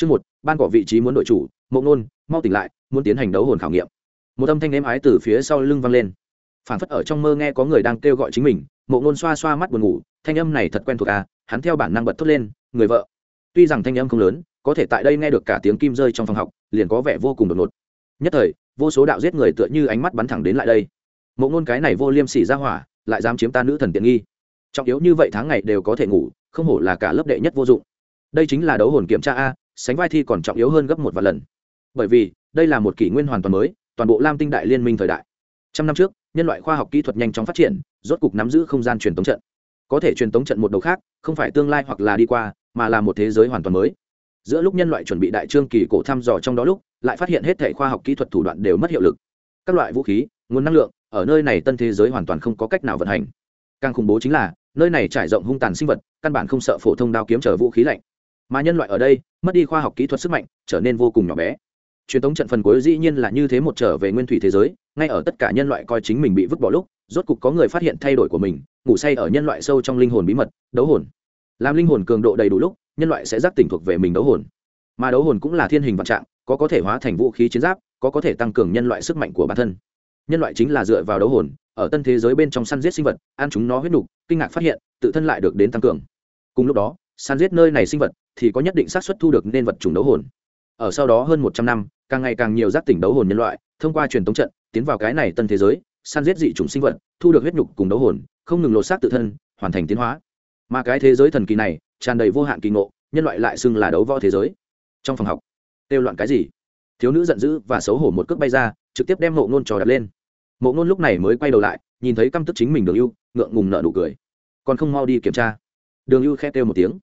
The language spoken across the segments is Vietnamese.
chương một, ban cỏ vị trí muốn đội chủ, Mộ nôn, mau tỉnh lại, muốn tiến hành đấu hồn khảo nghiệm. Một âm thanh êm ái từ phía sau lưng vang lên. Phản phất ở trong mơ nghe có người đang kêu gọi chính mình, Mộ nôn xoa xoa mắt buồn ngủ, thanh âm này thật quen thuộc à hắn theo bản năng bật thốt lên, người vợ. Tuy rằng thanh âm không lớn, có thể tại đây nghe được cả tiếng kim rơi trong phòng học, liền có vẻ vô cùng đột ngột. Nhất thời, vô số đạo giết người tựa như ánh mắt bắn thẳng đến lại đây. Mộ nôn cái này vô liêm sỉ ra hỏa, lại dám chiếm ta nữ thần tiện nghi. Trọng yếu như vậy tháng ngày đều có thể ngủ, không hổ là cả lớp đệ nhất vô dụng. Đây chính là đấu hồn kiểm tra a sánh vai thi còn trọng yếu hơn gấp một vài lần. Bởi vì, đây là một kỷ nguyên hoàn toàn mới, toàn bộ lam tinh đại liên minh thời đại. Trăm năm trước, nhân loại khoa học kỹ thuật nhanh chóng phát triển, rốt cục nắm giữ không gian truyền tống trận. Có thể truyền tống trận một đầu khác, không phải tương lai hoặc là đi qua, mà là một thế giới hoàn toàn mới. Giữa lúc nhân loại chuẩn bị đại trương kỳ cổ thăm dò trong đó lúc, lại phát hiện hết thể khoa học kỹ thuật thủ đoạn đều mất hiệu lực. Các loại vũ khí, nguồn năng lượng, ở nơi này tân thế giới hoàn toàn không có cách nào vận hành. Càng khủng bố chính là, nơi này trải rộng hung tàn sinh vật, căn bản không sợ phổ thông đao kiếm chở vũ khí lạnh mà nhân loại ở đây, mất đi khoa học kỹ thuật sức mạnh, trở nên vô cùng nhỏ bé. Truyền thống trận phần cuối dĩ nhiên là như thế một trở về nguyên thủy thế giới, ngay ở tất cả nhân loại coi chính mình bị vứt bỏ lúc, rốt cục có người phát hiện thay đổi của mình, ngủ say ở nhân loại sâu trong linh hồn bí mật, đấu hồn. Làm linh hồn cường độ đầy đủ lúc, nhân loại sẽ giác tỉnh thuộc về mình đấu hồn. Mà đấu hồn cũng là thiên hình vạn trạng, có có thể hóa thành vũ khí chiến giáp, có có thể tăng cường nhân loại sức mạnh của bản thân. Nhân loại chính là dựa vào đấu hồn, ở tân thế giới bên trong săn giết sinh vật, ăn chúng nó huyết nục, kinh ngạc phát hiện, tự thân lại được đến tăng cường. Cùng lúc đó săn giết nơi này sinh vật thì có nhất định xác suất thu được nên vật chủng đấu hồn. Ở sau đó hơn một trăm năm, càng ngày càng nhiều giác tỉnh đấu hồn nhân loại, thông qua truyền thống trận, tiến vào cái này tân thế giới, săn giết dị chủng sinh vật, thu được huyết nhục cùng đấu hồn, không ngừng lột xác tự thân, hoàn thành tiến hóa. Mà cái thế giới thần kỳ này, tràn đầy vô hạn kỳ ngộ, nhân loại lại xưng là đấu võ thế giới. Trong phòng học, kêu loạn cái gì? Thiếu nữ giận dữ và xấu hổ một cước bay ra, trực tiếp đem mộ ngôn trò đặt lên. Mộ ngôn lúc này mới quay đầu lại, nhìn thấy căm tức chính mình đường ưu, ngượng ngùng nợ nụ cười. Còn không mau đi kiểm tra. Đường ưu khe kêu một tiếng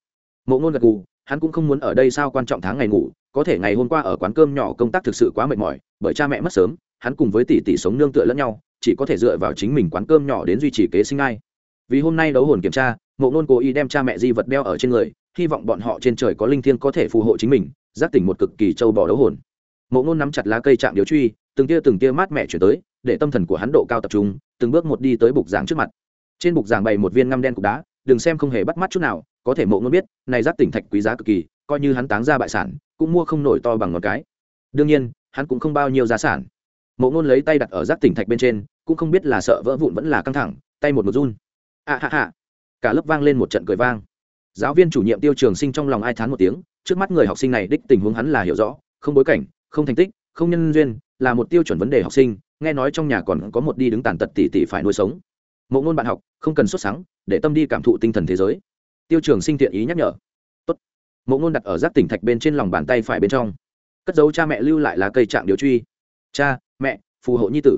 mộ ngôn gật gù, hắn cũng không muốn ở đây sao quan trọng tháng ngày ngủ, có thể ngày hôm qua ở quán cơm nhỏ công tác thực sự quá mệt mỏi, bởi cha mẹ mất sớm, hắn cùng với tỷ tỷ sống nương tựa lẫn nhau, chỉ có thể dựa vào chính mình quán cơm nhỏ đến duy trì kế sinh ai. Vì hôm nay đấu hồn kiểm tra, mộ ngôn cố ý đem cha mẹ di vật đeo ở trên người, hy vọng bọn họ trên trời có linh thiêng có thể phù hộ chính mình, giác tỉnh một cực kỳ trâu bò đấu hồn. Mộ ngôn nắm chặt lá cây chạm điếu truy, từng tia từng tia mát mẻ chuyển tới, để tâm thần của hắn độ cao tập trung, từng bước một đi tới bục giảng trước mặt. Trên bục giảng bày một viên ngăm đen cục đá, đừng xem không hề bắt mắt chút nào có thể mộ ngôn biết, này giác tỉnh thạch quý giá cực kỳ, coi như hắn táng ra bại sản, cũng mua không nổi to bằng ngón cái. Đương nhiên, hắn cũng không bao nhiêu giá sản. Mộ ngôn lấy tay đặt ở giác tỉnh thạch bên trên, cũng không biết là sợ vỡ vụn vẫn là căng thẳng, tay một một run. À, A hạ hạ cả lớp vang lên một trận cười vang. Giáo viên chủ nhiệm tiêu trường sinh trong lòng ai thán một tiếng, trước mắt người học sinh này đích tình huống hắn là hiểu rõ, không bối cảnh, không thành tích, không nhân duyên, là một tiêu chuẩn vấn đề học sinh, nghe nói trong nhà còn có một đi đứng tàn tật tỷ tỷ phải nuôi sống. Mộ ngôn bạn học, không cần xuất sáng để tâm đi cảm thụ tinh thần thế giới tiêu trường sinh thiện ý nhắc nhở. Tốt. mộ ngôn đặt ở giáp tỉnh thạch bên trên lòng bàn tay phải bên trong. Cất dấu cha mẹ lưu lại lá cây trạng điều truy. Cha, mẹ, phù hộ nhi tử.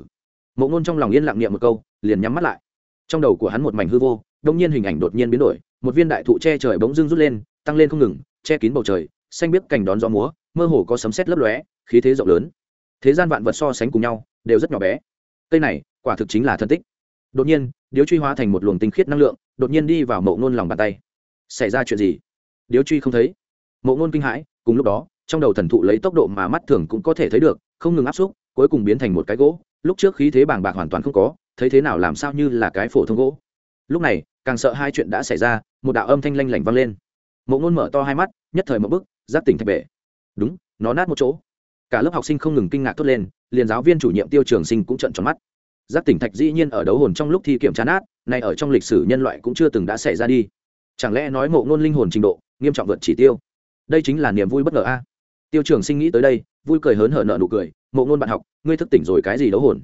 Mộ ngôn trong lòng yên lặng niệm một câu, liền nhắm mắt lại. Trong đầu của hắn một mảnh hư vô, đông nhiên hình ảnh đột nhiên biến đổi, một viên đại thụ che trời bỗng dưng rút lên, tăng lên không ngừng, che kín bầu trời, xanh biếc cành đón gió múa, mơ hồ có sấm sét lấp lóe, khí thế rộng lớn. Thế gian vạn vật so sánh cùng nhau, đều rất nhỏ bé. Cây này, quả thực chính là thân tích. Đột nhiên, điếu truy hóa thành một luồng tinh khiết năng lượng, đột nhiên đi vào mộ ngôn lòng bàn tay xảy ra chuyện gì? Điếu truy không thấy. Mộ ngôn kinh hãi, cùng lúc đó, trong đầu thần thụ lấy tốc độ mà mắt thường cũng có thể thấy được, không ngừng áp xúc, cuối cùng biến thành một cái gỗ. Lúc trước khí thế bàng bạc hoàn toàn không có, thấy thế nào làm sao như là cái phổ thông gỗ. Lúc này, càng sợ hai chuyện đã xảy ra, một đạo âm thanh lanh lảnh vang lên. Mộ ngôn mở to hai mắt, nhất thời một bức, giáp tỉnh thạch bể. Đúng, nó nát một chỗ. Cả lớp học sinh không ngừng kinh ngạc thốt lên, liền giáo viên chủ nhiệm tiêu trường sinh cũng trận tròn mắt. Giáp tỉnh thạch dĩ nhiên ở đấu hồn trong lúc thi kiểm tra nát này ở trong lịch sử nhân loại cũng chưa từng đã xảy ra đi chẳng lẽ nói ngộ ngôn linh hồn trình độ, nghiêm trọng vượt chỉ tiêu? Đây chính là niềm vui bất ngờ a. Tiêu trường sinh nghĩ tới đây, vui cười hớn hở nợ nụ cười, ngộ ngôn bạn học, ngươi thức tỉnh rồi cái gì đấu hồn?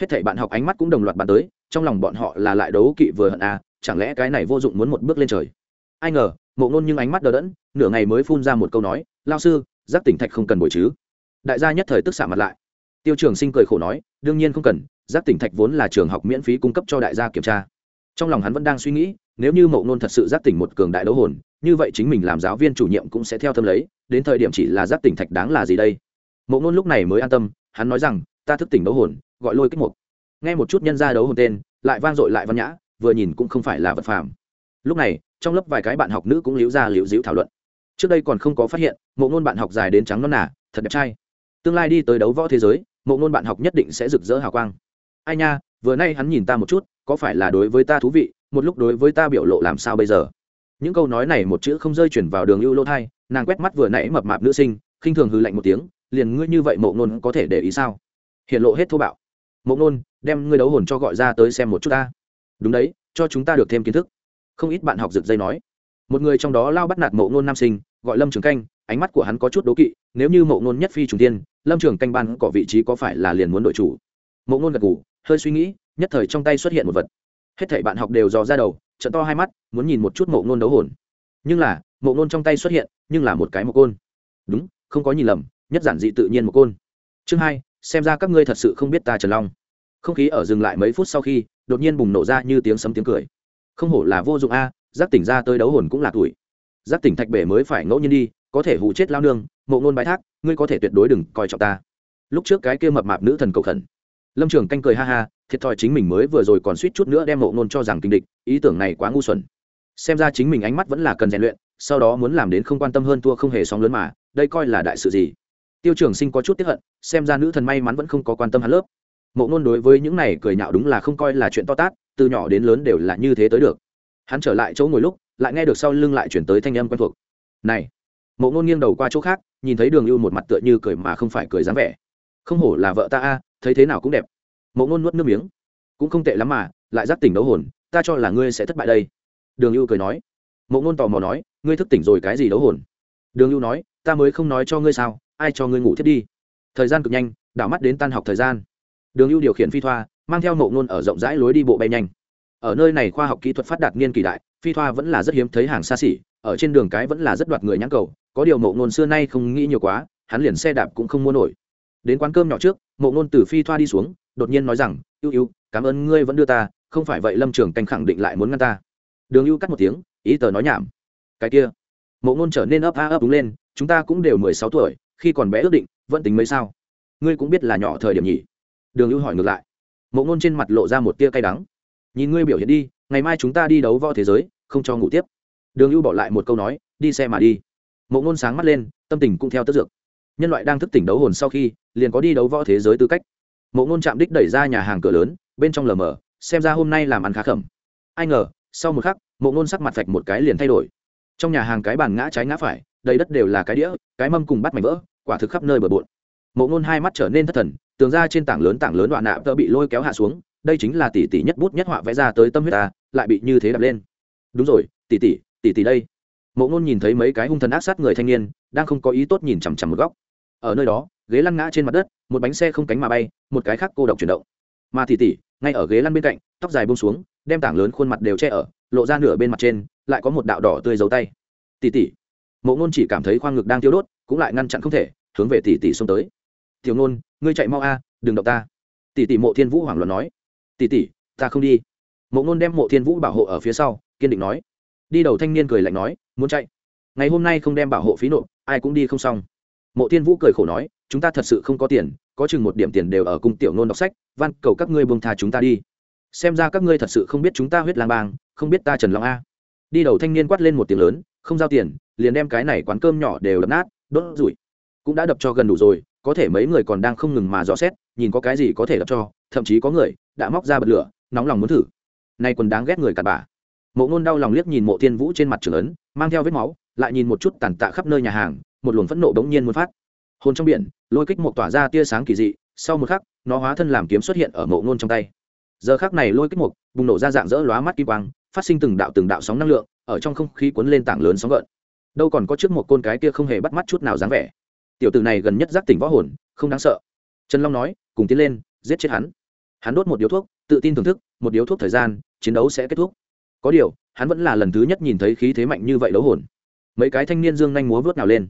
Hết thảy bạn học ánh mắt cũng đồng loạt bàn tới, trong lòng bọn họ là lại đấu kỵ vừa hận a, chẳng lẽ cái này vô dụng muốn một bước lên trời? Ai ngờ, ngộ ngôn nhưng ánh mắt đờ đẫn, nửa ngày mới phun ra một câu nói, lao sư, giác tỉnh thạch không cần bồi chứ. Đại gia nhất thời tức xả mặt lại. Tiêu trường sinh cười khổ nói, đương nhiên không cần, giác tỉnh thạch vốn là trường học miễn phí cung cấp cho đại gia kiểm tra. Trong lòng hắn vẫn đang suy nghĩ nếu như mộ Nôn thật sự giác tỉnh một cường đại đấu hồn, như vậy chính mình làm giáo viên chủ nhiệm cũng sẽ theo thâm lấy, đến thời điểm chỉ là giác tỉnh thạch đáng là gì đây? Mộ Nôn lúc này mới an tâm, hắn nói rằng, ta thức tỉnh đấu hồn, gọi lôi kích mục. Nghe một chút nhân ra đấu hồn tên, lại vang dội lại văn nhã, vừa nhìn cũng không phải là vật phàm. Lúc này, trong lớp vài cái bạn học nữ cũng liễu ra liễu dĩu thảo luận. Trước đây còn không có phát hiện mộ ngôn bạn học dài đến trắng non nả thật đẹp trai. Tương lai đi tới đấu võ thế giới mộ ngôn bạn học nhất định sẽ rực rỡ hào quang. Ai nha, vừa nay hắn nhìn ta một chút, có phải là đối với ta thú vị một lúc đối với ta biểu lộ làm sao bây giờ? Những câu nói này một chữ không rơi chuyển vào đường ưu lỗ thai, nàng quét mắt vừa nãy mập mạp nữ sinh, khinh thường hư lạnh một tiếng, liền ngươi như vậy mộ nôn có thể để ý sao? Hiện lộ hết thô bạo. Mộ nôn, đem ngươi đấu hồn cho gọi ra tới xem một chút ta. Đúng đấy, cho chúng ta được thêm kiến thức. Không ít bạn học rực dây nói. Một người trong đó lao bắt nạt mộ nôn nam sinh, gọi lâm trường canh, ánh mắt của hắn có chút đố kỵ, nếu như mộ nôn nhất phi trùng tiên lâm trường canh ban có vị trí có phải là liền muốn đội chủ? Mộ nôn gật ngủ hơi suy nghĩ, nhất thời trong tay xuất hiện một vật hết thảy bạn học đều dò ra đầu, trận to hai mắt, muốn nhìn một chút mộ ngôn đấu hồn. Nhưng là, mộ ngôn trong tay xuất hiện, nhưng là một cái mộ côn. Đúng, không có nhìn lầm, nhất giản dị tự nhiên một côn. Chương hai, xem ra các ngươi thật sự không biết ta trần long. Không khí ở dừng lại mấy phút sau khi, đột nhiên bùng nổ ra như tiếng sấm tiếng cười. Không hổ là vô dụng a, giác tỉnh ra tới đấu hồn cũng là tuổi. Giác tỉnh thạch bể mới phải ngẫu nhiên đi, có thể hù chết lao nương, mộ ngôn bái thác, ngươi có thể tuyệt đối đừng coi trọng ta. Lúc trước cái kia mập mạp nữ thần cầu khẩn lâm trường canh cười ha ha, thiệt thòi chính mình mới vừa rồi còn suýt chút nữa đem mộ ngôn cho rằng kinh địch, ý tưởng này quá ngu xuẩn. Xem ra chính mình ánh mắt vẫn là cần rèn luyện, sau đó muốn làm đến không quan tâm hơn tua không hề sóng lớn mà, đây coi là đại sự gì? Tiêu trường sinh có chút tiếp hận, xem ra nữ thần may mắn vẫn không có quan tâm hắn lớp. Mộ ngôn đối với những này cười nhạo đúng là không coi là chuyện to tát, từ nhỏ đến lớn đều là như thế tới được. Hắn trở lại chỗ ngồi lúc, lại nghe được sau lưng lại chuyển tới thanh âm quen thuộc. Này. Mộ ngôn nghiêng đầu qua chỗ khác, nhìn thấy đường lưu một mặt tựa như cười mà không phải cười dáng vẻ. Không hổ là vợ ta a thấy thế nào cũng đẹp. Mộ ngôn nuốt nước miếng. Cũng không tệ lắm mà, lại giác tỉnh đấu hồn, ta cho là ngươi sẽ thất bại đây. Đường ưu cười nói. Mộ ngôn tò mò nói, ngươi thức tỉnh rồi cái gì đấu hồn? Đường ưu nói, ta mới không nói cho ngươi sao, ai cho ngươi ngủ thiết đi. Thời gian cực nhanh, đảo mắt đến tan học thời gian. Đường ưu điều khiển phi thoa, mang theo mộ ngôn ở rộng rãi lối đi bộ bay nhanh. Ở nơi này khoa học kỹ thuật phát đạt niên kỳ đại, phi thoa vẫn là rất hiếm thấy hàng xa xỉ, ở trên đường cái vẫn là rất đoạt người nhãn cầu, có điều mộ ngôn xưa nay không nghĩ nhiều quá, hắn liền xe đạp cũng không mua nổi. Đến quán cơm nhỏ trước mộ ngôn từ phi thoa đi xuống, đột nhiên nói rằng, ưu ưu, cảm ơn ngươi vẫn đưa ta, không phải vậy lâm trường canh khẳng định lại muốn ngăn ta. Đường ưu cắt một tiếng, ý tờ nói nhảm. Cái kia. Mộ ngôn trở nên ấp a ấp đúng lên, chúng ta cũng đều mười sáu tuổi, khi còn bé ước định, vẫn tính mấy sao? Ngươi cũng biết là nhỏ thời điểm nhỉ? Đường ưu hỏi ngược lại. Mộ ngôn trên mặt lộ ra một tia cay đắng. Nhìn ngươi biểu hiện đi, ngày mai chúng ta đi đấu võ thế giới, không cho ngủ tiếp. Đường ưu bỏ lại một câu nói, đi xe mà đi. Mộ ngôn sáng mắt lên, tâm tình cũng theo tất dược nhân loại đang thức tỉnh đấu hồn sau khi, liền có đi đấu võ thế giới tư cách. Mộ ngôn chạm đích đẩy ra nhà hàng cửa lớn, bên trong lờ mờ, xem ra hôm nay làm ăn khá khẩm. Ai ngờ, sau một khắc, mộ ngôn sắc mặt vạch một cái liền thay đổi. Trong nhà hàng cái bàn ngã trái ngã phải, đầy đất đều là cái đĩa, cái mâm cùng bắt mảnh vỡ, quả thực khắp nơi bờ bộn. Mộ ngôn hai mắt trở nên thất thần tường ra trên tảng lớn tảng lớn đoạn nạ tơ bị lôi kéo hạ xuống, đây chính là tỷ tỷ nhất bút nhất họa vẽ ra tới tâm huyết ta, lại bị như thế đập lên. Đúng rồi tỷ tỷ tỷ tỷ đây. Mộ ngôn nhìn thấy mấy cái hung thần ác sát người thanh niên, đang không có ý tốt nhìn chằm chằm một góc ở nơi đó, ghế lăn ngã trên mặt đất, một bánh xe không cánh mà bay, một cái khác cô độc chuyển động. Mà tỷ tỷ ngay ở ghế lăn bên cạnh, tóc dài bông xuống, đem tảng lớn khuôn mặt đều che ở, lộ ra nửa bên mặt trên, lại có một đạo đỏ tươi giấu tay. Tỷ tỷ mộ ngôn chỉ cảm thấy khoang ngực đang tiêu đốt, cũng lại ngăn chặn không thể, hướng về tỷ tỷ xông tới. Tiểu ngôn, ngươi chạy mau a, đừng động ta. Tỷ tỷ mộ thiên vũ hoảng loạn nói. Tỷ tỷ ta không đi. Mộ ngôn đem mộ thiên vũ bảo hộ ở phía sau, kiên định nói. Đi đầu thanh niên cười lạnh nói, muốn chạy. Ngày hôm nay không đem bảo hộ phí nộp, ai cũng đi không xong mộ thiên vũ cười khổ nói, chúng ta thật sự không có tiền, có chừng một điểm tiền đều ở cung tiểu nôn đọc sách, van cầu các ngươi buông tha chúng ta đi. Xem ra các ngươi thật sự không biết chúng ta huyết lang bang, không biết ta trần long a. Đi đầu thanh niên quát lên một tiếng lớn, không giao tiền, liền đem cái này quán cơm nhỏ đều đập nát, đốt rủi. Cũng đã đập cho gần đủ rồi, có thể mấy người còn đang không ngừng mà dò xét, nhìn có cái gì có thể đập cho, thậm chí có người đã móc ra bật lửa, nóng lòng muốn thử. Nay còn đáng ghét người cặn bà mộ ngôn đau lòng liếc nhìn mộ thiên vũ trên mặt trường ấn mang theo vết máu, lại nhìn một chút tàn tạ khắp nơi nhà hàng một luồng phẫn nộ bỗng nhiên muốn phát. Hồn trong biển, lôi kích một tỏa ra tia sáng kỳ dị, sau một khắc, nó hóa thân làm kiếm xuất hiện ở mộ ngôn trong tay. Giờ khắc này lôi kích một bùng nổ ra dạng dỡ lóa mắt kim quang, phát sinh từng đạo từng đạo sóng năng lượng, ở trong không khí cuốn lên tảng lớn sóng gợn. Đâu còn có trước một côn cái kia không hề bắt mắt chút nào dáng vẻ. Tiểu tử này gần nhất giác tỉnh võ hồn, không đáng sợ. Trần long nói, cùng tiến lên, giết chết hắn. Hắn đốt một điếu thuốc, tự tin thưởng thức, một điếu thuốc thời gian, chiến đấu sẽ kết thúc. Có điều, hắn vẫn là lần thứ nhất nhìn thấy khí thế mạnh như vậy đấu hồn. Mấy cái thanh niên dương nhanh múa vớt nào lên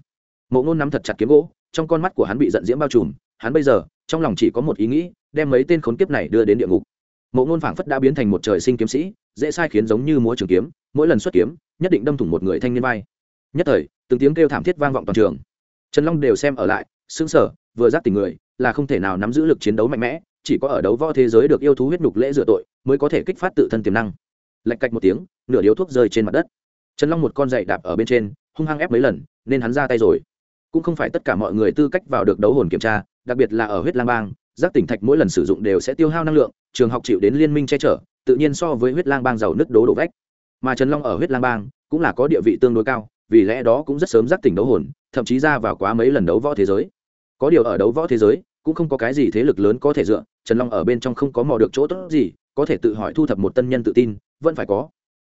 mộ ngôn nắm thật chặt kiếm gỗ, trong con mắt của hắn bị giận diễm bao trùm, hắn bây giờ, trong lòng chỉ có một ý nghĩ, đem mấy tên khốn kiếp này đưa đến địa ngục. Mộ ngôn phảng phất đã biến thành một trời sinh kiếm sĩ, dễ sai khiến giống như múa trường kiếm, mỗi lần xuất kiếm, nhất định đâm thủng một người thanh niên vai. Nhất thời, từng tiếng kêu thảm thiết vang vọng toàn trường. Trần long đều xem ở lại xứng sở vừa giác tình người, là không thể nào nắm giữ lực chiến đấu mạnh mẽ, chỉ có ở đấu võ thế giới được yêu thú huyết nhục lễ rửa tội, mới có thể kích phát tự thân tiềm năng. Lạch cạch một tiếng, nửa điếu thuốc rơi trên mặt đất. Trần long một con dậy đạp ở bên trên, hung hăng ép mấy lần, nên hắn ra tay rồi cũng không phải tất cả mọi người tư cách vào được đấu hồn kiểm tra, đặc biệt là ở huyết lang bang, giác tỉnh thạch mỗi lần sử dụng đều sẽ tiêu hao năng lượng, trường học chịu đến liên minh che chở, tự nhiên so với huyết lang bang giàu nứt đố đổ vách. Mà trần long ở huyết lang bang cũng là có địa vị tương đối cao, vì lẽ đó cũng rất sớm giác tỉnh đấu hồn, thậm chí ra vào quá mấy lần đấu võ thế giới. Có điều ở đấu võ thế giới, cũng không có cái gì thế lực lớn có thể dựa, trần long ở bên trong không có mò được chỗ tốt gì, có thể tự hỏi thu thập một tân nhân tự tin, vẫn phải có.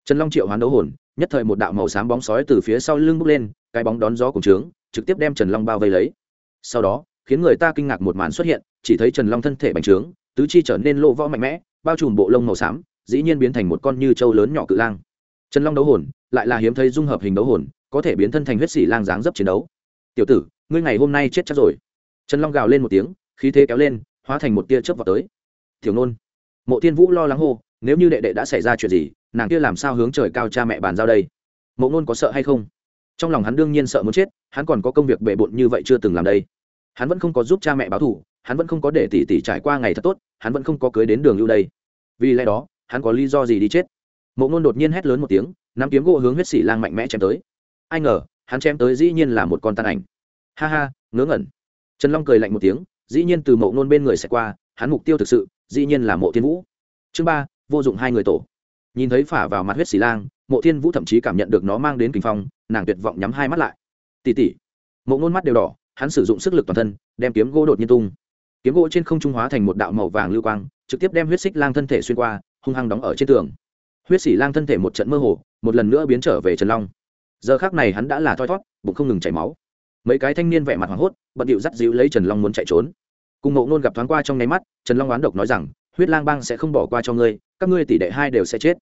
Trần long triệu hoán đấu hồn, nhất thời một đạo màu xám bóng sói từ phía sau lưng bước lên, cái bóng đón gió cùng trướng trực tiếp đem trần long bao vây lấy. Sau đó, khiến người ta kinh ngạc một màn xuất hiện, chỉ thấy trần long thân thể bành trướng, tứ chi trở nên lộ võ mạnh mẽ, bao trùm bộ lông màu xám, dĩ nhiên biến thành một con như trâu lớn nhỏ cự lang. Trần long đấu hồn, lại là hiếm thấy dung hợp hình đấu hồn, có thể biến thân thành huyết sĩ lang dáng dấp chiến đấu. Tiểu tử, ngươi ngày hôm nay chết chắc rồi. Trần long gào lên một tiếng, khí thế kéo lên, hóa thành một tia chớp vào tới. Tiểu nôn. Mộ thiên vũ lo lắng hô, nếu như đệ đệ đã xảy ra chuyện gì, nàng kia làm sao hướng trời cao cha mẹ bàn giao đây? Mộ nôn có sợ hay không? Trong lòng hắn đương nhiên sợ muốn chết, hắn còn có công việc bề bộn như vậy chưa từng làm đây. Hắn vẫn không có giúp cha mẹ báo thù, hắn vẫn không có để tỷ tỷ trải qua ngày thật tốt, hắn vẫn không có cưới đến đường lưu đây. Vì lẽ đó, hắn có lý do gì đi chết? Mộ nôn đột nhiên hét lớn một tiếng, nắm kiếm gỗ hướng huyết sĩ lang mạnh mẽ chém tới. Ai ngờ, hắn chém tới dĩ nhiên là một con tan ảnh. Ha ha, ngớ ngẩn. Trần long cười lạnh một tiếng, dĩ nhiên từ mộ nôn bên người sẽ qua, hắn mục tiêu thực sự, dĩ nhiên là mộ thiên vũ. Chương ba, vô dụng hai người tổ. Nhìn thấy phả vào mặt huyết xì lang, mộ thiên vũ thậm chí cảm nhận được nó mang đến kinh phong nàng tuyệt vọng nhắm hai mắt lại. Tỉ tỉ. Mộ nôn mắt đều đỏ, hắn sử dụng sức lực toàn thân, đem kiếm gỗ đột nhiên tung. Kiếm gỗ trên không trung hóa thành một đạo màu vàng lưu quang, trực tiếp đem huyết xích lang thân thể xuyên qua, hung hăng đóng ở trên tường. Huyết xỉ lang thân thể một trận mơ hồ, một lần nữa biến trở về trần long. Giờ khác này hắn đã là thoi thót, bụng không ngừng chảy máu. Mấy cái thanh niên vẻ mặt hoảng hốt, bận điệu dắt dịu lấy trần long muốn chạy trốn. Cùng mộ nôn gặp thoáng qua trong nháy mắt, trần long oán độc nói rằng, huyết lang bang sẽ không bỏ qua cho ngươi, các ngươi tỷ đệ hai đều sẽ chết.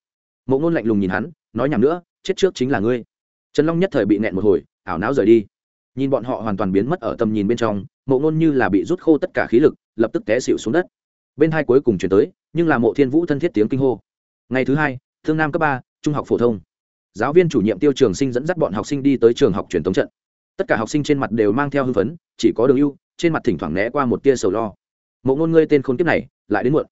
Mộ nôn lạnh lùng nhìn hắn, nói nhầm nữa, chết trước chính là ngươi trần long nhất thời bị nẹn một hồi, ảo não rời đi. Nhìn bọn họ hoàn toàn biến mất ở tầm nhìn bên trong, mộ nôn như là bị rút khô tất cả khí lực, lập tức té xịu xuống đất. Bên hai cuối cùng chuyển tới, nhưng là mộ thiên vũ thân thiết tiếng kinh hô. Ngày thứ hai, thương nam cấp ba, trung học phổ thông. Giáo viên chủ nhiệm tiêu trường sinh dẫn dắt bọn học sinh đi tới trường học truyền thống trận. Tất cả học sinh trên mặt đều mang theo hưng phấn, chỉ có đường ưu, trên mặt thỉnh thoảng né qua một tia sầu lo. Mộ ngôn ngươi tên khôn kiếp này, lại đến muộn.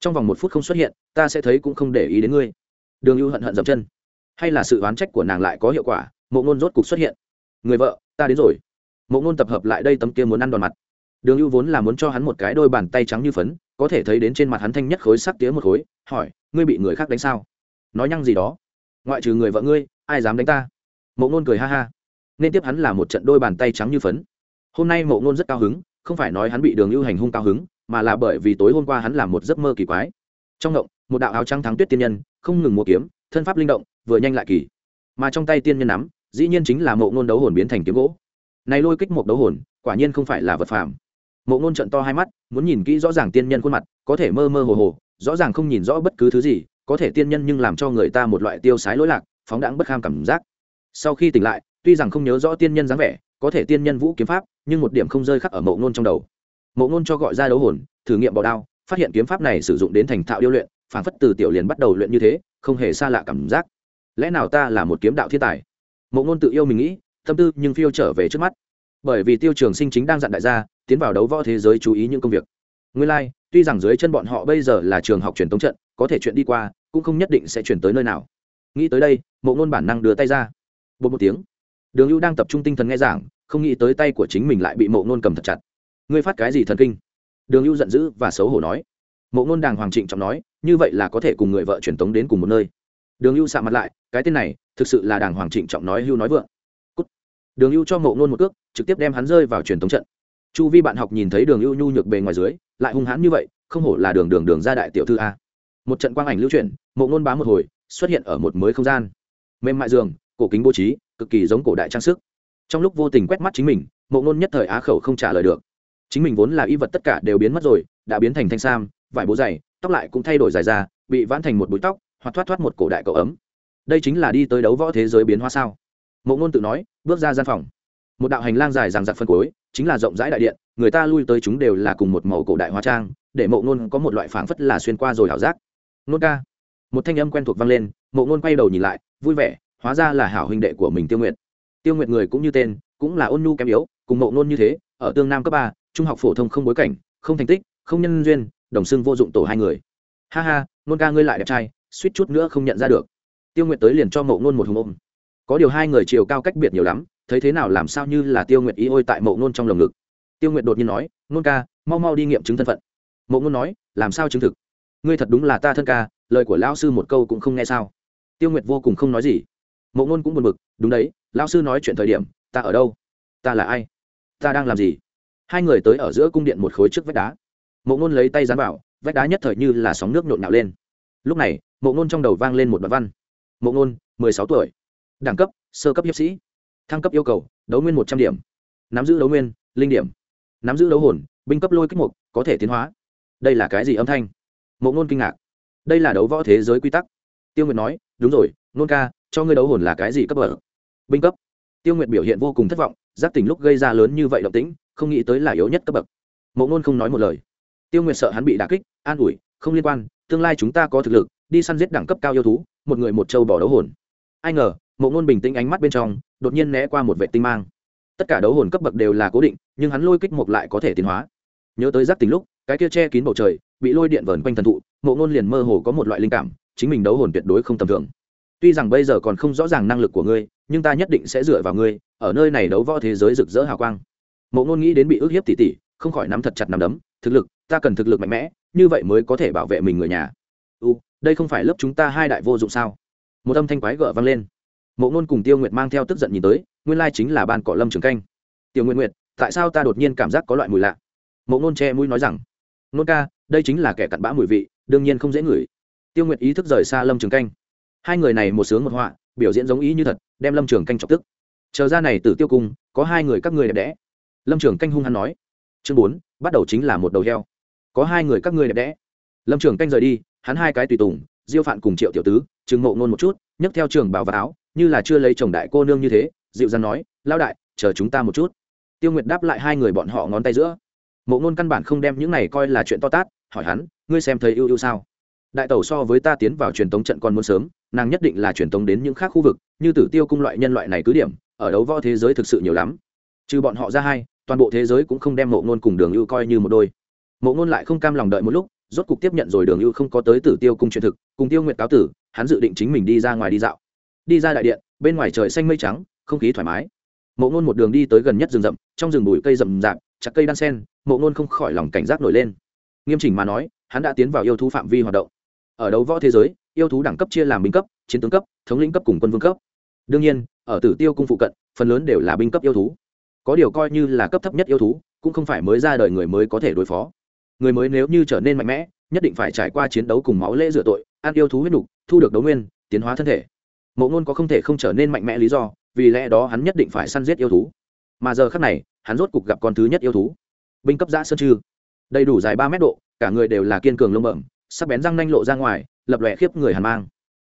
Trong vòng một phút không xuất hiện, ta sẽ thấy cũng không để ý đến ngươi. Đường ưu hận hận dậm chân hay là sự oán trách của nàng lại có hiệu quả, mộ ngôn rốt cục xuất hiện. Người vợ, ta đến rồi. Mộ ngôn tập hợp lại đây tấm kia muốn ăn đòn mặt. Đường ưu vốn là muốn cho hắn một cái đôi bàn tay trắng như phấn, có thể thấy đến trên mặt hắn thanh nhất khối sắc tía một khối, hỏi, ngươi bị người khác đánh sao? Nói nhăng gì đó. Ngoại trừ người vợ ngươi, ai dám đánh ta? Mộ ngôn cười ha ha. Nên tiếp hắn là một trận đôi bàn tay trắng như phấn. Hôm nay mộ ngôn rất cao hứng, không phải nói hắn bị đường ưu hành hung cao hứng, mà là bởi vì tối hôm qua hắn làm một giấc mơ kỳ quái. Trong động một đạo áo trắng thắng tuyết tiên nhân, không ngừng mua kiếm, thân pháp linh động vừa nhanh lại kỳ. Mà trong tay tiên nhân nắm, dĩ nhiên chính là mộ ngôn đấu hồn biến thành kiếm gỗ. Này lôi kích một đấu hồn, quả nhiên không phải là vật phàm. Mộ ngôn trận to hai mắt, muốn nhìn kỹ rõ ràng tiên nhân khuôn mặt, có thể mơ mơ hồ hồ, rõ ràng không nhìn rõ bất cứ thứ gì, có thể tiên nhân nhưng làm cho người ta một loại tiêu sái lỗi lạc, phóng đãng bất kham cảm giác. Sau khi tỉnh lại, tuy rằng không nhớ rõ tiên nhân dáng vẻ, có thể tiên nhân vũ kiếm pháp, nhưng một điểm không rơi khắc ở mộ ngôn trong đầu. Mộ ngôn cho gọi ra đấu hồn, thử nghiệm bọ đao, phát hiện kiếm pháp này sử dụng đến thành thạo điêu luyện phản phất từ tiểu liền bắt đầu luyện như thế, không hề xa lạ cảm giác lẽ nào ta là một kiếm đạo thiên tài? Mộ ngôn tự yêu mình nghĩ tâm tư nhưng phiêu trở về trước mắt. Bởi vì tiêu trường sinh chính đang dặn đại gia tiến vào đấu võ thế giới chú ý những công việc. Nguyên lai、like, tuy rằng dưới chân bọn họ bây giờ là trường học truyền thống trận có thể chuyện đi qua cũng không nhất định sẽ chuyển tới nơi nào. Nghĩ tới đây mộ ngôn bản năng đưa tay ra. Bột một tiếng. Đường hữu đang tập trung tinh thần nghe giảng không nghĩ tới tay của chính mình lại bị mộ ngôn cầm thật chặt. Ngươi phát cái gì thần kinh? Đường hữu giận dữ và xấu hổ nói. Mộ ngôn đàng hoàng trịnh trọng nói như vậy là có thể cùng người vợ truyền tống đến cùng một nơi đường hưu sạ mặt lại, cái tên này, thực sự là đàng hoàng trịnh trọng nói hưu nói vượng. Cút. đường hưu cho mộ ngôn một cước, trực tiếp đem hắn rơi vào truyền thống trận. Chu vi bạn học nhìn thấy đường hưu nhu nhược bề ngoài dưới, lại hung hãn như vậy, không hổ là đường đường đường ra đại tiểu thư a. Một trận quang ảnh lưu chuyển, mộ ngôn bá một hồi, xuất hiện ở một mới không gian. Mềm mại giường, cổ kính bố trí, cực kỳ giống cổ đại trang sức. Trong lúc vô tình quét mắt chính mình, mộ ngôn nhất thời á khẩu không trả lời được. Chính mình vốn là y vật tất cả đều biến mất rồi, đã biến thành thanh sam, vải bố dày, tóc lại cũng thay đổi dài ra, bị vãn thành một búi tóc hoặc thoát thoát một cổ đại cậu ấm. Đây chính là đi tới đấu võ thế giới biến hóa sao? Mộ ngôn tự nói, bước ra gian phòng. Một đạo hành lang dài ràng giặc phân cối, chính là rộng rãi đại điện, người ta lui tới chúng đều là cùng một màu cổ đại hóa trang, để mộ ngôn có một loại phảng phất là xuyên qua rồi hảo giác. Nôn ca. Một thanh âm quen thuộc vang lên, mộ ngôn quay đầu nhìn lại, vui vẻ, hóa ra là hảo huynh đệ của mình tiêu nguyệt. Tiêu nguyệt người cũng như tên, cũng là ôn nhu kém yếu, cùng mộ ngôn như thế, ở tương nam cấp ba, trung học phổ thông không bối cảnh, không thành tích, không nhân duyên, đồng xưng vô dụng tổ hai người. Ha ha nôn ca ngươi lại đẹp trai suýt chút nữa không nhận ra được. Tiêu nguyệt tới liền cho mộ ngôn một hùng ôm. Có điều hai người chiều cao cách biệt nhiều lắm, thấy thế nào làm sao như là tiêu nguyệt ý ôi tại mộ ngôn trong lồng ngực. Tiêu nguyệt đột nhiên nói, nôn ca, mau mau đi nghiệm chứng thân phận. Mộ ngôn nói, làm sao chứng thực? Ngươi thật đúng là ta thân ca, lời của lão sư một câu cũng không nghe sao? Tiêu nguyệt vô cùng không nói gì. Mộ ngôn cũng buồn bực, đúng đấy, lão sư nói chuyện thời điểm, ta ở đâu? Ta là ai? Ta đang làm gì? Hai người tới ở giữa cung điện một khối trước vách đá. Mộ ngôn lấy tay dán vào, vách đá nhất thời như là sóng nước nhộn nhạo lên lúc này, mộ ngôn trong đầu vang lên một đoạn văn. Mộ ngôn mười sáu tuổi, đẳng cấp, sơ cấp hiệp sĩ, thăng cấp yêu cầu, đấu nguyên một trăm điểm, nắm giữ đấu nguyên, linh điểm, nắm giữ đấu hồn, binh cấp lôi kích mục, có thể tiến hóa. Đây là cái gì âm thanh? Mộ ngôn kinh ngạc. Đây là đấu võ thế giới quy tắc. Tiêu nguyệt nói, đúng rồi, nôn ca, cho ngươi đấu hồn là cái gì cấp bậc? Binh cấp. Tiêu nguyệt biểu hiện vô cùng thất vọng, giác tỉnh lúc gây ra lớn như vậy động tĩnh, không nghĩ tới là yếu nhất cấp bậc. Mộ ngôn không nói một lời. Tiêu nguyệt sợ hắn bị đà kích, an ủi, không liên quan tương lai chúng ta có thực lực, đi săn giết đẳng cấp cao yêu thú, một người một trâu bỏ đấu hồn. Ai ngờ, mộ ngôn bình tĩnh ánh mắt bên trong, đột nhiên né qua một vệ tinh mang. Tất cả đấu hồn cấp bậc đều là cố định, nhưng hắn lôi kích một lại có thể tiến hóa. Nhớ tới giác tính lúc, cái kia che kín bầu trời, bị lôi điện vờn quanh thần thụ, mộ ngôn liền mơ hồ có một loại linh cảm, chính mình đấu hồn tuyệt đối không tầm thường. Tuy rằng bây giờ còn không rõ ràng năng lực của ngươi, nhưng ta nhất định sẽ dựa vào ngươi, ở nơi này đấu võ thế giới rực rỡ hào quang. Mộ ngôn nghĩ đến bị ức hiếp tỉ tỉ, không khỏi nắm thật chặt nắm đấm thực lực, ta cần thực lực mạnh mẽ, như vậy mới có thể bảo vệ mình người nhà. U đây không phải lớp chúng ta hai đại vô dụng sao? Một âm thanh quái gở vang lên. Mộ ngôn cùng tiêu nguyệt mang theo tức giận nhìn tới, nguyên lai chính là ban cỏ lâm trường canh. Tiểu nguyện nguyệt, tại sao ta đột nhiên cảm giác có loại mùi lạ? Mộ ngôn che mũi nói rằng, nôn ca, đây chính là kẻ cặn bã mùi vị, đương nhiên không dễ ngửi. Tiêu nguyệt ý thức rời xa lâm trường canh. Hai người này một sướng một họa, biểu diễn giống ý như thật, đem lâm trường canh chọc tức. Chờ ra này từ tiêu cung, có hai người các ngươi đẹp đẽ. Lâm trường canh hung hăng nói. Chương bốn bắt đầu chính là một đầu heo. Có hai người các ngươi đẹp đẽ. Lâm trường canh rời đi, hắn hai cái tùy tùng, diêu phạn cùng triệu tiểu tứ chừng mộ ngôn một chút, nhấc theo trường bảo và áo, như là chưa lấy chồng đại cô nương như thế, dịu dàng nói lao đại, chờ chúng ta một chút. Tiêu nguyệt đáp lại hai người bọn họ ngón tay giữa. Mộ ngôn căn bản không đem những này coi là chuyện to tát, hỏi hắn, ngươi xem thấy ưu ưu sao? Đại tẩu so với ta tiến vào truyền tống trận còn muốn sớm, nàng nhất định là truyền tống đến những khác khu vực, như tử tiêu cung loại nhân loại này cứ điểm, ở đấu võ thế giới thực sự nhiều lắm. Trừ bọn họ ra hai toàn bộ thế giới cũng không đem mộ ngôn cùng đường ưu coi như một đôi. Mộ ngôn lại không cam lòng đợi một lúc, rốt cục tiếp nhận rồi đường ưu không có tới tử tiêu cung truyền thực, cùng tiêu nguyện cáo tử, hắn dự định chính mình đi ra ngoài đi dạo. Đi ra đại điện, bên ngoài trời xanh mây trắng, không khí thoải mái. Mộ ngôn một đường đi tới gần nhất rừng rậm, trong rừng bụi cây rậm rạp, chặt cây đan sen, mộ ngôn không khỏi lòng cảnh giác nổi lên. Nghiêm chỉnh mà nói, hắn đã tiến vào yêu thú phạm vi hoạt động. Ở đấu võ thế giới, yêu thú đẳng cấp chia làm binh cấp, chiến tướng cấp, thống lĩnh cấp cùng quân vương cấp. Đương nhiên, ở tử tiêu cung phụ cận, phần lớn đều là binh cấp yêu thú có điều coi như là cấp thấp nhất yêu thú, cũng không phải mới ra đời người mới có thể đối phó. Người mới nếu như trở nên mạnh mẽ, nhất định phải trải qua chiến đấu cùng máu lễ rửa tội, ăn yêu thú huyết nục, thu được đấu nguyên, tiến hóa thân thể. Mộ ngôn có không thể không trở nên mạnh mẽ lý do, vì lẽ đó hắn nhất định phải săn giết yêu thú. Mà giờ khác này, hắn rốt cục gặp con thứ nhất yêu thú. Binh cấp giã sơn chư. Đầy đủ dài ba mét độ, cả người đều là kiên cường lông bẩm, sắc bén răng nanh lộ ra ngoài, lập lòe khiếp người hàn mang.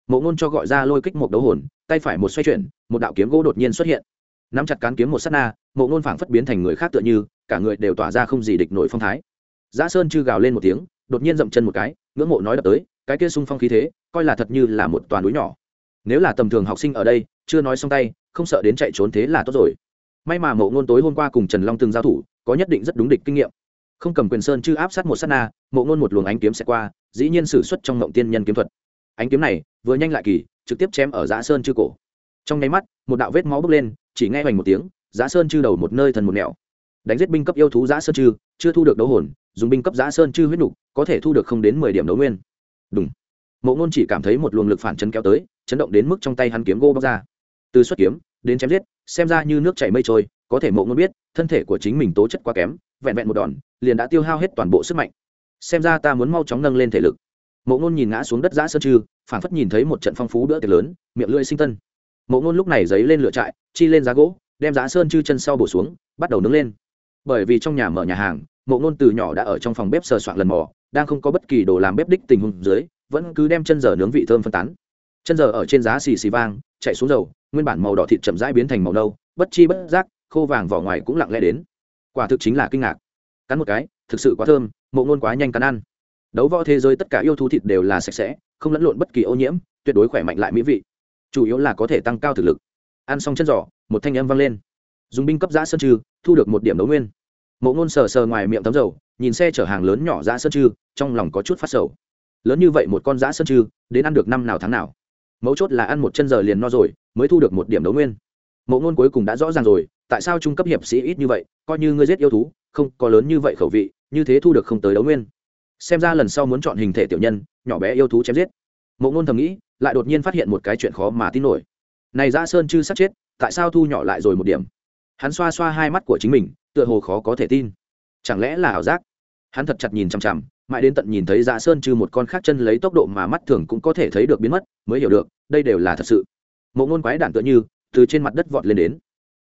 Mộ ngôn cho gọi ra lôi kích một đấu hồn, tay phải một xoay chuyển, một đạo kiếm gỗ đột nhiên xuất hiện. Nắm chặt cán kiếm một s á t na mộ ngôn phảng phất biến thành người khác tựa như, cả người đều tỏa ra không gì địch nổi phong thái. Giã sơn chư gào lên một tiếng, đột nhiên dậm chân một cái, ngưỡng mộ nói đập tới, cái kia sung phong khí thế, coi là thật như là một toàn núi nhỏ. Nếu là tầm thường học sinh ở đây, chưa nói xong tay, không sợ đến chạy trốn thế là tốt rồi. May mà mộ ngôn tối hôm qua cùng trần long từng giao thủ, có nhất định rất đúng địch kinh nghiệm. Không cầm quyền sơn chư áp sát một s á t na, mộ ngôn một luồng ánh kiếm sẽ qua, dĩ nhiên sử xuất trong mộng tiên nhân kiếm thuật. Ánh kiếm này, vừa nhanh lại kỳ, trực tiếp chém ở giã sơn chư cổ. Trong nháy mắt, một đạo vết máu bốc lên, chỉ nghe hoành một tiếng giã sơn chư đầu một nơi thần một nẻo. Đánh giết binh cấp yêu thú giã sơn chư, chưa thu được đấu hồn, dùng binh cấp giã sơn chư huyết nục, có thể thu được không đến mười điểm đấu nguyên. Đúng mộ ngôn chỉ cảm thấy một luồng lực phản chấn kéo tới, chấn động đến mức trong tay hắn kiếm gô bóc ra. Từ xuất kiếm, đến chém giết, xem ra như nước chảy mây trôi, có thể mộ ngôn biết, thân thể của chính mình tố chất quá kém, vẹn vẹn một đòn, liền đã tiêu hao hết toàn bộ sức mạnh. Xem ra ta muốn mau chóng nâng lên thể lực. Mộ ngôn nhìn ngã xuống đất giã sơn chư phản phất nhìn thấy một trận phong phú bữa tiệc lớn, miệng lưỡi sinh tân. Mộ ngôn lúc này giấy lên lửa trại, chi lên giá gỗ đem giá sơn chư chân sau bổ xuống, bắt đầu nướng lên. Bởi vì trong nhà mở nhà hàng, mộ ngôn từ nhỏ đã ở trong phòng bếp sờ soạn lần mò, đang không có bất kỳ đồ làm bếp đích tình huống dưới, vẫn cứ đem chân giờ nướng vị thơm phân tán. Chân giờ ở trên giá xì xì vang, chạy xuống dầu, nguyên bản màu đỏ thịt chậm rãi biến thành màu nâu, bất chi bất giác, khô vàng vỏ ngoài cũng lặng lẽ đến. Quả thực chính là kinh ngạc. Cắn một cái, thực sự quá thơm, mộ ngôn quá nhanh cắn ăn. Đấu võ thế giới tất cả yêu thú thịt đều là sạch sẽ, không lẫn lộn bất kỳ ô nhiễm, tuyệt đối khỏe mạnh lại mỹ vị. Chủ yếu là có thể tăng cao thực lực ăn xong chân giỏ một thanh âm vang lên. Dùng binh cấp giã sơn trừ, thu được một điểm đấu nguyên. Mộ ngôn sờ sờ ngoài miệng tấm dầu, nhìn xe chở hàng lớn nhỏ giã sơn trừ, trong lòng có chút phát sầu. Lớn như vậy một con giã sơn trừ, đến ăn được năm nào tháng nào? Mấu chốt là ăn một chân giờ liền no rồi, mới thu được một điểm đấu nguyên. Mộ ngôn cuối cùng đã rõ ràng rồi, tại sao trung cấp hiệp sĩ ít như vậy, coi như ngươi giết yêu thú, không có lớn như vậy khẩu vị, như thế thu được không tới đấu nguyên. Xem ra lần sau muốn chọn hình thể tiểu nhân, nhỏ bé yêu thú chém giết. Mộ ngôn thầm nghĩ, lại đột nhiên phát hiện một cái chuyện khó mà tin nổi này ra sơn chư sát chết, tại sao thu nhỏ lại rồi một điểm? Hắn xoa xoa hai mắt của chính mình, tựa hồ khó có thể tin. Chẳng lẽ là ảo giác? Hắn thật chặt nhìn chằm chằm, mãi đến tận nhìn thấy dạ sơn chư một con khác chân lấy tốc độ mà mắt thường cũng có thể thấy được biến mất, mới hiểu được, đây đều là thật sự. Mộ ngôn quái đản tựa như, từ trên mặt đất vọt lên đến.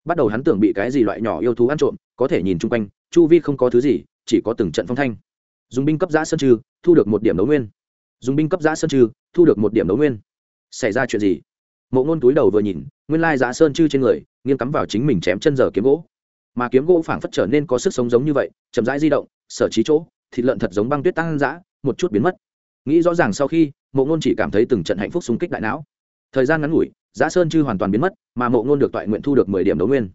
Bắt đầu hắn tưởng bị cái gì loại nhỏ yêu thú ăn trộm, có thể nhìn chung quanh, chu vi không có thứ gì, chỉ có từng trận phong thanh. Dùng binh cấp giã sơn trừ thu được một điểm đấu nguyên. Dùng binh cấp giã sơn trừ thu được một điểm đấu nguyên. Xảy ra chuyện gì? Mộ ngôn túi đầu vừa nhìn, nguyên lai Giá sơn chư trên người, nghiêng cắm vào chính mình chém chân giờ kiếm gỗ. Mà kiếm gỗ phảng phất trở nên có sức sống giống như vậy, chậm rãi di động, sở trí chỗ, thịt lợn thật giống băng tuyết tăng dã, một chút biến mất. Nghĩ rõ ràng sau khi, mộ ngôn chỉ cảm thấy từng trận hạnh phúc xung kích đại não. Thời gian ngắn ngủi Giá sơn chư hoàn toàn biến mất, mà mộ ngôn được toại nguyện thu được mười điểm đấu nguyên.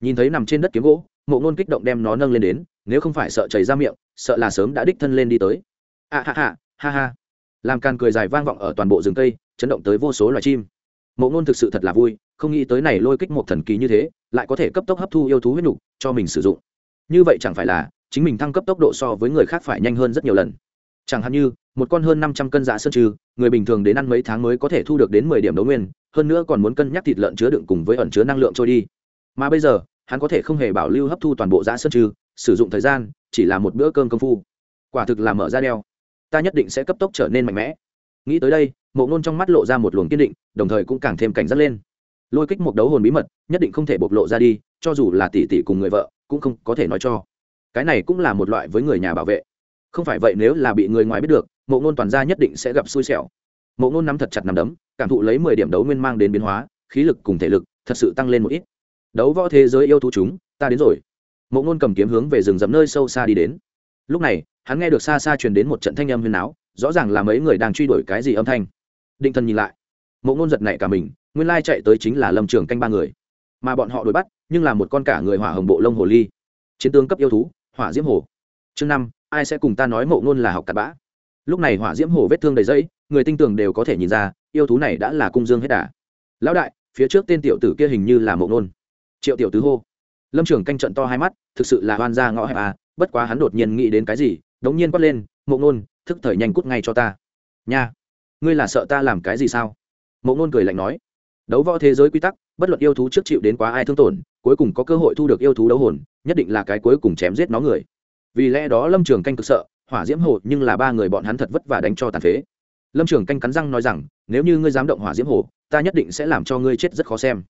Nhìn thấy nằm trên đất kiếm gỗ, mộ ngôn kích động đem nó nâng lên đến, nếu không phải sợ chảy ra miệng, sợ là sớm đã đích thân lên đi tới. A ha ha ha ha. Làm càn cười dài vang vọng ở toàn bộ rừng cây, chấn động tới vô số loài chim mộ ngôn thực sự thật là vui, không nghĩ tới này lôi kích một thần kỳ như thế, lại có thể cấp tốc hấp thu yêu thú huyết nhục, cho mình sử dụng. Như vậy chẳng phải là, chính mình thăng cấp tốc độ so với người khác phải nhanh hơn rất nhiều lần. Chẳng hạn như, một con hơn năm trăm cân dạ sơn trừ, người bình thường đến ăn mấy tháng mới có thể thu được đến mười điểm đấu nguyên, hơn nữa còn muốn cân nhắc thịt lợn chứa đựng cùng với ẩn chứa năng lượng trôi đi. Mà bây giờ, hắn có thể không hề bảo lưu hấp thu toàn bộ dạ sơn trừ, sử dụng thời gian, chỉ là một bữa cơm công phu. Quả thực là mở ra đeo. Ta nhất định sẽ cấp tốc trở nên mạnh mẽ nghĩ tới đây, mộ ngôn trong mắt lộ ra một luồng kiên định, đồng thời cũng càng thêm cảnh giác lên. Lôi kích một đấu hồn bí mật, nhất định không thể bộc lộ ra đi, cho dù là tỷ tỷ cùng người vợ, cũng không có thể nói cho. Cái này cũng là một loại với người nhà bảo vệ. Không phải vậy nếu là bị người ngoài biết được, mộ ngôn toàn gia nhất định sẽ gặp xui xẻo. Mộ ngôn nắm thật chặt nằm đấm, cảm thụ lấy mười điểm đấu nguyên mang đến biến hóa, khí lực cùng thể lực thật sự tăng lên một ít. Đấu võ thế giới yêu thú chúng, ta đến rồi. Mộ ngôn cầm kiếm hướng về rừng rậm nơi sâu xa đi đến. Lúc này, hắn nghe được xa xa truyền đến một trận thanh âm huyền áo rõ ràng là mấy người đang truy đuổi cái gì âm thanh. Định thần nhìn lại. Mộ ngôn giật này cả mình, nguyên lai chạy tới chính là lâm trường canh ba người. Mà bọn họ đuổi bắt, nhưng là một con cả người hỏa hồng bộ lông hồ ly. Chiến tướng cấp yêu thú, hỏa diễm hồ. Chương năm, ai sẽ cùng ta nói mộ ngôn là học cặn bã? Lúc này hỏa diễm hồ vết thương đầy dẫy người tinh tường đều có thể nhìn ra, yêu thú này đã là cung dương hết đà. Lão đại, phía trước tên tiểu tử kia hình như là mộ ngôn. Triệu tiểu tứ hô. Lâm trường canh trận to hai mắt, thực sự là hoan ra ngõ hẹp à bất quá hắn đột nhiên nghĩ đến cái gì, đống nhiên quát lên mộ ngôn thức thời nhanh cút ngay cho ta. Nha, ngươi là sợ ta làm cái gì sao? Mộ ngôn cười lạnh nói. Đấu võ thế giới quy tắc, bất luận yêu thú trước chịu đến quá ai thương tổn, cuối cùng có cơ hội thu được yêu thú đấu hồn, nhất định là cái cuối cùng chém giết nó người. Vì lẽ đó lâm trường canh cực sợ, hỏa diễm hồ nhưng là ba người bọn hắn thật vất vả đánh cho tàn phế. Lâm trường canh cắn răng nói rằng, nếu như ngươi dám động hỏa diễm hồ ta nhất định sẽ làm cho ngươi chết rất khó xem.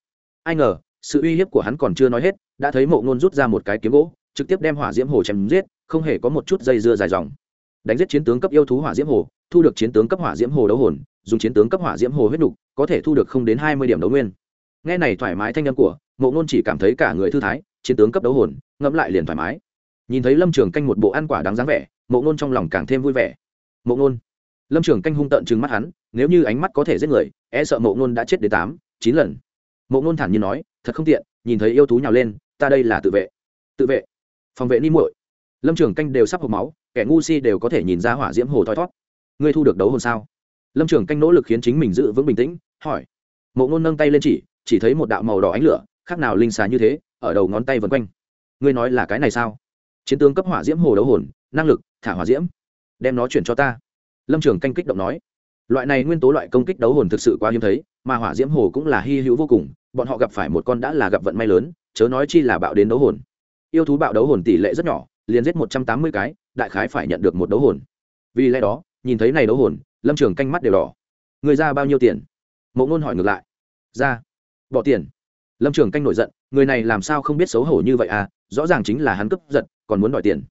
Ai ngờ, sự uy hiếp của hắn còn chưa nói hết, đã thấy mộ ngôn rút ra một cái kiếm gỗ, trực tiếp đem hỏa diễm hồ chém giết, không hề có một chút dây dưa dài dòng đánh giết chiến tướng cấp yêu thú hỏa diễm hồ, thu được chiến tướng cấp hỏa diễm hồ đấu hồn, dùng chiến tướng cấp hỏa diễm hồ huyết nục, có thể thu được không đến hai mươi điểm đấu nguyên. Nghe này thoải mái thanh âm của, mộ ngôn chỉ cảm thấy cả người thư thái, chiến tướng cấp đấu hồn, ngẫm lại liền thoải mái. Nhìn thấy lâm trường canh một bộ ăn quả đáng dáng vẻ, mộ ngôn trong lòng càng thêm vui vẻ. Mộ ngôn lâm trường canh hung tợn chừng mắt hắn, nếu như ánh mắt có thể giết người e sợ mộ ngôn đã chết đến tám, chín lần. Mộ ngôn thản nhiên nói, thật không tiện, nhìn thấy yêu thú nhào lên, ta đây là tự vệ. Tự vệ? Phòng vệ ni muội. Lâm trường canh đều sắp hộp máu kẻ ngu si đều có thể nhìn ra hỏa diễm hồ thoi thót. Ngươi thu được đấu hồn sao? Lâm trường canh nỗ lực khiến chính mình giữ vững bình tĩnh, hỏi. Mộ ngôn nâng tay lên chỉ chỉ thấy một đạo màu đỏ ánh lửa, khác nào linh xà như thế, ở đầu ngón tay vân quanh. Ngươi nói là cái này sao? Chiến tướng cấp hỏa diễm hồ đấu hồn, năng lực, thả hỏa diễm. Đem nó chuyển cho ta. Lâm trường canh kích động nói. Loại này nguyên tố loại công kích đấu hồn thực sự quá hiếm thấy, mà hỏa diễm hồ cũng là hy hữu vô cùng, bọn họ gặp phải một con đã là gặp vận may lớn, chớ nói chi là bạo đến đấu hồn. Yêu thú bạo đấu hồn tỷ lệ rất nhỏ, liền giết một trăm tám mươi cái đại khái phải nhận được một đấu hồn. Vì lẽ đó, nhìn thấy này đấu hồn, lâm trường canh mắt đều đỏ. Người ra bao nhiêu tiền? Mộ ngôn hỏi ngược lại. Ra. Bỏ tiền. Lâm trường canh nổi giận, người này làm sao không biết xấu hổ như vậy à? Rõ ràng chính là hắn cướp giật, còn muốn đòi tiền.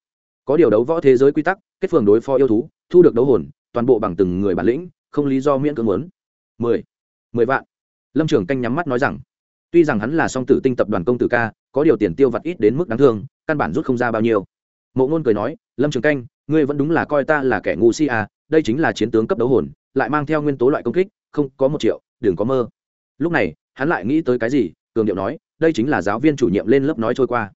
Có điều đấu võ thế giới quy tắc, kết phường đối phó yêu thú, thu được đấu hồn, toàn bộ bằng từng người bản lĩnh, không lý do miễn cưỡng muốn. Mười. Mười vạn. Lâm trường canh nhắm mắt nói rằng, tuy rằng hắn là song tử tinh tập đoàn công tử ca, có điều tiền tiêu vặt ít đến mức đáng thương, căn bản rút không ra bao nhiêu mộ ngôn cười nói, lâm trường canh, ngươi vẫn đúng là coi ta là kẻ ngu si à đây chính là chiến tướng cấp đấu hồn, lại mang theo nguyên tố loại công kích, không có một triệu, đừng có mơ. Lúc này, hắn lại nghĩ tới cái gì, cường điệu nói, đây chính là giáo viên chủ nhiệm lên lớp nói trôi qua.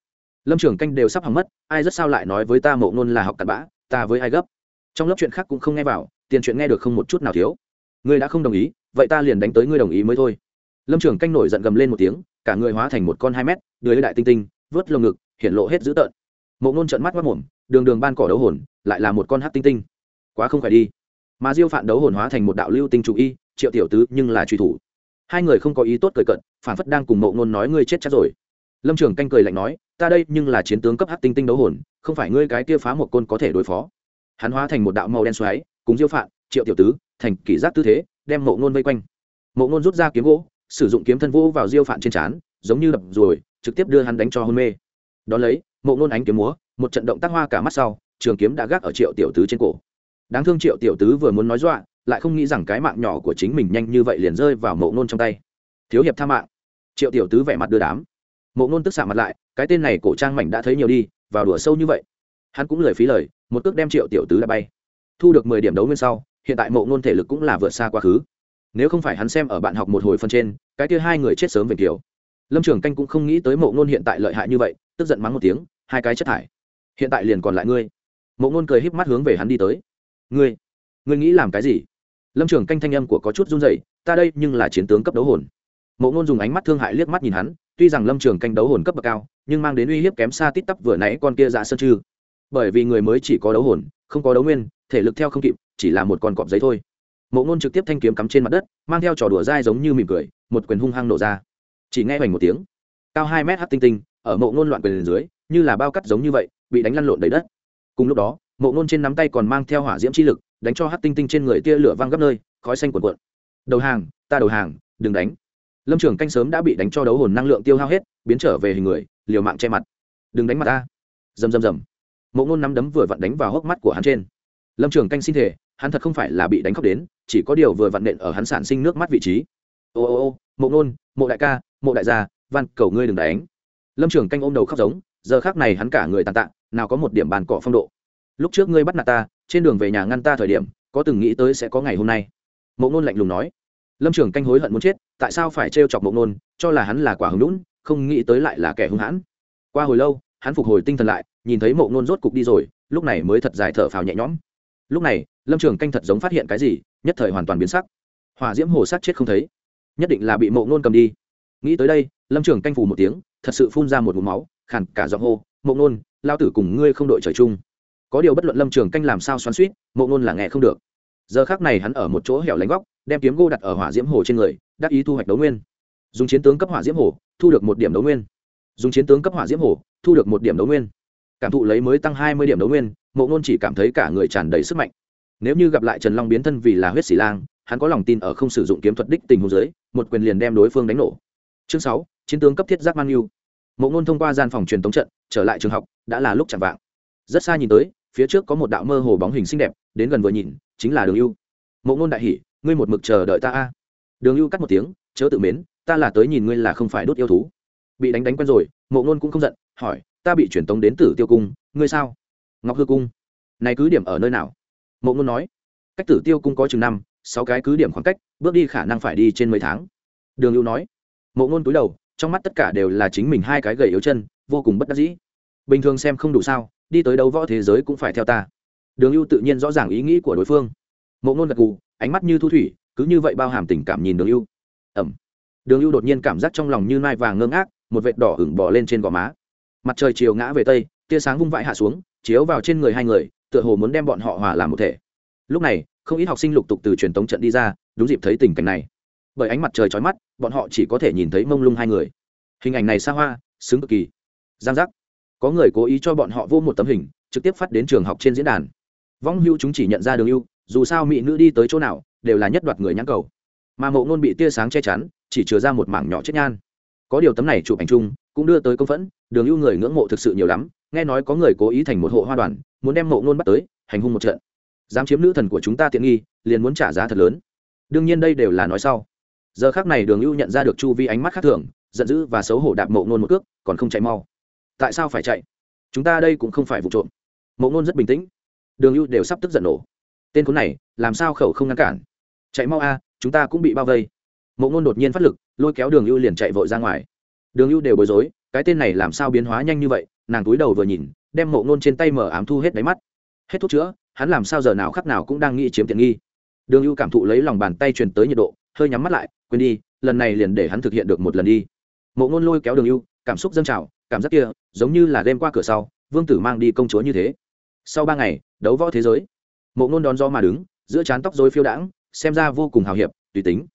Lâm trường canh đều sắp hỏng mất, ai rất sao lại nói với ta mộ ngôn là học cặn bã, ta với ai gấp? Trong lớp chuyện khác cũng không nghe vào, tiền chuyện nghe được không một chút nào thiếu. Ngươi đã không đồng ý, vậy ta liền đánh tới ngươi đồng ý mới thôi. Lâm trường canh nổi giận gầm lên một tiếng, cả người hóa thành một con hai mét đuôi đại tinh tinh, vớt lồng ngực hiện lộ hết dữ tợn mộ ngôn trợn mắt mất mồm, đường đường ban cỏ đấu hồn, lại là một con hát tinh tinh. Quá không phải đi. Mà diêu phản đấu hồn hóa thành một đạo lưu tinh chủ y, triệu tiểu tứ nhưng là truy thủ. Hai người không có ý tốt cười cận, phản phất đang cùng mộ ngôn nói ngươi chết chắc rồi. Lâm trường canh cười lạnh nói, ta đây nhưng là chiến tướng cấp hát tinh tinh đấu hồn, không phải ngươi cái kia phá một côn có thể đối phó. Hắn hóa thành một đạo màu đen xoáy, cùng diêu phạn, triệu tiểu tứ thành kỷ giác tư thế, đem mộ ngôn vây quanh. Mộ ngôn rút ra kiếm gỗ, sử dụng kiếm thân vô vào diêu phạn trên trán, giống như đập rồi, trực tiếp đưa hắn đánh cho hôn mê. Đón lấy mộ ngôn ánh kiếm múa, một trận động tác hoa cả mắt sau, trường kiếm đã gác ở triệu tiểu tứ trên cổ. Đáng thương triệu tiểu tứ vừa muốn nói dọa, lại không nghĩ rằng cái mạng nhỏ của chính mình nhanh như vậy liền rơi vào mộ ngôn trong tay. Thiếu hiệp tha mạng. Triệu tiểu tứ vẻ mặt đưa đám. Mộ ngôn tức xạ mặt lại, cái tên này cổ trang mảnh đã thấy nhiều đi, vào đùa sâu như vậy. Hắn cũng lời phí lời, một cước đem triệu tiểu tứ đã bay. Thu được mười điểm đấu nguyên sau, hiện tại mộ ngôn thể lực cũng là vượt xa quá khứ. Nếu không phải hắn xem ở bạn học một hồi phân trên, cái kia hai người chết sớm về kiểu. Lâm trường canh cũng không nghĩ tới mộ ngôn hiện tại lợi hại như vậy, tức giận mắng một tiếng hai cái chất thải. Hiện tại liền còn lại ngươi. Mộ ngôn cười híp mắt hướng về hắn đi tới. Ngươi ngươi nghĩ làm cái gì? Lâm trường canh thanh âm của có chút run dậy ta đây nhưng là chiến tướng cấp đấu hồn. Mộ ngôn dùng ánh mắt thương hại liếc mắt nhìn hắn, tuy rằng lâm trường canh đấu hồn cấp bậc cao, nhưng mang đến uy hiếp kém xa tít tắp vừa nãy con kia dạ sơn chư bởi vì người mới chỉ có đấu hồn, không có đấu nguyên, thể lực theo không kịp, chỉ là một con cọp giấy thôi. Mộ ngôn trực tiếp thanh kiếm cắm trên mặt đất, mang theo trò đùa dai giống như mỉm cười, một quyền hung hăng nổ ra. Chỉ nghe hoành một tiếng, cao hai mét hát tinh tinh, ở mộ ngôn loạn quyền dưới như là bao cắt giống như vậy, bị đánh lăn lộn đầy đất. Cùng lúc đó, mộ ngôn trên nắm tay còn mang theo hỏa diễm chi lực, đánh cho hát tinh tinh trên người tia lửa văng gấp nơi, khói xanh cuộn cuộn. Đầu hàng, ta đầu hàng, đừng đánh. Lâm trường canh sớm đã bị đánh cho đấu hồn năng lượng tiêu hao hết, biến trở về hình người, liều mạng che mặt. Đừng đánh mặt ta. Dầm dầm dầm. mộ ngôn nắm đấm vừa vặn đánh vào hốc mắt của hắn trên. Lâm trường canh xin thể hắn thật không phải là bị đánh khóc đến, chỉ có điều vừa vặn nện ở hắn sản sinh nước mắt vị trí. Ô ô ô, mộ ngôn mộ đại ca, mộ đại gia, van cầu ngươi đừng đánh. Lâm trường canh ôm đầu khóc giống giờ khác này hắn cả người tàn tạ, nào có một điểm bàn cọ phong độ. Lúc trước ngươi bắt nạt ta, trên đường về nhà ngăn ta thời điểm, có từng nghĩ tới sẽ có ngày hôm nay. Mộ ngôn lạnh lùng nói. Lâm trường canh hối hận muốn chết, tại sao phải trêu chọc mộ ngôn cho là hắn là quả hứng lũn không nghĩ tới lại là kẻ hung hãn. Qua hồi lâu, hắn phục hồi tinh thần lại, nhìn thấy mộ ngôn rốt cục đi rồi, lúc này mới thật dài thở phào nhẹ nhõm. Lúc này, lâm trường canh thật giống phát hiện cái gì, nhất thời hoàn toàn biến sắc. Hỏa diễm hồ sát chết không thấy. Nhất định là bị mộ ngôn cầm đi. Nghĩ tới đây, lâm trường canh phù một tiếng, thật sự phun ra một mụ máu khản cả giọng hô, mộ ngôn lao tử cùng ngươi không đội trời chung. Có điều bất luận lâm trường canh làm sao xoắn suýt mộ ngôn là nghe không được. Giờ khác này hắn ở một chỗ hẻo lánh góc, đem kiếm gô đặt ở hỏa diễm hồ trên người, đắc ý thu hoạch đấu nguyên. Dùng chiến tướng cấp hỏa diễm hồ, thu được một điểm đấu nguyên. Dùng chiến tướng cấp hỏa diễm hồ, thu được một điểm đấu nguyên. Cảm thụ lấy mới tăng hai mươi điểm đấu nguyên, mộ ngôn chỉ cảm thấy cả người tràn đầy sức mạnh. Nếu như gặp lại trần long biến thân vì là huyết xỉ lang, hắn có lòng tin ở không sử dụng kiếm thuật đích tình hồ dưới, một quyền liền đem đối phương đánh nổ. Chương sáu, chiến tướng cấp thiết giác mang yêu mộ ngôn thông qua gian phòng truyền tống trận, trở lại trường học, đã là lúc chạm vạng. Rất xa nhìn tới, phía trước có một đạo mơ hồ bóng hình xinh đẹp, đến gần vừa nhìn, chính là đường ưu. Mộ ngôn đại hỉ, ngươi một mực chờ đợi ta a? Đường ưu cắt một tiếng, chớ tự mến, ta là tới nhìn ngươi là không phải đốt yêu thú. Bị đánh đánh quen rồi, mộ ngôn cũng không giận, hỏi, ta bị truyền tống đến tử tiêu cung, ngươi sao? Ngọc hư cung. Này cứ điểm ở nơi nào? Mộ ngôn nói. Cách tử tiêu cung có chừng năm, sáu cái cứ điểm khoảng cách, bước đi khả năng phải đi trên mấy tháng. Đường ưu nói. Mộ ngôn túi đầu trong mắt tất cả đều là chính mình hai cái gầy yếu chân, vô cùng bất đắc dĩ. Bình thường xem không đủ sao, đi tới đấu võ thế giới cũng phải theo ta. Đường ưu tự nhiên rõ ràng ý nghĩ của đối phương. Mộ ngôn gật gù, ánh mắt như thu thủy, cứ như vậy bao hàm tình cảm nhìn đường ưu. Ẩm. Đường ưu đột nhiên cảm giác trong lòng như nai vàng ngơ ngác, một vệt đỏ hửng bỏ lên trên gò má. Mặt trời chiều ngã về tây, tia sáng vung vãi hạ xuống, chiếu vào trên người hai người, tựa hồ muốn đem bọn họ hòa làm một thể. Lúc này, không ít học sinh lục tục từ truyền tống trận đi ra, đúng dịp thấy tình cảnh này bởi ánh mặt trời chói mắt, bọn họ chỉ có thể nhìn thấy mông lung hai người. Hình ảnh này xa hoa, xứng cực kỳ. Giang giác. Có người cố ý cho bọn họ vô một tấm hình, trực tiếp phát đến trường học trên diễn đàn. Vong hưu chúng chỉ nhận ra đường ưu, dù sao mỹ nữ đi tới chỗ nào, đều là nhất đoạt người nhãn cầu. Mà mộ ngôn bị tia sáng che chắn, chỉ chứa ra một mảng nhỏ chết nhan. Có điều tấm này chụp ảnh chung, cũng đưa tới công phẫn, đường ưu người ngưỡng mộ thực sự nhiều lắm, nghe nói có người cố ý thành một hộ hoa đoàn, muốn đem mộ ngôn bắt tới, hành hung một trận. Dám chiếm nữ thần của chúng ta tiện nghi, liền muốn trả giá thật lớn. Đương nhiên đây đều là nói sau giờ khác này đường ưu nhận ra được chu vi ánh mắt khác thường giận dữ và xấu hổ đạp mộ ngôn một cước còn không chạy mau tại sao phải chạy chúng ta đây cũng không phải vụ trộm mộ ngôn rất bình tĩnh đường ưu đều sắp tức giận nổ tên khốn này làm sao khẩu không ngăn cản chạy mau a chúng ta cũng bị bao vây mộ ngôn đột nhiên phát lực lôi kéo đường ưu liền chạy vội ra ngoài đường ưu đều bối rối cái tên này làm sao biến hóa nhanh như vậy nàng túi đầu vừa nhìn đem mộ ngôn trên tay mở ám thu hết đáy mắt hết thuốc chữa hắn làm sao giờ nào khắc nào cũng đang nghĩ chiếm tiện nghi đường ưu cảm thụ lấy lòng bàn tay truyền tới nhiệt độ hơi nhắm mắt lại, quên đi, lần này liền để hắn thực hiện được một lần đi. Mộ ngôn lôi kéo đường ưu, cảm xúc dâng trào, cảm giác kia, giống như là đêm qua cửa sau, vương tử mang đi công chúa như thế. Sau ba ngày, đấu võ thế giới. Mộ ngôn đón do mà đứng, giữa trán tóc dối phiêu đãng, xem ra vô cùng hào hiệp, tùy tính.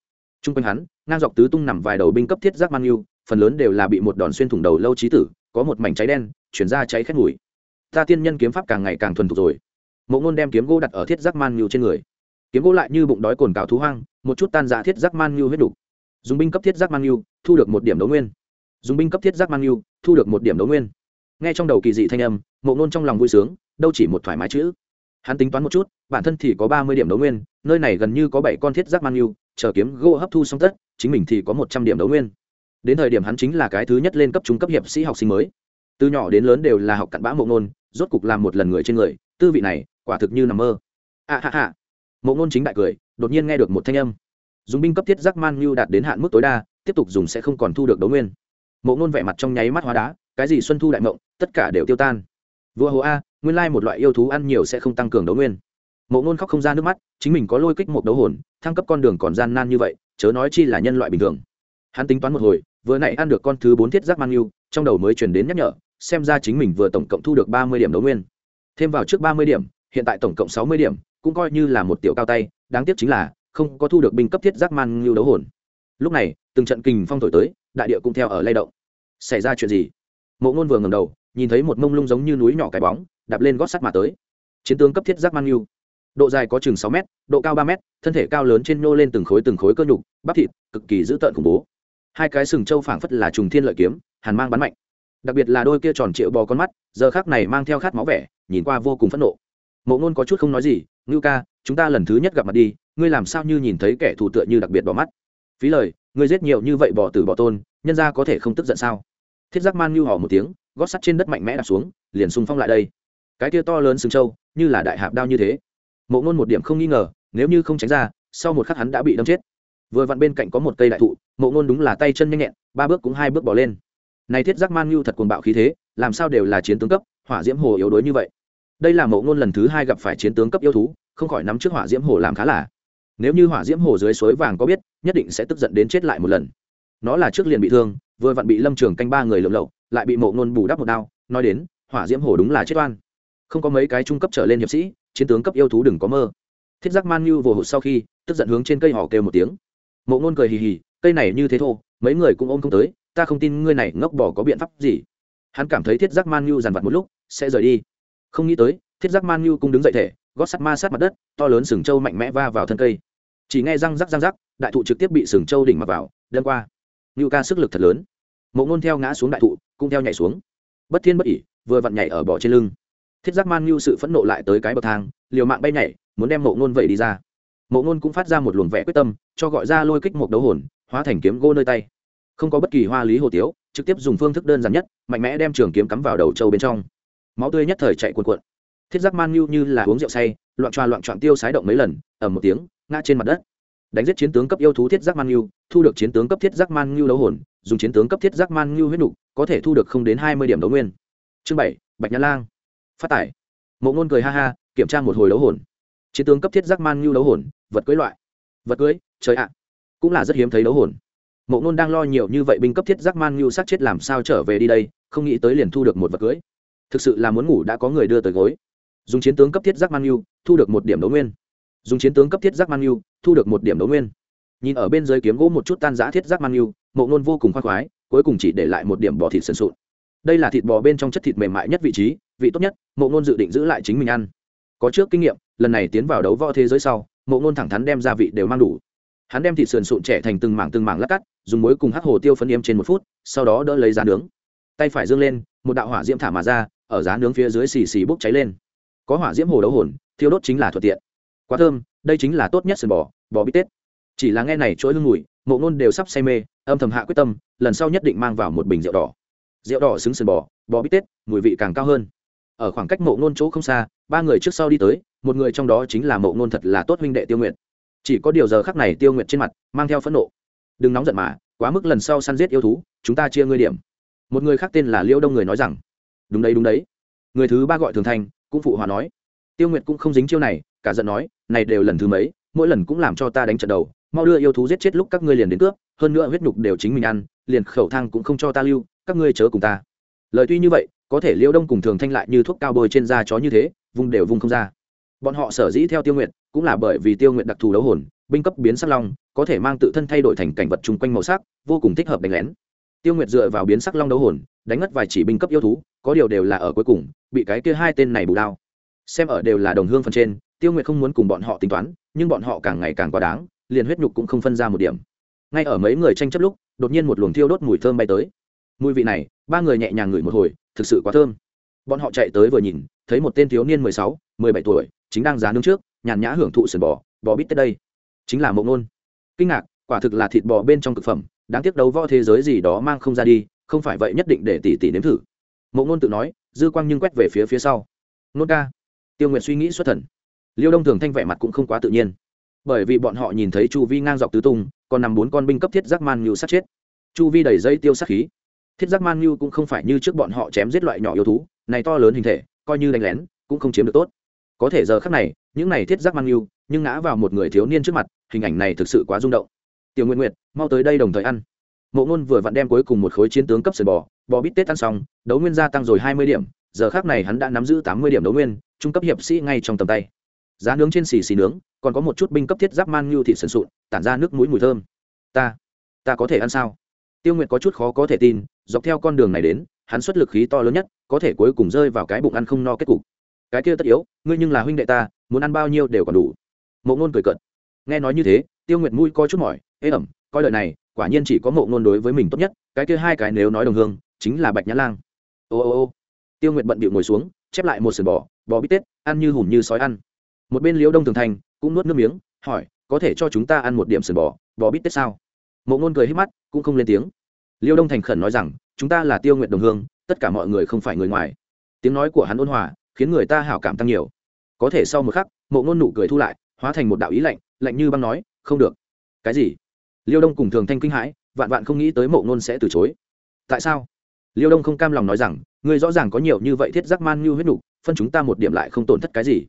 T r u n g quanh hắn, ngang dọc tứ tung nằm vài đầu binh cấp thiết giác man yêu, phần lớn đều là bị một đòn xuyên thủng đầu lâu trí tử, có một mảnh cháy đen, chuyển ra cháy khét mùi. Ta tiên nhân kiếm pháp càng ngày càng thuần thục rồi. Mộ ngôn đem kiếm gỗ đặt ở thiết giác man yêu trên người kiếm gỗ lại như bụng đói cồn cào thú hoang, một chút tan dạ thiết giác man yêu huyết đục. Dùng binh cấp thiết giác man yêu thu được một điểm đấu nguyên. Dùng binh cấp thiết giác man yêu thu được một điểm đấu nguyên. Nghe trong đầu kỳ dị thanh âm, mộ ngôn trong lòng vui sướng, đâu chỉ một thoải mái chữ. Hắn tính toán một chút, bản thân thì có ba mươi điểm đấu nguyên, nơi này gần như có bảy con thiết giác man yêu chờ kiếm gỗ hấp thu xong tất, chính mình thì có một trăm điểm đấu nguyên. Đến thời điểm hắn chính là cái thứ nhất lên cấp trung cấp hiệp sĩ học sinh mới. Từ nhỏ đến lớn đều là học cặn bã mộ ngôn rốt cục làm một lần người trên người, tư vị này, quả thực như nằm mơ. A ha ha mộ ngôn chính đại cười, đột nhiên nghe được một thanh âm. Dùng binh cấp thiết giác man như đạt đến hạn mức tối đa, tiếp tục dùng sẽ không còn thu được đấu nguyên. Mộ ngôn vẻ mặt trong nháy mắt hóa đá, cái gì xuân thu đại mộng, tất cả đều tiêu tan. Vua hồ a, nguyên lai một loại yêu thú ăn nhiều sẽ không tăng cường đấu nguyên. Mộ ngôn khóc không ra nước mắt, chính mình có lôi kích một đấu hồn, thăng cấp con đường còn gian nan như vậy, chớ nói chi là nhân loại bình thường. Hắn tính toán một hồi, vừa nãy ăn được con thứ bốn thiết giác man yêu trong đầu mới truyền đến nhắc nhở, xem ra chính mình vừa tổng cộng thu được ba mươi điểm đấu nguyên. Thêm vào trước ba mươi điểm, hiện tại tổng cộng sáu mươi điểm cũng coi như là một tiểu cao tay, đáng tiếc chính là không có thu được binh cấp thiết giác man ngưu đấu hồn. Lúc này, từng trận kình phong thổi tới, đại địa cũng theo ở lay động. Xảy ra chuyện gì? Mộ ngôn vừa ngầm đầu, nhìn thấy một mông lung giống như núi nhỏ cái bóng, đạp lên gót sắt mà tới. Chiến tướng cấp thiết giác man ngưu. Độ dài có chừng sáu m độ cao ba m thân thể cao lớn trên nô lên từng khối từng khối cơ nhục, bắp thịt, cực kỳ dữ tợn khủng bố. Hai cái sừng trâu phảng phất là trùng thiên lợi kiếm, hàn mang bắn mạnh. Đặc biệt là đôi kia tròn triệu bò con mắt, giờ khác này mang theo khát máu vẻ, nhìn qua vô cùng phẫn nộ. Mộ ngôn có chút không nói gì ngưu ca, chúng ta lần thứ nhất gặp mặt đi, ngươi làm sao như nhìn thấy kẻ thù tựa như đặc biệt bỏ mắt? Phí lời, ngươi giết nhiều như vậy bỏ tử bỏ tôn, nhân ra có thể không tức giận sao? Thiết giác man ngưu hò một tiếng, gót sắt trên đất mạnh mẽ đặt xuống, liền xung phong lại đây. Cái kia to lớn sừng trâu, như là đại hạp đao như thế. Mộ ngôn một điểm không nghi ngờ, nếu như không tránh ra, sau một khắc hắn đã bị đâm chết. Vừa vặn bên cạnh có một cây đại thụ, mộ ngôn đúng là tay chân nhanh nhẹn, ba bước cũng hai bước bỏ lên. Này thiết giác man ngưu thật cuồng bạo khí thế, làm sao đều là chiến tướng cấp, hỏa diễm hồ yếu đuối như vậy đây là mộ ngôn lần thứ hai gặp phải chiến tướng cấp yêu thú, không khỏi nắm trước hỏa diễm hồ làm khá là. Nếu như hỏa diễm hồ dưới suối vàng có biết, nhất định sẽ tức giận đến chết lại một lần. Nó là trước liền bị thương, vừa vặn bị lâm trường canh ba người lộng lậu, lại bị mộ ngôn bù đắp một đao, nói đến, hỏa diễm hồ đúng là chết oan. Không có mấy cái trung cấp trở lên hiệp sĩ, chiến tướng cấp yêu thú đừng có mơ. Thiết giác man như vồ hụt sau khi, tức giận hướng trên cây họ kêu một tiếng. Mộ ngôn cười hì hì, cây này như thế thô, mấy người cũng ôm không tới, ta không tin ngươi này ngốc bỏ có biện pháp gì. Hắn cảm thấy thiết giác man như dằn vặt một lúc, sẽ rời đi không nghĩ tới, thiết giác man như cũng đứng dậy thể, gót sắt ma sát mặt đất, to lớn sừng trâu mạnh mẽ va vào thân cây. Chỉ nghe răng rắc răng rắc, đại thụ trực tiếp bị sừng trâu đỉnh mặt vào, đâm qua. Như ca sức lực thật lớn. Mộ ngôn theo ngã xuống đại thụ, cũng theo nhảy xuống. Bất thiên bất ỉ vừa vặn nhảy ở bỏ trên lưng. Thiết giác man như sự phẫn nộ lại tới cái bậc thang, liều mạng bay nhảy, muốn đem mộ ngôn vậy đi ra. Mộ ngôn cũng phát ra một luồng vẻ quyết tâm, cho gọi ra lôi kích một đấu hồn, hóa thành kiếm gô nơi tay. Không có bất kỳ hoa lý hồ tiếu, trực tiếp dùng phương thức đơn giản nhất, mạnh mẽ đem trường kiếm cắm vào đầu trâu bên trong máu tươi nhất thời chạy cuồn cuộn. Thiết giác man như như là uống rượu say, loạn tròa loạn trọn tiêu sái động mấy lần, ầm một tiếng, ngã trên mặt đất. Đánh giết chiến tướng cấp yêu thú thiết giác man nhu, thu được chiến tướng cấp thiết giác man nhu đấu hồn, dùng chiến tướng cấp thiết giác man nhu huyết nục, có thể thu được không đến hai mươi điểm đấu nguyên. Chương bảy, bạch nhã lang. Phát tải. Mộ ngôn cười ha ha, kiểm tra một hồi đấu hồn. Chiến tướng cấp thiết giác man nhu đấu hồn, vật cưới loại. Vật cưới? Trời ạ. Cũng là rất hiếm thấy đấu hồn. Mộ ngôn đang lo nhiều như vậy binh cấp thiết giác man nhu sát chết làm sao trở về đi đây, không nghĩ tới liền thu được một vật cưới thực sự là muốn ngủ đã có người đưa tới gối. Dùng chiến tướng cấp thiết giác man yêu thu được một điểm đấu nguyên. Dùng chiến tướng cấp thiết giác man yêu thu được một điểm đấu nguyên. Nhìn ở bên dưới kiếm gỗ một chút tan giã thiết giác man yêu mộ ngôn vô cùng khoác khoái, cuối cùng chỉ để lại một điểm bò thịt sần sụn. Đây là thịt bò bên trong chất thịt mềm mại nhất vị trí, vị tốt nhất, mộ ngôn dự định giữ lại chính mình ăn. Có trước kinh nghiệm, lần này tiến vào đấu võ thế giới sau, mộ ngôn thẳng thắn đem gia vị đều mang đủ. Hắn đem thịt sườn sụn trẻ thành từng mảng từng mảng lát cắt, dùng muối cùng hắc hồ tiêu phấn yếm trên một phút, sau đó đỡ lấy giá nướng. Tay phải dương lên, một đạo hỏa diễm thả mà ra ở giá nướng phía dưới xì xì bốc cháy lên. Có hỏa diễm hồ đấu hồn, thiêu đốt chính là thuận tiện. Quá thơm, đây chính là tốt nhất sườn bò bò bít tết. Chỉ là nghe này chuỗi hương mùi, mộ ngôn đều sắp say mê, âm thầm hạ quyết tâm, lần sau nhất định mang vào một bình rượu đỏ. Rượu đỏ xứng sườn bò bò bít tết, mùi vị càng cao hơn. Ở khoảng cách mộ ngôn chỗ không xa, ba người trước sau đi tới, một người trong đó chính là mộ ngôn thật là tốt huynh đệ tiêu nguyện chỉ có điều giờ khắc này tiêu nguyện trên mặt mang theo phẫn nộ. Đừng nóng giận mà, quá mức lần sau săn giết yêu thú, chúng ta chia ngươi điểm. Một người khác tên là liêu đông người nói rằng đúng đấy đúng đấy. Người thứ ba gọi thường thanh, cũng phụ hòa nói. Tiêu nguyệt cũng không dính chiêu này, cả giận nói, này đều lần thứ mấy, mỗi lần cũng làm cho ta đánh trận đầu. Mau đưa yêu thú giết chết lúc các ngươi liền đến cướp, hơn nữa huyết nhục đều chính mình ăn, liền khẩu thang cũng không cho ta lưu, các ngươi chớ cùng ta. Lời tuy như vậy, có thể liêu đông cùng thường thanh lại như thuốc cao bôi trên da chó như thế vùng đều vùng không ra. Bọn họ sở dĩ theo tiêu nguyện cũng là bởi vì tiêu nguyện đặc thù đấu hồn, binh cấp biến sắc long có có thể mang tự thân thay đổi thành cảnh vật chung quanh màu sắc, vô cùng thích hợp đánh lén tiêu nguyệt dựa vào biến sắc long đấu hồn, đánh ngất vài chỉ binh cấp yêu thú, có điều đều là ở cuối cùng, bị cái kia hai tên này bù đao. Xem ở đều là đồng hương phần trên, tiêu nguyệt không muốn cùng bọn họ tính toán, nhưng bọn họ càng ngày càng quá đáng, liền huyết nhục cũng không phân ra một điểm. Ngay ở mấy người tranh chấp lúc, đột nhiên một luồng thiêu đốt mùi thơm bay tới. Mùi vị này, ba người nhẹ nhàng ngửi một hồi, thực sự quá thơm. Bọn họ chạy tới vừa nhìn, thấy một tên thiếu niên mười sáu, mười bảy tuổi, chính đang giá nướng trước, nhàn nhã hưởng thụ sườn bò bò bít tết đây. Chính là mộng nôn. Kinh ngạc, quả thực là thịt bò bên trong thực phẩm đáng tiếc đấu võ thế giới gì đó mang không ra đi, không phải vậy nhất định để tỷ tỷ nếm thử. Mộ nôn tự nói, dư quang nhưng quét về phía phía sau. Nôn ca. Tiêu Nguyệt suy nghĩ xuất thần. Liêu đông thường thanh vẻ mặt cũng không quá tự nhiên. Bởi vì bọn họ nhìn thấy chu vi ngang dọc tứ tung, còn nằm bốn con binh cấp thiết giác man như sát chết. Chu vi đầy dây tiêu sát khí. Thiết giác man như cũng không phải như trước bọn họ chém giết loại nhỏ yêu thú, này to lớn hình thể, coi như đánh lén, cũng không chiếm được tốt. Có thể giờ khác này, những này thiết giác man như, nhưng ngã vào một người thiếu niên trước mặt, hình ảnh này thực sự quá rung động tiểu nguyện nguyện mau tới đây đồng thời ăn. Mộ ngôn vừa vặn đem cuối cùng một khối chiến tướng cấp sườn bò bò bít tết ăn xong, đấu nguyên gia tăng rồi hai mươi điểm, giờ khác này hắn đã nắm giữ tám mươi điểm đấu nguyên, trung cấp hiệp sĩ ngay trong tầm tay. Giá nướng trên xì xì nướng, còn có một chút binh cấp thiết giáp man như thịt sần sụn, tản ra nước mũi mùi thơm. Ta ta có thể ăn sao? Tiêu nguyệt có chút khó có thể tin, dọc theo con đường này đến, hắn xuất lực khí to lớn nhất, có thể cuối cùng rơi vào cái bụng ăn không no kết cục. Cái kia tất yếu, ngươi nhưng là huynh đệ ta, muốn ăn bao nhiêu đều còn đủ. Mộ ngôn cười cận nghe nói như thế, tiêu nguyệt mũi coi chút mỏi ế ẩm, coi lời này, quả nhiên chỉ có mộ ngôn đối với mình tốt nhất, cái kia hai cái nếu nói đồng hương, chính là bạch nhã lang. Ô ô ô. Tiêu nguyệt bận bịu ngồi xuống, chép lại một sườn bò bò bít tết, ăn như hùm như sói ăn. Một bên liễu đông thường thành cũng nuốt nước miếng, hỏi, có thể cho chúng ta ăn một điểm sườn bò bò bít tết sao? Mộ ngôn cười hít mắt, cũng không lên tiếng. Liêu đông thành khẩn nói rằng, chúng ta là tiêu nguyện đồng hương, tất cả mọi người không phải người ngoài. Tiếng nói của hắn ôn hòa, khiến người ta hảo cảm tăng nhiều. Có thể sau một khắc, mộ ngôn nụ cười thu lại, hóa thành một đạo ý lạnh lạnh như băng nói, không được. Cái gì? Liêu đông cùng thường thanh kinh hãi vạn vạn không nghĩ tới mộ ngôn sẽ từ chối. Tại sao? Liêu đông không cam lòng nói rằng ngươi rõ ràng có nhiều như vậy thiết giác man như huyết đủ, phân chúng ta một điểm lại không tổn thất cái gì.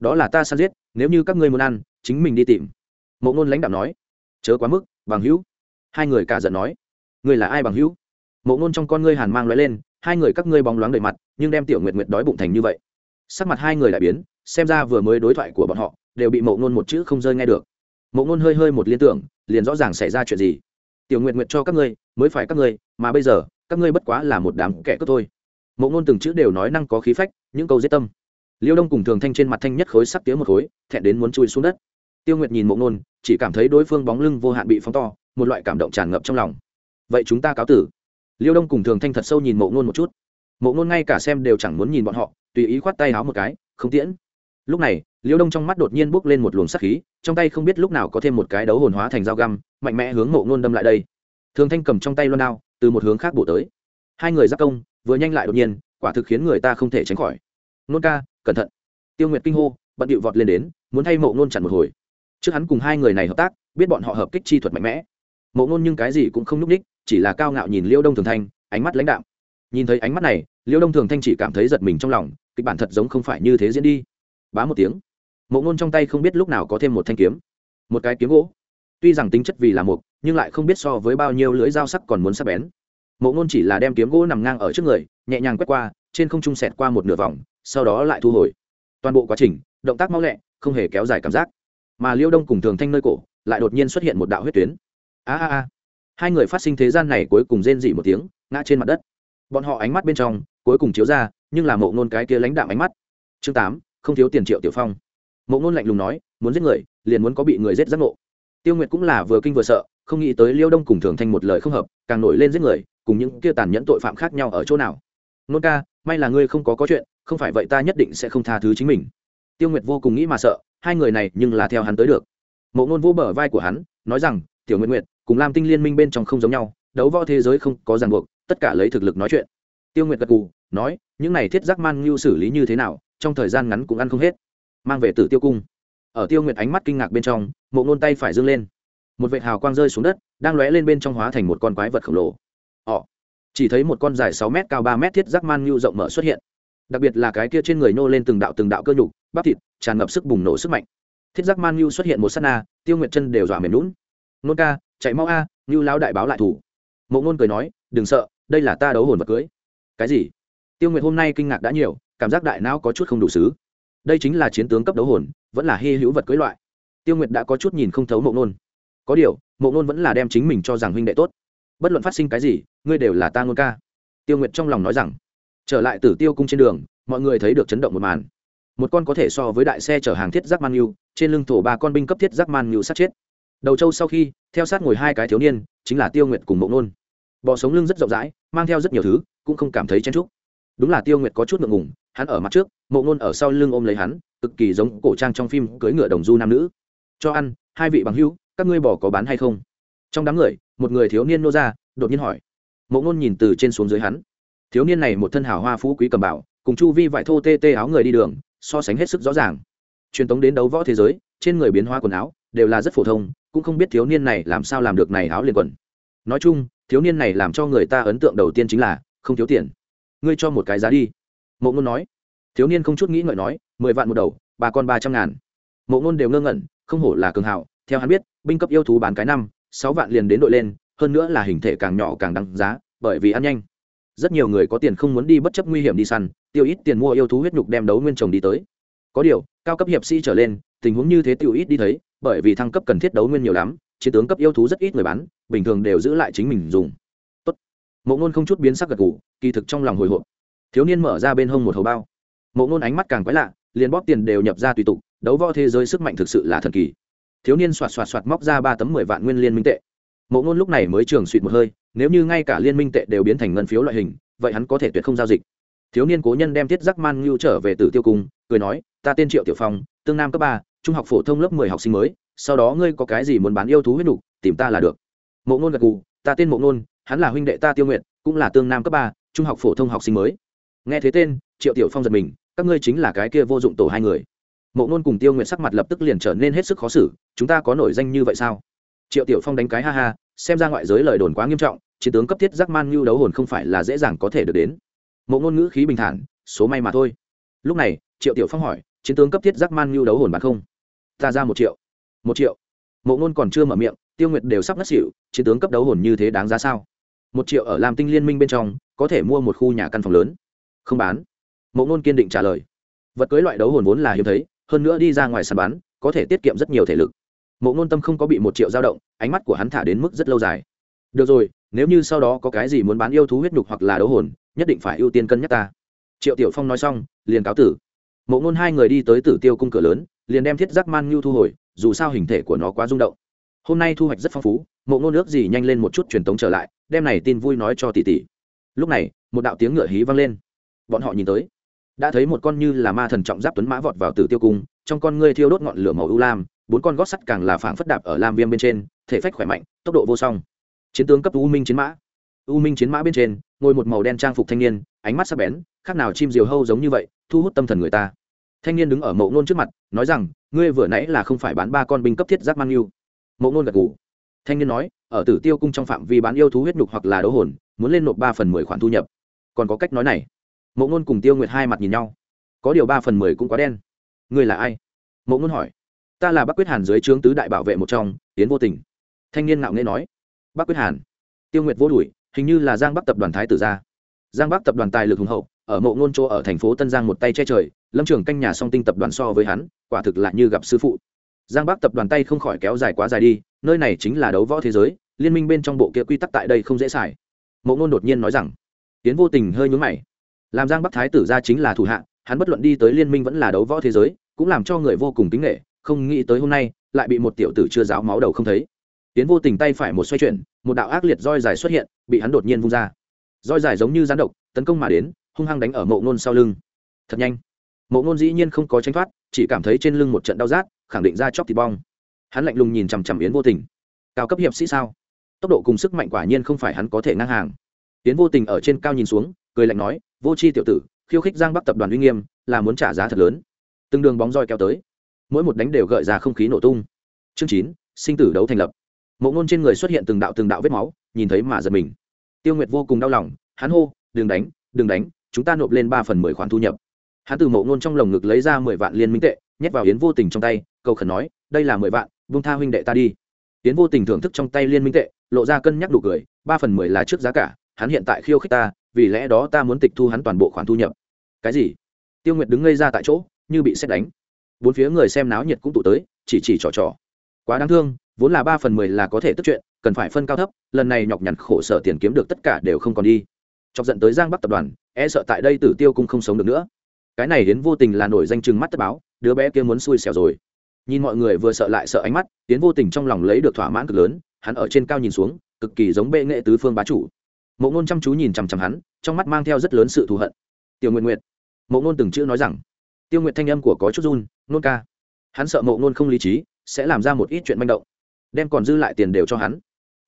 Đó là ta săn giết nếu như các ngươi muốn ăn chính mình đi tìm. Mộ ngôn lãnh đạo nói. Chớ quá mức bằng hữu. Hai người cả giận nói. Ngươi là ai bằng hữu? Mộ ngôn trong con ngươi hàn mang lóe lên hai người các ngươi bóng loáng đầy mặt nhưng đem tiểu nguyệt nguyệt đói bụng thành như vậy. Sắc mặt hai người lại biến xem ra vừa mới đối thoại của bọn họ đều bị mộ ngôn một chữ không rơi nghe được. Mộ ngôn hơi hơi một liên tưởng liền rõ ràng xảy ra chuyện gì. Tiểu nguyệt nguyệt cho các ngươi, mới phải các ngươi, mà bây giờ, các ngươi bất quá là một đám kẻ cướp thôi. Mộ ngôn từng chữ đều nói năng có khí phách, những câu dễ tâm. Liêu đông cùng thường thanh trên mặt thanh nhất khối sắc tiếng một khối, thẹn đến muốn chui xuống đất. Tiêu nguyệt nhìn mộ ngôn, chỉ cảm thấy đối phương bóng lưng vô hạn bị phóng to, một loại cảm động tràn ngập trong lòng. Vậy chúng ta cáo tử. Liêu đông cùng thường thanh thật sâu nhìn mộ ngôn một chút. Mộ ngôn ngay cả xem đều chẳng muốn nhìn bọn họ, tùy ý khoát tay háo một cái, không tiễn lúc này, liêu đông trong mắt đột nhiên bốc lên một luồng sắc khí, trong tay không biết lúc nào có thêm một cái đấu hồn hóa thành dao găm, mạnh mẽ hướng mộ ngôn đâm lại đây. Thường thanh cầm trong tay loan đao, từ một hướng khác bổ tới. Hai người giác công, vừa nhanh lại đột nhiên, quả thực khiến người ta không thể tránh khỏi. Nôn ca, cẩn thận. Tiêu nguyệt kinh hô, bận điệu vọt lên đến, muốn thay mộ ngôn chặn một hồi. Trước hắn cùng hai người này hợp tác, biết bọn họ hợp kích chi thuật mạnh mẽ. Mộ ngôn nhưng cái gì cũng không n ú c ních chỉ là cao ngạo nhìn liêu đông thường thanh, ánh mắt lãnh đạo nhìn thấy ánh mắt này, liêu đông thường thanh chỉ cảm thấy giật mình trong lòng, kịch bản thật giống không phải như thế diễn đi bá một tiếng. Mộ ngôn trong tay không biết lúc nào có thêm một thanh kiếm, một cái kiếm gỗ. Tuy rằng tính chất vì là mục, nhưng lại không biết so với bao nhiêu lưỡi dao sắc còn muốn sắc bén. Mộ ngôn chỉ là đem kiếm gỗ nằm ngang ở trước người, nhẹ nhàng quét qua, trên không trung sẹt qua một nửa vòng, sau đó lại thu hồi. Toàn bộ quá trình, động tác mau lẹ, không hề kéo dài cảm giác. Mà liêu đông cùng thường thanh nơi cổ, lại đột nhiên xuất hiện một đạo huyết tuyến. A a a. Hai người phát sinh thế gian này cuối cùng rên dị một tiếng, ngã trên mặt đất. Bọn họ ánh mắt bên trong, cuối cùng chiếu ra, nhưng là mộ ngôn cái kia lãnh đạm ánh mắt. Chương tám không thiếu tiền triệu tiểu phong. Mộ ngôn lạnh lùng nói, muốn giết người, liền muốn có bị người giết giác ngộ. Tiêu nguyệt cũng là vừa kinh vừa sợ, không nghĩ tới liêu đông cùng thường thanh một lời không hợp, càng nổi lên giết người, cùng những kia tàn nhẫn tội phạm khác nhau ở chỗ nào. Nôn ca, may là ngươi không có có chuyện, không phải vậy ta nhất định sẽ không tha thứ chính mình. Tiêu nguyệt vô cùng nghĩ mà sợ, hai người này nhưng là theo hắn tới được. Mộ ngôn vô bờ vai của hắn, nói rằng, tiểu nguyện nguyệt, cùng lam tinh liên minh bên trong không giống nhau, đấu võ thế giới không có ràng buộc, tất cả lấy thực lực nói chuyện. Tiêu nguyệt gật cù nói, những này thiết giác man ngưu xử lý như thế nào trong thời gian ngắn cũng ăn không hết. Mang về tử tiêu cung. Ở tiêu nguyệt ánh mắt kinh ngạc bên trong mộ ngôn tay phải dâng lên. Một vệ hào quang rơi xuống đất đang lóe lên bên trong hóa thành một con quái vật khổng lồ. Họ chỉ thấy một con dài sáu m cao ba m thiết giác man ngưu rộng mở xuất hiện. Đặc biệt là cái kia trên người nô lên từng đạo từng đạo cơ nhục bắp thịt tràn ngập sức bùng nổ sức mạnh. Thiết giác man ngưu xuất hiện một s á t na tiêu nguyệt chân đều dọa mềm lún nôn ca chạy mau a à, ngưu lão đại báo lại thủ. Mộ ngôn cười nói đừng sợ đây là ta đấu hồn vật cưới. Cái gì? Tiêu nguyệt hôm nay kinh ngạc đã nhiều cảm giác đại não có chút không đủ xứ. Đây chính là chiến tướng cấp đấu hồn, vẫn là hy hữu vật cưới loại. Tiêu nguyệt đã có chút nhìn không thấu mộ nôn. Có điều, mộ nôn vẫn là đem chính mình cho rằng huynh đệ tốt. Bất luận phát sinh cái gì, ngươi đều là ta ngôn ca. Tiêu nguyệt trong lòng nói rằng, trở lại tử tiêu cung trên đường, mọi người thấy được chấn động một màn. Một con có thể so với đại xe chở hàng thiết giác man nhu, trên lưng thổ ba con binh cấp thiết giác man nhu sát chết. Đầu châu sau khi, theo sát ngồi hai cái thiếu niên, chính là tiêu nguyệt cùng mộ nôn. Bọ sống lưng rất rộng rãi, mang theo rất nhiều thứ, cũng không cảm thấy chen trúc đúng là tiêu nguyệt có chút ngượng ngùng, hắn ở mặt trước, mộ nôn ở sau lưng ôm lấy hắn, cực kỳ giống cổ trang trong phim cưới ngựa đồng du nam nữ. Cho ăn, hai vị bằng hữu, các ngươi bỏ có bán hay không? Trong đám người, một người thiếu niên nô ra, đột nhiên hỏi. Mộ nôn nhìn từ trên xuống dưới hắn. Thiếu niên này một thân hào hoa phú quý cầm bảo, cùng chu vi vải thô tê tê áo người đi đường, so sánh hết sức rõ ràng. Truyền tống đến đấu võ thế giới, trên người biến hoa quần áo, đều là rất phổ thông, cũng không biết thiếu niên này làm sao làm được này áo liền quần. Nói chung, thiếu niên này làm cho người ta ấn tượng đầu tiên chính là không thiếu tiền ngươi cho một cái giá đi. Mộ ngôn nói. Thiếu niên không chút nghĩ ngợi nói, mười vạn một đầu ba con ba trăm ngàn. Mộ ngôn đều ngơ ngẩn, không hổ là cường hảo theo hắn biết, binh cấp yêu thú bán cái năm, sáu vạn liền đến đội lên, hơn nữa là hình thể càng nhỏ càng đăng giá, bởi vì ăn nhanh. Rất nhiều người có tiền không muốn đi bất chấp nguy hiểm đi săn, tiêu ít tiền mua yêu thú huyết nhục đem đấu nguyên trồng đi tới. Có điều, cao cấp hiệp sĩ trở lên, tình huống như thế tiêu ít đi thấy, bởi vì thăng cấp cần thiết đấu nguyên nhiều lắm, chiến tướng cấp yêu thú rất ít người bán, bình thường đều giữ lại chính mình dùng mộ ngôn không chút biến sắc gật gù, kỳ thực trong lòng hồi hộp. Thiếu niên mở ra bên hông một hầu bao. Mộ ngôn ánh mắt càng quái lạ, liền bóp tiền đều nhập ra tùy tục, đấu võ thế giới sức mạnh thực sự là thần kỳ. Thiếu niên xoạt xoạt xoạt móc ra ba tấm mười vạn nguyên liên minh tệ. Mộ ngôn lúc này mới trường suỵt một hơi, nếu như ngay cả liên minh tệ đều biến thành ngân phiếu loại hình, vậy hắn có thể tuyệt không giao dịch. Thiếu niên cố nhân đem tiết giác man ngưu trở về tử tiêu cung, cười nói, ta tên triệu tiểu phong, tương nam cấp ba, trung học phổ thông lớp mười học sinh mới, sau đó ngươi có cái gì muốn bán yêu thú huyết nục, tìm ta là được. Mộ ngôn gật gù, ta tên mộ ngôn hắn là huynh đệ ta tiêu nguyện cũng là tương nam cấp ba, trung học phổ thông học sinh mới. Nghe thế tên, triệu tiểu phong giật mình, các ngươi chính là cái kia vô dụng tổ hai người. Mộ ngôn cùng tiêu nguyện sắc mặt lập tức liền trở nên hết sức khó xử, chúng ta có nổi danh như vậy sao? Triệu tiểu phong đánh cái ha ha, xem ra ngoại giới lời đồn quá nghiêm trọng, chiến tướng cấp thiết giác man như đấu hồn không phải là dễ dàng có thể được đến. Mộ ngôn ngữ khí bình thản, số may mà thôi. Lúc này, triệu tiểu phong hỏi, chiến tướng cấp thiết giác man như đấu hồn bán không? Ta ra một triệu. Một triệu. Mộ ngôn còn chưa mở miệng, tiêu nguyệt đều sắp ngất xỉu, chiến tướng cấp đấu hồn như thế đáng giá sao? Một triệu ở làm tinh liên minh bên trong, có thể mua một khu nhà căn phòng lớn. Không bán. Mộ ngôn kiên định trả lời. Vật cưới loại đấu hồn vốn là hiếm thấy, hơn nữa đi ra ngoài sàn bán có thể tiết kiệm rất nhiều thể lực. Mộ ngôn tâm không có bị một triệu dao động, ánh mắt của hắn thả đến mức rất lâu dài. Được rồi, nếu như sau đó có cái gì muốn bán yêu thú huyết nhục hoặc là đấu hồn, nhất định phải ưu tiên cân nhắc ta. Triệu tiểu phong nói xong, liền cáo tử. Mộ ngôn hai người đi tới tử tiêu cung cửa lớn, liền đem thiết giác man ngưu thu hồi, dù sao hình thể của nó quá rung động. Hôm nay thu hoạch rất phong phú, mộ ngôn nước gì nhanh lên một chút truyền tống trở lại đem này tin vui nói cho tỷ tỷ. Lúc này, một đạo tiếng ngựa hí vang lên. Bọn họ nhìn tới. Đã thấy một con như là ma thần trọng giáp tuấn mã vọt vào tử tiêu cung, trong con ngươi thiêu đốt ngọn lửa màu ưu lam, bốn con gót sắt càng là phảng phất đạp ở lam viêm bên trên, thể phách khỏe mạnh, tốc độ vô song. Chiến tướng cấp u minh chiến mã. U minh chiến mã bên trên, ngồi một màu đen trang phục thanh niên, ánh mắt sắc bén, khác nào chim diều hâu giống như vậy, thu hút tâm thần người ta. Thanh niên đứng ở mộ Nôn trước mặt, nói rằng, ngươi vừa nãy là không phải bán ba con binh cấp thiết giáp mang yêu mộ Nôn gật gù. thanh niên nói ở tử tiêu cung trong phạm vi bán yêu thú huyết nhục hoặc là đấu hồn, muốn lên nộp ba phần mười khoản thu nhập. Còn có cách nói này. Mộ ngôn cùng tiêu nguyệt hai mặt nhìn nhau. Có điều ba phần mười cũng quá đen. Ngươi là ai? Mộ ngôn hỏi. Ta là bắc quyết hàn dưới trướng tứ đại bảo vệ một trong tiến vô tình. Thanh niên ngạo nghê nói. Bắc quyết hàn. Tiêu nguyệt vô đuổi, hình như là giang bắc tập đoàn thái tử gia. Giang bắc tập đoàn tài lực hùng hậu, ở mộ ngôn chỗ ở thành phố tân giang một tay che trời, lâm trường canh nhà song tinh tập đoàn so với hắn, quả thực lại như gặp sư phụ. Giang bắc tập đoàn tay không khỏi kéo dài quá dài đi, nơi này chính là đấu võ thế giới liên minh bên trong bộ kia quy tắc tại đây không dễ xài. Mộ ngôn đột nhiên nói rằng tiến vô tình hơi nhún mày. Làm giang bắc thái tử ra chính là thủ hạ, hắn bất luận đi tới liên minh vẫn là đấu võ thế giới, cũng làm cho người vô cùng kính nghệ không nghĩ tới hôm nay, lại bị một tiểu tử chưa giáo máu đầu không thấy. Tiến vô tình tay phải một xoay chuyển, một đạo ác liệt roi dài xuất hiện, bị hắn đột nhiên vung ra. Roi dài giống như rán độc, tấn công mà đến, hung hăng đánh ở mộ ngôn sau lưng. Thật nhanh. Mộ ngôn dĩ nhiên không có tranh thoát, chỉ cảm thấy trên lưng một trận đau rát, khẳng định ra chóc thịt bong. Hắn lạnh lùng nhìn chằm chằm yến vô tình. Cao cấp hiệp sĩ sao? Tốc độ cùng sức mạnh quả nhiên không phải hắn có thể ngang hàng. Tiến vô tình ở trên cao nhìn xuống, cười lạnh nói, vô c h i tiểu tử, khiêu khích giang bắc tập đoàn uy nghiêm, là muốn trả giá thật lớn. Từng đường bóng roi kéo tới, mỗi một đánh đều gợi ra không khí nổ tung. Chương chín, sinh tử đấu thành lập. Mộ ngôn trên người xuất hiện từng đạo từng đạo vết máu, nhìn thấy mà giật mình. Tiêu nguyệt vô cùng đau lòng, hắn hô, đừng đánh đừng đánh, chúng ta nộp lên ba phần mười khoản thu nhập. Hắn từ mộ ngôn trong lồng ngực lấy ra mười vạn liên minh tệ, nhét vào yến vô tình trong tay, cầu khẩn nói, đây là mười vạn vung tha huynh đệ ta đi tiến vô tình thưởng thức trong tay liên minh tệ, lộ ra cân nhắc đủ cười, ba phần mười là trước giá cả, hắn hiện tại khiêu khích ta, vì lẽ đó ta muốn tịch thu hắn toàn bộ khoản thu nhập. Cái gì? Tiêu nguyệt đứng ngây ra tại chỗ, như bị xét đánh. Bốn phía người xem náo nhiệt cũng tụ tới, chỉ chỉ trò trò. Quá đáng thương, vốn là ba phần mười là có thể tức chuyện, cần phải phân cao thấp, lần này nhọc nhằn khổ sở tiền kiếm được tất cả đều không còn đi. Chọc dẫn tới giang bắc tập đoàn e sợ tại đây tử tiêu cũng không sống được nữa. Cái này đến vô tình là nổi danh chừng mắt tất báo, đứa bé kia muốn xui xẻo rồi nhìn mọi người vừa sợ lại sợ ánh mắt, tiến vô tình trong lòng lấy được thỏa mãn cực lớn, hắn ở trên cao nhìn xuống, cực kỳ giống bệ nghệ tứ phương bá chủ. Mộ ngôn chăm chú nhìn chằm chằm hắn, trong mắt mang theo rất lớn sự thù hận. Tiểu nguyện nguyện mộ ngôn từng chữ nói rằng, tiêu nguyện thanh âm của có chút run, nôn ca. Hắn sợ mộ ngôn không lý trí, sẽ làm ra một ít chuyện manh động, đem còn dư lại tiền đều cho hắn.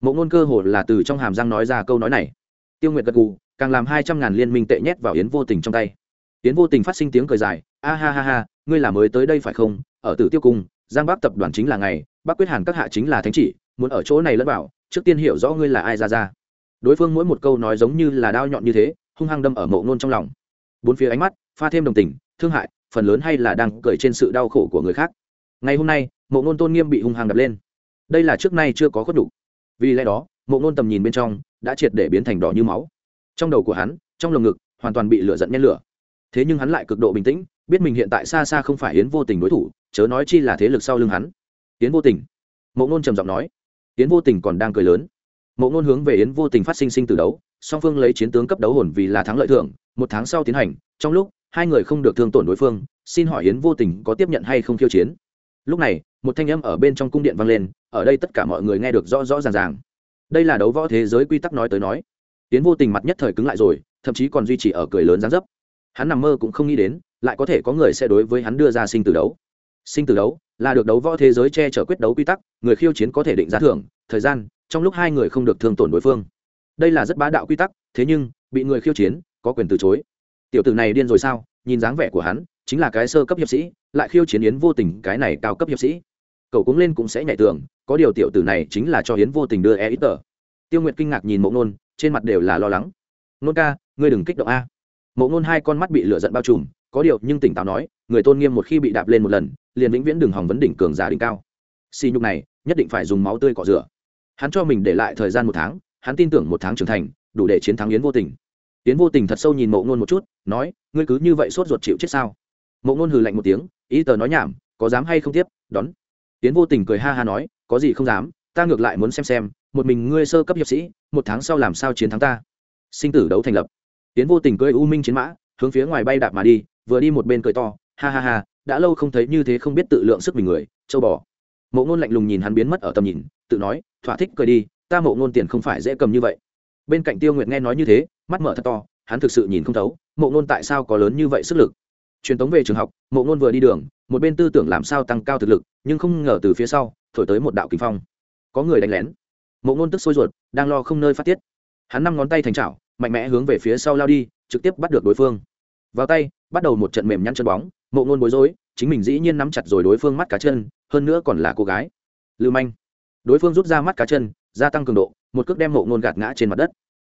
Mộ ngôn cơ hồ là từ trong hàm răng nói ra câu nói này. Tiêu nguyện gật gù, càng làm hai trăm ngàn liên minh tệ nhét vào yến vô tình trong tay tiến vô tình phát sinh tiếng cười dài, a ha ha ha, ngươi là mới tới đây phải không? Ở tử tiêu cung, giang bắc tập đoàn chính là ngày bắc quyết hàn các hạ chính là thánh chỉ, muốn ở chỗ này lẫn bảo trước tiên hiểu rõ ngươi là ai ra ra. Đối phương mỗi một câu nói giống như là đao nhọn như thế, hung hăng đâm ở mộ ngôn trong lòng. Bốn phía ánh mắt, pha thêm đồng tình, thương hại, phần lớn hay là đang cười trên sự đau khổ của người khác. Ngày hôm nay, mộ ngôn tôn nghiêm bị hung hăng đập lên. Đây là trước nay chưa có khuất đủ. Vì lẽ đó, mộ ngôn tầm nhìn bên trong, đã triệt để biến thành đỏ như máu. Trong đầu của hắn, trong lồng ngực, hoàn toàn bị lửa giận nhen lửa thế nhưng hắn lại cực độ bình tĩnh, biết mình hiện tại xa xa không phải yến vô tình đối thủ, chớ nói chi là thế lực sau lưng hắn. Yến vô tình. Mộ ngôn trầm giọng nói. Yến vô tình còn đang cười lớn. Mộ ngôn hướng về yến vô tình phát sinh sinh từ đấu, song phương lấy chiến tướng cấp đấu hồn vì là thắng lợi thưởng, một tháng sau tiến hành, trong lúc, hai người không được thương tổn đối phương, xin hỏi yến vô tình có tiếp nhận hay không khiêu chiến? Lúc này, một thanh âm ở bên trong cung điện vang lên, ở đây tất cả mọi người nghe được rõ rõ ràng ràng. Đây là đấu võ thế giới quy tắc nói tới nói. Yến vô tình mặt nhất thời cứng lại rồi, thậm chí còn duy trì ở cười lớn gián dấp hắn nằm mơ cũng không nghĩ đến, lại có thể có người sẽ đối với hắn đưa ra sinh tử đấu. Sinh tử đấu là được đấu võ thế giới che chở quyết đấu quy tắc, người khiêu chiến có thể định giá thưởng, thời gian, trong lúc hai người không được thương tổn đối phương. Đây là rất bá đạo quy tắc, thế nhưng, bị người khiêu chiến, có quyền từ chối. Tiểu tử này điên rồi sao? Nhìn dáng vẻ của hắn, chính là cái sơ cấp hiệp sĩ, lại khiêu chiến yến vô tình, cái này cao cấp hiệp sĩ. Cậu cũng lên cũng sẽ nhảy tưởng, có điều tiểu tử này chính là cho yến vô tình đưa e ít tờ tiêu nguyệt kinh ngạc nhìn mộ nôn, trên mặt đều là lo lắng. Nôn ca, ngươi đừng kích động a mộ nôn hai con mắt bị lửa giận bao trùm, có điều nhưng tỉnh táo nói, người tôn nghiêm một khi bị đạp lên một lần, liền vĩnh viễn đừng hòng vấn đỉnh cường giả đỉnh cao. Xì nhục này, nhất định phải dùng máu tươi cọ rửa. Hắn cho mình để lại thời gian một tháng, hắn tin tưởng một tháng trưởng thành, đủ để chiến thắng yến vô tình. Yến vô tình thật sâu nhìn mộ ngôn một chút, nói, ngươi cứ như vậy sốt ruột chịu chết sao? Mộ ngôn hừ lạnh một tiếng, ý tờ nói nhảm, có dám hay không tiếp, đón. Yến vô tình cười ha ha nói, có gì không dám, ta ngược lại muốn xem xem, một mình ngươi sơ cấp hiệp sĩ, một tháng sau làm sao chiến thắng ta? Sinh tử đấu thành lập tiến vô tình cười u minh chiến mã, hướng phía ngoài bay đạp mà đi, vừa đi một bên cười to, ha ha ha, đã lâu không thấy như thế không biết tự lượng sức mình người, châu bò. Mộ ngôn lạnh lùng nhìn hắn biến mất ở tầm nhìn, tự nói, thỏa thích cười đi, ta mộ ngôn tiền không phải dễ cầm như vậy. Bên cạnh tiêu nguyệt nghe nói như thế, mắt mở thật to, hắn thực sự nhìn không thấu, mộ ngôn tại sao có lớn như vậy sức lực. Truyền tống về trường học, mộ ngôn vừa đi đường, một bên tư tưởng làm sao tăng cao thực lực, nhưng không ngờ từ phía sau, thổi tới một đạo kinh phong. Có người đánh lén. Mộ ngôn tức sôi ruột, đang lo không nơi phát tiết. Hắn năm ngón tay thành chảo mạnh mẽ hướng về phía sau lao đi, trực tiếp bắt được đối phương. Vào tay, bắt đầu một trận mềm nhăn chân bóng, mộ ngôn bối rối, chính mình dĩ nhiên nắm chặt rồi đối phương mắt cá chân, hơn nữa còn là cô gái. Lưu manh. Đối phương rút ra mắt cá chân, gia tăng cường độ, một cước đem mộ ngôn gạt ngã trên mặt đất.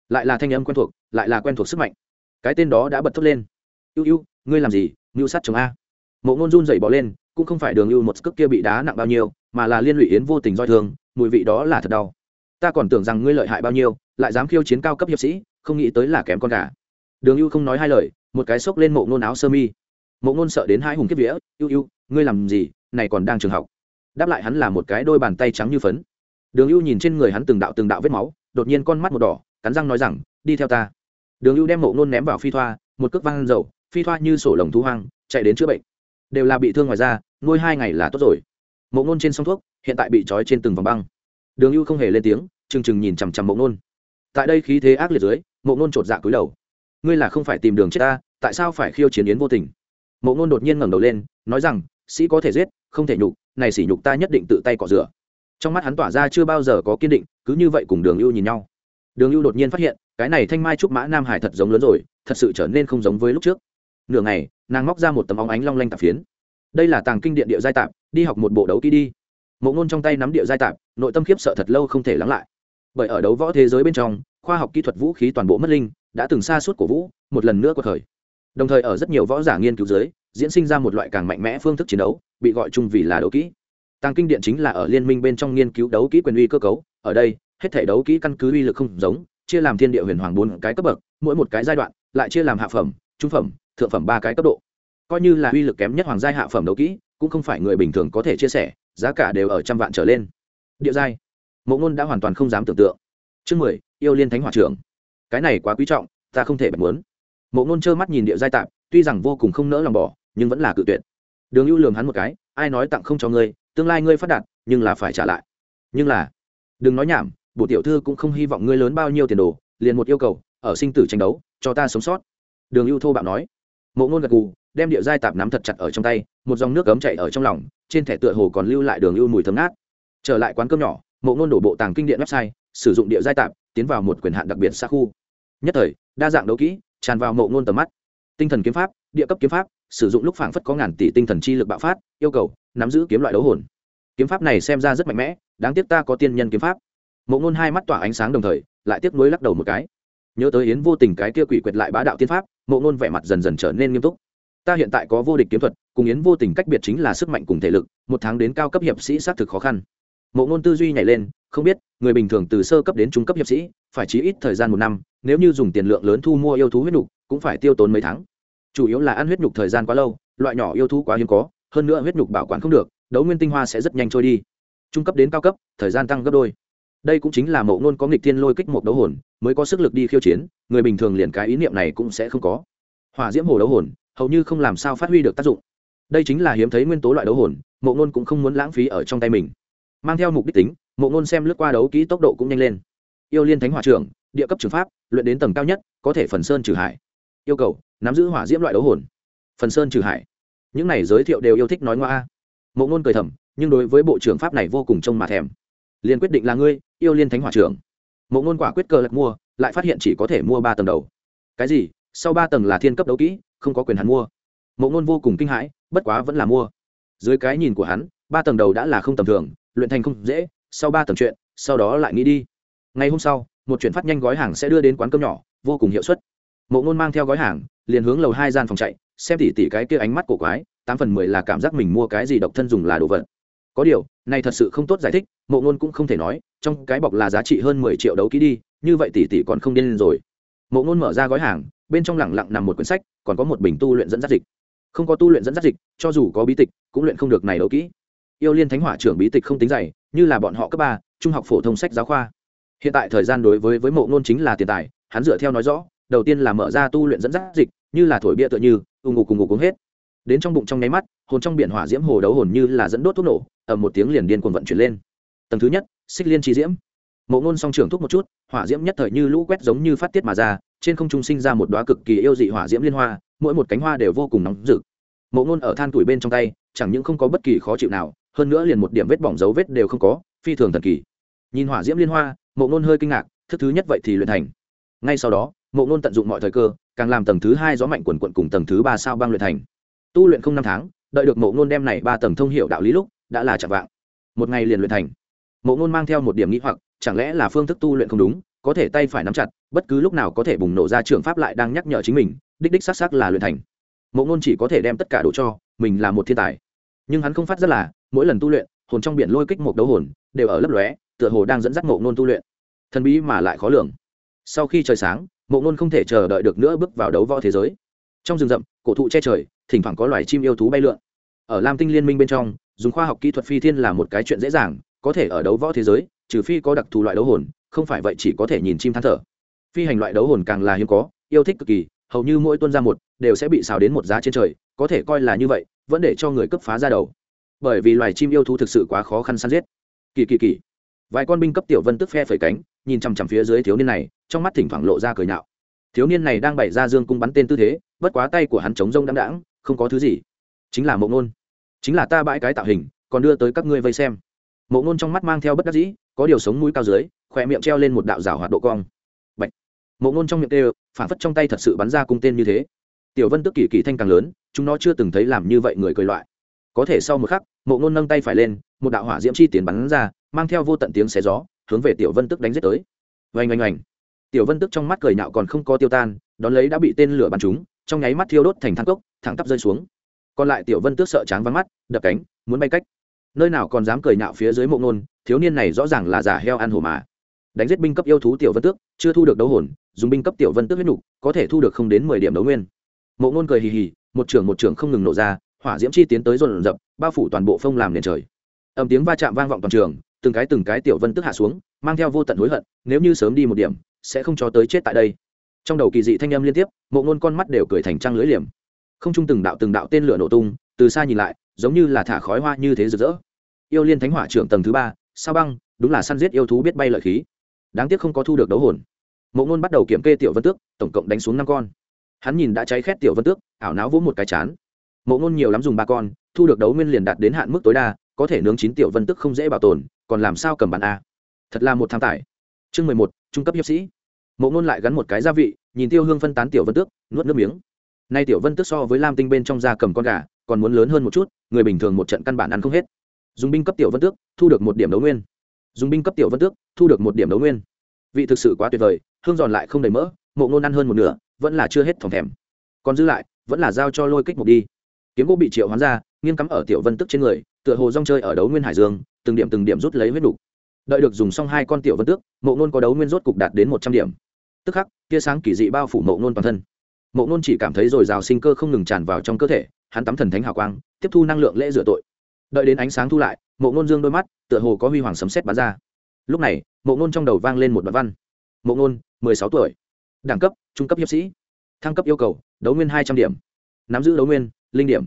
Lại là thanh âm quen thuộc, lại là quen thuộc sức mạnh. Cái tên đó đã bật thốt lên. Ưu ưu, ngươi làm gì? Ngưu sát chồng a. Mộ ngôn run dậy bỏ lên, cũng không phải đường ưu một cước kia bị đá nặng bao nhiêu, mà là liên lụy yến vô tình roi thường. mùi vị đó là thật đau. Ta còn tưởng rằng ngươi lợi hại bao nhiêu, lại dám khiêu chiến cao cấp hiệp sĩ không nghĩ tới là kém con gà. Đường ưu không nói hai lời, một cái xốc lên mộ ngôn áo sơ mi. Mộ ngôn sợ đến hai hùng kiếp vía, ưu ưu, ngươi làm gì? Này còn đang trường học. Đáp lại hắn là một cái đôi bàn tay trắng như phấn. Đường ưu nhìn trên người hắn từng đạo từng đạo vết máu, đột nhiên con mắt một đỏ, cắn răng nói rằng, đi theo ta. Đường ưu đem mộ ngôn ném vào phi thoa, một cước văng dầu, phi thoa như sổ lồng thu hoang, chạy đến chữa bệnh. Đều là bị thương ngoài da, nuôi hai ngày là tốt rồi. Mộ ngôn trên sông thuốc, hiện tại bị trói trên từng vòng băng. Đường ưu không hề lên tiếng trừng trừng nhìn chằm chằm mộ ngôn. Tại đây khí thế ác liệt dưới mộ ngôn chột dạ cúi đầu. Ngươi là không phải tìm đường chết ta, tại sao phải khiêu chiến yến vô tình? Mộ ngôn đột nhiên ngẩng đầu lên, nói rằng, sĩ có thể giết, không thể nhục, này sỉ nhục ta nhất định tự tay cọ rửa. Trong mắt hắn tỏa ra chưa bao giờ có kiên định, cứ như vậy cùng đường ưu nhìn nhau. Đường ưu đột nhiên phát hiện, cái này thanh mai trúc mã nam hải thật giống lớn rồi, thật sự trở nên không giống với lúc trước. Nửa ngày, nàng móc ra một tấm óng ánh long lanh tạp phiến. Đây là tàng kinh điện địa giai tạp, đi học một bộ đấu kỹ đi. Mộ ngôn trong tay nắm địa giai tạp, nội tâm khiếp sợ thật lâu không thể lắng lại. Bởi ở đấu võ thế giới bên trong khoa học kỹ thuật vũ khí toàn bộ mất linh, đã từng xa suốt của vũ, một lần nữa cuộc khởi. Đồng thời ở rất nhiều võ giả nghiên cứu giới diễn sinh ra một loại càng mạnh mẽ phương thức chiến đấu, bị gọi chung vì là đấu kỹ. Tàng kinh điện chính là ở liên minh bên trong nghiên cứu đấu kỹ quyền uy cơ cấu, ở đây, hết thể đấu kỹ căn cứ uy lực không giống, chia làm thiên địa huyền hoàng bốn cái cấp bậc, mỗi một cái giai đoạn, lại chia làm hạ phẩm, trung phẩm, thượng phẩm ba cái cấp độ. Coi như là uy lực kém nhất hoàng giai hạ phẩm đấu kỹ, cũng không phải người bình thường có thể chia sẻ, giá cả đều ở trăm vạn trở lên. Địa giai. Mộ ngôn đã hoàn toàn không dám tưởng tượng. Chương mười yêu liên thánh hỏa trưởng. Cái này quá quý trọng, ta không thể bật muốn. Mộ ngôn trơ mắt nhìn địa giai tạp, tuy rằng vô cùng không nỡ lòng bỏ, nhưng vẫn là cự tuyệt. Đường ưu lường hắn một cái, ai nói tặng không cho ngươi, tương lai ngươi phát đạt, nhưng là phải trả lại. Nhưng là, đừng nói nhảm bộ tiểu thư cũng không hy vọng ngươi lớn bao nhiêu tiền đồ, liền một yêu cầu, ở sinh tử tranh đấu, cho ta sống sót. Đường ưu thô bạo nói. Mộ ngôn gật gù, đem địa giai tạp nắm thật chặt ở trong tay, một dòng nước cấm chạy ở trong lòng, trên thẻ tựa hồ còn lưu lại đường ưu mùi thấm ngát. Trở lại quán cơm nhỏ, mộ ngôn đổ bộ tàng kinh điện website, sử dụng địa giai tạp tiến vào một quyền hạn đặc biệt xa khu. Nhất thời, đa dạng đấu kỹ, tràn vào mộ ngôn tầm mắt. Tinh thần kiếm pháp, địa cấp kiếm pháp, sử dụng lúc phảng phất có ngàn tỷ tinh thần chi lực bạo phát, yêu cầu, nắm giữ kiếm loại đấu hồn. Kiếm pháp này xem ra rất mạnh mẽ, đáng tiếc ta có tiên nhân kiếm pháp. Mộ ngôn hai mắt tỏa ánh sáng đồng thời, lại tiếc nuối lắc đầu một cái. Nhớ tới yến vô tình cái kia quỷ quyệt lại bá đạo tiên pháp, mộ ngôn vẻ mặt dần dần trở nên nghiêm túc. Ta hiện tại có vô địch kiếm thuật, cùng yến vô tình cách biệt chính là sức mạnh cùng thể lực, một tháng đến cao cấp hiệp sĩ xác thực khó khăn mộ ngôn tư duy nhảy lên, không biết, người bình thường từ sơ cấp đến trung cấp hiệp sĩ, phải chí ít thời gian một năm, nếu như dùng tiền lượng lớn thu mua yêu thú huyết nhục, cũng phải tiêu tốn mấy tháng. Chủ yếu là ăn huyết nhục thời gian quá lâu, loại nhỏ yêu thú quá hiếm có, hơn nữa huyết nhục bảo quản không được, đấu nguyên tinh hoa sẽ rất nhanh trôi đi. Trung cấp đến cao cấp, thời gian tăng gấp đôi. Đây cũng chính là mộ ngôn có nghịch thiên lôi kích một đấu hồn, mới có sức lực đi khiêu chiến, người bình thường liền cái ý niệm này cũng sẽ không có. Hỏa diễm hồ đấu hồn, hầu như không làm sao phát huy được tác dụng. Đây chính là hiếm thấy nguyên tố loại đấu hồn, mộ ngôn cũng không muốn lãng phí ở trong tay mình mang theo mục đích tính, mộ ngôn xem lướt qua đấu kỹ tốc độ cũng nhanh lên. Yêu liên thánh hỏa trưởng địa cấp trường pháp, luyện đến tầng cao nhất, có thể phần sơn trừ hải. Yêu cầu, nắm giữ hỏa diễm loại đấu hồn. Phần sơn trừ hải. Những này giới thiệu đều yêu thích nói ngoa. Mộ ngôn cười thầm, nhưng đối với bộ trưởng pháp này vô cùng trông mà thèm. Liền quyết định là ngươi, yêu liên thánh hỏa trưởng mộ ngôn quả quyết cờ lật mua, lại phát hiện chỉ có thể mua ba tầng đầu. Cái gì? Sau ba tầng là thiên cấp đấu kỹ, không có quyền hắn mua. Mộ ngôn vô cùng kinh hãi, bất quá vẫn là mua. Dưới cái nhìn của hắn, ba tầng đầu đã là không tầm thường luyện thành không dễ, sau ba tầng chuyện, sau đó lại nghĩ đi. Ngày hôm sau, một chuyển phát nhanh gói hàng sẽ đưa đến quán cơm nhỏ, vô cùng hiệu suất. Mộ ngôn mang theo gói hàng, liền hướng lầu hai gian phòng chạy, xem tỉ tỉ cái kia ánh mắt cổ quái, tám phần mười là cảm giác mình mua cái gì độc thân dùng là đồ vật. Có điều, này thật sự không tốt giải thích, mộ ngôn cũng không thể nói, trong cái bọc là giá trị hơn mười triệu đấu ký đi, như vậy tỷ tỷ còn không điên lên rồi. Mộ ngôn mở ra gói hàng, bên trong lẳng lặng nằm một quyển sách, còn có một bình tu luyện dẫn dắt dịch. Không có tu luyện dẫn dắt dịch, cho dù có bí tịch, cũng luyện không được này đấu kỹ yêu liên thánh hỏa trưởng bí tịch không tính dày, như là bọn họ cấp ba, trung học phổ thông sách giáo khoa. Hiện tại thời gian đối với với mộ ngôn chính là tiền tài, hắn dựa theo nói rõ, đầu tiên là mở ra tu luyện dẫn dắt dịch, như là thổi bia tựa như, ù ngục cùng ngục uống hết. Đến trong bụng trong nháy mắt, hồn trong biển hỏa diễm hồ đấu hồn như là dẫn đốt thuốc nổ, ầm một tiếng liền điên cuồng vận chuyển lên. Tầng thứ nhất, xích liên chi diễm. Mộ ngôn song trưởng thúc một chút, hỏa diễm nhất thời như lũ quét giống như phát tiết mà ra, trên không trung sinh ra một đoá cực kỳ yêu dị hỏa diễm liên hoa, mỗi một cánh hoa đều vô cùng nóng rực. Mộ ngôn ở than tuổi bên trong tay, chẳng những không có bất kỳ khó chịu nào hơn nữa liền một điểm vết bỏng dấu vết đều không có, phi thường thần kỳ. Nhìn hỏa diễm liên hoa, mộ ngôn hơi kinh ngạc, thức thứ nhất vậy thì luyện thành. Ngay sau đó, mộ ngôn tận dụng mọi thời cơ, càng làm tầng thứ hai gió mạnh quần quận cùng tầng thứ ba sao băng luyện thành. Tu luyện không năm tháng, đợi được mộ ngôn đem này ba tầng thông hiệu đạo lý lúc, đã là chạm vạng. Một ngày liền luyện thành. Mộ ngôn mang theo một điểm nghĩ hoặc, chẳng lẽ là phương thức tu luyện không đúng, có thể tay phải nắm chặt, bất cứ lúc nào có thể bùng nổ ra trường pháp lại đang nhắc nhở chính mình, đích đích xác xác là luyện thành. Mộ ngôn chỉ có thể đem tất cả đổ cho, mình là một thiên tài. Nhưng hắn không phát rất là mỗi lần tu luyện, hồn trong biển lôi kích một đấu hồn, đều ở lấp lóe, tựa hồ đang dẫn dắt mộ ngôn tu luyện. Thần bí mà lại khó lường. Sau khi trời sáng mộ ngôn không thể chờ đợi được nữa bước vào đấu võ thế giới. Trong rừng rậm, cổ thụ che trời, thỉnh thoảng có loài chim yêu thú bay lượn. Ở lam tinh liên minh bên trong, dùng khoa học kỹ thuật phi thiên là một cái chuyện dễ dàng, có thể ở đấu võ thế giới, trừ phi có đặc thù loại đấu hồn, không phải vậy chỉ có thể nhìn chim than thở. Phi hành loại đấu hồn càng là hiếm có, yêu thích cực kỳ, hầu như mỗi tuân ra một, đều sẽ bị xào đến một giá trên trời, có thể coi là như vậy, vẫn để cho người cấp phá ra đầu bởi vì loài chim yêu thú thực sự quá khó khăn săn giết. Kỳ kỳ kỳ. Vài con binh cấp tiểu vân tức phe phẩy cánh, nhìn chằm chằm phía dưới thiếu niên này, trong mắt thỉnh thoảng lộ ra cười nhạo. Thiếu niên này đang bày ra dương cung bắn tên tư thế, bất quá tay của hắn chống rông đắm đãng, không có thứ gì. Chính là mộ ngôn chính là ta bãi cái tạo hình, còn đưa tới các ngươi vây xem. Mộ ngôn trong mắt mang theo bất đắc dĩ, có điều sống mũi cao dưới, khỏe miệng treo lên một đạo rào hoạt độ cong. Bạch. mộ ngôn trong miệng tê phản phất trong tay thật sự bắn ra cung tên như thế. Tiểu vân tức kỳ kỳ thanh càng lớn, chúng nó chưa từng thấy làm như vậy người cười loại có thể sau một khắc, mộ ngôn nâng tay phải lên, một đạo hỏa diễm chi tiền bắn ra, mang theo vô tận tiếng xé gió, hướng về tiểu vân tức đánh giết tới. Oanh oanh oanh. Tiểu vân tức trong mắt cười nhạo còn không có tiêu tan, đón lấy đã bị tên lửa bắn trúng, trong nháy mắt thiêu đốt thành thang cốc, thẳng tắp rơi xuống. Còn lại tiểu vân tước sợ tráng vắng mắt, đập cánh, muốn bay cách. Nơi nào còn dám cười nhạo phía dưới mộ nôn, thiếu niên này rõ ràng là giả heo ăn hổ mà. Đánh giết binh cấp yêu thú tiểu vân tước chưa thu được đấu hồn, dùng binh cấp tiểu vân tước huyết nhục có thể thu được không đến mười điểm đấu nguyên. Mộ nôn cười hì hì, một trưởng một trưởng không ngừng nổ ra hỏa diễm chi tiến tới dồn dập bao phủ toàn bộ phông làm nền trời. Ầm tiếng va chạm vang vọng toàn trường, từng cái từng cái tiểu vân tức hạ xuống, mang theo vô tận hối hận, nếu như sớm đi một điểm, sẽ không cho tới chết tại đây. Trong đầu kỳ dị thanh âm liên tiếp, mộ ngôn con mắt đều cười thành trăng lưới liềm. Không chung từng đạo từng đạo tên lửa nổ tung, từ xa nhìn lại, giống như là thả khói hoa như thế rực rỡ. Yêu liên thánh hỏa trưởng tầng thứ ba, sao băng, đúng là săn giết yêu thú biết bay lợi khí. Đáng tiếc không có thu được đấu hồn. Mộ ngôn bắt đầu kiểm kê tiểu vân tước, tổng cộng đánh xuống năm con. Hắn nhìn đã cháy khét tiểu vân tước, ảo não vỗ một cái chán mộ ngôn nhiều lắm dùng ba con, thu được đấu nguyên liền đạt đến hạn mức tối đa, có thể nướng chín tiểu vân tức không dễ bảo tồn, còn làm sao cầm bàn a? Thật là một tham tài. Chương mười một, trung cấp hiệp sĩ. Mộ ngôn lại gắn một cái gia vị, nhìn tiêu hương phân tán tiểu vân tước, nuốt nước miếng. Nay tiểu vân tước so với lam tinh bên trong da cầm con gà, còn muốn lớn hơn một chút, người bình thường một trận căn bản ăn không hết. Dùng binh cấp tiểu vân tước, thu được một điểm đấu nguyên. Dùng binh cấp tiểu vân tước, thu được một điểm đấu nguyên. Vị thực sự quá tuyệt vời, hương giòn lại không đầy mỡ, mộ ngôn ăn hơn một nửa, vẫn là chưa hết thòng thèm. Còn dư lại, vẫn là giao cho lôi kích một đi kiếm gỗ bị triệu hoán ra, nghiêng cắm ở tiểu vân tức trên người, tựa hồ rong chơi ở đấu nguyên hải dương, từng điểm từng điểm rút lấy huyết đủ. đợi được dùng xong hai con tiểu vân tước, mộ ngôn có đấu nguyên rốt cục đạt đến một trăm điểm. Tức khắc, tia sáng kỳ dị bao phủ mộ ngôn toàn thân. Mộ ngôn chỉ cảm thấy dồi dào sinh cơ không ngừng tràn vào trong cơ thể, hắn tắm thần thánh hào quang, tiếp thu năng lượng lễ rửa tội. Đợi đến ánh sáng thu lại, mộ ngôn dương đôi mắt, tựa hồ có huy hoàng sấm xét bắn ra. Lúc này, mộ ngôn trong đầu vang lên một đoạn văn. Mộ ngôn mười sáu tuổi. Đẳng cấp, trung cấp hiệp sĩ. Thăng cấp yêu cầu, đấu nguyên hai trăm điểm. Nắm giữ đấu nguyên linh điểm.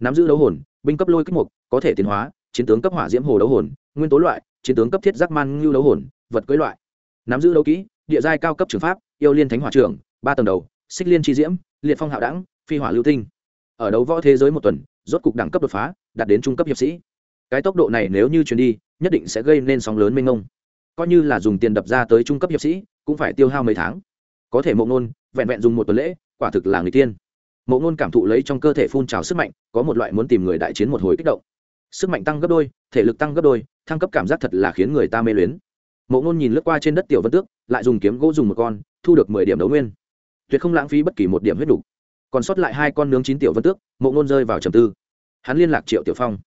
Nắm giữ đấu hồn, binh cấp lôi kích mục, có thể tiến hóa, chiến tướng cấp hỏa diễm hồ đấu hồn, nguyên tố loại, chiến tướng cấp thiết giác man ngưu đấu hồn, vật cưới loại. Nắm giữ đấu kỹ, địa giai cao cấp trường pháp, yêu liên thánh hỏa trưởng ba tầng đầu, xích liên tri diễm, liệt phong hạo đẳng, phi hỏa lưu tinh. Ở đấu võ thế giới một tuần, rốt cục đẳng cấp đột phá, đạt đến trung cấp hiệp sĩ. Cái tốc độ này nếu như truyền đi, nhất định sẽ gây nên sóng lớn mênh ngông coi như là dùng tiền đập ra tới trung cấp hiệp sĩ, cũng phải tiêu hao mấy tháng. Có thể mộng nôn, vẹn vẹn dùng một tuần lễ, quả thực là người tiên mộ ngôn cảm thụ lấy trong cơ thể phun trào sức mạnh, có một loại muốn tìm người đại chiến một hồi kích động. Sức mạnh tăng gấp đôi, thể lực tăng gấp đôi, thăng cấp cảm giác thật là khiến người ta mê luyến. Mộ ngôn nhìn lướt qua trên đất tiểu vân tước, lại dùng kiếm gỗ dùng một con, thu được mười điểm đấu nguyên. Tuyệt không lãng phí bất kỳ một điểm huyết đủ. còn sót lại hai con nướng chín tiểu vân tước, mộ ngôn rơi vào trầm tư. Hắn liên lạc triệu tiểu phong.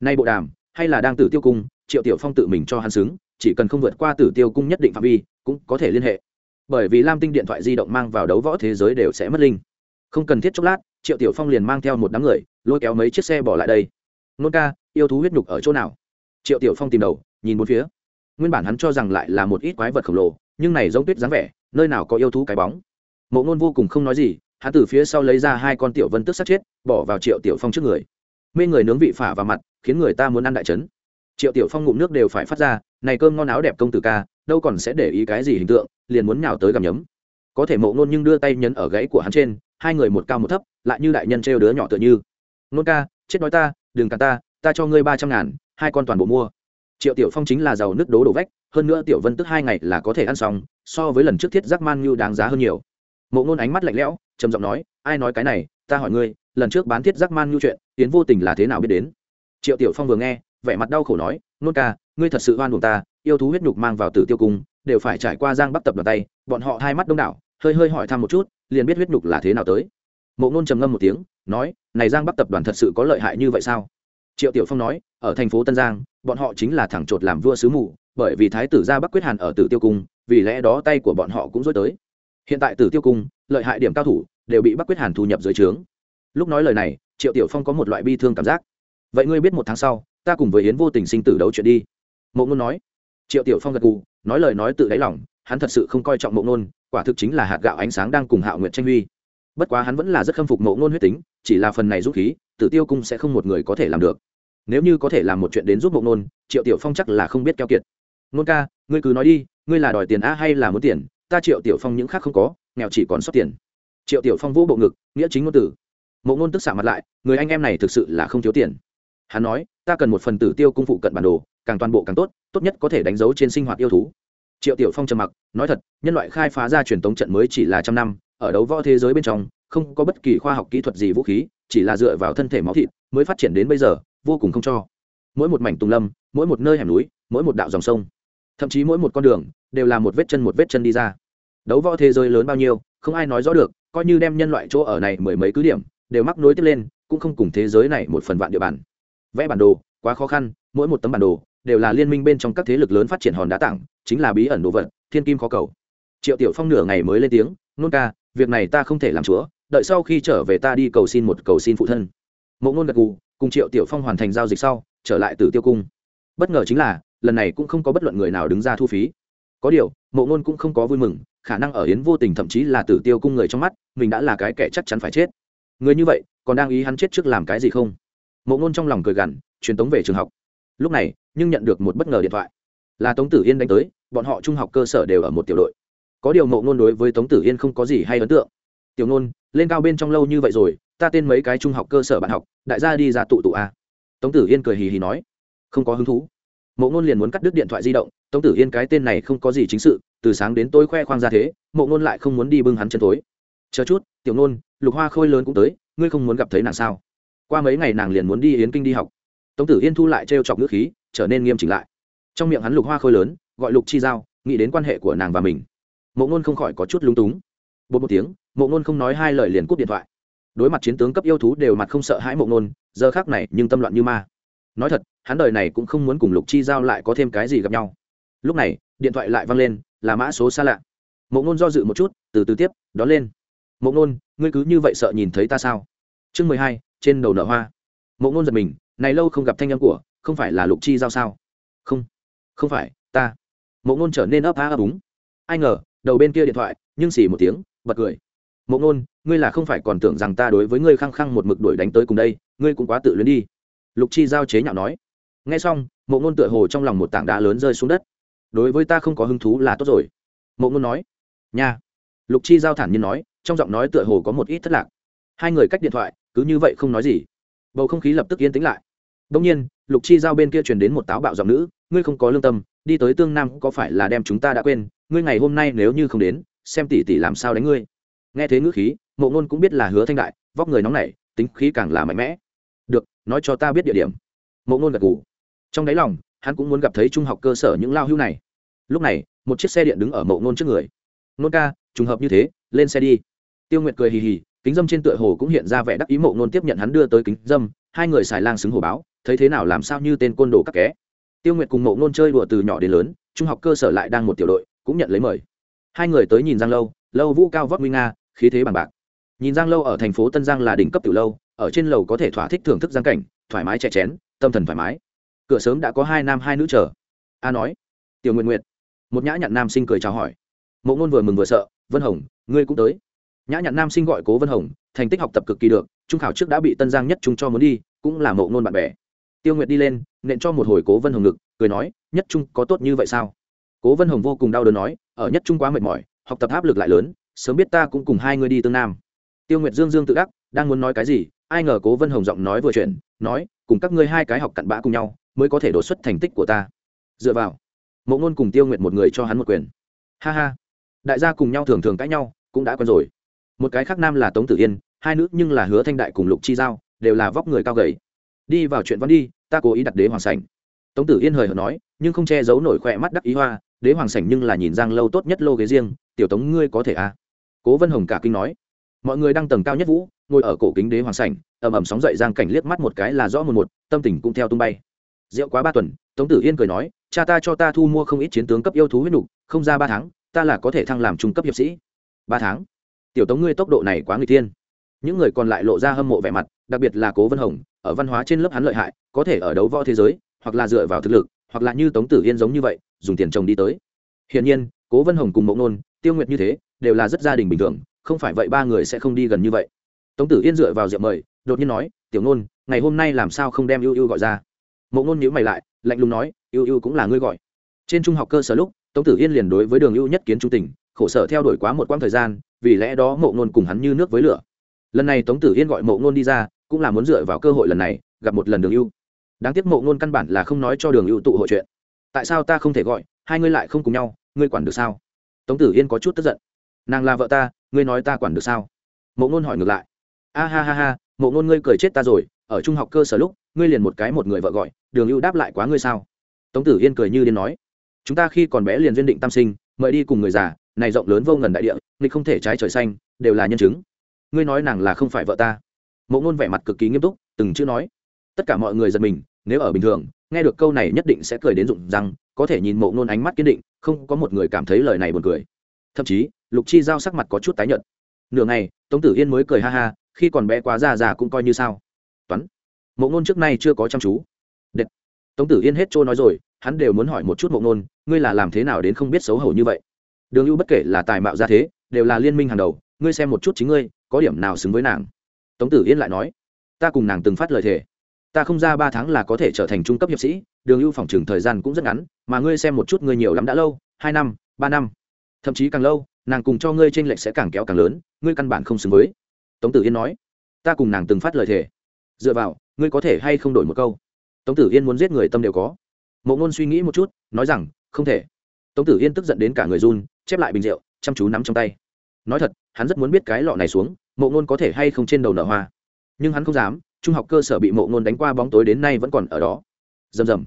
Nay bộ đàm, hay là đang tử tiêu cung, triệu tiểu phong tự mình cho hắn xứng, chỉ cần không vượt qua tử tiêu cung nhất định phạm vi, cũng có thể liên hệ. Bởi vì lam tinh điện thoại di động mang vào đấu võ thế giới đều sẽ mất linh không cần thiết chốc lát, triệu tiểu phong liền mang theo một đám người, lôi kéo mấy chiếc xe bỏ lại đây. Nôn ca, yêu thú huyết nhục ở chỗ nào? Triệu tiểu phong tìm đầu, nhìn một phía. Nguyên bản hắn cho rằng lại là một ít quái vật khổng lồ, nhưng này giống tuyết dáng vẻ, nơi nào có yêu thú cái bóng. Mộ ngôn vô cùng không nói gì, hắn từ phía sau lấy ra hai con tiểu vân tức sát chết, bỏ vào triệu tiểu phong trước người. Mê người nướng vị phả vào mặt, khiến người ta muốn ăn đại trấn. Triệu tiểu phong ngụm nước đều phải phát ra, này cơm ngon áo đẹp công tử ca, đâu còn sẽ để ý cái gì hình tượng, liền muốn nhào tới gặm nhấm. Có thể mộ ngôn nhưng đưa tay nhấn ở gãy của hắn trên hai người một cao một thấp, lại như đại nhân trêu đứa nhỏ tựa như. Nôn ca, chết nói ta, đừng cả ta ta cho ngươi ba trăm ngàn, hai con toàn bộ mua. Triệu tiểu phong chính là giàu nước đố đổ vách, hơn nữa tiểu vân tức hai ngày là có thể ăn xong, so với lần trước thiết giác man như đáng giá hơn nhiều. Mộ ngôn ánh mắt lạnh lẽo, trầm giọng nói, ai nói cái này, ta hỏi ngươi, lần trước bán thiết giác man như chuyện tiến vô tình là thế nào biết đến? Triệu tiểu phong vừa nghe, vẻ mặt đau khổ nói, nôn ca, ngươi thật sự oan buồn ta, yêu thú huyết nhục mang vào tử tiêu cung, đều phải trải qua giang bắc tập đoàn tay, bọn họ hai mắt đông đảo hơi hơi hỏi thăm một chút, liền biết huyết nhục là thế nào tới. Mộ ngôn trầm ngâm một tiếng, nói, này giang bắc tập đoàn thật sự có lợi hại như vậy sao? Triệu tiểu phong nói, ở thành phố tân giang, bọn họ chính là thẳng chột làm vua sứ mù, bởi vì thái tử gia bắc quyết hàn ở tử tiêu cung, vì lẽ đó tay của bọn họ cũng dối tới. Hiện tại tử tiêu cung, lợi hại điểm cao thủ, đều bị bắc quyết hàn thu nhập dưới trướng. Lúc nói lời này, triệu tiểu phong có một loại bi thương cảm giác. Vậy ngươi biết một tháng sau, ta cùng với yến vô tình sinh tử đấu chuyện đi. Mộ ngôn nói. Triệu tiểu phong gật cù nói lời nói tự đáy lòng hắn thật sự không coi trọng mộ ngôn, quả thực chính là hạt gạo ánh sáng đang cùng hạo nguyện tranh huy. Bất quá hắn vẫn là rất khâm phục mộ ngôn huyết tính, chỉ là phần này giúp khí, tử tiêu cung sẽ không một người có thể làm được. Nếu như có thể làm một chuyện đến giúp mộ ngôn, triệu tiểu phong chắc là không biết keo kiệt. Ngôn ca, ngươi cứ nói đi, ngươi là đòi tiền a hay là muốn tiền? Ta triệu tiểu phong những khác không có, nghèo chỉ còn sót tiền. Triệu tiểu phong vô bộ ngực, nghĩa chính ngôn tử. Mộ ngôn tức xạ mặt lại, người anh em này thực sự là không thiếu tiền. Hắn nói, ta cần một phần tử tiêu cung phụ cận bản đồ, càng toàn bộ càng tốt tốt nhất có thể đánh dấu trên sinh hoạt yêu thú triệu tiểu phong trầm mặc, nói thật, nhân loại khai phá ra truyền thống trận mới chỉ là trăm năm, ở đấu võ thế giới bên trong, không có bất kỳ khoa học kỹ thuật gì vũ khí, chỉ là dựa vào thân thể máu thịt mới phát triển đến bây giờ, vô cùng không cho. Mỗi một mảnh tùng lâm, mỗi một nơi hẻm núi, mỗi một đạo dòng sông, thậm chí mỗi một con đường, đều là một vết chân một vết chân đi ra. Đấu võ thế giới lớn bao nhiêu, không ai nói rõ được, coi như đem nhân loại chỗ ở này mười mấy cứ điểm, đều mắc nối tiếp lên, cũng không cùng thế giới này một phần vạn địa bàn. Vẽ bản đồ, quá khó khăn, mỗi một tấm bản đồ, đều là liên minh bên trong các thế lực lớn phát triển hòn đá tặng chính là bí ẩn đồ vật, thiên kim khó cầu. Triệu tiểu phong nửa ngày mới lên tiếng, nôn ca, việc này ta không thể làm chúa, đợi sau khi trở về ta đi cầu xin một cầu xin phụ thân. Mộ ngôn gật gù, cùng triệu tiểu phong hoàn thành giao dịch sau, trở lại từ tiêu cung. Bất ngờ chính là, lần này cũng không có bất luận người nào đứng ra thu phí. Có điều, mộ ngôn cũng không có vui mừng, khả năng ở yến vô tình thậm chí là tử tiêu cung người trong mắt, mình đã là cái kẻ chắc chắn phải chết. Người như vậy, còn đang ý hắn chết trước làm cái gì không? Mộ ngôn trong lòng cười gằn, truyền tống về trường học. Lúc này, nhưng nhận được một bất ngờ điện thoại là tống tử yên đánh tới, bọn họ trung học cơ sở đều ở một tiểu đội. Có điều mộ ngôn đối với tống tử yên không có gì hay ấn tượng. Tiểu ngôn, lên cao bên trong lâu như vậy rồi, ta tên mấy cái trung học cơ sở bạn học, đại gia đi ra tụ tụ a. Tống tử yên cười hì hì nói. Không có hứng thú. Mộ ngôn liền muốn cắt đứt điện thoại di động, tống tử yên cái tên này không có gì chính sự, từ sáng đến tối khoe khoang ra thế mộ ngôn lại không muốn đi bưng hắn chân tối. Chờ chút, tiểu ngôn, lục hoa khôi lớn cũng tới, ngươi không muốn gặp thấy nàng sao? Qua mấy ngày nàng liền muốn đi yến kinh đi học. Tống tử yên thu lại t chọc ngữ khí, trở nên nghiêm chỉnh lại trong miệng hắn lục hoa khôi lớn, gọi lục chi giao, nghĩ đến quan hệ của nàng và mình. Mộ ngôn không khỏi có chút lúng túng. Bột một tiếng, mộ ngôn không nói hai lời liền cúp điện thoại. Đối mặt chiến tướng cấp yêu thú đều mặt không sợ hãi mộ ngôn giờ khác này nhưng tâm loạn như ma. Nói thật, hắn đời này cũng không muốn cùng lục chi giao lại có thêm cái gì gặp nhau. Lúc này, điện thoại lại văng lên, là mã số xa lạ. Mộ ngôn do dự một chút, từ từ tiếp, đón lên. Mộ ngôn ngươi cứ như vậy sợ nhìn thấy ta sao? Chương mười hai, trên đầu nở hoa. Mộ ngôn giật mình, này lâu không gặp thanh âm của, không phải là lục chi giao sao? Không không phải, ta. Mộ ngôn trở nên ấp á ấp úng. Ai ngờ, đầu bên kia điện thoại, nhưng xỉ một tiếng, bật cười. Mộ ngôn, ngươi là không phải còn tưởng rằng ta đối với ngươi khăng khăng một mực đuổi đánh tới cùng đây, ngươi cũng quá tự luyến đi. Lục chi giao chế nhạo nói. Nghe xong, mộ ngôn tựa hồ trong lòng một tảng đá lớn rơi xuống đất. Đối với ta không có hứng thú là tốt rồi. Mộ ngôn nói. Nha. Lục chi giao thản nhiên nói, trong giọng nói tựa hồ có một ít thất lạc. Hai người cách điện thoại, cứ như vậy không nói gì. Bầu không khí lập tức yên tĩnh lại đông nhiên lục chi giao bên kia truyền đến một táo bạo giọng nữ ngươi không có lương tâm đi tới tương nam có phải là đem chúng ta đã quên? Ngươi ngày hôm nay nếu như không đến xem tỷ tỷ làm sao đánh ngươi. Nghe thế ngữ khí mộ ngôn cũng biết là hứa thanh đại vóc người nóng nảy tính khí càng là mạnh mẽ. Được nói cho ta biết địa điểm. Mộ ngôn gật gù, trong đáy lòng hắn cũng muốn gặp thấy trung học cơ sở những lao hưu này. Lúc này một chiếc xe điện đứng ở mộ ngôn trước người. Nôn ca trùng hợp như thế lên xe đi. Tiêu nguyệt cười hì hì kính dâm trên tựa hồ cũng hiện ra vẻ đắc ý mộ ngôn tiếp nhận hắn đưa tới kính dâm hai người xài lang xứng hồ báo thấy thế nào làm sao như tên côn đồ các ké. Tiêu nguyệt cùng mộ ngôn chơi đùa từ nhỏ đến lớn, trung học cơ sở lại đang một tiểu đội, cũng nhận lấy mời. Hai người tới nhìn giang lâu lâu vũ cao vóc nguy nga, khí thế bằng bạc. Nhìn giang lâu ở thành phố tân giang là đỉnh cấp tiểu lâu, ở trên lầu có thể thỏa thích thưởng thức giang cảnh, thoải mái chè chén, tâm thần thoải mái. Cửa sớm đã có hai nam hai nữ chờ. A nói, tiểu nguyện nguyện một nhã nhặn nam sinh cười chào hỏi. Mộ ngôn vừa mừng vừa sợ, vân hồng, ngươi cũng tới. Nhã nhặn nam sinh gọi cố vân hồng, thành tích học tập cực kỳ được, trung khảo trước đã bị tân giang nhất trung cho muốn đi, cũng là mộ ngôn bạn bè tiêu nguyệt đi lên, nện cho một hồi cố vân hồng ngực, cười nói, nhất trung có tốt như vậy sao? Cố vân hồng vô cùng đau đớn nói, ở nhất trung quá mệt mỏi, học tập áp lực lại lớn, sớm biết ta cũng cùng hai người đi tương nam. Tiêu nguyệt dương dương tự đắc, đang muốn nói cái gì, ai ngờ cố vân hồng giọng nói vừa chuyển, nói, cùng các ngươi hai cái học cặn bã cùng nhau, mới có thể đột xuất thành tích của ta. Dựa vào, mộ ngôn cùng tiêu nguyệt một người cho hắn một quyền. Ha ha, đại gia cùng nhau thường thường cãi nhau, cũng đã quen rồi. Một cái khác nam là tống tử yên, hai nữ nhưng là hứa thanh đại cùng lục chi giao, đều là vóc người cao gầy. Đi vào chuyện văn đi ta cố ý đặt đế hoàng sảnh. Tống tử yên hời hợt nói, nhưng không che giấu nổi khỏe mắt đắc ý hoa, đế hoàng sảnh nhưng là nhìn giang lâu tốt nhất lô ghế riêng, tiểu tống ngươi có thể à? Cố vân hồng cả kinh nói, mọi người đang tầng cao nhất vũ, ngồi ở cổ kính đế hoàng sảnh, ầm ầm sóng dậy giang cảnh liếc mắt một cái là rõ một một, tâm tình cũng theo tung bay. Rượu quá ba tuần, tống tử yên cười nói, cha ta cho ta thu mua không ít chiến tướng cấp yêu thú huyết nục, không ra ba tháng, ta là có thể thăng làm trung cấp hiệp sĩ. Ba tháng? Tiểu tống ngươi tốc độ này quá người tiên những người còn lại lộ ra hâm mộ vẻ mặt, đặc biệt là cố vân hồng ở văn hóa trên lớp hắn lợi hại, có thể ở đấu võ thế giới, hoặc là dựa vào thực lực, hoặc là như tống tử yên giống như vậy, dùng tiền chồng đi tới. Hiển nhiên, cố vân hồng cùng mộng nôn, tiêu nguyệt như thế, đều là rất gia đình bình thường, không phải vậy ba người sẽ không đi gần như vậy. Tống tử yên dựa vào rượu mời, đột nhiên nói, tiểu nôn, ngày hôm nay làm sao không đem ưu ưu gọi ra? Mộng nôn nhữ mày lại, lạnh lùng nói, ưu ưu cũng là ngươi gọi. Trên trung học cơ sở lúc, tống tử yên liền đối với đường ưu nhất kiến trung tình, khổ sở theo đuổi quá một quãng thời gian, vì lẽ đó mộ ngôn cùng hắn như nước với lửa. Lần này tống tử yên gọi mộ ngôn đi ra cũng là muốn dựa vào cơ hội lần này, gặp một lần đường ưu. Đáng tiếc mộ ngôn căn bản là không nói cho đường ưu tụ hội chuyện. Tại sao ta không thể gọi, hai ngươi lại không cùng nhau, ngươi quản được sao? Tống tử yên có chút tức giận. Nàng là vợ ta, ngươi nói ta quản được sao? Mộ ngôn hỏi ngược lại. A ha ha ha, mộ ngôn ngươi cười chết ta rồi, ở trung học cơ sở lúc, ngươi liền một cái một người vợ gọi, đường ưu đáp lại quá ngươi sao? Tống tử yên cười như điên nói. Chúng ta khi còn bé liền duyên định tam sinh, mời đi cùng người già, này rộng lớn vô ngần đại địa, nghịch không thể trái trời xanh, đều là nhân chứng. Ngươi nói nàng là không phải vợ ta mộ ngôn vẻ mặt cực kỳ nghiêm túc, từng chữ nói. Tất cả mọi người giật mình, nếu ở bình thường, nghe được câu này nhất định sẽ cười đến rụng răng, có thể nhìn mộ ngôn ánh mắt kiên định, không có một người cảm thấy lời này buồn cười. Thậm chí, lục chi giao sắc mặt có chút tái nhợt. Nửa ngày, tống tử yên mới cười ha ha, khi còn bé quá già già cũng coi như sao. Toán. Mộ ngôn trước nay chưa có chăm chú. Đệt. tống tử yên hết trôi nói rồi, hắn đều muốn hỏi một chút mộ nôn ngươi là làm thế nào đến không biết xấu hổ như vậy? Đường ưu bất kể là tài mạo ra thế, đều là liên minh hàng đầu, ngươi xem một chút chính ngươi, có điểm nào xứng với nàng? Tống tử yên lại nói, ta cùng nàng từng phát lời thề, ta không ra ba tháng là có thể trở thành trung cấp hiệp sĩ, đường ưu phòng trừng thời gian cũng rất ngắn, mà ngươi xem một chút ngươi nhiều lắm đã lâu, hai năm, ba năm, thậm chí càng lâu, nàng cùng cho ngươi t r ê n lệch sẽ càng kéo càng lớn, ngươi căn bản không xứng với. Tống tử yên nói, ta cùng nàng từng phát lời thề, dựa vào, ngươi có thể hay không đổi một câu? Tống tử yên muốn giết người tâm đều có. Mộ ngôn suy nghĩ một chút, nói rằng, không thể. Tống tử yên tức giận đến cả người run, chép lại bình rượu, chăm chú nắm trong tay. Nói thật, hắn rất muốn biết cái lọ này xuống mộ ngôn có thể hay không trên đầu nở hoa. Nhưng hắn không dám, trung học cơ sở bị mộ ngôn đánh qua bóng tối đến nay vẫn còn ở đó. Rầm rầm.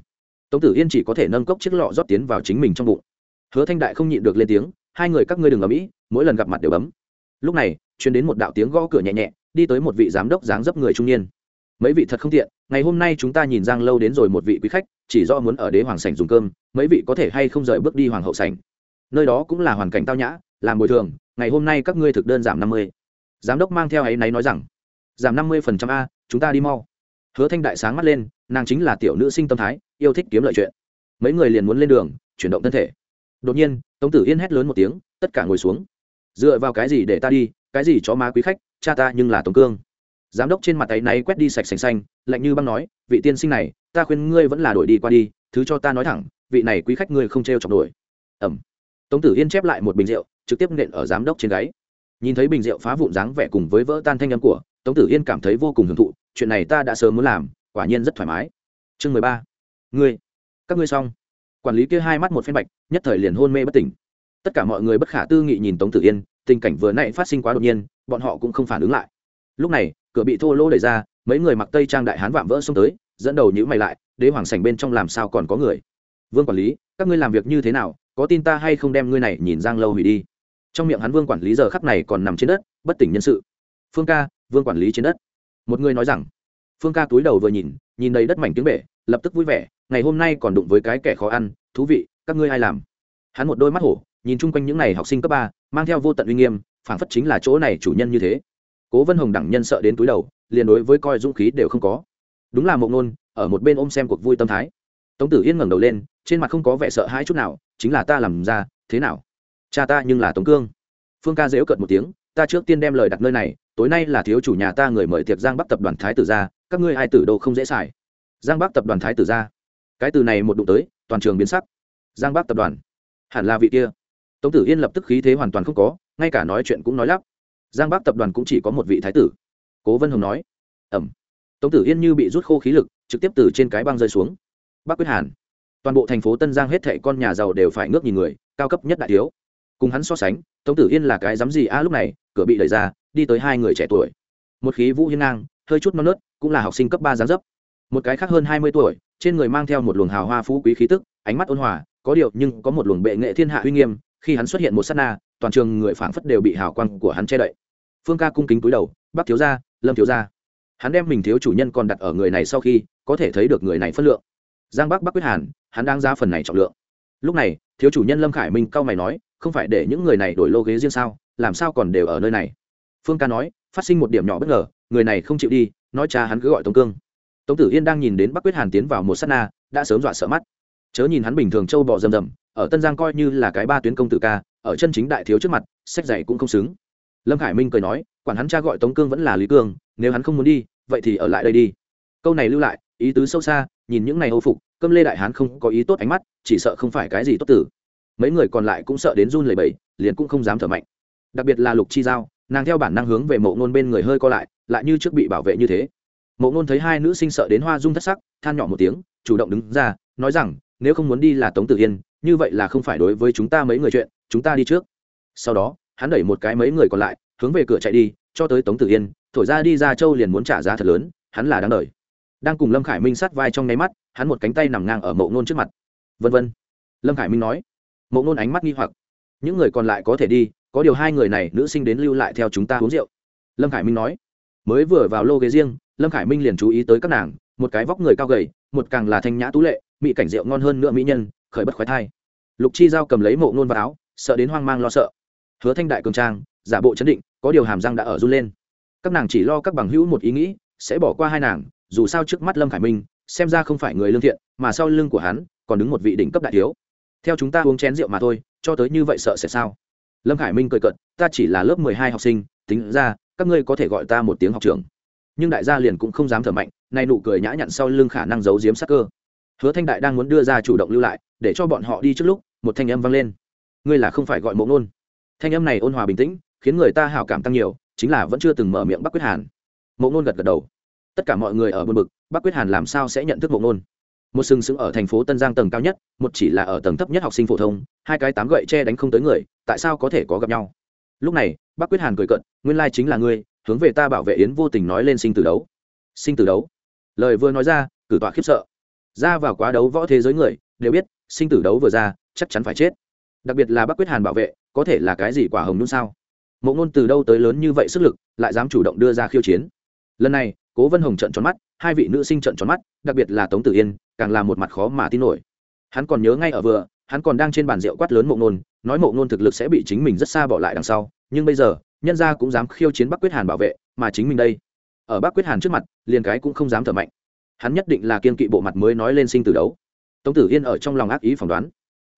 Tống tử yên chỉ có thể nâng cốc chiếc lọ rót tiến vào chính mình trong bụng. Hứa thanh đại không nhịn được lên tiếng, hai người các ngươi đừng ở mỹ, mỗi lần gặp mặt đều bấm. Lúc này chuyến đến một đạo tiếng gõ cửa nhẹ nhẹ, đi tới một vị giám đốc dáng dấp người trung niên. Mấy vị thật không tiện, ngày hôm nay chúng ta nhìn giang lâu đến rồi một vị quý khách, chỉ do muốn ở đế hoàng sảnh dùng cơm, mấy vị có thể hay không rời bước đi hoàng hậu sảnh? Nơi đó cũng là hoàn cảnh tao nhã, làm bồi thường, ngày hôm nay các ngươi thực đơn giảm năm mươi giám đốc mang theo ấy náy nói rằng, giảm năm mươi phần trăm a, chúng ta đi mau. Hứa thanh đại sáng mắt lên, nàng chính là tiểu nữ sinh tâm thái, yêu thích kiếm lợi chuyện. Mấy người liền muốn lên đường, chuyển động thân thể. Đột nhiên, tống tử yên hét lớn một tiếng, tất cả ngồi xuống. Dựa vào cái gì để ta đi? Cái gì cho má quý khách, cha ta nhưng là tống cương. Giám đốc trên mặt tay náy quét đi sạch sành xanh, lạnh như băng nói, vị tiên sinh này, ta khuyên ngươi vẫn là đổi đi qua đi, thứ cho ta nói thẳng, vị này quý khách ngươi không t r e o chọc đổi ẩm. Tống tử yên chép lại một bình rượu, trực tiếp nện ở giám đốc trên gáy nhìn thấy bình rượu phá vụn dáng vẻ cùng với vỡ tan thanh âm của, tống tử yên cảm thấy vô cùng hưởng thụ, chuyện này ta đã sớm muốn làm, quả nhiên rất thoải mái. Chương mười ba. Ngươi. Các ngươi xong. Quản lý kia hai mắt một phen bạch, nhất thời liền hôn mê bất tỉnh. Tất cả mọi người bất khả tư nghị nhìn tống tử yên, tình cảnh vừa nãy phát sinh quá đột nhiên, bọn họ cũng không phản ứng lại. Lúc này, cửa bị thô lỗ đẩy ra, mấy người mặc tây trang đại hán vạm vỡ xông tới, dẫn đầu nhữ mày lại, đế hoàng sảnh bên trong làm sao còn có người? Vương quản lý, các ngươi làm việc như thế nào, có tin ta hay không đem ngươi này nhìn giang lâu hủy đi? Trong miệng hắn vương quản lý giờ khắc này còn nằm trên đất, bất tỉnh nhân sự. Phương ca, vương quản lý trên đất. Một người nói rằng. Phương ca túi đầu vừa nhìn nhìn đầy đất mảnh tiếng bể, lập tức vui vẻ, ngày hôm nay còn đụng với cái kẻ khó ăn, thú vị, các ngươi ai làm? Hắn một đôi mắt hổ, nhìn chung quanh những n à y học sinh cấp ba, mang theo vô tận uy nghiêm, phảng phất chính là chỗ này chủ nhân như thế. Cố vân hồng đẳng nhân sợ đến túi đầu, liền đối với coi dũng khí đều không có. Đúng là mộng nôn, ở một bên ôm xem cuộc vui tâm thái. Tống tử yên ngẩng đầu lên, trên mặt không có vẻ sợ hãi chút nào, chính là ta làm ra, thế nào? Cha ta nhưng là tống cương. Phương ca dễu cợt một tiếng, ta trước tiên đem lời đặt nơi này, tối nay là thiếu chủ nhà ta người mời tiệc giang bắc tập đoàn thái tử ra, các ngươi ai tử đâu không dễ xài. Giang bắc tập đoàn thái tử ra. Cái từ này một đụng tới, toàn trường biến sắc. Giang bắc tập đoàn. Hẳn là vị kia. Tống tử yên lập tức khí thế hoàn toàn không có, ngay cả nói chuyện cũng nói lắp. Giang bắc tập đoàn cũng chỉ có một vị thái tử. Cố vân hồng nói. Ẩm. Tống tử yên như bị rút khô khí lực, trực tiếp từ trên cái băng rơi xuống. Bắc quyết hàn. Toàn bộ thành phố tân giang hết thệ con nhà giàu đều phải ngước nhìn người, cao cấp nhất đại thiếu cùng hắn so sánh, tống tử yên là cái dám gì? A lúc này, cửa bị đẩy ra, đi tới hai người trẻ tuổi. Một khí vũ hiên ngang, hơi chút non nớt, cũng là học sinh cấp ba gián dấp. Một cái khác hơn hai mươi tuổi, trên người mang theo một luồng hào hoa phú quý khí tức, ánh mắt ôn hòa, có điều nhưng có một luồng bệ nghệ thiên hạ uy nghiêm, khi hắn xuất hiện một s á t na, toàn trường người phảng phất đều bị hào quang của hắn che đậy. Phương ca cung kính túi đầu bắc thiếu gia, lâm thiếu gia. Hắn đem mình thiếu chủ nhân còn đặt ở người này sau khi, có thể thấy được người này phất lượng. Giang bắc bắc quyết hàn, hắn đang ra phần này trọng lượng. Lúc này, thiếu chủ nhân lâm khải minh cao mày nói không phải để những người này đổi lô ghế riêng sao, làm sao còn đều ở nơi này? Phương ca nói, phát sinh một điểm nhỏ bất ngờ, người này không chịu đi, nói cha hắn cứ gọi tống cương. Tống tử yên đang nhìn đến bắc quyết hàn tiến vào một s á t na, đã sớm dọa sợ mắt. Chớ nhìn hắn bình thường châu bò rầm rầm, ở tân giang coi như là cái ba tuyến công tử ca, ở chân chính đại thiếu trước mặt, sách dạy cũng không xứng. Lâm khải minh cười nói, quản hắn cha gọi tống cương vẫn là lý cương, nếu hắn không muốn đi, vậy thì ở lại đây đi. Câu này lưu lại, ý tứ sâu xa, nhìn những này hô phục, cơm lê đại hán không có ý tốt ánh mắt, chỉ sợ không phải cái gì tốt tử mấy người còn lại cũng sợ đến run lẩy bẩy, liền cũng không dám thở mạnh. Đặc biệt là lục chi giao nàng theo bản năng hướng về mộ ngôn bên người hơi co lại lại như trước bị bảo vệ như thế. Mộ ngôn thấy hai nữ sinh sợ đến hoa dung thất sắc than nhỏ một tiếng chủ động đứng ra nói rằng nếu không muốn đi là tống tử yên như vậy là không phải đối với chúng ta mấy người chuyện chúng ta đi trước. Sau đó hắn đẩy một cái mấy người còn lại hướng về cửa chạy đi cho tới tống tử yên thổi ra đi ra châu liền muốn trả giá thật lớn hắn là đáng đời. Đang cùng lâm khải minh sát vai trong nháy mắt hắn một cánh tay nằm ngang ở mộ nôn trước mặt. Vân vân. Lâm khải minh nói mộ nôn ánh mắt nghi hoặc. Những người còn lại có thể đi, có điều hai người này nữ sinh đến lưu lại theo chúng ta uống rượu. Lâm khải minh nói. Mới vừa vào lô ghế riêng, lâm khải minh liền chú ý tới các nàng, một cái vóc người cao gầy, một càng là thanh nhã tú lệ mỹ cảnh rượu ngon hơn nữa mỹ nhân, khởi bất khoái thai. Lục chi giao cầm lấy mộ nôn vào áo, sợ đến hoang mang lo sợ. Hứa thanh đại cường trang, giả bộ chấn định, có điều hàm răng đã ở run lên. Các nàng chỉ lo các bằng hữu một ý nghĩ, sẽ bỏ qua hai nàng, dù sao trước mắt lâm khải minh, xem ra không phải người lương thiện, mà sau lưng của hắn, còn đứng một vị đỉnh cấp đại thiếu theo chúng ta uống chén rượu mà thôi, cho tới như vậy sợ sẽ sao? Lâm khải minh cười cận ta chỉ là lớp mười hai học sinh, tính ra, các ngươi có thể gọi ta một tiếng học trưởng. Nhưng đại gia liền cũng không dám thở mạnh, nay nụ cười nhã nhặn sau lưng khả năng giấu giếm sắc cơ. Hứa thanh đại đang muốn đưa ra chủ động lưu lại, để cho bọn họ đi trước lúc, một thanh âm vang lên. Ngươi là không phải gọi mộ ngôn thanh âm này ôn hòa bình tĩnh, khiến người ta hảo cảm tăng nhiều, chính là vẫn chưa từng mở miệng bắc quyết hàn. Mộ ngôn gật gật đầu. Tất cả mọi người ở buôn bực, bắc quyết hàn làm sao sẽ nhận thức mộ ngôn một sừng sững ở thành phố tân giang tầng cao nhất, một chỉ là ở tầng thấp nhất học sinh phổ thông, hai cái tám gậy che đánh không tới người, tại sao có thể có gặp nhau? Lúc này, Bác quyết hàn cười cận nguyên lai chính là ngươi, hướng về ta bảo vệ yến vô tình nói lên sinh tử đấu. Sinh tử đấu? Lời vừa nói ra, cử tọa khiếp sợ. Ra vào quá đấu võ thế giới người, đều biết, sinh tử đấu vừa ra, chắc chắn phải chết. Đặc biệt là Bác quyết hàn bảo vệ, có thể là cái gì quả hồng nhún sao? Mộ ngôn từ đâu tới lớn như vậy sức lực, lại dám chủ động đưa ra khiêu chiến? Lần này, cố vân hồng trận tròn mắt, hai vị nữ sinh trận tròn mắt, đặc biệt là tống tử yên càng là một mặt khó mà tin nổi. Hắn còn nhớ ngay ở vừa, hắn còn đang trên bàn rượu quát lớn mộ ngôn nói mộ ngôn thực lực sẽ bị chính mình rất xa bỏ lại đằng sau, nhưng bây giờ, nhân gia cũng dám khiêu chiến bắc quyết hàn bảo vệ, mà chính mình đây, ở bắc quyết hàn trước mặt, liền cái cũng không dám thở mạnh. Hắn nhất định là kiên kỵ bộ mặt mới nói lên sinh tử đấu. Tống tử yên ở trong lòng ác ý phỏng đoán.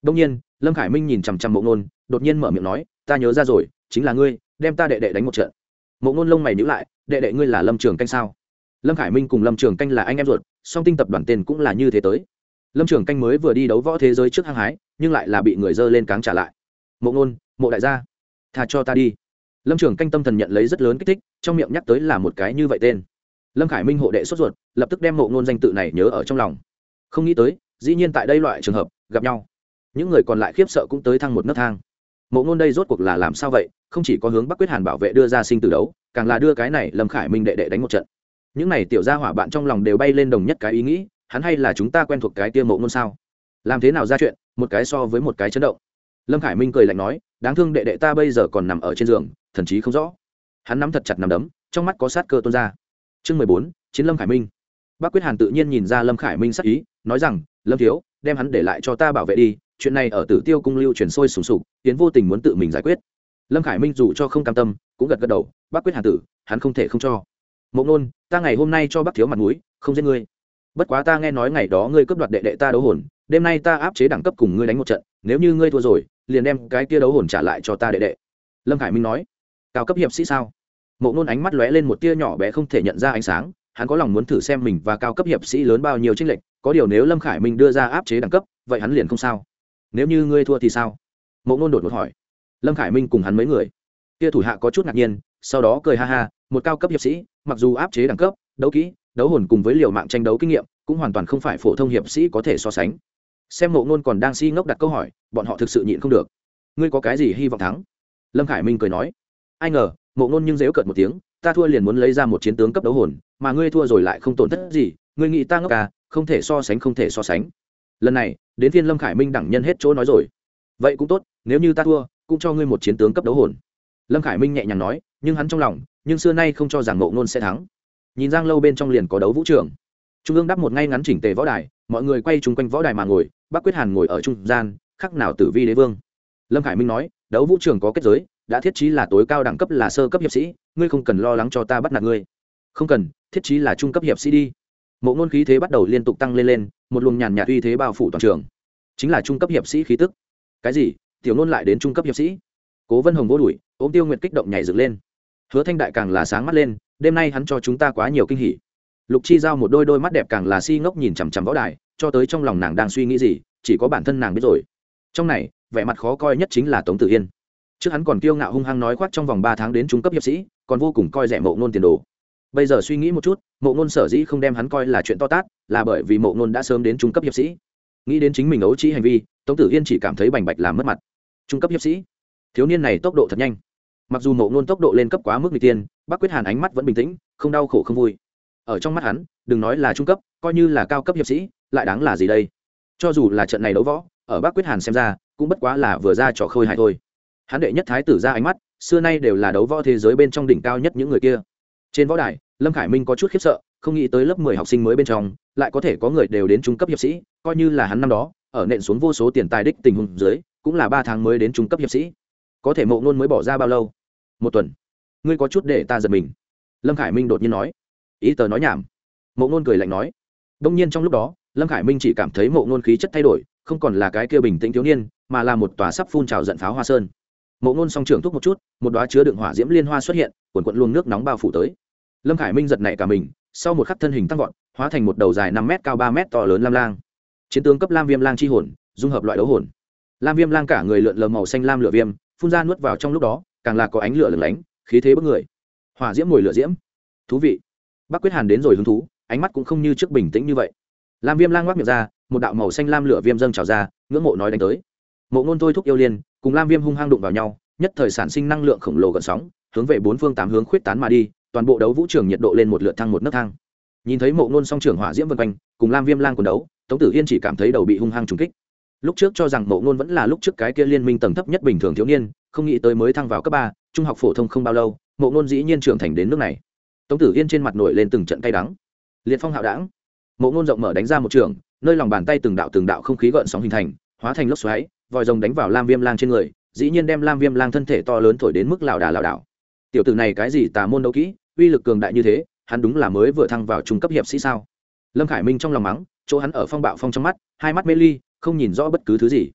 Đông nhiên, lâm khải minh nhìn chằm chằm mộ ngôn đột nhiên mở miệng nói, ta nhớ ra rồi, chính là ngươi, đem ta đệ đệ đánh một trận. Mộ ngôn lông mày nhữ lại, đệ đệ ngươi là lâm trường canh sao? Lâm khải minh cùng lâm trường canh là anh em ruột song tinh tập đoàn tên cũng là như thế tới. Lâm trường canh mới vừa đi đấu võ thế giới trước hăng hái, nhưng lại là bị người dơ lên cáng trả lại. Mộ ngôn mộ đại gia thà cho ta đi. Lâm trường canh tâm thần nhận lấy rất lớn kích thích, trong miệng nhắc tới là một cái như vậy tên. Lâm khải minh hộ đệ sốt ruột, lập tức đem mộ ngôn danh tự này nhớ ở trong lòng. Không nghĩ tới, dĩ nhiên tại đây loại trường hợp, gặp nhau. Những người còn lại khiếp sợ cũng tới thăng một nấc thang. Mộ ngôn đây rốt cuộc là làm sao vậy? Không chỉ có hướng bắc quyết hàn bảo vệ đưa ra sinh tử đấu, càng là đưa cái này lâm khải minh đệ đệ đánh một trận những này tiểu gia hỏa bạn trong lòng đều bay lên đồng nhất cái ý nghĩ, hắn hay là chúng ta quen thuộc cái tiêu mộ ngôn sao? Làm thế nào ra chuyện, một cái so với một cái chấn động. Lâm khải minh cười lạnh nói, đáng thương đệ đệ ta bây giờ còn nằm ở trên giường, thần chí không rõ. Hắn nắm thật chặt nằm đấm, trong mắt có sát cơ tuôn ra. Chương mười bốn, chiến lâm khải minh. Bác quyết hàn tự nhiên nhìn ra lâm khải minh sắc ý, nói rằng, lâm thiếu, đem hắn để lại cho ta bảo vệ đi, chuyện này ở tử tiêu cung lưu truyền sôi sùng sục tiến vô tình muốn tự mình giải quyết. Lâm khải minh dù cho không cam tâm, cũng gật gật đầu, bác quyết hàn tử, hắn không thể không cho mộng nôn ta ngày hôm nay cho bác thiếu mặt mũi, không giết ngươi. Bất quá ta nghe nói ngày đó ngươi cướp đoạt đệ đệ ta đấu hồn, đêm nay ta áp chế đẳng cấp cùng ngươi đánh một trận, nếu như ngươi thua rồi, liền đem cái kia đấu hồn trả lại cho ta đệ đệ. Lâm khải minh nói. Cao cấp hiệp sĩ sao? Mộ nôn ánh mắt lóe lên một tia nhỏ bé không thể nhận ra ánh sáng, hắn có lòng muốn thử xem mình và cao cấp hiệp sĩ lớn bao nhiêu tranh lệch, có điều nếu lâm khải minh đưa ra áp chế đẳng cấp, vậy hắn liền không sao. Nếu như ngươi thua thì sao? Mộ nôn đột ngột hỏi. Lâm khải minh cùng hắn mấy người. Kia thủ hạ có chút ngạc nhiên, sau đó cười ha ha, một cao cấp hiệp sĩ mặc dù áp chế đẳng cấp, đấu kỹ, đấu hồn cùng với liều mạng tranh đấu kinh nghiệm, cũng hoàn toàn không phải phổ thông hiệp sĩ có thể so sánh. Xem mộ ngôn còn đang si ngốc đặt câu hỏi, bọn họ thực sự nhịn không được. Ngươi có cái gì hy vọng thắng? Lâm khải minh cười nói. Ai ngờ mộ ngôn nhưng dếu cợt một tiếng, ta thua liền muốn lấy ra một chiến tướng cấp đấu hồn, mà ngươi thua rồi lại không tổn thất gì, ngươi nghĩ ta ngốc à không thể so sánh, không thể so sánh. Lần này, đến phiên lâm khải minh đẳng nhân hết chỗ nói rồi. Vậy cũng tốt, nếu như ta thua, cũng cho ngươi một chiến tướng cấp đấu hồn lâm khải minh nhẹ nhàng nói, nhưng hắn trong lòng, nhưng xưa nay không cho rằng ngộ ngôn sẽ thắng. Nhìn giang lâu bên trong liền có đấu vũ trường. Trung ương đắp một ngay ngắn chỉnh tề võ đài, mọi người quay chung quanh võ đài mà ngồi bác quyết hàn ngồi ở trung gian, khắc nào tử vi đế vương. Lâm khải minh nói, đấu vũ trường có kết giới, đã thiết trí là tối cao đẳng cấp là sơ cấp hiệp sĩ, ngươi không cần lo lắng cho ta bắt nạt ngươi. Không cần, thiết trí là trung cấp hiệp sĩ đi. Mộ ngôn khí thế bắt đầu liên tục tăng lên lên, một luồng nhàn nhạt uy thế bao phủ toàn trường. Chính là trung cấp hiệp sĩ khí tức. Cái gì? Tiểu nôn lại đến trung cấp hiệp sĩ? Cố vân hồng vô đuổi ôm tiêu nguyệt kích động nhảy dựng lên. Hứa thanh đại càng là sáng mắt lên, đêm nay hắn cho chúng ta quá nhiều kinh hỉ. Lục chi giao một đôi đôi mắt đẹp càng là si ngốc nhìn chằm chằm võ đài, cho tới trong lòng nàng đang suy nghĩ gì, chỉ có bản thân nàng biết rồi. Trong này, vẻ mặt khó coi nhất chính là tống tử yên. Trước hắn còn kiêu ngạo hung hăng nói khoác trong vòng ba tháng đến trung cấp hiệp sĩ, còn vô cùng coi rẻ mộ ngôn tiền đồ. Bây giờ suy nghĩ một chút, mộ ngôn sở dĩ không đem hắn coi là chuyện to tát, là bởi vì mộ ngôn đã sớm đến trung cấp hiệp sĩ. Nghĩ đến chính mình ấu trĩ hành vi, tống tử yên chỉ cảm thấy bành bạch làm mất mặt. Trung cấp hiệp sĩ? Thiếu niên này tốc độ thật nhanh. Mặc dù mộ ngôn tốc độ lên cấp quá mức n g tiên bác quyết hàn ánh mắt vẫn bình tĩnh, không đau khổ không vui. Ở trong mắt hắn, đừng nói là trung cấp, coi như là cao cấp hiệp sĩ, lại đáng là gì đây? Cho dù là trận này đấu võ, ở bác quyết hàn xem ra, cũng bất quá là vừa ra trò khơi hại thôi. Hắn đệ nhất thái tử ra ánh mắt, xưa nay đều là đấu võ thế giới bên trong đỉnh cao nhất những người kia. Trên võ đài, lâm khải minh có chút khiếp sợ, không nghĩ tới lớp mười học sinh mới bên trong, lại có thể có người đều đến trung cấp hiệp sĩ, coi như là hắn năm đó, ở nện xuống vô số tiền tài đích tình huống dưới, cũng là ba tháng mới đến trung cấp hiệp sĩ có thể mộ ngôn mới bỏ ra bao lâu? Một tuần. Ngươi có chút để ta giật mình. Lâm khải minh đột nhiên nói. Ý tờ nói nhảm. Mộ ngôn cười lạnh nói. Đông nhiên trong lúc đó, lâm khải minh chỉ cảm thấy mộ ngôn khí chất thay đổi, không còn là cái kia bình tĩnh thiếu niên, mà là một tòa sắp phun trào giận pháo hoa sơn. Mộ ngôn song trưởng thúc một chút, một đoá chứa đựng hỏa diễm liên hoa xuất hiện quần quận luồng nước nóng bao phủ tới. Lâm khải minh giật nảy cả mình, sau một khắc thân hình tăng vọt, hóa thành một đầu dài năm m cao ba m to lớn lam lang. Chiến tướng cấp lam viêm lang chi hồn, dung hợp loại đấu hồn. Lam viêm lang cả người lượn lờ màu xanh lam lửa viêm phun ra nuốt vào trong lúc đó, càng là có ánh lửa lửng lánh, khí thế bất người. Hỏa diễm ngồi lửa diễm. Thú vị. Bác quyết hàn đến rồi hứng thú, ánh mắt cũng không như trước bình tĩnh như vậy. Lam viêm lang ngoác miệng ra, một đạo màu xanh lam lửa viêm dâng trào ra, ngưỡng mộ nói đánh tới. Mộ ngôn thôi thúc yêu liên, cùng lam viêm hung hăng đụng vào nhau, nhất thời sản sinh năng lượng khổng lồ gợn sóng, hướng về bốn phương tám hướng khuyết tán mà đi, toàn bộ đấu vũ trường nhiệt độ lên một lượt thăng một nấc thang. Nhìn thấy mộ ngôn song trưởng hỏa diễm vân quanh, cùng lam viêm lang quần đấu, tống tử yên chỉ cảm thấy đầu bị hung hăng trúng kích lúc trước cho rằng mộ ngôn vẫn là lúc trước cái kia liên minh tầng thấp nhất bình thường thiếu niên, không nghĩ tới mới thăng vào cấp ba, trung học phổ thông không bao lâu, mộ ngôn dĩ nhiên trưởng thành đến nước này. Tống tử yên trên mặt nổi lên từng trận cay đắng. Liệt phong hạo đảng. Mộ ngôn rộng mở đánh ra một trường, nơi lòng bàn tay từng đạo từng đạo không khí gợn sóng hình thành, hóa thành lốc xoáy, vòi rồng đánh vào lam viêm lang trên người, dĩ nhiên đem lam viêm lang thân thể to lớn thổi đến mức lảo đà lảo đảo. Tiểu tử này cái gì tà môn đấu kỹ, uy lực cường đại như thế, hắn đúng là mới vừa thăng vào trung cấp hiệp sĩ sao? Lâm khải minh trong lòng mắng, chỗ hắn ở phong bạo phong trong mắt, hai mắt mê ly không nhìn rõ bất cứ thứ gì.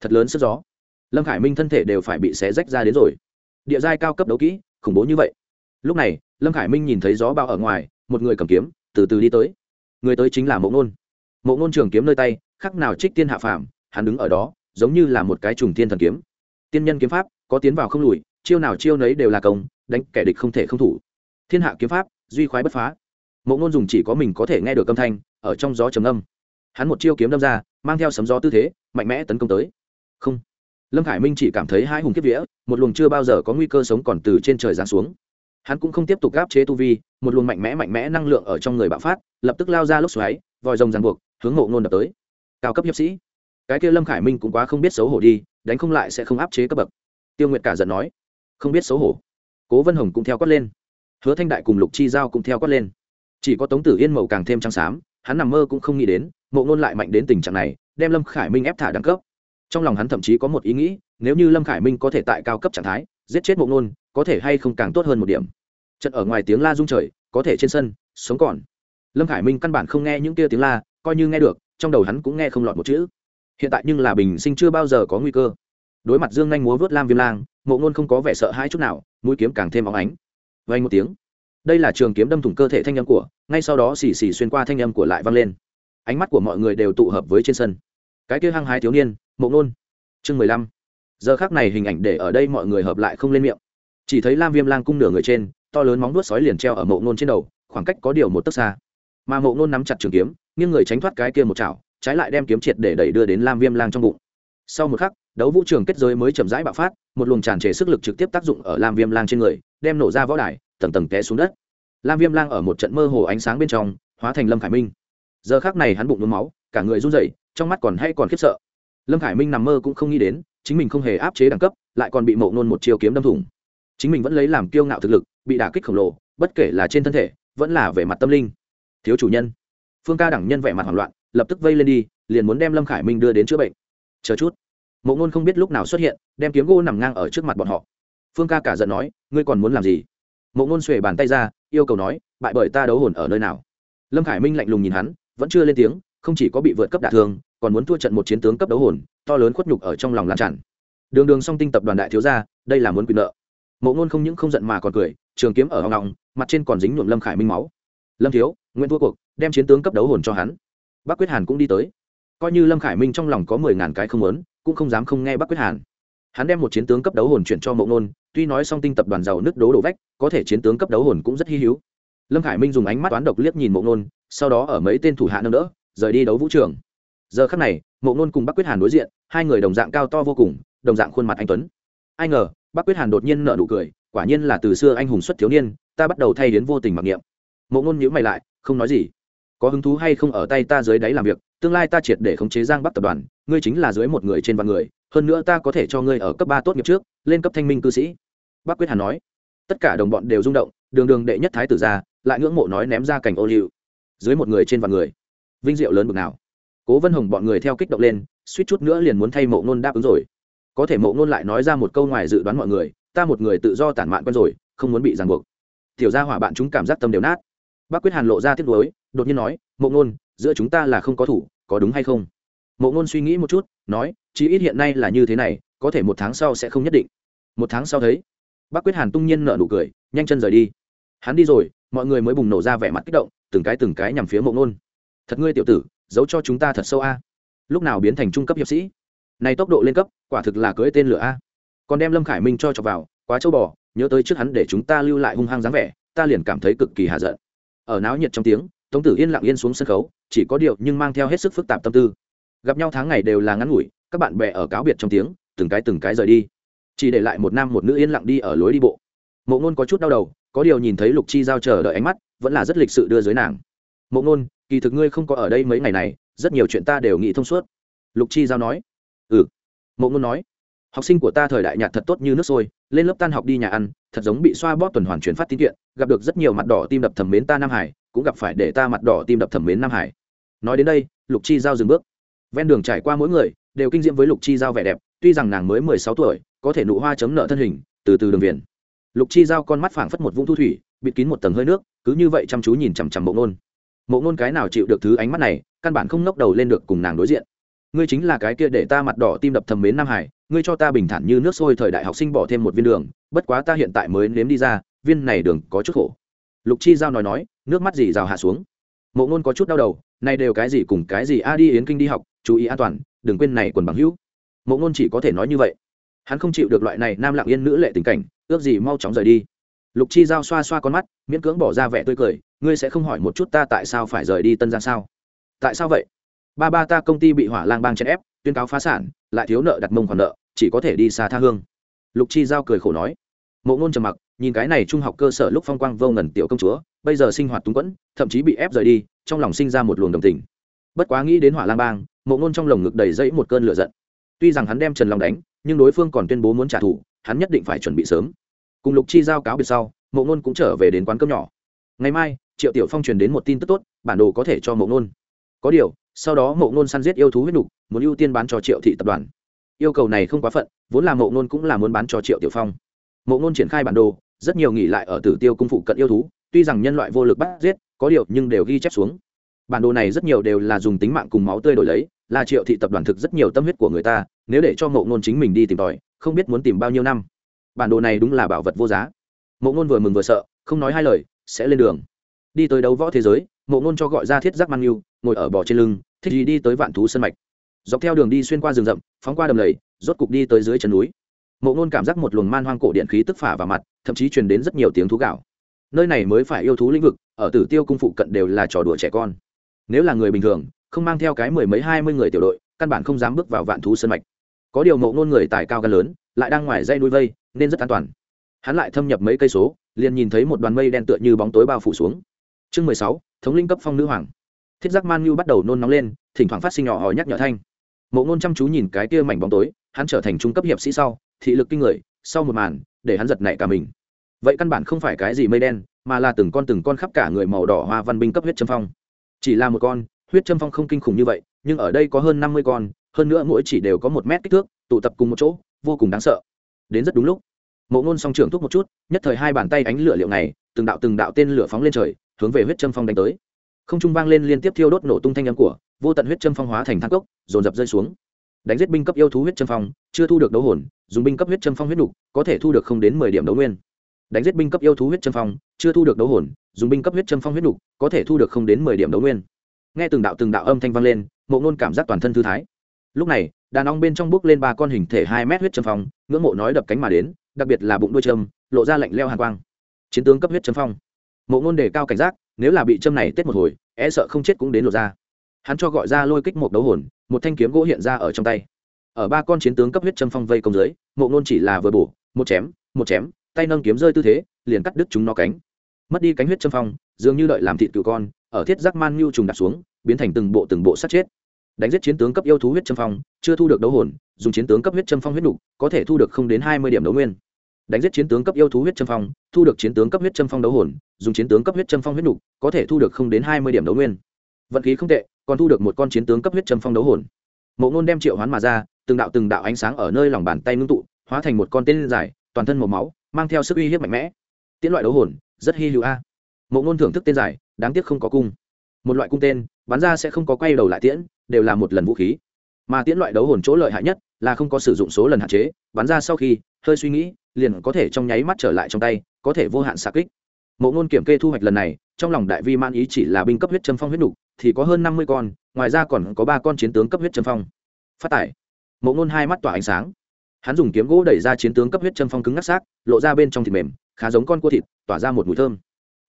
Thật lớn sức gió. Lâm khải minh thân thể đều phải bị xé rách ra đến rồi. Địa giai cao cấp đấu kỹ, khủng bố như vậy. Lúc này, lâm khải minh nhìn thấy gió bao ở ngoài, một người cầm kiếm, từ từ đi tới. Người tới chính là mộ ngôn. Mộ ngôn trường kiếm nơi tay, khắc nào trích tiên hạ phàm, hắn đứng ở đó, giống như là một cái trùng tiên thần kiếm. Tiên nhân kiếm pháp, có tiến vào không lùi, chiêu nào chiêu nấy đều là công, đánh kẻ địch không thể không thủ. Thiên hạ kiếm pháp, duy khoái bất phá. Mộ ngôn dùng chỉ có mình có thể nghe được âm thanh, ở trong gió trầm âm hắn một chiêu kiếm đâm ra, mang theo sấm gió tư thế, mạnh mẽ tấn công tới. Không. Lâm khải minh chỉ cảm thấy hai hùng kiếp vĩa một luồng chưa bao giờ có nguy cơ sống còn từ trên trời giáng xuống. Hắn cũng không tiếp tục gáp chế tu vi, một luồng mạnh mẽ mạnh mẽ năng lượng ở trong người bạo phát, lập tức lao ra lúc xoáy, vòi rồng ràng buộc, hướng ngộ ngôn đập tới. Cao cấp hiệp sĩ. Cái kia lâm khải minh cũng quá không biết xấu hổ đi, đánh không lại sẽ không áp chế cấp bậc. Tiêu nguyệt cả giận nói. Không biết xấu hổ. Cố vân hồng cũng theo quát lên. Hứa thanh đại cùng lục chi giao cũng theo quát lên. Chỉ có tống tử yên mậu càng thêm trắng xám, hắn nằm mơ cũng không nghĩ đến mộ ngôn lại mạnh đến tình trạng này, đem lâm khải minh ép thả đẳng cấp. Trong lòng hắn thậm chí có một ý nghĩ, nếu như lâm khải minh có thể tại cao cấp trạng thái, giết chết mộ ngôn, có thể hay không càng tốt hơn một điểm. Trận ở ngoài tiếng la rung trời, có thể trên sân, sống còn. Lâm khải minh căn bản không nghe những tia tiếng la, coi như nghe được, trong đầu hắn cũng nghe không lọt một chữ. Hiện tại nhưng là bình sinh chưa bao giờ có nguy cơ. Đối mặt dương nhanh múa vớt lam viêm lang mộ ngôn không có vẻ sợ hãi chút nào, mũi kiếm càng thêm óng ánh. Vay một tiếng. Đây là trường kiếm đâm thủng cơ thể thanh âm của, ngay sau đó xì xì xuyên qua thanh âm của lại vang lên ánh mắt của mọi người đều tụ hợp với trên sân. Cái kia hăng hái thiếu niên, mộ ngôn chương mười lăm. Giờ khác này hình ảnh để ở đây mọi người hợp lại không lên miệng. Chỉ thấy lam viêm lang cung nửa người trên, to lớn móng đuốt sói liền treo ở mộ ngôn trên đầu, khoảng cách có điều một tấc xa. Mà mộ ngôn nắm chặt trường kiếm, nghiêng người tránh thoát cái kia một chảo, trái lại đem kiếm triệt để đẩy đưa đến lam viêm lang trong bụng. Sau một khắc, đấu vũ trường kết giới mới chậm rãi bạo phát, một luồng tràn trề sức lực trực tiếp tác dụng ở lam viêm lang trên người, đem nổ ra võ đài, tầng tầng té xuống đất. Lam viêm lang ở một trận mơ hồ ánh sáng bên trong, hóa thành lâm khải minh giờ khác này hắn bụng nôn máu, cả người run rẩy, trong mắt còn hay còn khiếp sợ. Lâm khải minh nằm mơ cũng không nghĩ đến, chính mình không hề áp chế đẳng cấp, lại còn bị mộ nôn một chiêu kiếm đâm thủng. Chính mình vẫn lấy làm kiêu ngạo thực lực, bị đả kích khổng lồ, bất kể là trên thân thể, vẫn là về mặt tâm linh. Thiếu chủ nhân. Phương ca đẳng nhân vẻ mặt hoảng loạn, lập tức vây lên đi, liền muốn đem lâm khải minh đưa đến chữa bệnh. Chờ chút. Mộ nôn không biết lúc nào xuất hiện, đem kiếm gỗ nằm ngang ở trước mặt bọn họ. Phương ca cả giận nói, ngươi còn muốn làm gì? Mộ nôn xuề bàn tay ra, yêu cầu nói, bại bởi ta đấu hồn ở nơi nào? Lâm khải minh lạnh lùng nhìn hắn vẫn chưa lên tiếng, không chỉ có bị vượt cấp đả thương, còn muốn thua trận một chiến tướng cấp đấu hồn, to lớn khuất nhục ở trong lòng lan tràn. Đường đường song tinh tập đoàn đại thiếu gia, đây là muốn quyền nợ. Mộ ngôn không những không giận mà còn cười, trường kiếm ở hòng ngọng, mặt trên còn dính nhuộm lâm khải minh máu. Lâm thiếu nguyễn thua cuộc, đem chiến tướng cấp đấu hồn cho hắn. Bác quyết hàn cũng đi tới. Coi như lâm khải minh trong lòng có mười ngàn cái không lớn cũng không dám không nghe bác quyết hàn. Hắn đem một chiến tướng cấp đấu hồn chuyển cho mộ ngôn tuy nói song tinh tập đoàn giàu nước đố đổ vách, có thể chiến tướng cấp đấu hồn cũng rất hy hữu. Lâm khải minh dùng ánh mắt toán độc liếc nhìn mộ ngôn sau đó ở mấy tên thủ hạ nâng đỡ, rời đi đấu vũ trường. Giờ khắc này, mộ ngôn cùng bắc quyết hàn đối diện, hai người đồng dạng cao to vô cùng, đồng dạng khuôn mặt anh tuấn. Ai ngờ, bắc quyết hàn đột nhiên nợ nụ cười, quả nhiên là từ xưa anh hùng xuất thiếu niên, ta bắt đầu thay đến vô tình mặc niệm. Mộ ngôn nhữ mày lại, không nói gì. Có hứng thú hay không ở tay ta dưới đáy làm việc, tương lai ta triệt để khống chế giang bắc tập đoàn, ngươi chính là dưới một người trên vạn người, hơn nữa ta có thể cho ngươi ở cấp ba tốt nghiệp trước, lên cấp thanh minh cư sĩ. Bác quyết hàn nói. Tất cả đồng bọn đều rung động, đường đường đệ nhất thái tử ra, lại ngưỡng mộ nói ném ra cảnh ô liu dưới một người trên vạn người. Vinh diệu lớn bực nào. Cố vân hồng bọn người theo kích động lên, suýt chút nữa liền muốn thay mộ ngôn đáp ứng rồi. Có thể mộ ngôn lại nói ra một câu ngoài dự đoán mọi người, ta một người tự do tản mạn quen rồi, không muốn bị ràng buộc. Tiểu gia hỏa bạn chúng cảm giác tâm đều nát. Bác quyết hàn lộ ra tiếc nuối, đột nhiên nói, mộ ngôn giữa chúng ta là không có thủ, có đúng hay không? Mộ ngôn suy nghĩ một chút, nói, chí ít hiện nay là như thế này, có thể một tháng sau sẽ không nhất định. Một tháng sau thấy, bác quyết hàn tung nhiên nợ nụ cười, nhanh chân rời đi. Hắn đi rồi, mọi người mới bùng nổ ra vẻ mặt kích động từng cái từng cái nhằm phía mộ ngôn. Thật ngươi tiểu tử, giấu cho chúng ta thật sâu a. Lúc nào biến thành trung cấp hiệp sĩ? Này tốc độ lên cấp, quả thực là cưỡi tên lửa a. Còn đem lâm khải minh cho chọc vào, quá châu bò, nhớ tới trước hắn để chúng ta lưu lại hung hăng dáng vẻ, ta liền cảm thấy cực kỳ hạ giận. Ở náo nhiệt trong tiếng, tống tử yên lặng yên xuống sân khấu, chỉ có điều nhưng mang theo hết sức phức tạp tâm tư. Gặp nhau tháng ngày đều là ngắn ngủi, các bạn bè ở cáo biệt trong tiếng, từng cái từng cái rời đi. Chỉ để lại một nam một nữ yên lặng đi ở lối đi bộ. Mộ ngôn có chút đau đầu, có điều nhìn thấy lục chi giao chờ đợi ánh mắt vẫn là rất lịch sự đưa dưới nàng. Mộ nôn, kỳ thực ngươi không có ở đây mấy ngày này rất nhiều chuyện ta đều nghĩ thông suốt. Lục chi giao nói. Ừ. Mộ nôn nói. Học sinh của ta thời đại nhạt thật tốt như nước sôi lên lớp tan học đi nhà ăn thật giống bị xoa bóp tuần hoàn chuyển phát tín kiện gặp được rất nhiều mặt đỏ tim đập thẩm mến ta nam hải cũng gặp phải để ta mặt đỏ tim đập thẩm mến nam hải. Nói đến đây lục chi giao dừng bước. Ven đường trải qua mỗi người đều kinh diễm với lục chi giao vẻ đẹp tuy rằng nàng mới mười sáu tuổi có thể nụ hoa chấm nợ thân hình từ từ đường viền. Lục chi giao con mắt phảng phất một vũng thu thủy bịt kín một tầng hơi nước cứ như vậy chăm chú nhìn chằm chằm mộ ngôn, mộ ngôn cái nào chịu được thứ ánh mắt này căn bản không ngóc đầu lên được cùng nàng đối diện. Ngươi chính là cái kia để ta mặt đỏ tim đập thầm mến nam hải ngươi cho ta bình thản như nước sôi thời đại học sinh bỏ thêm một viên đường bất quá ta hiện tại mới nếm đi ra viên này đường có chút khổ. Lục chi giao nói nói nước mắt gì rào hạ xuống. Mộ ngôn có chút đau đầu nay đều cái gì cùng cái gì a đi yến kinh đi học chú ý an toàn đừng quên này quần bằng hữu. Mộ ngôn chỉ có thể nói như vậy. Hắn không chịu được loại này nam lặng yên nữ lệ tình cảnh ước gì mau chóng rời đi lục chi giao xoa xoa con mắt, miễn cưỡng bỏ ra vẻ tươi cười, ngươi sẽ không hỏi một chút ta tại sao phải rời đi tân giang sao? Tại sao vậy? Ba ba ta công ty bị hỏa lang bang chèn ép, tuyên cáo phá sản, lại thiếu nợ đặt mông khoản nợ, chỉ có thể đi xa tha hương. Lục chi giao cười khổ nói. Mộ ngôn trầm mặc, nhìn cái này trung học cơ sở lúc phong quang vô ngần tiểu công chúa, bây giờ sinh hoạt túng quẫn, thậm chí bị ép rời đi, trong lòng sinh ra một luồng đồng tình. Bất quá nghĩ đến hỏa lang bang, mộ ngôn trong lồng ngực đầy dẫy một cơn lửa giận. Tuy rằng hắn đem trần long đánh, nhưng đối phương còn tuyên bố muốn trả thù, hắn nhất định phải chuẩn bị sớm cùng lục chi giao cáo biệt sau, mộ ngôn cũng trở về đến quán cơm nhỏ. Ngày mai, triệu tiểu phong truyền đến một tin tức tốt, bản đồ có thể cho mộ ngôn có điều, sau đó mộ ngôn săn giết yêu thú huyết đục muốn ưu tiên bán cho triệu thị tập đoàn. Yêu cầu này không quá phận, vốn là mộ ngôn cũng là muốn bán cho triệu tiểu phong. Mộ ngôn triển khai bản đồ, rất nhiều nghỉ lại ở tử tiêu cung phụ cận yêu thú, tuy rằng nhân loại vô lực bắt giết, có điều nhưng đều ghi chép xuống. Bản đồ này rất nhiều đều là dùng tính mạng cùng máu tươi đổi lấy, là triệu thị tập đoàn thực rất nhiều tâm huyết của người ta, nếu để cho mộ ngôn chính mình đi tìm tòi, không biết muốn tìm bao nhiêu năm bản đồ này đúng là bảo vật vô giá. Mộ ngôn vừa mừng vừa sợ, không nói hai lời, sẽ lên đường. Đi tới đấu võ thế giới, mộ ngôn cho gọi ra thiết giác mang yêu ngồi ở bò trên lưng, thích gì đi tới vạn thú sân mạch. Dọc theo đường đi xuyên qua rừng rậm, phóng qua đầm lầy, rốt cục đi tới dưới chân núi. Mộ ngôn cảm giác một luồng man hoang cổ điện khí tức phả vào mặt, thậm chí truyền đến rất nhiều tiếng thú gạo nơi này mới phải yêu thú lĩnh vực, ở tử tiêu cung phụ cận đều là trò đùa trẻ con. Nếu là người bình thường, không mang theo cái mười mấy hai mươi người tiểu đội, căn bản không dám bước vào vạn thú sân mạch. Có điều mộ ngôn người tài cao gan lớn lại đang ngoài dây núi vây, nên rất an toàn. Hắn lại thâm nhập mấy cây số, liền nhìn thấy một đoàn mây đen tựa như bóng tối bao phủ xuống. Chương mười sáu, thống linh cấp phong nữ hoàng. Thiết giác man nhu bắt đầu nôn nóng lên, thỉnh thoảng phát sinh nhỏ hỏi nhắc nhở thanh. Mộ ngôn chăm chú nhìn cái kia mảnh bóng tối, hắn trở thành trung cấp hiệp sĩ sau, thị lực kinh người, sau một màn, để hắn giật nảy cả mình. Vậy căn bản không phải cái gì mây đen, mà là từng con từng con khắp cả người màu đỏ hoa văn binh cấp huyết châm phong. Chỉ là một con, huyết châm phong không kinh khủng như vậy, nhưng ở đây có hơn năm mươi con, hơn nữa mỗi chỉ đều có một mét kích thước, tụ tập cùng một chỗ vô cùng đáng sợ. Đến rất đúng lúc, mộ ngôn song trưởng thúc một chút, nhất thời hai bàn tay ánh lửa liệu này, từng đạo từng đạo tên lửa phóng lên trời, hướng về huyết châm phong đánh tới. Không trung vang lên liên tiếp thiêu đốt nổ tung thanh âm của, vô tận huyết châm phong hóa thành thang cốc, dồn dập rơi xuống. Đánh giết binh cấp yêu thú huyết châm phong, chưa thu được đấu hồn, dùng binh cấp huyết châm phong huyết nục, có thể thu được không đến mười điểm đấu nguyên. Đánh giết binh cấp yêu thú huyết châm phong, chưa thu được đấu hồn, dùng binh cấp huyết châm phong huyết nục, có thể thu được không đến mười điểm đấu nguyên. Nghe từng đạo từng đạo âm thanh vang lên, mộ ngôn cảm giác toàn thân thư thái. Lúc này đàn ong bên trong bước lên ba con hình thể hai mét huyết châm phong, ngưỡng mộ nói đập cánh mà đến, đặc biệt là bụng đuôi châm, lộ ra lạnh leo hàn quang. Chiến tướng cấp huyết châm phong. Mộ ngôn đề cao cảnh giác, nếu là bị châm này tết một hồi e sợ không chết cũng đến lộ ra hắn cho gọi ra lôi kích một đấu hồn, một thanh kiếm gỗ hiện ra ở trong tay. Ở ba con chiến tướng cấp huyết châm phong vây công dưới, mộ ngôn chỉ là vừa bổ, một chém một chém, tay nâng kiếm rơi tư thế, liền cắt đứt chúng nó cánh. Mất đi cánh huyết châm phong, dường như đợi làm thịt cựu con, ở thiết giác man nhu trùng đặt xuống, biến thành từng bộ từng bộ sát chết đánh giết chiến tướng cấp yêu thú huyết châm phong chưa thu được đấu hồn dùng chiến tướng cấp huyết châm phong huyết đủ, có thể thu được không đến hai mươi điểm đấu nguyên. Đánh giết chiến tướng cấp yêu thú huyết châm phong thu được chiến tướng cấp huyết châm phong đấu hồn dùng chiến tướng cấp huyết châm phong huyết đủ, có thể thu được không đến hai mươi điểm đấu nguyên. Vận khí không tệ còn thu được một con chiến tướng cấp huyết châm phong đấu hồn. Mộ ngôn đem triệu hoán mà ra từng đạo từng đạo ánh sáng ở nơi lòng bàn tay ngưng tụ hóa thành một con tên dài toàn thân màu máu mang theo sức uy hiếp mạnh mẽ. Tiễn loại đấu hồn rất hy hữu a. Mộ ngôn thưởng thức tên dài đáng tiếc không có cung. Một loại cung tên bắn ra sẽ không có quay đầu lại tiễn, đều là một lần vũ khí. Mà tiễn loại đấu hồn chỗ lợi hại nhất là không có sử dụng số lần hạn chế, bắn ra sau khi, hơi suy nghĩ, liền có thể trong nháy mắt trở lại trong tay, có thể vô hạn xạ kích. Mộ ngôn kiểm kê thu hoạch lần này, trong lòng đại vi man ý chỉ là binh cấp huyết châm phong huyết đục thì có hơn năm mươi con, ngoài ra còn có ba con chiến tướng cấp huyết châm phong. Phát tải. Mộ ngôn hai mắt tỏa ánh sáng. Hắn dùng kiếm gỗ đẩy ra chiến tướng cấp huyết châm phong cứng ngắc xác, lộ ra bên trong thịt mềm, khá giống con cua thịt, tỏa ra một mùi thơm.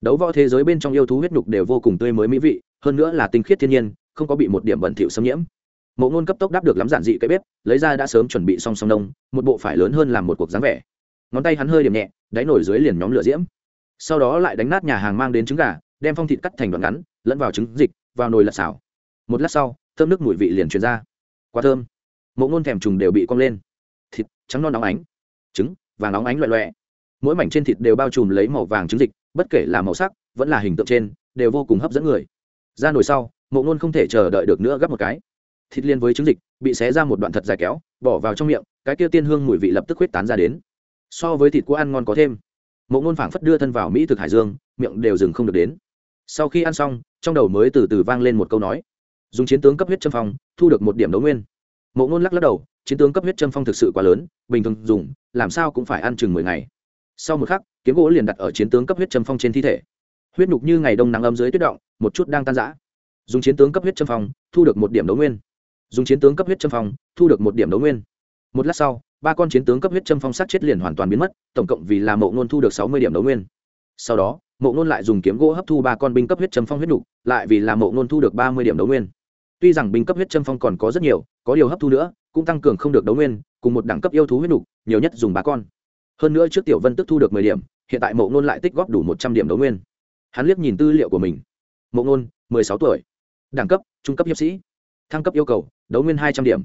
Đấu võ thế giới bên trong yêu thú huyết nhục đều vô cùng tươi mới mỹ vị hơn nữa là tinh khiết thiên nhiên, không có bị một điểm bẩn thỉu xâm nhiễm. Mộ ngôn cấp tốc đáp được lắm giản dị cái bếp, lấy ra đã sớm chuẩn bị song song nông, một bộ phải lớn hơn làm một cuộc dáng vẻ. Ngón tay hắn hơi điểm nhẹ, đáy nổi dưới liền nhóm lửa diễm. Sau đó lại đánh nát nhà hàng mang đến trứng gà, đem phong thịt cắt thành đoạn ngắn, lẫn vào trứng dịch, vào nồi lật xào. Một lát sau, thơm nước mùi vị liền truyền ra. Quá thơm. Mộ ngôn thèm trùng đều bị cong lên. Thịt trắng non nóng ánh. Trứng, vàng nóng ánh loẹ loẹ. Mỗi mảnh trên thịt đều bao trùm lấy màu vàng trứng dịch, bất kể là màu sắc, vẫn là hình tượng trên, đều vô cùng hấp dẫn người ra nồi sau, mộ ngôn không thể chờ đợi được nữa gấp một cái. Thịt liên với trứng dịch, bị xé ra một đoạn thật dài kéo, bỏ vào trong miệng, cái kia tiên hương mùi vị lập tức huyết tán ra đến. So với thịt của ăn ngon có thêm. Mộ ngôn phảng phất đưa thân vào mỹ thực hải dương, miệng đều dừng không được đến. Sau khi ăn xong, trong đầu mới từ từ vang lên một câu nói. Dùng chiến tướng cấp huyết châm phong, thu được một điểm đấu nguyên. Mộ ngôn lắc lắc đầu, chiến tướng cấp huyết châm phong thực sự quá lớn, bình thường dùng, làm sao cũng phải ăn chừng mười ngày. Sau một khắc, kiếm gỗ liền đặt ở chiến tướng cấp huyết châm phong trên thi thể huyết nhục như ngày đông nắng ấm dưới tuyết động, một chút đang tan rã. Dùng chiến tướng cấp huyết châm phong, thu được một điểm đấu nguyên. Dùng chiến tướng cấp huyết châm phong, thu được một điểm đấu nguyên. Một lát sau, ba con chiến tướng cấp huyết châm phong sát chết liền hoàn toàn biến mất, tổng cộng vì là mộ ngôn thu được sáu mươi điểm đấu nguyên. Sau đó, mộ ngôn lại dùng kiếm gỗ hấp thu ba con binh cấp huyết châm phong huyết nhục, lại vì là mộ ngôn thu được ba mươi điểm đấu nguyên. Tuy rằng binh cấp huyết châm phong còn có rất nhiều, có điều hấp thu nữa, cũng tăng cường không được đấu nguyên, cùng một đẳng cấp yêu thú huyết nhục, nhiều nhất dùng ba con. Hơn nữa trước tiểu vân tức thu được mười điểm, hiện tại mộ ngôn lại tích góp đủ một trăm điểm đấu nguyên hắn liếc nhìn tư liệu của mình. Mộ ngôn mười sáu tuổi. Đẳng cấp, trung cấp hiệp sĩ. Thăng cấp yêu cầu, đấu nguyên hai trăm điểm.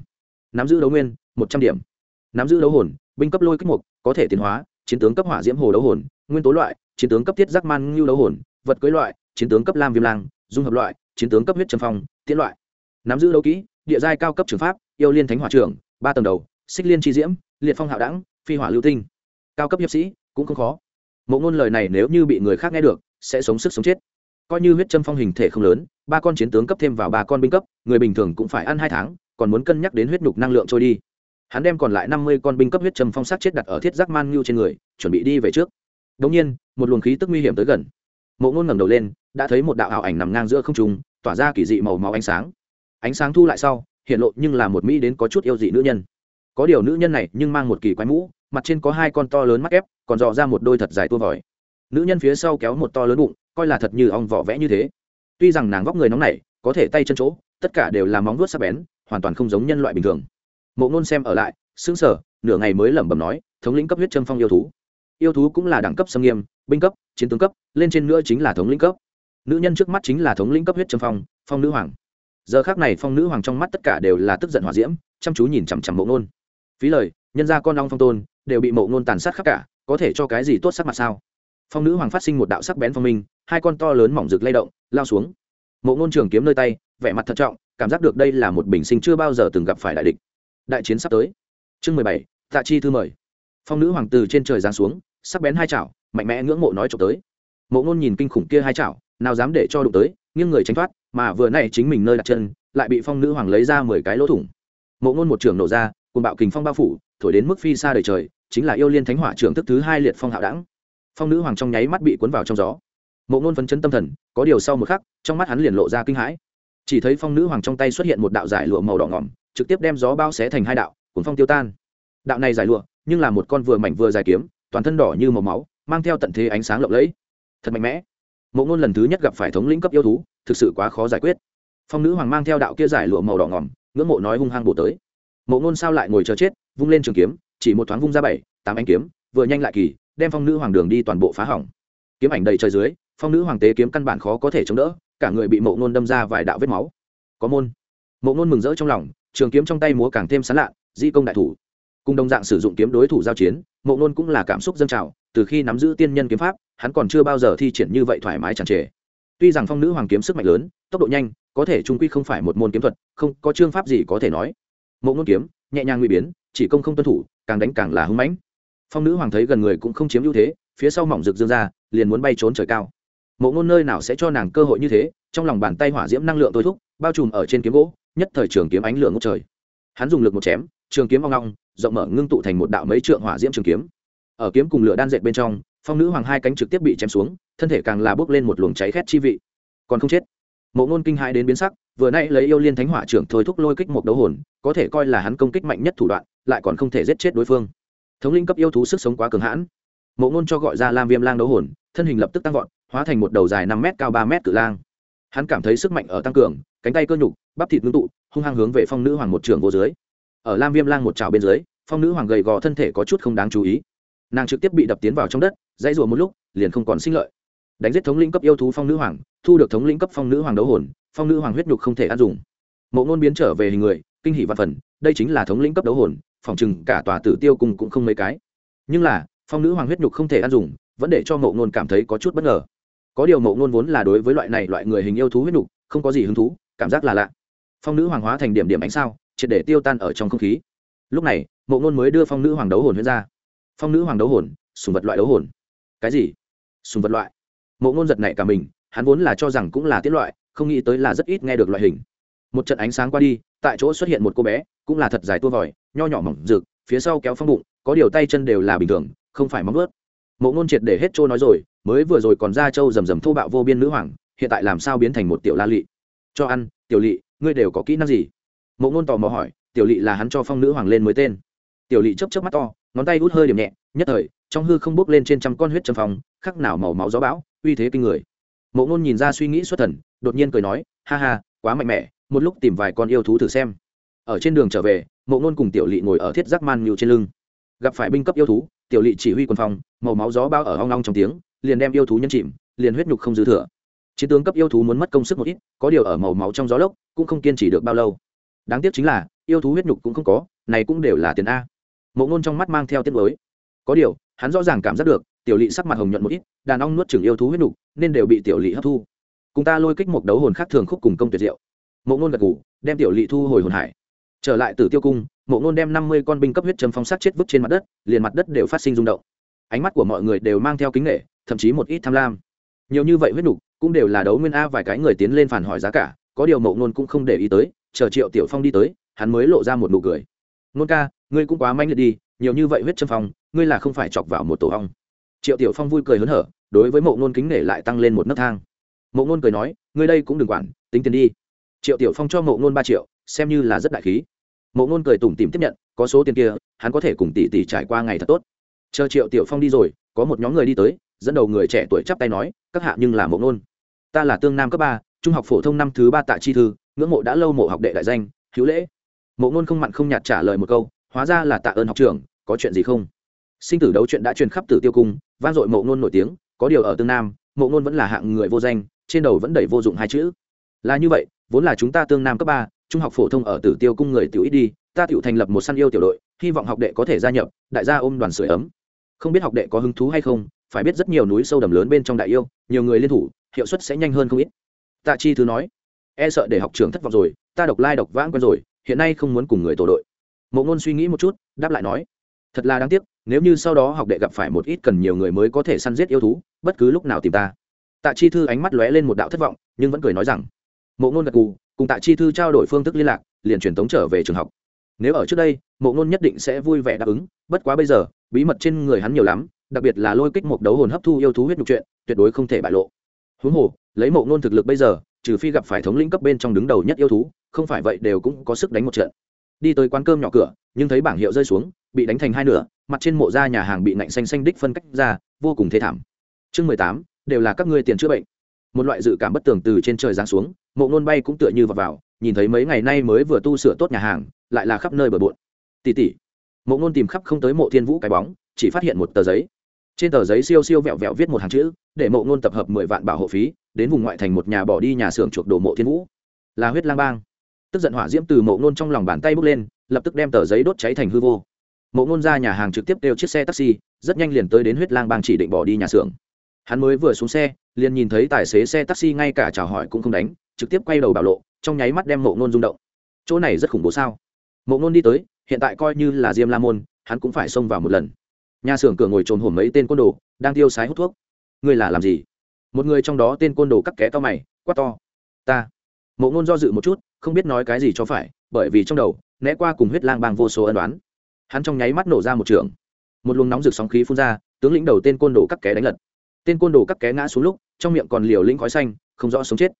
Nắm giữ đấu nguyên, một trăm điểm. Nắm giữ đấu hồn, binh cấp lôi kích mục, có thể tiến hóa, chiến tướng cấp hỏa diễm hồ đấu hồn, nguyên tố loại, chiến tướng cấp thiết giác man ngưu đấu hồn, vật cưới loại, chiến tướng cấp lam viêm lang, dung hợp loại, chiến tướng cấp huyết trầm phong tiến loại. Nắm giữ đấu kỹ, địa giai cao cấp trường pháp, yêu liên thánh hỏa trưởng, ba tầng đầu, xích liên tri diễm, liệt phong hạo đẳng, phi hỏa lưu tinh. Cao cấp hiệp sĩ, cũng không khó. Mộ ngôn lời này nếu như bị người khác nghe được sẽ sống sức sống chết. Coi như huyết châm phong hình thể không lớn, ba con chiến tướng cấp thêm vào ba con binh cấp, người bình thường cũng phải ăn hai tháng, còn muốn cân nhắc đến huyết nhục năng lượng trôi đi. Hắn đem còn lại năm mươi con binh cấp huyết châm phong sát chết đặt ở thiết giác man ngưu trên người, chuẩn bị đi về trước. Đ nhiên, một luồng khí tức nguy hiểm tới gần. Mộ ngôn ngẩng đầu lên, đã thấy một đạo ảo ảnh nằm ngang giữa không trung, tỏa ra kỳ dị màu máu ánh sáng. Ánh sáng thu lại sau, hiện lộ nhưng là một mỹ đến có chút yêu dị nữ nhân. Có điều nữ nhân này nhưng mang một kỳ quái mũ, mặt trên có hai con to lớn mắt ép, còn dò ra một đôi thật dài tua vòi nữ nhân phía sau kéo một to lớn bụng, coi là thật như ong vỏ vẽ như thế. Tuy rằng nàng vóc người nóng nảy, có thể tay chân chỗ, tất cả đều là móng vuốt sắc bén, hoàn toàn không giống nhân loại bình thường. Mộ ngôn xem ở lại xứng sở nửa ngày mới lẩm bẩm nói, thống lĩnh cấp huyết châm phong yêu thú. Yêu thú cũng là đẳng cấp xâm nghiêm, binh cấp, chiến tướng cấp, lên trên nữa chính là thống lĩnh cấp. Nữ nhân trước mắt chính là thống lĩnh cấp huyết châm phong phong nữ hoàng. Giờ khác này phong nữ hoàng trong mắt tất cả đều là tức giận hòa diễm, chăm chú nhìn chằm chằm mộ ngôn phí lời, nhân gia con ong phong tôn, đều bị mộ ngôn tàn sát khắp cả, có thể cho cái gì tốt sắc mặt sao? Phong nữ hoàng phát sinh một đạo sắc bén phong minh, hai con to lớn mỏng rực lay động, lao xuống. Mộ ngôn trường kiếm nơi tay, vẻ mặt thận trọng, cảm giác được đây là một bình sinh chưa bao giờ từng gặp phải đại địch. Đại chiến sắp tới. Chương mười bảy, tạ chi thư mời. Phong nữ hoàng từ trên trời giáng xuống, sắc bén hai chảo, mạnh mẽ ngưỡng mộ nói trộm tới. Mộ ngôn nhìn kinh khủng kia hai chảo, nào dám để cho đụng tới, nghiêng người tránh thoát, mà vừa nay chính mình nơi đặt chân, lại bị phong nữ hoàng lấy ra mười cái lỗ thủng. Mộ ngôn một trường nổ ra cùng bạo kình phong bao phủ, thổi đến mức phi xa đời trời, chính là yêu liên thánh hỏa trưởng thức thứ hai liệt phong hạo đẳng phong nữ hoàng trong nháy mắt bị cuốn vào trong gió. Mộ ngôn phấn chấn tâm thần, có điều sau một khắc, trong mắt hắn liền lộ ra kinh hãi. Chỉ thấy phong nữ hoàng trong tay xuất hiện một đạo giải lụa màu đỏ ngỏm, trực tiếp đem gió bao xé thành hai đạo, cuốn phong tiêu tan. Đạo này giải lụa, nhưng là một con vừa mảnh vừa dài kiếm, toàn thân đỏ như màu máu, mang theo tận thế ánh sáng lộng lẫy. Thật mạnh mẽ. Mộ ngôn lần thứ nhất gặp phải thống lĩnh cấp yêu thú, thực sự quá khó giải quyết. Phong nữ hoàng mang theo đạo kia giải lụa màu đỏ ngỏm, ngưỡng mộ nói hung hăng bổ tới. Mộ ngôn sao lại ngồi chờ chết, vung lên trường kiếm, chỉ một thoáng vung ra bảy, tám anh kiếm, vừa nhanh lại kỳ đem phong nữ hoàng đường đi toàn bộ phá hỏng. Kiếm ảnh đầy trời dưới, phong nữ hoàng tế kiếm căn bản khó có thể chống đỡ, cả người bị mộ ngôn đâm ra vài đạo vết máu. Có môn. Mộ ngôn mừng rỡ trong lòng, trường kiếm trong tay múa càng thêm sán lạ, di công đại thủ. Cùng đồng dạng sử dụng kiếm đối thủ giao chiến, mộ ngôn cũng là cảm xúc dân trào, từ khi nắm giữ tiên nhân kiếm pháp, hắn còn chưa bao giờ thi triển như vậy thoải mái chẳng trề. Tuy rằng phong nữ hoàng kiếm sức mạnh lớn, tốc độ nhanh, có thể trung quy không phải một môn kiếm thuật, không, có chương pháp gì có thể nói. Mộ ngôn kiếm, nhẹ nhàng nguy biến, chỉ công không tuân thủ, càng đánh càng là hưng mãnh phong nữ hoàng thấy gần người cũng không chiếm ưu thế, phía sau mỏng rực dương ra, liền muốn bay trốn trời cao. Mộ ngôn nơi nào sẽ cho nàng cơ hội như thế, trong lòng bàn tay hỏa diễm năng lượng tôi thúc, bao trùm ở trên kiếm gỗ, nhất thời trường kiếm ánh lửa ngốc trời. Hắn dùng lực một chém, trường kiếm oong long rộng mở ngưng tụ thành một đạo mấy trượng hỏa diễm trường kiếm. Ở kiếm cùng lửa đan dệt bên trong, phong nữ hoàng hai cánh trực tiếp bị chém xuống, thân thể càng là bốc lên một luồng cháy khét chi vị. Còn không chết. Mộ ngôn kinh hãi đến biến sắc, vừa nay lấy yêu liên thánh hỏa trưởng thôi thúc lôi kích một đấu hồn, có thể coi là hắn công kích mạnh nhất thủ đoạn, lại còn không thể giết chết đối phương thống linh cấp yêu thú sức sống quá cường hãn. Mộ ngôn cho gọi ra lam viêm lang đấu hồn, thân hình lập tức tăng vọt, hóa thành một đầu dài năm m cao ba m cự lang. Hắn cảm thấy sức mạnh ở tăng cường, cánh tay cơ nhục, bắp thịt ngưng tụ, hung hăng hướng về phong nữ hoàng một trường vô dưới. Ở lam viêm lang một trào bên dưới, phong nữ hoàng gầy gò thân thể có chút không đáng chú ý. Nàng trực tiếp bị đập tiến vào trong đất, dãy rùa một lúc, liền không còn sinh lợi. Đánh giết thống lĩnh cấp yêu thú phong nữ hoàng, thu được thống lĩnh cấp phong nữ hoàng đấu hồn, phong nữ hoàng huyết nhục không thể ăn dùng. Mộ ngôn biến trở về hình người, kinh hỷ văn phần, đây chính là thống lĩnh cấp đấu hồn phòng chừng cả tòa tử tiêu cùng cũng không mấy cái. Nhưng là, phong nữ hoàng huyết nhục không thể ăn dùng, vẫn để cho mộ ngôn cảm thấy có chút bất ngờ. Có điều mộ ngôn vốn là đối với loại này loại người hình yêu thú huyết nhục, không có gì hứng thú, cảm giác là lạ. Phong nữ hoàng hóa thành điểm điểm ánh sao, triệt để tiêu tan ở trong không khí. Lúc này, mộ ngôn mới đưa phong nữ hoàng đấu hồn huyết ra. Phong nữ hoàng đấu hồn, sùng vật loại đấu hồn. Cái gì? Sùng vật loại. Mộ ngôn giật này cả mình, hắn vốn là cho rằng cũng là tiết loại, không nghĩ tới là rất ít nghe được loại hình. Một trận ánh sáng qua đi tại chỗ xuất hiện một cô bé, cũng là thật dài tua vòi, nho nhỏ mỏng rực, phía sau kéo phong bụng, có điều tay chân đều là bình thường, không phải móng ướt mộ ngôn triệt để hết trôi nói rồi, mới vừa rồi còn ra châu rầm rầm thô bạo vô biên nữ hoàng, hiện tại làm sao biến thành một tiểu la lị? Cho ăn, tiểu lị, ngươi đều có kỹ năng gì? Mộ ngôn tò mò hỏi, tiểu lị là hắn cho phong nữ hoàng lên mới tên. Tiểu lị chấp chấp mắt to, ngón tay út hơi điểm nhẹ, nhất thời, trong hư không bốc lên trên trăm con huyết trầm phòng khắc nào màu máu gió bão, uy thế kinh người. Mộ ngôn nhìn ra suy nghĩ xuất thần, đột nhiên cười nói, ha ha, quá mạnh mẽ một lúc tìm vài con yêu thú thử xem. Ở trên đường trở về, mộ ngôn cùng tiểu lỵ ngồi ở thiết giác man nhiều trên lưng. Gặp phải binh cấp yêu thú, tiểu lỵ chỉ huy quân phòng, màu máu gió bao ở hoang long trong tiếng, liền đem yêu thú nhân chìm, liền huyết nhục không dư thừa. Chiến tướng cấp yêu thú muốn mất công sức một ít, có điều ở màu máu trong gió lốc, cũng không kiên trì được bao lâu. Đáng tiếc chính là, yêu thú huyết nhục cũng không có, này cũng đều là tiền a. Mộ ngôn trong mắt mang theo tiết mới có điều, hắn rõ ràng cảm giác được, tiểu lỵ sắc mặt hồng nhuận một ít, đàn ong nuốt chừng yêu thú huyết nhục, nên đều bị tiểu lỵ hấp thu. Cùng ta lôi kích một đấu hồn khác thường khúc cùng công tuyệt diệu mộ ngôn gật ngủ đem tiểu lỵ thu hồi hồn hải. Trở lại từ tiêu cung, mộ ngôn đem năm mươi con binh cấp huyết châm phong sát chết vứt trên mặt đất, liền mặt đất đều phát sinh rung động. Ánh mắt của mọi người đều mang theo kính nghệ thậm chí một ít tham lam. Nhiều như vậy huyết nhục cũng đều là đấu nguyên a vài cái người tiến lên phản hỏi giá cả, có điều mộ ngôn cũng không để ý tới, chờ triệu tiểu phong đi tới, hắn mới lộ ra một nụ cười. Ngôn ca, ngươi cũng quá manh liệt đi, nhiều như vậy huyết châm phong ngươi là không phải chọc vào một tổ hong triệu tiểu phong vui cười hớn hở, đối với mộ ngôn kính nể lại tăng lên một nấc thang. Mộ ngôn cười nói, ngươi đây cũng đừng quản, tính tiền đi triệu tiểu phong cho mộ ngôn ba triệu, xem như là rất đại khí. Mộ ngôn cười tủm tìm tiếp nhận, có số tiền kia, hắn có thể cùng tỷ tỷ trải qua ngày thật tốt. Chờ triệu tiểu phong đi rồi, có một nhóm người đi tới, dẫn đầu người trẻ tuổi chắp tay nói, các hạ nhưng là mộ ngôn. Ta là tương nam cấp ba, trung học phổ thông năm thứ ba tạ chi thư, ngưỡng mộ đã lâu mộ học đệ đại danh, hữu lễ. Mộ ngôn không mặn không nhạt trả lời một câu, hóa ra là tạ ơn học trưởng có chuyện gì không? Sinh tử đấu chuyện đã truyền khắp tử tiêu cung, vang dội mộ ngôn nổi tiếng, có điều ở tương nam, mộ ngôn vẫn là hạng người vô danh, trên đầu vẫn đầy vô dụng hai chữ là như vậy, vốn là chúng ta tương nam cấp ba, trung học phổ thông ở tử tiêu cung người tiểu ít đi, ta tiểu thành lập một săn yêu tiểu đội, hy vọng học đệ có thể gia nhập, đại gia ôm đoàn sưởi ấm. Không biết học đệ có hứng thú hay không, phải biết rất nhiều núi sâu đầm lớn bên trong đại yêu, nhiều người liên thủ, hiệu suất sẽ nhanh hơn không ít. Tạ chi thứ nói e sợ để học trường thất vọng rồi, ta độc lai độc vãng quen rồi, hiện nay không muốn cùng người tổ đội. Mộ ngôn suy nghĩ một chút, đáp lại nói, thật là đáng tiếc, nếu như sau đó học đệ gặp phải một ít cần nhiều người mới có thể săn giết yêu thú, bất cứ lúc nào tìm ta. Tạ chi thư ánh mắt lóe lên một đạo thất vọng, nhưng vẫn cười nói rằng mộ ngôn gật cù cùng tạ chi thư trao đổi phương thức liên lạc, liền truyền tống trở về trường học. Nếu ở trước đây, mộ ngôn nhất định sẽ vui vẻ đáp ứng, bất quá bây giờ, bí mật trên người hắn nhiều lắm, đặc biệt là lôi kích một đấu hồn hấp thu yêu thú huyết nhục chuyện, tuyệt đối không thể bại lộ. Huống hồ, lấy mộ ngôn thực lực bây giờ, trừ phi gặp phải thống lĩnh cấp bên trong đứng đầu nhất yêu thú, không phải vậy đều cũng có sức đánh một trận. Đi tới quán cơm nhỏ cửa, nhưng thấy bảng hiệu rơi xuống, bị đánh thành hai nửa, mặt trên mộ ra nhà hàng bị nạnh xanh xanh đích phân cách ra, vô cùng thê thảm. Chương mười tám, đều là các ngươi tiền chữa bệnh một loại dự cảm bất tường từ trên trời giáng xuống mộ nôn bay cũng tựa như vào, vào nhìn thấy mấy ngày nay mới vừa tu sửa tốt nhà hàng lại là khắp nơi bờ bộn. Tỉ tỉ mộ nôn tìm khắp không tới mộ thiên vũ cái bóng chỉ phát hiện một tờ giấy. Trên tờ giấy siêu siêu vẹo vẹo viết một hàng chữ để mộ nôn tập hợp mười vạn bảo hộ phí đến vùng ngoại thành một nhà bỏ đi nhà xưởng chuộc đồ mộ thiên vũ. Là huyết lang bang. Tức giận hỏa diễm từ mộ nôn trong lòng bàn tay bước lên lập tức đem tờ giấy đốt cháy thành hư vô. Mộ nôn ra nhà hàng trực tiếp đeo chiếc xe taxi rất nhanh liền tới đến huyết lang bang chỉ định bỏ đi nhà xưởng hắn mới vừa xuống xe, liền nhìn thấy tài xế xe taxi ngay cả chào hỏi cũng không đánh, trực tiếp quay đầu bảo lộ, trong nháy mắt đem mộ nôn rung động. Chỗ này rất khủng bố sao? Mộ nôn đi tới, hiện tại coi như là diêm la môn, hắn cũng phải xông vào một lần. Nhà xưởng cửa ngồi trồn hổm mấy tên côn đồ, đang tiêu sái hút thuốc. Ngươi là làm gì? Một người trong đó tên côn đồ cắt ké to mày, quát to. Ta. Mộ ngôn do dự một chút, không biết nói cái gì cho phải, bởi vì trong đầu, né qua cùng huyết lang bang vô số ân đoán hắn trong nháy mắt nổ ra một trường. Một luồng nóng rực sóng khí phun ra, tướng lĩnh đầu tên côn đồ cắt ké đánh lật tên côn đồ cắp ké ngã xuống lúc, trong miệng còn liều lĩnh khói xanh, không rõ sống chết.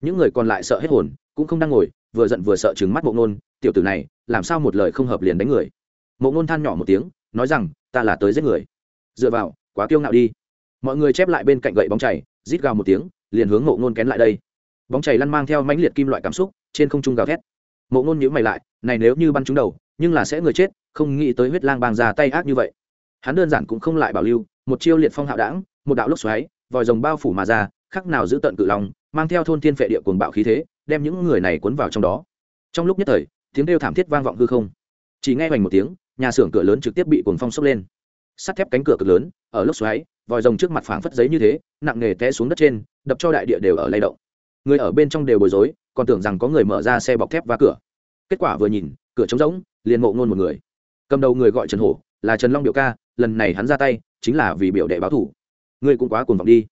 Những người còn lại sợ hết hồn, cũng không đang ngồi, vừa giận vừa sợ trừng mắt mộ ngôn, tiểu tử này, làm sao một lời không hợp liền đánh người? Mộ ngôn than nhỏ một tiếng, nói rằng, ta là tới giết người. Dựa vào, quá kiêu ngạo đi. Mọi người chép lại bên cạnh gậy bóng chảy rít gào một tiếng, liền hướng mộ ngôn kén lại đây. Bóng chảy lăn mang theo mãnh liệt kim loại cảm xúc, trên không trung gào thét. Mộ ngôn nhữ mày lại, này nếu như bắn trúng đầu, nhưng là sẽ người chết, không nghĩ tới huyết lang bang ra tay ác như vậy. Hắn đơn giản cũng không lại bảo lưu, một chiêu liệt phong hạo đảng một đạo lốc xoáy, vòi rồng bao phủ mà ra, khắc nào giữ tận cự lòng mang theo thôn thiên phệ địa cuồng bạo khí thế, đem những người này cuốn vào trong đó. Trong lúc nhất thời, tiếng đêu thảm thiết vang vọng hư không. Chỉ nghe hoành một tiếng, nhà xưởng cửa lớn trực tiếp bị cuồng phong sốc lên. Sắt thép cánh cửa cực lớn, ở lốc xoáy, vòi rồng trước mặt phảng phất giấy như thế, nặng nề té xuống đất trên, đập cho đại địa đều ở lay động. Người ở bên trong đều bối rối, còn tưởng rằng có người mở ra xe bọc thép và cửa. Kết quả vừa nhìn, cửa trống rỗng, liền mộ ngôn một người. Cầm đầu người gọi trần hổ, là trần long biểu ca, lần này hắn ra tay, chính là vì biểu đệ báo thủ ngươi cũng quá cuồng vọng đi.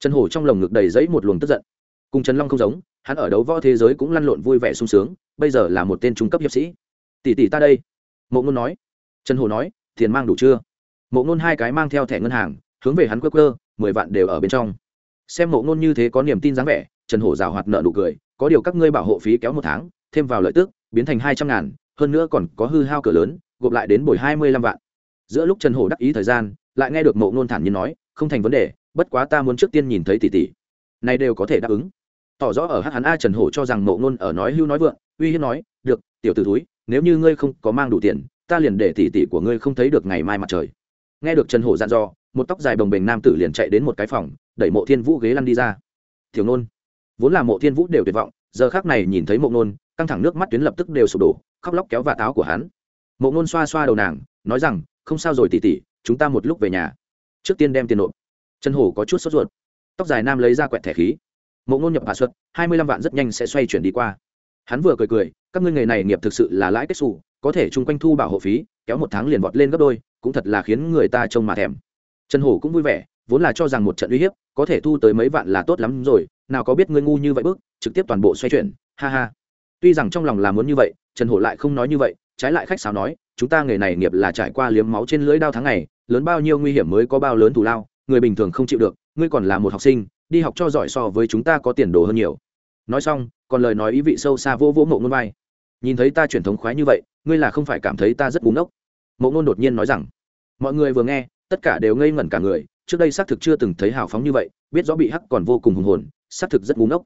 Trần hổ trong lồng ngực đầy giấy một luồng tức giận. Cùng trần long không giống, hắn ở đấu võ thế giới cũng lăn lộn vui vẻ sung sướng, bây giờ là một tên trung cấp hiệp sĩ. Tỷ tỷ ta đây. Mộ ngôn nói. Trần hổ nói, tiền mang đủ chưa? Mộ ngôn hai cái mang theo thẻ ngân hàng, hướng về hắn cơ cơ mười vạn đều ở bên trong. Xem mộ ngôn như thế có niềm tin dáng vẻ, trần hổ rào hoạt nợ nụ cười, có điều các ngươi bảo hộ phí kéo một tháng, thêm vào lợi tức, biến thành hai trăm ngàn, hơn nữa còn có hư hao cửa lớn, gộp lại đến bồi hai mươi lăm vạn. Giữa lúc trần hổ đắc ý thời gian, lại nghe được mộ ngôn thản nhiên nói không thành vấn đề, bất quá ta muốn trước tiên nhìn thấy tỷ tỷ. Này đều có thể đáp ứng. Tỏ rõ ở hát hắn a trần hổ cho rằng mộ ngôn ở nói hưu nói vượng, uy hiếp nói, được, tiểu t ử túi nếu như ngươi không có mang đủ tiền, ta liền để tỷ tỷ của ngươi không thấy được ngày mai mặt trời. Nghe được trần hổ dặn dò, một tóc dài bồng bềnh nam tử liền chạy đến một cái phòng, đẩy mộ thiên vũ ghế lăn đi ra. Thiếu nôn vốn là mộ thiên vũ đều tuyệt vọng, giờ khác này nhìn thấy mộ nôn căng thẳng nước mắt tuyến lập tức đều sụp đổ, khóc lóc kéo vạt áo của hắn. Mộ nôn xoa xoa đầu nàng, nói rằng, không sao rồi tỉ tỉ chúng ta một lúc về nhà trước tiên đem tiền nộp. Trần hổ có chút sốt ruột. Tóc dài nam lấy ra quẹt thẻ khí. Mộ ngôn nhập hạ xuất, hai mươi lăm vạn rất nhanh sẽ xoay chuyển đi qua. Hắn vừa cười cười, các ngươi nghề này nghiệp thực sự là lãi kết xù, có thể chung quanh thu bảo hộ phí, kéo một tháng liền vọt lên gấp đôi, cũng thật là khiến người ta trông mà thèm. Trần hổ cũng vui vẻ, vốn là cho rằng một trận uy hiếp, có thể thu tới mấy vạn là tốt lắm rồi, nào có biết ngươi ngu như vậy bước, trực tiếp toàn bộ xoay chuyển, ha ha. Tuy rằng trong lòng là muốn như vậy, trần hổ lại không nói như vậy, trái lại khách sáo nói, chúng ta nghề này nghiệp là trải qua liếm máu trên lưỡi đao tháng ngày lớn bao nhiêu nguy hiểm mới có bao lớn thù lao, người bình thường không chịu được, ngươi còn là một học sinh, đi học cho giỏi so với chúng ta có tiền đồ hơn nhiều. Nói xong, còn lời nói ý vị sâu xa vô vỗ mộ ngôn vai. Nhìn thấy ta truyền thống khoái như vậy, ngươi là không phải cảm thấy ta rất búng ốc mộ ngôn đột nhiên nói rằng, mọi người vừa nghe, tất cả đều ngây ngẩn cả người, trước đây xác thực chưa từng thấy hào phóng như vậy, biết rõ bị hắc còn vô cùng hùng hồn, xác thực rất búng ốc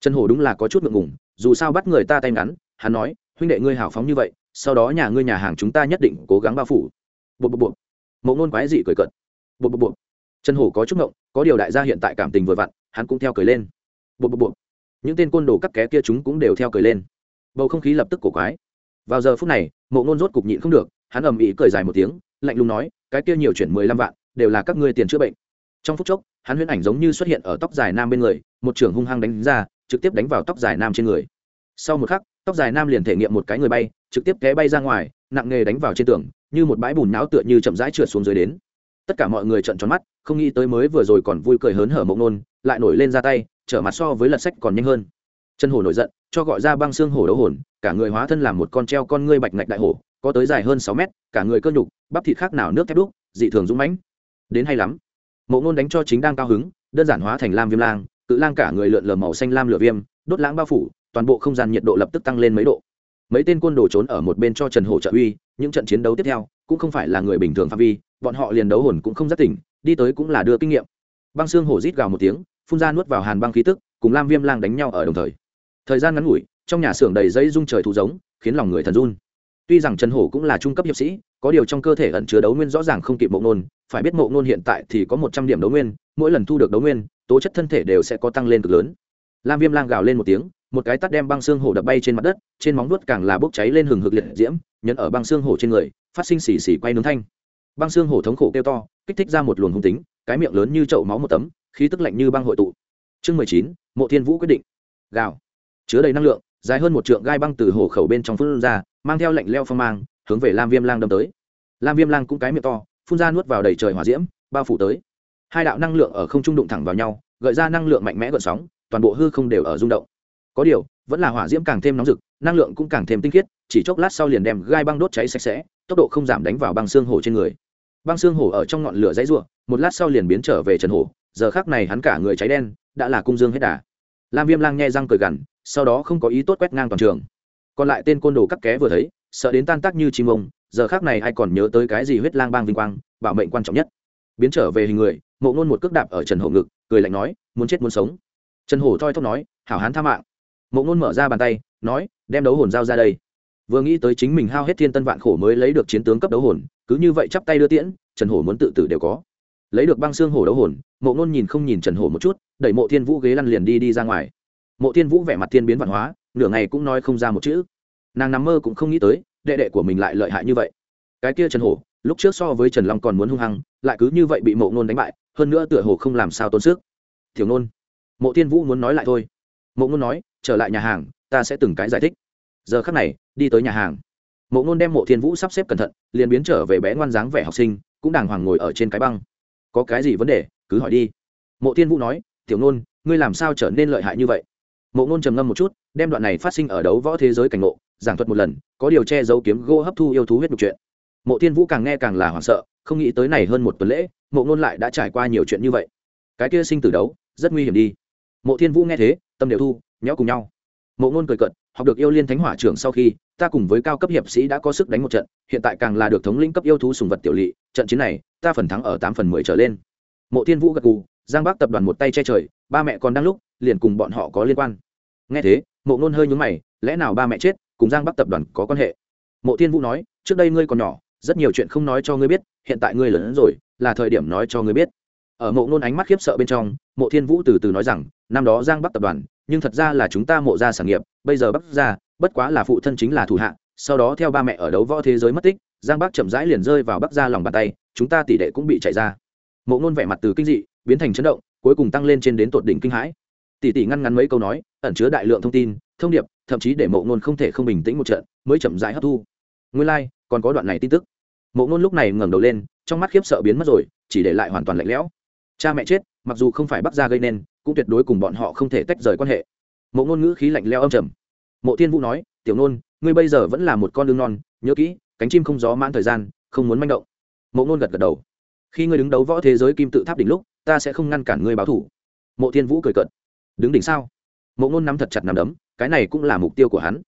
trần hồ đúng là có chút ngượng ngùng, dù sao bắt người ta tay ngắn, hắn nói, huynh đệ ngươi hào phóng như vậy, sau đó nhà ngươi nhà hàng chúng ta nhất định cố gắng bao phủ. Bộ bộ bộ mộ ngôn quái dị cười cận bộ bộ bộ trần hổ có chút ngộng, có điều đại gia hiện tại cảm tình vừa vặn, hắn cũng theo cười lên. Bộ bộ bộ những tên côn đồ cắt ké kia chúng cũng đều theo cười lên. Bầu không khí lập tức cổ quái. Vào giờ phút này, mộ ngôn rốt cục nhịn không được, hắn ầm ĩ cười dài một tiếng, lạnh lùng nói, cái kia nhiều chuyển mười lăm vạn, đều là các ngươi tiền chữa bệnh. Trong phút chốc, hắn huyễn ảnh giống như xuất hiện ở tóc dài nam bên người, một trưởng hung hăng đánh ra, trực tiếp đánh vào tóc dài nam trên người. Sau một khắc, tóc dài nam liền thể nghiệm một cái người bay, trực tiếp té bay ra ngoài, nặng nghề đánh vào trên tường như một bãi bùn não tựa như chậm rãi trượt xuống dưới đến. Tất cả mọi người trợn tròn mắt, không nghĩ tới mới vừa rồi còn vui cười hớn hở mộng nôn, lại nổi lên ra tay, trở mặt so với lật sách còn nhanh hơn. Chân hổ nổi giận, cho gọi ra băng xương hổ đấu hồn, cả người hóa thân làm một con treo con ngươi bạch ngạch đại hổ, có tới dài hơn sáu mét, cả người cơ nhục, bắp thịt khác nào nước thép đúc, dị thường dũng mãnh. Đến hay lắm. Mộng nôn đánh cho chính đang cao hứng, đơn giản hóa thành lam viêm lang, cự lang cả người lượn lờ màu xanh lam lửa viêm, đốt lãng bao phủ, toàn bộ không gian nhiệt độ lập tức tăng lên mấy độ. Mấy tên quân đồ trốn ở một bên cho trần hổ trợ uy những trận chiến đấu tiếp theo cũng không phải là người bình thường phạm vi, bọn họ liền đấu hồn cũng không rất tỉnh, đi tới cũng là đưa kinh nghiệm. Băng xương hổ rít gào một tiếng, phun ra nuốt vào hàn băng khí tức, cùng lam viêm lang đánh nhau ở đồng thời. Thời gian ngắn ngủi, trong nhà xưởng đầy dây rung trời thú giống, khiến lòng người thần run. Tuy rằng trần hổ cũng là trung cấp hiệp sĩ, có điều trong cơ thể ẩn chứa đấu nguyên rõ ràng không kịp mộ nôn, phải biết mộ nôn hiện tại thì có một trăm điểm đấu nguyên, mỗi lần thu được đấu nguyên, tố chất thân thể đều sẽ có tăng lên cực lớn. Lam viêm lang gào lên một tiếng, một cái tắt đem băng xương hổ đập bay trên mặt đất, trên móng nuốt càng là bốc cháy lên hừng hực liệt diễm nhấn ở băng xương hổ trên người, phát sinh xì xì quay nướng thanh. Băng xương hổ thống khổ kêu to, kích thích ra một luồng hung tính, cái miệng lớn như chậu máu một tấm, khí tức lạnh như băng hội tụ. Chương mười chín, mộ thiên vũ quyết định. Gào. Chứa đầy năng lượng, dài hơn một trượng gai băng từ hổ khẩu bên trong phun ra, mang theo lạnh leo phong mang, hướng về lam viêm lang đâm tới. Lam viêm lang cũng cái miệng to, phun ra nuốt vào đầy trời hỏa diễm, bao phủ tới. Hai đạo năng lượng ở không trung đụng thẳng vào nhau, gợi ra năng lượng mạnh mẽ gợn sóng, toàn bộ hư không đều ở rung động. Có điều vẫn là hỏa diễm càng thêm nóng rực, năng lượng cũng càng thêm tinh khiết, chỉ chốc lát sau liền đem gai băng đốt cháy sạch sẽ, tốc độ không giảm đánh vào băng xương hổ trên người. Băng xương hổ ở trong ngọn lửa dãy ruộng một lát sau liền biến trở về trần hổ, giờ khác này hắn cả người cháy đen, đã là cung dương hết đà. Lam viêm lang nghe răng cười gằn, sau đó không có ý tốt quét ngang toàn trường. Còn lại tên côn đồ cắt ké vừa thấy, sợ đến tan tác như chim ông, giờ khác này ai còn nhớ tới cái gì huyết lang bang vinh quang, bảo mệnh quan trọng nhất. Biến trở về hình người, mộ ngôn một cước đạp ở trần hổ ngực, cười lạnh nói, muốn chết muốn sống. Trần hổ thoi thóp nói, hảo hán tha mạng mộ ngôn mở ra bàn tay, nói, đem đấu hồn giao ra đây. Vừa nghĩ tới chính mình hao hết thiên tân vạn khổ mới lấy được chiến tướng cấp đấu hồn, cứ như vậy chắp tay đưa tiễn, trần hổ muốn tự tử đều có. Lấy được băng xương hổ đấu hồn mộ ngôn nhìn không nhìn trần hổ một chút, đẩy mộ thiên vũ ghế lăn liền đi đi ra ngoài. Mộ thiên vũ vẻ mặt thiên biến văn hóa, nửa ngày cũng nói không ra một chữ. Nàng nằm mơ cũng không nghĩ tới, đệ đệ của mình lại lợi hại như vậy. Cái kia trần hổ, lúc trước so với trần long còn muốn hung hăng, lại cứ như vậy bị mộ ngôn đánh bại, hơn nữa tựa hồ không làm sao tốn sức. Thiếu nôn mộ thiên vũ muốn nói lại thôi. Mộ ngôn nói trở lại nhà hàng, ta sẽ từng cái giải thích. Giờ khắc này, đi tới nhà hàng. Mộ ngôn đem mộ thiên vũ sắp xếp cẩn thận, liền biến trở về bé ngoan dáng vẻ học sinh, cũng đàng hoàng ngồi ở trên cái băng. Có cái gì vấn đề, cứ hỏi đi. Mộ thiên vũ nói, tiểu nôn, ngươi làm sao trở nên lợi hại như vậy? Mộ ngôn trầm ngâm một chút, đem đoạn này phát sinh ở đấu võ thế giới cảnh ngộ, giảng thuật một lần, có điều che giấu kiếm gô hấp thu yêu thú huyết đục chuyện. Mộ thiên vũ càng nghe càng là hoảng sợ, không nghĩ tới này hơn một tuần lễ, mộ ngôn lại đã trải qua nhiều chuyện như vậy. Cái kia sinh tử đấu, rất nguy hiểm đi. Mộ thiên vũ nghe thế, tâm đều thu nhéo cùng nhau. Mộ ngôn cười cận học được yêu liên thánh hỏa trưởng sau khi, ta cùng với cao cấp hiệp sĩ đã có sức đánh một trận, hiện tại càng là được thống lĩnh cấp yêu thú sùng vật tiểu lỵ, trận chiến này, ta phần thắng ở tám phần mười trở lên. Mộ thiên vũ gật cù giang bắc tập đoàn một tay che trời, ba mẹ còn đang lúc, liền cùng bọn họ có liên quan. Nghe thế, mộ ngôn hơi nhúng mày, lẽ nào ba mẹ chết cùng giang bắc tập đoàn có quan hệ? Mộ thiên vũ nói, trước đây ngươi còn nhỏ, rất nhiều chuyện không nói cho ngươi biết, hiện tại ngươi lớn rồi, là thời điểm nói cho ngươi biết. Ở mộ ngôn ánh mắt khiếp sợ bên trong, mộ thiên vũ từ từ nói rằng, năm đó giang bắc tập đoàn nhưng thật ra là chúng ta mộ ra sản nghiệp bây giờ bắc ra bất quá là phụ thân chính là thủ hạ sau đó theo ba mẹ ở đấu võ thế giới mất tích giang bắc chậm rãi liền rơi vào bắc ra lòng bàn tay chúng ta tỷ đệ cũng bị chạy ra. Mộ ngôn vẻ mặt từ kinh dị biến thành chấn động cuối cùng tăng lên trên đến tột đỉnh kinh hãi. Tỷ tỷ ngăn ngắn mấy câu nói ẩn chứa đại lượng thông tin thông điệp thậm chí để mộ ngôn không thể không bình tĩnh một trận mới chậm rãi hấp thu. Nguyên lai、like, còn có đoạn này tin tức. Mộ ngôn lúc này ngẩng đầu lên trong mắt khiếp sợ biến mất rồi chỉ để lại hoàn toàn lạnh lẽo. Cha mẹ chết mặc dù không phải bắc gia gây nên cũng tuyệt đối cùng bọn họ không thể tách rời quan hệ. Mộ ngôn ngữ khí lạnh leo âm trầm. Mộ thiên vũ nói, tiểu nôn ngươi bây giờ vẫn là một con đường non, nhớ kỹ, cánh chim không gió mãn thời gian, không muốn manh động. Mộ ngôn gật gật đầu. Khi ngươi đứng đấu võ thế giới kim tự tháp đỉnh lúc, ta sẽ không ngăn cản ngươi báo thủ. Mộ thiên vũ cười cợt. Đứng đỉnh sao? Mộ ngôn nắm thật chặt nằm đấm, cái này cũng là mục tiêu của hắn.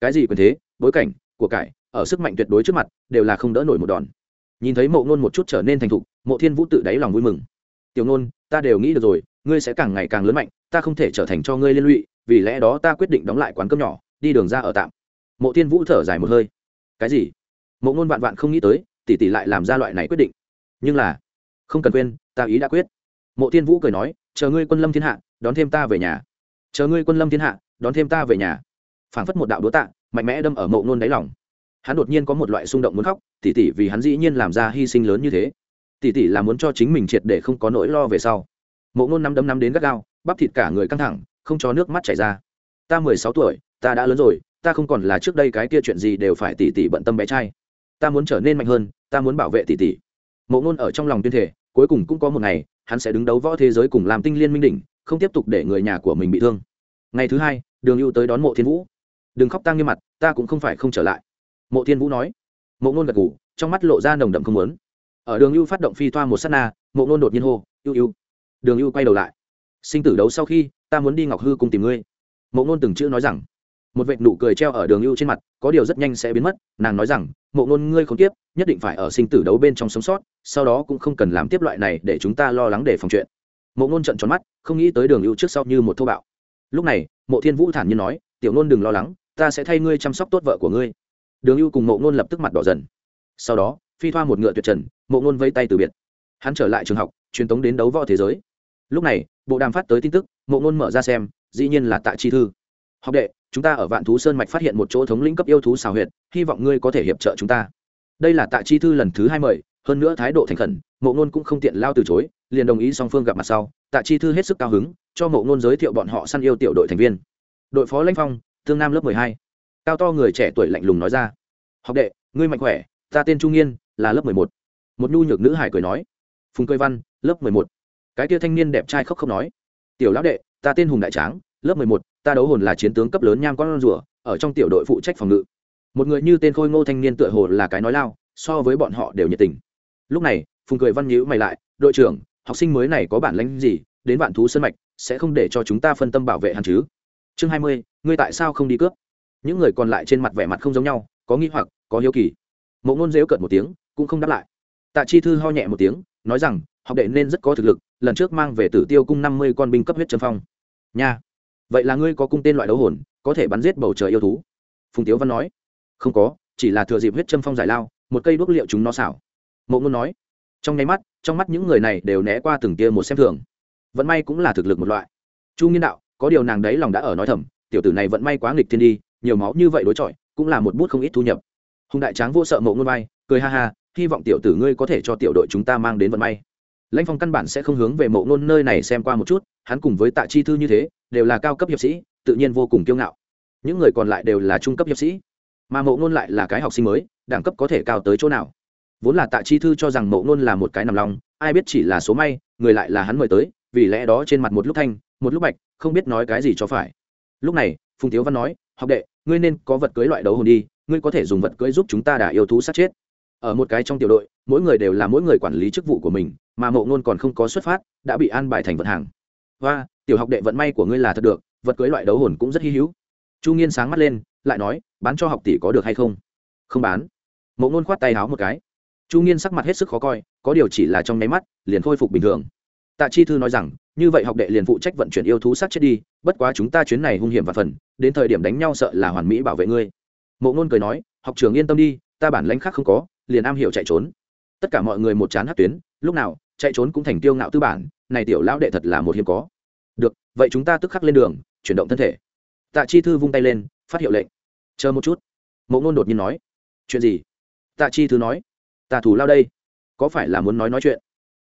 Cái gì quyền thế, bối cảnh, của cải, ở sức mạnh tuyệt đối trước mặt, đều là không đỡ nổi một đòn. Nhìn thấy mộ ngôn một chút trở nên thành thục, mộ thiên vũ tự đáy lòng vui mừng. Tiểu ngôn, ta đều nghĩ được rồi ngươi sẽ càng ngày càng lớn mạnh, ta không thể trở thành cho ngươi liên lụy, vì lẽ đó ta quyết định đóng lại quán cơm nhỏ, đi đường ra ở tạm. Mộ thiên vũ thở dài một hơi. Cái gì? Mộ ngôn vạn vạn không nghĩ tới, tỷ tỷ lại làm ra loại này quyết định. Nhưng là, không cần quên, ta ý đã quyết. Mộ thiên vũ cười nói, chờ ngươi quân lâm thiên hạ, đón thêm ta về nhà. Chờ ngươi quân lâm thiên hạ, đón thêm ta về nhà. Phảng phất một đạo đố tạ, mạnh mẽ đâm ở mộ ngôn đáy lòng. Hắn đột nhiên có một loại xung động muốn khóc tỉ tỉ vì hắn dĩ nhiên làm ra hy sinh lớn như thế. Tỉ tỉ là muốn cho chính mình triệt để không có nỗi lo về sau mộ ngôn năm đấm năm đến gắt gao bắp thịt cả người căng thẳng không cho nước mắt chảy ra. Ta mười sáu tuổi ta đã lớn rồi ta không còn là trước đây cái kia chuyện gì đều phải tỉ tỉ bận tâm bé trai. Ta muốn trở nên mạnh hơn ta muốn bảo vệ tỉ tỉ. Mộ ngôn ở trong lòng tuyên thể cuối cùng cũng có một ngày hắn sẽ đứng đấu võ thế giới cùng làm tinh liên minh đỉnh không tiếp tục để người nhà của mình bị thương. Ngày thứ hai đường ưu tới đón mộ thiên vũ. Đừng khóc tang nghiêm mặt ta cũng không phải không trở lại. Mộ thiên vũ nói. Mộ ngôn gật gù, trong mắt lộ ra nồng đậm không lớn ở đường ưu phát động phi toa một s á t na mộ ngôn đột nhiên hô ưu ưu đường ưu quay đầu lại. Sinh tử đấu sau khi, ta muốn đi ngọc hư cùng tìm ngươi. Mộ ngôn từng chữ nói rằng. Một vệt nụ cười treo ở đường ưu trên mặt, có điều rất nhanh sẽ biến mất, nàng nói rằng, mộ ngôn, ngươi không tiếp, nhất định phải ở sinh tử đấu bên trong sống sót, sau đó cũng không cần làm tiếp loại này để chúng ta lo lắng để phòng chuyện. Mộ ngôn trận tròn mắt, không nghĩ tới đường ưu trước sau như một thô bạo. Lúc này, mộ thiên vũ thản nhiên nói, tiểu ngôn đừng lo lắng, ta sẽ thay ngươi chăm sóc tốt vợ của ngươi. Đường ưu cùng mộ ngôn lập tức mặt đỏ dần. Sau đó, phi thoa một ngựa tuyệt trần, mộ ngôn vây tay từ biệt. Hắn trở lại trường học, truyền tống đến đấu võ thế giới lúc này, bộ đàm phát tới tin tức, mộ ngôn mở ra xem, dĩ nhiên là tạ chi thư. Học đệ, chúng ta ở vạn thú sơn mạch phát hiện một chỗ thống lĩnh cấp yêu thú xào huyệt, hy vọng ngươi có thể hiệp trợ chúng ta. Đây là tạ chi thư lần thứ hai mời, hơn nữa thái độ thành khẩn, mộ ngôn cũng không tiện lao từ chối, liền đồng ý song phương gặp mặt sau, tạ chi thư hết sức cao hứng, cho mộ ngôn giới thiệu bọn họ săn yêu tiểu đội thành viên. Đội phó lãnh phong thương nam lớp mười hai. Cao to người trẻ tuổi lạnh lùng nói ra. Học đệ, ngươi mạnh khỏe, ta tên trung nghiên, là lớp mười một. Một nhu nhược nữ hải cười nói. Phùng cơi văn, lớp mười một cái kia thanh niên đẹp trai khóc không nói, tiểu lão đệ, ta tên hùng đại tráng, lớp mười một, ta đấu hồn là chiến tướng cấp lớn nham con rùa, ở trong tiểu đội phụ trách phòng ngự. Một người như tên khôi ngô thanh niên tựa hồ là cái nói lao, so với bọn họ đều nhiệt tình. Lúc này, phùng cười văn nhữ mày lại, đội trưởng, học sinh mới này có bản lãnh gì, đến vạn thú sân mạch, sẽ không để cho chúng ta phân tâm bảo vệ hắn chứ? Chương hai mươi, ngươi tại sao không đi cướp? Những người còn lại trên mặt vẻ mặt không giống nhau, có nghi hoặc, có hiếu kỳ. Mộ ngôn dễu cợt một tiếng, cũng không đáp lại. Tạ chi thư ho nhẹ một tiếng, nói rằng học đệ nên rất có thực lực, lần trước mang về tử tiêu cung năm mươi con binh cấp huyết trầm phong. Nha. Vậy là ngươi có cung tên loại đấu hồn, có thể bắn giết bầu trời yêu thú? Phùng tiếu văn nói. Không có, chỉ là thừa dịp huyết trầm phong giải lao, một cây đuốc liệu chúng nó xảo. Mộ ngôn nói. Trong nháy mắt, trong mắt những người này đều né qua từng tia một xem thường. Vận may cũng là thực lực một loại. Chu nghiên đạo, có điều nàng đấy lòng đã ở nói thầm, tiểu tử này vận may quá nghịch thiên đi, nhiều máu như vậy đối chọi, cũng là một bút không ít thu nhập. Hùng đại tráng vô sợ mộ ngôn bay, cười ha ha, hy vọng tiểu tử ngươi có thể cho tiểu đội chúng ta mang đến vận may lãnh phong căn bản sẽ không hướng về mộ ngôn nơi này xem qua một chút, hắn cùng với tạ chi thư như thế, đều là cao cấp hiệp sĩ, tự nhiên vô cùng kiêu ngạo. Những người còn lại đều là trung cấp hiệp sĩ, mà mộ ngôn lại là cái học sinh mới, đẳng cấp có thể cao tới chỗ nào? Vốn là tạ chi thư cho rằng mộ ngôn là một cái nằm lòng, ai biết chỉ là số may, người lại là hắn mời tới, vì lẽ đó trên mặt một lúc thanh, một lúc bạch, không biết nói cái gì cho phải. Lúc này, phùng Thiếu văn nói, học đệ, ngươi nên có vật cưới loại đấu hồn đi, ngươi có thể dùng vật cưới giúp chúng ta đả yêu thú sát chết ở một cái trong tiểu đội, mỗi người đều là mỗi người quản lý chức vụ của mình, mà mộ ngôn còn không có xuất phát, đã bị an bài thành vận hàng. Và tiểu học đệ vận may của ngươi là thật được, vật cưới loại đấu hồn cũng rất hy hữu. Chu nghiên sáng mắt lên, lại nói, bán cho học tỷ có được hay không? Không bán. Mộ ngôn khoát tay háo một cái. Chu nghiên sắc mặt hết sức khó coi, có điều chỉ là trong nháy mắt, liền khôi phục bình thường. Tạ chi thư nói rằng, như vậy học đệ liền phụ trách vận chuyển yêu thú sát chết đi, bất quá chúng ta chuyến này hung hiểm và phần, đến thời điểm đánh nhau sợ là hoàn mỹ bảo vệ ngươi. Mộ ngôn cười nói, học trường yên tâm đi, ta bản lãnh khác không có liền am hiểu chạy trốn. Tất cả mọi người một chán hát tuyến, lúc nào, chạy trốn cũng thành tiêu ngạo tư bản, này tiểu lão đệ thật là một hiếm có. Được, vậy chúng ta tức khắc lên đường, chuyển động thân thể. Tạ chi thư vung tay lên, phát hiệu lệnh. Chờ một chút. Mộ ngôn đột nhiên nói. Chuyện gì? Tạ chi thư nói. Tạ thủ lao đây. Có phải là muốn nói nói chuyện?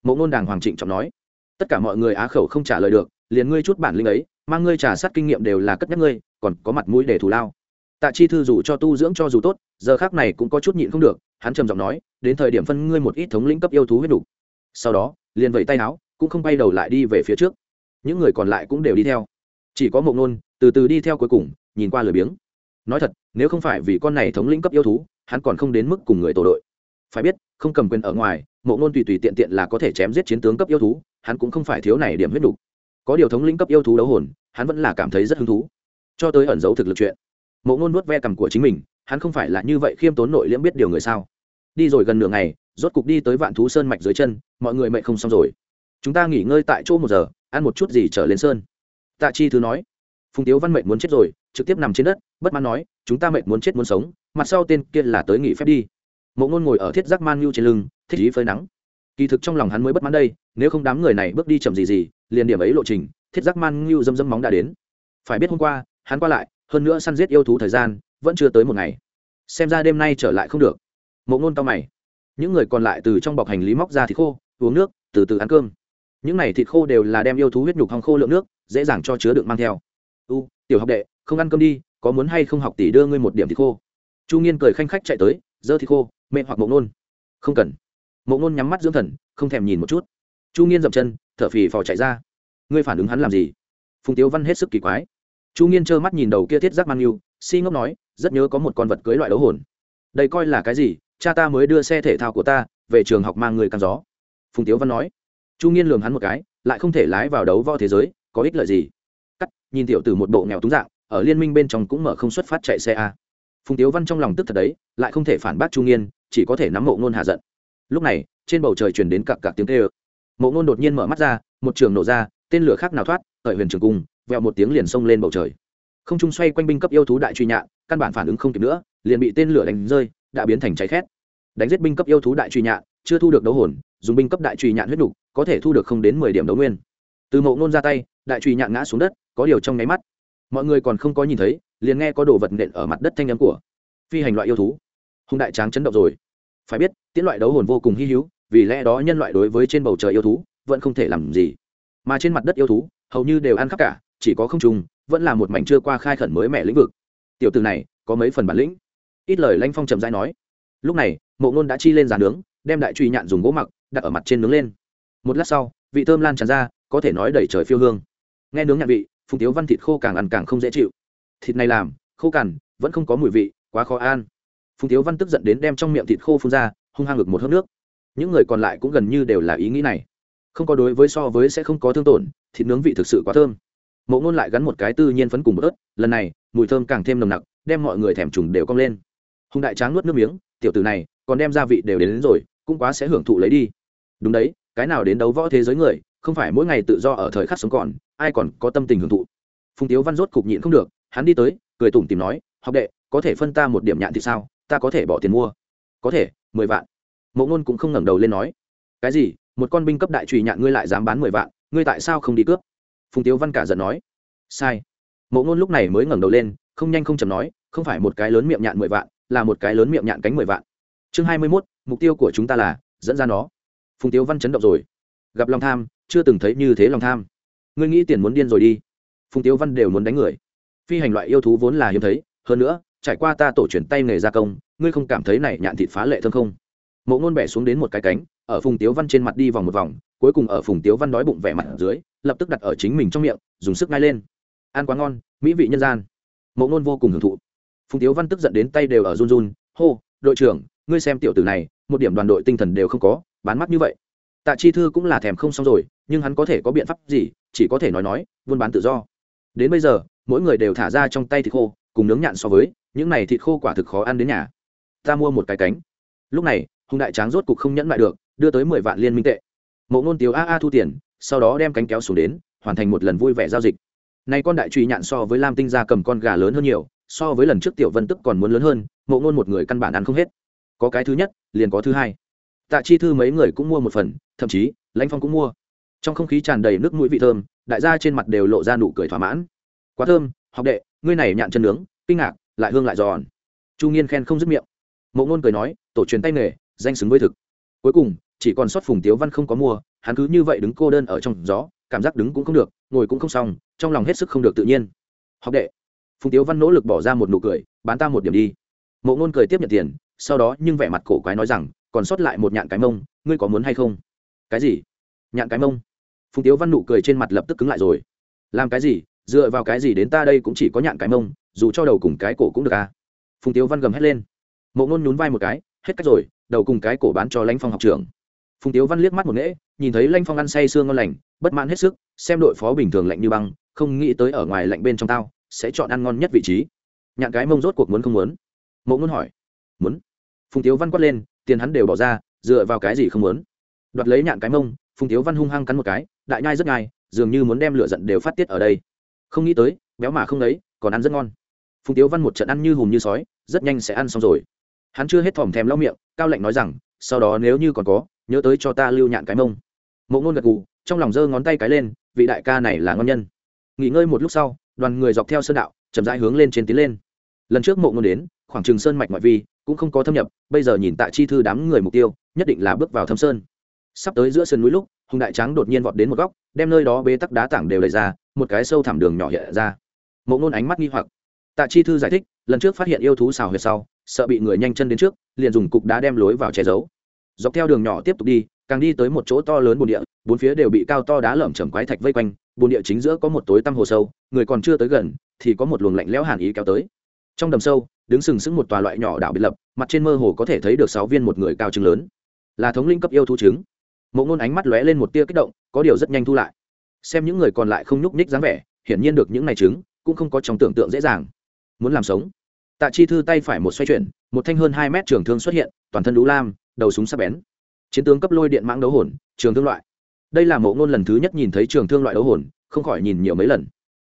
Mộ ngôn đàng hoàng trịnh trọng nói. Tất cả mọi người á khẩu không trả lời được, liền ngươi chút bản lĩnh ấy, mang ngươi trả sát kinh nghiệm đều là cất nhắc ngươi, còn có mặt mũi để thù lao tạ chi thư dù cho tu dưỡng cho dù tốt, giờ khác này cũng có chút nhịn không được, hắn trầm giọng nói, đến thời điểm phân ngươi một ít thống lĩnh cấp yêu thú huyết đủ. sau đó, liền vẫy tay áo, cũng không bay đầu lại đi về phía trước. Những người còn lại cũng đều đi theo. Chỉ có mộng nôn, từ từ đi theo cuối cùng, nhìn qua lười biếng. Nói thật, nếu không phải vì con này thống lĩnh cấp yêu thú, hắn còn không đến mức cùng người tổ đội. Phải biết, không cầm quyền ở ngoài, mộ ngôn tùy tùy tiện tiện là có thể chém giết chiến tướng cấp yêu thú, hắn cũng không phải thiếu này điểm huyết đủ. có điều thống lĩnh cấp yêu thú đấu hồn, hắn vẫn là cảm thấy rất hứng thú. Cho tới ẩn giấu thực lực chuyện mộ ngôn nuốt ve cằm của chính mình, hắn không phải là như vậy khiêm tốn nội liễm biết điều người sao? Đi rồi gần nửa ngày, rốt cục đi tới vạn thú sơn mạch dưới chân, mọi người mệnh không xong rồi. Chúng ta nghỉ ngơi tại chỗ một giờ, ăn một chút gì trở lên sơn. Tạ chi thứ nói. Phùng tiếu văn mệnh muốn chết rồi, trực tiếp nằm trên đất, bất mãn nói, chúng ta mệnh muốn chết muốn sống, mặt sau tên kia là tới nghỉ phép đi. Mộ ngôn ngồi ở thiết giác man nhu trên lưng, thích ý phơi nắng. Kỳ thực trong lòng hắn mới bất mãn đây, nếu không đám người này bước đi chậm gì gì, liền điểm ấy lộ trình, thiết giác man nhu dâm dâm móng đã đến. Phải biết hôm qua, hắn qua lại hơn nữa săn giết yêu thú thời gian vẫn chưa tới một ngày. Xem ra đêm nay trở lại không được. Mộ ngôn cao mày. Những người còn lại từ trong bọc hành lý móc ra thịt khô, uống nước, từ từ ăn cơm. Những này thịt khô đều là đem yêu thú huyết nhục hong khô lượng nước, dễ dàng cho chứa đựng mang theo. U, tiểu học đệ, không ăn cơm đi, có muốn hay không học tỷ đưa ngươi một điểm thịt khô? Chu nghiên cười khanh khách chạy tới, giơ thịt khô, mẹ hoặc mộ ngôn. Không cần. Mộ ngôn nhắm mắt dưỡng thần, không thèm nhìn một chút. Chu nghiên dậm chân, thở phì phò chạy ra. Ngươi phản ứng hắn làm gì? Phùng tiếu văn hết sức kỳ quái chu nghiên trơ mắt nhìn đầu kia thiết giác mang yêu si ngốc nói, rất nhớ có một con vật cưới loại đấu hồn. Đây coi là cái gì? Cha ta mới đưa xe thể thao của ta về trường học mang người căng gió. Phùng tiếu văn nói. Chu nghiên lường hắn một cái, lại không thể lái vào đấu võ thế giới, có ích lợi gì? Cắt, nhìn tiểu từ một bộ nghèo túng dạng, ở liên minh bên trong cũng mở không xuất phát chạy xe a. Phùng tiếu văn trong lòng tức thật đấy, lại không thể phản bác chu nghiên, chỉ có thể nắm mộ ngôn hạ giận. Lúc này, trên bầu trời chuyển đến cặp cặp tiếng tê ơ mộ ngôn đột nhiên mở mắt ra, một trường nổ ra, tên lửa khác nào thoát, ở huyền trường cung vẹo một tiếng liền xông lên bầu trời. Không trung xoay quanh binh cấp yêu thú đại truy nhạn căn bản phản ứng không kịp nữa liền bị tên lửa đánh rơi đã biến thành cháy khét. Đánh giết binh cấp yêu thú đại truy nhạn chưa thu được đấu hồn dùng binh cấp đại truy nhạn huyết đủ, có thể thu được không đến mười điểm đấu nguyên. Từ mộ nôn ra tay đại truy nhạn ngã xuống đất có điều trong nháy mắt mọi người còn không có nhìn thấy liền nghe có đồ vật nện ở mặt đất thanh âm của phi hành loại yêu thú. Hùng đại tráng chấn động rồi. Phải biết tiến loại đấu hồn vô cùng hy hữu vì lẽ đó nhân loại đối với trên bầu trời yêu thú vẫn không thể làm gì. Mà trên mặt đất yêu thú hầu như đều ăn khắp cả chỉ có không trùng vẫn là một mảnh chưa qua khai khẩn mới mẻ lĩnh vực. Tiểu từ này, có mấy phần bản lĩnh? Ít lời lanh phong trầm dai nói. Lúc này, mộ ngôn đã chi lên giàn nướng, đem đại truy nhạn dùng gỗ mặc, đặt ở mặt trên nướng lên. Một lát sau, vị thơm lan tràn ra, có thể nói đẩy trời phiêu hương. Nghe nướng nhạn vị, phùng tiếu văn thịt khô càng ăn càng không dễ chịu. Thịt này làm, khô cằn, vẫn không có mùi vị, quá khó ăn. Phùng tiếu văn tức giận đến đem trong miệng thịt khô phun ra, hung hăng ngực một hớp nước. Những người còn lại cũng gần như đều là ý nghĩ này. Không có đối với so với sẽ không có thương tổn, thịt nướng vị thực sự quá thơm mộ ngôn lại gắn một cái tư nhiên phấn cùng một ớt lần này mùi thơm càng thêm nồng nặc đem mọi người thèm trùng đều cong lên. Hùng đại tráng nuốt nước miếng tiểu tử này còn đem gia vị đều đến, đến rồi cũng quá sẽ hưởng thụ lấy đi. Đúng đấy cái nào đến đấu võ thế giới người không phải mỗi ngày tự do ở thời khắc sống còn ai còn có tâm tình hưởng thụ. Phùng tiếu văn rốt cục nhịn không được hắn đi tới cười tủm tìm nói học đệ có thể phân ta một điểm nhạn thì sao? Ta có thể bỏ tiền mua. Có thể mười vạn. Mộ ngôn cũng không ngẩng đầu lên nói. Cái gì? Một con binh cấp đại trùy nhạn ngươi lại dám bán mười vạn ngươi tại sao không đi cướp? Phùng tiếu văn cả giận nói, sai. Mộ ngôn lúc này mới ngẩng đầu lên, không nhanh không chầm nói, không phải một cái lớn miệng nhạn mười vạn, là một cái lớn miệng nhạn cánh mười vạn. Chương hai mươi mốt, mục tiêu của chúng ta là dẫn ra nó. Phùng tiếu văn chấn động rồi. Gặp lòng tham, chưa từng thấy như thế lòng tham. Ngươi nghĩ tiền muốn điên rồi đi. Phùng tiếu văn đều muốn đánh người. Phi hành loại yêu thú vốn là hiếm thấy, hơn nữa, trải qua ta tổ chuyển tay nghề gia công, ngươi không cảm thấy này nhạn thịt phá lệ thơm không? Mộ ngôn bẻ xuống đến một cái cánh ở phùng tiếu văn trên mặt đi vòng một vòng, cuối cùng ở phùng tiếu văn đói bụng vẻ mặt ở dưới, lập tức đặt ở chính mình trong miệng, dùng sức ngay lên. Ăn quá ngon, mỹ vị nhân gian. Mộ ngôn vô cùng hưởng thụ. Phùng tiếu văn tức giận đến tay đều ở run run, hô, đội trưởng, ngươi xem tiểu tử này, một điểm đoàn đội tinh thần đều không có, bán mắt như vậy. Tạ chi thư cũng là thèm không xong rồi, nhưng hắn có thể có biện pháp gì, chỉ có thể nói nói, buôn bán tự do. Đến bây giờ, mỗi người đều thả ra trong tay thịt khô, cùng nướng nhạn so với, những này thịt khô quả thực khó ăn đến nhà. Ta mua một cái cánh. Lúc này, hùng đại tráng rốt cục không nhẫn lại được đưa tới mười vạn liên minh tệ. Mộ ngôn tiếu a a thu tiền, sau đó đem cánh kéo xuống đến, hoàn thành một lần vui vẻ giao dịch. Nay con đại truy nhạn so với lam tinh ra cầm con gà lớn hơn nhiều, so với lần trước tiểu vân tức còn muốn lớn hơn, mộ ngôn một người căn bản ăn không hết. Có cái thứ nhất, liền có thứ hai. Tạ chi thư mấy người cũng mua một phần, thậm chí, lãnh phong cũng mua. Trong không khí tràn đầy nước mũi vị thơm, đại gia trên mặt đều lộ ra nụ cười thỏa mãn. Quá thơm, học đệ, ngươi này nhạn chân nướng, kinh ngạc, lại hương lại giòn. Chu nghiên khen không dứt miệng. Mộ ngôn cười nói, tổ truyền tay nghề, danh xứng với thực. Cuối cùng chỉ còn sót phùng tiếu văn không có mua, hắn cứ như vậy đứng cô đơn ở trong gió, cảm giác đứng cũng không được, ngồi cũng không xong, trong lòng hết sức không được tự nhiên. Học đệ. Phùng tiếu văn nỗ lực bỏ ra một nụ cười, bán ta một điểm đi. Mộ ngôn cười tiếp nhận tiền, sau đó nhưng vẻ mặt cổ quái nói rằng, còn sót lại một nhạn cái mông, ngươi có muốn hay không? Cái gì? Nhạn cái mông. Phùng tiếu văn nụ cười trên mặt lập tức cứng lại rồi. Làm cái gì? Dựa vào cái gì đến ta đây cũng chỉ có nhạn cái mông, dù cho đầu cùng cái cổ cũng được à? Phùng tiếu văn gầm hét lên. Mộ ngôn nhún vai một cái, hết cách rồi, đầu cùng cái cổ bán cho lãnh phong học trưởng phùng tiếu văn liếc mắt một nghễ nhìn thấy lanh phong ăn say sương ngon lành, bất mãn hết sức, xem đội phó bình thường lạnh như băng, không nghĩ tới ở ngoài lạnh bên trong tao, sẽ chọn ăn ngon nhất vị trí. Nhạn cái mông rốt cuộc muốn không muốn? Mộ ngôn hỏi. Muốn. Phùng tiếu văn quát lên, tiền hắn đều bỏ ra, dựa vào cái gì không muốn? Đoạt lấy nhạn cái mông, phùng tiếu văn hung hăng cắn một cái, đại nhai rất nhai, dường như muốn đem lửa giận đều phát tiết ở đây. Không nghĩ tới, béo mà không lấy còn ăn rất ngon. Phùng tiếu văn một trận ăn như hùm như sói, rất nhanh sẽ ăn xong rồi. Hắn chưa hết thòm thèm lau miệng, cao lạnh nói rằng, sau đó nếu như còn có nhớ tới cho ta lưu nhạn cái mông. Mộ ngôn gật gù, trong lòng giơ ngón tay cái lên, vị đại ca này là ngon nhân. Nghỉ ngơi một lúc sau, đoàn người dọc theo sơn đạo, chậm rãi hướng lên trên tiến lên. Lần trước mộ ngôn đến, khoảng trường sơn mạch ngoại vi, cũng không có thâm nhập, bây giờ nhìn tại chi thư đám người mục tiêu, nhất định là bước vào thâm sơn. Sắp tới giữa sườn núi lúc, hùng đại trắng đột nhiên vọt đến một góc, đem nơi đó bê tắc đá tảng đều lấy ra, một cái sâu thẳm đường nhỏ hiện ra. Mộ ngôn ánh mắt nghi hoặc. Tạ chi thư giải thích, lần trước phát hiện yêu thú xào huyệt sau, sợ bị người nhanh chân đến trước, liền dùng cục đá đem lối vào che giấu dọc theo đường nhỏ tiếp tục đi, càng đi tới một chỗ to lớn bồn địa, bốn phía đều bị cao to đá lởm chởm quái thạch vây quanh, bồn địa chính giữa có một tối tăm hồ sâu, người còn chưa tới gần thì có một luồng lạnh lẽo hàn ý kéo tới. Trong đầm sâu, đứng sừng sững một tòa loại nhỏ đảo biệt lập, mặt trên mơ hồ có thể thấy được sáu viên một người cao trứng lớn. Là thống linh cấp yêu thú trứng. Mộ ngôn ánh mắt lóe lên một tia kích động, có điều rất nhanh thu lại. Xem những người còn lại không nhúc nhích dáng vẻ, hiển nhiên được những này trứng cũng không có trong tưởng tượng dễ dàng. Muốn làm sống. Tạ chi thư tay phải một xoay chuyển, một thanh hơn hai mét trường thương xuất hiện, toàn thân đũ lam đầu súng sắc bén. Chiến tướng cấp lôi điện mãng đấu hồn, trường thương loại. Đây là mộ ngôn lần thứ nhất nhìn thấy trường thương loại đấu hồn, không khỏi nhìn nhiều mấy lần.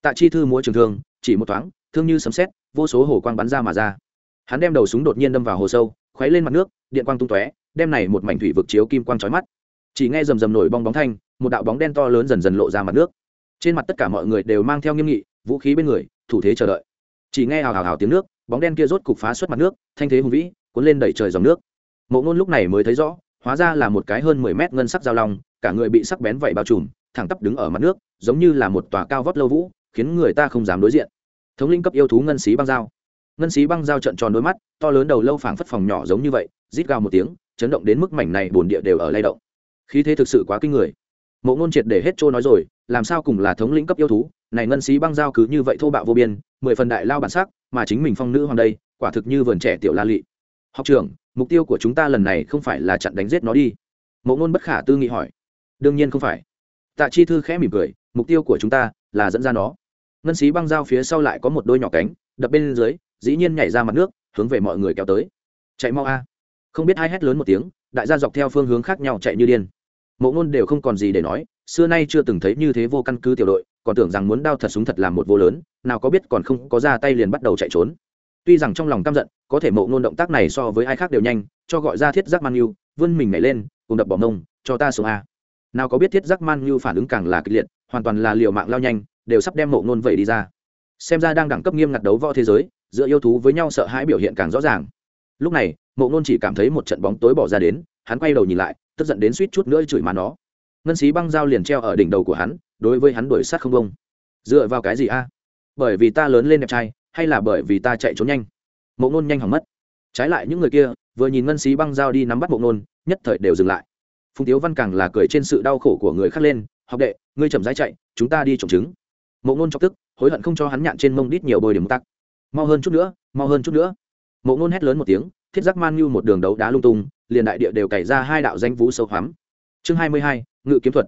Tạ chi thư múa trường thương, chỉ một thoáng, thương như sấm xét vô số hồ quang bắn ra mà ra. Hắn đem đầu súng đột nhiên đâm vào hồ sâu, khuấy lên mặt nước, điện quang tung tóe, đem này một mảnh thủy vực chiếu kim quang trói mắt. Chỉ nghe rầm rầm nổi bong bóng thanh, một đạo bóng đen to lớn dần dần lộ ra mặt nước. Trên mặt tất cả mọi người đều mang theo nghiêm nghị, vũ khí bên người, thủ thế chờ đợi. Chỉ nghe hào hào hào tiếng nước, bóng đen kia rốt cục phá xuất mặt nước, thanh thế hùng vĩ, cuốn lên đẩy trời dòng nước mộ ngôn lúc này mới thấy rõ, hóa ra là một cái hơn mười mét ngân sắc giao long, cả người bị sắc bén vẩy bao trùm, thẳng tắp đứng ở mặt nước, giống như là một tòa cao vấp lâu vũ, khiến người ta không dám đối diện. Thống linh cấp yêu thú ngân xí băng dao ngân xí băng dao trận tròn đôi mắt, to lớn đầu lâu phảng phất phòng nhỏ giống như vậy, rít gào một tiếng, chấn động đến mức mảnh này bồn địa đều ở lay động. Khí thế thực sự quá kinh người. Mộ ngôn triệt để hết trôi nói rồi, làm sao cùng là thống lĩnh cấp yêu thú, này ngân sĩ băng giao cứ như vậy thô bạo vô biên, mười phần đại lao bản sắc, mà chính mình phong nữ hoàng đây, quả thực như vườn trẻ tiểu la lị. Học trưởng mục tiêu của chúng ta lần này không phải là chặn đánh giết nó đi. Mộ ngôn bất khả tư nghị hỏi. Đương nhiên không phải. Tạ chi thư khẽ mỉm cười, mục tiêu của chúng ta là dẫn ra nó. Ngân sĩ băng dao phía sau lại có một đôi nhỏ cánh, đập bên dưới, dĩ nhiên nhảy ra mặt nước, hướng về mọi người kéo tới. Chạy mau a. À. Không biết hai hét lớn một tiếng, đại gia dọc theo phương hướng khác nhau chạy như điên. Mộ ngôn đều không còn gì để nói, xưa nay chưa từng thấy như thế vô căn cứ tiểu đội, còn tưởng rằng muốn đao thật súng thật làm một vô lớn, nào có biết còn không có ra tay liền bắt đầu chạy trốn tuy rằng trong lòng căm giận, có thể mộ ngôn động tác này so với ai khác đều nhanh, cho gọi ra thiết giác man yêu vươn mình nhảy lên, cùng đập bỏ mông, cho ta xuống a. Nào có biết thiết giác man yêu phản ứng càng là kịch liệt, hoàn toàn là liều mạng lao nhanh, đều sắp đem mộ ngôn vậy đi ra. Xem ra đang đẳng cấp nghiêm ngặt đấu võ thế giới, giữa yêu thú với nhau sợ hãi biểu hiện càng rõ ràng. Lúc này, mộ ngôn chỉ cảm thấy một trận bóng tối bỏ ra đến, hắn quay đầu nhìn lại, tức giận đến suýt chút nữa chửi má nó. Ngân xí băng dao liền treo ở đỉnh đầu của hắn, đối với hắn đuổi sát không bông dựa vào cái gì a? Bởi vì ta lớn lên đẹp trai hay là bởi vì ta chạy trốn nhanh? Mộ ngôn nhanh hỏng mất. Trái lại những người kia, vừa nhìn ngân xí băng dao đi nắm bắt mộ ngôn nhất thời đều dừng lại. Phùng tiếu văn càng là cười trên sự đau khổ của người khác lên, học đệ, ngươi chậm rãi chạy, chúng ta đi trồng trứng. Mộ ngôn chọc tức, hối hận không cho hắn nhạn trên mông đít nhiều bồi điểm tắc. Mau hơn chút nữa, mau hơn chút nữa. Mộ ngôn hét lớn một tiếng, thiết giác man như một đường đấu đá lung tung, liền đại địa đều cày ra hai đạo danh vũ sâu hoắm. Chương hai mươi hai, ngự kiếm thuật.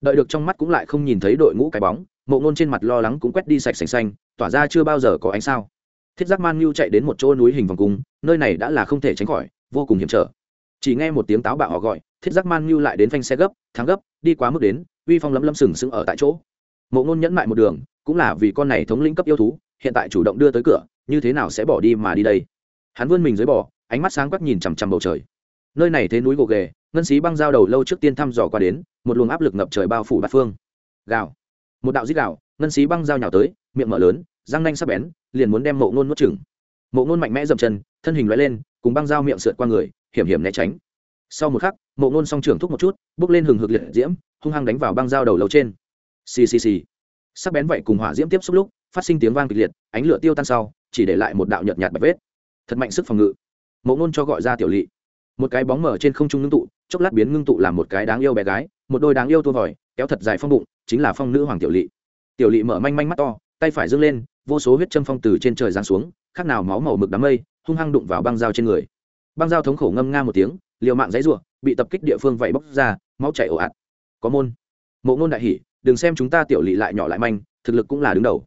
Đợi được trong mắt cũng lại không nhìn thấy đội ngũ cái bóng mộ ngôn trên mặt lo lắng cũng quét đi sạch sành xanh, tỏa ra chưa bao giờ có ánh sao. Thiết giác man như chạy đến một chỗ núi hình vòng cung, nơi này đã là không thể tránh khỏi, vô cùng hiểm trở. Chỉ nghe một tiếng táo bạo họ gọi, thiết giác man như lại đến phanh xe gấp, thắng gấp, đi quá mức đến, uy phong lấm lấm sừng sững ở tại chỗ. Mộ ngôn nhẫn mại một đường, cũng là vì con này thống lĩnh cấp yêu thú, hiện tại chủ động đưa tới cửa, như thế nào sẽ bỏ đi mà đi đây? Hắn vươn mình dưới bỏ ánh mắt sáng quắc nhìn chằm chằm bầu trời. Nơi này thế núi gồ ghề, ngân xí băng giao đầu lâu trước tiên thăm dò qua đến, một luồng áp lực ngập trời bao phủ bát phương. Gào một đạo dít đạo ngân xí băng dao nhào tới, miệng mở lớn, răng nanh sắp bén, liền muốn đem mộ ngôn nuốt chừng mộ ngôn mạnh mẽ dậm chân, thân hình loại lên, cùng băng dao miệng sượt qua người, hiểm hiểm né tránh. Sau một khắc, mộ ngôn song trưởng thúc một chút, bước lên hừng hực liệt diễm, hung hăng đánh vào băng dao đầu lâu trên. Xì xì xì. Sắc bén vậy cùng hỏa diễm tiếp xúc lúc, phát sinh tiếng vang kịch liệt, ánh lửa tiêu tan sau, chỉ để lại một đạo nhợt nhạt bạch vết. Thật mạnh sức phòng ngự. Mộ ngôn cho gọi ra tiểu lỵ. Một cái bóng mở trên không trung ngưng tụ, chốc lát biến ngưng tụ làm một cái đáng yêu bé gái, một đôi đáng yêu tua vòi kéo thật dài phong bụng, chính là phong nữ hoàng tiểu lỵ tiểu lỵ mở manh manh mắt to, tay phải dâng lên, vô số huyết châm phong từ trên trời giáng xuống, khác nào máu màu mực đám mây, hung hăng đụng vào băng dao trên người. Băng dao thống khổ ngâm nga một tiếng, liều mạng dãy ruộng bị tập kích địa phương vậy bốc ra, máu chảy ồ ạt. Có môn. Mộ ngôn đại hỉ, đừng xem chúng ta tiểu lỵ lại nhỏ lại manh, thực lực cũng là đứng đầu.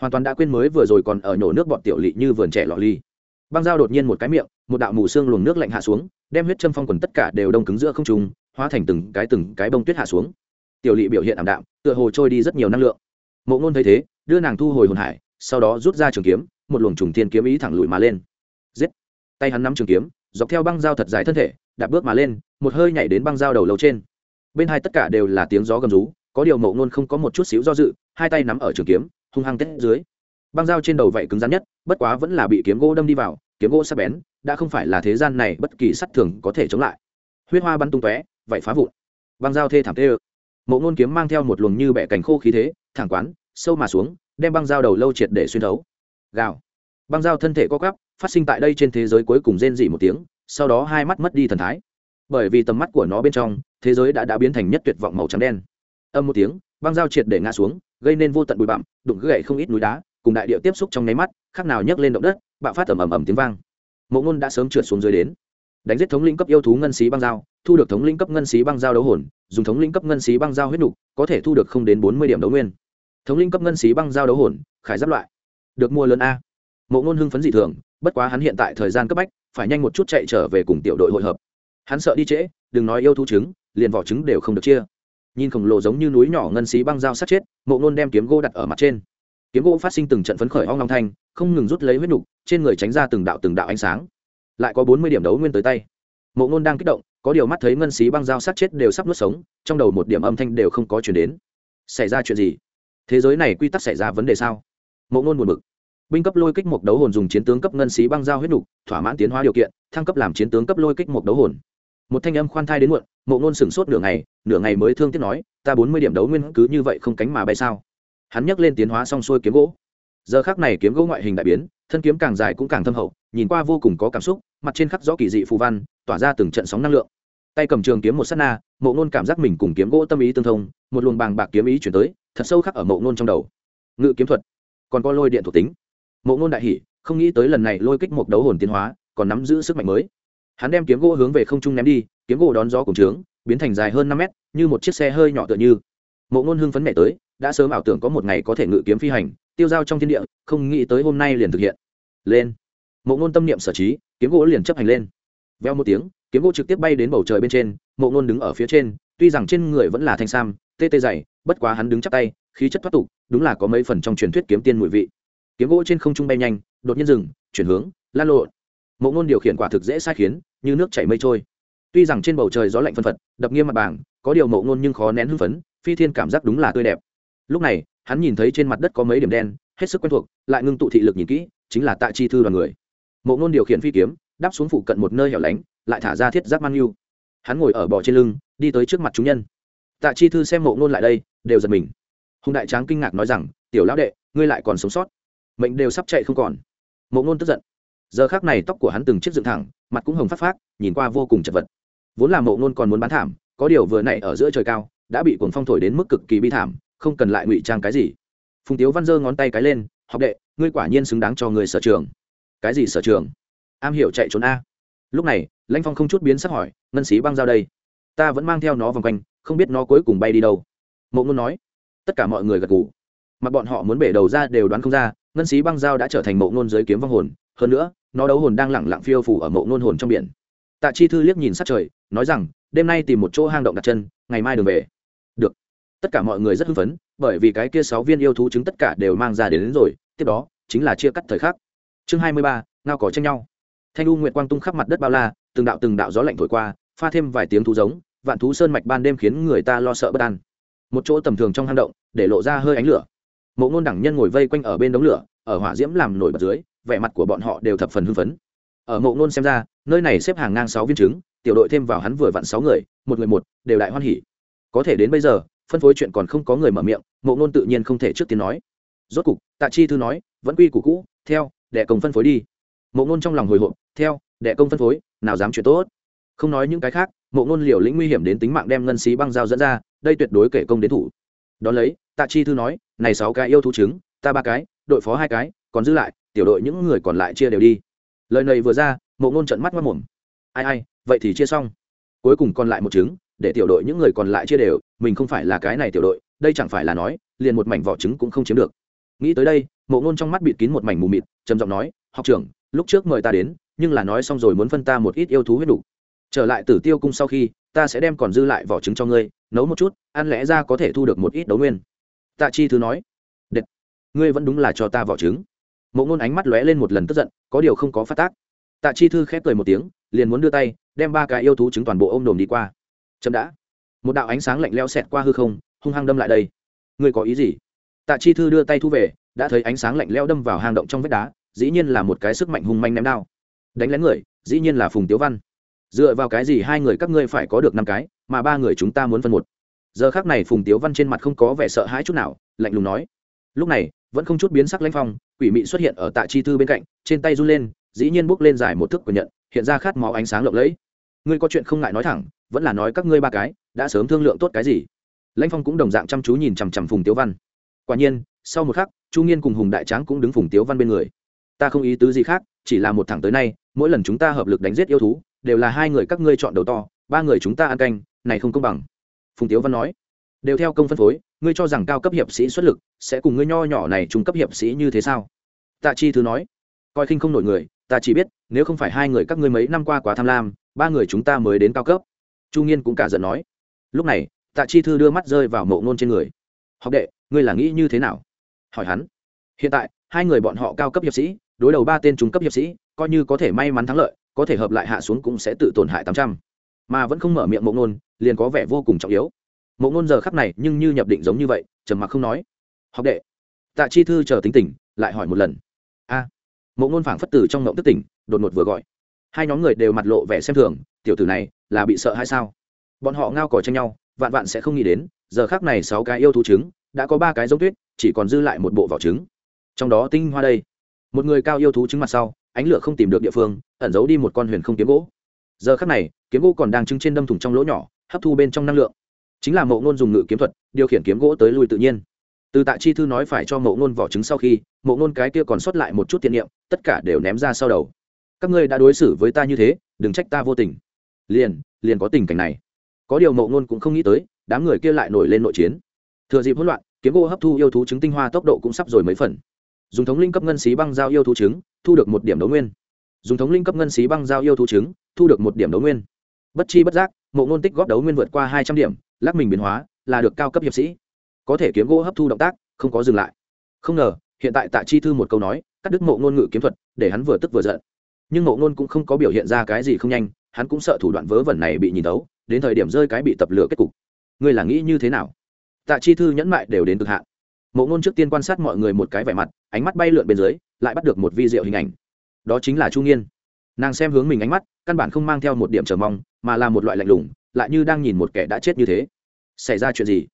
Hoàn toàn đã quên mới vừa rồi còn ở nhổ nước bọn tiểu lỵ như vườn trẻ lọ ly. Băng dao đột nhiên một cái miệng, một đạo mù xương luồng nước lạnh hạ xuống, đem huyết châm phong quần tất cả đều đông cứng giữa không trung, hóa thành từng cái từng cái bông tuyết hạ xuống tiểu lỵ biểu hiện ảm đạm, tựa hồ trôi đi rất nhiều năng lượng. Mộ ngôn thấy thế, đưa nàng thu hồi hồn hải, sau đó rút ra trường kiếm, một luồng trùng thiên kiếm ý thẳng lùi mà lên. Giết! Tay hắn nắm trường kiếm, dọc theo băng dao thật dài thân thể, đạp bước mà lên, một hơi nhảy đến băng dao đầu lâu trên. Bên hai tất cả đều là tiếng gió gầm rú, có điều mộ ngôn không có một chút xíu do dự, hai tay nắm ở trường kiếm, hung hăng tết dưới. Băng dao trên đầu vậy cứng rắn nhất, bất quá vẫn là bị kiếm gỗ đâm đi vào, kiếm gỗ sắc bén, đã không phải là thế gian này bất kỳ sắt thường có thể chống lại. Huyết hoa bắn tung tóe, vậy phá vụn. Băng dao thê thảm tê ực mộ ngôn kiếm mang theo một luồng như bẻ cành khô khí thế, thẳng quán, sâu mà xuống, đem băng dao đầu lâu triệt để xuyên thấu. Gào. Băng dao thân thể co cắp phát sinh tại đây trên thế giới cuối cùng rên dị một tiếng, sau đó hai mắt mất đi thần thái. Bởi vì tầm mắt của nó bên trong, thế giới đã đã biến thành nhất tuyệt vọng màu trắng đen. Âm một tiếng, băng dao triệt để ngã xuống, gây nên vô tận bụi bặm, đụng gậy không ít núi đá, cùng đại địa tiếp xúc trong nháy mắt khác nào nhấc lên động đất, bạo phát ầm ầm ầm tiếng vang. Mộ ngôn đã sớm trượt xuống dưới đến. Đánh giết thống lĩnh cấp yêu thú ngân xí băng dao thu được thống lĩnh cấp ngân xí băng giao đấu hồn, dùng thống lĩnh cấp ngân xí băng giao huyết nục, có thể thu được không đến bốn mươi điểm đấu nguyên. Thống lĩnh cấp ngân xí băng giao đấu hồn, khải giáp loại. Được mua lớn a. Mộ ngôn hưng phấn dị thường, bất quá hắn hiện tại thời gian cấp bách, phải nhanh một chút chạy trở về cùng tiểu đội hội hợp. Hắn sợ đi trễ, đừng nói yêu thú trứng, liền vỏ trứng đều không được chia. Nhìn khổng lồ giống như núi nhỏ ngân xí băng dao sát chết, mộ ngôn đem kiếm gỗ đặt ở mặt trên. Kiếm gỗ phát sinh từng trận phấn khởi hoang long thanh, không ngừng rút lấy huyết nục, trên người tránh ra từng đạo từng đạo ánh sáng. Lại có bốn mươi điểm đấu nguyên tới tay. Mộ ngôn đang kích động có điều mắt thấy ngân xí băng dao sát chết đều sắp nuốt sống, trong đầu một điểm âm thanh đều không có chuyển đến. Xảy ra chuyện gì? Thế giới này quy tắc xảy ra vấn đề sao? Mộ ngôn buồn bực. Binh cấp lôi kích một đấu hồn dùng chiến tướng cấp ngân xí băng dao huyết nục, thỏa mãn tiến hóa điều kiện, thăng cấp làm chiến tướng cấp lôi kích một đấu hồn. Một thanh âm khoan thai đến muộn, mộ ngôn sửng sốt nửa ngày nửa ngày mới thương tiếc nói, ta bốn mươi điểm đấu nguyên cứ như vậy không cánh mà bay sao? Hắn nhấc lên tiến hóa xong xuôi kiếm gỗ. Giờ khác này kiếm gỗ ngoại hình đại biến, thân kiếm càng dài cũng càng thâm hậu, nhìn qua vô cùng có cảm xúc mặt trên khắc rõ kỳ dị phù văn, tỏa ra từng trận sóng năng lượng. Tay cầm trường kiếm một s á t na, mộ ngôn cảm giác mình cùng kiếm gỗ tâm ý tương thông, một luồng bàng bạc kiếm ý chuyển tới, thật sâu khắc ở mộ ngôn trong đầu. Ngự kiếm thuật, còn có lôi điện thuộc tính. Mộ ngôn đại hỷ không nghĩ tới lần này lôi kích một đấu hồn tiến hóa, còn nắm giữ sức mạnh mới. Hắn đem kiếm gỗ hướng về không trung ném đi, kiếm gỗ đón gió cùng trướng, biến thành dài hơn năm mét, như một chiếc xe hơi nhỏ tựa như. Mộ ngôn hưng phấn mẹ tới, đã sớm ảo tưởng có một ngày có thể ngự kiếm phi hành, tiêu dao trong thiên địa, không nghĩ tới hôm nay liền thực hiện. Lên. Mộ ngôn tâm niệm sở trí kiếm gỗ liền chấp hành lên. Veo một tiếng, kiếm gỗ trực tiếp bay đến bầu trời bên trên, mộ ngôn đứng ở phía trên, tuy rằng trên người vẫn là thanh sam, tê tê dày, bất quá hắn đứng chắp tay, khí chất thoát tục, đúng là có mấy phần trong truyền thuyết kiếm tiên mùi vị. Kiếm gỗ trên không trung bay nhanh, đột nhiên dừng, chuyển hướng, lan lộ mộ ngôn điều khiển quả thực dễ sai khiến, như nước chảy mây trôi. Tuy rằng trên bầu trời gió lạnh phân phật, đập nghiêm mặt bảng, có điều mộ ngôn nhưng khó nén hưng phấn, phi thiên cảm giác đúng là tươi đẹp. Lúc này, hắn nhìn thấy trên mặt đất có mấy điểm đen, hết sức quen thuộc, lại ngưng tụ thị lực nhìn kỹ, chính là tạ chi thư đoàn người mộ ngôn điều khiển phi kiếm, đáp xuống phụ cận một nơi hẻo lánh, lại thả ra thiết giáp mang yêu hắn ngồi ở bò trên lưng, đi tới trước mặt chúng nhân. Tạ chi thư xem mộ ngôn lại đây, đều giật mình. Hùng đại tráng kinh ngạc nói rằng, tiểu lão đệ, ngươi lại còn sống sót. Mệnh đều sắp chạy không còn. Mộ ngôn tức giận. Giờ khác này tóc của hắn từng chiếc dựng thẳng, mặt cũng hồng phát phát nhìn qua vô cùng chật vật. Vốn là mộ ngôn còn muốn bán thảm, có điều vừa nãy ở giữa trời cao, đã bị cuồng phong thổi đến mức cực kỳ bi thảm, không cần lại ngụy trang cái gì. Phùng tiếu văn giơ ngón tay cái lên, học đệ, ngươi quả nhiên xứng đáng cho người sở trường cái gì sở trường? Am hiểu chạy trốn a. Lúc này lãnh phong không chút biến sắc hỏi ngân sĩ băng giao đây? Ta vẫn mang theo nó vòng quanh không biết nó cuối cùng bay đi đâu. Mộ ngôn nói. Tất cả mọi người gật gù. Mà bọn họ muốn bể đầu ra đều đoán không ra ngân sĩ băng giao đã trở thành mộ ngôn giới kiếm vong hồn. Hơn nữa nó đấu hồn đang lẳng lặng phiêu phủ ở mộ ngôn hồn trong biển. Tạ chi thư liếc nhìn sát trời nói rằng đêm nay tìm một chỗ hang động đặt chân ngày mai đường về. Được. Tất cả mọi người rất hưng phấn bởi vì cái kia sáu viên yêu thú chứng tất cả đều mang ra đến, đến rồi tiếp đó chính là chia cắt thời khắc chương hai mươi ba, ngao cỏ tranh nhau. Thanh u nguyệt quang tung khắp mặt đất bao la, từng đạo từng đạo gió lạnh thổi qua, pha thêm vài tiếng thú giống, vạn thú sơn mạch ban đêm khiến người ta lo sợ bất an. Một chỗ tầm thường trong hang động, để lộ ra hơi ánh lửa. Mộ ngôn đẳng nhân ngồi vây quanh ở bên đống lửa, ở hỏa diễm làm nổi bật dưới, vẻ mặt của bọn họ đều thập phần hưng phấn. Ở mộ ngôn xem ra, nơi này xếp hàng ngang sáu viên trứng, tiểu đội thêm vào hắn vừa vặn sáu người, một người một, đều đại hoan hỉ. Có thể đến bây giờ, phân phối chuyện còn không có người mở miệng, mộ ngôn tự nhiên không thể trước tiên nói. Rốt cục, tạ chi thư nói, vẫn quy củ cũ, theo đệ công phân phối đi. Mộ ngôn trong lòng hồi hộp, theo, đệ công phân phối, nào dám chuyện tốt. Không nói những cái khác, mộ ngôn liều lĩnh nguy hiểm đến tính mạng đem ngân xí băng dao dẫn ra, đây tuyệt đối kể công đến thủ. Đón lấy, tạ chi thư nói, này sáu cái yêu thú trứng, ta ba cái, đội phó hai cái, còn giữ lại, tiểu đội những người còn lại chia đều đi. Lời này vừa ra, mộ ngôn trận mắt mất mồm ai ai, vậy thì chia xong. Cuối cùng còn lại một trứng, để tiểu đội những người còn lại chia đều, mình không phải là cái này tiểu đội, đây chẳng phải là nói, liền một mảnh vỏ trứng cũng không chiếm được nghĩ tới đây mộ ngôn trong mắt bịt kín một mảnh mù mịt trầm giọng nói học trưởng lúc trước mời ta đến nhưng là nói xong rồi muốn phân ta một ít yêu thú huyết đủ. trở lại tử tiêu cung sau khi ta sẽ đem còn dư lại vỏ trứng cho ngươi nấu một chút ăn lẽ ra có thể thu được một ít đấu nguyên. Tạ chi thứ nói Đệt, ngươi vẫn đúng là cho ta vỏ trứng. Mộ ngôn ánh mắt lóe lên một lần tức giận có điều không có phát tác. Tạ chi thư khép cười một tiếng liền muốn đưa tay đem ba cái yêu thú trứng toàn bộ ôm đồm đi qua. Chậm đã. Một đạo ánh sáng lạnh leo xẹt qua hư không hung hăng đâm lại đây. Ngươi có ý gì? Tạ chi thư đưa tay thu về, đã thấy ánh sáng lạnh leo đâm vào hang động trong vách đá, dĩ nhiên là một cái sức mạnh hung manh ném đao. Đánh lén người, dĩ nhiên là phùng tiếu văn. Dựa vào cái gì hai người các ngươi phải có được năm cái, mà ba người chúng ta muốn phân một? Giờ khác này phùng tiếu văn trên mặt không có vẻ sợ hãi chút nào, lạnh lùng nói. Lúc này, vẫn không chút biến sắc lãnh phong, quỷ mị xuất hiện ở tạ chi thư bên cạnh, trên tay run lên, dĩ nhiên bốc lên dài một thước của nhận, hiện ra khát máu ánh sáng lộng lẫy. Ngươi có chuyện không ngại nói thẳng, vẫn là nói các ngươi ba cái, đã sớm thương lượng tốt cái gì? Lãnh phong cũng đồng dạng chăm chú nhìn chằm chằm phùng tiếu văn quả nhiên, sau một khắc, chu nghiên cùng hùng đại tráng cũng đứng phùng tiếu văn bên người. Ta không ý tứ gì khác, chỉ là một thẳng tới nay, mỗi lần chúng ta hợp lực đánh giết yêu thú, đều là hai người các ngươi chọn đầu to, ba người chúng ta ăn canh, này không công bằng. Phùng tiếu văn nói. Đều theo công phân phối, ngươi cho rằng cao cấp hiệp sĩ xuất lực, sẽ cùng ngươi nho nhỏ này trung cấp hiệp sĩ như thế sao? Tạ chi thứ nói. Coi khinh không nổi người, ta chỉ biết, nếu không phải hai người các ngươi mấy năm qua quá tham lam, ba người chúng ta mới đến cao cấp. Chu nghiên cũng cả giận nói. Lúc này, tạ chi thư đưa mắt rơi vào mộ ngôn trên người. Học đệ ngươi là nghĩ như thế nào? Hỏi hắn. Hiện tại hai người bọn họ cao cấp hiệp sĩ đối đầu ba tên trung cấp hiệp sĩ coi như có thể may mắn thắng lợi có thể hợp lại hạ xuống cũng sẽ tự tổn hại tám trăm. Mà vẫn không mở miệng mộ ngôn liền có vẻ vô cùng trọng yếu. Mộ ngôn giờ khắc này nhưng như nhập định giống như vậy trầm mặc không nói. Học đệ. Tạ chi thư chờ tính tỉnh lại hỏi một lần. A. À, mộ ngôn phảng phất tử trong ngộng tức tỉnh đột ngột vừa gọi. Hai nhóm người đều mặt lộ vẻ xem thường tiểu tử này là bị sợ hay sao? Bọn họ ngao còi tranh nhau vạn vạn sẽ không nghĩ đến giờ khác này sáu cái yêu thú trứng đã có ba cái giống tuyết, chỉ còn dư lại một bộ vỏ trứng. Trong đó tinh hoa đây. Một người cao yêu thú trứng mặt sau, ánh lửa không tìm được địa phương, ẩn giấu đi một con huyền không kiếm gỗ. Giờ khắc này, kiếm gỗ còn đang trứng trên đâm thủng trong lỗ nhỏ, hấp thu bên trong năng lượng. Chính là mộ ngôn dùng ngự kiếm thuật, điều khiển kiếm gỗ tới lui tự nhiên. Từ tạ chi thư nói phải cho mộ ngôn vỏ trứng sau khi, mộ ngôn cái kia còn sót lại một chút tiện niệm, tất cả đều ném ra sau đầu. Các ngươi đã đối xử với ta như thế, đừng trách ta vô tình. Liền liền có tình cảnh này. Có điều mộ ngôn cũng không nghĩ tới, đám người kia lại nổi lên nội chiến thừa dịp hỗn loạn, kiếm gỗ hấp thu yêu thú trứng tinh hoa tốc độ cũng sắp rồi mấy phần. Dùng thống linh cấp ngân xí băng giao yêu thú trứng, thu được một điểm đấu nguyên. Dùng thống linh cấp ngân xí băng giao yêu thú trứng, thu được một điểm đấu nguyên. Bất chi bất giác, mộ ngôn tích góp đấu nguyên vượt qua hai trăm điểm, lắc mình biến hóa, là được cao cấp hiệp sĩ. Có thể kiếm gỗ hấp thu động tác, không có dừng lại. Không ngờ, hiện tại tạ chi thư một câu nói, cắt đứt mộ ngôn ngự kiếm thuật, để hắn vừa tức vừa giận. Nhưng mộ ngôn cũng không có biểu hiện ra cái gì không nhanh, hắn cũng sợ thủ đoạn vớ vẩn này bị nhìn tấu đến thời điểm rơi cái bị tập lửa kết cục. Ngươi là nghĩ như thế nào? Tạ chi thư nhẫn mại đều đến cực hạn. Mộ ngôn trước tiên quan sát mọi người một cái vẻ mặt, ánh mắt bay lượn bên dưới, lại bắt được một vi diệu hình ảnh. Đó chính là Trung nghiên. Nàng xem hướng mình ánh mắt, căn bản không mang theo một điểm chờ mong, mà là một loại lạnh lùng, lại như đang nhìn một kẻ đã chết như thế. Xảy ra chuyện gì?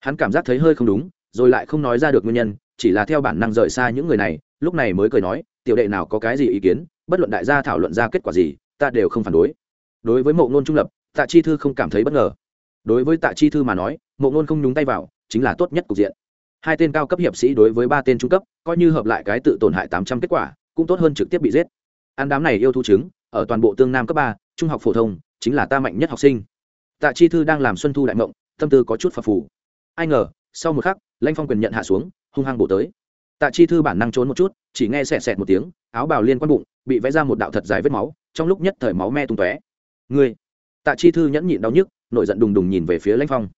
Hắn cảm giác thấy hơi không đúng, rồi lại không nói ra được nguyên nhân, chỉ là theo bản năng rời xa những người này, lúc này mới cười nói, tiểu đệ nào có cái gì ý kiến, bất luận đại gia thảo luận ra kết quả gì, ta đều không phản đối. Đối với mộ ngôn trung lập, tạ chi thư không cảm thấy bất ngờ đối với tạ chi thư mà nói, mộ ngôn không nhúng tay vào, chính là tốt nhất cục diện. Hai tên cao cấp hiệp sĩ đối với ba tên trung cấp, coi như hợp lại cái tự tổn hại tám trăm kết quả, cũng tốt hơn trực tiếp bị giết. Ăn đám này yêu thu chứng ở toàn bộ tương nam cấp ba, trung học phổ thông, chính là ta mạnh nhất học sinh. Tạ chi thư đang làm xuân thu đại mộng, tâm tư có chút phập phù. Ai ngờ, sau một khắc lanh phong quyền nhận hạ xuống, hung hăng bổ tới. Tạ chi thư bản năng trốn một chút, chỉ nghe sẹt sẹt một tiếng, áo bào liên quan bụng, bị vẽ ra một đạo thật dài vết máu, trong lúc nhất thời máu me tung tóe. Ngươi! Tạ chi thư nhẫn nhịn đau nhức nổi giận đùng đùng nhìn về phía lãnh phong.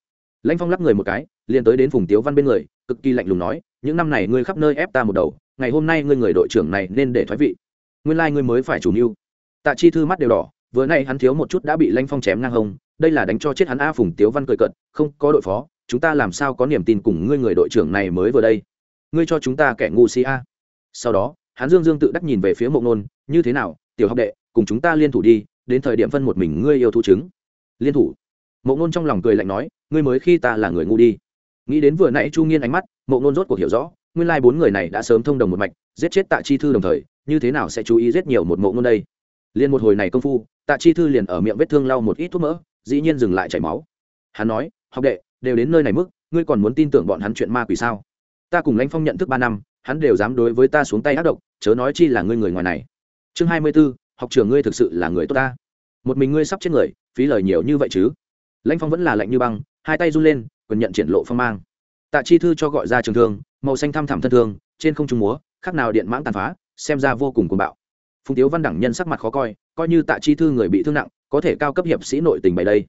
Lãnh phong lắc người một cái, liền tới đến phùng tiếu văn bên người, cực kỳ lạnh lùng nói, những năm này ngươi khắp nơi ép ta một đầu, ngày hôm nay ngươi người đội trưởng này nên để thoái vị. Nguyên lai、like、ngươi mới phải chủ mưu. Tạ chi thư mắt đều đỏ, vừa nay hắn thiếu một chút đã bị lãnh phong chém ngang hông, đây là đánh cho chết hắn a phùng tiếu văn cười cận không, có đội phó, chúng ta làm sao có niềm tin cùng ngươi người đội trưởng này mới vừa đây? Ngươi cho chúng ta kẻ ngu si a. Sau đó, hắn dương dương tự đắc nhìn về phía mộ nôn, như thế nào, tiểu học đệ, cùng chúng ta liên thủ đi, đến thời điểm phân một mình ngươi yêu thu chứng liên thủ? Mộ nôn trong lòng cười lạnh nói, ngươi mới khi ta là người ngu đi. Nghĩ đến vừa nãy chu nghiên ánh mắt, mộ nôn rốt cuộc hiểu rõ, nguyên lai bốn người này đã sớm thông đồng một mạch, giết chết tạ chi thư đồng thời, như thế nào sẽ chú ý giết nhiều một mộ nôn đây? Liền một hồi này công phu, tạ chi thư liền ở miệng vết thương lau một ít thuốc mỡ, dĩ nhiên dừng lại chảy máu. Hắn nói, học đệ, đều đến nơi này mức, ngươi còn muốn tin tưởng bọn hắn chuyện ma quỷ sao? Ta cùng lãnh phong nhận thức ba năm, hắn đều dám đối với ta xuống tay ác độc, chớ nói chi là ngươi người ngoài này. Chương hai mươi b ố học trường ngươi thực sự là người tốt ta. Một mình ngươi sắp chết người, phí lời nhiều như vậy chứ? Lãnh phong vẫn là lạnh như băng, hai tay run lên quần nhận triển lộ phong mang. Tạ chi thư cho gọi ra trường thương, màu xanh thăm thẳm thân thương, trên không trung múa khác nào điện mãng tàn phá, xem ra vô cùng cuồng bạo. Phùng tiếu văn đẳng nhân sắc mặt khó coi coi như tạ chi thư người bị thương nặng, có thể cao cấp hiệp sĩ nội tình bày đây.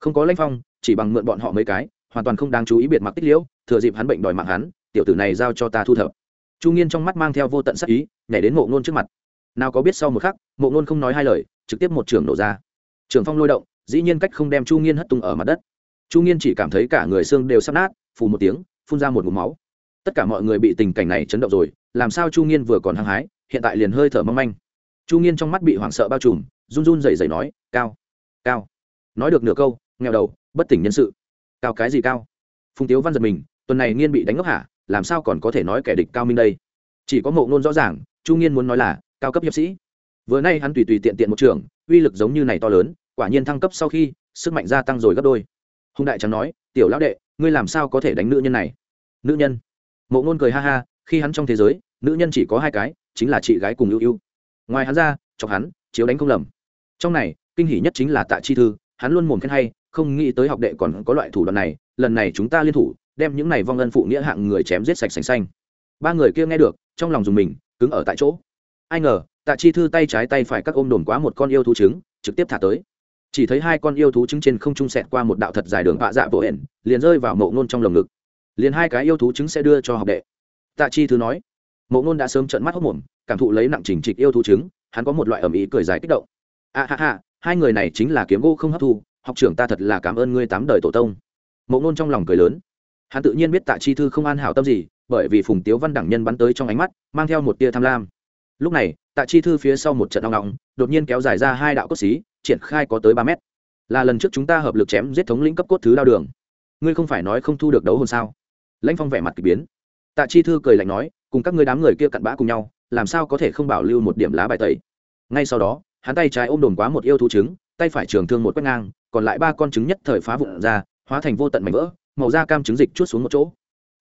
Không có lãnh phong, chỉ bằng mượn bọn họ mấy cái, hoàn toàn không đáng chú ý biệt mặc tích liễu, thừa dịp hắn bệnh đòi mạng hắn, tiểu tử này giao cho ta thu thập. Chu nghiên trong mắt mang theo vô tận sắc ý, nhảy đến mộ ngôn trước mặt. Nào có biết sau một khắc, mộ ngôn không nói hai lời, trực tiếp một trường nổ ra. Trường phong lôi động dĩ nhiên cách không đem chu nghiên hất tung ở mặt đất. Chu nghiên chỉ cảm thấy cả người xương đều sắp nát, phù một tiếng, phun ra một mũ máu. Tất cả mọi người bị tình cảnh này chấn động rồi, làm sao chu nghiên vừa còn hăng hái, hiện tại liền hơi thở mâm manh. Chu nghiên trong mắt bị hoảng sợ bao trùm, run run rẩy rẩy nói, cao cao. Nói được nửa câu nghèo đầu, bất tỉnh nhân sự. Cao cái gì cao? Phùng tiếu văn giật mình, tuần này nghiên bị đánh ngốc hả? Làm sao còn có thể nói kẻ địch cao minh đây? Chỉ có mộ ngôn rõ ràng, chu nghiên muốn nói là, cao cấp hiệp sĩ. Vừa nay hắn tùy tùy tiện tiện một trường, uy lực giống như này to lớn quả nhiên thăng cấp sau khi, sức mạnh gia tăng rồi gấp đôi. Hùng đại trắng nói, tiểu lão đệ, ngươi làm sao có thể đánh nữ nhân này? Nữ nhân? Mộ ngôn cười ha ha, khi hắn trong thế giới, nữ nhân chỉ có hai cái, chính là chị gái cùng ưu ưu. Ngoài hắn ra, chọc hắn, chiếu đánh không lầm. Trong này, kinh hỷ nhất chính là tạ chi thư, hắn luôn mồm khen hay, không nghĩ tới học đệ còn có loại thủ đoạn này, lần này chúng ta liên thủ, đem những này vong ân phụ nghĩa hạng người chém giết sạch sành xanh. Ba người kia nghe được, trong lòng dùng mình, cứng ở tại chỗ. Ai ngờ, tạ chi thư tay trái tay phải các ôm đồn quá một con yêu thú trứng, trực tiếp thả tới chỉ thấy hai con yêu thú trứng trên không trung sẹt qua một đạo thật dài đường vạ dạ vỗ hển liền rơi vào mộ ngôn trong lồng ngực. Liền hai cái yêu thú trứng sẽ đưa cho học đệ. Tạ chi thư nói. Mộ ngôn đã sớm trợn mắt hốc mồm, cảm thụ lấy nặng trình trịch yêu thú trứng, hắn có một loại ẩm ý cười dài kích động. A ha ha, hai người này chính là kiếm gỗ không hấp thu, học trưởng ta thật là cảm ơn ngươi tám đời tổ tông. Mộ ngôn trong lòng cười lớn. Hắn tự nhiên biết tạ chi thư không an hảo tâm gì, bởi vì phùng tiếu văn đẳng nhân bắn tới trong ánh mắt, mang theo một tia tham lam. Lúc này, tạ chi thư phía sau một trận đau ngọng đột nhiên kéo dài ra hai đạo cốt xí triển khai có tới ba mét. Là lần trước chúng ta hợp lực chém giết thống lĩnh cấp cốt thứ đao đường. Ngươi không phải nói không thu được đấu hồn sao? Lãnh phong vẻ mặt k ỳ biến. Tạ chi thư cười lạnh nói, cùng các ngươi đám người kia cặn bã cùng nhau, làm sao có thể không bảo lưu một điểm lá bài tẩy? Ngay sau đó, hắn tay trái ôm đồn quá một yêu thú trứng, tay phải trường thương một quét ngang, còn lại ba con trứng nhất thời phá vụn ra, hóa thành vô tận mảnh vỡ, màu da cam trứng dịch chút xuống một chỗ.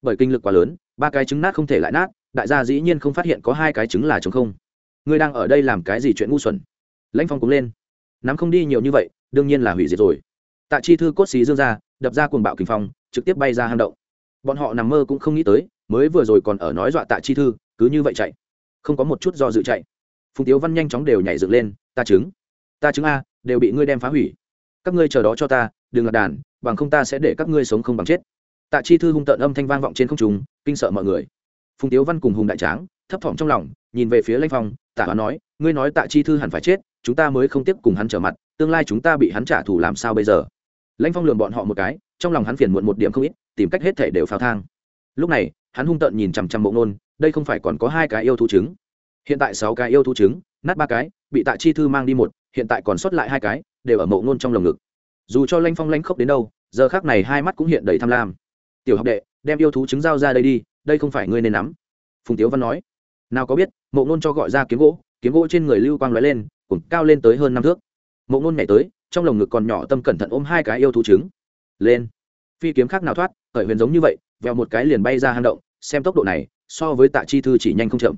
Bởi kinh lực quá lớn, ba cái trứng nát không thể lại nát, đại gia dĩ nhiên không phát hiện có hai cái trứng là trống không. Ngươi đang ở đây làm cái gì chuyện ngu xuẩn? Lãnh phong cũng lên nắm không đi nhiều như vậy, đương nhiên là hủy diệt rồi. Tạ chi thư cốt xí dương ra, đập ra cuồng bạo kinh phong, trực tiếp bay ra hang động. Bọn họ nằm mơ cũng không nghĩ tới, mới vừa rồi còn ở nói dọa tạ chi thư, cứ như vậy chạy. Không có một chút do dự chạy. Phùng tiếu văn nhanh chóng đều nhảy dựng lên, ta chứng ta chứng a, đều bị ngươi đem phá hủy. Các ngươi chờ đó cho ta, đừng lạc đàn, bằng không ta sẽ để các ngươi sống không bằng chết. Tạ chi thư hung tợn âm thanh vang vọng trên không trung, kinh sợ mọi người. Phùng tiếu văn cùng hùng đại tráng, thấp thỏm trong lòng, nhìn về phía lanh phong, tạ hóa nói, ngươi nói tạ chi thư hẳn phải chết chúng ta mới không tiếp cùng hắn trở mặt, tương lai chúng ta bị hắn trả thù làm sao bây giờ? Lãnh phong lường bọn họ một cái, trong lòng hắn phiền muộn một điểm không ít, tìm cách hết thể đều phao thang. Lúc này, hắn hung tợn nhìn chằm chằm mộ nôn đây không phải còn có hai cái yêu thú trứng. Hiện tại sáu cái yêu thú trứng, nát ba cái, bị tạ chi thư mang đi một, hiện tại còn sót lại hai cái, đều ở mộ nôn trong lồng ngực. Dù cho lanh phong lanh khốc đến đâu, giờ khác này hai mắt cũng hiện đầy tham lam. Tiểu học đệ, đem yêu thú trứng giao ra đây đi, đây không phải ngươi nên nắm. Phùng tiếu văn nói. Nào có biết mộ nôn cho gọi ra kiếm gỗ kiếm gỗ trên người lưu quang lóe lên cuồng cao lên tới hơn năm thước. Mộ nôn nhảy tới, trong lồng ngực còn nhỏ tâm cẩn thận ôm hai cái yêu thú trứng. Lên. Phi kiếm khác nào thoát, khởi huyền giống như vậy, vèo một cái liền bay ra hang động, xem tốc độ này, so với tạ chi thư chỉ nhanh không chậm.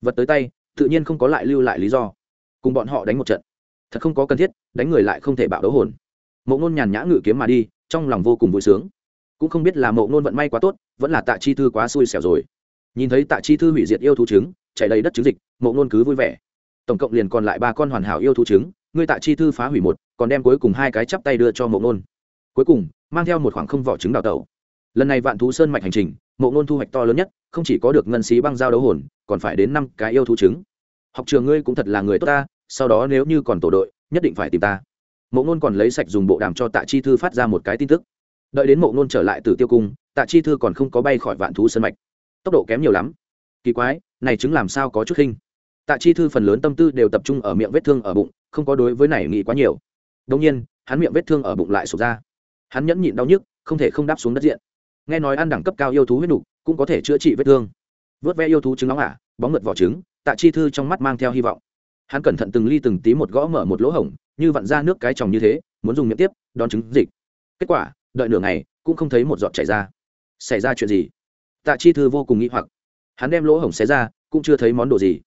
Vật tới tay, tự nhiên không có lại lưu lại lý do. Cùng bọn họ đánh một trận. Thật không có cần thiết, đánh người lại không thể bạo đấu hồn. Mộ ngôn nhàn nhã ngự kiếm mà đi, trong lòng vô cùng vui sướng. Cũng không biết là mộ ngôn vận may quá tốt, vẫn là tạ chi thư quá xui xẻo rồi. Nhìn thấy tạ chi thư hủy diệt yêu thú trứng chạy đầy đất trứng dịch, mộ ngôn cứ vui vẻ tổng cộng liền còn lại ba con hoàn hảo yêu thú trứng, ngươi tạ chi thư phá hủy một, còn đem cuối cùng hai cái chắp tay đưa cho mộ ngôn cuối cùng, mang theo một khoảng không vỏ trứng đào tẩu. Lần này vạn thú sơn mạch hành trình, mộ ngôn thu hoạch to lớn nhất, không chỉ có được ngân xí băng giao đấu hồn, còn phải đến năm cái yêu thú trứng. Học trường ngươi cũng thật là người tốt ta, sau đó nếu như còn tổ đội, nhất định phải tìm ta. Mộ ngôn còn lấy sạch dùng bộ đàm cho tạ chi thư phát ra một cái tin tức. Đợi đến mộ ngôn trở lại từ tiêu cung, tạ chi thư còn không có bay khỏi vạn thú sân mạch. Tốc độ kém nhiều lắm. Kỳ quái, này chứng làm sao có chút khinh? Tạ chi thư phần lớn tâm tư đều tập trung ở miệng vết thương ở bụng, không có đối với này nghĩ quá nhiều. Đông nhiên, hắn miệng vết thương ở bụng lại sụp ra. Hắn nhẫn nhịn đau nhức, không thể không đáp xuống đất diện. Nghe nói ăn đẳng cấp cao yêu thú huyết nục, cũng có thể chữa trị vết thương. Vớt ve yêu thú trứng nóng ả, bóng ngượt vỏ trứng, tạ chi thư trong mắt mang theo hy vọng. Hắn cẩn thận từng ly từng tí một gõ mở một lỗ hổng, như vặn ra nước cái tròng như thế, muốn dùng miệng tiếp, đón trứng dịch. Kết quả, đợi nửa ngày, cũng không thấy một giọt chảy ra. Xảy ra chuyện gì? Tạ chi thư vô cùng nghĩ hoặc. Hắn đem lỗ hổng xé ra, cũng chưa thấy món đồ gì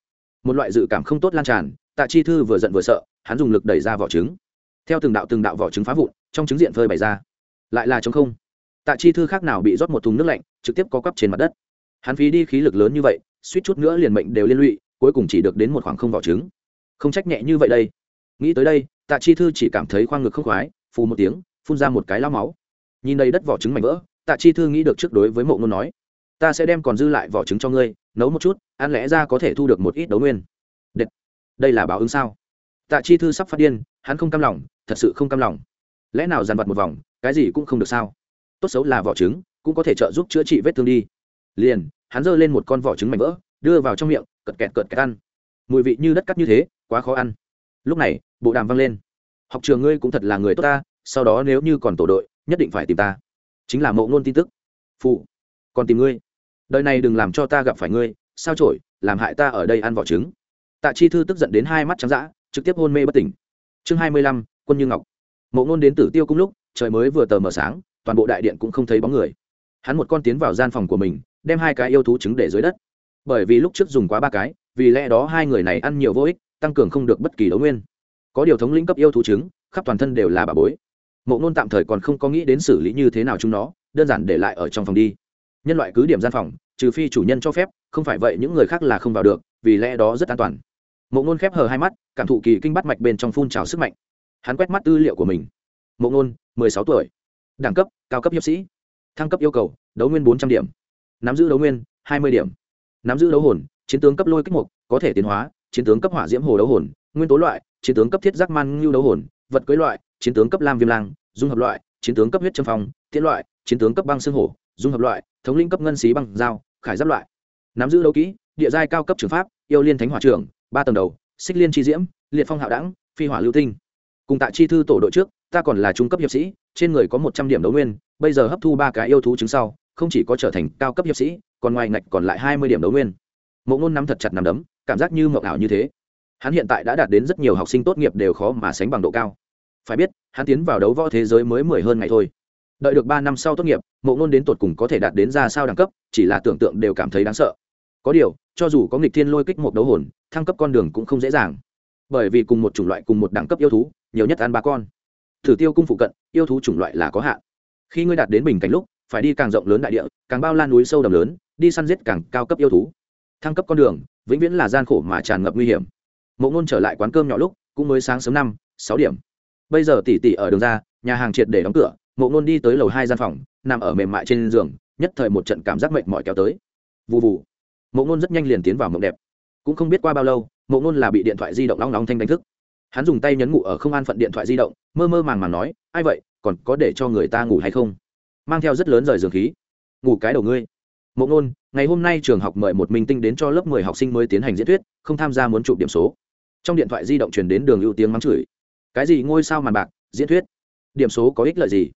một loại dự cảm không tốt lan tràn, tạ chi thư vừa giận vừa sợ, hắn dùng lực đẩy ra vỏ trứng. Theo từng đạo từng đạo vỏ trứng phá vụn, trong trứng diện phơi bày ra. Lại là trống không. Tạ chi thư khác nào bị rót một thùng nước lạnh, trực tiếp có cắp trên mặt đất. Hắn phí đi khí lực lớn như vậy, suýt chút nữa liền mệnh đều liên lụy, cuối cùng chỉ được đến một khoảng không vỏ trứng. Không trách nhẹ như vậy đây. Nghĩ tới đây, tạ chi thư chỉ cảm thấy khoang ngực không khoái, phù một tiếng, phun ra một cái lao máu. Nhìn đây đất vỏ trứng mảnh vỡ, tạ chi thư nghĩ được trước đối với mộ ngôn nói, ta sẽ đem còn dư lại vỏ trứng cho ngươi nấu một chút, ăn lẽ ra có thể thu được một ít đấu nguyên. Đệt. đây là báo ứng sao? Tạ chi thư sắp phát điên, hắn không cam lòng, thật sự không cam lòng. Lẽ nào dàn vặt một vòng, cái gì cũng không được sao? Tốt xấu là vỏ trứng, cũng có thể trợ giúp chữa trị vết thương đi. Liền, hắn giơ lên một con vỏ trứng mảnh vỡ, đưa vào trong miệng, cật kẹt cật kẹt ăn. Mùi vị như đất cắt như thế, quá khó ăn. Lúc này, bộ đàm vang lên. Học trường ngươi cũng thật là người tốt ta, sau đó nếu như còn tổ đội, nhất định phải tìm ta. Chính là mộ ngôn tin tức. Phụ, còn tìm ngươi đời này đừng làm cho ta gặp phải ngươi sao trổi làm hại ta ở đây ăn vỏ trứng. Tạ chi thư tức giận đến hai mắt trắng dã, trực tiếp hôn mê bất tỉnh. Chương hai mươi lăm quân như ngọc. Mộ ngôn đến tử tiêu cung lúc trời mới vừa tờ mờ sáng toàn bộ đại điện cũng không thấy bóng người. Hắn một con tiến vào gian phòng của mình đem hai cái yêu thú trứng để dưới đất. Bởi vì lúc trước dùng quá ba cái vì lẽ đó hai người này ăn nhiều vô ích tăng cường không được bất kỳ đấu nguyên. Có điều thống lĩnh cấp yêu thú trứng khắp toàn thân đều là bà bối. Mộ ngôn tạm thời còn không có nghĩ đến xử lý như thế nào chúng nó đơn giản để lại ở trong phòng đi nhân loại cứ điểm gian phòng, trừ phi chủ nhân cho phép, không phải vậy những người khác là không vào được, vì lẽ đó rất an toàn. Mộ ngôn khép hờ hai mắt, cảm thụ kỳ kinh bắt mạch bên trong phun trào sức mạnh. Hắn quét mắt tư liệu của mình. Mộ ngôn mười sáu tuổi. Đẳng cấp, cao cấp hiệp sĩ. Thăng cấp yêu cầu, đấu nguyên bốn trăm điểm. Nắm giữ đấu nguyên, hai mươi điểm. Nắm giữ đấu hồn, chiến tướng cấp lôi kích mục, có thể tiến hóa, chiến tướng cấp hỏa diễm hồ đấu hồn, nguyên tố loại, chiến tướng cấp thiết giác man ngưu đấu hồn, vật cưới loại, chiến tướng cấp lam viêm lang, dung hợp loại, chiến tướng cấp huyết trâm phong, tiễn loại, chiến tướng cấp băng xương hổ dung hợp loại, thống linh cấp ngân xí bằng dao, khải giáp loại. Nắm giữ đấu kỹ, địa giai cao cấp trường pháp, yêu liên thánh hỏa trưởng, ba tầng đầu, xích liên tri diễm, liệt phong hạo đẳng, phi hỏa lưu tinh. Cùng tại chi thư tổ đội trước, ta còn là trung cấp hiệp sĩ, trên người có một trăm điểm đấu nguyên, bây giờ hấp thu ba cái yêu thú chứng sau, không chỉ có trở thành cao cấp hiệp sĩ, còn ngoài ngạch còn lại hai mươi điểm đấu nguyên. Mộ ngôn nắm thật chặt nằm đấm, cảm giác như mộng ảo như thế. Hắn hiện tại đã đạt đến rất nhiều học sinh tốt nghiệp đều khó mà sánh bằng độ cao. Phải biết, hắn tiến vào đấu võ thế giới mới mười hơn ngày thôi đợi được ba năm sau tốt nghiệp, mộ ngôn đến tột cùng có thể đạt đến ra sao đẳng cấp, chỉ là tưởng tượng đều cảm thấy đáng sợ. Có điều, cho dù có nghịch thiên lôi kích một đấu hồn, thăng cấp con đường cũng không dễ dàng. Bởi vì cùng một chủng loại cùng một đẳng cấp yêu thú, nhiều nhất ăn ba con. Thử tiêu cung phụ cận, yêu thú chủng loại là có hạn. Khi ngươi đạt đến bình cảnh lúc, phải đi càng rộng lớn đại địa, càng bao la núi sâu đầm lớn, đi săn giết càng cao cấp yêu thú. Thăng cấp con đường, vĩnh viễn là gian khổ mà tràn ngập nguy hiểm. Mộ ngôn trở lại quán cơm nhỏ lúc, cũng mới sáng sớm năm, sáu điểm. Bây giờ tỷ tỷ ở đường ra, nhà hàng triệt để đóng cửa mộ ngôn đi tới lầu hai gian phòng, nằm ở mềm mại trên giường, nhất thời một trận cảm giác mệt mỏi kéo tới. Vụ vụ mộ ngôn rất nhanh liền tiến vào mộng đẹp. Cũng không biết qua bao lâu mộ ngôn là bị điện thoại di động long nóng thanh đánh thức. Hắn dùng tay nhấn ngủ ở không an phận điện thoại di động, mơ mơ màng màng nói, ai vậy, còn có để cho người ta ngủ hay không? Mang theo rất lớn rời giường khí. Ngủ cái đầu ngươi. Mộ ngôn, ngày hôm nay trường học mời một minh tinh đến cho lớp mười học sinh mới tiến hành diễn thuyết, không tham gia muốn chụp điểm số. Trong điện thoại di động truyền đến đường ưu tiếng mắng chửi. Cái gì ngôi sao màn bạc, diễn thuyết? Điểm số có ích lợi gì?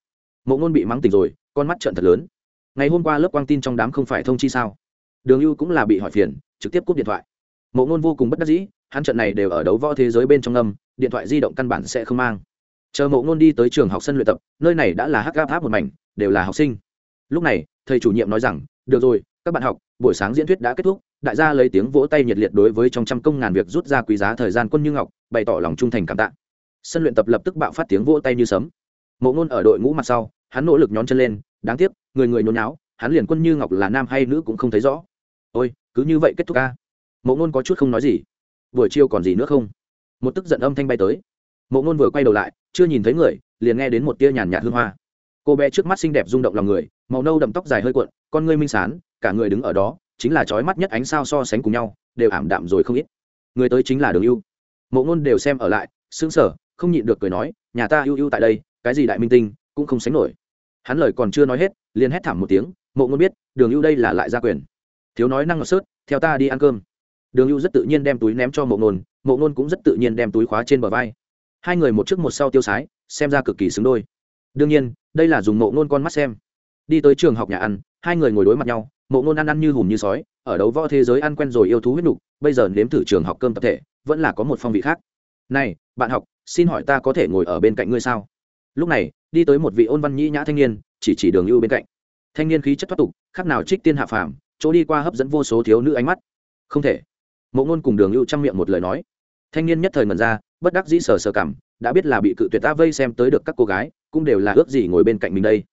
Mộ ngôn bị mắng tỉnh rồi, con mắt trợn thật lớn. Ngày hôm qua lớp quang tin trong đám không phải thông chi sao? Đường ưu cũng là bị hỏi phiền, trực tiếp cúp điện thoại. Mộ ngôn vô cùng bất đắc dĩ, hắn trận này đều ở đấu võ thế giới bên trong âm, điện thoại di động căn bản sẽ không mang. Chờ mộ ngôn đi tới trường học sân luyện tập, nơi này đã là hắc gáp tháp một mảnh, đều là học sinh. Lúc này, thầy chủ nhiệm nói rằng, được rồi, các bạn học, buổi sáng diễn thuyết đã kết thúc, đại gia lấy tiếng vỗ tay nhiệt liệt đối với trong trăm công ngàn việc rút ra quý giá thời gian quân như ngọc, bày tỏ lòng trung thành cảm tạ. Sân luyện tập lập tức bạo phát tiếng vỗ tay như sấm mộ Nôn ở đội ngũ mặt sau hắn nỗ lực nhón chân lên đáng tiếc người người nhốn nháo, hắn liền quân như ngọc là nam hay nữ cũng không thấy rõ. Ôi cứ như vậy kết thúc a. mộ Nôn có chút không nói gì. Buổi chiều còn gì nữa không? Một tức giận âm thanh bay tới. Mộ Nôn vừa quay đầu lại chưa nhìn thấy người liền nghe đến một tia nhàn nhạt hương hoa. Cô bé trước mắt xinh đẹp rung động lòng người màu nâu đậm tóc dài hơi cuộn con ngươi minh sáng, cả người đứng ở đó chính là chói mắt nhất ánh sao so sánh cùng nhau đều ảm đạm rồi không ít. Người tới chính là đường ưu. Mộ Nôn đều xem ở lại sững sờ, không nhịn được cười nói nhà ta ưu ưu tại đây cái gì đại minh tinh cũng không sánh nổi. Hắn lời còn chưa nói hết, liền hét thảm một tiếng, mộ ngôn biết, đường ưu đây là lại gia quyền. Thiếu nói năng ngọt sớt, theo ta đi ăn cơm. Đường ưu rất tự nhiên đem túi ném cho mộ ngôn mộ ngôn cũng rất tự nhiên đem túi khóa trên bờ vai. Hai người một trước một sau tiêu sái, xem ra cực kỳ xứng đôi. Đương nhiên, đây là dùng mộ ngôn con mắt xem. Đi tới trường học nhà ăn, hai người ngồi đối mặt nhau, mộ ngôn ăn ăn như hùm như sói, ở đấu võ thế giới ăn quen rồi yêu thú huyết nục, bây giờ nếm thử trường học cơm tập thể, vẫn là có một phong vị khác. Này, bạn học, xin hỏi ta có thể ngồi ở bên cạnh ngươi sao? Lúc này, đi tới một vị ôn văn nhĩ nhã thanh niên, chỉ chỉ đường ưu bên cạnh. Thanh niên khí chất thoát tục, khác nào trích tiên hạ phàm, chỗ đi qua hấp dẫn vô số thiếu nữ ánh mắt. Không thể. Mộ ngôn cùng đường ưu chăm miệng một lời nói. Thanh niên nhất thời ngần ra, bất đắc dĩ sờ sờ cảm đã biết là bị cự tuyệt ta vây xem tới được các cô gái, cũng đều là ước gì ngồi bên cạnh mình đây.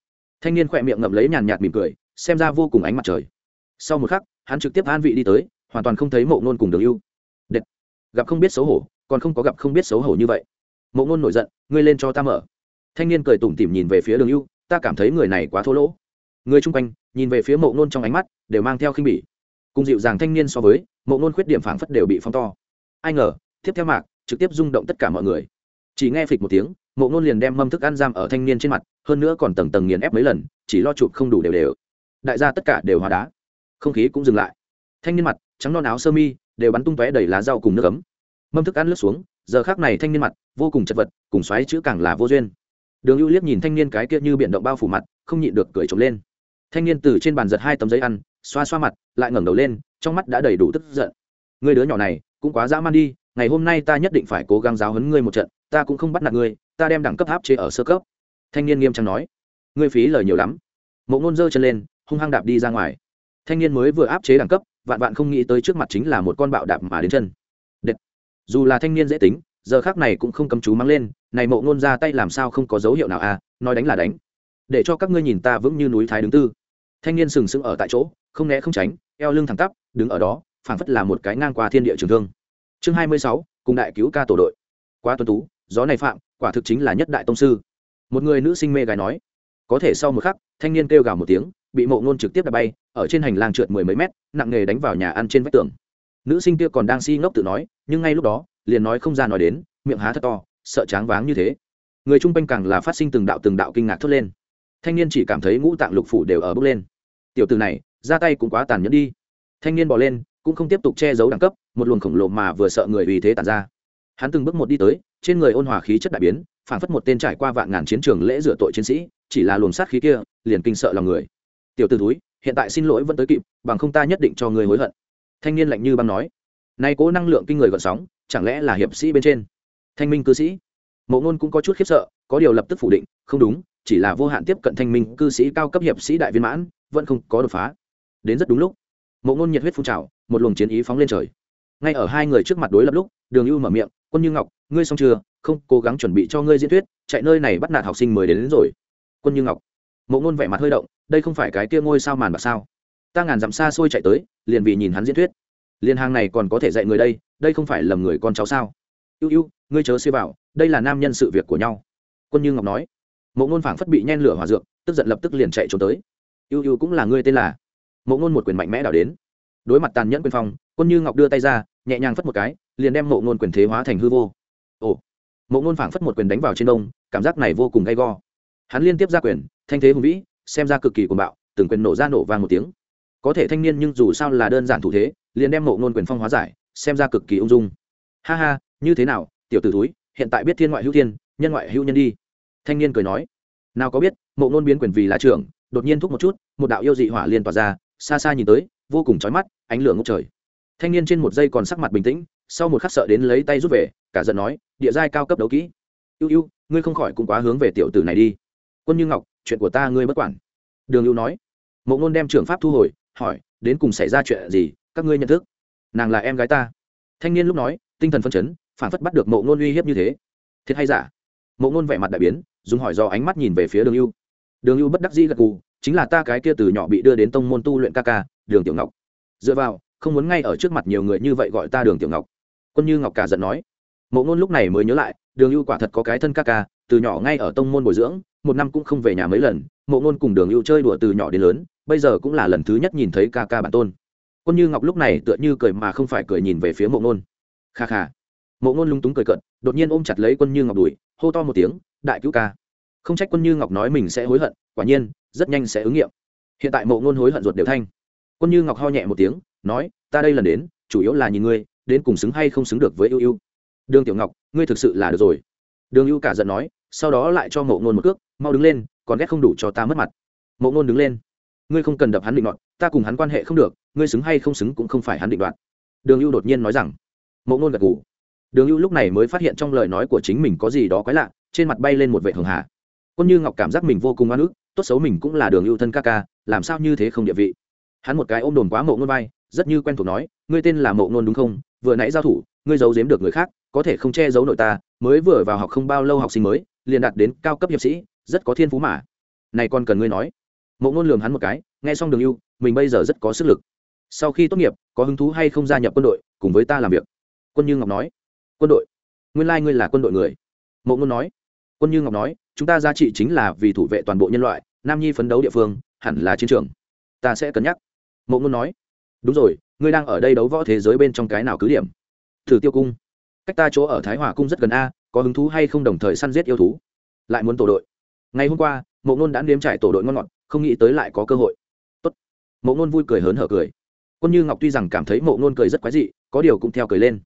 Thanh niên khỏe miệng ngậm lấy nhàn nhạt mỉm cười, xem ra vô cùng ánh mặt trời. Sau một khắc, hắn trực tiếp an vị đi tới, hoàn toàn không thấy mộ ngôn cùng đường ưu. Gặp không biết xấu hổ, còn không có gặp không biết xấu hổ như vậy. Mộ ngôn nổi giận, ngươi lên cho ta mở thanh niên cười tủm tỉm nhìn về phía đường ưu, ta cảm thấy người này quá thô lỗ. Người chung quanh nhìn về phía mộ ngôn trong ánh mắt đều mang theo khinh bỉ. Cùng dịu dàng thanh niên so với, mộ ngôn khuyết điểm phảng phất đều bị phong to. Ai ngờ, tiếp theo mạc, trực tiếp rung động tất cả mọi người. Chỉ nghe phịch một tiếng, mộ ngôn liền đem mâm thức ăn giam ở thanh niên trên mặt, hơn nữa còn tầng tầng nghiền ép mấy lần, chỉ lo chụp không đủ đều đều. Đại gia tất cả đều hóa đá. Không khí cũng dừng lại. Thanh niên mặt, trắng non áo sơ mi, đều bắn tung tóe đầy lá rau cùng nước ấm. Mâm thức ăn lướt xuống, giờ khác này thanh niên mặt vô cùng chật vật, cùng xoáy chữ càng là vô duyên đường ưu liếc nhìn thanh niên cái kia như biển động bao phủ mặt, không nhịn được cười trộm lên. Thanh niên từ trên bàn giật hai tấm giấy ăn, xoa xoa mặt, lại ngẩng đầu lên, trong mắt đã đầy đủ tức giận. Người đứa nhỏ này, cũng quá dã man đi, ngày hôm nay ta nhất định phải cố gắng giáo huấn ngươi một trận, ta cũng không bắt nạt ngươi, ta đem đẳng cấp áp chế ở sơ cấp. Thanh niên nghiêm trang nói. Ngươi phí lời nhiều lắm. Mộ ngôn giơ chân lên, hung hăng đạp đi ra ngoài. Thanh niên mới vừa áp chế đẳng cấp, vạn vạn không nghĩ tới trước mặt chính là một con bạo đạp mà đến chân. Đệt. dù là thanh niên dễ tính, giờ khác này cũng không cấm chú mang lên này mộ ngôn ra tay làm sao không có dấu hiệu nào à nói đánh là đánh. Để cho các ngươi nhìn ta vững như núi thái đứng tư. Thanh niên sừng sững ở tại chỗ, không né không tránh, eo lưng thẳng tắp, đứng ở đó, phảng phất là một cái ngang qua thiên địa trường thương. Chương hai mươi sáu, cùng đại cứu ca tổ đội. Quá tuấn tú, gió này phạm, quả thực chính là nhất đại tông sư. Một người nữ sinh mê gái nói. Có thể sau một khắc, thanh niên kêu gào một tiếng, bị mộ ngôn trực tiếp đập bay, ở trên hành lang trượt mười mấy mét, nặng nghề đánh vào nhà ăn trên vách tường. Nữ sinh kia còn đang si ngốc tự nói, nhưng ngay lúc đó, liền nói không ra nói đến, miệng há thật to sợ tráng váng như thế. Người chung quanh càng là phát sinh từng đạo từng đạo kinh ngạc thốt lên. Thanh niên chỉ cảm thấy ngũ tạng lục phủ đều ở bước lên. Tiểu từ này, ra tay cũng quá tàn nhẫn đi. Thanh niên bỏ lên, cũng không tiếp tục che giấu đẳng cấp, một luồng khổng lồ mà vừa sợ người vì thế tàn ra. Hắn từng bước một đi tới, trên người ôn hòa khí chất đại biến phản phất một tên trải qua vạn ngàn chiến trường lễ rửa tội chiến sĩ, chỉ là luồng sát khí kia, liền kinh sợ lòng người. Tiểu t ử túi hiện tại xin lỗi vẫn tới kịp, bằng không ta nhất định cho người hối hận. Thanh niên lạnh như băng nói, nay cố năng lượng kinh người gợn sóng, chẳng lẽ là hiệp sĩ bên trên? Thanh minh cư sĩ. Mộ ngôn cũng có chút khiếp sợ có điều lập tức phủ định không đúng chỉ là vô hạn tiếp cận thanh minh cư sĩ cao cấp hiệp sĩ đại viên mãn vẫn không có đột phá. Đến rất đúng lúc mộ ngôn nhiệt huyết phun trào một luồng chiến ý phóng lên trời. Ngay ở hai người trước mặt đối lập lúc đường ưu mở miệng quân như ngọc ngươi xong chưa? Không cố gắng chuẩn bị cho ngươi diễn thuyết chạy nơi này bắt nạt học sinh mới đến, đến rồi. Quân như ngọc. Mộ ngôn vẻ mặt hơi động đây không phải cái kia ngôi sao màn bạc sao? Ta ngàn dặm xa xôi chạy tới liền vì nhìn hắn diễn thuyết. Liên hàng này còn có thể dạy người đây đây không phải lầm người con cháu sao? Ưu ưu ngươi chớ xê vào, đây là nam nhân sự việc của nhau. Quân như ngọc nói. Mộ ngôn phảng phất bị nhen lửa hòa dược, tức giận lập tức liền chạy trốn tới. Ưu ưu cũng là ngươi tên là. Mộ ngôn một quyền mạnh mẽ đảo đến. Đối mặt tàn nhẫn quyền phong, quân như ngọc đưa tay ra, nhẹ nhàng phất một cái, liền đem mộ ngôn quyền thế hóa thành hư vô. Ồ. Mộ ngôn phảng phất một quyền đánh vào trên đông cảm giác này vô cùng gay go. Hắn liên tiếp ra quyền, thanh thế hùng vĩ, xem ra cực kỳ cuồng bạo, từng quyền nổ ra nổ vang một tiếng. Có thể thanh niên nhưng dù sao là đơn giản thủ thế, liền đem mộ ngôn quyền phong hóa giải, xem ra cực kỳ ung dung. Ha ha, như thế nào tiểu tử túi hiện tại biết thiên ngoại hữu thiên, nhân ngoại hữu nhân đi. Thanh niên cười nói. Nào có biết, mộ ngôn biến quyền vì là trưởng, đột nhiên thúc một chút, một đạo yêu dị hỏa liền tỏa ra, xa xa nhìn tới, vô cùng chói mắt, ánh lửa ngốc trời. Thanh niên trên một giây còn sắc mặt bình tĩnh, sau một khắc sợ đến lấy tay rút về, cả giận nói, địa giai cao cấp đấu kỹ. Ưu ưu, ngươi không khỏi cũng quá hướng về tiểu tử này đi. Quân như ngọc, chuyện của ta ngươi bất quản. Đường ưu nói. Mộ ngôn đem trưởng pháp thu hồi, hỏi, đến cùng xảy ra chuyện gì? Các ngươi nhận thức? Nàng là em gái ta. Thanh niên lúc nói, tinh thần phân chấn phản phất bắt được mộ ngôn uy hiếp như thế. Thiệt hay giả? Mộ ngôn vẻ mặt đại biến, dùng hỏi do ánh mắt nhìn về phía đường ưu. Đường ưu bất đắc dĩ gật cù chính là ta cái kia từ nhỏ bị đưa đến tông môn tu luyện ca ca, đường tiểu ngọc. Dựa vào, không muốn ngay ở trước mặt nhiều người như vậy gọi ta đường tiểu ngọc. Quân như ngọc cả giận nói. Mộ ngôn lúc này mới nhớ lại, đường ưu quả thật có cái thân ca ca, từ nhỏ ngay ở tông môn bồi dưỡng, một năm cũng không về nhà mấy lần, mộ ngôn cùng đường ưu chơi đùa từ nhỏ đến lớn, bây giờ cũng là lần thứ nhất nhìn thấy ca ca bản tôn. Quân như ngọc lúc này tựa như cười mà không phải cười nhìn về phía mộ ngôn. Kha kha mộ ngôn lúng túng cười cận đột nhiên ôm chặt lấy quân như ngọc đùi hô to một tiếng, đại cứu ca. Không trách quân như ngọc nói mình sẽ hối hận, quả nhiên, rất nhanh sẽ ứng nghiệm. Hiện tại mộ ngôn hối hận ruột đều thanh. Quân như ngọc ho nhẹ một tiếng, nói, ta đây lần đến, chủ yếu là nhìn ngươi, đến cùng xứng hay không xứng được với ưu ưu. Đường tiểu ngọc, ngươi thực sự là được rồi. Đường ưu cả giận nói, sau đó lại cho mộ ngôn một cước, mau đứng lên, còn ghét không đủ cho ta mất mặt. Mộ ngôn đứng lên, ngươi không cần đập hắn định đoạt, ta cùng hắn quan hệ không được, ngươi xứng hay không xứng cũng không phải hắn định đoạt. Đường ưu đột nhiên nói rằng, mộ ngôn gật ngủ đường ưu lúc này mới phát hiện trong lời nói của chính mình có gì đó quái lạ, trên mặt bay lên một vệ hường hạ quân như ngọc cảm giác mình vô cùng oan ức, tốt xấu mình cũng là đường ưu thân ca ca, làm sao như thế không địa vị? Hắn một cái ôm đồn quá mộ ngôn bay rất như quen thuộc nói, ngươi tên là mộ ngôn đúng không? Vừa nãy giao thủ, ngươi giấu giếm được người khác, có thể không che giấu nội ta, mới vừa vào học không bao lâu học sinh mới, liền đạt đến cao cấp hiệp sĩ, rất có thiên phú mà. Này còn cần ngươi nói. Mộ ngôn lường hắn một cái, nghe xong đường ưu mình bây giờ rất có sức lực. Sau khi tốt nghiệp, có hứng thú hay không gia nhập quân đội, cùng với ta làm việc? Quân như ngọc nói quân đội. Nguyên lai、like、ngươi là quân đội người. Mộ ngôn nói. Quân như ngọc nói, chúng ta giá trị chính là vì thủ vệ toàn bộ nhân loại, nam nhi phấn đấu địa phương, hẳn là chiến trường. Ta sẽ cân nhắc. Mộ ngôn nói. Đúng rồi, ngươi đang ở đây đấu võ thế giới bên trong cái nào cứ điểm? Thử tiêu cung. Cách ta chỗ ở thái hòa cung rất gần a, có hứng thú hay không đồng thời săn giết yêu thú? Lại muốn tổ đội. Ngày hôm qua, mộ ngôn đã nếm trải tổ đội ngon ngọt, không nghĩ tới lại có cơ hội. Tốt. mộ ngôn vui cười hớn hở cười. Quân như ngọc tuy rằng cảm thấy mộ ngôn cười rất quái dị, có điều cũng theo cười lên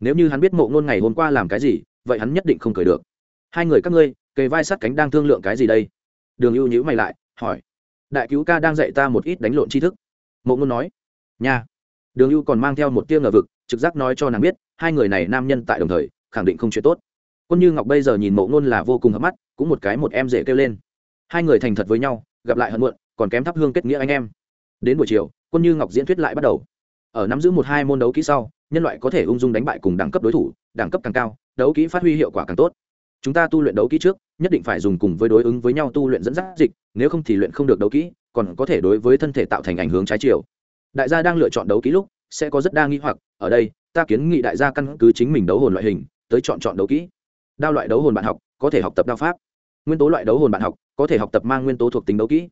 nếu như hắn biết mộ ngôn ngày hôm qua làm cái gì, vậy hắn nhất định không cười được. Hai người các ngươi, kề vai sát cánh đang thương lượng cái gì đây? Đường ưu nhữ mày lại, hỏi. Đại cứu ca đang dạy ta một ít đánh lộn tri thức. Mộ ngôn nói. Nha. Đường ưu còn mang theo một tiêu ngờ vực, trực giác nói cho nàng biết, hai người này nam nhân tại đồng thời, khẳng định không chuyện tốt. Quân như ngọc bây giờ nhìn mộ ngôn là vô cùng hấp mắt, cũng một cái một em dễ kêu lên. Hai người thành thật với nhau, gặp lại hận muộn, còn kém thắp hương kết nghĩa anh em. Đến buổi chiều, quân như ngọc diễn thuyết lại bắt đầu. Ở nắm giữ một hai môn đấu kỹ sau nhân loại có thể ung dung đánh bại cùng đẳng cấp đối thủ, đẳng cấp càng cao, đấu kỹ phát huy hiệu quả càng tốt. Chúng ta tu luyện đấu kỹ trước, nhất định phải dùng cùng với đối ứng với nhau tu luyện dẫn dắt dịch, nếu không thì luyện không được đấu kỹ, còn có thể đối với thân thể tạo thành ảnh hướng trái chiều. Đại gia đang lựa chọn đấu kỹ lúc, sẽ có rất đa nghi hoặc, ở đây, ta kiến nghị đại gia căn cứ chính mình đấu hồn loại hình, tới chọn chọn đấu kỹ. Đao loại đấu hồn bạn học, có thể học tập đao pháp. Nguyên tố loại đấu hồn bạn học, có thể học tập mang nguyên tố thuộc tính đấu kỹ.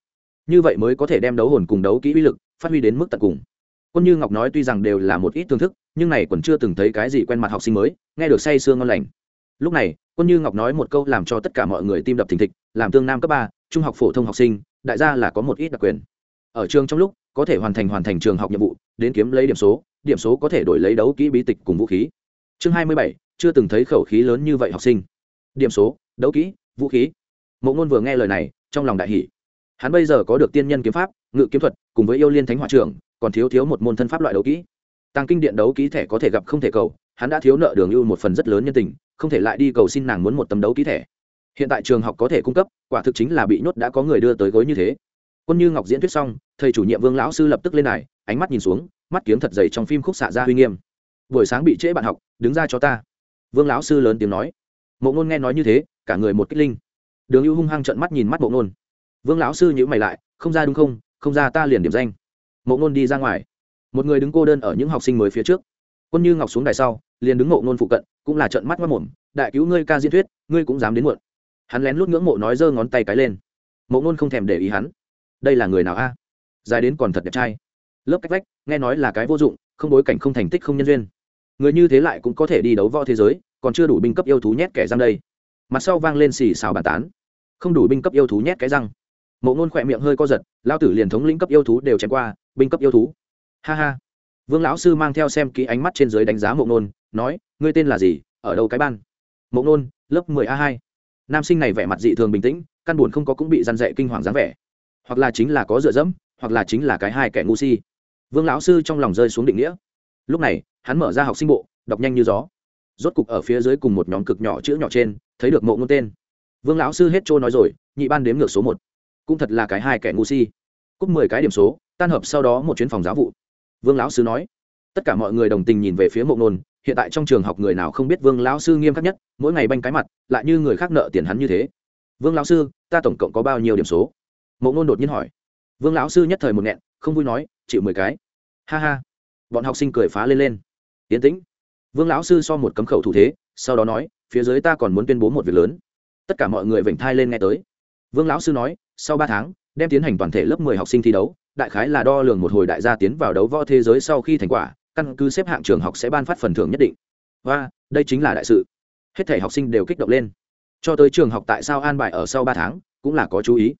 Như vậy mới có thể đem đấu hồn cùng đấu kỹ uy lực phát huy đến mức tận cùng. Quân như ngọc nói tuy rằng đều là một ít thương thức nhưng này còn chưa từng thấy cái gì quen mặt học sinh mới, nghe được say sương ngon lành. Lúc này, quân như ngọc nói một câu làm cho tất cả mọi người tim đập thình thịch, làm tương nam cấp ba, trung học phổ thông học sinh, đại gia là có một ít đặc quyền. Ở trường trong lúc, có thể hoàn thành hoàn thành trường học nhiệm vụ, đến kiếm lấy điểm số điểm số có thể đổi lấy đấu kỹ bí tịch cùng vũ khí. Chương hai mươi bảy, chưa từng thấy khẩu khí lớn như vậy học sinh. Điểm số, đấu kỹ, vũ khí. Mộ ngôn vừa nghe lời này, trong lòng đại hỷ hắn bây giờ có được tiên nhân kiếm pháp, ngự kiếm thuật, cùng với yêu liên thánh hỏa trưởng, còn thiếu thiếu một môn thân pháp loại đấu kỹ tăng kinh điện đấu ký thẻ có thể gặp không thể cầu, hắn đã thiếu nợ đường ưu một phần rất lớn nhân tình, không thể lại đi cầu xin nàng muốn một tấm đấu ký thẻ. Hiện tại trường học có thể cung cấp, quả thực chính là bị nhốt đã có người đưa tới gối như thế. Quân như ngọc diễn thuyết xong, thầy chủ nhiệm vương lão sư lập tức lên này ánh mắt nhìn xuống, mắt kiếm thật dày trong phim khúc xạ ra uy nghiêm. Buổi sáng bị trễ bạn học, đứng ra cho ta. Vương lão sư lớn tiếng nói. Mộ ngôn nghe nói như thế, cả người một kích linh. Đường ưu hung hăng trận mắt nhìn mắt mộ ngôn vương lão sư nhữ mày lại, không ra đúng không không ra ta liền điểm danh. Mộ ngôn đi ra ngoài một người đứng cô đơn ở những học sinh mới phía trước. Quân như ngọc xuống đài sau, liền đứng ngộ ngôn phụ cận, cũng là trận mắt mất mồm, đại cứu ngươi ca diễn thuyết, ngươi cũng dám đến muộn. Hắn lén lút ngưỡng mộ nói giơ ngón tay cái lên. Mộ ngôn không thèm để ý hắn. Đây là người nào a? Dài đến còn thật đẹp trai. Lớp cách vách, nghe nói là cái vô dụng, không bối cảnh không thành tích không nhân duyên. Người như thế lại cũng có thể đi đấu võ thế giới, còn chưa đủ binh cấp yêu thú nhét kẻ răng đây. Mặt sau vang lên xì xào bàn tán. Không đủ binh cấp yêu thú nhét cái răng. Mộ ngôn khỏe miệng hơi co giật, lao tử liền thống lĩnh cấp yêu thú đều chém qua, binh cấp yêu thú ha ha. Vương lão sư mang theo xem kỹ ánh mắt trên dưới đánh giá mộ Nôn, nói ngươi tên là gì? Ở đâu cái ban? Mộ Nôn, lớp mười a hai. Nam sinh này vẻ mặt dị thường bình tĩnh căn buồn không có cũng bị răn dậy kinh hoàng dáng vẻ. Hoặc là chính là có dựa dẫm hoặc là chính là cái hai kẻ ngu si. Vương lão sư trong lòng rơi xuống định nghĩa. Lúc này hắn mở ra học sinh bộ đọc nhanh như gió. Rốt cục ở phía dưới cùng một nhóm cực nhỏ chữ nhỏ trên thấy được mộ ngôn tên. Vương lão sư hết trôi nói rồi nhị ban đếm ngược số một. Cũng thật là cái hai kẻ ngu si. Cúp mười cái điểm số tan hợp sau đó một chuyến phòng giáo vụ vương lão sư nói. Tất cả mọi người đồng tình nhìn về phía mộ ngôn hiện tại trong trường học người nào không biết vương lão sư nghiêm khắc nhất, mỗi ngày banh cái mặt, lại như người khác nợ tiền hắn như thế. Vương lão sư, ta tổng cộng có bao nhiêu điểm số? Mộ ngôn đột nhiên hỏi. Vương lão sư nhất thời một nghẹn, không vui nói, chịu mười cái. Ha ha. Bọn học sinh cười phá lên lên. Yến tĩnh. Vương lão sư so một cấm khẩu thủ thế, sau đó nói, phía dưới ta còn muốn tuyên bố một việc lớn. Tất cả mọi người vểnh thai lên nghe tới. Vương lão sư nói, sau ba tháng đem tiến hành toàn thể lớp mười học sinh thi đấu, đại khái là đo lường một hồi đại gia tiến vào đấu võ thế giới sau khi thành quả, căn cứ xếp hạng trường học sẽ ban phát phần thưởng nhất định. Và, đây chính là đại sự. Hết thể học sinh đều kích động lên. Cho tới trường học tại sao an bài ở sau ba tháng, cũng là có chú ý.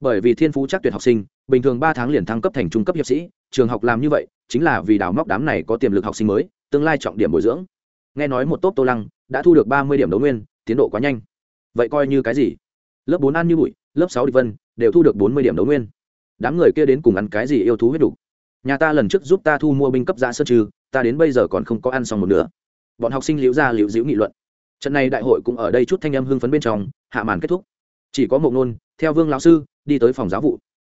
Bởi vì thiên phú chắc tuyệt học sinh, bình thường ba tháng liền thăng cấp thành trung cấp hiệp sĩ, trường học làm như vậy, chính là vì đào móc đám này có tiềm lực học sinh mới, tương lai trọng điểm bồi dưỡng. Nghe nói một tốp tô lăng đã thu được ba mươi điểm đấu nguyên, tiến độ quá nhanh. Vậy coi như cái gì? Lớp bốn ăn như bụi, lớp sáu địch vân đều thu được bốn mươi điểm đấu nguyên. Đám người kia đến cùng ăn cái gì yêu thú huyết đủ nhà ta lần trước giúp ta thu mua binh cấp giã sơn trừ, ta đến bây giờ còn không có ăn xong một nửa. Bọn học sinh liễu ra liễu diễu nghị luận. Trận này đại hội cũng ở đây chút thanh âm hưng phấn bên trong, hạ màn kết thúc. Chỉ có mộng nôn, theo vương lão sư, đi tới phòng giáo vụ.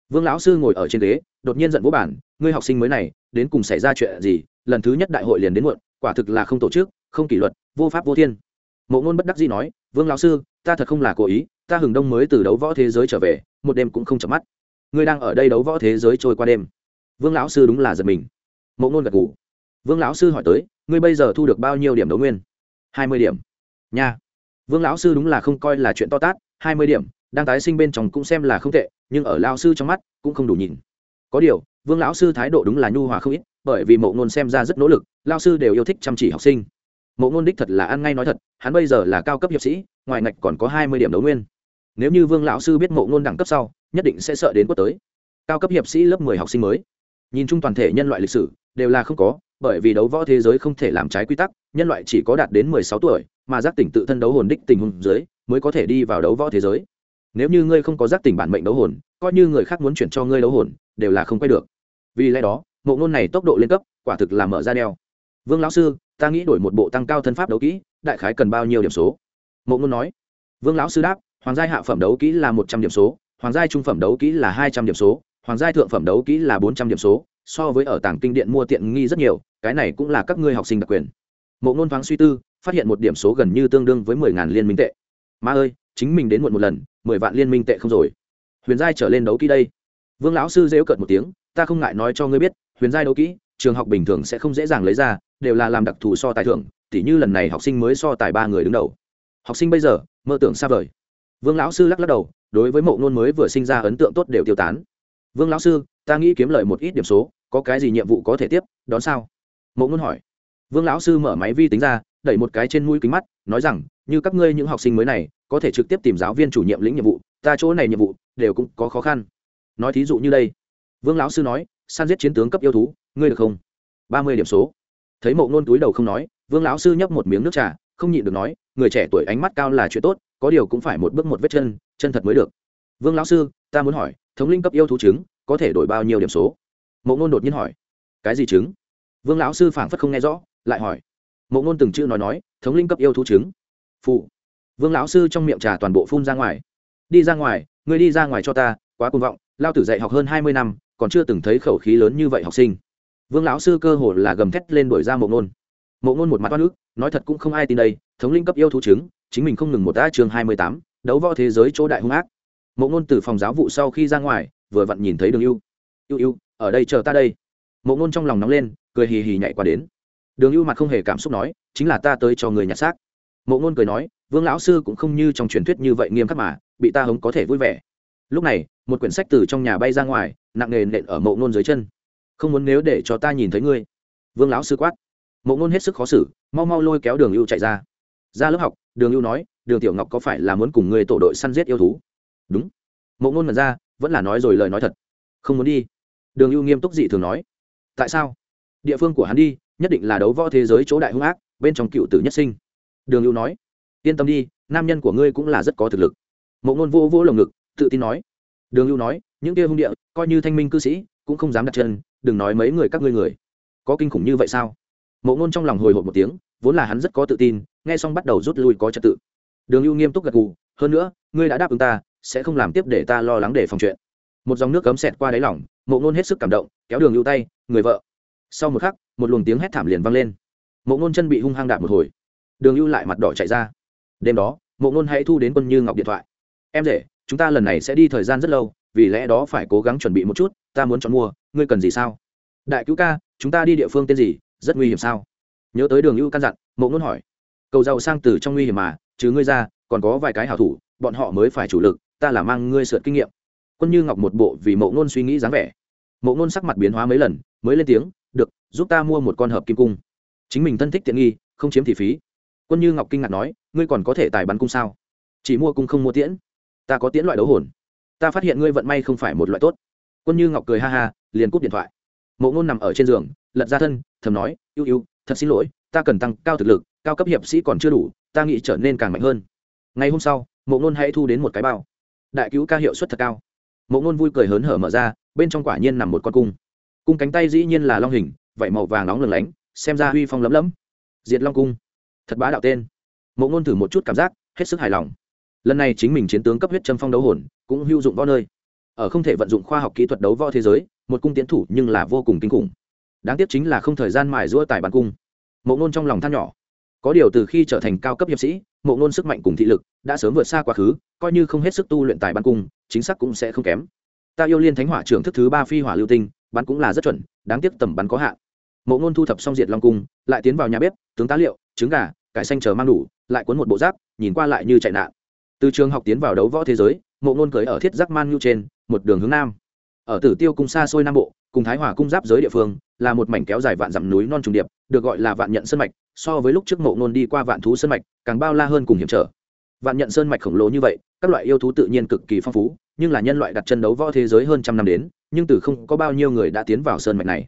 Vương lão sư ngồi ở trên ghế, đột nhiên giận vũ bản ngươi học sinh mới này, đến cùng xảy ra chuyện gì? Lần thứ nhất đại hội liền đến muộn, quả thực là không tổ chức, không kỷ luật, vô pháp vô thiên. Mộ ngôn bất đắc dĩ nói, vương lão sư, ta thật không là cố ý, ta hừng đông mới từ đấu võ thế giới trở về một đêm cũng không chợp mắt. Ngươi đang ở đây đấu võ thế giới trôi qua đêm. Vương lão sư đúng là giật mình. Mộ ngôn gật ngủ vương lão sư hỏi tới, ngươi bây giờ thu được bao nhiêu điểm đấu nguyên? Hai mươi điểm. Nha. Vương lão sư đúng là không coi là chuyện to tát, hai mươi điểm, đang tái sinh bên trong cũng xem là không tệ, nhưng ở lao sư trong mắt cũng không đủ nhìn. Có điều, vương lão sư thái độ đúng là nhu hòa không ít, bởi vì mộ ngôn xem ra rất nỗ lực lao sư đều yêu thích chăm chỉ học sinh. Mộ ngôn đích thật là ăn ngay nói thật, hắn bây giờ là cao cấp hiệp sĩ, ngoài ngạch còn có hai mươi điểm đấu nguyên nếu như vương lão sư biết mộ ngôn đẳng cấp sau, nhất định sẽ sợ đến quốc tới. Cao cấp hiệp sĩ lớp mười học sinh mới. Nhìn chung toàn thể nhân loại lịch sử, đều là không có, bởi vì đấu võ thế giới không thể làm trái quy tắc, nhân loại chỉ có đạt đến mười sáu tuổi, mà giác tỉnh tự thân đấu hồn đích tình hùng dưới, mới có thể đi vào đấu võ thế giới. Nếu như ngươi không có giác tỉnh bản mệnh đấu hồn, coi như người khác muốn chuyển cho ngươi đấu hồn, đều là không quay được. Vì lẽ đó, mộ ngôn này tốc độ lên cấp, quả thực là mở ra đeo. Vương lão sư, ta nghĩ đổi một bộ tăng cao thân pháp đấu kỹ, đại khái cần bao nhiêu điểm số? Mộ ngôn nói. Vương lão sư đáp hoàng giai hạ phẩm đấu kỹ là một trăm điểm số, hoàng giai trung phẩm đấu kỹ là hai trăm điểm số, hoàng giai thượng phẩm đấu kỹ là bốn trăm điểm số, so với ở tảng kinh điện mua tiện nghi rất nhiều, cái này cũng là các ngươi học sinh đặc quyền. Mộ ngôn thoáng suy tư, phát hiện một điểm số gần như tương đương với mười ngàn liên minh tệ. Ma ơi, chính mình đến muộn một lần, mười vạn liên minh tệ không rồi. Huyền giai trở lên đấu kỹ đây. Vương lão sư dễu cợt một tiếng, ta không ngại nói cho ngươi biết, huyền giai đấu kỹ, trường học bình thường sẽ không dễ dàng lấy ra, đều là làm đặc thù so tài thưởng, tỉ như lần này học sinh mới so tài ba người đứng đầu. Học sinh bây giờ, mơ tưởng xa vời vương lão sư lắc lắc đầu, đối với mộ ngôn mới vừa sinh ra ấn tượng tốt đều tiêu tán. Vương lão sư, ta nghĩ kiếm lời một ít điểm số, có cái gì nhiệm vụ có thể tiếp, đón sao? Mộ ngôn hỏi. Vương lão sư mở máy vi tính ra, đẩy một cái trên mũi kính mắt, nói rằng, như các ngươi những học sinh mới này, có thể trực tiếp tìm giáo viên chủ nhiệm lĩnh nhiệm vụ, ta chỗ này nhiệm vụ, đều cũng có khó khăn. Nói thí dụ như đây. Vương lão sư nói san giết chiến tướng cấp yêu thú, ngươi được không? Ba mươi điểm số. Thấy mộ ngôn túi đầu không nói, vương lão sư nhấp một miếng nước trà, không nhịn được nói, người trẻ tuổi ánh mắt cao là chuyện tốt có điều cũng phải một bước một vết chân chân thật mới được. Vương lão sư, ta muốn hỏi, thống linh cấp yêu thú chứng có thể đổi bao nhiêu điểm số? Mộ ngôn đột nhiên hỏi. Cái gì chứng vương lão sư phảng phất không nghe rõ, lại hỏi. Mộ ngôn từng chữ nói nói, thống linh cấp yêu thú chứng phụ vương lão sư trong miệng trà toàn bộ phun ra ngoài. Đi ra ngoài ngươi đi ra ngoài cho ta, quá cuồng vọng, lao tử dạy học hơn hai mươi năm, còn chưa từng thấy khẩu khí lớn như vậy học sinh. Vương lão sư cơ hồ là gầm thét lên đuổi ra mộ ngôn mộ ngôn một mặt oan ức, nói thật cũng không ai tin đây, thống linh cấp yêu thú chứng chính mình không ngừng một đã chương hai mươi tám, đấu võ thế giới chỗ đại hung ác. Mộ ngôn từ phòng giáo vụ sau khi ra ngoài, vừa vặn nhìn thấy đường ưu. Ưu ưu, ở đây chờ ta đây. Mộ ngôn trong lòng nóng lên, cười hì hì nhảy qua đến. Đường ưu mặt không hề cảm xúc nói, chính là ta tới cho người nhặt xác. Mộ ngôn cười nói, vương lão sư cũng không như trong truyền thuyết như vậy nghiêm khắc mà, bị ta hống có thể vui vẻ. Lúc này, một quyển sách từ trong nhà bay ra ngoài, nặng nề nện ở mộ ngôn dưới chân. Không muốn nếu để cho ta nhìn thấy ngươi. Vương lão sư quát mộ ngôn hết sức khó xử, mau mau lôi kéo đường ưu chạy ra. Ra lớp học, đường ưu nói, đường tiểu ngọc có phải là muốn cùng ngươi tổ đội săn giết yêu thú? Đúng. Mộ ngôn mật ra, vẫn là nói rồi lời nói thật. Không muốn đi. Đường ưu nghiêm túc dị thường nói. Tại sao? Địa phương của hắn đi, nhất định là đấu võ thế giới chỗ đại hung ác, bên trong cựu tử nhất sinh. Đường ưu nói. Yên tâm đi, nam nhân của ngươi cũng là rất có thực lực. Mộ ngôn vô vô lồng ngực, tự tin nói. Đường ưu nói, những kia hung địa, coi như thanh minh cư sĩ, cũng không dám đặt chân, đừng nói mấy người các ngươi người. Có kinh khủng như vậy sao? Mộ ngôn trong lòng hồi hộp một tiếng, vốn là hắn rất có tự tin, nghe xong bắt đầu rút lui có trật tự. Đường ưu nghiêm túc gật gù, hơn nữa, ngươi đã đáp ứng ta, sẽ không làm tiếp để ta lo lắng để phòng chuyện. Một dòng nước cấm xẹt qua đáy lỏng mộ ngôn hết sức cảm động, kéo đường ưu tay, người vợ. Sau một khắc, một luồng tiếng hét thảm liền vang lên. Mộ ngôn chân bị hung hăng đạp một hồi. Đường ưu lại mặt đỏ chạy ra. Đêm đó, mộ ngôn hãy thu đến quân như ngọc điện thoại. Em rể, chúng ta lần này sẽ đi thời gian rất lâu, vì lẽ đó phải cố gắng chuẩn bị một chút, ta muốn chọn mua, ngươi cần gì sao? Đại cứu ca, chúng ta đi địa phương tên gì rất nguy hiểm sao? Nhớ tới đường ưu căn dặn, mộ ngôn hỏi. Cầu giàu sang từ trong nguy hiểm mà chứ ngươi ra, còn có vài cái hảo thủ, bọn họ mới phải chủ lực, ta là mang ngươi sượt kinh nghiệm. Quân như ngọc một bộ vì mộ ngôn suy nghĩ dáng vẻ. Mộ ngôn sắc mặt biến hóa mấy lần, mới lên tiếng, được, giúp ta mua một con hợp kim cung. Chính mình thân thích tiện nghi, không chiếm thị phí. Quân như ngọc kinh ngạc nói, ngươi còn có thể tài bắn cung sao? Chỉ mua cung không mua tiễn. Ta có tiễn loại đấu hồn. Ta phát hiện ngươi vận may không phải một loại tốt. Quân như ngọc cười ha ha, liền cúp điện thoại. Mộ ngôn nằm ở trên giường lật ra thân, thầm nói ưu ưu thật xin lỗi, ta cần tăng cao thực lực, cao cấp hiệp sĩ còn chưa đủ, ta nghĩ trở nên càng mạnh hơn. Ngày hôm sau, mộ ngôn hãy thu đến một cái bao. Đại cứu ca hiệu suất thật cao. Mộ ngôn vui cười hớn hở mở ra, bên trong quả nhiên nằm một con cung. Cung cánh tay dĩ nhiên là long hình vậy màu vàng nóng lừng lánh, xem ra huy phong lấm lấm. Diệt long cung. Thật bá đạo tên. Mộ ngôn thử một chút cảm giác, hết sức hài lòng. Lần này chính mình chiến tướng cấp huyết châm phong đấu hồn, cũng hữu dụng võ nơi. Ở không thể vận dụng khoa học kỹ thuật đấu võ thế giới, một cung tiến thủ nhưng là vô cùng kinh khủng đáng tiếc chính là không thời gian mài giũa tài bắn cung. Mộ ngôn trong lòng than nhỏ. Có điều từ khi trở thành cao cấp hiệp sĩ, mộ ngôn sức mạnh cùng thị lực đã sớm vượt xa quá khứ, coi như không hết sức tu luyện tài bắn cung, chính xác cũng sẽ không kém. Ta yêu liên thánh hỏa trưởng thức thứ ba phi hỏa lưu tinh bắn cũng là rất chuẩn, đáng tiếc tầm bắn có hạn. Mộ ngôn thu thập xong diệt long cung, lại tiến vào nhà bếp, tướng tá liệu, trứng gà, cải xanh chờ mang đủ, lại cuốn một bộ giáp nhìn qua lại như chạy nạn. Từ trường học tiến vào đấu võ thế giới, mộ ngôn cưới ở thiết giác man nhu trên, một đường hướng nam ở tử tiêu cung xa xôi nam bộ, cùng thái hòa cung giáp giới địa phương, là một mảnh kéo dài vạn dặm núi non trùng điệp, được gọi là vạn nhận sơn mạch, so với lúc trước mộ ngôn đi qua vạn thú sơn mạch, càng bao la hơn cùng hiểm trở. Vạn nhận sơn mạch khổng lồ như vậy, các loại yêu thú tự nhiên cực kỳ phong phú, nhưng là nhân loại đặt chân đấu võ thế giới hơn trăm năm đến, nhưng từ không có bao nhiêu người đã tiến vào sơn mạch này.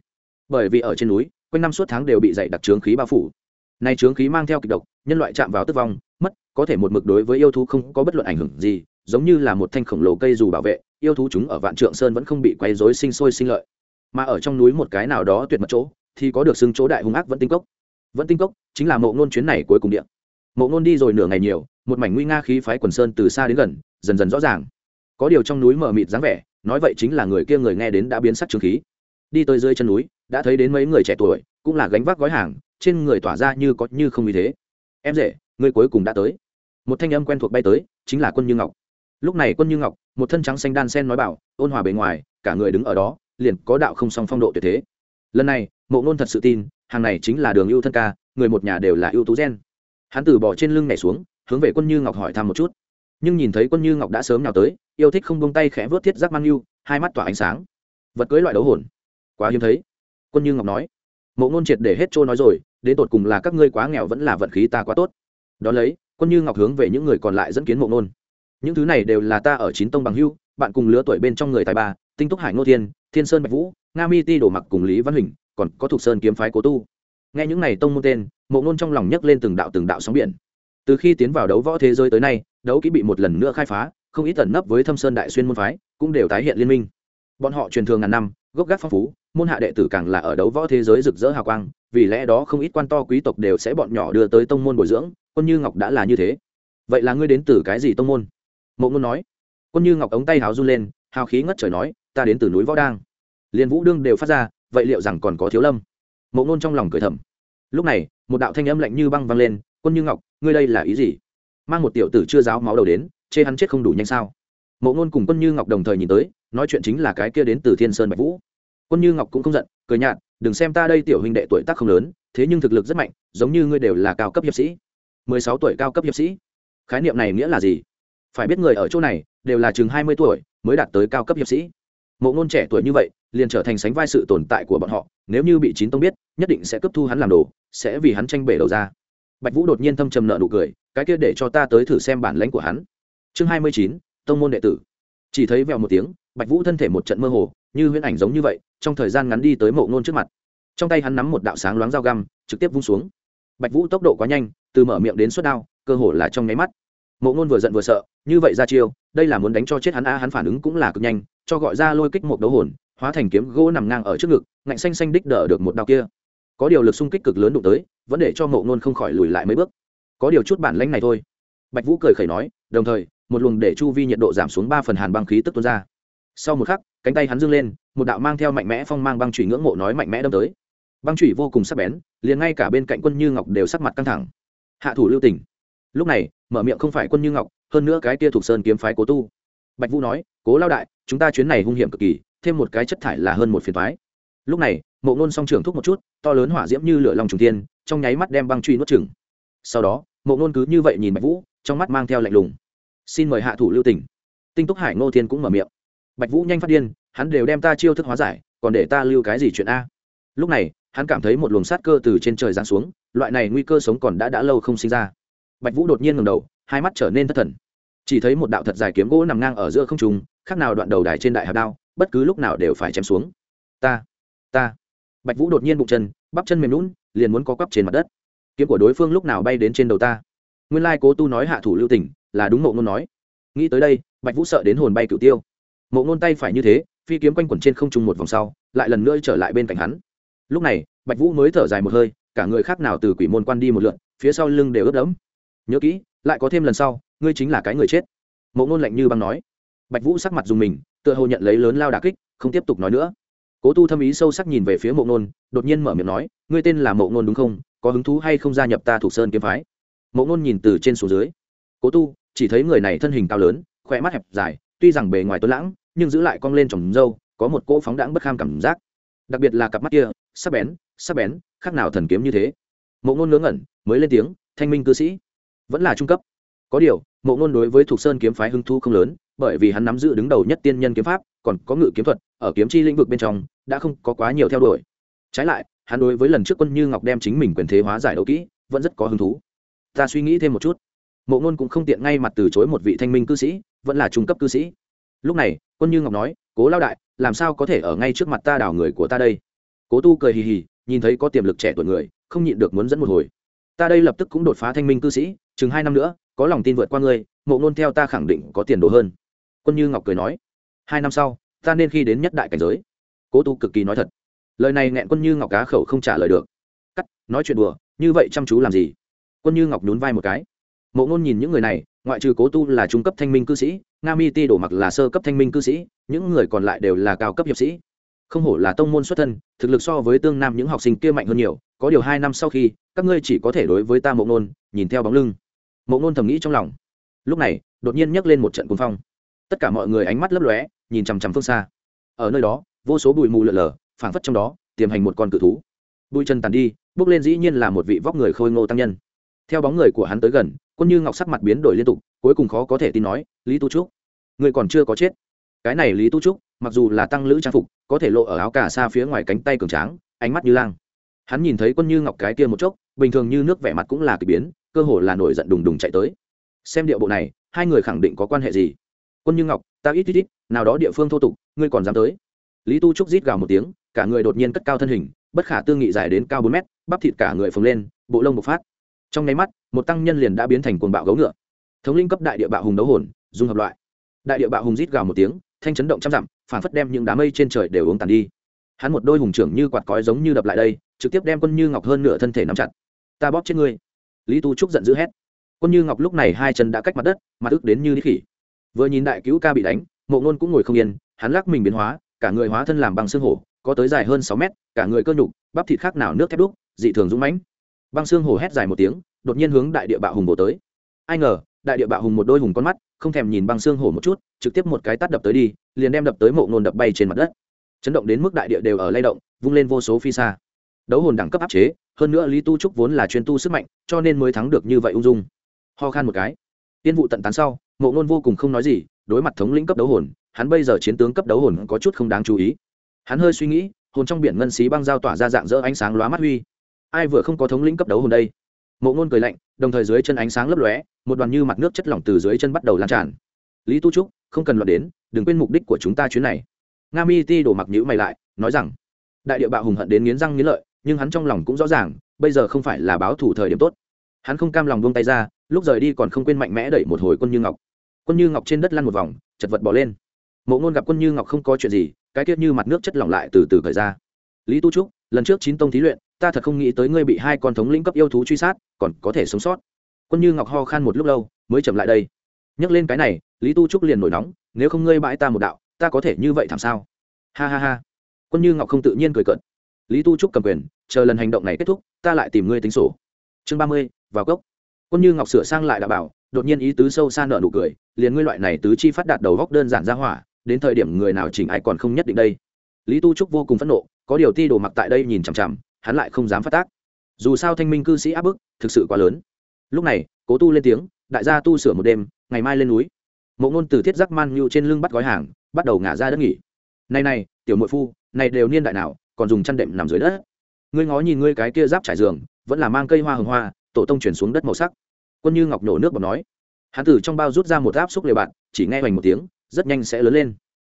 Bởi vì ở trên núi, quanh năm suốt tháng đều bị dày đặc trướng khí bao phủ. Nay trướng khí mang theo kịch độc, nhân loại chạm vào tức vong, mất, có thể một mực đối với yêu thú không có bất luận ảnh hưởng gì, giống như là một thanh khổng lồ cây dù bảo vệ yêu thú chúng ở vạn trượng sơn vẫn không bị quấy rối sinh sôi sinh lợi. Mà ở trong núi một cái nào đó tuyệt mật chỗ, thì có được xưng chỗ đại hung ác vẫn tinh cốc. Vẫn tinh cốc chính là mộ ngôn chuyến này cuối cùng điện mộ ngôn đi rồi nửa ngày nhiều, một mảnh nguy nga khí phái quần sơn từ xa đến gần, dần dần rõ ràng. Có điều trong núi mờ mịt dáng vẻ, nói vậy chính là người kia người nghe đến đã biến sắc trường khí. Đi tới dưới chân núi, đã thấy đến mấy người trẻ tuổi, cũng là gánh vác gói hàng, trên người tỏa ra như có như không như thế. Em rể, người cuối cùng đã tới. Một thanh âm quen thuộc bay tới, chính là quân như ngọc. Lúc này quân như ngọc một thân trắng xanh đan sen nói bảo, ôn hòa bề ngoài, cả người đứng ở đó, liền có đạo không song phong độ tuyệt thế. Lần này, mộ ngôn thật sự tin, hàng này chính là đường ưu thân ca, người một nhà đều là ưu tú gen. Hắn từ bỏ trên lưng nhảy xuống, hướng về quân như ngọc hỏi thăm một chút. Nhưng nhìn thấy quân như ngọc đã sớm nào tới, yêu thích không bông tay khẽ vớt thiết giác mang yêu, hai mắt tỏa ánh sáng. Vật cưới loại đấu hồn. Quá hiếm thấy. Quân như ngọc nói. Mộ ngôn triệt để hết trôi nói rồi, đến tột cùng là các ngươi quá nghèo vẫn là vận khí ta quá tốt. Đ ó lấy, quân như ngọc hướng về những người còn lại dẫn kiến mộ ngôn những thứ này đều là ta ở chín tông bằng hưu, bạn cùng lứa tuổi bên trong người tài ba, tinh túc hải ngô thiên thiên sơn bạch vũ, nga mi ti đổ mặc cùng lý văn huỳnh, còn có thục sơn kiếm phái cố tu. Nghe những này tông môn tên, mộ ngôn trong lòng nhấc lên từng đạo từng đạo sóng biển. Từ khi tiến vào đấu võ thế giới tới nay, đấu kỹ bị một lần nữa khai phá, không ít tẩn nấp với thâm sơn đại xuyên môn phái cũng đều tái hiện liên minh. Bọn họ truyền thường ngàn năm, gốc gác phong phú, môn hạ đệ tử càng là ở đấu võ thế giới rực rỡ hào quang, vì lẽ đó không ít quan to quý tộc đều sẽ bọn nhỏ đưa tới tông môn bồi dưỡng, quân như ngọc đã là như thế. Vậy là ngươi đến từ cái gì tông môn? Mộ ngôn nói. Quân như ngọc ống tay háo run lên, hào khí ngất trời nói, ta đến từ núi võ đang. Liền vũ đương đều phát ra, vậy liệu rằng còn có thiếu lâm? Mộ ngôn trong lòng cười thầm. Lúc này, một đạo thanh âm lạnh như băng vang lên, quân như ngọc, ngươi đây là ý gì? Mang một tiểu tử chưa giáo máu đầu đến, chê hắn chết không đủ nhanh sao? Mộ ngôn cùng quân như ngọc đồng thời nhìn tới, nói chuyện chính là cái kia đến từ thiên sơn bạch vũ. Quân như ngọc cũng không giận, cười nhạt, đừng xem ta đây tiểu huynh đệ tuổi tác không lớn, thế nhưng thực lực rất mạnh, giống như ngươi đều là cao cấp hiệp sĩ. Mười sáu tuổi cao cấp hiệp sĩ. Khái niệm này nghĩa là gì? Phải biết người ở chỗ này đều là chừng hai mươi tuổi mới đạt tới cao cấp hiệp sĩ. Mộ ngôn trẻ tuổi như vậy, liền trở thành sánh vai sự tồn tại của bọn họ, nếu như bị chín tông biết, nhất định sẽ cấp thu hắn làm đồ, sẽ vì hắn tranh bể đầu ra. Bạch vũ đột nhiên thâm trầm nợ nụ cười, cái kia để cho ta tới thử xem bản lãnh của hắn. Chương hai mươi chín, tông môn đệ tử. Chỉ thấy vèo một tiếng, bạch vũ thân thể một trận mơ hồ, như huyễn ảnh giống như vậy, trong thời gian ngắn đi tới mộ ngôn trước mặt. Trong tay hắn nắm một đạo sáng loáng dao găm, trực tiếp vung xuống. Bạch vũ tốc độ quá nhanh, từ mở miệng đến xuất đao, cơ hồ là trong nháy mắt mộ ngôn vừa giận vừa sợ, như vậy ra chiêu, đây là muốn đánh cho chết hắn a, hắn phản ứng cũng là cực nhanh, cho gọi ra lôi kích một đấu hồn, hóa thành kiếm gỗ nằm ngang ở trước ngực, ngạnh xanh xanh đích đỡ được một đao kia. Có điều lực xung kích cực lớn đụng tới, vẫn để cho mộ ngôn không khỏi lùi lại mấy bước. Có điều chút bản lãnh này thôi. Bạch vũ cười khẩy nói, đồng thời, một luồng để chu vi nhiệt độ giảm xuống ba phần hàn băng khí tức tuôn ra. Sau một khắc, cánh tay hắn giương lên, một đạo mang theo mạnh mẽ phong mang băng chủy ngưỡng mộ nói mạnh mẽ đâm tới. Băng chủy vô cùng sắc bén, liền ngay cả bên cạnh quân như ngọc đều sắc mặt căng thẳng. Hạ thủ lưu tình. Lúc này mở miệng không phải quân như ngọc, hơn nữa cái kia thuộc sơn kiếm phái cố tu. Bạch vũ nói, cố lao đại, chúng ta chuyến này hung hiểm cực kỳ, thêm một cái chất thải là hơn một phiền thoái lúc này, mộ ngôn song trưởng thúc một chút, to lớn hỏa diễm như lửa lòng trùng tiên trong nháy mắt đem băng truy nuốt chừng sau đó, mộ ngôn cứ như vậy nhìn bạch vũ, trong mắt mang theo lạnh lùng. Xin mời hạ thủ lưu tỉnh tinh túc hải ngô thiên cũng mở miệng. Bạch vũ nhanh phát điên, hắn đều đem ta chiêu thức hóa giải, còn để ta lưu cái gì chuyện a? Lúc này, hắn cảm thấy một luồng sát cơ từ trên trời giáng xuống, loại này nguy cơ sống còn đã đã lâu không sinh ra bạch vũ đột nhiên ngầm đầu, hai mắt trở nên thất thần. Chỉ thấy một đạo thật dài kiếm gỗ nằm ngang ở giữa không trung, khác nào đoạn đầu đài trên đại hạt đao, bất cứ lúc nào đều phải chém xuống. Ta ta. Bạch vũ đột nhiên bụng chân, bắp chân mềm lún liền muốn có quắp trên mặt đất. Kiếm của đối phương lúc nào bay đến trên đầu ta? Nguyên lai cố tu nói hạ thủ lưu tỉnh là đúng mộ ngôn nói. Nghĩ tới đây, bạch vũ sợ đến hồn bay cựu tiêu. Mộ ngôn tay phải như thế, phi kiếm quanh quẩn trên không trung một vòng sau, lại lần nữa trở lại bên cạnh hắn. Lúc này, bạch vũ mới thở dài một hơi, cả người khác nào từ quỷ môn quan đi một lượn, phía sau lưng đều ướt đẫm nhớ kỹ, lại có thêm lần sau, ngươi chính là cái người chết. Mộ ngôn lạnh như băng nói. Bạch vũ sắc mặt dùng mình, tựa hồ nhận lấy lớn lao đà kích, không tiếp tục nói nữa. Cố tu thâm ý sâu sắc nhìn về phía mộ ngôn đột nhiên mở miệng nói, ngươi tên là mộ ngôn đúng không? Có hứng thú hay không gia nhập ta thuộc sơn kiếm phái? Mộ ngôn nhìn từ trên xuống dưới. Cố tu, chỉ thấy người này thân hình cao lớn, khỏe mắt hẹp dài, tuy rằng bề ngoài tuấn lãng, nhưng giữ lại cong lên trồng râu, có một cỗ phóng đãng bất kham cảm giác. Đặc biệt là cặp mắt kia, sắc bén sắc bén, khác nào thần kiếm như thế. Mộ ngôn ngớ ngẩn, mới lên tiếng, thanh minh cư sĩ vẫn là trung cấp. Có điều, mộ ngôn đối với thuộc sơn kiếm phái hưng thu không lớn, bởi vì hắn nắm giữ đứng đầu nhất tiên nhân kiếm pháp, còn có ngự kiếm thuật, ở kiếm chi lĩnh vực bên trong, đã không có quá nhiều theo đuổi. Trái lại, hắn đối với lần trước quân như ngọc đem chính mình quyền thế hóa giải đấu kỹ, vẫn rất có hứng thú. Ta suy nghĩ thêm một chút. Mộ ngôn cũng không tiện ngay mặt từ chối một vị thanh minh cư sĩ, vẫn là trung cấp cư sĩ. Lúc này, quân như ngọc nói, cố lao đại, làm sao có thể ở ngay trước mặt ta đào người của ta đây? Cố tu cười hì hì, nhìn thấy có tiềm lực trẻ tuổi người, không nhịn được muốn dẫn một hồi. Ta đây lập tức cũng đột phá thanh minh cư sĩ chừng hai năm nữa, có lòng tin vượt qua ngươi, mộ ngôn theo ta khẳng định có tiền đồ hơn. Quân như ngọc cười nói, hai năm sau, ta nên khi đến nhất đại cảnh giới. Cố tu cực kỳ nói thật. Lời này nghẹn quân như ngọc cá khẩu không trả lời được. Cắt, nói chuyện đùa, như vậy chăm chú làm gì? Quân như ngọc nhún vai một cái. Mộ ngôn nhìn những người này, ngoại trừ cố tu là trung cấp thanh minh cư sĩ, nga mi ti đổ mặc là sơ cấp thanh minh cư sĩ, những người còn lại đều là cao cấp hiệp sĩ. Không hổ là tông môn xuất thân, thực lực so với tương nam những học sinh kia mạnh hơn nhiều, có điều hai năm sau khi, các ngươi chỉ có thể đối với ta mộ ngôn, nhìn theo bóng lưng mộ ngôn thầm nghĩ trong lòng. Lúc này, đột nhiên nhấc lên một trận cuồng phong. Tất cả mọi người ánh mắt lấp lóe, nhìn chằm chằm phương xa. Ở nơi đó, vô số bụi mù lợn lờ phảng phất trong đó, tiềm hành một con cự thú. Bụi chân tàn đi, bước lên dĩ nhiên là một vị vóc người khôi ngô tăng nhân. Theo bóng người của hắn tới gần, quân như ngọc sắc mặt biến đổi liên tục, cuối cùng khó có thể tin nói, lý tu trúc, người còn chưa có chết. Cái này lý tu trúc, mặc dù là tăng lữ trang phục, có thể lộ ở áo cà xa phía ngoài cánh tay cường tráng, ánh mắt như lang. Hắn nhìn thấy quân như ngọc cái kia một chốc, bình thường như nước vẻ mặt cũng là k ỳ biến cơ hồ là nổi giận đùng đùng chạy tới. Xem địa bộ này, hai người khẳng định có quan hệ gì? Quân như ngọc, ta ít ít ít, nào đó địa phương thô tục, ngươi còn dám tới? Lý tu trúc rít gào một tiếng, cả người đột nhiên cất cao thân hình, bất khả tương nghị dài đến cao bốn mét, bắp thịt cả người phồng lên, bộ lông bộc phát. Trong nháy mắt, một tăng nhân liền đã biến thành cuồng bạo gấu ngựa. Thống linh cấp đại địa bạo hùng đấu hồn dung hợp loại. Đại địa bạo hùng rít gào một tiếng, thanh chấn động trăm dặm phản phất đem những đám mây trên trời đều uống tàn đi. Hắn một đôi hùng trưởng như quạt cói giống như đập lại đây, trực tiếp đem quân như ngọc hơn nửa thân thể nắm chặt. Ta bóp chết ngươi lý tu trúc giận dữ hét. Quân như ngọc lúc này hai chân đã cách mặt đất, mặt ức đến như đi khỉ. Vừa nhìn đại cứu ca bị đánh, mộ ngôn cũng ngồi không yên, hắn lắc mình biến hóa, cả người hóa thân làm bằng xương hổ, có tới dài hơn sáu mét, cả người cơ nhục, bắp thịt khác nào nước thép đúc, dị thường dũng mãnh. Băng xương hổ hét dài một tiếng, đột nhiên hướng đại địa bạo hùng bổ tới. Ai ngờ, đại địa bạo hùng một đôi hùng con mắt, không thèm nhìn băng xương hổ một chút, trực tiếp một cái tát đập tới đi, liền đem đập tới mộ ngôn đập bay trên mặt đất. Chấn động đến mức đại địa đều ở lay động, vung lên vô số phi xa. Đấu hồn đẳng cấp áp chế hơn nữa lý tu trúc vốn là chuyên tu sức mạnh cho nên mới thắng được như vậy ung dung ho khan một cái tiên vụ tận tán sau mộ ngôn vô cùng không nói gì đối mặt thống lĩnh cấp đấu hồn hắn bây giờ chiến tướng cấp đấu hồn có chút không đáng chú ý hắn hơi suy nghĩ hồn trong biển ngân xí băng giao tỏa ra dạng dỡ ánh sáng lóa mắt huy ai vừa không có thống lĩnh cấp đấu hồn đây mộ ngôn cười lạnh đồng thời dưới chân ánh sáng lấp lóe một đoàn như mặt nước chất lỏng từ dưới chân bắt đầu lan tràn lý tu trúc không cần luận đến đừng quên mục đích của chúng ta chuyến này nga mi ti đổ mặc nhữ mày lại nói rằng đại địa bạo hùng hận đến nghiến răng nghiến lợi nhưng hắn trong lòng cũng rõ ràng, bây giờ không phải là báo thủ thời điểm tốt. Hắn không cam lòng buông tay ra, lúc rời đi còn không quên mạnh mẽ đẩy một hồi quân như ngọc. Quân như ngọc trên đất lăn một vòng, chật vật bỏ lên. Mộ ngôn gặp quân như ngọc không có chuyện gì, cái tiết như mặt nước chất lỏng lại từ từ khởi ra. Lý tu trúc, lần trước chín tông thí luyện, ta thật không nghĩ tới ngươi bị hai con thống lĩnh cấp yêu thú truy sát, còn có thể sống sót. Quân như ngọc ho khan một lúc lâu, mới chậm lại đây. Nhắc lên cái này, lý tu trúc liền nổi nóng, nếu không ngươi bãi ta một đạo, ta có thể như vậy thảm sao? Ha ha ha. Quân như ngọc không tự nhiên cười cợt lý tu trúc cầm quyền, chờ lần hành động này kết thúc, ta lại tìm ngươi tính sổ. Chương ba mươi, vào cốc. Quân như ngọc sửa sang lại đã bảo, đột nhiên ý tứ sâu xa nợ nụ cười, liền ngươi loại này tứ chi phát đạt đầu góc đơn giản ra hỏa, đến thời điểm người nào chỉnh ai còn không nhất định đây. Lý tu trúc vô cùng phẫn nộ, có điều ti đồ mặc tại đây nhìn chằm chằm, hắn lại không dám phát tác. Dù sao thanh minh cư sĩ áp bức, thực sự quá lớn. Lúc này, cố tu lên tiếng, đại gia tu sửa một đêm, ngày mai lên núi. Mộ ngôn từ thiết giác man nhu trên lưng bắt gói hàng, bắt đầu ngả ra đất nghỉ. Này này, tiểu mội phu, này đều niên đại nào còn dùng chăn đệm nằm dưới đất. Ngươi ngó nhìn ngươi cái kia giáp trải giường, vẫn là mang cây hoa hồng hoa, tổ tông chuyển xuống đất màu sắc. Quân như ngọc nổ nước bọt nói, hắn từ trong bao rút ra một áp xúc lều bạn, chỉ nghe hoành một tiếng, rất nhanh sẽ lớn lên.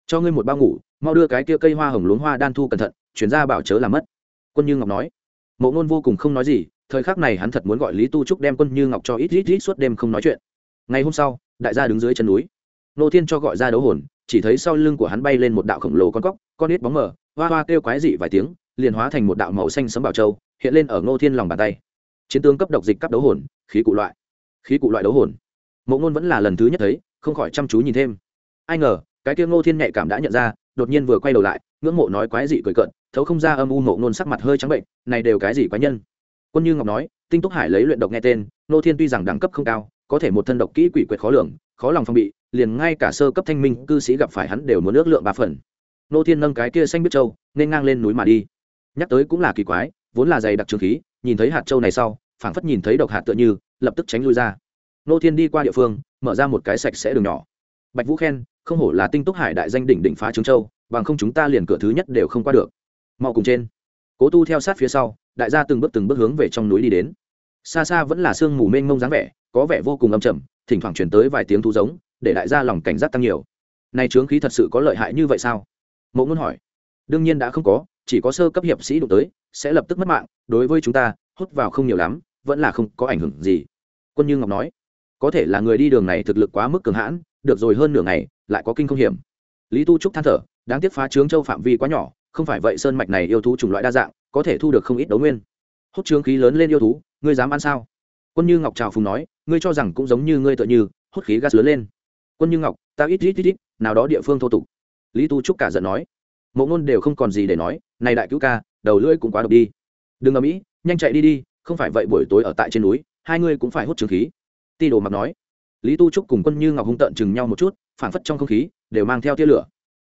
Cho ngươi một bao ngủ, mau đưa cái kia cây hoa hồng luống hoa đan thu cẩn thận, chuyển ra bảo chớ làm mất. Quân như ngọc nói. Mộ ngôn vô cùng không nói gì, thời khắc này hắn thật muốn gọi lý tu trúc đem quân như ngọc cho ít ít ít suốt đêm không nói chuyện. Ngày hôm sau, đại gia đứng dưới chân núi. Nô thiên cho gọi ra đấu hồn, chỉ thấy sau lưng của hắn bay lên một đạo khổng lồ con cóc, con ít bóng mờ hoa hoa kêu quái dị vài tiếng, liền hóa thành một đạo màu xanh sấm bảo châu, hiện lên ở ngô thiên lòng bàn tay. Chiến tướng cấp độc dịch cấp đấu hồn, khí cụ loại. Khí cụ loại đấu hồn. Mộ ngôn vẫn là lần thứ nhất thấy, không khỏi chăm chú nhìn thêm. Ai ngờ, cái kia ngô thiên nhạy cảm đã nhận ra, đột nhiên vừa quay đầu lại, ngưỡng mộ nói quái dị cười cận thấu không ra âm u mộ ngôn sắc mặt hơi trắng bệnh, này đều cái gì quái nhân? Quân như ngọc nói, tinh túc hải lấy luyện độc nghe tên, ngô thiên tuy rằng đẳng cấp không cao, có thể một thân độc kỹ quỷ quyệt khó lường, khó lòng phong bị, liền ngay cả sơ cấp thanh minh cư sĩ gặp phải hắn đều muốn ước lượng ba phần nô thiên nâng cái kia xanh biết châu nên ngang lên núi mà đi. Nhắc tới cũng là kỳ quái, vốn là dày đặc trường khí, nhìn thấy hạt châu này sau, phảng phất nhìn thấy độc hạt tựa như, lập tức tránh lui ra. Nô thiên đi qua địa phương, mở ra một cái sạch sẽ đường nhỏ. Bạch vũ khen, không hổ là tinh túc hải đại danh đỉnh đỉnh phá trứng châu bằng không chúng ta liền cửa thứ nhất đều không qua được. Mau cùng trên. Cố tu theo sát phía sau, đại gia từng bước từng bước hướng về trong núi đi đến. Xa xa vẫn là sương mù mênh mông dáng vẻ, có vẻ vô cùng âm trầm, thỉnh thoảng chuyển tới vài tiếng thu giống, để đại gia lòng cảnh giác tăng nhiều. Này trướng khí thật sự có lợi hại như vậy sao? Mộ ngôn hỏi. Đương nhiên đã không có, chỉ có sơ cấp hiệp sĩ đụng tới, sẽ lập tức mất mạng, đối với chúng ta, hút vào không nhiều lắm, vẫn là không có ảnh hưởng gì. Quân như ngọc nói. Có thể là người đi đường này thực lực quá mức cường hãn, được rồi hơn nửa ngày, lại có kinh không hiểm. Lý tu trúc than thở, đáng tiếc phá trướng châu phạm vi quá nhỏ, không phải vậy sơn mạch này yêu thú chủng loại đa dạng, có thể thu được không ít đấu nguyên. Hút trướng khí lớn lên yêu thú, ngươi dám ăn sao? Quân như ngọc trào phùng nói, ngươi cho rằng cũng giống như ngươi tựa như, hút khí gas lớn lên. Quân như ngọc, ta ít ít ít ít, nào đó địa phương thô tục lý tu trúc cả giận nói, mộ ngôn đều không còn gì để nói, này đại cứu ca, đầu lưỡi cũng quá độc đi. Đừng ở mỹ nhanh chạy đi đi, không phải vậy buổi tối ở tại trên núi, hai ngươi cũng phải hút trường khí. Ti đồ mặc nói. Lý tu trúc cùng quân như ngọc hung tợn chừng nhau một chút, phảng phất trong không khí, đều mang theo tia lửa.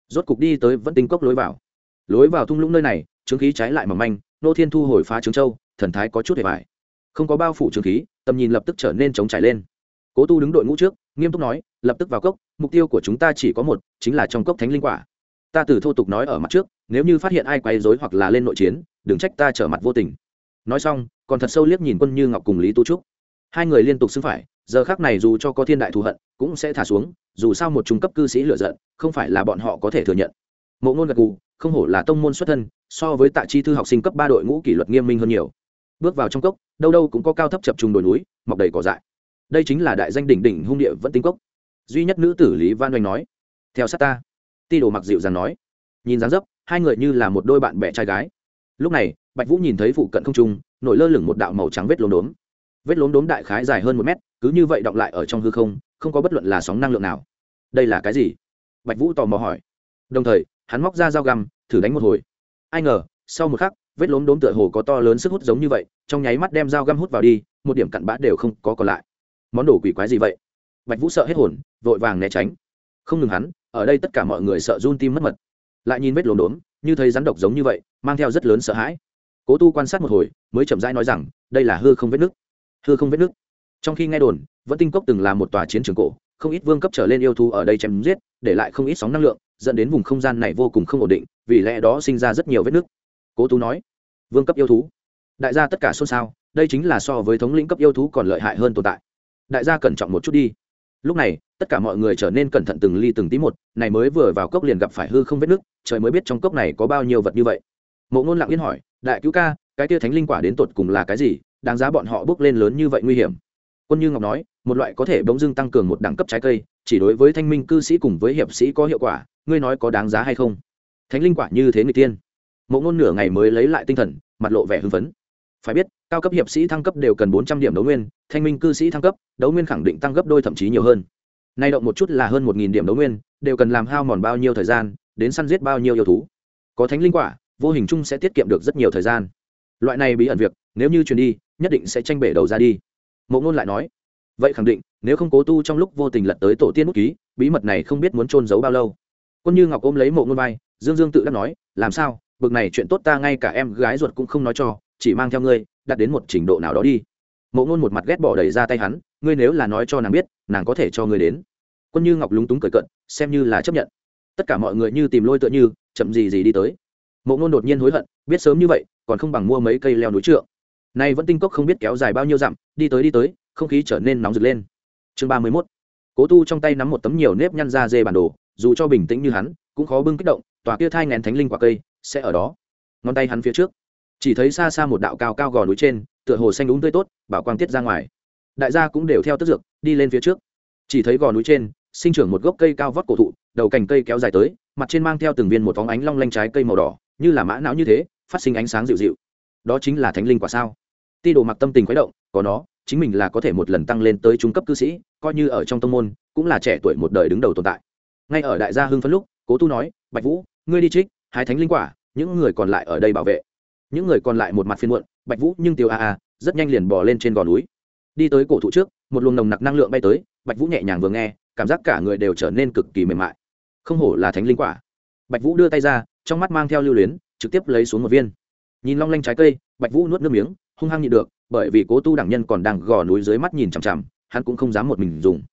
Rốt cục đi tới vẫn tinh cốc lối vào. Lối vào thung lũng nơi này trướng khí trái lại mỏng manh, nô thiên thu hồi phá trướng châu, thần thái có chút hề vải không có bao phủ trướng khí, tầm nhìn lập tức trở nên chống trải lên. Cố tu đứng đội ngũ trước, nghiêm túc nói, lập tức vào cốc mục tiêu của chúng ta chỉ có một, chính là trong cốc thánh linh quả. Ta từ thô tục nói ở mặt trước, nếu như phát hiện ai quay dối hoặc là lên nội chiến, đừng trách ta trở mặt vô tình. Nói xong, còn thật sâu liếc nhìn quân như ngọc cùng lý tu trúc. Hai người liên tục xưng phải, giờ khác này dù cho có thiên đại thù hận, cũng sẽ thả xuống, dù sao một trung cấp cư sĩ lựa giận, không phải là bọn họ có thể thừa nhận. Mộ ngôn gật gù, không hổ là tông môn xuất thân, so với tạ chi thư học sinh cấp ba đội ngũ kỷ luật nghiêm minh hơn nhiều. Bước vào trong cốc, đâu đâu cũng có cao thấp chập trùng đồi núi, mọc đầy cỏ dại. Đây chính là đại danh đỉnh đỉnh hung địa vẫn tinh cốc duy nhất nữ tử lý văn oanh nói, theo sát ta. Ti đồ mặc dịu dàng nói, nhìn dáng dấp, hai người như là một đôi bạn bè trai gái. Lúc này, bạch vũ nhìn thấy phụ cận không trung, nổi lơ lửng một đạo màu trắng vết lốm đốm. Vết lốm đốm đại khái dài hơn một mét, cứ như vậy động lại ở trong hư không không có bất luận là sóng năng lượng nào. Đây là cái gì? Bạch vũ tò mò hỏi. Đồng thời, hắn móc ra dao găm, thử đánh một hồi. Ai ngờ, sau một khắc, vết lốm đốm tựa hồ có to lớn sức hút giống như vậy, trong nháy mắt đem dao găm hút vào đi, một điểm cặn bã đều không có còn lại. Món đồ quỷ quái gì vậy? Bạch vũ sợ hết hồn, vội vàng né tránh. Không ngừng hắn, ở đây tất cả mọi người sợ run tim mất mật. Lại nhìn vết lốm đốm, như thấy rắn độc giống như vậy, mang theo rất lớn sợ hãi. Cố tu quan sát một hồi, mới chậm rãi nói rằng, đây là hư không vết nước hư không vết nước trong khi nghe đồn vẫn tinh cốc từng là một tòa chiến trường cổ, không ít vương cấp trở lên yêu thú ở đây chém giết, để lại không ít sóng năng lượng, dẫn đến vùng không gian này vô cùng không ổn định, vì lẽ đó sinh ra rất nhiều vết nước. cố tú nói, vương cấp yêu thú. Đại gia tất cả xôn xao, đây chính là so với thống lĩnh cấp yêu thú còn lợi hại hơn tồn tại. Đại gia cẩn trọng một chút đi lúc này, tất cả mọi người trở nên cẩn thận từng ly từng tí một, này mới vừa vào cốc liền gặp phải hư không vết nước trời mới biết trong cốc này có bao nhiêu vật như vậy. Mộ ngôn lặng yên hỏi, đại cứu ca, cái tia thánh linh quả đến tột cùng là cái gì? Đáng giá bọn họ bước lên lớn như vậy nguy hiểm. Quân như ngọc nói, một loại có thể bỗng dưng tăng cường một đẳng cấp trái cây, chỉ đối với thanh minh cư sĩ cùng với hiệp sĩ có hiệu quả, ngươi nói có đáng giá hay không? Thánh linh quả như thế người tiên. Mộ ngôn nửa ngày mới lấy lại tinh thần, mặt lộ vẻ hưng phấn. Phải biết cao cấp hiệp sĩ thăng cấp đều cần bốn trăm điểm đấu nguyên, thanh minh cư sĩ thăng cấp, đấu nguyên khẳng định tăng gấp đôi thậm chí nhiều hơn. Nay động một chút là hơn một điểm đấu nguyên, đều cần làm hao mòn bao nhiêu thời gian, đến săn giết bao nhiêu yêu thú. Có thánh linh quả, vô hình chung sẽ tiết kiệm được rất nhiều thời gian. Loại này bí ẩn việc, nếu như truyền đi, nhất định sẽ tranh bể đầu ra đi. Mộ ngôn lại nói, vậy khẳng định, nếu không cố tu trong lúc vô tình lật tới tổ tiên bút ký, bí mật này không biết muốn trôn giấu bao lâu. Quân như ngọc ôm lấy mộ ngôn vai, dương dương tự đắc nói, làm sao? Bực này chuyện tốt ta ngay cả em gái ruột cũng không nói cho, chỉ mang theo ngươi đạt đến một trình độ nào đó đi. Mộ ngôn một mặt ghét bỏ đầy ra tay hắn, ngươi nếu là nói cho nàng biết, nàng có thể cho ngươi đến. Quân như ngọc lúng túng cởi cận xem như là chấp nhận. Tất cả mọi người như tìm lôi tựa như, chậm gì gì đi tới. Mộ ngôn đột nhiên hối hận, biết sớm như vậy, còn không bằng mua mấy cây leo núi trượng. Nay vẫn tinh cốc không biết kéo dài bao nhiêu dặm, đi tới đi tới, không khí trở nên nóng rực lên. Chương ba mươi mốt. Cố tu trong tay nắm một tấm nhiều nếp nhăn ra dê bản đồ, dù cho bình tĩnh như hắn, cũng khó bưng kích động, tòa kia thai ngàn thánh linh quả cây sẽ ở đó. Ngón tay hắn phía trước chỉ thấy xa xa một đạo cao cao gò núi trên, tựa hồ xanh đúng tươi tốt, bảo quang tiết ra ngoài. Đại gia cũng đều theo tức dược, đi lên phía trước. Chỉ thấy gò núi trên, sinh trưởng một gốc cây cao vót cổ thụ, đầu cành cây kéo dài tới, mặt trên mang theo từng viên một phóng ánh long lanh trái cây màu đỏ, như là mã não như thế, phát sinh ánh sáng dịu dịu. Đó chính là thánh linh quả sao? Ti đồ mặc tâm tình khuấy động, có nó, chính mình là có thể một lần tăng lên tới trung cấp cư sĩ, coi như ở trong tông môn, cũng là trẻ tuổi một đời đứng đầu tồn tại. Ngay ở đại gia hưng phân lúc, cố tu nói, bạch vũ, ngươi đi trích hai thánh linh quả, những người còn lại ở đây bảo vệ những người còn lại một mặt phiên muộn, bạch vũ nhưng tiêu a a rất nhanh liền bỏ lên trên gò núi. Đi tới cổ thụ trước, một luồng nồng nặc năng lượng bay tới, bạch vũ nhẹ nhàng vừa nghe, cảm giác cả người đều trở nên cực kỳ mềm mại. Không hổ là thánh linh quả. Bạch vũ đưa tay ra, trong mắt mang theo lưu luyến, trực tiếp lấy xuống một viên. Nhìn long lanh trái cây, bạch vũ nuốt nước miếng, hung hăng nhịn được, bởi vì cố tu đẳng nhân còn đang gò núi dưới mắt nhìn chằm chằm, hắn cũng không dám một mình dùng.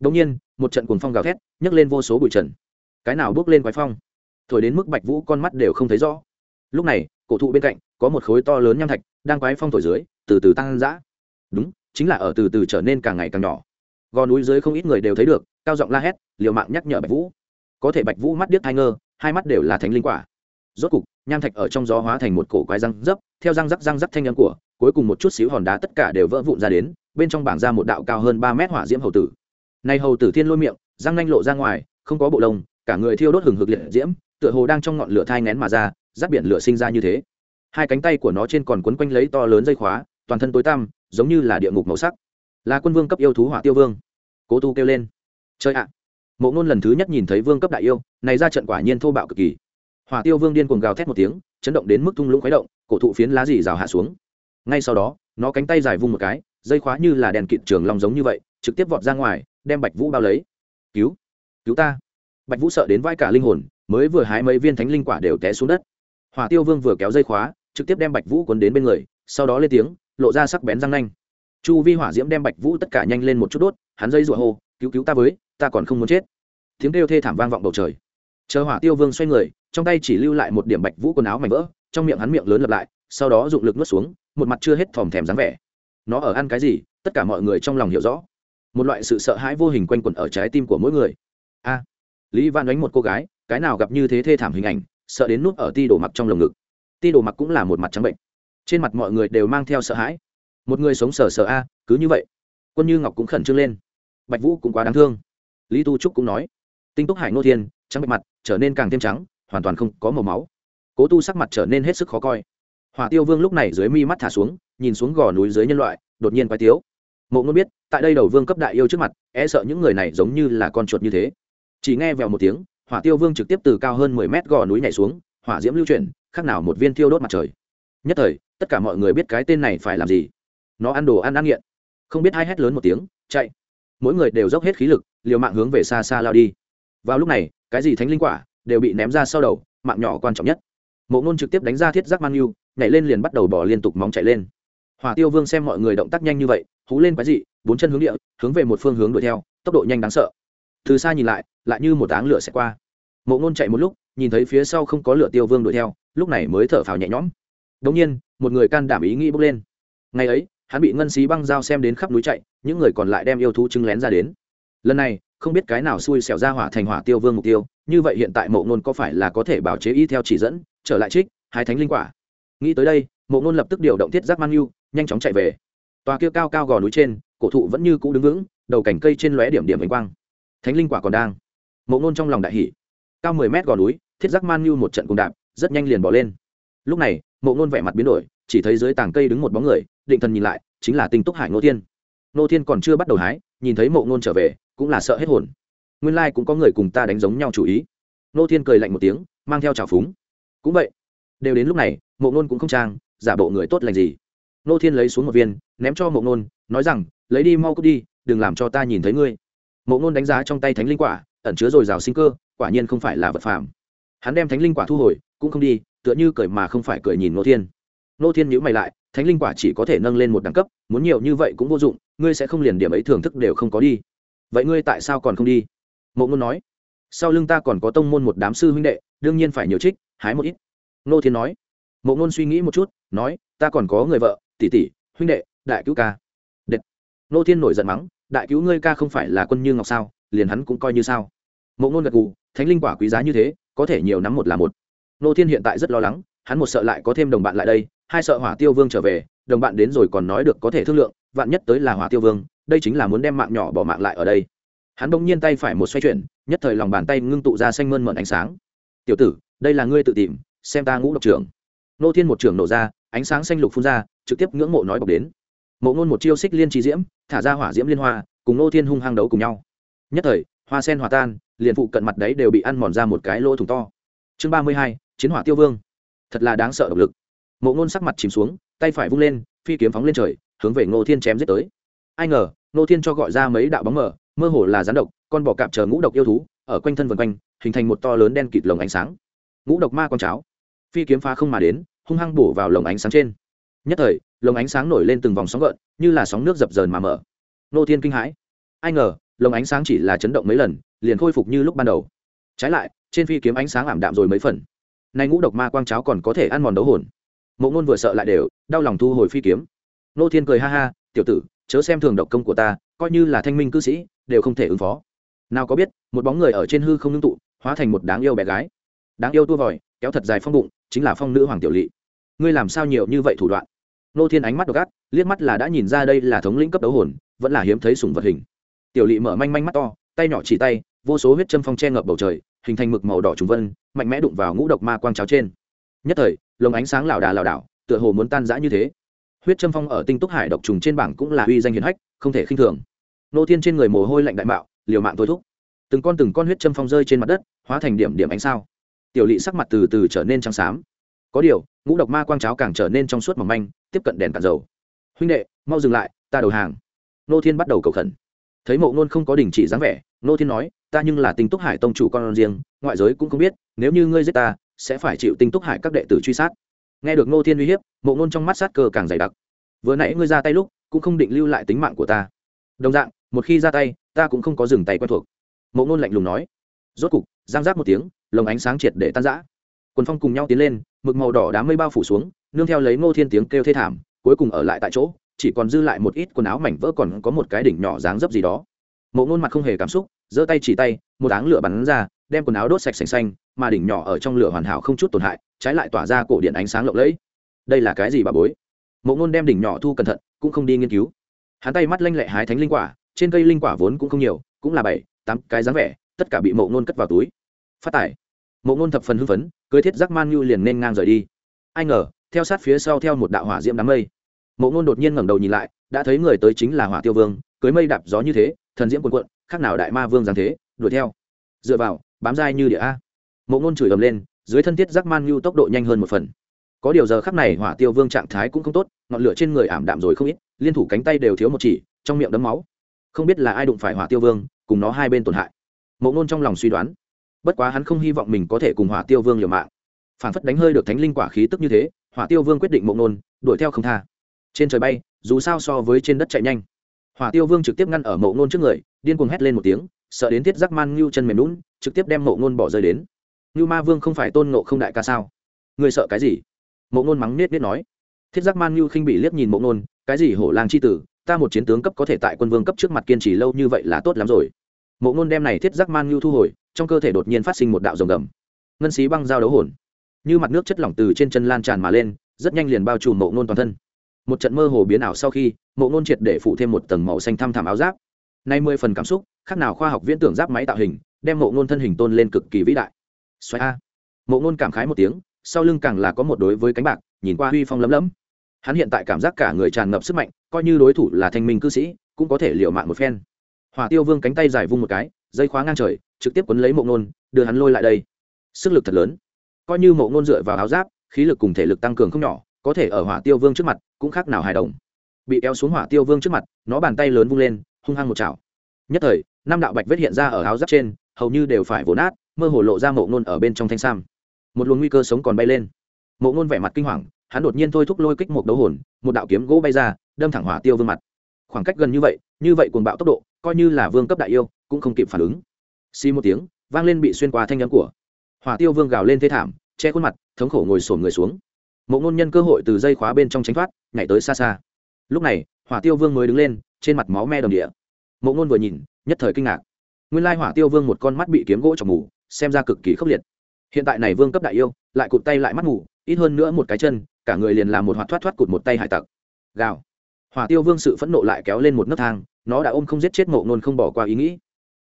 Đông nhiên, một trận cuồng phong gào thét, nhấc lên vô số bụi trần. Cái nào bước lên quái phong? Thổi đến mức bạch vũ con mắt đều không thấy rõ. Lúc này cổ thụ bên cạnh, có một khối to lớn nham thạch đang quái phong thổi dưới, từ từ tăng dã. Đúng, chính là ở từ từ trở nên càng ngày càng nhỏ. Gò núi dưới không ít người đều thấy được, cao giọng la hét, liều mạng nhắc nhở bạch vũ. Có thể bạch vũ mắt điếc thai ngơ, hai mắt đều là thánh linh quả. Rốt cục, nham thạch ở trong gió hóa thành một cổ quái răng dấp, theo răng rắc răng rắc thanh âm của, cuối cùng một chút xíu hòn đá tất cả đều vỡ vụn ra đến, bên trong bảng ra một đạo cao hơn ba mét hỏa diễm hầu tử. Này hầu tử thiên lôi miệng, răng nanh lộ ra ngoài, không có bộ lông, cả người thiêu đốt hừng hực liệt diễm, tựa hồ đang trong ngọn lửa thai ngén mà ra giáp biển lửa sinh ra như thế. Hai cánh tay của nó trên còn quấn quanh lấy to lớn dây khóa, toàn thân tối tăm, giống như là địa ngục màu sắc. Là quân vương cấp yêu thú hỏa tiêu vương. Cố tu kêu lên. Chơi ạ! Mộ ngôn lần thứ nhất nhìn thấy vương cấp đại yêu, này ra trận quả nhiên thô bạo cực kỳ. Hỏa tiêu vương điên cuồng gào thét một tiếng, chấn động đến mức thung lũng khuấy động, cổ thụ phiến lá dì rào hạ xuống. Ngay sau đó, nó cánh tay dài vung một cái, dây khóa như là đèn kịt trường long giống như vậy, trực tiếp vọt ra ngoài, đem bạch vũ bao lấy. Cứu! Cứu ta! Bạch vũ sợ đến vai cả linh hồn, mới vừa hái mấy viên thánh linh quả đều té xuống đất hỏa tiêu vương vừa kéo dây khóa, trực tiếp đem bạch vũ cuốn đến bên người, sau đó lên tiếng, lộ ra sắc bén răng nanh. Chu vi hỏa diễm đem bạch vũ tất cả nhanh lên một chút đốt, hắn dây rủa hô, cứu cứu ta với, ta còn không muốn chết. Tiếng kêu thê thảm vang vọng bầu trời. Chờ hỏa tiêu vương xoay người, trong tay chỉ lưu lại một điểm bạch vũ quần áo mảnh vỡ, trong miệng hắn miệng lớn lặp lại, sau đó dụng lực nuốt xuống, một mặt chưa hết thòm thèm dáng vẻ. Nó ở ăn cái gì? Tất cả mọi người trong lòng hiểu rõ. Một loại sự sợ hãi vô hình quanh quẩn ở trái tim của mỗi người. A, lý văn đánh một cô gái, cái nào gặp như thế thê thảm hình ảnh sợ đến nút ở ti đổ mặc trong lồng ngực. Ti đổ mặc cũng là một mặt trắng bệnh. Trên mặt mọi người đều mang theo sợ hãi. Một người sống sờ sờ a, cứ như vậy. Quân như ngọc cũng khẩn trương lên. Bạch vũ cũng quá đáng thương. Lý tu trúc cũng nói, tinh túc hải nô thiên, trắng bạch mặt, trở nên càng thêm trắng, hoàn toàn không có màu máu. Cố tu sắc mặt trở nên hết sức khó coi. Hỏa tiêu vương lúc này dưới mi mắt thả xuống, nhìn xuống gò núi dưới nhân loại, đột nhiên quái tiếu. Mộ ngôn biết, tại đây đầu vương cấp đại yêu trước mặt e sợ những người này giống như là con chuột như thế. Chỉ nghe vèo một tiếng hỏa tiêu vương trực tiếp từ cao hơn mười mét gò núi nhảy xuống, hỏa diễm lưu chuyển, khác nào một viên thiêu đốt mặt trời. Nhất thời, tất cả mọi người biết cái tên này phải làm gì. Nó ăn đồ ăn ăn nghiện. Không biết hai hét lớn một tiếng, chạy. Mỗi người đều dốc hết khí lực, liều mạng hướng về xa xa lao đi. Vào lúc này, cái gì thánh linh quả, đều bị ném ra sau đầu, mạng nhỏ quan trọng nhất. Mộ ngôn trực tiếp đánh ra thiết giác man yêu nhảy lên liền bắt đầu bỏ liên tục móng chạy lên. Hỏa tiêu vương xem mọi người động tác nhanh như vậy, hú lên quái dị, bốn chân hướng địa, hướng về một phương hướng đuổi theo, tốc độ nhanh đáng sợ. Từ xa nhìn lại lại như một áng lửa sẽ qua. Mộ ngôn chạy một lúc, nhìn thấy phía sau không có lửa tiêu vương đuổi theo, lúc này mới thở phào nhẹ nhõm. Đống nhiên, một người can đảm ý nghĩ bước lên. Ngày ấy, hắn bị ngân xí băng dao xem đến khắp núi chạy, những người còn lại đem yêu thú chứng lén ra đến. Lần này, không biết cái nào xui xẻo ra hỏa thành hỏa tiêu vương mục tiêu, như vậy hiện tại mộ ngôn có phải là có thể bảo chế y theo chỉ dẫn, trở lại trích, hai thánh linh quả? Nghĩ tới đây, mộ ngôn lập tức điều động thiết giác mang yêu, nhanh chóng chạy về. Tòa kia cao cao gò núi trên, cổ thụ vẫn như cũ đứng vững, đầu cành cây trên lóe điểm điểm ánh quang. Thánh linh quả còn đang mộ ngôn trong lòng đại hỷ cao mười mét gò núi, thiết giác man như một trận cùng đạp, rất nhanh liền bỏ lên. Lúc này, mộ ngôn vẻ mặt biến đổi, chỉ thấy dưới tảng cây đứng một bóng người, định thần nhìn lại, chính là tinh túc hải ngô thiên. Ngô thiên còn chưa bắt đầu hái, nhìn thấy mộ ngôn trở về, cũng là sợ hết hồn. Nguyên lai、like、cũng có người cùng ta đánh giống nhau chủ ý. Ngô thiên cười lạnh một tiếng, mang theo trào phúng. Cũng vậy, đều đến lúc này, mộ ngôn cũng không trang, giả bộ người tốt lành gì. Ngô thiên lấy xuống một viên, ném cho mộ ngôn, nói rằng, lấy đi, mau cút đi, đừng làm cho ta nhìn thấy ngươi. Mộ ngôn đánh giá trong tay thánh linh quả ẩn chứa dồi dào sinh cơ, quả nhiên không phải là vật phàm. Hắn đem thánh linh quả thu hồi, cũng không đi, tựa như cười mà không phải cười nhìn nô thiên. Nô thiên nhữ mày lại, thánh linh quả chỉ có thể nâng lên một đẳng cấp, muốn nhiều như vậy cũng vô dụng, ngươi sẽ không liền điểm ấy thưởng thức đều không có đi. Vậy ngươi tại sao còn không đi? Mộ ngôn nói. Sau lưng ta còn có tông môn một đám sư huynh đệ, đương nhiên phải nhiều trích, hái một ít. Nô thiên nói. Mộ ngôn suy nghĩ một chút, nói, ta còn có người vợ, tỷ tỷ, huynh đệ, đại cứu ca. Đệt. Nô thiên nổi giận mắng, đại cứu ngươi ca không phải là quân như ngọc sao? Liền hắn cũng coi như sao. Mộ ngôn gật gù, thánh linh quả quý giá như thế, có thể nhiều nắm một là một. Nô thiên hiện tại rất lo lắng, hắn một sợ lại có thêm đồng bạn lại đây, hai sợ hỏa tiêu vương trở về, đồng bạn đến rồi còn nói được có thể thương lượng, vạn nhất tới là hỏa tiêu vương, đây chính là muốn đem mạng nhỏ bỏ mạng lại ở đây. Hắn bỗng nhiên tay phải một xoay chuyển, nhất thời lòng bàn tay ngưng tụ ra xanh mơn mận ánh sáng. Tiểu tử, đây là ngươi tự tìm, xem ta ngũ độc trưởng. Nô thiên một trưởng nổ ra, ánh sáng xanh lục phun ra, trực tiếp ngưỡng mộ nói bọc đến. Mộ ngôn một chiêu xích liên trí diễm, thả ra hỏa diễm liên hoa, cùng nô thiên hung hăng đấu cùng nhau nhất thời hoa sen hòa tan liền phụ cận mặt đấy đều bị ăn mòn ra một cái lỗ thủng to. Chương ba mươi hai chiến hỏa tiêu vương. Thật là đáng sợ độc lực. Mộ ngôn sắc mặt chìm xuống tay phải vung lên phi kiếm phóng lên trời hướng về ngô thiên chém giết tới. Ai ngờ ngô thiên cho gọi ra mấy đạo bóng mờ, mơ hồ là rắn độc con bọ cạp chờ ngũ độc yêu thú ở quanh thân vân quanh hình thành một to lớn đen kịt lồng ánh sáng. Ngũ độc ma con cháo. Phi kiếm phá không mà đến hung hăng bổ vào lồng ánh sáng trên. Nhất thời lồng ánh sáng nổi lên từng vòng sóng gợn như là sóng nước dập dờn mà mở. Nô thiên kinh hãi. Ai ngờ lồng ánh sáng chỉ là chấn động mấy lần, liền khôi phục như lúc ban đầu. Trái lại, trên phi kiếm ánh sáng ảm đạm rồi mấy phần. Nay ngũ độc ma quang cháo còn có thể ăn mòn đấu hồn. Mộ ngôn vừa sợ lại đều, đau lòng thu hồi phi kiếm. Nô thiên cười ha ha, tiểu tử, chớ xem thường độc công của ta, coi như là thanh minh cư sĩ, đều không thể ứng phó. Nào có biết, một bóng người ở trên hư không ngưng tụ, hóa thành một đáng yêu bé gái. Đáng yêu tua vòi, kéo thật dài phong bụng, chính là phong nữ hoàng tiểu lỵ ngươi làm sao nhiều như vậy thủ đoạn? Nô thiên ánh mắt độc ác, liếc mắt là đã nhìn ra đây là thống lĩnh cấp đấu hồn, vẫn là hiếm thấy sùng vật hình tiểu lỵ mở manh manh mắt to, tay nhỏ chỉ tay, vô số huyết châm phong che ngập bầu trời, hình thành mực màu đỏ trùng vân, mạnh mẽ đụng vào ngũ độc ma quang cháo trên. Nhất thời, lồng ánh sáng lảo đà lảo đảo, tựa hồ muốn tan rã như thế. Huyết châm phong ở tinh túc hải độc trùng trên bảng cũng là uy danh hiền hách, không thể khinh thường. Nô thiên trên người mồ hôi lạnh đại mạo, liều mạng thôi thúc. Từng con từng con huyết châm phong rơi trên mặt đất, hóa thành điểm điểm ánh sao. Tiểu lỵ sắc mặt từ từ trở nên trắng xám. Có điều, ngũ độc ma quang cháo càng trở nên trong suốt mỏng manh, tiếp cận đèn cạn dầu. Huynh đệ, mau dừng lại, ta đầu hàng. Nô thiên bắt đầu cầu khẩn thấy mộ nôn không có đình chỉ dáng vẻ, nô thiên nói, ta nhưng là tinh túc hải tông chủ con riêng, ngoại giới cũng không biết, nếu như ngươi giết ta, sẽ phải chịu tinh túc hải các đệ tử truy sát. Nghe được nô thiên uy hiếp, mộ nôn trong mắt sát cơ càng dày đặc. Vừa nãy ngươi ra tay lúc, cũng không định lưu lại tính mạng của ta. Đồng dạng, một khi ra tay, ta cũng không có dừng tay quen thuộc. Mộ nôn lạnh lùng nói. Rốt cục, giang giác một tiếng, lồng ánh sáng triệt để tan rã. Quần phong cùng nhau tiến lên, mực màu đỏ đám mây bao phủ xuống, nương theo lấy ngô thiên tiếng kêu thê thảm, cuối cùng ở lại tại chỗ chỉ còn dư lại một ít quần áo mảnh vỡ còn có một cái đỉnh nhỏ dáng dấp gì đó. Mộ ngôn mặt không hề cảm xúc, giơ tay chỉ tay, một áng lửa bắn ra, đem quần áo đốt sạch sành xanh, mà đỉnh nhỏ ở trong lửa hoàn hảo không chút tổn hại, trái lại tỏa ra cổ điện ánh sáng lộng lẫy. Đây là cái gì bà bối? Mộ ngôn đem đỉnh nhỏ thu cẩn thận, cũng không đi nghiên cứu. Hắn tay mắt lanh lẹ hái thánh linh quả, trên cây linh quả vốn cũng không nhiều, cũng là bảy, tám cái dáng vẻ, tất cả bị mộ ngôn cất vào túi. Phát tải. Mộ ngôn thập phần hưng phấn, cưới thiết giác man nhu liền nên ngang rời đi. Ai ngờ, theo sát phía sau theo một đạo hỏa diễm đám mây mộ ngôn đột nhiên ngẩng đầu nhìn lại, đã thấy người tới chính là hỏa tiêu vương, cưới mây đạp gió như thế, thần diễm quần quận khác nào đại ma vương giáng thế, đuổi theo. Dựa vào, bám dai như địa a. Mộ ngôn chửi ầm lên, dưới thân thiết giác man nhu tốc độ nhanh hơn một phần. Có điều giờ khắc này hỏa tiêu vương trạng thái cũng không tốt, ngọn lửa trên người ảm đạm rồi không ít, liên thủ cánh tay đều thiếu một chỉ, trong miệng đấm máu. Không biết là ai đụng phải hỏa tiêu vương, cùng nó hai bên tổn hại. Mộ ngôn trong lòng suy đoán, bất quá hắn không hy vọng mình có thể cùng hỏa tiêu vương liều mạng. Phản phất đánh hơi được thánh linh quả khí tức như thế, hỏa tiêu vương quyết định mộ ngôn, đuổi theo không tha trên trời bay, dù sao so với trên đất chạy nhanh. Hỏa tiêu vương trực tiếp ngăn ở mộ ngôn trước người, điên cuồng hét lên một tiếng, sợ đến thiết giác man ngưu chân mềm lún trực tiếp đem mộ ngôn bỏ rơi đến. Ngưu ma vương không phải tôn ngộ không đại ca sao? Người sợ cái gì? Mộ ngôn mắng nết nết nói. Thiết giác man ngưu khinh bị liếc nhìn mộ ngôn, cái gì hổ lang c h i tử, ta một chiến tướng cấp có thể tại quân vương cấp trước mặt kiên trì lâu như vậy là tốt lắm rồi. Mộ ngôn đem này thiết giác man ngưu thu hồi, trong cơ thể đột nhiên phát sinh một đạo rồng gầm. Ngân xí băng dao đấu hồn. Như mặt nước chất lỏng từ trên chân lan tràn mà lên, rất nhanh liền bao trùm mộ ngôn toàn thân một trận mơ hồ biến ảo sau khi, mộ ngôn triệt để phụ thêm một tầng màu xanh thăm thảm áo giáp. Nay mười phần cảm xúc, khác nào khoa học viễn tưởng giáp máy tạo hình, đem mộ ngôn thân hình tôn lên cực kỳ vĩ đại. Xoáy a. Mộ ngôn cảm khái một tiếng, sau lưng càng là có một đối với cánh bạc, nhìn qua huy phong lấm lấm. Hắn hiện tại cảm giác cả người tràn ngập sức mạnh, coi như đối thủ là thanh minh cư sĩ, cũng có thể liều mạng một phen. Hỏa tiêu vương cánh tay dài vung một cái, dây khóa ngang trời, trực tiếp quấn lấy mộ ngôn, đưa hắn lôi lại đây. Sức lực thật lớn. Coi như mộ ngôn dựa vào áo giáp, khí lực cùng thể lực tăng cường không nhỏ có thể ở hỏa tiêu vương trước mặt cũng khác nào hài đồng. Bị kéo xuống hỏa tiêu vương trước mặt, nó bàn tay lớn vung lên, hung hăng một chảo. Nhất thời, năm đạo bạch vết hiện ra ở áo giáp trên, hầu như đều phải vỗ nát, mơ hồ lộ ra mộ ngôn ở bên trong thanh sam. Một luồng nguy cơ sống còn bay lên. Mộ ngôn vẻ mặt kinh hoàng, hắn đột nhiên thôi thúc lôi kích một đấu hồn, một đạo kiếm gỗ bay ra, đâm thẳng hỏa tiêu vương mặt. Khoảng cách gần như vậy như vậy cuồng bạo tốc độ, coi như là vương cấp đại yêu, cũng không kịp phản ứng. Xi một tiếng, vang lên bị xuyên qua thanh nhẫn của. Hỏa tiêu vương gào lên thế thảm, che khuôn mặt, thống khổ ngồi sổn người xuống mộ ngôn nhân cơ hội từ dây khóa bên trong tránh thoát, nhảy tới xa xa. Lúc này, hỏa tiêu vương mới đứng lên, trên mặt máu me đồng địa. Mộ ngôn vừa nhìn, nhất thời kinh ngạc. Nguyên lai hỏa tiêu vương một con mắt bị kiếm gỗ trong mù, xem ra cực kỳ khốc liệt. Hiện tại này vương cấp đại yêu, lại cụt tay lại mắt mù, ít hơn nữa một cái chân, cả người liền làm một hoạt thoát thoát cụt một tay hải tặc. Gào. Hỏa tiêu vương sự phẫn nộ lại kéo lên một nấc thang, nó đã ôm không giết chết mộ ngôn không bỏ qua ý nghĩ.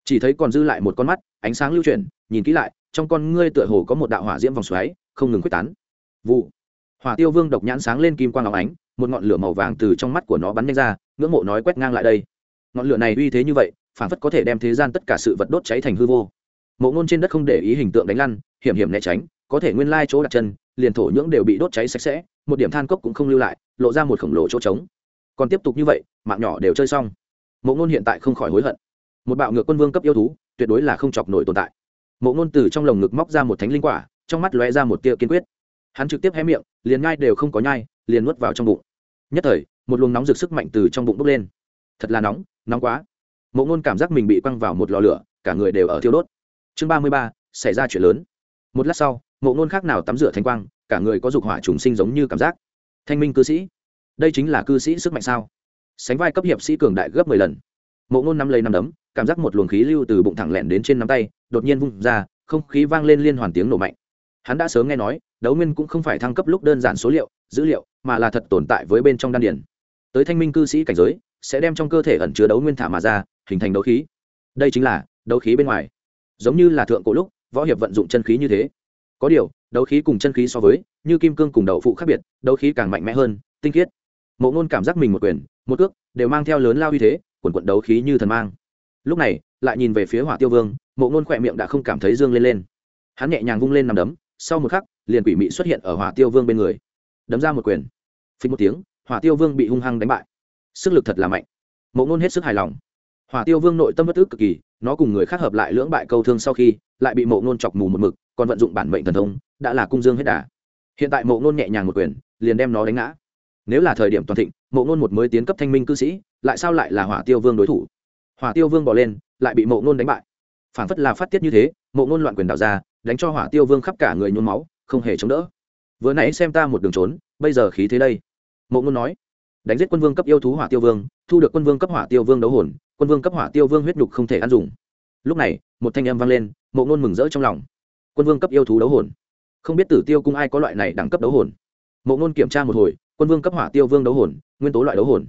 Chỉ thấy còn dư lại một con mắt, ánh sáng lưu chuyển, nhìn kỹ lại, trong con ngươi tựa hồ có một đạo hỏa diễm vòng xoáy, không ngừng quyết tán. Vụ hỏa tiêu vương độc nhãn sáng lên kim quang áo ánh, một ngọn lửa màu vàng từ trong mắt của nó bắn nhanh ra, ngưỡng mộ nói quét ngang lại đây. Ngọn lửa này uy thế như vậy, phản phất có thể đem thế gian tất cả sự vật đốt cháy thành hư vô. Mộ ngôn trên đất không để ý hình tượng đánh lăn, hiểm hiểm né tránh, có thể nguyên lai chỗ đặt chân, liền thổ nhưỡng đều bị đốt cháy sạch sẽ, một điểm than cốc cũng không lưu lại, lộ ra một khổng lồ chỗ trống. Còn tiếp tục như vậy, mạng nhỏ đều chơi xong. Mộ ngôn hiện tại không khỏi hối hận. Một bạo ngược quân vương cấp yêu thú, tuyệt đối là không chọc nổi tồn tại. Mộ ngôn từ trong lồng ngực móc ra một thánh linh quả, trong mắt lóe ra một tia kiên quyết hắn trực tiếp hé miệng, liền nhai đều không có nhai, liền nuốt vào trong bụng. Nhất thời, một luồng nóng rực sức mạnh từ trong bụng bốc lên. Thật là nóng nóng quá. Mộ ngôn cảm giác mình bị quăng vào một lò lửa, cả người đều ở thiêu đốt. Chương ba mươi ba, xảy ra chuyện lớn. Một lát sau, mộ ngôn khác nào tắm rửa thanh quang, cả người có dục hỏa trùng sinh giống như cảm giác. Thanh minh cư sĩ, đây chính là cư sĩ sức mạnh sao? Sánh vai cấp hiệp sĩ cường đại gấp mười lần. Mộ ngôn nắm lấy nắm đấm, cảm giác một luồng khí lưu từ bụng thẳng lẹn đến trên nắm tay, đột nhiên vung ra, không khí vang lên liên hoàn tiếng nổ mạnh hắn đã sớm nghe nói, đấu nguyên cũng không phải thăng cấp lúc đơn giản số liệu, dữ liệu, mà là thật tồn tại với bên trong đan điển tới thanh minh cư sĩ cảnh giới, sẽ đem trong cơ thể ẩn chứa đấu nguyên thả mà ra, hình thành đấu khí. Đây chính là đấu khí bên ngoài. Giống như là thượng cổ lúc, võ hiệp vận dụng chân khí như thế. Có điều, đấu khí cùng chân khí so với, như kim cương cùng đậu phụ khác biệt, đấu khí càng mạnh mẽ hơn, tinh khiết. Mộ ngôn cảm giác mình một quyền, một cước, đều mang theo lớn lao uy thế, quần quận đấu khí như thần mang. Lúc này, lại nhìn về phía hỏa tiêu vương, mộ ngôn khỏe miệng đã không cảm thấy dương lên lên. Hắn nhẹ nhàng vung lên nằm đấm sau một khắc, liền quỷ mị xuất hiện ở hỏa tiêu vương bên người. Đấm ra một quyền. Phí một tiếng, hỏa tiêu vương bị hung hăng đánh bại. Sức lực thật là mạnh. Mộ ngôn hết sức hài lòng. Hỏa tiêu vương nội tâm bất ức cực kỳ, nó cùng người khác hợp lại lưỡng bại câu thương sau khi, lại bị mộ ngôn chọc mù một mực, còn vận dụng bản mệnh thần thông, đã là cung dương hết đà. Hiện tại mộ ngôn nhẹ nhàng một quyền, liền đem nó đánh ngã. Nếu là thời điểm toàn thịnh, mộ ngôn một mới tiến cấp thanh minh cư sĩ, lại sao lại là hỏa tiêu vương đối thủ? Hỏa tiêu vương bỏ lên, lại bị mộ ngôn đánh bại. Phản phất là phát tiết như thế, mộ ngôn loạn quyền đạo ra đánh cho hỏa tiêu vương khắp cả người nhuốm máu, không hề chống đỡ. Vừa nãy xem ta một đường trốn, bây giờ khí thế đây. Mộ ngôn nói, đánh giết quân vương cấp yêu thú hỏa tiêu vương, thu được quân vương cấp hỏa tiêu vương đấu hồn, quân vương cấp hỏa tiêu vương huyết nhục không thể ăn dùng. Lúc này, một thanh âm vang lên, mộ ngôn mừng rỡ trong lòng. Quân vương cấp yêu thú đấu hồn. Không biết tử tiêu cung ai có loại này đẳng cấp đấu hồn. Mộ ngôn kiểm tra một hồi, quân vương cấp hỏa tiêu vương đấu hồn, nguyên tố loại đấu hồn.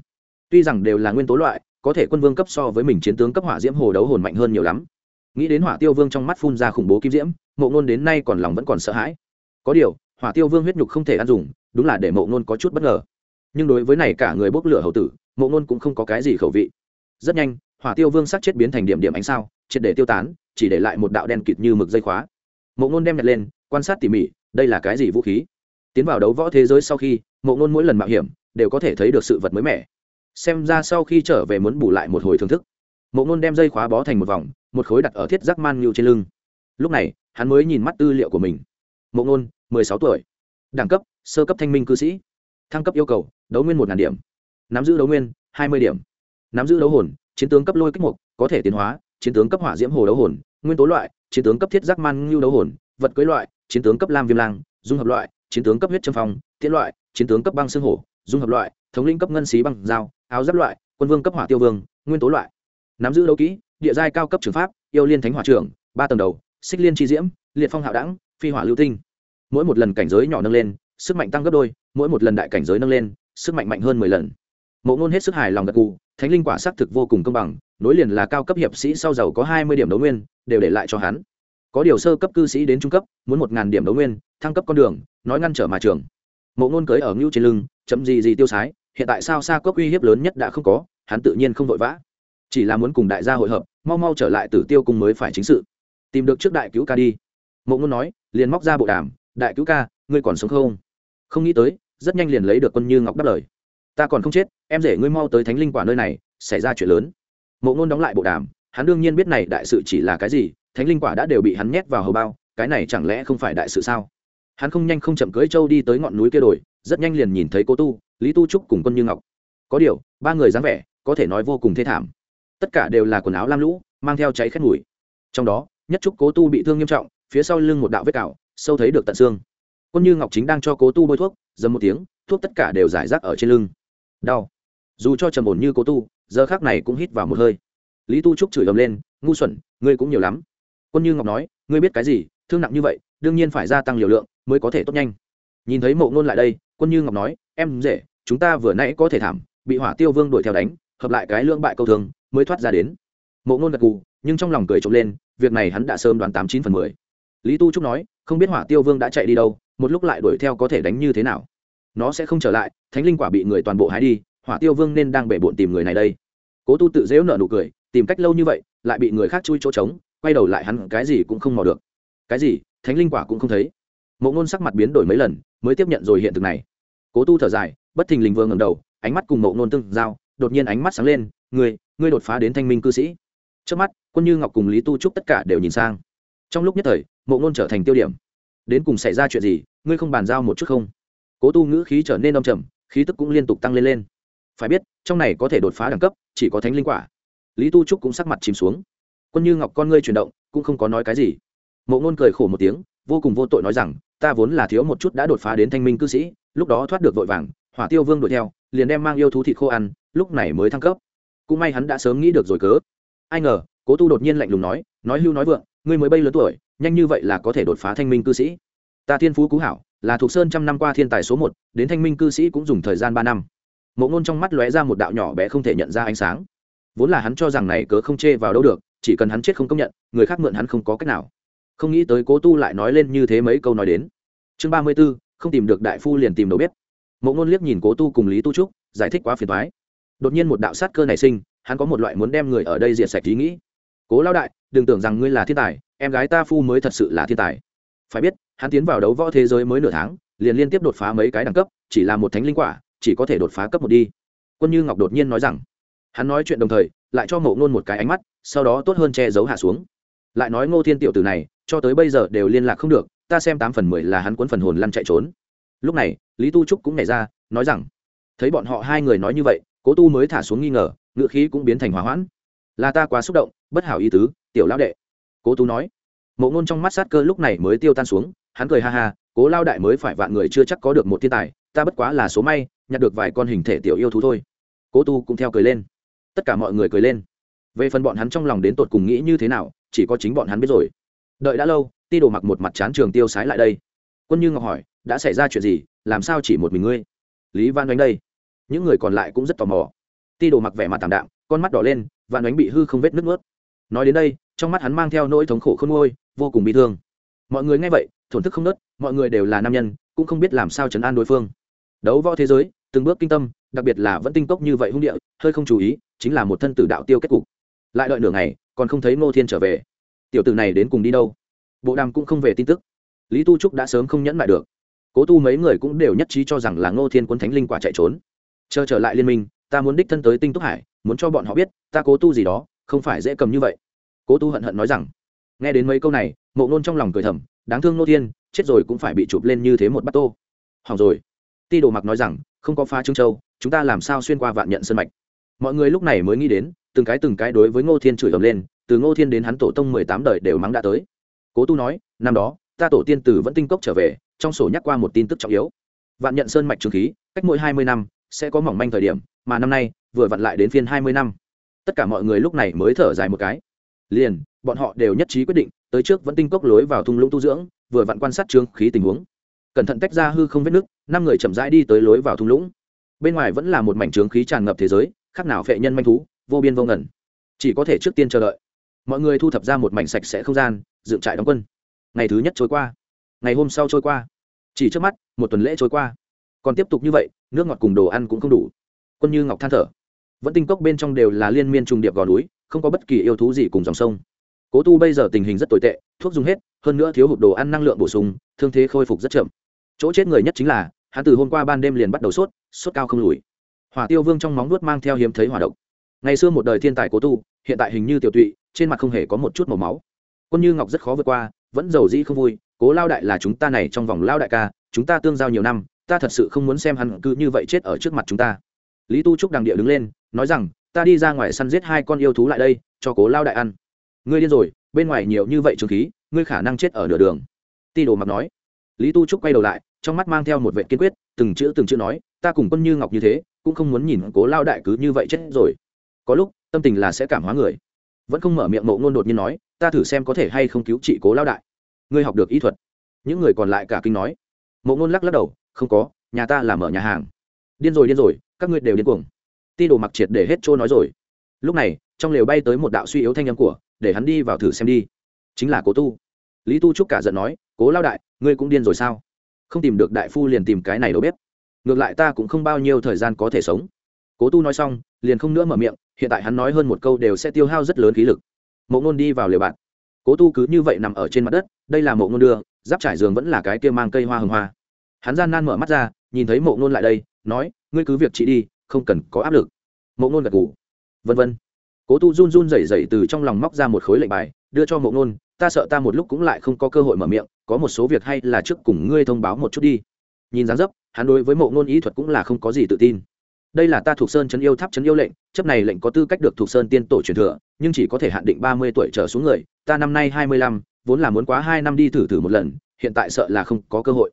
Tuy rằng đều là nguyên tố loại, có thể quân vương cấp so với mình chiến tướng cấp hỏa diễm hồ đấu hồn mạnh hơn nhiều lắm nghĩ đến hỏa tiêu vương trong mắt phun ra khủng bố kim diễm, mộ ngôn đến nay còn lòng vẫn còn sợ hãi. Có điều, hỏa tiêu vương huyết nhục không thể ăn dùng, đúng là để mộ ngôn có chút bất ngờ. Nhưng đối với này cả người bốc lửa hậu tử, mộ ngôn cũng không có cái gì khẩu vị. Rất nhanh, hỏa tiêu vương sắc chết biến thành điểm điểm ánh sao, triệt để tiêu tán, chỉ để lại một đạo đen kịt như mực dây khóa. Mộ ngôn đem nhặt lên, quan sát tỉ mỉ, đây là cái gì vũ khí? Tiến vào đấu võ thế giới sau khi, mộ ngôn mỗi lần mạo hiểm, đều có thể thấy được sự vật mới mẻ. Xem ra sau khi trở về muốn bù lại một hồi thưởng thức. Mộ ngôn đem dây khóa bó thành một vòng một khối đặt ở thiết giác man nhu trên lưng. Lúc này, hắn mới nhìn mắt tư liệu của mình. Mộ ngôn mười sáu tuổi. Đẳng cấp, sơ cấp thanh minh cư sĩ. Thăng cấp yêu cầu, đấu nguyên một ngàn điểm. Nắm giữ đấu nguyên, hai mươi điểm. Nắm giữ đấu hồn, chiến tướng cấp lôi kích mục, có thể tiến hóa, chiến tướng cấp hỏa diễm hồ đấu hồn, nguyên tố loại, chiến tướng cấp thiết giác man ngưu đấu hồn, vật cưới loại, chiến tướng cấp lam viêm lang, dung hợp loại, chiến tướng cấp huyết châm phong, tiễn loại, chiến tướng cấp băng xương hổ, dung hợp loại, thống lĩnh cấp ngân xí băng dao, áo giáp loại, quân vương cấp hỏa tiêu vương, nguyên tố loại. Nắm giữ đấu kỹ địa giai cao cấp trường pháp, yêu liên thánh hỏa trưởng, ba tầng đầu, xích liên tri diễm, liệt phong hạo đẳng, phi hỏa lưu tinh. Mỗi một lần cảnh giới nhỏ nâng lên, sức mạnh tăng gấp đôi, mỗi một lần đại cảnh giới nâng lên, sức mạnh mạnh hơn mười lần. Mộ ngôn hết sức hài lòng gật cụ thánh linh quả xác thực vô cùng công bằng, nối liền là cao cấp hiệp sĩ sau giàu có hai mươi điểm đấu nguyên, đều để lại cho hắn. Có điều sơ cấp cư sĩ đến trung cấp, muốn một ngàn điểm đấu nguyên, thăng cấp con đường, nói ngăn trở mà trường. Mộ ngôn cưới ở ngưu trên lưng chấm gì gì tiêu sái, hiện tại sao xa cốc uy hiếp lớn nhất đã không có, hắn tự nhiên không vội vã chỉ là muốn cùng đại gia hội hợp, mau mau trở lại tử tiêu cung mới phải chính sự. Tìm được trước đại cứu ca đi. Mộ ngôn nói, liền móc ra bộ đàm, đại cứu ca, ngươi còn sống không? Không nghĩ tới, rất nhanh liền lấy được quân như ngọc đáp lời. Ta còn không chết, em rể ngươi mau tới thánh linh quả nơi này, xảy ra chuyện lớn. Mộ ngôn đóng lại bộ đàm, hắn đương nhiên biết này đại sự chỉ là cái gì, thánh linh quả đã đều bị hắn nhét vào hầu bao, cái này chẳng lẽ không phải đại sự sao? Hắn không nhanh không chậm cưỡi trâu đi tới ngọn núi kia đồi, rất nhanh liền nhìn thấy cô tu, lý tu trúc cùng quân như ngọc. Có điều, ba người dáng vẻ, có thể nói vô cùng thê thảm tất cả đều là quần áo lam lũ, mang theo cháy khét mùi. Trong đó, nhất trúc cố tu bị thương nghiêm trọng, phía sau lưng một đạo vết cào, sâu thấy được tận xương. Quân như ngọc chính đang cho cố tu bôi thuốc, dầm một tiếng, thuốc tất cả đều giải rác ở trên lưng. Đau. Dù cho trầm ổn như cố tu, giờ khác này cũng hít vào một hơi. Lý tu trúc chửi ầm lên, ngu xuẩn, ngươi cũng nhiều lắm. Quân như ngọc nói, ngươi biết cái gì? Thương nặng như vậy, đương nhiên phải gia tăng liều lượng mới có thể tốt nhanh. Nhìn thấy mộ ngôn lại đây, quân như ngọc nói, em dễ, chúng ta vừa nãy có thể thảm, bị hỏa tiêu vương đuổi theo đánh, hợp lại cái lưỡng bại câu thường mới thoát ra đến. Mộ ngôn gật gù, nhưng trong lòng cười trộm lên, việc này hắn đã sớm đoán tám chín phần mười. Lý tu trúc nói, không biết hỏa tiêu vương đã chạy đi đâu, một lúc lại đuổi theo có thể đánh như thế nào. Nó sẽ không trở lại, thánh linh quả bị người toàn bộ hái đi, hỏa tiêu vương nên đang bể bộn tìm người này đây. Cố tu tự dễu nợ nụ cười, tìm cách lâu như vậy, lại bị người khác chui chỗ trống, quay đầu lại hắn cái gì cũng không mò được. Cái gì? Thánh linh quả cũng không thấy. Mộ ngôn sắc mặt biến đổi mấy lần, mới tiếp nhận rồi hiện thực này. Cố tu thở dài, bất thình lình vương ngầm đầu, ánh mắt cùng mộ ngôn tương giao, đột nhiên ánh mắt sáng lên người ngươi đột phá đến thanh minh cư sĩ. Trước mắt, quân như ngọc cùng lý tu trúc tất cả đều nhìn sang. Trong lúc nhất thời, mộ ngôn trở thành tiêu điểm. Đến cùng xảy ra chuyện gì, ngươi không bàn giao một chút không? Cố tu ngữ khí trở nên đông trầm, khí tức cũng liên tục tăng lên lên. Phải biết, trong này có thể đột phá đẳng cấp, chỉ có thánh linh quả. Lý tu trúc cũng sắc mặt chìm xuống. Quân như ngọc con ngươi chuyển động, cũng không có nói cái gì. Mộ ngôn cười khổ một tiếng, vô cùng vô tội nói rằng, ta vốn là thiếu một chút đã đột phá đến thanh minh cư sĩ, lúc đó thoát được vội vàng, hỏa tiêu vương đuổi theo, liền đem mang yêu thú thịt khô ăn, lúc này mới thăng cấp cũng may hắn đã sớm nghĩ được rồi cớ. Ai ngờ, cố tu đột nhiên lạnh lùng nói nói hưu nói vượng, ngươi mới bay lớn tuổi, nhanh như vậy là có thể đột phá thanh minh cư sĩ. Ta thiên phú cú hảo, là thuộc sơn trăm năm qua thiên tài số một, đến thanh minh cư sĩ cũng dùng thời gian ba năm. Mộ ngôn trong mắt lóe ra một đạo nhỏ bé không thể nhận ra ánh sáng. Vốn là hắn cho rằng này cớ không chê vào đâu được, chỉ cần hắn chết không công nhận, người khác mượn hắn không có cách nào. Không nghĩ tới cố tu lại nói lên như thế mấy câu nói đến. Chương ba mươi b ố không tìm được đại phu liền tìm đầu bếp. Mộ ngôn liếc nhìn cố tu cùng lý tu trúc, giải thích quá phiền thoái đột nhiên một đạo sát cơ nảy sinh, hắn có một loại muốn đem người ở đây diệt sạch ý nghĩ. Cố lao đại, đừng tưởng rằng ngươi là thiên tài, em gái ta phu mới thật sự là thiên tài. Phải biết, hắn tiến vào đấu võ thế giới mới nửa tháng, liền liên tiếp đột phá mấy cái đẳng cấp, chỉ là một thánh linh quả, chỉ có thể đột phá cấp một đi. Quân như ngọc đột nhiên nói rằng, hắn nói chuyện đồng thời, lại cho mộ nôn một cái ánh mắt, sau đó tốt hơn che giấu hạ xuống. Lại nói ngô thiên tiểu tử này, cho tới bây giờ đều liên lạc không được, ta xem tám phần mười là hắn cuốn phần hồn lăn chạy trốn. Lúc này, lý tu trúc cũng nhảy ra, nói rằng, thấy bọn họ hai người nói như vậy cố tu mới thả xuống nghi ngờ ngựa khí cũng biến thành hỏa hoãn. Là ta quá xúc động, bất hảo ý tứ, tiểu lão đệ. Cố tu nói. Mộ ngôn trong mắt sát cơ lúc này mới tiêu tan xuống, hắn cười ha ha, cố lao đại mới phải vạn người chưa chắc có được một thiên tài, ta bất quá là số may, nhặt được vài con hình thể tiểu yêu thú thôi. Cố tu cũng theo cười lên. Tất cả mọi người cười lên. Về phần bọn hắn trong lòng đến tột cùng nghĩ như thế nào, chỉ có chính bọn hắn biết rồi. Đợi đã lâu, ti đồ mặc một mặt chán trường tiêu sái lại đây. Quân như ngọc hỏi, đã xảy ra chuyện gì? Làm sao chỉ một mình ngươi? Lý văn đánh đây những người còn lại cũng rất tò mò. Ti đồ mặc vẻ mặt tảm đạm, con mắt đỏ lên, vạn đánh bị hư không vết nứt mướt nói đến đây, trong mắt hắn mang theo nỗi thống khổ không ngôi vô cùng bị thương. Mọi người nghe vậy, thổn thức không nớt, mọi người đều là nam nhân, cũng không biết làm sao chấn an đối phương. Đấu võ thế giới, từng bước kinh tâm, đặc biệt là vẫn tinh cốc như vậy hung địa, hơi không chú ý, chính là một thân tử đạo tiêu kết cục. Lại đợi nửa ngày, còn không thấy ngô thiên trở về. Tiểu tử này đến cùng đi đâu? Bộ đàm cũng không về tin tức. Lý tu trúc đã sớm không nhẫn lại được. Cố tu mấy người cũng đều nhất trí cho rằng là ngô thiên quân thánh linh quả chạy trốn chờ trở lại liên minh, ta muốn đích thân tới tinh túc hải, muốn cho bọn họ biết, ta cố tu gì đó, không phải dễ cầm như vậy. Cố tu hận hận nói rằng. Nghe đến mấy câu này, mộ nôn trong lòng cười thầm, đáng thương ngô thiên, chết rồi cũng phải bị chụp lên như thế một bát tô. Hỏng rồi. Ti đồ mặc nói rằng, không có phá trương châu, chúng ta làm sao xuyên qua vạn nhận sân mạch? Mọi người lúc này mới nghĩ đến, từng cái từng cái đối với ngô thiên chửi ầm lên, từ ngô thiên đến hắn tổ tông mười tám đời đều mắng đã tới. Cố tu nói, năm đó, ta tổ tiên tử vẫn tinh cốc trở về, trong sổ nhắc qua một tin tức trọng yếu. Vạn nhận sơn mạch trường khí, cách mỗi hai mươi năm sẽ có mỏng manh thời điểm, mà năm nay, vừa vặn lại đến phiên hai mươi năm. Tất cả mọi người lúc này mới thở dài một cái. Liền, bọn họ đều nhất trí quyết định, tới trước vẫn tinh cốc lối vào thung lũng tu dưỡng, vừa vặn quan sát trương khí tình huống. Cẩn thận tách ra hư không vết nước, năm người chậm rãi đi tới lối vào thung lũng. Bên ngoài vẫn là một mảnh trướng khí tràn ngập thế giới, khác nào phệ nhân manh thú, vô biên vô ngẩn chỉ có thể trước tiên chờ đợi. Mọi người thu thập ra một mảnh sạch sẽ không gian, dựng trại đóng quân. Ngày thứ nhất trôi qua. Ngày hôm sau trôi qua. Chỉ trước mắt, một tuần lễ trôi qua còn tiếp tục như vậy, nước ngọt cùng đồ ăn cũng không đủ. Quân như ngọc than thở. Vẫn tinh cốc bên trong đều là liên miên trùng điệp gò núi, không có bất kỳ yêu thú gì cùng dòng sông. Cố tu bây giờ tình hình rất tồi tệ, thuốc dùng hết, hơn nữa thiếu hụt đồ ăn năng lượng bổ sung, thương thế khôi phục rất chậm. Chỗ chết người nhất chính là, hắn từ hôm qua ban đêm liền bắt đầu sốt sốt cao không lùi. Hỏa tiêu vương trong móng nuốt mang theo hiếm thấy hỏa độc. Ngày xưa một đời thiên tài cố tu, hiện tại hình như tiểu tụy, trên mặt không hề có một chút màu máu. Quân như ngọc rất khó vượt qua, vẫn giàu dĩ không vui, cố lao đại là chúng ta này trong vòng lao đại ca, chúng ta tương giao nhiều năm ta thật sự không muốn xem hắn cứ như vậy chết ở trước mặt chúng ta. Lý tu trúc đằng địa đứng lên, nói rằng, ta đi ra ngoài săn giết hai con yêu thú lại đây, cho cố lao đại ăn. Ngươi điên rồi, bên ngoài nhiều như vậy trường khí, ngươi khả năng chết ở nửa đường. Ti đồ mặc nói. Lý tu trúc quay đầu lại, trong mắt mang theo một vệ kiên quyết, từng chữ từng chữ nói, ta cùng quân như ngọc như thế, cũng không muốn nhìn cố lao đại cứ như vậy chết rồi. Có lúc, tâm tình là sẽ cảm hóa người. Vẫn không mở miệng mộ ngôn đột nhiên nói, ta thử xem có thể hay không cứu trị cố lao đại. Ngươi học được y thuật. Những người còn lại cả kinh nói. Mộ ngôn lắc lắc đầu không có, nhà ta là mở nhà hàng. Điên rồi điên rồi, các ngươi đều điên cuồng. Ti đồ mặc triệt để hết trôi nói rồi. Lúc này, trong lều bay tới một đạo suy yếu thanh âm của, để hắn đi vào thử xem đi. Chính là cố tu. Lý tu trúc cả giận nói, cố lao đại, ngươi cũng điên rồi sao? Không tìm được đại phu liền tìm cái này đâu biết. Ngược lại ta cũng không bao nhiêu thời gian có thể sống. Cố tu nói xong, liền không nữa mở miệng, hiện tại hắn nói hơn một câu đều sẽ tiêu hao rất lớn khí lực. Mộ ngôn đi vào lều bạn. Cố tu cứ như vậy nằm ở trên mặt đất, đây là mộ ngôn đưa, giáp trải giường vẫn là cái kia mang cây hoa hồng hoa hắn gian nan mở mắt ra, nhìn thấy mộ ngôn lại đây, nói, ngươi cứ việc chị đi, không cần có áp lực. Mộ ngôn gật ngủ vân vân. Cố tu run run rẩy rẩy từ trong lòng móc ra một khối lệnh bài, đưa cho mộ ngôn ta sợ ta một lúc cũng lại không có cơ hội mở miệng, có một số việc hay là trước cùng ngươi thông báo một chút đi. Nhìn dáng dấp, hắn đối với mộ ngôn ý thuật cũng là không có gì tự tin. Đây là ta thuộc sơn chấn yêu tháp chấn yêu lệnh, chấp này lệnh có tư cách được thuộc sơn tiên tổ truyền thừa, nhưng chỉ có thể hạn định ba mươi tuổi trở xuống người, ta năm nay hai mươi lăm, vốn là muốn quá hai năm đi thử thử một lần, hiện tại sợ là không có cơ hội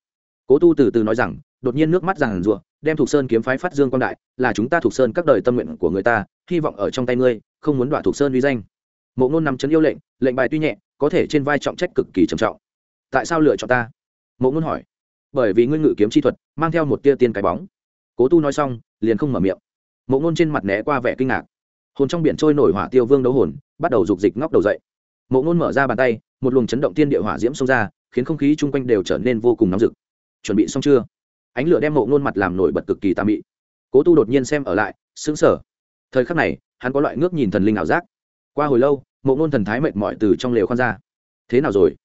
cố tu từ từ nói rằng, đột nhiên nước mắt rằng rụa, đem thục sơn kiếm phái phát dương quang đại, là chúng ta thục sơn các đời tâm nguyện của người ta, hy vọng ở trong tay ngươi, không muốn đoạt thục sơn uy danh. Mộ ngôn nằm chấn yêu lệnh lệnh bài tuy nhẹ, có thể trên vai trọng trách cực kỳ trầm trọng. Tại sao lựa chọn ta? Mộ ngôn hỏi. Bởi vì ngươi ngự kiếm chi thuật, mang theo một tia tiên cái bóng. Cố tu nói xong, liền không mở miệng. Mộ ngôn trên mặt né qua vẻ kinh ngạc. Hồn trong biển trôi nổi hỏa tiêu vương đấu hồn, bắt đầu rục dịch ngóc đầu dậy. Mộ ngôn mở ra bàn tay, một luồng chấn động tiên địa hỏa diễm xông ra, khiến không khí chung quanh đều trở nên vô cùng nóng rực chuẩn bị xong chưa? Ánh lửa đem mộ ngôn mặt làm nổi bật cực kỳ tà mị. Cố tu đột nhiên xem ở lại xứng sở thời khắc này, hắn có loại ngước nhìn thần linh ảo giác. Qua hồi lâu, mộ ngôn thần thái mệt mỏi từ trong lều khoan ra. Thế nào rồi?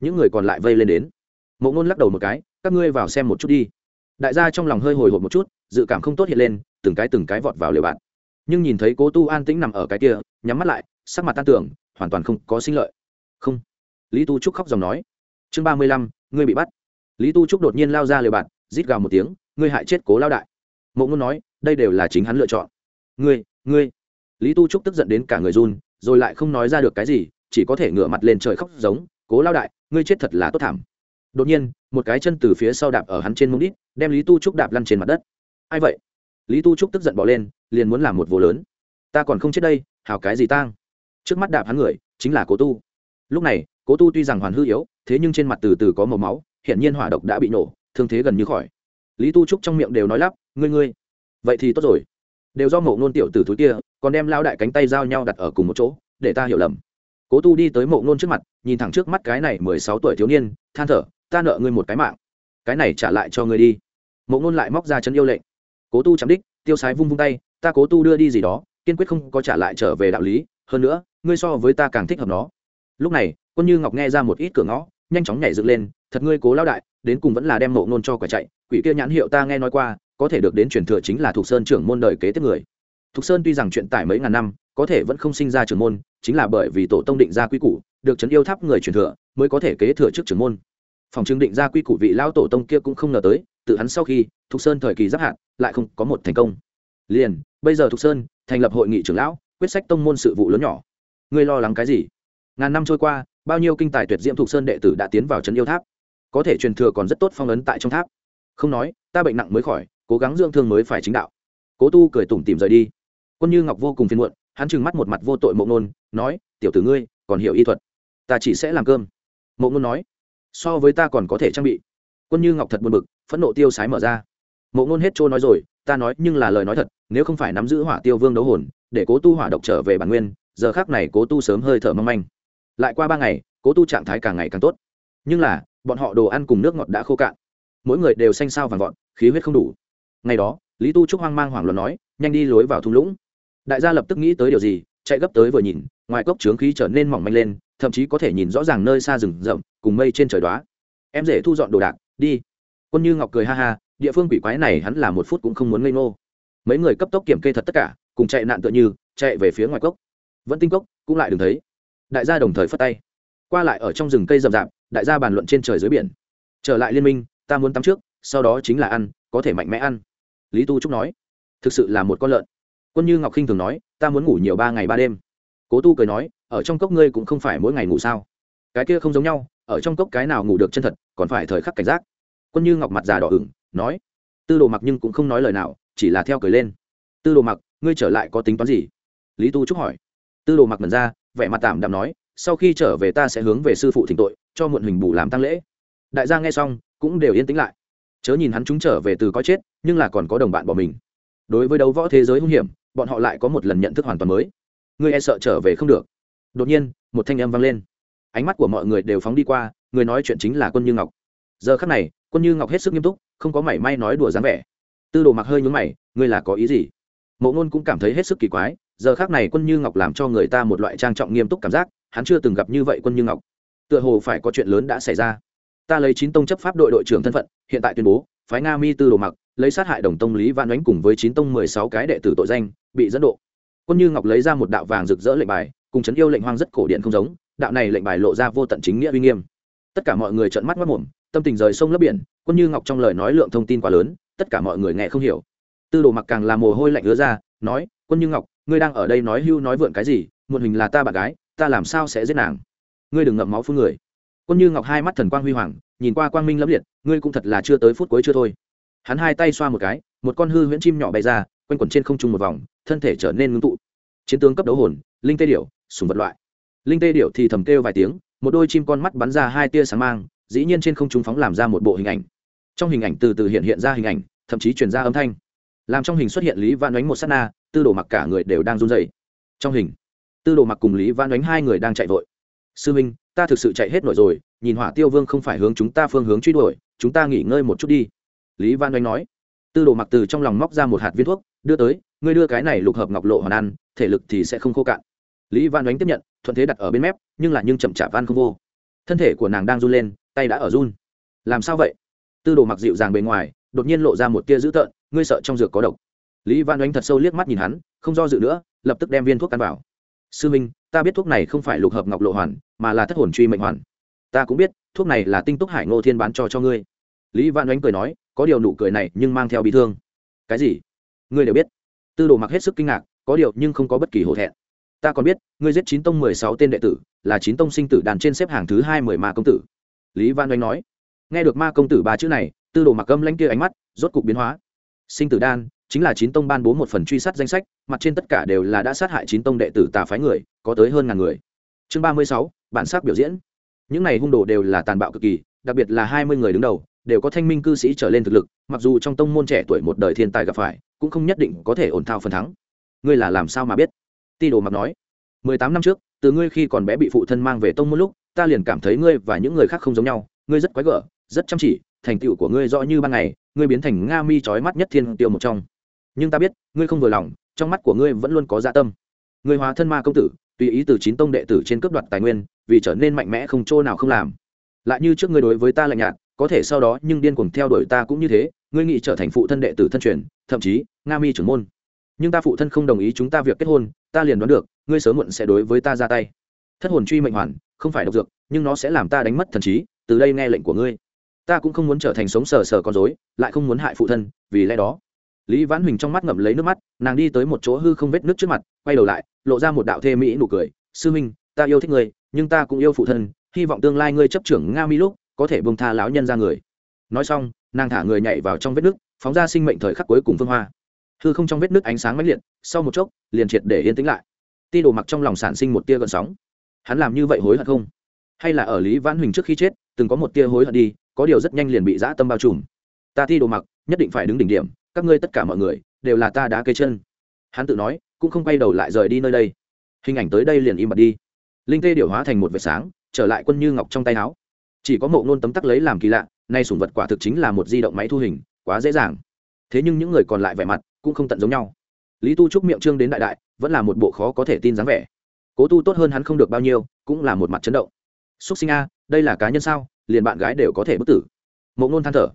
Những người còn lại vây lên đến. Mộ ngôn lắc đầu một cái, các ngươi vào xem một chút đi. Đại gia trong lòng hơi hồi hộp một chút, dự cảm không tốt hiện lên, từng cái từng cái vọt vào lều bạn. Nhưng nhìn thấy cố tu an tĩnh nằm ở cái kia, nhắm mắt lại, sắc mặt tan tưởng hoàn toàn không có sinh lợi. Không. Lý tu trúc khóc dòng nói. Chương ba mươi lăm, ngươi bị bắt lý tu trúc đột nhiên lao ra lều bạn, rít gào một tiếng, ngươi hại chết cố lao đại. Mộ ngôn nói, đây đều là chính hắn lựa chọn. Ngươi ngươi. Lý tu trúc tức giận đến cả người run, rồi lại không nói ra được cái gì, chỉ có thể ngửa mặt lên trời khóc giống, cố lao đại, ngươi chết thật là tốt thảm. Đột nhiên, một cái chân từ phía sau đạp ở hắn trên mông đít, đem lý tu trúc đạp lăn trên mặt đất. Ai vậy? Lý tu trúc tức giận bỏ lên, liền muốn làm một vô lớn. Ta còn không chết đây hào cái gì tang? Trước mắt đạp hắn người, chính là cố tu. Lúc này, cố tu tuy rằng hoàn hư yếu, thế nhưng trên mặt từ từ có màu máu hiện nhiên hỏa độc đã bị nổ, thương thế gần như khỏi. Lý tu trúc trong miệng đều nói lắp, ngươi ngươi, vậy thì tốt rồi. Đều do mộ ngôn tiểu tử thối kia, còn đem lao đại cánh tay giao nhau đặt ở cùng một chỗ, để ta hiểu lầm. Cố tu đi tới mộ ngôn trước mặt, nhìn thẳng trước mắt cái này mười sáu tuổi thiếu niên, than thở, ta nợ ngươi một cái mạng, cái này trả lại cho ngươi đi. Mộ ngôn lại móc ra chân yêu lệnh. Cố tu chạm đích, tiêu sái vung vung tay, ta cố tu đưa đi gì đó, kiên quyết không có trả lại trở về đạo lý, hơn nữa, ngươi so với ta càng thích hợp nó. Lúc này, quân như ngọc nghe ra một ít cửa ngõ, nhanh chóng nhảy dựng lên thật ngươi cố lao đại, đến cùng vẫn là đem mộ nôn cho quả chạy, quỷ kia nhãn hiệu ta nghe nói qua, có thể được đến truyền thừa chính là thục sơn trưởng môn đời kế tiếp người. Thục sơn tuy rằng chuyện tải mấy ngàn năm, có thể vẫn không sinh ra trưởng môn, chính là bởi vì tổ tông định ra quy củ, được trấn yêu tháp người truyền thừa, mới có thể kế thừa trước trưởng môn. Phòng chứng định ra quy củ vị lao tổ tông kia cũng không ngờ tới, tự hắn sau khi, thục sơn thời kỳ giáp hạn, lại không có một thành công. Liền, bây giờ thục sơn thành lập hội nghị trưởng lão, quyết sách tông môn sự vụ lớn nhỏ. Ngươi lo lắng cái gì? Ngàn năm trôi qua, bao nhiêu kinh tài tuyệt diễm thục sơn đệ tử đã tiến vào trấn yêu tháp? Có thể truyền thừa còn rất tốt phong ấn tại trong tháp. Không nói, ta bệnh nặng mới khỏi, cố gắng dưỡng thương mới phải chính đạo. Cố tu cười tủm tìm rời đi. Quân như ngọc vô cùng phiền muộn, hắn trừng mắt một mặt vô tội mộng nôn nói, tiểu tử ngươi, còn hiểu y thuật. Ta chỉ sẽ làm cơm. Mộng nôn nói, so với ta còn có thể trang bị. Quân như ngọc thật buồn bực, phẫn nộ tiêu sái mở ra. Mộng nôn hết trôi nói rồi, ta nói, nhưng là lời nói thật, nếu không phải nắm giữ hỏa tiêu vương đấu hồn, để cố tu hỏa độc trở về bản nguyên, giờ khác này cố tu sớm hơi thở mong manh. Lại qua ba ngày, cố tu trạng thái càng ngày càng tốt. Nhưng là bọn họ đồ ăn cùng nước ngọt đã khô cạn. Mỗi người đều xanh sao vàng vọt, khí huyết không đủ. Ngày đó, lý tu trúc hoang mang hoảng loạn nói, nhanh đi lối vào thung lũng. Đại gia lập tức nghĩ tới điều gì, chạy gấp tới vừa nhìn, ngoài cốc trướng khí trở nên mỏng manh lên, thậm chí có thể nhìn rõ ràng nơi xa rừng rậm, cùng mây trên trời đoá em dễ thu dọn đồ đạc, đi. Quân như ngọc cười ha ha, địa phương quỷ quái này hắn là một phút cũng không muốn ngây ngô. Mấy người cấp tốc kiểm kê thật tất cả, cùng chạy nạn tựa như, chạy về phía ngoài cốc. Vẫn tinh cốc, cũng lại đừng thấy. Đại gia đồng thời phất tay. Qua lại ở trong rừng cây rậm rạp đại gia bàn luận trên trời dưới biển. Trở lại liên minh, ta muốn tắm trước, sau đó chính là ăn, có thể mạnh mẽ ăn. Lý tu trúc nói, thực sự là một con lợn. Quân như ngọc khinh thường nói, ta muốn ngủ nhiều ba ngày ba đêm. Cố tu cười nói, ở trong cốc ngươi cũng không phải mỗi ngày ngủ sao? Cái kia không giống nhau, ở trong cốc cái nào ngủ được chân thật, còn phải thời khắc cảnh giác. Quân như ngọc mặt già đỏ ửng, nói, tư đồ mặc nhưng cũng không nói lời nào, chỉ là theo cười lên. Tư đồ mặc, ngươi trở lại có tính toán gì? Lý tu trúc hỏi. Tư đồ mặc mần ra, vẻ mặt tạm đạm nói sau khi trở về ta sẽ hướng về sư phụ thỉnh tội, cho muộn hình bù làm tăng lễ. Đại gia nghe xong, cũng đều yên tĩnh lại. Chớ nhìn hắn chúng trở về từ có chết, nhưng là còn có đồng bạn bỏ mình. Đối với đấu võ thế giới hung hiểm, bọn họ lại có một lần nhận thức hoàn toàn mới. Ngươi e sợ trở về không được. Đột nhiên, một thanh âm vang lên. Ánh mắt của mọi người đều phóng đi qua, người nói chuyện chính là quân như ngọc. Giờ khắc này, quân như ngọc hết sức nghiêm túc, không có mảy may nói đùa dáng vẻ. Tư đồ mặc hơi nhúng mày, ngươi là có ý gì? Mộ ngôn cũng cảm thấy hết sức kỳ quái, giờ khác này quân như ngọc làm cho người ta một loại trang trọng nghiêm túc cảm giác hắn chưa từng gặp như vậy quân như ngọc. Tựa hồ phải có chuyện lớn đã xảy ra. Ta lấy chín tông chấp pháp đội đội trưởng thân phận, hiện tại tuyên bố, phái nga mi tư đồ mặc, lấy sát hại đồng tông lý văn ánh cùng với chín tông mười sáu cái đệ tử tội danh, bị dẫn độ. Quân như ngọc lấy ra một đạo vàng rực rỡ lệnh bài, cùng chấn yêu lệnh hoang rất cổ điện không giống, đạo này lệnh bài lộ ra vô tận chính nghĩa uy nghiêm. Tất cả mọi người trợn mắt mất mồm tâm tình rời sông lấp biển, quân như ngọc trong lời nói lượng thông tin quá lớn, tất cả mọi người nghe không hiểu. Tư đồ mặc càng là mồ hôi lạnh ứa ra, nói, quân như ngọc, ngươi đang ở đây nói hưu nói vượn cái gì một hình là ta bạn gái ta làm sao sẽ giết nàng? Ngươi đừng ngậm máu phương người. Quân như ngọc hai mắt thần quang huy hoàng, nhìn qua quang minh lẫm liệt, ngươi cũng thật là chưa tới phút cuối chưa thôi. Hắn hai tay xoa một cái, một con hư huyễn chim nhỏ bay ra, quanh quẩn trên không trung một vòng, thân thể trở nên ngưng tụ. Chiến tướng cấp đấu hồn, linh tê điểu, sùng vật loại. Linh tê điểu thì thầm kêu vài tiếng, một đôi chim con mắt bắn ra hai tia sáng mang, dĩ nhiên trên không trung phóng làm ra một bộ hình ảnh. Trong hình ảnh từ từ hiện hiện ra hình ảnh, thậm chí truyền ra âm thanh. Làm trong hình xuất hiện lý văn đánh một s á t na, tư đồ mặc cả người đều đang run rẩy. trong hình tư đồ mặc cùng lý văn đánh hai người đang chạy vội. Sư minh, ta thực sự chạy hết nổi rồi, nhìn hỏa tiêu vương không phải hướng chúng ta phương hướng truy đuổi, chúng ta nghỉ ngơi một chút đi. Lý văn đánh nói. Tư đồ mặc từ trong lòng móc ra một hạt viên thuốc, đưa tới, ngươi đưa cái này lục hợp ngọc lộ hoàn ăn, thể lực thì sẽ không khô cạn. Lý văn đánh tiếp nhận, thuận thế đặt ở bên mép, nhưng là nhưng chậm chạp van không vô. Thân thể của nàng đang run lên, tay đã ở run. Làm sao vậy? Tư đồ mặc dịu dàng bề ngoài, đột nhiên lộ ra một tia dữ tợn, ngươi sợ trong dược có độc. Lý văn Đánh thật sâu liếc mắt nhìn hắn, không do dự nữa, lập tức đem viên thuốc ăn vào sư minh, ta biết thuốc này không phải lục hợp ngọc lộ hoàn, mà là thất hồn truy mệnh hoàn. Ta cũng biết, thuốc này là tinh túc hải ngô thiên bán cho cho ngươi. Lý văn oánh cười nói, có điều nụ cười này nhưng mang theo bị thương. Cái gì? Ngươi đều biết. Tư đồ mặc hết sức kinh ngạc, có điều nhưng không có bất kỳ hổ thẹn. Ta còn biết, ngươi giết chín tông mười sáu tên đệ tử, là chín tông sinh tử đàn trên xếp hàng thứ hai mười ma công tử. Lý văn oanh nói. Nghe được ma công tử ba chữ này, tư đồ mặc âm lãnh kia ánh mắt rốt cục biến hóa. Sinh tử đan chính là chín tông ban bố một phần truy sát danh sách, mặt trên tất cả đều là đã sát hại chín tông đệ tử tà phái người, có tới hơn ngàn người. Chương ba mươi sáu, bản sắc biểu diễn. Những này hung đồ đều là tàn bạo cực kỳ, đặc biệt là hai mươi người đứng đầu, đều có thanh minh cư sĩ trở lên thực lực, mặc dù trong tông môn trẻ tuổi một đời thiên tài gặp phải, cũng không nhất định có thể ổn thao phần thắng. Ngươi là làm sao mà biết? Ti đồ mặc nói. Mười tám năm trước, từ ngươi khi còn bé bị phụ thân mang về tông môn lúc, ta liền cảm thấy ngươi và những người khác không giống nhau, ngươi rất quái gở, rất chăm chỉ, thành tựu của ngươi rõ như ban ngày, ngươi biến thành nga mi trói mắt nhất thiên tiêu một trong nhưng ta biết, ngươi không vừa lòng, trong mắt của ngươi vẫn luôn có dạ tâm. Ngươi hóa thân ma công tử, tùy ý từ chín tông đệ tử trên cướp đoạt tài nguyên, vì trở nên mạnh mẽ không chỗ nào không làm. Lại như trước ngươi đối với ta lạnh nhạt, có thể sau đó nhưng điên cuồng theo đuổi ta cũng như thế, ngươi nghĩ trở thành phụ thân đệ tử thân truyền, thậm chí, nga mi trưởng môn. Nhưng ta phụ thân không đồng ý chúng ta việc kết hôn, ta liền đoán được, ngươi sớm muộn sẽ đối với ta ra tay. Thất hồn truy mệnh hoàn, không phải độc dược, nhưng nó sẽ làm ta đánh mất thần trí, từ đây nghe lệnh của ngươi. Ta cũng không muốn trở thành sống sờ sờ con dối lại không muốn hại phụ thân, vì lẽ đó lý vãn huỳnh trong mắt ngậm lấy nước mắt, nàng đi tới một chỗ hư không vết nước trước mặt, quay đầu lại, lộ ra một đạo thê mỹ nụ cười, sư minh, ta yêu thích ngươi, nhưng ta cũng yêu phụ thân, hy vọng tương lai ngươi chấp trưởng nga mi lúc, có thể bông tha lão nhân ra người. Nói xong, nàng thả người nhảy vào trong vết nước, phóng ra sinh mệnh thời khắc cuối cùng phương hoa. Hư không trong vết nước ánh sáng mãnh liệt, sau một chốc, liền triệt để yên tĩnh lại. Ti đồ mặc trong lòng sản sinh một tia gợn sóng. Hắn làm như vậy hối hận không? Hay là ở lý vãn huỳnh trước khi chết, từng có một tia hối hận đi, có điều rất nhanh liền bị dã tâm bao trùm. Ta ti đồ mặc, nhất định phải đứng đỉnh điểm các ngươi tất cả mọi người đều là ta đã cây chân. Hắn tự nói, cũng không quay đầu lại rời đi nơi đây. Hình ảnh tới đây liền im bặt đi. Linh tê điều hóa thành một vệt sáng, trở lại quân như ngọc trong tay áo. Chỉ có mộ nôn tấm tắc lấy làm kỳ lạ, nay sủng vật quả thực chính là một di động máy thu hình, quá dễ dàng. Thế nhưng những người còn lại vẻ mặt cũng không tận giống nhau. Lý tu trúc miệng trương đến đại đại, vẫn là một bộ khó có thể tin dáng vẻ. Cố tu tốt hơn hắn không được bao nhiêu, cũng là một mặt chấn động. Xúc sinh a, đây là cá nhân sao? Liền bạn gái đều có thể bức tử. Mộ ngôn than thở.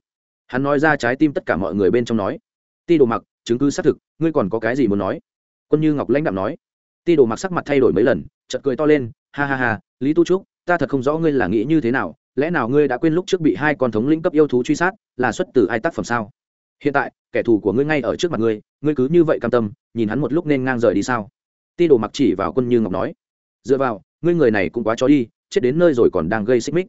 Hắn nói ra trái tim tất cả mọi người bên trong nói ti đồ mặc, chứng cứ xác thực, ngươi còn có cái gì muốn nói? Quân như ngọc lãnh đạm nói. Ti đồ mặc sắc mặt thay đổi mấy lần, chợt cười to lên, ha ha ha, lý tu trúc, ta thật không rõ ngươi là nghĩ như thế nào, lẽ nào ngươi đã quên lúc trước bị hai con thống lĩnh cấp yêu thú truy sát, là xuất từ ai tác phẩm sao? Hiện tại, kẻ thù của ngươi ngay ở trước mặt ngươi ngươi cứ như vậy cam tâm, nhìn hắn một lúc nên ngang rời đi sao? Ti đồ mặc chỉ vào quân như ngọc nói. Dựa vào, ngươi người này cũng quá chó đi, chết đến nơi rồi còn đang gây xích mích.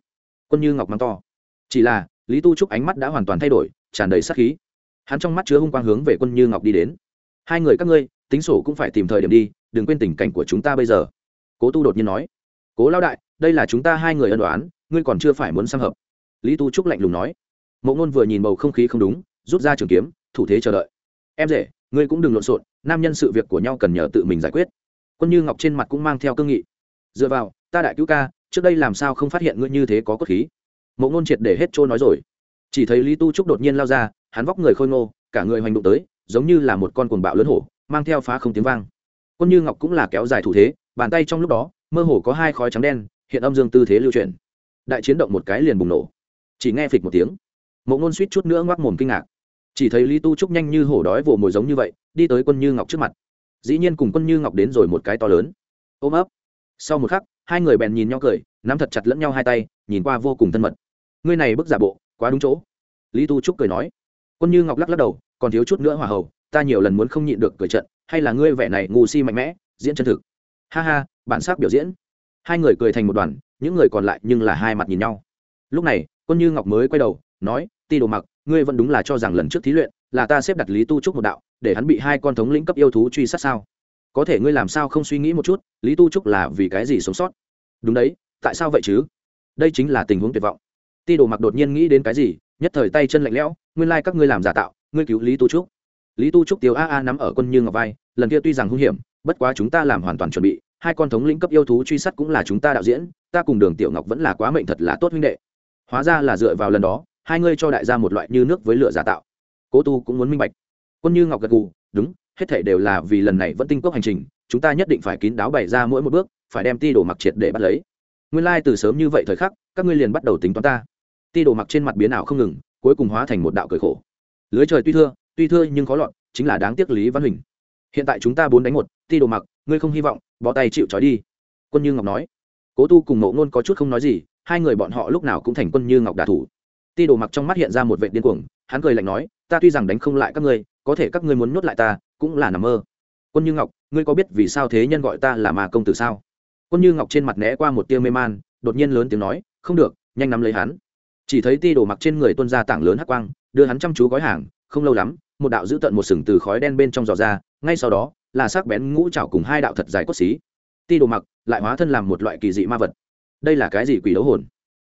Quân như ngọc mắng to. Chỉ là, lý tu trúc ánh mắt đã hoàn toàn thay đổi, tràn đầy sắc khí hắn trong mắt chứa hung quang hướng về quân như ngọc đi đến. Hai người các ngươi, tính sổ cũng phải tìm thời điểm đi, đừng quên tình cảnh của chúng ta bây giờ. Cố tu đột nhiên nói. Cố lao đại, đây là chúng ta hai người ân đoán, ngươi còn chưa phải muốn sang hợp. Lý tu trúc lạnh lùng nói. Mộ ngôn vừa nhìn bầu không khí không đúng, rút ra trường kiếm, thủ thế chờ đợi. Em rể, ngươi cũng đừng lộn xộn, nam nhân sự việc của nhau cần nhờ tự mình giải quyết. Quân như ngọc trên mặt cũng mang theo cương nghị. Dựa vào, ta đại cứu ca, trước đây làm sao không phát hiện ngươi như thế có cốt khí? Mộ ngôn triệt để hết trôi nói rồi chỉ thấy lý tu trúc đột nhiên lao ra, hắn vóc người khôi ngô, cả người hoành đụng tới, giống như là một con cuồng bạo lớn hổ, mang theo phá không tiếng vang. Quân như ngọc cũng là kéo dài thủ thế, bàn tay trong lúc đó, mơ hồ có hai khói trắng đen, hiện âm dương tư thế lưu truyền đại chiến động một cái liền bùng nổ. Chỉ nghe phịch một tiếng. Mộ ngôn suýt chút nữa ngoác mồm kinh ngạc. Chỉ thấy lý tu trúc nhanh như hổ đói vồ mồi giống như vậy, đi tới quân như ngọc trước mặt. Dĩ nhiên cùng quân như ngọc đến rồi một cái to lớn. Ôm ấp. Sau một khắc, hai người bèn nhìn nhau cười, nắm thật chặt lẫn nhau hai tay, nhìn qua vô cùng thân mật. Ngươi này bức giả bộ quá đúng chỗ. Lý tu trúc cười nói. Quân như ngọc lắc lắc đầu, còn thiếu chút nữa hòa hầu, ta nhiều lần muốn không nhịn được cười trận, hay là ngươi vẻ này ngu si mạnh mẽ, diễn chân thực. Ha ha, bản sắc biểu diễn. Hai người cười thành một đoàn, những người còn lại nhưng là hai mặt nhìn nhau. Lúc này, quân như ngọc mới quay đầu, nói, ti đồ mặc, ngươi vẫn đúng là cho rằng lần trước thí luyện là ta xếp đặt lý tu trúc một đạo, để hắn bị hai con thống lĩnh cấp yêu thú truy sát sao? Có thể ngươi làm sao không suy nghĩ một chút, lý tu trúc là vì cái gì sống sót? Đúng đấy, tại sao vậy chứ? Đây chính là tình huống tuyệt vọng ti đồ mặc đột nhiên nghĩ đến cái gì, nhất thời tay chân lạnh lẽo, nguyên lai các ngươi làm giả tạo, ngươi cứu lý tu trúc. Lý tu trúc tiêu a a nắm ở quân như ngọc vai, lần kia tuy rằng hung hiểm, bất quá chúng ta làm hoàn toàn chuẩn bị, hai con thống lĩnh cấp yêu thú truy sát cũng là chúng ta đạo diễn, ta cùng đường tiểu ngọc vẫn là quá mệnh thật là tốt huynh đệ. Hóa ra là dựa vào lần đó, hai ngươi cho đại gia một loại như nước với lửa giả tạo. Cố tu cũng muốn minh bạch. Quân như ngọc gật gù, đúng, hết thể đều là vì lần này vẫn tinh cốc hành trình, chúng ta nhất định phải kín đáo bày ra mỗi một bước, phải đem ti đồ mặc triệt để bắt lấy. Nguyên lai、like、từ sớm như vậy thời khắc, các ngươi liền bắt đầu tính toán ta ti đồ mặc trên mặt biến ảo không ngừng, cuối cùng hóa thành một đạo cười khổ. Lưới trời tuy thưa tuy thưa nhưng khó lọt, chính là đáng tiếc lý văn huỳnh. Hiện tại chúng ta bốn đánh một, ti đồ mặc, ngươi không hy vọng, bó tay chịu trói đi. Quân như ngọc nói. Cố tu cùng mộ ngôn có chút không nói gì, hai người bọn họ lúc nào cũng thành quân như ngọc đà thủ. Ti đồ mặc trong mắt hiện ra một vệ điên cuồng, hắn cười lạnh nói, ta tuy rằng đánh không lại các ngươi, có thể các ngươi muốn nhốt lại ta, cũng là nằm mơ. Quân như ngọc, ngươi có biết vì sao thế nhân gọi ta là mà công tử sao? Quân như ngọc trên mặt né qua một tia mê man, đột nhiên lớn tiếng nói, không được, nhanh nắm lấy hắn chỉ thấy ti đồ mặc trên người tuân ra tảng lớn hắc quang, đưa hắn chăm chú gói hàng, không lâu lắm, một đạo giữ tận một sừng từ khói đen bên trong giò ra, ngay sau đó, là sắc bén ngũ trảo cùng hai đạo thật dài cốt xí. Ti đồ mặc lại hóa thân làm một loại kỳ dị ma vật. Đây là cái gì quỷ đấu hồn?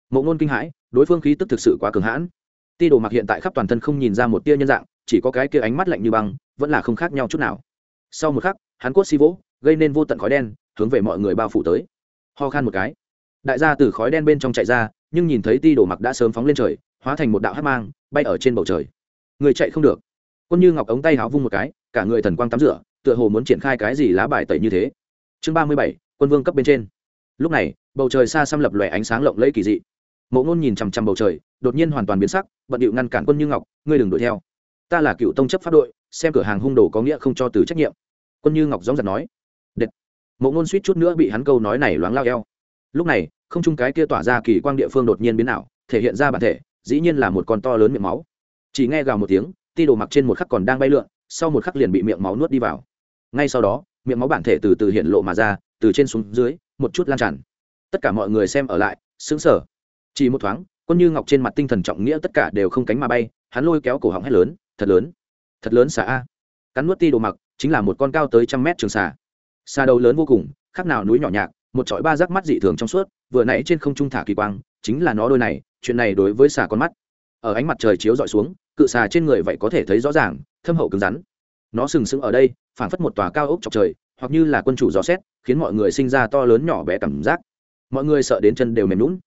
Mộ ngôn kinh hãi, đối phương khí tức thực sự quá cường hãn. Ti đồ mặc hiện tại khắp toàn thân không nhìn ra một tia nhân dạng, chỉ có cái kia ánh mắt lạnh như băng, vẫn là không khác nhau chút nào. Sau một khắc, hắn cốt xi vỗ, gây nên vô tận khói đen, hướng về mọi người bao phủ tới. Ho khan một cái. Đại gia từ khói đen bên trong chạy ra nhưng nhìn thấy ti đồ mặc đã sớm phóng lên trời, hóa thành một đạo hát mang, bay ở trên bầu trời. Người chạy không được. Quân như ngọc ống tay háo vung một cái, cả người thần quang tắm rửa, tựa hồ muốn triển khai cái gì lá bài tẩy như thế. Chương ba mươi bảy, quân vương cấp bên trên. Lúc này, bầu trời xa xăm lập lòe ánh sáng lộng lẫy kỳ dị. Mộ ngôn nhìn chằm chằm bầu trời, đột nhiên hoàn toàn biến sắc, bận điệu ngăn cản quân như ngọc, ngươi đừng đuổi theo. Ta là cựu tông chấp pháp đội, xem cửa hàng hung đồ có nghĩa không cho từ trách nhiệm. Quân như ngọc gióng giật nói. Đệt. mộ ngôn suýt chút nữa bị hắn câu nói này loáng lao eo lúc này, không chung cái kia tỏa ra kỳ quang địa phương đột nhiên biến ảo, thể hiện ra bản thể, dĩ nhiên là một con to lớn miệng máu. Chỉ nghe gào một tiếng, ti đồ mặc trên một khắc còn đang bay lượn, sau một khắc liền bị miệng máu nuốt đi vào. Ngay sau đó, miệng máu bản thể từ từ hiện lộ mà ra, từ trên xuống dưới, một chút lan tràn. Tất cả mọi người xem ở lại, sững sờ. Chỉ một thoáng, quân như ngọc trên mặt tinh thần trọng nghĩa tất cả đều không cánh mà bay, hắn lôi kéo cổ họng hét lớn, thật lớn thật lớn xà a. Cắn nuốt ti đồ mặc, chính là một con cao tới trăm mét trường xà. Xà đầu lớn vô cùng, khác nào núi nhỏ nhạc một chọi ba rác mắt dị thường trong suốt, vừa nãy trên không trung thả kỳ quang, chính là nó đôi này, chuyện này đối với xà con mắt. Ở ánh mặt trời chiếu dọi xuống, cự xà trên người vậy có thể thấy rõ ràng, thâm hậu cứng rắn. Nó sừng sững ở đây, phảng phất một tòa cao ốc chọc trời, hoặc như là quân chủ gió xét, khiến mọi người sinh ra to lớn nhỏ bé cảm giác. Mọi người sợ đến chân đều mềm lún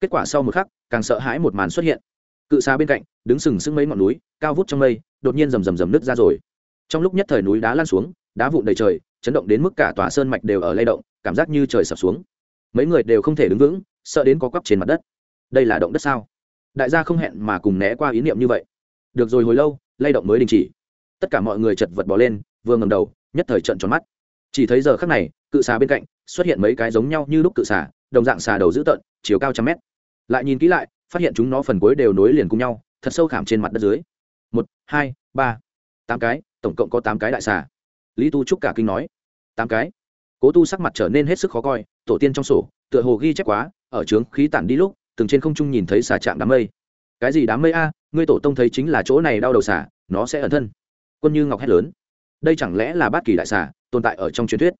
kết quả sau một khắc, càng sợ hãi một màn xuất hiện. Cự xà bên cạnh, đứng sừng sững mấy ngọn núi, cao vút trong mây, đột nhiên rầm rầm rầm nứt ra rồi. Trong lúc nhất thời núi đá lan xuống, đá vụn đầy trời, chấn động đến mức cả tòa sơn mạch đều ở lay động cảm giác như trời sập xuống. Mấy người đều không thể đứng vững, sợ đến có quắp trên mặt đất. Đây là động đất sao? Đại gia không hẹn mà cùng né qua ý niệm như vậy. Được rồi, hồi lâu, lay động mới đình chỉ. Tất cả mọi người chật vật bỏ lên, vừa ngầm đầu, nhất thời trận tròn mắt. Chỉ thấy giờ khắc này, cự xà bên cạnh xuất hiện mấy cái giống nhau như lúc cự xà, đồng dạng xà đầu dữ tợn, chiều cao trăm mét. Lại nhìn kỹ lại, phát hiện chúng nó phần cuối đều nối liền cùng nhau, thật sâu khảm trên mặt đất dưới. Một, hai, ba, tám cái, tổng cộng có tám cái đại xà. Lý tu trúc cả kinh nói. Tám cái? Cố tu sắc mặt trở nên hết sức khó coi, tổ tiên trong sổ, tựa hồ ghi chép quá, ở trướng khí tản đi lúc, từng trên không trung nhìn thấy xà chạm đám mây. Cái gì đám mây a? Ngươi tổ tông thấy chính là chỗ này đau đầu xà, nó sẽ ẩn thân. Quân như ngọc hét lớn. Đây chẳng lẽ là bát kỳ đại xà, tồn tại ở trong truyền thuyết?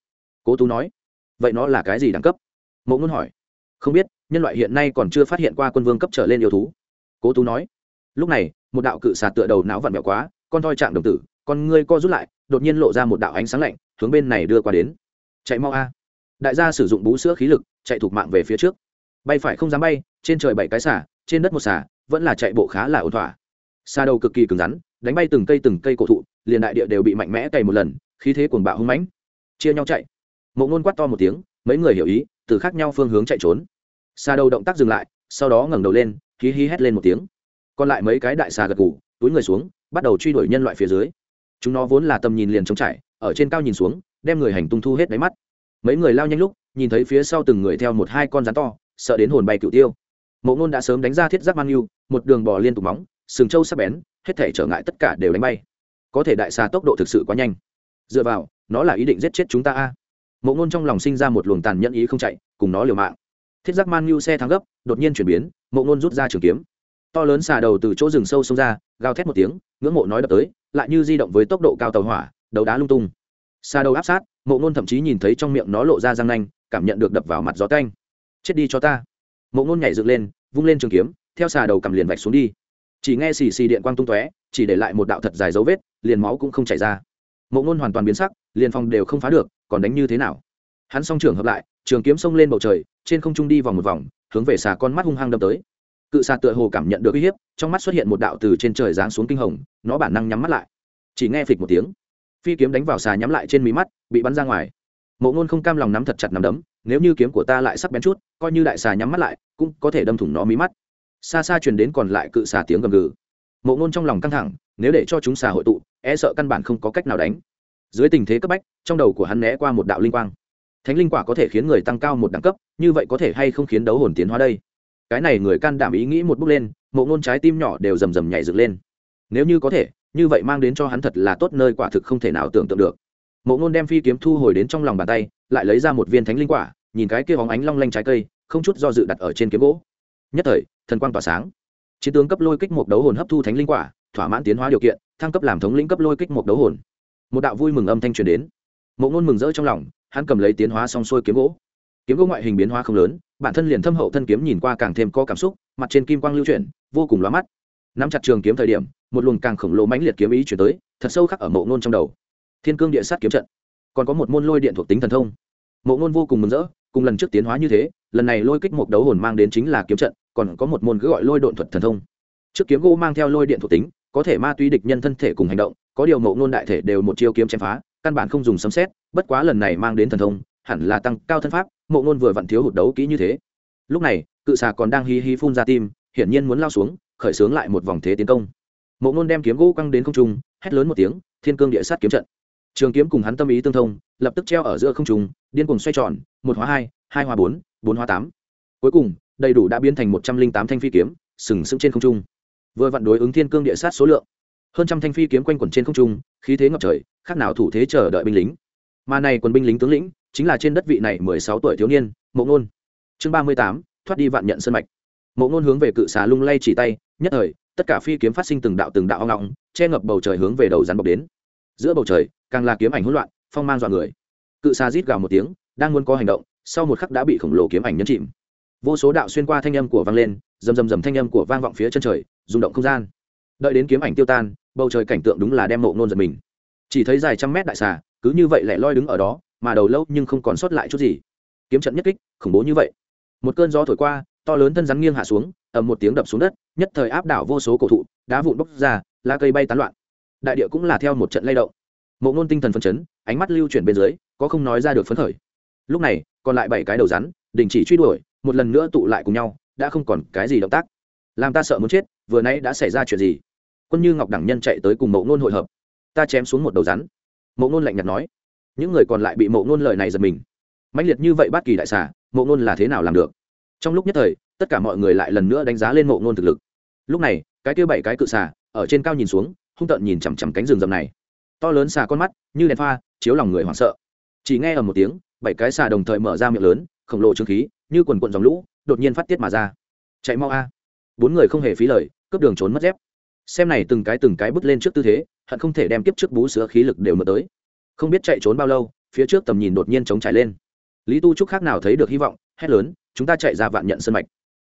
Cố tú nói. Vậy nó là cái gì đẳng cấp? Mộ ngôn hỏi. Không biết, nhân loại hiện nay còn chưa phát hiện qua quân vương cấp trở lên yêu thú. Cố tú nói. Lúc này, một đạo cự xà tựa đầu não vặn vẹo quá, con thoi trạng đồng tử, con ngươi co rút lại, đột nhiên lộ ra một đạo ánh sáng lạnh, hướng bên này đưa qua đến chạy mau a. Đại gia sử dụng bú sữa khí lực, chạy thục mạng về phía trước. Bay phải không dám bay, trên trời bảy cái xả, trên đất một xả, vẫn là chạy bộ khá là ổn thỏa. Xa đầu cực kỳ cứng rắn, đánh bay từng cây từng cây cổ thụ, liền đại địa đều bị mạnh mẽ cày một lần, khí thế cuồng bạo hung mãnh. Chia nhau chạy. Mộ ngôn quát to một tiếng, mấy người hiểu ý, từ khác nhau phương hướng chạy trốn. Xa đầu động tác dừng lại, sau đó ngẩng đầu lên, hí hí hét lên một tiếng. Còn lại mấy cái đại xà gật gù, túi người xuống, bắt đầu truy đuổi nhân loại phía dưới. Chúng nó vốn là tầm nhìn liền trống trải, ở trên cao nhìn xuống đem người hành tung thu hết đáy mắt. Mấy người lao nhanh lúc, nhìn thấy phía sau từng người theo một hai con rắn to, sợ đến hồn bay cựu tiêu. Mộ ngôn đã sớm đánh ra thiết giáp mang yêu, một đường bò liên tục móng, sừng trâu sắp bén, hết thể trở ngại tất cả đều đánh bay. Có thể đại xà tốc độ thực sự quá nhanh. Dựa vào, nó là ý định giết chết chúng ta a. Mộ ngôn trong lòng sinh ra một luồng tàn nhẫn ý không chạy, cùng nó liều mạng. Thiết giác man nhu xe thắng gấp, đột nhiên chuyển biến, mộ ngôn rút ra trường kiếm. To lớn xà đầu từ chỗ rừng sâu xông ra, gào thét một tiếng, ngưỡng mộ nói đập tới, lại như di động với tốc độ cao tàu hỏa, đấu đá lung tung xà đầu áp sát, mộ ngôn thậm chí nhìn thấy trong miệng nó lộ ra răng nanh, cảm nhận được đập vào mặt gió canh chết đi cho ta. Mộ ngôn nhảy dựng lên, vung lên trường kiếm, theo xà đầu cầm liền vạch xuống đi. Chỉ nghe xì xì điện quang tung tóe, chỉ để lại một đạo thật dài dấu vết, liền máu cũng không chảy ra. Mộ ngôn hoàn toàn biến sắc, liền phòng đều không phá được, còn đánh như thế nào? Hắn song trường hợp lại, trường kiếm xông lên bầu trời, trên không trung đi vòng một vòng, hướng về xà con mắt hung hăng đâm tới. Cự xà tựa hồ cảm nhận được uy hiếp, trong mắt xuất hiện một đạo từ trên trời giáng xuống kinh hồng, nó bản năng nhắm mắt lại. Chỉ nghe phịch một tiếng phi kiếm đánh vào xà nhắm lại trên mí mắt, bị bắn ra ngoài. Mộ ngôn không cam lòng nắm thật chặt nắm đấm, nếu như kiếm của ta lại sắc bén chút, coi như đại xà nhắm mắt lại, cũng có thể đâm thủng nó mí mắt. Xa xa truyền đến còn lại cự xà tiếng gầm gừ. Mộ ngôn trong lòng căng thẳng, nếu để cho chúng xà hội tụ e sợ căn bản không có cách nào đánh. Dưới tình thế cấp bách, trong đầu của hắn né qua một đạo linh quang. Thánh linh quả có thể khiến người tăng cao một đẳng cấp, như vậy có thể hay không khiến đấu hồn tiến hóa đây? Cái này người can đảm ý nghĩ một bước lên, mộ ngôn trái tim nhỏ đều rầm rầm nhảy dựng lên. Nếu như có thể như vậy mang đến cho hắn thật là tốt nơi quả thực không thể nào tưởng tượng được. Mộ ngôn đem phi kiếm thu hồi đến trong lòng bàn tay, lại lấy ra một viên thánh linh quả, nhìn cái kia hóng ánh long lanh trái cây, không chút do dự đặt ở trên kiếm gỗ. Nhất thời, thần quang tỏa sáng. Chiến tướng cấp lôi kích một đấu hồn hấp thu thánh linh quả, thỏa mãn tiến hóa điều kiện, thăng cấp làm thống lĩnh cấp lôi kích một đấu hồn. Một đạo vui mừng âm thanh truyền đến. Mộ ngôn mừng rỡ trong lòng, hắn cầm lấy tiến hóa xong xuôi kiếm gỗ. Kiếm gỗ ngoại hình biến hóa không lớn, bản thân liền thâm hậu thân kiếm nhìn qua càng thêm có cảm xúc, mặt trên kim quang lưu chuyển, vô cùng lóa mắt. Nắm chặt trường kiếm thời điểm một luồng càng khổng lồ mãnh liệt kiếm ý chuyển tới, thật sâu khắc ở mộ ngôn trong đầu. Thiên cương địa sát kiếm trận. Còn có một môn lôi điện thuộc tính thần thông. Mộ ngôn vô cùng mừng rỡ, cùng lần trước tiến hóa như thế, lần này lôi kích một đấu hồn mang đến chính là kiếm trận, còn có một môn cứ gọi lôi độn thuật thần thông. Trước kiếm gỗ mang theo lôi điện thuộc tính, có thể ma túy địch nhân thân thể cùng hành động, có điều mộ ngôn đại thể đều một chiêu kiếm chém phá, căn bản không dùng sấm xét bất quá lần này mang đến thần thông, hẳn là tăng cao thân pháp, mộ ngôn vừa vặn thiếu hụt đấu kỹ như thế. Lúc này, cự xà còn đang hí hí phun ra tim, hiển nhiên muốn lao xuống, khởi xướng lại một vòng thế tiến công mộ ngôn đem kiếm gỗ căng đến không trung, hét lớn một tiếng, thiên cương địa sát kiếm trận. Trường kiếm cùng hắn tâm ý tương thông, lập tức treo ở giữa không trung, điên cùng xoay tròn, một hóa hai hai hóa bốn bốn hóa tám. Cuối cùng, đầy đủ đã biến thành một trăm linh tám thanh phi kiếm, sừng sững trên không trung. Vừa vặn đối ứng thiên cương địa sát số lượng, hơn trăm thanh phi kiếm quanh quẩn trên không trung, khí thế ngập trời, khác nào thủ thế chờ đợi binh lính. Mà này quân binh lính tướng lĩnh, chính là trên đất vị này mười sáu tuổi thiếu niên, mộ ngôn. Chương ba mươi tám, thoát đi vạn nhận sân mạch. Mộ ngôn hướng về cự xà lung lay chỉ tay, nhất thời tất cả phi kiếm phát sinh từng đạo từng đạo ngọng che ngập bầu trời hướng về đầu rắn bọc đến. Giữa bầu trời, càng là kiếm ảnh hỗn loạn, phong mang dọa người. Cự xa rít gào một tiếng, đang muốn có hành động, sau một khắc đã bị khổng lồ kiếm ảnh nhấn chìm. Vô số đạo xuyên qua thanh âm của vang lên, rầm rầm rầm thanh âm của vang vọng phía chân trời, rung động không gian. Đợi đến kiếm ảnh tiêu tan, bầu trời cảnh tượng đúng là đem mộ nôn giật mình. Chỉ thấy dài trăm mét đại xà, cứ như vậy lẻ loi đứng ở đó, mà đầu lâu nhưng không còn sót lại chút gì. Kiếm trận nhất kích, khủng bố như vậy. Một cơn gió thổi qua to lớn thân rắn nghiêng hạ xuống, ầm một tiếng đập xuống đất, nhất thời áp đảo vô số cổ thụ, đá vụn bốc ra, lá cây bay tán loạn. Đại địa cũng là theo một trận lay động. Mộ ngôn tinh thần phấn chấn, ánh mắt lưu chuyển bên dưới, có không nói ra được phấn khởi. Lúc này, còn lại bảy cái đầu rắn, đình chỉ truy đuổi, một lần nữa tụ lại cùng nhau, đã không còn cái gì động tác. Làm ta sợ muốn chết, vừa nãy đã xảy ra chuyện gì? Quân như ngọc đẳng nhân chạy tới cùng mộ ngôn hội hợp. Ta chém xuống một đầu rắn. Mộ ngôn lạnh nhạt nói. Những người còn lại bị mộ ngôn lời này giật mình. Mạnh liệt như vậy bát kỳ đại xà, mộ ngôn là thế nào làm được? Trong lúc nhất thời, tất cả mọi người lại lần nữa đánh giá lên mộ ngôn thực lực. Lúc này, cái kia bảy cái cự xà, ở trên cao nhìn xuống, hung tợn nhìn chằm chằm cánh rừng rầm này. To lớn xà con mắt, như đèn pha, chiếu lòng người hoảng sợ. Chỉ nghe ở một tiếng, bảy cái xà đồng thời mở ra miệng lớn, khổng lồ trương khí, như quần quận dòng lũ, đột nhiên phát tiết mà ra. Chạy mau a. Bốn người không hề phí lời, cướp đường trốn mất dép. Xem này từng cái từng cái bước lên trước tư thế, hận không thể đem tiếp trước bú sữa khí lực đều mở tới. Không biết chạy trốn bao lâu, phía trước tầm nhìn đột nhiên chống trải lên. Lý tu trúc khác nào thấy được hy vọng, hét lớn chúng ta chạy ra vạn nhận sơn mạch.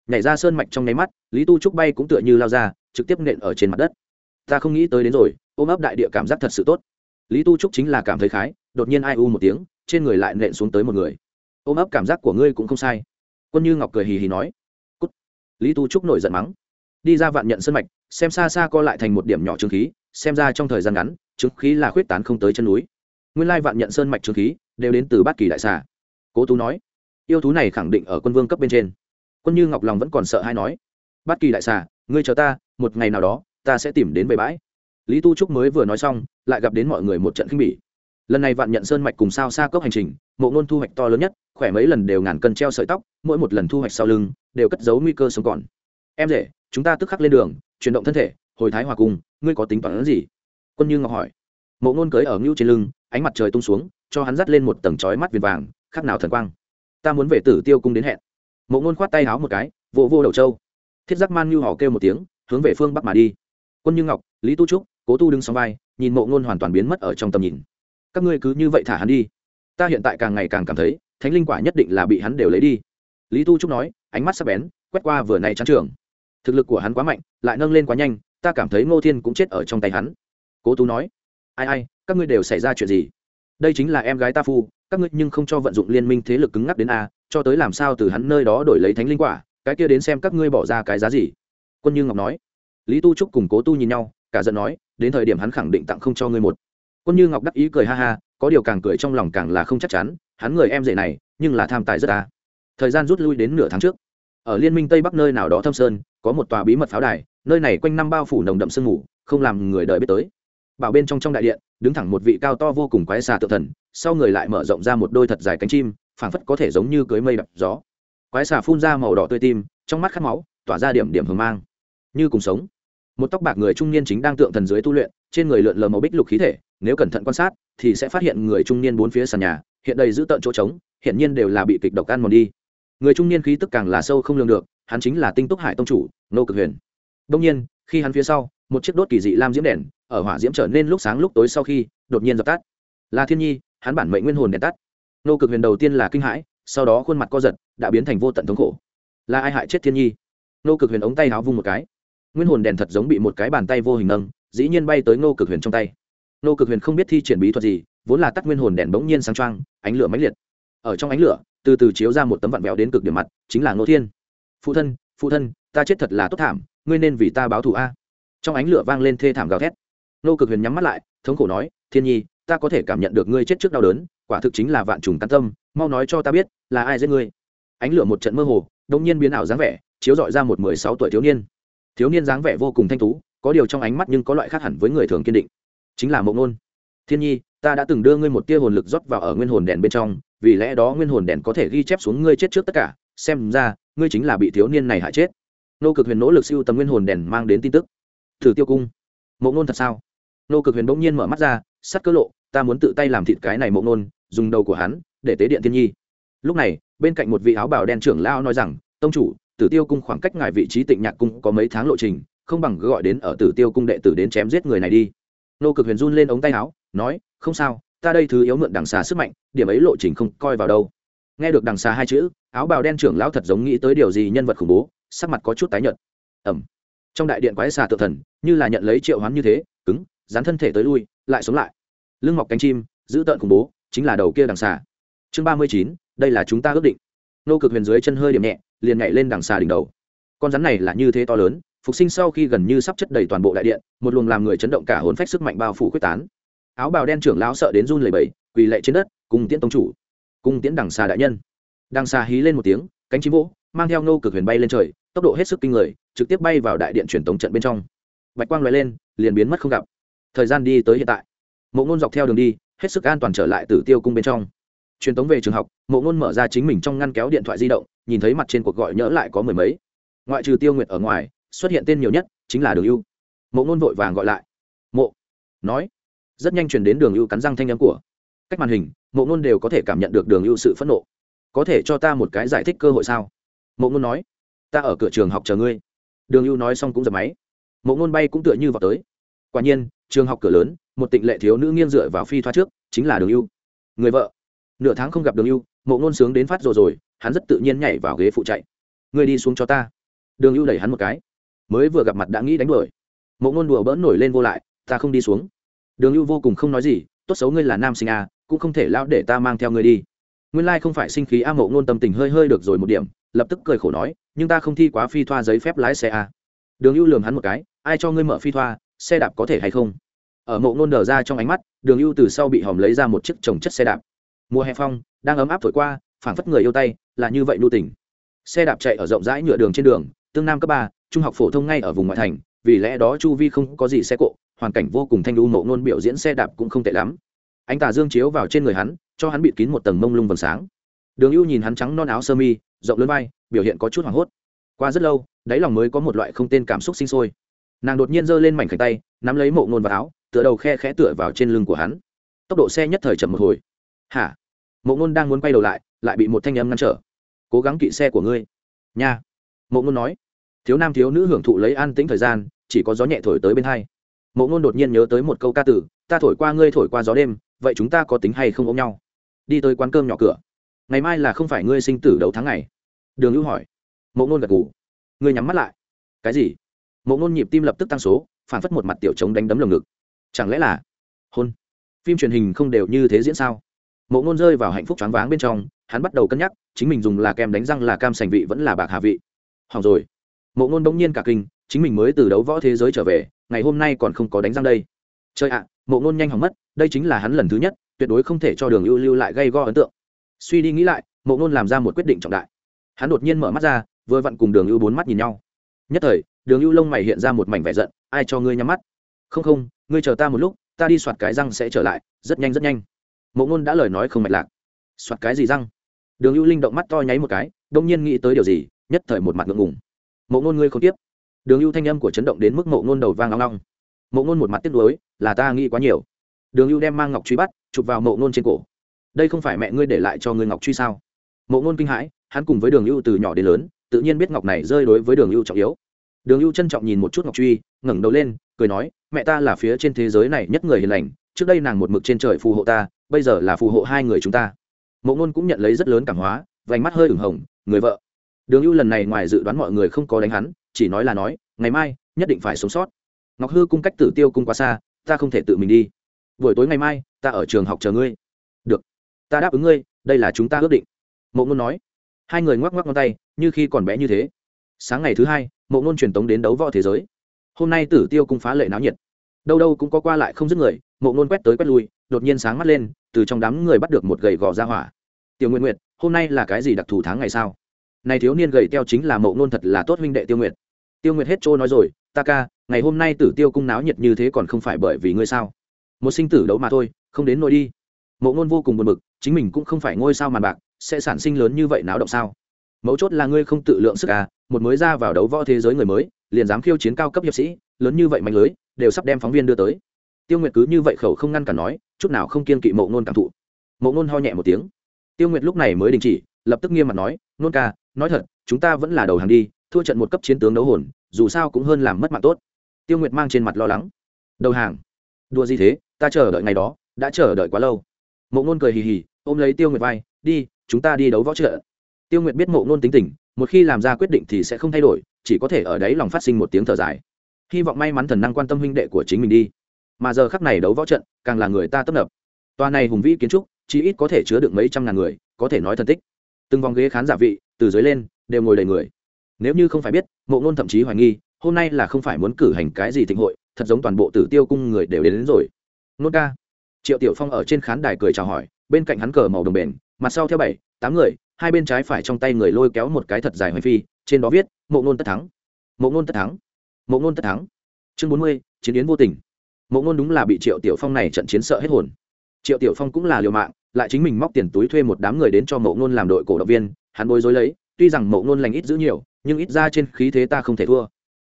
Nhảy ra sơn mạch trong nháy mắt, lý tu trúc bay cũng tựa như lao ra, trực tiếp nện ở trên mặt đất. Ta không nghĩ tới đến rồi, ôm ấp đại địa cảm giác thật sự tốt. Lý tu trúc chính là cảm thấy khái, đột nhiên ai u một tiếng, trên người lại nện xuống tới một người. Ôm ấp cảm giác của ngươi cũng không sai. Quân như ngọc cười hì hì nói. Cút. lý tu trúc nổi giận mắng. Đi ra vạn nhận sân mạch, xem xa xa co lại thành một điểm nhỏ trương khí, xem ra trong thời gian ngắn, trương khí là khuyết tán không tới chân núi. Nguyên lai vạn nhận sơn mạch trương khí đều đến từ bát kỳ đại xà. Cố tú nói yêu thú này khẳng định ở quân vương cấp bên trên. Quân như ngọc lòng vẫn còn sợ hay nói Bất kỳ đại xà ngươi chờ ta một ngày nào đó ta sẽ tìm đến bầy bãi. Lý tu trúc mới vừa nói xong lại gặp đến mọi người một trận khinh bỉ. Lần này vạn nhận sơn mạch cùng sao xa cốc hành trình mộ ngôn thu hoạch to lớn nhất khỏe mấy lần đều ngàn cân treo sợi tóc mỗi một lần thu hoạch sau lưng đều cất giấu nguy cơ sống còn. Em rể chúng ta tức khắc lên đường chuyển động thân thể hồi thái hòa cùng, ngươi có tính toán gì? Quân như ngọc hỏi. Mộ ngôn cưới ở ngưu trên lưng ánh mặt trời tung xuống cho hắn dắt lên một tầng trói mắt viền vàng khác nào thần quang ta muốn về tử tiêu cung đến hẹn. Mộ ngôn khoát tay háo một cái vô vô đầu trâu. Thiết giác man như họ kêu một tiếng, hướng về phương bắc mà đi. Quân như ngọc, lý tu trúc, cố tu đứng sóng vai, nhìn mộ ngôn hoàn toàn biến mất ở trong tầm nhìn. Các ngươi cứ như vậy thả hắn đi. Ta hiện tại càng ngày càng cảm thấy, thánh linh quả nhất định là bị hắn đều lấy đi. Lý tu trúc nói, ánh mắt sắp bén, quét qua vừa nay trắng trường. Thực lực của hắn quá mạnh, lại nâng lên quá nhanh, ta cảm thấy ngô thiên cũng chết ở trong tay hắn. Cố tú nói, ai ai, các ngươi đều xảy ra chuyện gì? Đây chính là em gái ta phu các ngươi nhưng không cho vận dụng liên minh thế lực cứng ngắc đến a, cho tới làm sao từ hắn nơi đó đổi lấy thánh linh quả, cái kia đến xem các ngươi bỏ ra cái giá gì. Quân như ngọc nói. Lý tu trúc cùng cố tu nhìn nhau, cả giận nói, đến thời điểm hắn khẳng định tặng không cho ngươi một. Quân như ngọc đắc ý cười ha ha, có điều càng cười trong lòng càng là không chắc chắn, hắn người em rể này, nhưng là tham tài rất ta thời gian rút lui đến nửa tháng trước, ở liên minh tây bắc nơi nào đó thâm sơn, có một tòa bí mật pháo đài, nơi này quanh năm bao phủ nồng đậm sương mù, không làm người đời biết tới. Bảo bên trong trong đại điện đứng thẳng một vị cao to vô cùng quái xà tự thần, sau người lại mở rộng ra một đôi thật dài cánh chim, phảng phất có thể giống như cưới mây đập gió. Quái xà phun ra màu đỏ tươi tim, trong mắt khát máu, tỏa ra điểm điểm hờ mang. Như cùng sống. Một tóc bạc người trung niên chính đang tượng thần dưới tu luyện, trên người lượn lờ màu bích lục khí thể, nếu cẩn thận quan sát, thì sẽ phát hiện người trung niên bốn phía sàn nhà, hiện đây giữ tận chỗ trống hiện nhiên đều là bị kịch độc ăn mòn đi. Người trung niên khí tức càng là sâu không lường được, hắn chính là tinh túc hải tông chủ nô cực huyền. Đông nhiên, khi hắn phía sau, một chiếc đốt kỳ dị lam diễm đèn ở hỏa diễm trở nên lúc sáng lúc tối sau khi đột nhiên dập tắt. Là thiên nhi, hắn bản mệnh nguyên hồn đèn tắt. Nô cực huyền đầu tiên là kinh hãi, sau đó khuôn mặt co giật, đã biến thành vô tận thống khổ. Là ai hại chết thiên nhi? Nô cực huyền ống tay áo vung một cái. Nguyên hồn đèn thật giống bị một cái bàn tay vô hình nâng, dĩ nhiên bay tới nô cực huyền trong tay. Nô cực huyền không biết thi triển bí thuật gì, vốn là tắt nguyên hồn đèn bỗng nhiên sáng trăng ánh lửa mãnh liệt. Ở trong ánh lửa, từ từ chiếu ra một tấm vạn vẹo đến cực điểm mặt, chính là nô thiên. Phụ thân phụ thân, ta chết thật là tốt thảm, ngươi nên vì ta báo thù a. Trong ánh lửa vang lên thê thảm gào thét nô cực huyền nhắm mắt lại, thống khổ nói, thiên nhi, ta có thể cảm nhận được ngươi chết trước đau đớn, quả thực chính là vạn trùng tán tâm, mau nói cho ta biết, là ai giết ngươi? Ánh lửa một trận mơ hồ đông nhiên biến ảo dáng vẻ, chiếu dọi ra một mười sáu tuổi thiếu niên. Thiếu niên dáng vẻ vô cùng thanh tú, có điều trong ánh mắt nhưng có loại khác hẳn với người thường kiên định. Chính là mộng nôn. Thiên nhi, ta đã từng đưa ngươi một tia hồn lực rót vào ở nguyên hồn đèn bên trong, vì lẽ đó nguyên hồn đèn có thể ghi chép xuống ngươi chết trước tất cả, xem ra, ngươi chính là bị thiếu niên này hại chết. Nô cực huyền nỗ lực siêu tầm nguyên hồn đèn mang đến tin tức. Thử tiêu cung, mộng nôn thật sao? Nô cực huyền bỗng nhiên mở mắt ra, sắt cơ lộ, ta muốn tự tay làm thịt cái này mộng nôn, dùng đầu của hắn, để tế điện thiên nhi. Lúc này, bên cạnh một vị áo bào đen trưởng lao nói rằng, tông chủ, tử tiêu cung khoảng cách ngài vị trí tịnh nhạc cung có mấy tháng lộ trình, không bằng gọi đến ở tử tiêu cung đệ tử đến chém giết người này đi. Nô cực huyền run lên ống tay áo, nói, không sao, ta đây thứ yếu mượn đằng xà sức mạnh, điểm ấy lộ trình không coi vào đâu. Nghe được đằng xà hai chữ, áo bào đen trưởng lão thật giống nghĩ tới điều gì nhân vật khủng bố, sắc mặt có chút tái nhợt. Ẩm trong đại điện quái xà tự thần, như là nhận lấy triệu hoán như thế, cứng dán thân thể tới lui, lại sống lại. Lưng mọc cánh chim, giữ tợn khủng bố, chính là đầu kia đằng xà. Chương ba mươi chín, đây là chúng ta ước định. Nô cực huyền dưới chân hơi điểm nhẹ, liền nhảy lên đằng xà đỉnh đầu. Con rắn này là như thế to lớn, phục sinh sau khi gần như sắp chất đầy toàn bộ đại điện, một luồng làm người chấn động cả hồn phách sức mạnh bao phủ quyết tán. Áo bào đen trưởng lão sợ đến run lẩy bẩy, quỳ lệ trên đất, cùng tiễn tông chủ, cùng tiễn đằng xà đại nhân. Đằng xà hí lên một tiếng, cánh chim vỗ, mang theo nô cực huyền bay lên trời, tốc độ hết sức kinh người, trực tiếp bay vào đại điện truyền tống trận bên trong. Bạch quang loại lên, liền biến mất không gặp thời gian đi tới hiện tại. Mộ ngôn dọc theo đường đi, hết sức an toàn trở lại từ tiêu cung bên trong. Truyền tống về trường học, mộ ngôn mở ra chính mình trong ngăn kéo điện thoại di động, nhìn thấy mặt trên cuộc gọi nhỡ lại có mười mấy. Ngoại trừ tiêu nguyệt ở ngoài, xuất hiện tên nhiều nhất chính là đường ưu. Mộ ngôn vội vàng gọi lại. Mộ. Nói. Rất nhanh truyền đến đường ưu cắn răng thanh nhắm của. Cách màn hình, mộ ngôn đều có thể cảm nhận được đường ưu sự phẫn nộ. Có thể cho ta một cái giải thích cơ hội sao? Mộ ngôn nói. Ta ở cửa trường học chờ ngươi. Đường ưu nói xong cũng dập máy. Mộ ngôn bay cũng tựa như vào tới quả nhiên, trường học cửa lớn, một tịnh lệ thiếu nữ nghiêng dựa vào phi thoa trước, chính là đường ưu. Người vợ. Nửa tháng không gặp đường ưu, mộ ngôn sướng đến phát rồi rồi, hắn rất tự nhiên nhảy vào ghế phụ chạy. Người đi xuống cho ta. Đường ưu đẩy hắn một cái. Mới vừa gặp mặt đã nghĩ đánh đuổi. Mộ ngôn đùa bỡn nổi lên vô lại, ta không đi xuống. Đường ưu vô cùng không nói gì, tốt xấu ngươi là nam sinh à cũng không thể lao để ta mang theo ngươi đi. Nguyên lai không phải sinh khí a, mộ ngôn tâm tình hơi hơi được rồi một điểm, lập tức cười khổ nói, nhưng ta không thi quá phi thoa giấy phép lái xe a đường ưu lường hắn một cái, ai cho ngươi mở phi thoa xe đạp có thể hay không? Ở mộ ngôn nở ra trong ánh mắt, đường ưu từ sau bị hòm lấy ra một chiếc trồng chất xe đạp. Mùa hè phong, đang ấm áp thổi qua, phảng phất người yêu tay, là như vậy lưu tỉnh xe đạp chạy ở rộng rãi nhựa đường trên đường, tương nam cấp ba, trung học phổ thông ngay ở vùng ngoại thành, vì lẽ đó chu vi không có gì xe cộ, hoàn cảnh vô cùng thanh lưu, mộ ngôn biểu diễn xe đạp cũng không tệ lắm. Anh tà dương chiếu vào trên người hắn, cho hắn bịt kín một tầng mông lung vầng sáng. Đường ưu nhìn hắn trắng non áo sơ mi, rộng lớn vai, biểu hiện có chút hoảng hốt. Qua rất lâu, đáy lòng mới có một loại không tên cảm xúc sinh sôi nàng đột nhiên giơ lên mảnh khảnh tay, nắm lấy mộ ngôn vào áo, tựa đầu khe khẽ tựa vào trên lưng của hắn. Tốc độ xe nhất thời chậm một hồi. Hả? Mộ ngôn đang muốn quay đầu lại lại bị một thanh âm ngăn trở. Cố gắng kỵ xe của ngươi. Nha. Mộ ngôn nói. Thiếu nam thiếu nữ hưởng thụ lấy an tĩnh thời gian, chỉ có gió nhẹ thổi tới bên hai. Mộ ngôn đột nhiên nhớ tới một câu ca tử ta thổi qua ngươi thổi qua gió đêm, vậy chúng ta có tính hay không ôm nhau? Đi tới quán cơm nhỏ cửa. Ngày mai là không phải ngươi sinh tử đấu tháng ngày. Đường hữu hỏi. Mộ ngôn gật ngủ ngươi nhắm mắt lại. Cái gì? Mộ ngôn nhịp tim lập tức tăng số phản phất một mặt tiểu trống đánh đấm lồng ngực. Chẳng lẽ là hôn? Phim truyền hình không đều như thế diễn sao? Mộ ngôn rơi vào hạnh phúc choáng váng bên trong, hắn bắt đầu cân nhắc, chính mình dùng là kem đánh răng là cam sành vị vẫn là bạc hà vị. Hỏng rồi. Mộ ngôn bỗng nhiên cả kinh, chính mình mới từ đấu võ thế giới trở về, ngày hôm nay còn không có đánh răng đây. Chơi ạ, mộ ngôn nhanh hỏng mất, đây chính là hắn lần thứ nhất, tuyệt đối không thể cho đường ưu lưu lại gây go ấn tượng. Suy đi nghĩ lại, mộ ngôn làm ra một quyết định trọng đại. Hắn đột nhiên mở mắt ra, vừa vặn cùng đường ưu bốn mắt nhìn nhau nhất thời, đường lưu lông mày hiện ra một mảnh vẻ giận, ai cho ngươi nhắm mắt? Không không, ngươi chờ ta một lúc, ta đi soạt cái răng sẽ trở lại, rất nhanh rất nhanh. Mộ ngôn đã lời nói không mạch lạc. Soạt cái gì răng? Đường lưu linh động mắt to nháy một cái, đông nhiên nghĩ tới điều gì, nhất thời một mặt ngượng ngùng. Mộ ngôn ngươi không tiếp. Đường lưu thanh âm của chấn động đến mức mộ ngôn đầu vang long long mộ ngôn một mặt tiếc nuối, là ta nghĩ quá nhiều. Đường lưu đem mang ngọc truy bắt, chụp vào mộ ngôn trên cổ. Đây không phải mẹ ngươi để lại cho ngươi ngọc truy sao? Mộ ngôn kinh hãi, hắn cùng với đường lưu từ nhỏ đến lớn, tự nhiên biết ngọc này rơi đối với đường lưu trọng yếu đường ưu trân trọng nhìn một chút ngọc truy, ngẩng đầu lên, cười nói, mẹ ta là phía trên thế giới này nhất người hiền lành, trước đây nàng một mực trên trời phù hộ ta, bây giờ là phù hộ hai người chúng ta. Mộ ngôn cũng nhận lấy rất lớn cảm hóa, vành mắt hơi ửng hồng, người vợ. Đường ưu lần này ngoài dự đoán mọi người không có đánh hắn, chỉ nói là nói, ngày mai, nhất định phải sống sót. Ngọc hư cung cách tử tiêu cung quá xa, ta không thể tự mình đi. Buổi tối ngày mai, ta ở trường học chờ ngươi. Được, ta đáp ứng ngươi, đây là chúng ta ước định. Mộ ngôn nói. Hai người ngoắc ngoắc ngón tay, như khi còn bé như thế. Sáng ngày thứ hai mộ ngôn truyền tống đến đấu võ thế giới. Hôm nay tử tiêu cung phá lệ náo nhiệt. Đâu đâu cũng có qua lại không dứt người, mộ ngôn quét tới quét lui, đột nhiên sáng mắt lên, từ trong đám người bắt được một gầy gò ra hỏa. Tiểu nguyện nguyệt, hôm nay là cái gì đặc thù tháng ngày sao? Này thiếu niên gầy teo chính là mộ ngôn thật là tốt huynh đệ tiêu nguyệt. Tiêu nguyệt hết trôi nói rồi, ta ca, ngày hôm nay tử tiêu cung náo nhiệt như thế còn không phải bởi vì ngươi sao? Một sinh tử đấu mà thôi, không đến nỗi đi. Mộ ngôn vô cùng buồn bực, chính mình cũng không phải ngôi sao màn bạc, sẽ sản sinh lớn như vậy náo động sao? Mấu chốt là ngươi không tự lượng sức à một mới ra vào đấu võ thế giới người mới, liền dám khiêu chiến cao cấp hiệp sĩ, lớn như vậy mạnh lưới, đều sắp đem phóng viên đưa tới. Tiêu nguyệt cứ như vậy khẩu không ngăn cả nói, chút nào không kiên kỵ mộ ngôn cảm thụ. Mộ ngôn ho nhẹ một tiếng. Tiêu nguyệt lúc này mới đình chỉ, lập tức nghiêm mặt nói, nôn ca, nói thật, chúng ta vẫn là đầu hàng đi, thua trận một cấp chiến tướng đấu hồn, dù sao cũng hơn làm mất mạng tốt. Tiêu nguyệt mang trên mặt lo lắng. Đầu hàng? Đua gì thế? Ta chờ đợi ngày đó, đã chờ đợi quá lâu. Mộ ngôn cười hì hì, ôm lấy tiêu nguyệt vai, đi, chúng ta đi đấu võ trợ. Tiêu nguyệt biết mộ ngôn tính tình một khi làm ra quyết định thì sẽ không thay đổi chỉ có thể ở đấy lòng phát sinh một tiếng thở dài. Hy vọng may mắn thần năng quan tâm huynh đệ của chính mình đi. Mà giờ khắc này đấu võ trận càng là người ta tấp nập. Tòa này hùng vĩ kiến trúc chỉ ít có thể chứa được mấy trăm ngàn người có thể nói thân tích. Từng vòng ghế khán giả vị từ dưới lên đều ngồi đầy người. Nếu như không phải biết mộ ngôn thậm chí hoài nghi hôm nay là không phải muốn cử hành cái gì thịnh hội thật giống toàn bộ tử tiêu cung người đều đến, đến rồi. Nốt ca. Triệu tiểu phong ở trên khán đài cười chào hỏi bên cạnh hắn cờ màu đồng bền mặt sau theo bảy tám người hai bên trái phải trong tay người lôi kéo một cái thật dài hoành phi, trên đó viết, mộ ngôn tất thắng. Mộ ngôn tất thắng. Mộ ngôn tất thắng. Chương bốn mươi, chiến yến vô tình. Mộ ngôn đúng là bị triệu tiểu phong này trận chiến sợ hết hồn. Triệu tiểu phong cũng là liều mạng, lại chính mình móc tiền túi thuê một đám người đến cho mộ ngôn làm đội cổ động viên, hắn bối rối lấy, tuy rằng mộ ngôn lành ít giữ nhiều, nhưng ít ra trên khí thế ta không thể thua.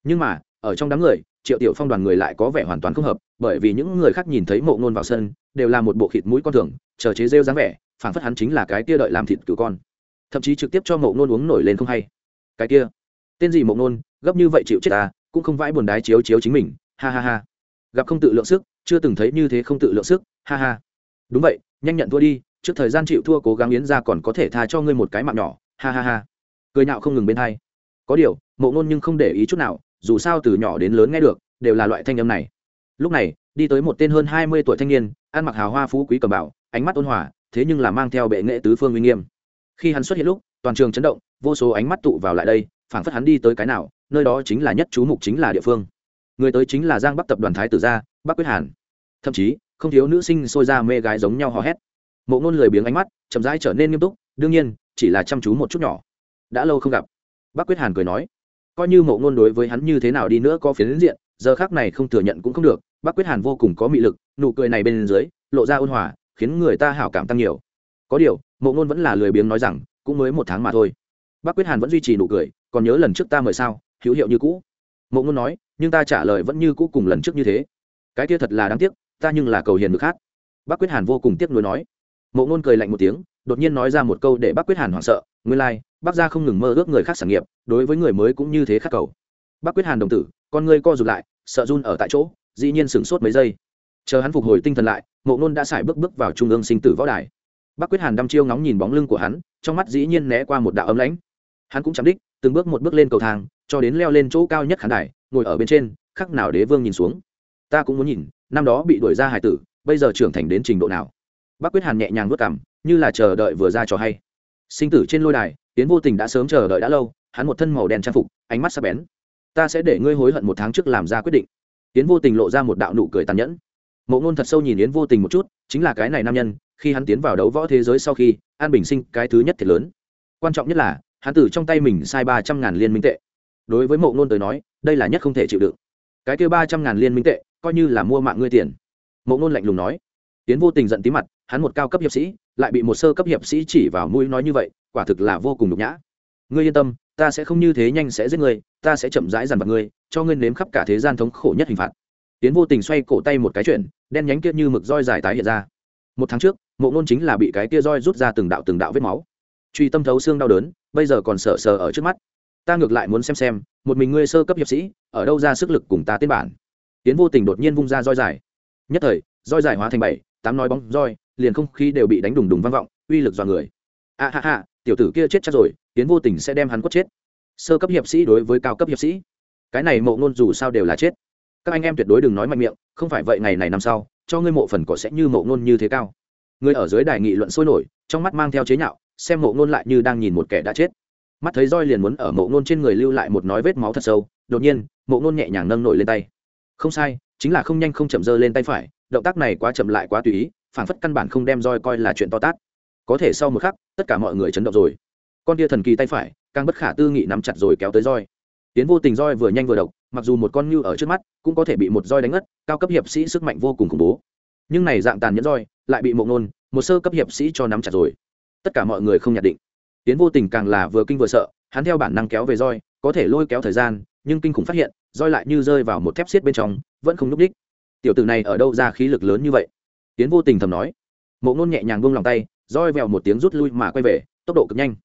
Nhưng mà, ở trong đám người, triệu tiểu phong đoàn người lại có vẻ hoàn toàn không hợp, bởi vì những người khác nhìn thấy mộ ngôn vào sân, đều là một bộ khịt mũi con thường, chờ chế rêu dáng vẻ, phảng phất hắn chính là cái kia đợi làm thịt cừu con thậm chí trực tiếp cho mộ ngôn uống nổi lên không hay. Cái kia, tên gì mộ ngôn gấp như vậy chịu chết ta cũng không vãi buồn đái chiếu chiếu chính mình, ha ha ha. Gặp không tự lượng sức, chưa từng thấy như thế không tự lượng sức, ha ha. Đúng vậy, nhanh nhận thua đi, trước thời gian chịu thua cố gắng yến ra còn có thể tha cho ngươi một cái mạng nhỏ, ha ha ha. Cười nhạo không ngừng bên thay. có điều, mộ ngôn nhưng không để ý chút nào, dù sao từ nhỏ đến lớn nghe được, đều là loại thanh âm này. Lúc này, đi tới một tên hơn hai mươi tuổi thanh niên, ăn mặc hào hoa phú quý cầm bảo ánh mắt ôn hòa, thế nhưng là mang theo bệ nghệ tứ phương uy nghiêm khi hắn xuất hiện lúc, toàn trường chấn động, vô số ánh mắt tụ vào lại đây, phảng phất hắn đi tới cái nào, nơi đó chính là nhất chú mục chính là địa phương. Người tới chính là giang bắc tập đoàn thái tử gia, bắc quyết hàn. Thậm chí, không thiếu nữ sinh sôi ra mê gái giống nhau hò hét. Mộ ngôn lười biếng ánh mắt, chậm rãi trở nên nghiêm túc, đương nhiên, chỉ là chăm chú một chút nhỏ. Đã lâu không gặp. Bắc quyết hàn cười nói, coi như mộ ngôn đối với hắn như thế nào đi nữa có phiến diện, giờ khác này không thừa nhận cũng không được, bắc quyết hàn vô cùng có mị lực, nụ cười này bên dưới, lộ ra ôn hòa, khiến người ta hảo cảm tăng nhiều. Có điều mộ ngôn vẫn là lười biếng nói rằng cũng mới một tháng mà thôi. Bác quyết hàn vẫn duy trì nụ cười còn nhớ lần trước ta mời sao? Hữu hiệu như cũ. Mộ ngôn nói nhưng ta trả lời vẫn như cũ cùng lần trước như thế. Cái kia thật là đáng tiếc ta nhưng là cầu hiền được khác bác quyết hàn vô cùng tiếc nuối nói. Mộ ngôn cười lạnh một tiếng đột nhiên nói ra một câu để bác quyết hàn hoảng sợ nguyên lai、like, bác gia không ngừng mơ ước người khác sản nghiệp đối với người mới cũng như thế khắc cầu. Bác quyết hàn đồng tử con ngươi co rụt lại sợ run ở tại chỗ dĩ nhiên sửng sốt mấy giây. Chờ hắn phục hồi tinh thần lại mộ ngôn đã xài bước bước vào trung ương sinh tử võ đài bác quyết hàn đăm chiêu ngóng nhìn bóng lưng của hắn, trong mắt dĩ nhiên né qua một đạo ấm lãnh. Hắn cũng chạm đích, từng bước một bước lên cầu thang, cho đến leo lên chỗ cao nhất khán đài, ngồi ở bên trên, khắc nào đế vương nhìn xuống. Ta cũng muốn nhìn, năm đó bị đuổi ra hải tử, bây giờ trưởng thành đến trình độ nào? Bác quyết hàn nhẹ nhàng vất cảm như là chờ đợi vừa ra trò hay. Sinh tử trên lôi đài, tiến vô tình đã sớm chờ đợi đã lâu, hắn một thân màu đen trang phục, ánh mắt sắc bén. Ta sẽ để ngươi hối hận một tháng trước làm ra quyết định. Tiến vô tình lộ ra một đạo nụ cười tàn nhẫn mộ ngôn thật sâu nhìn yến vô tình một chút, chính là cái này nam nhân, khi hắn tiến vào đấu võ thế giới sau khi, an bình sinh cái thứ nhất thiệt lớn. Quan trọng nhất là, hắn tử trong tay mình sai ba trăm ngàn liên minh tệ. Đối với mộ ngôn tới nói, đây là nhất không thể chịu đựng. Cái kêu ba trăm ngàn liên minh tệ, coi như là mua mạng ngươi tiền. Mộ ngôn lạnh lùng nói. Tiến vô tình giận tí mặt, hắn một cao cấp hiệp sĩ, lại bị một sơ cấp hiệp sĩ chỉ vào mũi nói như vậy, quả thực là vô cùng nhục nhã. Ngươi yên tâm, ta sẽ không như thế nhanh sẽ giết ngươi, ta sẽ chậm rãi dằn vặt ngươi, cho ngươi nếm khắp cả thế gian thống khổ nhất hình phạt. Tiến vô tình xoay cổ tay một cái chuyện đen nhánh kia như mực roi dài tái hiện ra. Một tháng trước, mộ ngôn chính là bị cái kia roi rút ra từng đạo từng đạo vết máu. Truy tâm thấu xương đau đớn, bây giờ còn sờ sờ ở trước mắt. Ta ngược lại muốn xem xem, một mình ngươi sơ cấp hiệp sĩ, ở đâu ra sức lực cùng ta tiến bản. Tiến vô tình đột nhiên vung ra roi dài. Nhất thời, roi dài hóa thành bảy, tám nói bóng roi, liền không khí đều bị đánh đùng đùng vang vọng, uy lực dọa người. A ha ha, tiểu tử kia chết chắc rồi, tiến vô tình sẽ đem hắn quất chết. Sơ cấp hiệp sĩ đối với cao cấp hiệp sĩ. Cái này mộ ngôn dù sao đều là chết các anh em tuyệt đối đừng nói mạnh miệng, không phải vậy ngày này năm sau, cho ngươi mộ phần cỏ sẽ như mộ ngôn như thế cao. Người ở dưới đài nghị luận sôi nổi, trong mắt mang theo chế nhạo, xem mộ ngôn lại như đang nhìn một kẻ đã chết. Mắt thấy roi liền muốn ở mộ ngôn trên người lưu lại một nói vết máu thật sâu, đột nhiên, mộ ngôn nhẹ nhàng nâng nổi lên tay. Không sai, chính là không nhanh không chậm dơ lên tay phải, động tác này quá chậm lại quá tùy ý, phảng phất căn bản không đem roi coi là chuyện to tát. Có thể sau một khắc, tất cả mọi người chấn động rồi. Con tia thần kỳ tay phải, càng bất khả tư nghị nắm chặt rồi kéo tới roi tiến vô tình roi vừa nhanh vừa độc, mặc dù một con như ở trước mắt, cũng có thể bị một roi đánh ngất, cao cấp hiệp sĩ sức mạnh vô cùng khủng bố. Nhưng này dạng tàn nhẫn roi, lại bị mộng nôn, một sơ cấp hiệp sĩ cho nắm chặt rồi. Tất cả mọi người không nhận định. Tiến vô tình càng là vừa kinh vừa sợ, hắn theo bản năng kéo về roi, có thể lôi kéo thời gian, nhưng kinh khủng phát hiện, roi lại như rơi vào một thép xiết bên trong, vẫn không nhúc đích. Tiểu tử này ở đâu ra khí lực lớn như vậy? Tiến vô tình thầm nói. Mộ ngôn nhẹ nhàng buông lòng tay, roi vèo một tiếng rút lui mà quay về, tốc độ cực nhanh.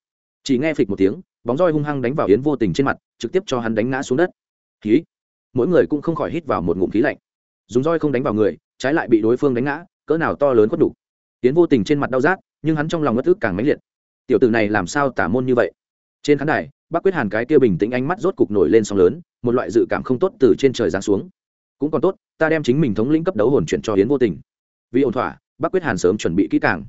Chỉ nghe phịch một tiếng bóng roi hung hăng đánh vào yến vô tình trên mặt, trực tiếp cho hắn đánh ngã xuống đất. Khí. Mỗi người cũng không khỏi hít vào một ngụm khí lạnh. Dùng roi không đánh vào người, trái lại bị đối phương đánh ngã, cỡ nào to lớn khuất đủ. Yến vô tình trên mặt đau rát, nhưng hắn trong lòng ngất ức càng mãnh liệt. Tiểu tử này làm sao tả môn như vậy? Trên khán đài bác quyết hàn cái kia bình tĩnh ánh mắt rốt cục nổi lên sóng lớn, một loại dự cảm không tốt từ trên trời giáng xuống. Cũng còn tốt, ta đem chính mình thống lĩnh cấp đấu hồn chuyển cho yến vô tình. Vì ổn thỏa bác quyết hàn sớm chuẩn bị kỹ càng.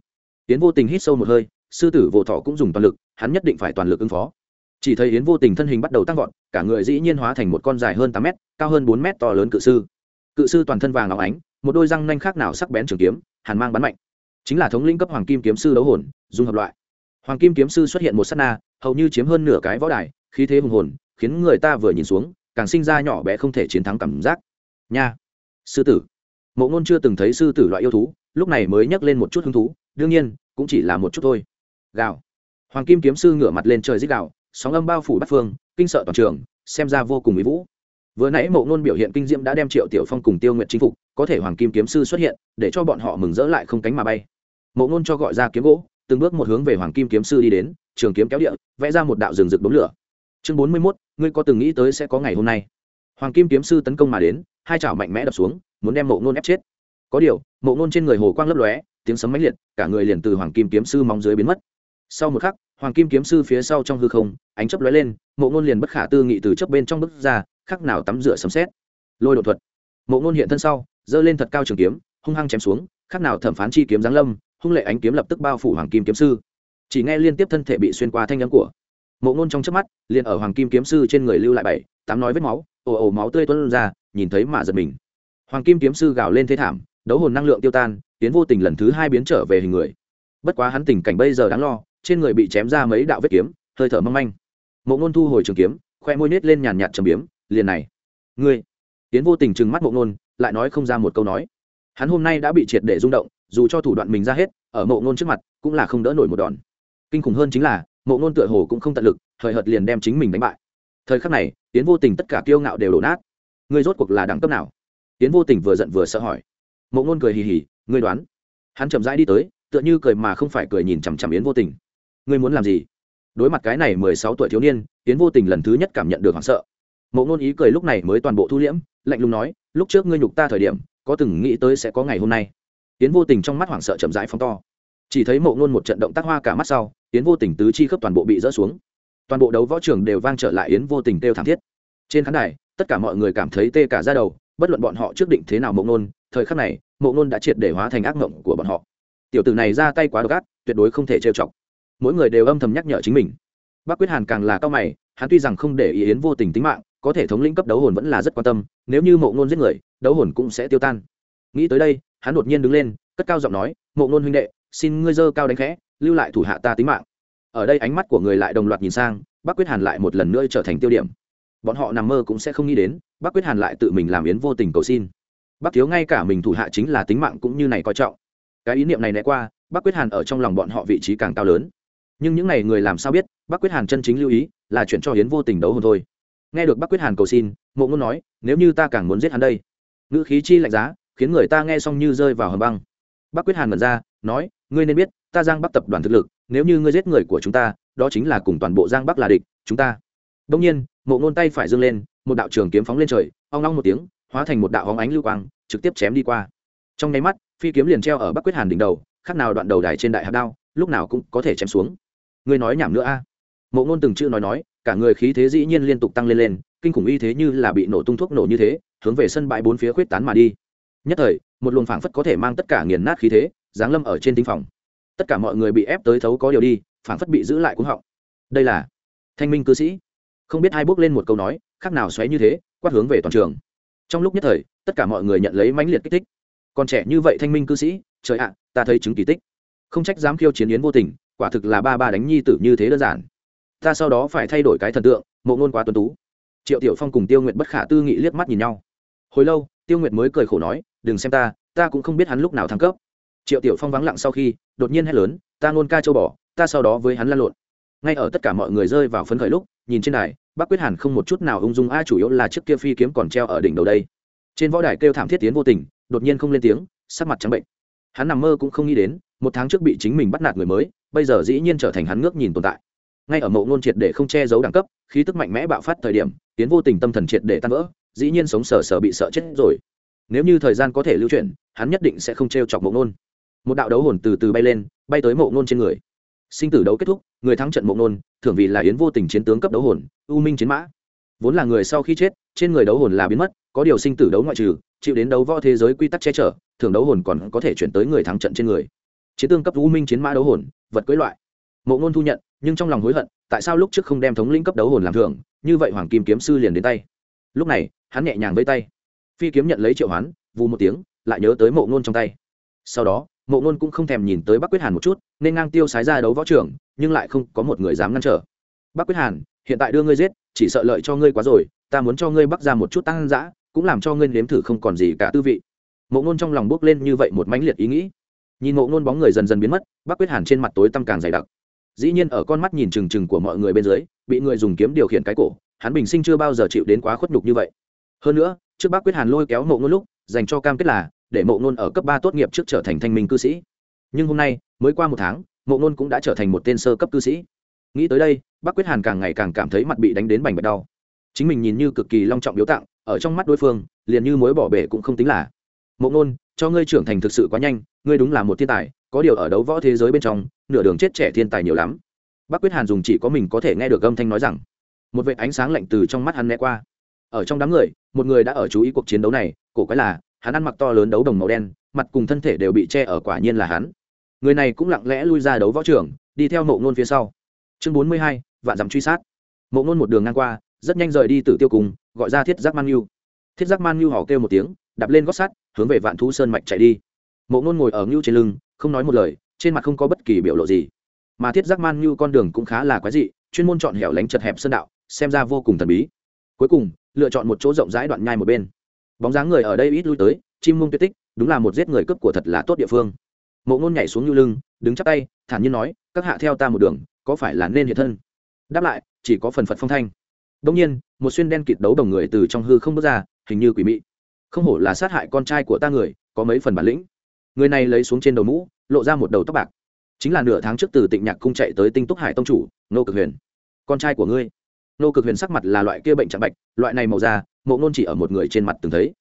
Yến vô tình hít sâu một hơi, sư tử vô thọ cũng dùng toàn lực, hắn nhất định phải toàn lực ứng phó chỉ thấy yến vô tình thân hình bắt đầu tăng vọt, cả người dĩ nhiên hóa thành một con dài hơn tám mét, cao hơn bốn mét to lớn cự sư. Cự sư toàn thân vàng óng ánh, một đôi răng nanh khác nào sắc bén trường kiếm, hàn mang bắn mạnh. Chính là thống lĩnh cấp hoàng kim kiếm sư đấu hồn, dung hợp loại. Hoàng kim kiếm sư xuất hiện một s á t na, hầu như chiếm hơn nửa cái võ đài, khí thế hùng hồn, khiến người ta vừa nhìn xuống, càng sinh ra nhỏ bé không thể chiến thắng cảm giác. Nha! Sư tử! Mộ ngôn chưa từng thấy sư tử loại yêu thú, lúc này mới nhắc lên một chút hứng thú, đương nhiên, cũng chỉ là một chút thôi. Gạo hoàng kim kiếm sư ngửa mặt lên trời dích gạo sóng âm bao phủ bắt phương, kinh sợ toàn trường, xem ra vô cùng ý vũ. Vừa nãy mộ ngôn biểu hiện kinh diễm đã đem triệu tiểu phong cùng tiêu nguyện chinh phục, có thể hoàng kim kiếm sư xuất hiện, để cho bọn họ mừng rỡ lại không cánh mà bay. Mộ ngôn cho gọi ra kiếm gỗ, từng bước một hướng về hoàng kim kiếm sư đi đến, trường kiếm kéo địa, vẽ ra một đạo rừng rực đống lửa. Chương bốn mươi mốt, ngươi có từng nghĩ tới sẽ có ngày hôm nay? Hoàng kim kiếm sư tấn công mà đến, hai chảo mạnh mẽ đập xuống, muốn đem mộ ngôn ép chết. Có điều, mộ ngôn trên người hồ quang lấp lóe, tiếng sấm mãnh liệt, cả người liền từ hoàng kim kiếm sư móng dưới biến mất. Sau một khắc hoàng kim kiếm sư phía sau trong hư không, ánh chấp lóe lên, mộ ngôn liền bất khả tư nghị từ chấp bên trong bức ra, khắc nào tắm rửa sấm xét lôi đột thuật. Mộ ngôn hiện thân sau, giơ lên thật cao trường kiếm, hung hăng chém xuống, khắc nào thẩm phán chi kiếm giáng lâm, hung lệ ánh kiếm lập tức bao phủ hoàng kim kiếm sư. Chỉ nghe liên tiếp thân thể bị xuyên qua thanh nhắm của mộ ngôn trong chớp mắt, liền ở hoàng kim kiếm sư trên người lưu lại bảy, tám nói vết máu, ồ ồ máu tươi tuân ra, nhìn thấy mà giật mình. Hoàng kim kiếm sư gào lên thế thảm, đấu hồn năng lượng tiêu tan, tiến vô tình lần thứ hai biến trở về hình người. Bất quá hắn tình cảnh bây giờ đáng lo trên người bị chém ra mấy đạo vết kiếm, hơi thở mong manh. Mộ ngôn thu hồi trường kiếm, khoe môi nết lên nhàn nhạt trầm biếm, liền này, ngươi. Tiến vô tình trừng mắt mộ ngôn lại nói không ra một câu nói. Hắn hôm nay đã bị triệt để rung động, dù cho thủ đoạn mình ra hết, ở mộ ngôn trước mặt, cũng là không đỡ nổi một đòn. Kinh khủng hơn chính là, mộ ngôn tựa hồ cũng không tận lực thời hợt liền đem chính mình đánh bại. Thời khắc này tiến vô tình tất cả kiêu ngạo đều đổ nát. Ngươi rốt cuộc là đẳng cấp nào? Tiến vô tình vừa giận vừa sợ hỏi. Mộ ngôn cười hì hì, ngươi đoán? Hắn chậm rãi đi tới, tựa như cười mà không phải cười nhìn chằm chằm yến vô tình ngươi muốn làm gì? Đối mặt cái này mười sáu tuổi thiếu niên, yến vô tình lần thứ nhất cảm nhận được hoảng sợ. Mộ ngôn ý cười lúc này mới toàn bộ thu liễm, lạnh lùng nói, lúc trước ngươi nhục ta thời điểm, có từng nghĩ tới sẽ có ngày hôm nay. Yến vô tình trong mắt hoảng sợ chậm rãi phóng to. Chỉ thấy mộ ngôn một trận động tác hoa cả mắt sau, yến vô tình tứ chi khớp toàn bộ bị rỡ xuống. Toàn bộ đấu võ trường đều vang trở lại yến vô tình kêu thảm thiết. Trên khán đài, tất cả mọi người cảm thấy tê cả ra đầu, bất luận bọn họ trước định thế nào mộ ngôn, thời khắc này, mộ ngôn đã triệt để hóa thành ác mộng của bọn họ. Tiểu tử này ra tay quá độc ác, tuyệt đối không thể trêu chọc mỗi người đều âm thầm nhắc nhở chính mình. Bác quyết hàn càng là cao mày, hắn tuy rằng không để ý yến vô tình tính mạng, có thể thống lĩnh cấp đấu hồn vẫn là rất quan tâm, nếu như mộ ngôn giết người, đấu hồn cũng sẽ tiêu tan. Nghĩ tới đây, hắn đột nhiên đứng lên, cất cao giọng nói, mộ ngôn huynh đệ, xin ngươi dơ cao đánh khẽ, lưu lại thủ hạ ta tính mạng. Ở đây ánh mắt của người lại đồng loạt nhìn sang, bác quyết hàn lại một lần nữa trở thành tiêu điểm. Bọn họ nằm mơ cũng sẽ không nghĩ đến, bác quyết hàn lại tự mình làm yến vô tình cầu xin. Bác thiếu ngay cả mình thủ hạ chính là tính mạng cũng như này coi trọng. Cái ý niệm này né qua, bác quyết hàn ở trong lòng bọn họ vị trí càng cao lớn nhưng những n à y người làm sao biết bác quyết hàn chân chính lưu ý là chuyện cho hiến vô tình đấu hồn thôi. Nghe được bác quyết hàn cầu xin, mộ ngôn nói, nếu như ta càng muốn giết hắn đây, ngữ khí chi lạnh giá, khiến người ta nghe xong như rơi vào hầm băng. Bác quyết hàn mật ra, nói, ngươi nên biết, ta giang bắc tập đoàn thực lực, nếu như ngươi giết người của chúng ta, đó chính là cùng toàn bộ giang bắc là địch, chúng ta. Đông nhiên, mộ ngôn tay phải dâng lên, một đạo trường kiếm phóng lên trời, ong long một tiếng, hóa thành một đạo hóng ánh lưu quang, trực tiếp chém đi qua. Trong nháy mắt, phi kiếm liền treo ở bắc quyết hàn đỉnh đầu, khác nào đoạn đầu đài trên đại hạt đao, lúc nào cũng có thể chém xuống ngươi nói nhảm nữa a. Mộ ngôn từng chữ nói nói, cả người khí thế dĩ nhiên liên tục tăng lên lên, kinh khủng y thế như là bị nổ tung thuốc nổ như thế, hướng về sân bãi bốn phía khuyết tán mà đi. Nhất thời, một luồng phảng phất có thể mang tất cả nghiền nát khí thế, giáng lâm ở trên tinh phòng. Tất cả mọi người bị ép tới thấu có điều đi, phảng phất bị giữ lại cũng họng. Đây là thanh minh cư sĩ. Không biết hai bước lên một câu nói, khác nào xoáy như thế, quát hướng về toàn trường. Trong lúc nhất thời, tất cả mọi người nhận lấy mãnh liệt kích thích. Còn trẻ như vậy thanh minh cư sĩ, trời ạ, ta thấy chứng kỳ tích. Không trách dám khiêu chiến yến vô tình quả thực là ba ba đánh nhi tử như thế đơn giản. Ta sau đó phải thay đổi cái thần tượng, mộ ngôn quá tuân tú. Triệu tiểu phong cùng tiêu nguyệt bất khả tư nghị liếc mắt nhìn nhau. Hồi lâu, tiêu nguyệt mới cười khổ nói, đừng xem ta ta cũng không biết hắn lúc nào thăng cấp. Triệu tiểu phong vắng lặng sau khi, đột nhiên hét lớn, ta ngôn ca châu bỏ ta sau đó với hắn lăn lộn. Ngay ở tất cả mọi người rơi vào phấn khởi lúc, nhìn trên đài bác quyết hàn không một chút nào ung dung, a, chủ yếu là chiếc kia phi kiếm còn treo ở đỉnh đầu đây. Trên võ đài kêu thảm thiết tiến vô tình, đột nhiên không lên tiếng, sắc mặt trắng bệnh. Hắn nằm mơ cũng không nghĩ đến, một tháng trước bị chính mình bắt nạt người mới bây giờ dĩ nhiên trở thành hắn ngước nhìn tồn tại. Ngay ở mộ ngôn triệt để không che giấu đẳng cấp, khí tức mạnh mẽ bạo phát thời điểm, tiến vô tình tâm thần triệt để tan vỡ, dĩ nhiên sống sờ sờ bị sợ chết rồi. Nếu như thời gian có thể lưu chuyển, hắn nhất định sẽ không t r e o chọc mộ ngôn. Một đạo đấu hồn từ từ bay lên, bay tới mộ ngôn trên người. Sinh tử đấu kết thúc, người thắng trận mộ ngôn thường vì là yến vô tình chiến tướng cấp đấu hồn, u minh chiến mã. Vốn là người sau khi chết, trên người đấu hồn là biến mất, có điều sinh tử đấu ngoại trừ, chịu đến đấu võ thế giới quy tắc che chở thường đấu hồn còn có thể chuyển tới người thắng trận trên người chiến tương cấp u minh chiến mã đấu hồn, vật cưỡi loại. Mộ ngôn thu nhận, nhưng trong lòng hối hận, tại sao lúc trước không đem thống lĩnh cấp đấu hồn làm thường như vậy hoàng kim kiếm sư liền đến tay. Lúc này, hắn nhẹ nhàng vây tay. Phi kiếm nhận lấy triệu hoán, vù một tiếng, lại nhớ tới mộ ngôn trong tay. Sau đó, mộ ngôn cũng không thèm nhìn tới bắc quyết hàn một chút, nên ngang tiêu sái ra đấu võ trưởng, nhưng lại không có một người dám ngăn trở. Bắc quyết hàn, hiện tại đưa ngươi giết, chỉ sợ lợi cho ngươi quá rồi, ta muốn cho ngươi bắc ra một chút tăng giã cũng làm cho ngươi nếm thử không còn gì cả tư vị. Mộ ngôn trong lòng bước lên như vậy một mãnh liệt ý nghĩ nhìn ngộ ngôn bóng người dần dần biến mất, bắc quyết hàn trên mặt tối tăm càng dày đặc. Dĩ nhiên ở con mắt nhìn trừng trừng của mọi người bên dưới, bị người dùng kiếm điều khiển cái cổ, hắn bình sinh chưa bao giờ chịu đến quá khuất nhục như vậy. Hơn nữa, trước bác quyết hàn lôi kéo mộ ngôn lúc, dành cho cam kết là để mộ ngôn ở cấp ba tốt nghiệp trước trở thành thanh minh cư sĩ. Nhưng hôm nay, mới qua một tháng mộ ngôn cũng đã trở thành một tên sơ cấp cư sĩ. Nghĩ tới đây bác quyết hàn càng ngày càng cảm thấy mặt bị đánh đến bành bạch đau. Chính mình nhìn như cực kỳ long trọng biếu tặng, ở trong mắt đối phương, liền như mối bỏ bể cũng không tính là. Mộ ngôn, cho ngươi trưởng thành thực sự quá nhanh ngươi đúng là một thiên tài, có điều ở đấu võ thế giới bên trong, nửa đường chết trẻ thiên tài nhiều lắm. Bác quyết hàn dùng chỉ có mình có thể nghe được âm thanh nói rằng, một vệ ánh sáng lạnh từ trong mắt hắn né qua. Ở trong đám người, một người đã ở chú ý cuộc chiến đấu này, cổ quái là, hắn ăn mặc to lớn đấu đồng màu đen, mặt cùng thân thể đều bị che ở quả nhiên là hắn. Người này cũng lặng lẽ lui ra đấu võ trường, đi theo mộ ngôn phía sau. Chương bốn mươi hai, vạn dặm truy sát. Mộ ngôn một đường ngang qua, rất nhanh rời đi từ tiêu cùng gọi ra thiết giác man nhu. Thiết giác man nhu họ kêu một tiếng, đạp lên gót sắt, hướng về vạn thú sơn mạch chạy đi mộ ngôn ngồi ở ngưu trên lưng, không nói một lời, trên mặt không có bất kỳ biểu lộ gì. Mà thiết giác man nhu con đường cũng khá là quái dị, chuyên môn chọn hẻo lánh chật hẹp sơn đạo, xem ra vô cùng thần bí. Cuối cùng, lựa chọn một chỗ rộng rãi đoạn nhai một bên. Bóng dáng người ở đây ít lui tới, chim mông tuyệt tích, đúng là một giết người cướp của thật là tốt địa phương. Mộ ngôn nhảy xuống như lưng, đứng chắp tay, thản nhiên nói, các hạ theo ta một đường, có phải là nên hiện thân? Đáp lại, chỉ có phần phật phong thanh. Đông nhiên, một xuyên đen kịt đấu đồng người từ trong hư không bước ra, hình như quỷ mị. Không hổ là sát hại con trai của ta người, có mấy phần bản lĩnh người này lấy xuống trên đầu mũ, lộ ra một đầu tóc bạc. Chính là nửa tháng trước từ tịnh nhạc cung chạy tới tinh túc hải tông chủ nô cực huyền. Con trai của ngươi. Nô cực huyền sắc mặt là loại kia bệnh trạng bạch, loại này màu da, mộ nôn chỉ ở một người trên mặt từng thấy.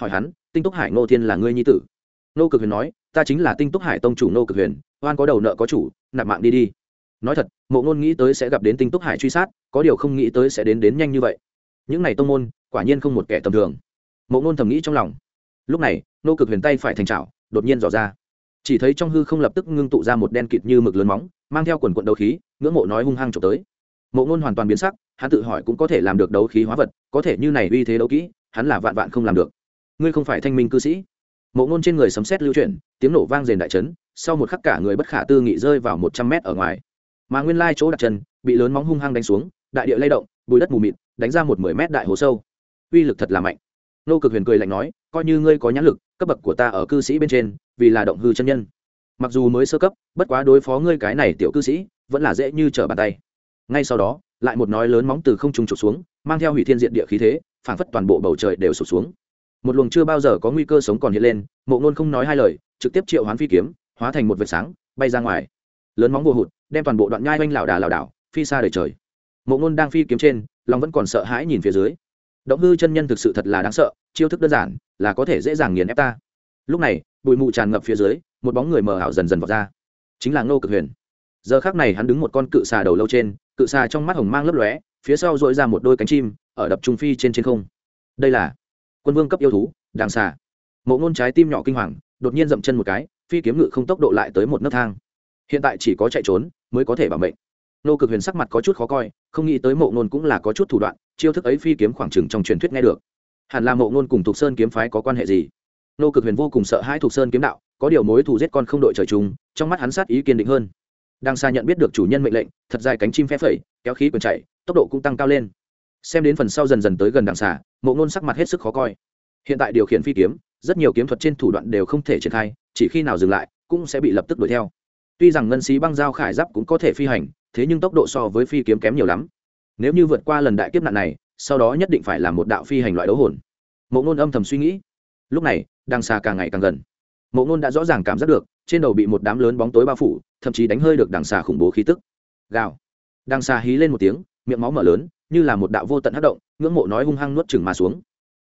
Hỏi hắn, tinh túc hải ngô thiên là ngươi nhi tử? Nô cực huyền nói, ta chính là tinh túc hải tông chủ nô cực huyền, oan có đầu nợ có chủ, nạp mạng đi đi. Nói thật, mộ nôn nghĩ tới sẽ gặp đến tinh túc hải truy sát, có điều không nghĩ tới sẽ đến đến nhanh như vậy. Những n à y tông môn, quả nhiên không một kẻ tầm thường. Mộ nôn thầm nghĩ trong lòng. Lúc này nô cực huyền tay phải thành trào đột nhiên dò ra. Chỉ thấy trong hư không lập tức ngưng tụ ra một đen kịt như mực lớn móng, mang theo quần quận đấu khí, ngưỡng mộ nói hung hăng trộm tới. Mộ ngôn hoàn toàn biến sắc, hắn tự hỏi cũng có thể làm được đấu khí hóa vật, có thể như này uy thế đấu kỹ, hắn là vạn vạn không làm được. Ngươi không phải thanh minh cư sĩ. Mộ ngôn trên người sấm xét lưu chuyển, tiếng nổ vang rền đại trấn sau một khắc cả người bất khả tư nghị rơi vào một trăm mét ở ngoài. Mà nguyên lai chỗ đặt chân, bị lớn móng hung hăng đánh xuống, đại địa lay động, bùi đất mù mịt, đánh ra một mười mét đại hồ sâu. Uy lực thật là mạnh nô cực huyền cười lạnh nói, coi như ngươi có nhãn lực, cấp bậc của ta ở cư sĩ bên trên, vì là động hư chân nhân. Mặc dù mới sơ cấp, bất quá đối phó ngươi cái này tiểu cư sĩ, vẫn là dễ như trở bàn tay. Ngay sau đó, lại một nói lớn móng từ không trung trục xuống, mang theo hủy thiên diện địa khí thế, phảng phất toàn bộ bầu trời đều sụp xuống. Một luồng chưa bao giờ có nguy cơ sống còn hiện lên, mộ ngôn không nói hai lời, trực tiếp triệu hoán phi kiếm, hóa thành một vệt sáng, bay ra ngoài. Lớn móng vô hụt, đem toàn bộ đoạn nhai oanh lảo đà lảo đảo, phi xa đời trời. Mộ ngôn đang phi kiếm trên, lòng vẫn còn sợ hãi nhìn phía dưới động hư chân nhân thực sự thật là đáng sợ, chiêu thức đơn giản, là có thể dễ dàng nghiền ép ta. Lúc này, bụi mù tràn ngập phía dưới, một bóng người mờ ảo dần dần vọt ra. Chính là ngô cực huyền. Giờ khác này hắn đứng một con cự xà đầu lâu trên, cự xà trong mắt hồng mang lấp lóe, phía sau dội ra một đôi cánh chim, ở đập trung phi trên trên không. Đây là quân vương cấp yêu thú, đàng xà. Mộ ngôn trái tim nhỏ kinh hoàng, đột nhiên dậm chân một cái, phi kiếm ngự không tốc độ lại tới một nấc thang. Hiện tại chỉ có chạy trốn, mới có thể bảo mệnh. Nô cực huyền sắc mặt có chút khó coi, không nghĩ tới mộ ngôn cũng là có chút thủ đoạn chiêu thức ấy phi kiếm khoảng trừng trong truyền thuyết nghe được. Hẳn là mộ ngôn cùng thục sơn kiếm phái có quan hệ gì? Nô cực huyền vô cùng sợ hãi Thục sơn kiếm đạo, có điều mối thù giết con không đội trời chung, trong mắt hắn sát ý kiên định hơn. Đang xa nhận biết được chủ nhân mệnh lệnh, thật dài cánh chim phe phẩy, kéo khí quần chạy, tốc độ cũng tăng cao lên. Xem đến phần sau dần dần tới gần đằng xà mộ ngôn sắc mặt hết sức khó coi. Hiện tại điều khiển phi kiếm, rất nhiều kiếm thuật trên thủ đoạn đều không thể triển khai, chỉ khi nào dừng lại, cũng sẽ bị lập tức đuổi theo. Tuy rằng ngân xí băng giao khải giáp cũng có thể phi hành, thế nhưng tốc độ so với phi kiếm kém nhiều lắm nếu như vượt qua lần đại kiếp nạn này, sau đó nhất định phải là một đạo phi hành loại đấu hồn. Mộ ngôn âm thầm suy nghĩ. Lúc này đằng xa càng ngày càng gần. Mộ ngôn đã rõ ràng cảm giác được, trên đầu bị một đám lớn bóng tối bao phủ, thậm chí đánh hơi được đằng xà khủng bố khí tức. Gào. Đằng xà hí lên một tiếng, miệng máu mở lớn, như là một đạo vô tận hát động, ngưỡng mộ nói hung hăng nuốt chừng mà xuống.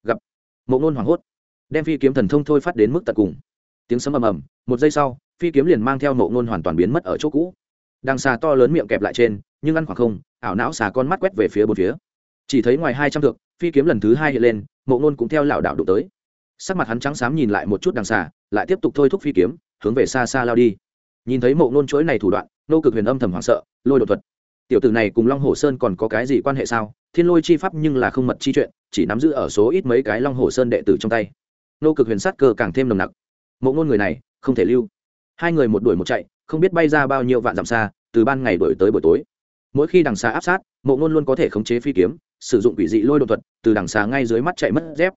Gặp. Mộ ngôn hoảng hốt. Đem phi kiếm thần thông thôi phát đến mức tận cùng. Tiếng sấm ầm ầm, một giây sau, phi kiếm liền mang theo mộ ngôn hoàn toàn biến mất ở chỗ cũ đằng xà to lớn miệng kẹp lại trên, nhưng ăn khoảng không, ảo não xà con mắt quét về phía bốn phía. Chỉ thấy ngoài hai trăm thước, phi kiếm lần thứ hai hiện lên, mộ ngôn cũng theo lảo đảo đụng tới. Sắc mặt hắn trắng xám nhìn lại một chút đằng xà, lại tiếp tục thôi thúc phi kiếm, hướng về xa xa lao đi. Nhìn thấy mộ ngôn chuỗi này thủ đoạn, nô cực huyền âm thầm hoảng sợ, lôi đột thuật. Tiểu tử này cùng long hồ sơn còn có cái gì quan hệ sao? Thiên lôi chi pháp nhưng là không mật chi chuyện, chỉ nắm giữ ở số ít mấy cái long hồ sơn đệ tử trong tay. Nô cực huyền sát cơ càng thêm nồng nặc. Mộ ngôn người này, không thể lưu. Hai người một đuổi một chạy không biết bay ra bao nhiêu vạn dặm xa, từ ban ngày đổi tới buổi tối. Mỗi khi đằng xa áp sát, mộ ngôn luôn có thể khống chế phi kiếm, sử dụng quỷ dị lôi đột thuật, từ đằng xa ngay dưới mắt chạy mất dép.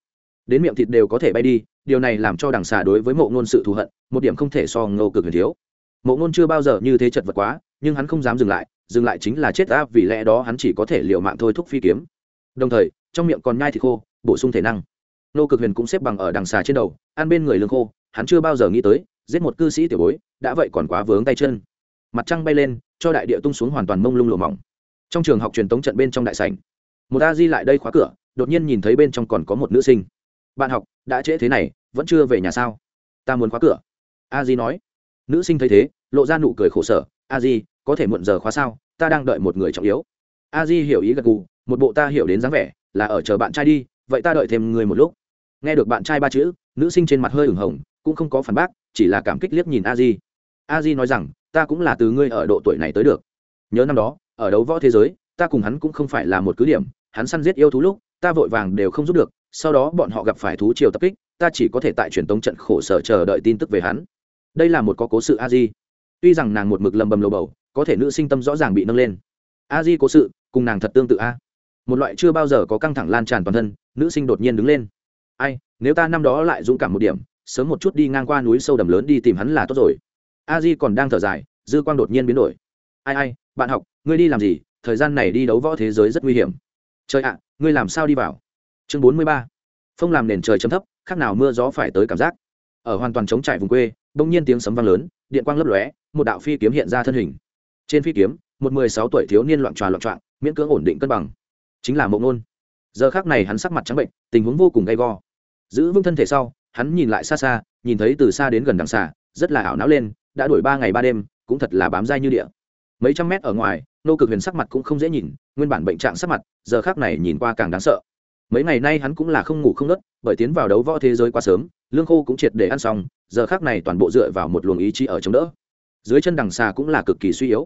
Đến miệng thịt đều có thể bay đi, điều này làm cho đằng xà đối với mộ ngôn sự thù hận, một điểm không thể so ngô cực huyền thiếu. Mộ ngôn chưa bao giờ như thế chật vật quá, nhưng hắn không dám dừng lại dừng lại chính là chết áp vì lẽ đó hắn chỉ có thể liệu mạng thôi thúc phi kiếm. Đồng thời, trong miệng còn nhai thịt khô, bổ sung thể năng. Nô cực huyền cũng xếp bằng ở đằng xà trên đầu, ăn bên người lương khô, hắn chưa bao giờ nghĩ tới giết một cư sĩ tiểu bối, đã vậy còn quá vướng tay chân. Mặt trăng bay lên, cho đại địa tung xuống hoàn toàn mông lung lộ mỏng. Trong trường học truyền tống trận bên trong đại sảnh, một a di lại đây khóa cửa, đột nhiên nhìn thấy bên trong còn có một nữ sinh. Bạn học, đã trễ thế này, vẫn chưa về nhà sao? Ta muốn khóa cửa. A di nói. Nữ sinh thấy thế, lộ ra nụ cười khổ sở. A di, có thể muộn giờ khóa sao? Ta đang đợi một người trọng yếu. A di hiểu ý gật gù, một bộ ta hiểu đến dáng vẻ, là ở chờ bạn trai đi, vậy ta đợi thêm người một lúc. Nghe được bạn trai ba chữ, nữ sinh trên mặt hơi ửng hồng, cũng không có phản bác chỉ là cảm kích liếc nhìn a di. A di nói rằng, ta cũng là từ ngươi ở độ tuổi này tới được. Nhớ năm đó, ở đấu võ thế giới, ta cùng hắn cũng không phải là một cứ điểm. Hắn săn giết yêu thú lúc, ta vội vàng đều không giúp được, sau đó bọn họ gặp phải thú triều tập kích, ta chỉ có thể tại truyền tống trận khổ sở chờ đợi tin tức về hắn. Đây là một có cố sự a di. Tuy rằng nàng một mực lầm bầm lầu bầu, có thể nữ sinh tâm rõ ràng bị nâng lên. A di cố sự, cùng nàng thật tương tự a. Một loại chưa bao giờ có căng thẳng lan tràn toàn thân, nữ sinh đột nhiên đứng lên. Ai, nếu ta năm đó lại dũng cảm một điểm sớm một chút đi ngang qua núi sâu đầm lớn đi tìm hắn là tốt rồi. A di còn đang thở dài, dư quang đột nhiên biến đổi. Ai ai, bạn học, ngươi đi làm gì? Thời gian này đi đấu võ thế giới rất nguy hiểm. Trời ạ, ngươi làm sao đi vào? Chương bốn mươi ba. Phong làm nền trời chấm thấp, khác nào mưa gió phải tới cảm giác. Ở hoàn toàn chống trải vùng quê, bỗng nhiên tiếng sấm vang lớn, điện quang lấp lóe, một đạo phi kiếm hiện ra thân hình. Trên phi kiếm, một mười sáu tuổi thiếu niên loạn tròa loạn trọn, miễn cưỡng ổn định cân bằng. Chính là mộng nôn. Giờ khác này hắn sắc mặt trắng bệnh, tình huống vô cùng gay go. Giữ vững thân thể sau hắn nhìn lại xa xa, nhìn thấy từ xa đến gần đằng xà rất là ảo não lên, đã đuổi ba ngày ba đêm, cũng thật là bám dai như địa. Mấy trăm mét ở ngoài, nô cực huyền sắc mặt cũng không dễ nhìn, nguyên bản bệnh trạng sắc mặt, giờ khác này nhìn qua càng đáng sợ. Mấy ngày nay hắn cũng là không ngủ không nớt, bởi tiến vào đấu võ thế giới quá sớm, lương khô cũng triệt để ăn xong, giờ khác này toàn bộ dựa vào một luồng ý chí ở chống đỡ. Dưới chân đằng xà cũng là cực kỳ suy yếu.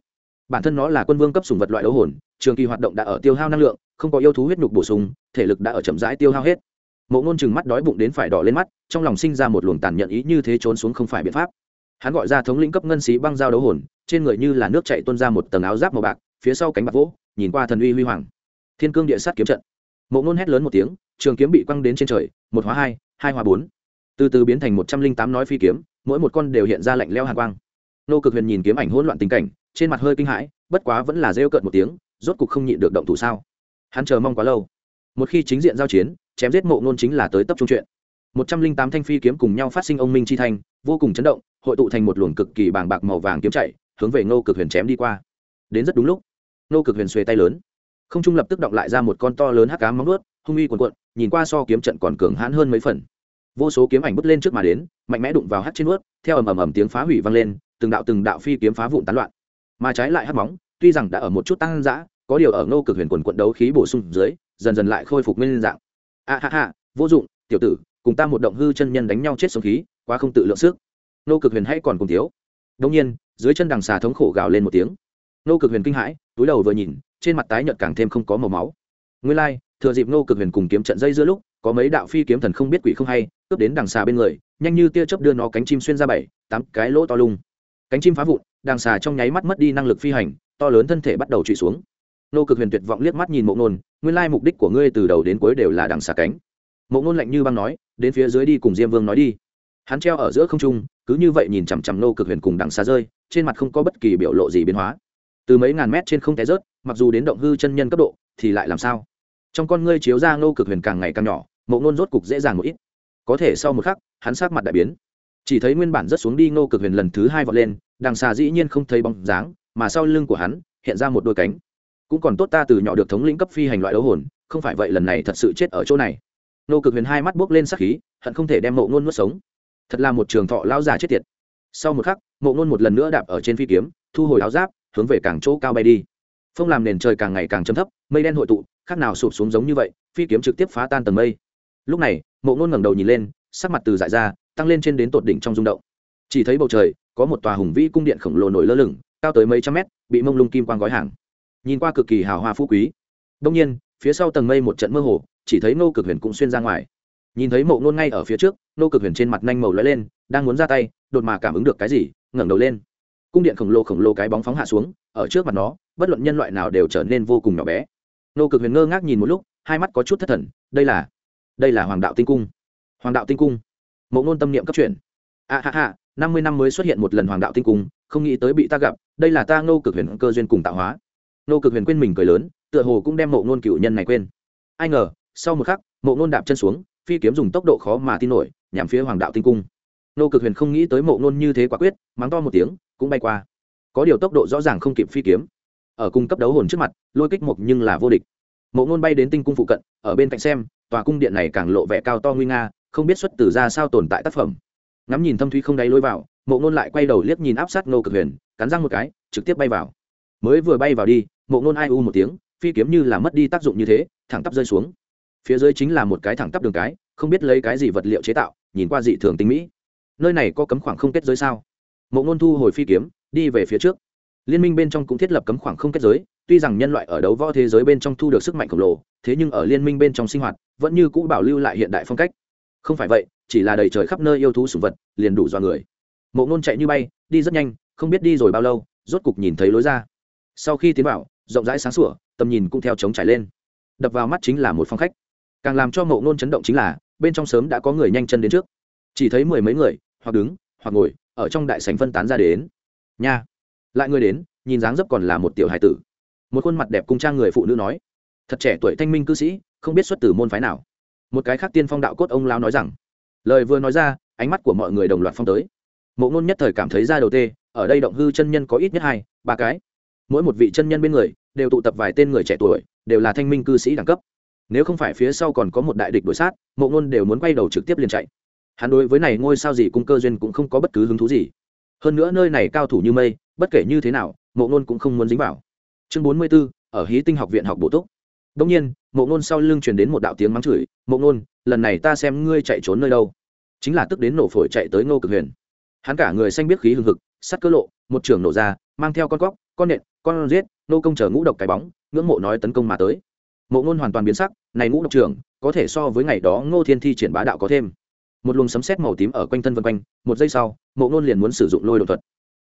Bản thân nó là quân vương cấp sùng vật loại đấu hồn, trường kỳ hoạt động đã ở tiêu hao năng lượng, không có yêu thú huyết nhục bổ sung, thể lực đã ở chậm rãi tiêu hao hết mộ ngôn chừng mắt đói bụng đến phải đỏ lên mắt, trong lòng sinh ra một luồng tàn nhận ý như thế trốn xuống không phải biện pháp. Hắn gọi ra thống lĩnh cấp ngân xí băng dao đấu hồn, trên người như là nước chạy tuôn ra một tầng áo giáp màu bạc, phía sau cánh bạc vỗ, nhìn qua thần uy huy hoàng. Thiên cương địa sát kiếm trận. Mộ ngôn hét lớn một tiếng, trường kiếm bị quăng đến trên trời, một hóa hai hai hóa bốn. Từ từ biến thành một trăm linh tám nói phi kiếm, mỗi một con đều hiện ra lạnh leo hàn quang. Nô cực huyền nhìn kiếm ảnh hỗn loạn tình cảnh, trên mặt hơi kinh hãi, bất quá vẫn là rêu cợt một tiếng, rốt cục không nhịn được động thủ sao? Hắn chờ mong quá lâu một khi chính diện giao chiến, chém giết mộ ngôn chính là tới tập trung chuyện. Một trăm linh tám thanh phi kiếm cùng nhau phát sinh ông minh chi thanh, vô cùng chấn động, hội tụ thành một luồng cực kỳ bàng bạc màu vàng kiếm chạy, hướng về ngô cực huyền chém đi qua. Đến rất đúng lúc, ngô cực huyền xuề tay lớn. Không trung lập tức động lại ra một con to lớn hắc cá móng ướt hung uy quần quận nhìn qua so kiếm trận còn cường hãn hơn mấy phần. Vô số kiếm ảnh bứt lên trước mà đến, mạnh mẽ đụng vào hắt trên ướt theo ầm ầm ầm tiếng phá hủy vang lên, từng đạo từng đạo phi kiếm phá vụn tán loạn. Mà trái lại hắc móng, tuy rằng đã ở một chút tăng dã, có điều ở ngô cực huyền quần quận đấu khí bổ sung dưới dần dần lại khôi phục nguyên dạng. A ha ha, vô dụng, tiểu tử, cùng ta một động hư chân nhân đánh nhau chết sống khí, quá không tự lượng sức. Nô cực huyền hay còn cùng thiếu. Đông nhiên, dưới chân đằng xà thống khổ gào lên một tiếng. Nô cực huyền kinh hãi, túi đầu vừa nhìn, trên mặt tái nhợt càng thêm không có màu máu. Nguyên lai, thừa dịp nô cực huyền cùng kiếm trận dây giữa lúc, có mấy đạo phi kiếm thần không biết quỷ không hay, cướp đến đằng xà bên người, nhanh như tia chớp đưa nó cánh chim xuyên ra bảy, tám cái lỗ to lung. Cánh chim phá vụn, đằng xà trong nháy mắt mất đi năng lực phi hành, to lớn thân thể bắt đầu trụy xuống nô cực huyền tuyệt vọng liếc mắt nhìn mộ nôn nguyên lai mục đích của ngươi từ đầu đến cuối đều là đằng xà cánh. Mộ nôn lạnh như băng nói, đến phía dưới đi cùng diêm vương nói đi. Hắn treo ở giữa không trung, cứ như vậy nhìn chằm chằm nô cực huyền cùng đằng xà rơi, trên mặt không có bất kỳ biểu lộ gì biến hóa. Từ mấy ngàn mét trên không té rớt, mặc dù đến động hư chân nhân cấp độ, thì lại làm sao? Trong con ngươi chiếu ra nô cực huyền càng ngày càng nhỏ, mộ nôn rốt cục dễ dàng một ít. Có thể sau một khắc, hắn sát mặt đại biến. Chỉ thấy nguyên bản rất xuống đi nô cực huyền lần thứ hai vọt lên, đằng xà dĩ nhiên không thấy bóng dáng, mà sau lưng của hắn, hiện ra một đôi cánh cũng còn tốt ta từ nhỏ được thống lĩnh cấp phi hành loại đấu hồn, không phải vậy lần này thật sự chết ở chỗ này. Nô cực huyền hai mắt buốc lên sắc khí, hận không thể đem mộ ngôn nuốt sống. Thật là một trường thọ lão già chết tiệt. Sau một khắc, mộ ngôn một lần nữa đạp ở trên phi kiếm, thu hồi áo giáp, hướng về càng chỗ cao bay đi. Phong làm nền trời càng ngày càng chấm thấp, mây đen hội tụ, khác nào sụp xuống giống như vậy, phi kiếm trực tiếp phá tan tầng mây. Lúc này, mộ ngôn ngẩng đầu nhìn lên, sắc mặt từ dại ra, tăng lên trên đến tột đỉnh trong rung động. Chỉ thấy bầu trời, có một tòa hùng vĩ cung điện khổng lồ nổi lơ lửng, cao tới mấy trăm mét, bị mông lung kim quang gói hàng nhìn qua cực kỳ hào hoa phú quý. Đông nhiên, phía sau tầng mây một trận mơ hồ, chỉ thấy nô cực huyền cũng xuyên ra ngoài. Nhìn thấy mộ nôn ngay ở phía trước nô cực huyền trên mặt nhanh màu lóe lên, đang muốn ra tay, đột mà cảm ứng được cái gì, ngẩng đầu lên. Cung điện khổng lồ khổng lồ cái bóng phóng hạ xuống, ở trước mặt nó, bất luận nhân loại nào đều trở nên vô cùng nhỏ bé. Nô cực huyền ngơ ngác nhìn một lúc, hai mắt có chút thất thần, đây là đây là hoàng đạo tinh cung. Hoàng đạo tinh cung. Mộ nôn tâm niệm cấp chuyển. A ha ha, năm mươi năm mới xuất hiện một lần hoàng đạo tinh cung, không nghĩ tới bị ta gặp, đây là ta nô cực huyền cơ duyên cùng tạo hóa nô cực huyền quên mình cười lớn, tựa hồ cũng đem mộ nôn cựu nhân này quên. Ai ngờ, sau một khắc, mộ nôn đạp chân xuống, phi kiếm dùng tốc độ khó mà tin nổi, nhằm phía hoàng đạo tinh cung. Nô cực huyền không nghĩ tới mộ nôn như thế quả quyết, mắng to một tiếng, cũng bay qua. Có điều tốc độ rõ ràng không kịp phi kiếm. Ở cung cấp đấu hồn trước mặt, lôi kích mộc nhưng là vô địch. Mộ nôn bay đến tinh cung phụ cận, ở bên cạnh xem, tòa cung điện này càng lộ vẻ cao to nguy nga, không biết xuất từ ra sao tồn tại tác phẩm. Ngắm nhìn thâm thúy không đáy lối vào, mộ nôn lại quay đầu liếc nhìn áp sát nô cực huyền, cắn răng một cái, trực tiếp bay vào. Mới vừa bay vào đi mộ nôn ai u một tiếng, phi kiếm như là mất đi tác dụng như thế, thẳng tắp rơi xuống. Phía dưới chính là một cái thẳng tắp đường cái, không biết lấy cái gì vật liệu chế tạo, nhìn qua dị thường tinh mỹ. Nơi này có cấm khoảng không kết giới sao? Mộ ngôn thu hồi phi kiếm, đi về phía trước. Liên minh bên trong cũng thiết lập cấm khoảng không kết giới, tuy rằng nhân loại ở đấu võ thế giới bên trong thu được sức mạnh khổng lồ, thế nhưng ở liên minh bên trong sinh hoạt, vẫn như cũ bảo lưu lại hiện đại phong cách. Không phải vậy, chỉ là đầy trời khắp nơi yêu thú sùng vật, liền đủ do người. Mộ ngôn chạy như bay, đi rất nhanh, không biết đi rồi bao lâu, rốt cục nhìn thấy lối ra. Sau khi tiến vào rộng rãi sáng sủa, tầm nhìn cũng theo trống trải lên. Đập vào mắt chính là một phòng khách. Càng làm cho mộ ngôn chấn động chính là, bên trong sớm đã có người nhanh chân đến trước. Chỉ thấy mười mấy người, hoặc đứng, hoặc ngồi, ở trong đại sành phân tán ra đến. Nha. Lại người đến, nhìn dáng dấp còn là một tiểu hải tử. Một khuôn mặt đẹp cung trang người phụ nữ nói. Thật trẻ tuổi thanh minh cư sĩ, không biết xuất từ môn phái nào. Một cái khác tiên phong đạo cốt ông lao nói rằng. Lời vừa nói ra, ánh mắt của mọi người đồng loạt phong tới. Mộ ngôn nhất thời cảm thấy ra đầu tê, ở đây động hư chân nhân có ít nhất hai, ba cái mỗi một vị chân nhân bên người đều tụ tập vài tên người trẻ tuổi, đều là thanh minh cư sĩ đẳng cấp. Nếu không phải phía sau còn có một đại địch đối sát, mộ ngôn đều muốn quay đầu trực tiếp liền chạy. Hắn đối với này ngôi sao gì cung cơ duyên cũng không có bất cứ hứng thú gì. Hơn nữa nơi này cao thủ như mây, bất kể như thế nào, mộ ngôn cũng không muốn dính vào. Chương bốn mươi b ố ở hí tinh học viện học bổ túc. Đông nhiên, mộ ngôn sau lưng truyền đến một đạo tiếng mắng chửi, mộ ngôn lần này ta xem ngươi chạy trốn nơi đâu. Chính là tức đến nổ phổi chạy tới ngô cực huyền. Hắn cả người xanh biết khí hừng hực sắt cơ lộ, một trường nổ ra, mang theo con cóc, con nện con giết, nô công chờ ngũ độc cái bóng, ngưỡng mộ nói tấn công mà tới. Mộ ngôn hoàn toàn biến sắc, này ngũ độc trưởng, có thể so với ngày đó ngô thiên thi triển bá đạo có thêm. Một luồng sấm sét màu tím ở quanh thân vân quanh, một giây sau, mộ ngôn liền muốn sử dụng lôi đột thuật.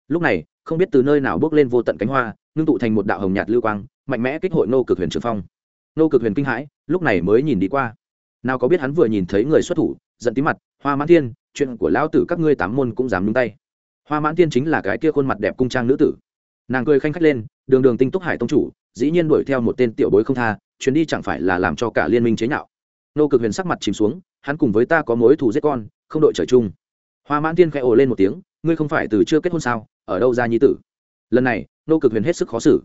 Lúc này, không biết từ nơi nào bước lên vô tận cánh hoa, ngưng tụ thành một đạo hồng nhạt lưu quang, mạnh mẽ kích hội nô cực huyền trường phong. Nô cực huyền kinh hãi, lúc này mới nhìn đi qua. Nào có biết hắn vừa nhìn thấy người xuất thủ, giận tí mặt, hoa mãn thiên, chuyện của lão tử các ngươi tám môn cũng dám nhúng tay. Hoa mãn thiên chính là cái kia khuôn mặt đẹp cung trang nữ tử nàng cười khanh khách lên, đường đường tinh túc hải tông chủ, dĩ nhiên đuổi theo một tên tiểu bối không tha, chuyến đi chẳng phải là làm cho cả liên minh chế nhạo. Nô cực huyền sắc mặt chìm xuống, hắn cùng với ta có mối thù giết con, không đội trời chung. Hoa mãn tiên khẽ ồ lên một tiếng, ngươi không phải từ chưa kết hôn sao? Ở đâu ra nhi tử? Lần này, nô cực huyền hết sức khó xử.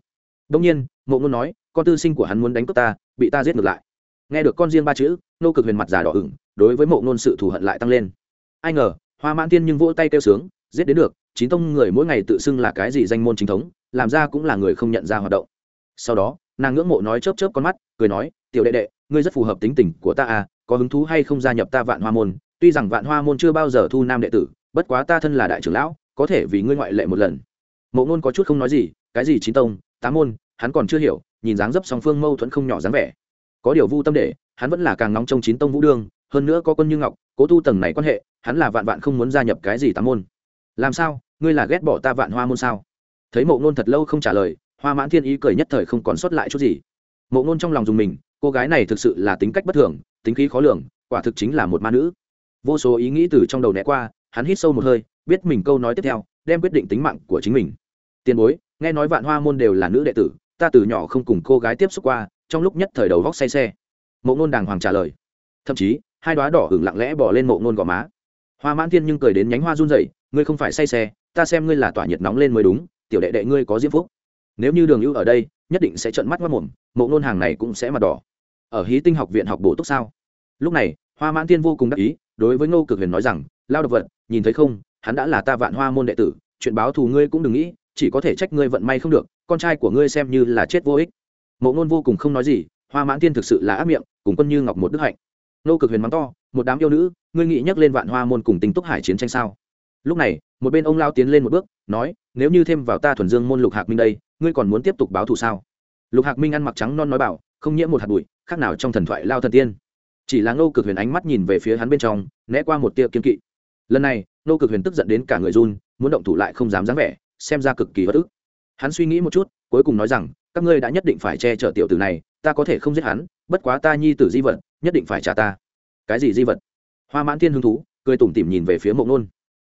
Đông nhiên, mộ ngôn nói, con tư sinh của hắn muốn đánh cướp ta, bị ta giết ngược lại. Nghe được con riêng ba chữ, nô cực huyền mặt già đỏ ửng, đối với mộ ngôn sự thù hận lại tăng lên. Ai ngờ, hoa mãn tiên nhưng vỗ tay kêu sướng, giết đến được chín tông người mỗi ngày tự xưng là cái gì danh môn chính thống, làm ra cũng là người không nhận ra hoạt động. Sau đó, nàng ngưỡng mộ nói chớp chớp con mắt, cười nói, tiểu đệ đệ, ngươi rất phù hợp tính tình của ta à có hứng thú hay không gia nhập ta vạn hoa môn? Tuy rằng vạn hoa môn chưa bao giờ thu nam đệ tử, bất quá ta thân là đại trưởng lão, có thể vì ngươi ngoại lệ một lần. Mộ ngôn có chút không nói gì, cái gì chín tông, tám môn, hắn còn chưa hiểu, nhìn dáng dấp song phương mâu thuẫn không nhỏ dáng vẻ. Có điều vu tâm để hắn vẫn là càng nóng trong chín tông vũ đương, hơn nữa có quân như ngọc, cố tu tầng này quan hệ, hắn là vạn vạn không muốn gia nhập cái gì tám môn làm sao, ngươi là ghét bỏ ta vạn hoa môn sao? Thấy mộ ngôn thật lâu không trả lời, hoa mãn thiên ý cười nhất thời không còn sót lại chút gì. Mộ ngôn trong lòng dùng mình, cô gái này thực sự là tính cách bất thường, tính khí khó lường, quả thực chính là một ma nữ. Vô số ý nghĩ từ trong đầu né qua, hắn hít sâu một hơi, biết mình câu nói tiếp theo, đem quyết định tính mạng của chính mình. Tiền bối, nghe nói vạn hoa môn đều là nữ đệ tử, ta từ nhỏ không cùng cô gái tiếp xúc qua, trong lúc nhất thời đầu vóc say xe. Mộ ngôn đàng hoàng trả lời. Thậm chí, hai đoá đỏ hửng lặng lẽ bỏ lên mộ ngôn gò má. Hoa mãn thiên nhưng cười đến nhánh hoa run rẩy ngươi không phải say xe, ta xem ngươi là tỏa nhiệt nóng lên mới đúng, tiểu đệ đệ ngươi có diễm phúc. Nếu như đường ưu ở đây, nhất định sẽ trợn mắt mất mồm, mộ ngôn hàng này cũng sẽ mặt đỏ. Ở hí tinh học viện học bổ túc sao? Lúc này, hoa mãn thiên vô cùng đắc ý, đối với ngô cực huyền nói rằng, lao độc vật, nhìn thấy không, hắn đã là ta vạn hoa môn đệ tử, chuyện báo thù ngươi cũng đừng nghĩ, chỉ có thể trách ngươi vận may không được, con trai của ngươi xem như là chết vô ích. Mộ ngôn vô cùng không nói gì, hoa mãn thiên thực sự là ác miệng, cùng quân như ngọc một đức hạnh. Nô cực huyền mắng to, một đám yêu nữ, ngươi nghĩ nhắc lên vạn hoa môn cùng tinh túc hải chiến tranh sao? Lúc này, một bên ông lao tiến lên một bước, nói, nếu như thêm vào ta thuần dương môn lục hạc minh đây, ngươi còn muốn tiếp tục báo thù sao? Lục hạc minh ăn mặc trắng non nói bảo, không nhiễm một hạt bụi, khác nào trong thần thoại lao thần tiên. Chỉ là ngô cực huyền ánh mắt nhìn về phía hắn bên trong, né qua một tia kiên kỵ. Lần này, ngô cực huyền tức giận đến cả người run, muốn động thủ lại không dám dám vẻ, xem ra cực kỳ bất ức. Hắn suy nghĩ một chút, cuối cùng nói rằng, các ngươi đã nhất định phải che chở tiểu tử này, ta có thể không giết hắn, bất quá ta nhi tử di vật, nhất định phải trả ta. Cái gì di vật? Hoa mãn thiên hứng thú, cười tủm tỉm nhìn về phía mộng nôn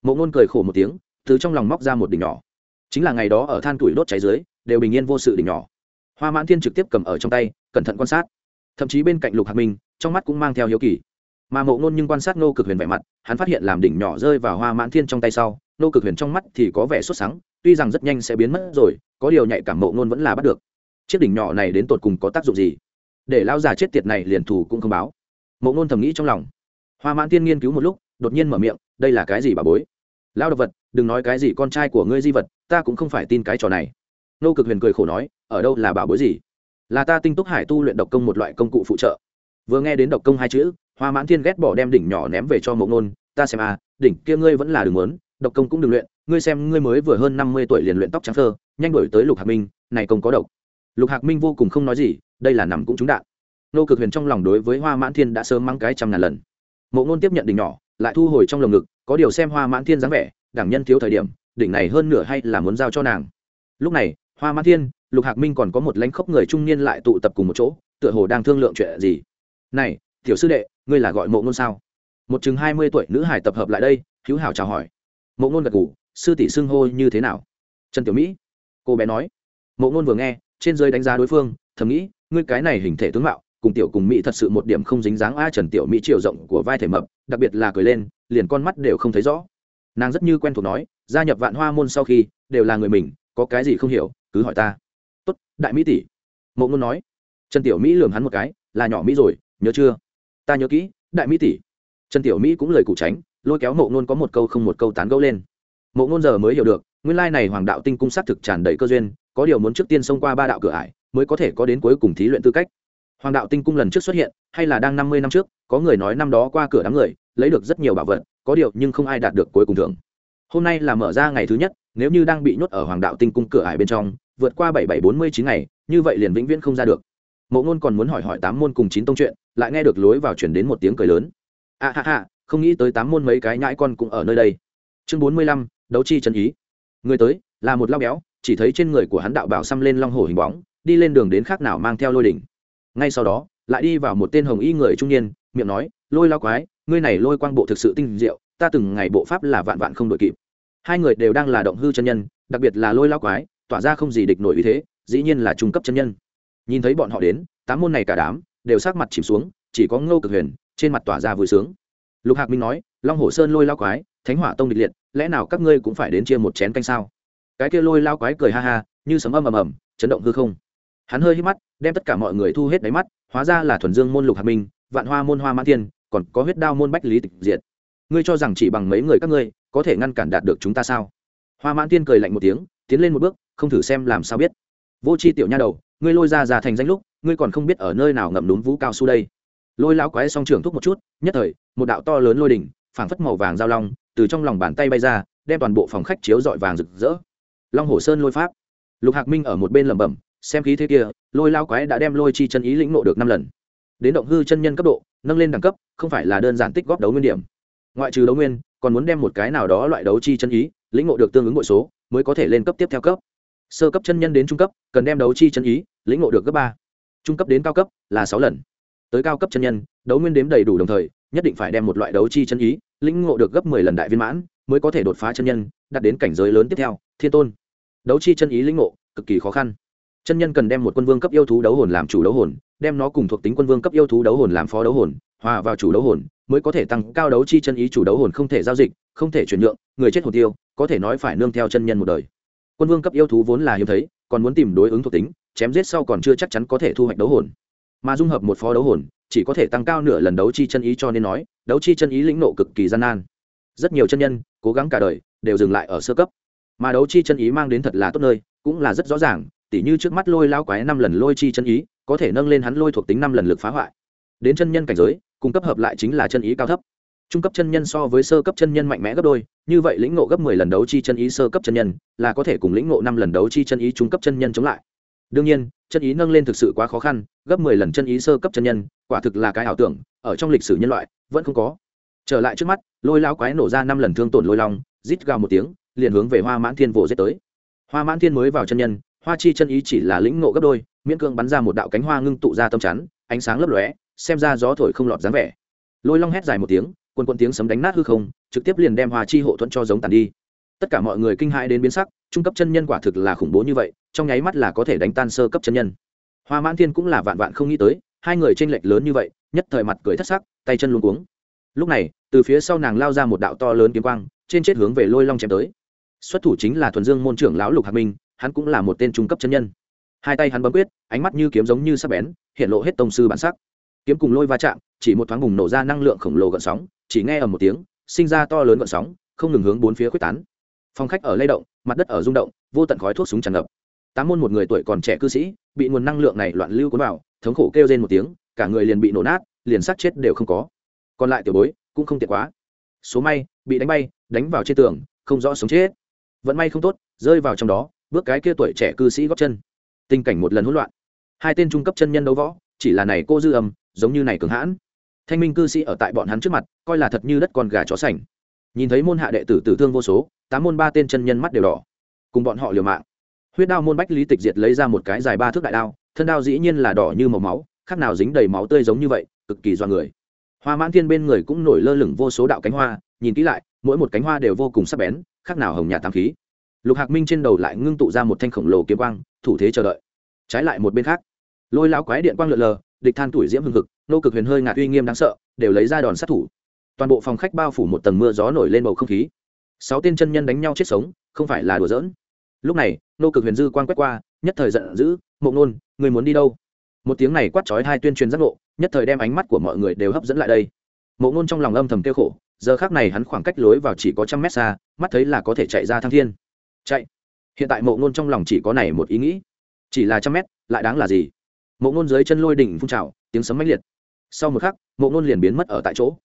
mộ nôn cười khổ một tiếng từ trong lòng móc ra một đỉnh nhỏ. Chính là ngày đó ở than tuổi đốt cháy dưới đều bình yên vô sự đỉnh nhỏ. Hoa mãn thiên trực tiếp cầm ở trong tay cẩn thận quan sát. Thậm chí bên cạnh lục hạc minh trong mắt cũng mang theo hiếu kỳ. Mà mộ nôn nhưng quan sát nô cực huyền vẻ mặt hắn phát hiện làm đỉnh nhỏ rơi vào hoa mãn thiên trong tay sau nô cực huyền trong mắt thì có vẻ sốt sáng, tuy rằng rất nhanh sẽ biến mất rồi có điều nhạy cảm mộ nôn vẫn là bắt được. Chiếc đỉnh nhỏ này đến tột cùng có tác dụng gì? Để lao già chết tiệt này liền thủ cũng không báo. Mộ nôn thầm nghĩ trong lòng. Hoa mãn Thiên nghiên cứu một lúc đột nhiên mở miệng đây là cái gì bà bối? Lao đ ộ vật, đừng nói cái gì con trai của ngươi di vật, ta cũng không phải tin cái trò này. Nô cực huyền cười khổ nói, ở đâu là bảo bối gì? Là ta tinh túc hải tu luyện độc công một loại công cụ phụ trợ. Vừa nghe đến độc công hai chữ, hoa mãn thiên ghét bỏ đem đỉnh nhỏ ném về cho mộ nôn, ta xem à đỉnh kia ngươi vẫn là đừng lớn độc công cũng đừng luyện, ngươi xem ngươi mới vừa hơn năm mươi tuổi liền luyện tóc trắng thơ, nhanh đổi tới lục hạc minh, này công có độc. Lục hạc minh vô cùng không nói gì, đây là nằm cũng trúng đạn. Nô cực huyền trong lòng đối với hoa mãn thiên đã sớm mắng cái trăm ngàn lần. Mộ ngôn tiếp nhận đỉnh nhỏ lại thu hồi trong lồng ngực, có điều xem hoa mãn thiên dáng vẻ đảng nhân thiếu thời điểm, đỉnh này hơn nửa hay là muốn giao cho nàng. Lúc này, hoa mãn thiên, lục hạc minh còn có một lãnh khốc người trung niên lại tụ tập cùng một chỗ, tựa hồ đang thương lượng chuyện gì. Này, tiểu sư đệ, ngươi là gọi mộ ngôn sao? Một chừng hai mươi tuổi nữ hải tập hợp lại đây, hữu hảo chào hỏi. Mộ ngôn gật ngủ sư tỷ xưng hô như thế nào? Trần tiểu mỹ. Cô bé nói. Mộ ngôn vừa nghe, trên dưới đánh giá đối phương, thầm nghĩ, ngươi cái này hình thể tướng mạo cùng tiểu cùng mỹ thật sự một điểm không dính dáng a trần tiểu mỹ chiều rộng của vai thể mập, đặc biệt là cười lên, liền con mắt đều không thấy rõ. Nàng rất như quen thuộc nói, gia nhập vạn hoa môn sau khi, đều là người mình, có cái gì không hiểu, cứ hỏi ta. Tốt, đại mỹ tỷ. Mộ ngôn nói. Trần tiểu mỹ lường hắn một cái, là nhỏ mỹ rồi, nhớ chưa? Ta nhớ kỹ, đại mỹ tỷ. Trần tiểu mỹ cũng lời cụ tránh, lôi kéo mộ ngôn có một câu không một câu tán gẫu lên. Mộ ngôn giờ mới hiểu được, nguyên lai này hoàng đạo tinh cung xác thực tràn đầy cơ duyên, có điều muốn trước tiên xông qua ba đạo cửa ải, mới có thể có đến cuối cùng thí luyện tư cách hoàng đạo tinh cung lần trước xuất hiện, hay là đang năm mươi năm trước, có người nói năm đó qua cửa đám người, lấy được rất nhiều bảo vật, có điều nhưng không ai đạt được cuối cùng thưởng. Hôm nay là mở ra ngày thứ nhất, nếu như đang bị nhốt ở hoàng đạo tinh cung cửa ải bên trong, vượt qua bảy bảy bốn mươi chín ngày, như vậy liền vĩnh viễn không ra được. Mộ ngôn còn muốn hỏi hỏi tám môn cùng chín tông chuyện, lại nghe được lối vào chuyển đến một tiếng cười lớn. A ha ha, không nghĩ tới tám môn mấy cái nhãi con cũng ở nơi đây. Chương bốn mươi lăm, đấu chi chân ý. Người tới, là một lao béo, chỉ thấy trên người của hắn đạo bảo xăm lên long hổ hình bóng, đi lên đường đến khác nào mang theo lôi đỉnh ngay sau đó, lại đi vào một tên hồng y người trung niên, miệng nói, lôi lao quái, ngươi này lôi quang bộ thực sự tinh diệu, ta từng ngày bộ pháp là vạn vạn không đội kịp. Hai người đều đang là động hư chân nhân, đặc biệt là lôi lao quái, tỏa ra không gì địch nổi ý thế, dĩ nhiên là trung cấp chân nhân. Nhìn thấy bọn họ đến, tám môn này cả đám đều sát mặt chìm xuống, chỉ có ngô cực huyền trên mặt tỏa ra vui sướng. Lục hạc minh nói, long hồ sơn lôi lao quái, thánh hỏa tông địch liệt, lẽ nào các ngươi cũng phải đến chia một chén canh sao? Cái kia lôi lao quái cười ha ha, như sấm âm ầm ầm, chấn động hư không hắn hơi hít mắt, đem tất cả mọi người thu hết đáy mắt, hóa ra là thuần dương môn lục hạc minh, vạn hoa môn hoa mãn thiên, còn có huyết đao môn bách lý tịch diệt. Ngươi cho rằng chỉ bằng mấy người các ngươi, có thể ngăn cản đạt được chúng ta sao? Hoa mãn thiên cười lạnh một tiếng, tiến lên một bước, không thử xem làm sao biết. Vô c h i tiểu nha đầu, ngươi lôi ra già thành danh lúc, ngươi còn không biết ở nơi nào ngậm đúng vũ cao su đây. Lôi lão quái song trưởng thúc một chút, nhất thời, một đạo to lớn lôi đỉnh, phảng phất màu vàng giao long, từ trong lòng bàn tay bay ra, đem toàn bộ phòng khách chiếu dọi vàng rực rỡ. Long hồ sơn lôi pháp. Lục hạc minh ở một bên lẩm bẩm xem khí thế kia, lôi lao quái đã đem lôi chi chân ý lĩnh nộ được năm lần. Đến động hư chân nhân cấp độ, nâng lên đẳng cấp, không phải là đơn giản tích góp đấu nguyên điểm. Ngoại trừ đấu nguyên, còn muốn đem một cái nào đó loại đấu chi chân ý lĩnh ngộ được tương ứng bội số, mới có thể lên cấp tiếp theo cấp. Sơ cấp chân nhân đến trung cấp, cần đem đấu chi chân ý lĩnh ngộ được cấp ba. Trung cấp đến cao cấp là sáu lần. Tới cao cấp chân nhân, đấu nguyên đếm đầy đủ đồng thời, nhất định phải đem một loại đấu chi chân ý lĩnh ngộ được gấp mười lần đại viên mãn, mới có thể đột phá chân nhân, đạt đến cảnh giới lớn tiếp theo, thiên tôn. Đấu chi chân ý lĩnh ngộ cực kỳ khó khăn chân nhân cần đem một quân vương cấp yêu thú đấu hồn làm chủ đấu hồn, đem nó cùng thuộc tính quân vương cấp yêu thú đấu hồn làm phó đấu hồn, hòa vào chủ đấu hồn, mới có thể tăng cao đấu chi chân ý chủ đấu hồn không thể giao dịch, không thể chuyển nhượng, người chết hồn tiêu, có thể nói phải nương theo chân nhân một đời. Quân vương cấp yêu thú vốn là hiếm thấy, còn muốn tìm đối ứng thuộc tính, chém giết sau còn chưa chắc chắn có thể thu hoạch đấu hồn. Mà dung hợp một phó đấu hồn, chỉ có thể tăng cao nửa lần đấu chi chân ý cho nên nói, đấu chi chân ý lĩnh nộ cực kỳ gian nan. Rất nhiều chân nhân, cố gắng cả đời, đều dừng lại ở sơ cấp. Mà đấu chi chân ý mang đến thật là tốt nơi, cũng là rất rõ ràng tỉ như trước mắt lôi lao quái năm lần lôi chi chân ý, có thể nâng lên hắn lôi thuộc tính năm lần lực phá hoại. Đến chân nhân cảnh giới cung cấp hợp lại chính là chân ý cao thấp. Trung cấp chân nhân so với sơ cấp chân nhân mạnh mẽ gấp đôi, như vậy lĩnh ngộ gấp mười lần đấu chi chân ý sơ cấp chân nhân, là có thể cùng lĩnh ngộ năm lần đấu chi chân ý trung cấp chân nhân chống lại. Đương nhiên, chân ý nâng lên thực sự quá khó khăn, gấp mười lần chân ý sơ cấp chân nhân, quả thực là cái ảo tưởng, ở trong lịch sử nhân loại, vẫn không có. Trở lại trước mắt, lôi lao quái nổ ra năm lần thương tổn lôi long, rít gào một tiếng, liền hướng về hoa mãn thiên vồ giết tới. Hoa mãn thiên mới vào chân nhân hoa chi chân ý chỉ là lĩnh ngộ gấp đôi, miễn cương bắn ra một đạo cánh hoa ngưng tụ ra tâm chắn, ánh sáng lấp lóe, xem ra gió thổi không lọt dáng vẻ. Lôi long hét dài một tiếng quân quân tiếng sấm đánh nát hư không, trực tiếp liền đem hoa chi hộ thuẫn cho giống tàn đi. Tất cả mọi người kinh hãi đến biến sắc, trung cấp chân nhân quả thực là khủng bố như vậy, trong nháy mắt là có thể đánh tan sơ cấp chân nhân. Hoa mãn thiên cũng là vạn vạn không nghĩ tới, hai người tranh lệch lớn như vậy, nhất thời mặt cười thất sắc, tay chân luôn cuống. Lúc này, từ phía sau nàng lao ra một đạo to lớn kiếm quang, trên chết hướng về lôi long chém tới. Xuất thủ chính là thuần dương môn trưởng lão lục hạc minh hắn cũng là một tên trung cấp chân nhân. Hai tay hắn bấm quyết, ánh mắt như kiếm giống như sắc bén, hiện lộ hết tông sư bản sắc. Kiếm cùng lôi va chạm, chỉ một thoáng bùng nổ ra năng lượng khổng lồ gợn sóng, chỉ nghe ở một tiếng, sinh ra to lớn gợn sóng, không ngừng hướng bốn phía quyết tán. Phòng khách ở lay động, mặt đất ở rung động, vô tận khói thuốc súng tràn ngập. Tám môn một người tuổi còn trẻ cư sĩ, bị nguồn năng lượng này loạn lưu cuốn vào, thống khổ kêu rên một tiếng, cả người liền bị nổ nát, liền sát chết đều không có. Còn lại tiểu bối, cũng không tiện quá. Số may, bị đánh bay, đánh vào trên tường, không rõ sống chết. Vẫn may không tốt, rơi vào trong đó bước cái kia tuổi trẻ cư sĩ góp chân. Tình cảnh một lần hỗn loạn. Hai tên trung cấp chân nhân đấu võ, chỉ là này cô dư âm, giống như này cường hãn. Thanh minh cư sĩ ở tại bọn hắn trước mặt, coi là thật như đất con gà chó sành. Nhìn thấy môn hạ đệ tử tử thương vô số, tám môn ba tên chân nhân mắt đều đỏ. Cùng bọn họ liều mạng. Huyết đao môn bách lý tịch diệt lấy ra một cái dài ba thước đại đao, thân đao dĩ nhiên là đỏ như màu máu, khác nào dính đầy máu tươi giống như vậy, cực kỳ do người. Hoa mãn thiên bên người cũng nổi lơ lửng vô số đạo cánh hoa, nhìn kỹ lại, mỗi một cánh hoa đều vô cùng sắc bén, khác nào hồng nhà tam khí lục hạc minh trên đầu lại ngưng tụ ra một thanh khổng lồ kiếm quang, thủ thế chờ đợi. Trái lại một bên khác, lôi lão quái điện quang lượn lờ, địch than tuổi diễm hưng hực, nô cực huyền hơi ngạt uy nghiêm đáng sợ, đều lấy ra đòn sát thủ. Toàn bộ phòng khách bao phủ một tầng mưa gió nổi lên bầu không khí. Sáu tên chân nhân đánh nhau chết sống, không phải là đùa giỡn. Lúc này, nô cực huyền dư quan quét qua, nhất thời giận dữ mộng nôn, người muốn đi đâu? Một tiếng này quát trói hai tuyên truyền giác ngộ, nhất thời đem ánh mắt của mọi người đều hấp dẫn lại đây. Mộng nôn trong lòng âm thầm kêu khổ, giờ khác này hắn khoảng cách lối vào chỉ có trăm mét xa, mắt thấy là có thể chạy ra thăng thiên chạy. Hiện tại mộ ngôn trong lòng chỉ có này một ý nghĩ. Chỉ là trăm mét, lại đáng là gì? Mộ ngôn dưới chân lôi đỉnh phun trào, tiếng sấm mãnh liệt. Sau một khắc, mộ ngôn liền biến mất ở tại chỗ.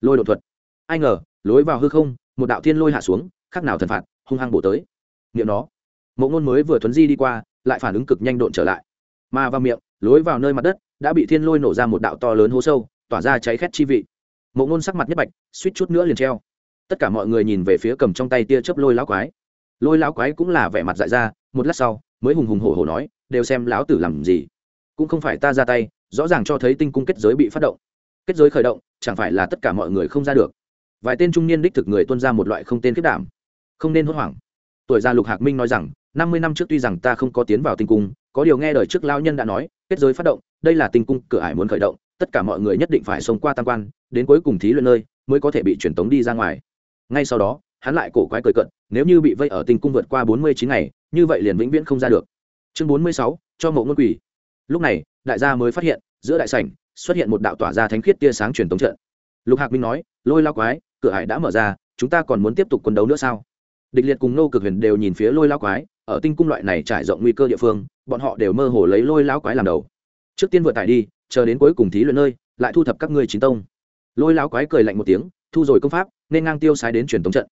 Lôi đột thuật. Ai ngờ, lối vào hư không, một đạo thiên lôi hạ xuống khác nào thần phạt, hung hăng bổ tới. Nghiệm nó. Mộ ngôn mới vừa thuấn di đi qua, lại phản ứng cực nhanh độn trở lại. Mà vào miệng, lối vào nơi mặt đất, đã bị thiên lôi nổ ra một đạo to lớn hố sâu, tỏa ra cháy khét chi vị. Mộ ngôn sắc mặt nhất bạch, suýt chút nữa liền treo. Tất cả mọi người nhìn về phía cầm trong tay tia chớp lôi lão quái lôi lão quái cũng là vẻ mặt dại ra, một lát sau, mới hùng hùng hổ hổ nói, đều xem lão tử làm gì? Cũng không phải ta ra tay, rõ ràng cho thấy tinh cung kết giới bị phát động. Kết giới khởi động, chẳng phải là tất cả mọi người không ra được? Vài tên trung niên đích thực người tuân ra một loại không tên kết đảm không nên hốt hoảng. Tuổi già lục hạc minh nói rằng, năm mươi năm trước tuy rằng ta không có tiến vào tinh cung, có điều nghe đời trước lao nhân đã nói, kết giới phát động, đây là tinh cung cửa ải muốn khởi động, tất cả mọi người nhất định phải sống qua tam quan, đến cuối cùng thí luyện nơi, mới có thể bị truyền tống đi ra ngoài. Ngay sau đó hắn lại cổ quái cười cận nếu như bị vây ở tinh cung vượt qua bốn mươi chín ngày, như vậy liền vĩnh viễn không ra được. Chương bốn mươi sáu, cho mộ ngôn quỷ. Lúc này, đại gia mới phát hiện, giữa đại sảnh, xuất hiện một đạo tỏa ra thánh khiết tia sáng truyền tống trận. Lục hạc minh nói, lôi lao quái, cửa hải đã mở ra, chúng ta còn muốn tiếp tục quân đấu nữa sao? Địch liệt cùng nô cực huyền đều nhìn phía lôi lao quái, ở tinh cung loại này trải rộng nguy cơ địa phương, bọn họ đều mơ hồ lấy lôi lao quái làm đầu. Trước tiên vừa tải đi, chờ đến cuối cùng thí luyện nơi, lại thu thập các ngươi chính tông. Lôi lao quái cười lạnh một tiếng, thu rồi công pháp, nên ngang tiêu sái đến truyền tống trận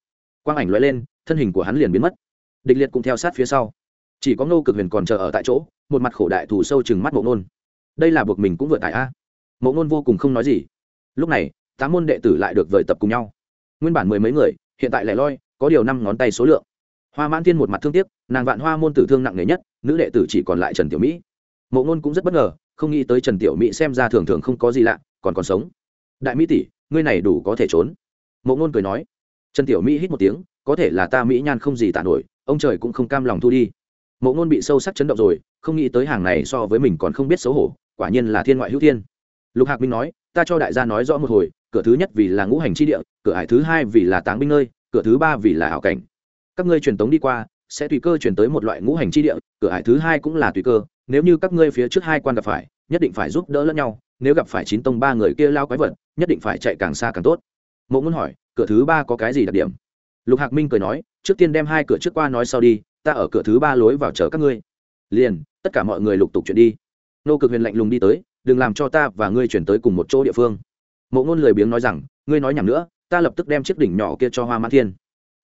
quang ảnh loại lên, thân hình của hắn liền biến mất. Địch liệt cũng theo sát phía sau. Chỉ có Ngô cực huyền còn chờ ở tại chỗ, một mặt khổ đại thủ sâu chừng mắt mộ nôn. Đây là buộc mình cũng vừa tại a. Mộ ngôn vô cùng không nói gì. Lúc này, tám môn đệ tử lại được vời tập cùng nhau. Nguyên bản mười mấy người, hiện tại lại loi, có điều năm ngón tay số lượng. Hoa mãn thiên một mặt thương tiếc, nàng vạn hoa môn tử thương nặng nề nhất, nữ đệ tử chỉ còn lại trần tiểu mỹ. Mộ ngôn cũng rất bất ngờ, không nghĩ tới trần tiểu mỹ xem ra thường thường không có gì lạ, còn còn sống. Đại mỹ tỷ, ngươi này đủ có thể trốn. Mộ ngôn cười nói trần tiểu mỹ hít một tiếng, có thể là ta mỹ nhan không gì tạ nổi, ông trời cũng không cam lòng thu đi. Mộ ngôn bị sâu sắc chấn động rồi, không nghĩ tới hàng này so với mình còn không biết xấu hổ, quả nhiên là thiên ngoại hữu thiên. Lục hạc minh nói, ta cho đại gia nói rõ một hồi, cửa thứ nhất vì là ngũ hành chi địa, cửa hải thứ hai vì là táng binh nơi, cửa thứ ba vì là hảo cảnh. Các ngươi truyền tống đi qua, sẽ tùy cơ chuyển tới một loại ngũ hành chi địa, cửa hải thứ hai cũng là tùy cơ, nếu như các ngươi phía trước hai quan gặp phải, nhất định phải giúp đỡ lẫn nhau, nếu gặp phải chín tông ba người kia lao quái vật, nhất định phải chạy càng xa càng tốt. Mộ muốn hỏi cửa thứ ba có cái gì đặc điểm? Lục hạc minh cười nói, trước tiên đem hai cửa trước qua nói sau đi, ta ở cửa thứ ba lối vào chờ các ngươi. Liền, tất cả mọi người lục tục chuyển đi. Nô cực huyền lạnh lùng đi tới, đừng làm cho ta và ngươi chuyển tới cùng một chỗ địa phương. Mộ ngôn lười biếng nói rằng, ngươi nói nhầm nữa, ta lập tức đem chiếc đỉnh nhỏ kia cho hoa mãn thiên.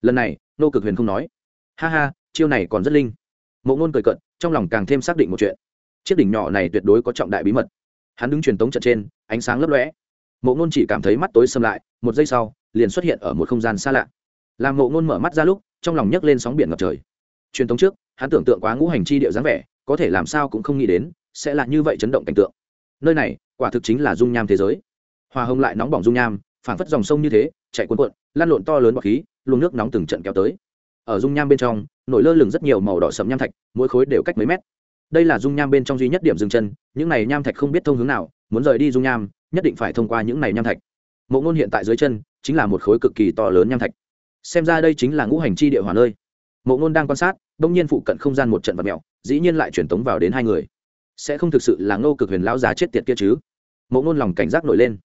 Lần này, nô cực huyền không nói. Ha ha, chiêu này còn rất linh. Mộ ngôn cười cận trong lòng càng thêm xác định một chuyện. Chiếc đỉnh nhỏ này tuyệt đối có trọng đại bí mật. Hắn đứng truyền tống trận trên, ánh sáng lấp lóe. Mộ ngôn chỉ cảm thấy mắt tối xâm lại, một giây sau liền xuất hiện ở một không gian xa lạ. Làm ngộ ngôn mở mắt ra lúc, trong lòng nhấc lên sóng biển ngập trời. Truyền thống trước, hắn tưởng tượng quá ngũ hành chi địa dáng vẻ, có thể làm sao cũng không nghĩ đến, sẽ là như vậy chấn động cảnh tượng. Nơi này, quả thực chính là dung nham thế giới. Hòa hồng lại nóng bỏng dung nham, phảng phất dòng sông như thế, chạy cuồn cuộn, lan lộn to lớn bọt khí, luồng nước nóng từng trận kéo tới. Ở dung nham bên trong, nổi lơ lửng rất nhiều màu đỏ sẫm nham thạch, mỗi khối đều cách mấy mét. Đây là dung nham bên trong duy nhất điểm dừng chân, những này nham thạch không biết thông hướng nào, muốn rời đi dung nham, nhất định phải thông qua những này nham thạch mộ ngôn hiện tại dưới chân chính là một khối cực kỳ to lớn nham thạch. Xem ra đây chính là ngũ hành chi địa hỏa nơi. Mộ ngôn đang quan sát, đông nhiên phụ cận không gian một trận vật mẹo dĩ nhiên lại truyền tống vào đến hai người. Sẽ không thực sự là ngô cực huyền lão già chết tiệt kia chứ? Mộ ngôn lòng cảnh giác nổi lên.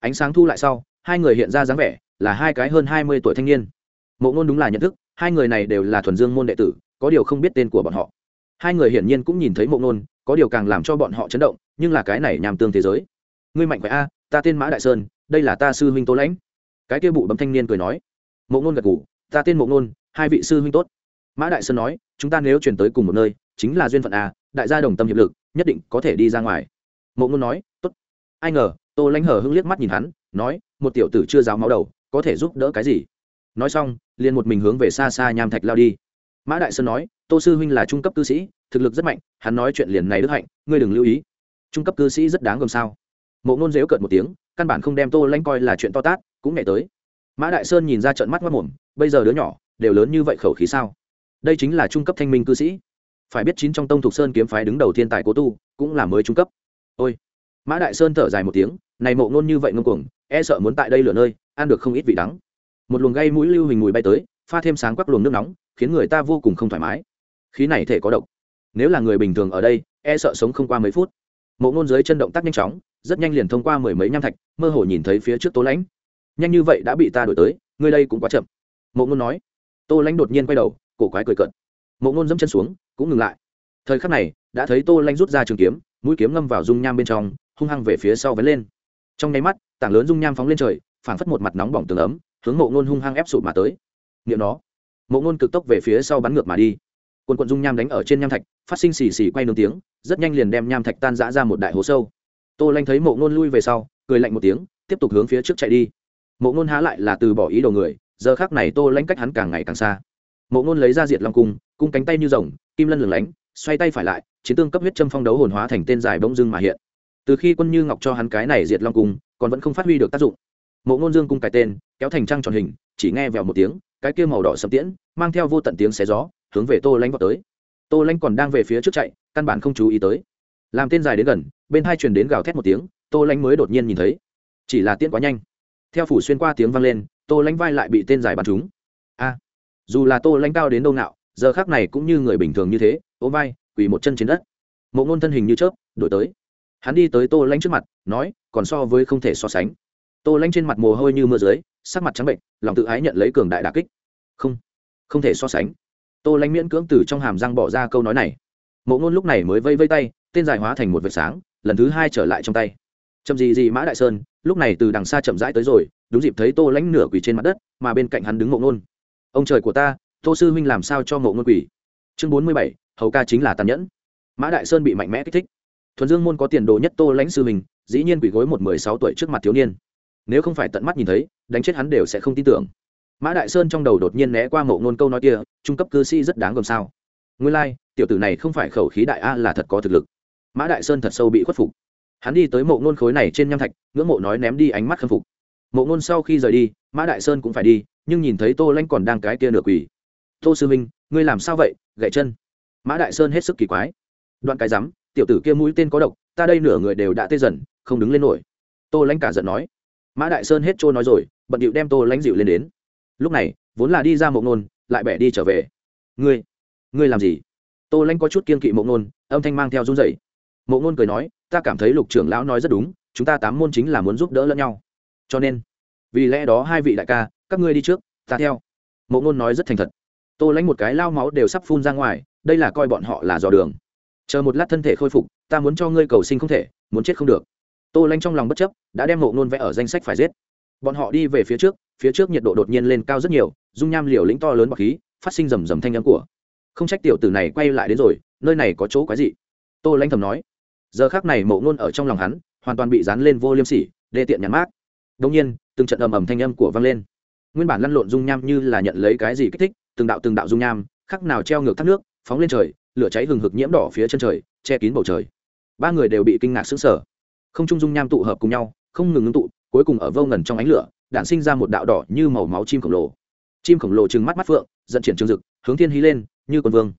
Ánh sáng thu lại sau, hai người hiện ra dáng vẻ là hai cái hơn hai mươi tuổi thanh niên. Mộ ngôn đúng là nhận thức, hai người này đều là thuần dương môn đệ tử, có điều không biết tên của bọn họ. Hai người hiển nhiên cũng nhìn thấy mộ ngôn, có điều càng làm cho bọn họ chấn động, nhưng là cái này nhằm tương thế giới. Ngươi mạnh khỏe a, ta tên mã đại sơn đây là ta sư huynh tô lãnh. Cái kia bụ bấm thanh niên cười nói, mộ ngôn gật ngủ ta tên mộ ngôn, hai vị sư huynh tốt. Mã đại sơn nói, chúng ta nếu chuyển tới cùng một nơi, chính là duyên phận a đại gia đồng tâm hiệp lực, nhất định có thể đi ra ngoài. Mộ ngôn nói, tốt. Ai ngờ, tô lãnh hờ hưng liếc mắt nhìn hắn, nói, một tiểu tử chưa giáo máu đầu, có thể giúp đỡ cái gì? Nói xong, liền một mình hướng về xa xa nham thạch lao đi. Mã đại sơn nói, tô sư huynh là trung cấp cư sĩ, thực lực rất mạnh, hắn nói chuyện liền này đức hạnh, ngươi đừng lưu ý. Trung cấp cư sĩ rất đáng gồm sao? Mộ ngôn dếu cợt một tiếng căn bản không đem tô lanh coi là chuyện to tát, cũng nhảy tới. Mã đại sơn nhìn ra trận mắt mất mồm, bây giờ đứa nhỏ, đều lớn như vậy khẩu khí sao? Đây chính là trung cấp thanh minh cư sĩ. Phải biết chín trong tông thục sơn kiếm phái đứng đầu thiên tài cố tu, cũng là mới trung cấp. Ôi! Mã đại sơn thở dài một tiếng, này mộ ngôn như vậy ngông cuồng e sợ muốn tại đây lửa nơi, ăn được không ít vị đắng. Một luồng gây mũi lưu hình mùi bay tới, pha thêm sáng quắc luồng nước nóng, khiến người ta vô cùng không thoải mái. Khí này thể có độc. Nếu là người bình thường ở đây e sợ sống không qua mấy phút mộ ngôn dưới chân động tác nhanh chóng, rất nhanh liền thông qua mười mấy nham thạch, mơ hồ nhìn thấy phía trước tô lãnh. Nhanh như vậy đã bị ta đổi tới, ngươi đây cũng quá chậm. Mộ ngôn nói. Tô lãnh đột nhiên quay đầu, cổ quái cười cận mộ ngôn dẫm chân xuống, cũng ngừng lại. Thời khắc này, đã thấy tô lãnh rút ra trường kiếm, mũi kiếm ngâm vào dung nham bên trong, hung hăng về phía sau vén lên. Trong nháy mắt, tảng lớn dung nham phóng lên trời, phảng phất một mặt nóng bỏng tường ấm, hướng mộ ngôn hung hăng ép sụp mà tới. Nghiệm nó. Mộ ngôn cực tốc về phía sau bắn ngược mà đi quần quận dung nham đánh ở trên nham thạch, phát sinh xì xì quay nương tiếng, rất nhanh liền đem nham thạch tan rã ra một đại hố sâu. Tô lanh thấy mộ ngôn lui về sau, cười lạnh một tiếng, tiếp tục hướng phía trước chạy đi. Mộ ngôn há lại là từ bỏ ý đồ người, giờ khác này tô lanh cách hắn càng ngày càng xa. Mộ ngôn lấy ra diệt long cung cung cánh tay như rồng, kim lân lửng lánh, xoay tay phải lại, chiến tương cấp huyết châm phong đấu hồn hóa thành tên dài bỗng dưng mà hiện. Từ khi quân như ngọc cho hắn cái này diệt long cung, còn vẫn không phát huy được tác dụng. Mộ ngôn dương cung cái tên, kéo thành trăng tròn hình, chỉ nghe vèo một tiếng, cái kia màu đỏ sầm tiễn, mang theo vô tận tiếng xé gió hướng về tô lanh vào tới. Tô lanh còn đang về phía trước chạy, căn bản không chú ý tới. Làm tên dài đến gần, bên hai truyền đến gào thét một tiếng, tô lanh mới đột nhiên nhìn thấy. Chỉ là tiễn quá nhanh. Theo phủ xuyên qua tiếng vang lên, tô lanh vai lại bị tên dài bắn trúng. A! Dù là tô lanh cao đến đâu nào giờ khác này cũng như người bình thường như thế ô vai, quỳ một chân trên đất. Mộ ngôn thân hình như chớp đổi tới. Hắn đi tới tô lanh trước mặt, nói, còn so với không thể so sánh. Tô lanh trên mặt mồ hôi như mưa dưới, sắc mặt trắng bệnh lòng tự ái nhận lấy cường đại đà kích. Không không thể so sánh tô lãnh miễn cưỡng từ trong hàm răng bỏ ra câu nói này. Mộ ngôn lúc này mới vây vây tay, tên dài hóa thành một vệt sáng, lần thứ hai trở lại trong tay. Chậm gì gì mã đại sơn, lúc này từ đằng xa chậm rãi tới rồi, đúng dịp thấy tô lãnh nửa quỷ trên mặt đất, mà bên cạnh hắn đứng mộ ngôn. Ông trời của ta, tô sư huynh làm sao cho mộ ngôn quỷ chương bốn mươi bảy, hầu ca chính là tàn nhẫn. Mã đại sơn bị mạnh mẽ kích thích. Thuần dương môn có tiền đồ nhất tô lãnh sư mình dĩ nhiên quỷ gối một mười sáu tuổi trước mặt thiếu niên. Nếu không phải tận mắt nhìn thấy, đánh chết hắn đều sẽ không tin tưởng mã đại sơn trong đầu đột nhiên né qua mộ ngôn câu nói kia trung cấp cư sĩ rất đáng gồm sao. Nguyên lai、like, tiểu tử này không phải khẩu khí đại a là thật có thực lực. Mã đại sơn thật sâu bị khuất phục. Hắn đi tới mộ ngôn khối này trên nham thạch ngưỡng mộ nói ném đi ánh mắt khâm phục. Mộ ngôn sau khi rời đi mã đại sơn cũng phải đi nhưng nhìn thấy tô lanh còn đang cái kia nửa quỳ. Tô sư minh ngươi làm sao vậy? Gậy chân. Mã đại sơn hết sức kỳ quái. Đoạn cái rắm tiểu tử kia mũi tên có độc ta đây nửa người đều đã tê dần không đứng lên nổi. Tô Lanh cả giận nói. Mã đại sơn hết trôi nói rồi bận điệu đem tô lãnh dịu lên đến lúc này, vốn là đi ra mộ nôn, lại bẻ đi trở về. Ngươi ngươi làm gì? Tô Lanh có chút kiên kỵ mộ nôn, âm thanh mang theo run dậy mộ nôn cười nói, ta cảm thấy lục trưởng lão nói rất đúng, chúng ta tám môn chính là muốn giúp đỡ lẫn nhau. Cho nên, vì lẽ đó hai vị đại ca, các ngươi đi trước, ta theo. Mộ nôn nói rất thành thật. Tô Lanh một cái lao máu đều sắp phun ra ngoài, đây là coi bọn họ là dò đường. Chờ một lát thân thể khôi phục, ta muốn cho ngươi cầu sinh không thể, muốn chết không được. Tô lanh trong lòng bất chấp, đã đem mộ nôn vẽ ở danh sách phải giết bọn họ đi về phía trước phía trước nhiệt độ đột nhiên lên cao rất nhiều, dung nham liều lĩnh to lớn bọc khí, phát sinh rầm rầm thanh âm của. Không trách tiểu tử này quay lại đến rồi, nơi này có chỗ quái gì tô lanh thầm nói. Giờ khác này mậu nôn ở trong lòng hắn, hoàn toàn bị dán lên vô liêm sỉ, đê tiện nhắn mát đông nhiên, từng trận ầm ầm thanh âm của vang lên. Nguyên bản lăn lộn dung nham như là nhận lấy cái gì kích thích, từng đạo từng đạo dung nham, khắc nào treo ngược thác nước, phóng lên trời, lửa cháy hừng hực nhiễm đỏ phía chân trời, che kín bầu trời. Ba người đều bị kinh ngạc sững sờ. Không trung dung nham tụ hợp cùng nhau, không ngừng ngưng tụ cuối cùng ở vô ngần trong ánh lửa đạn sinh ra một đạo đỏ như màu máu chim khổng lồ. Chim khổng lồ trừng mắt mắt phượng dẫn triển trường dực hướng thiên hí lên, như quân vương.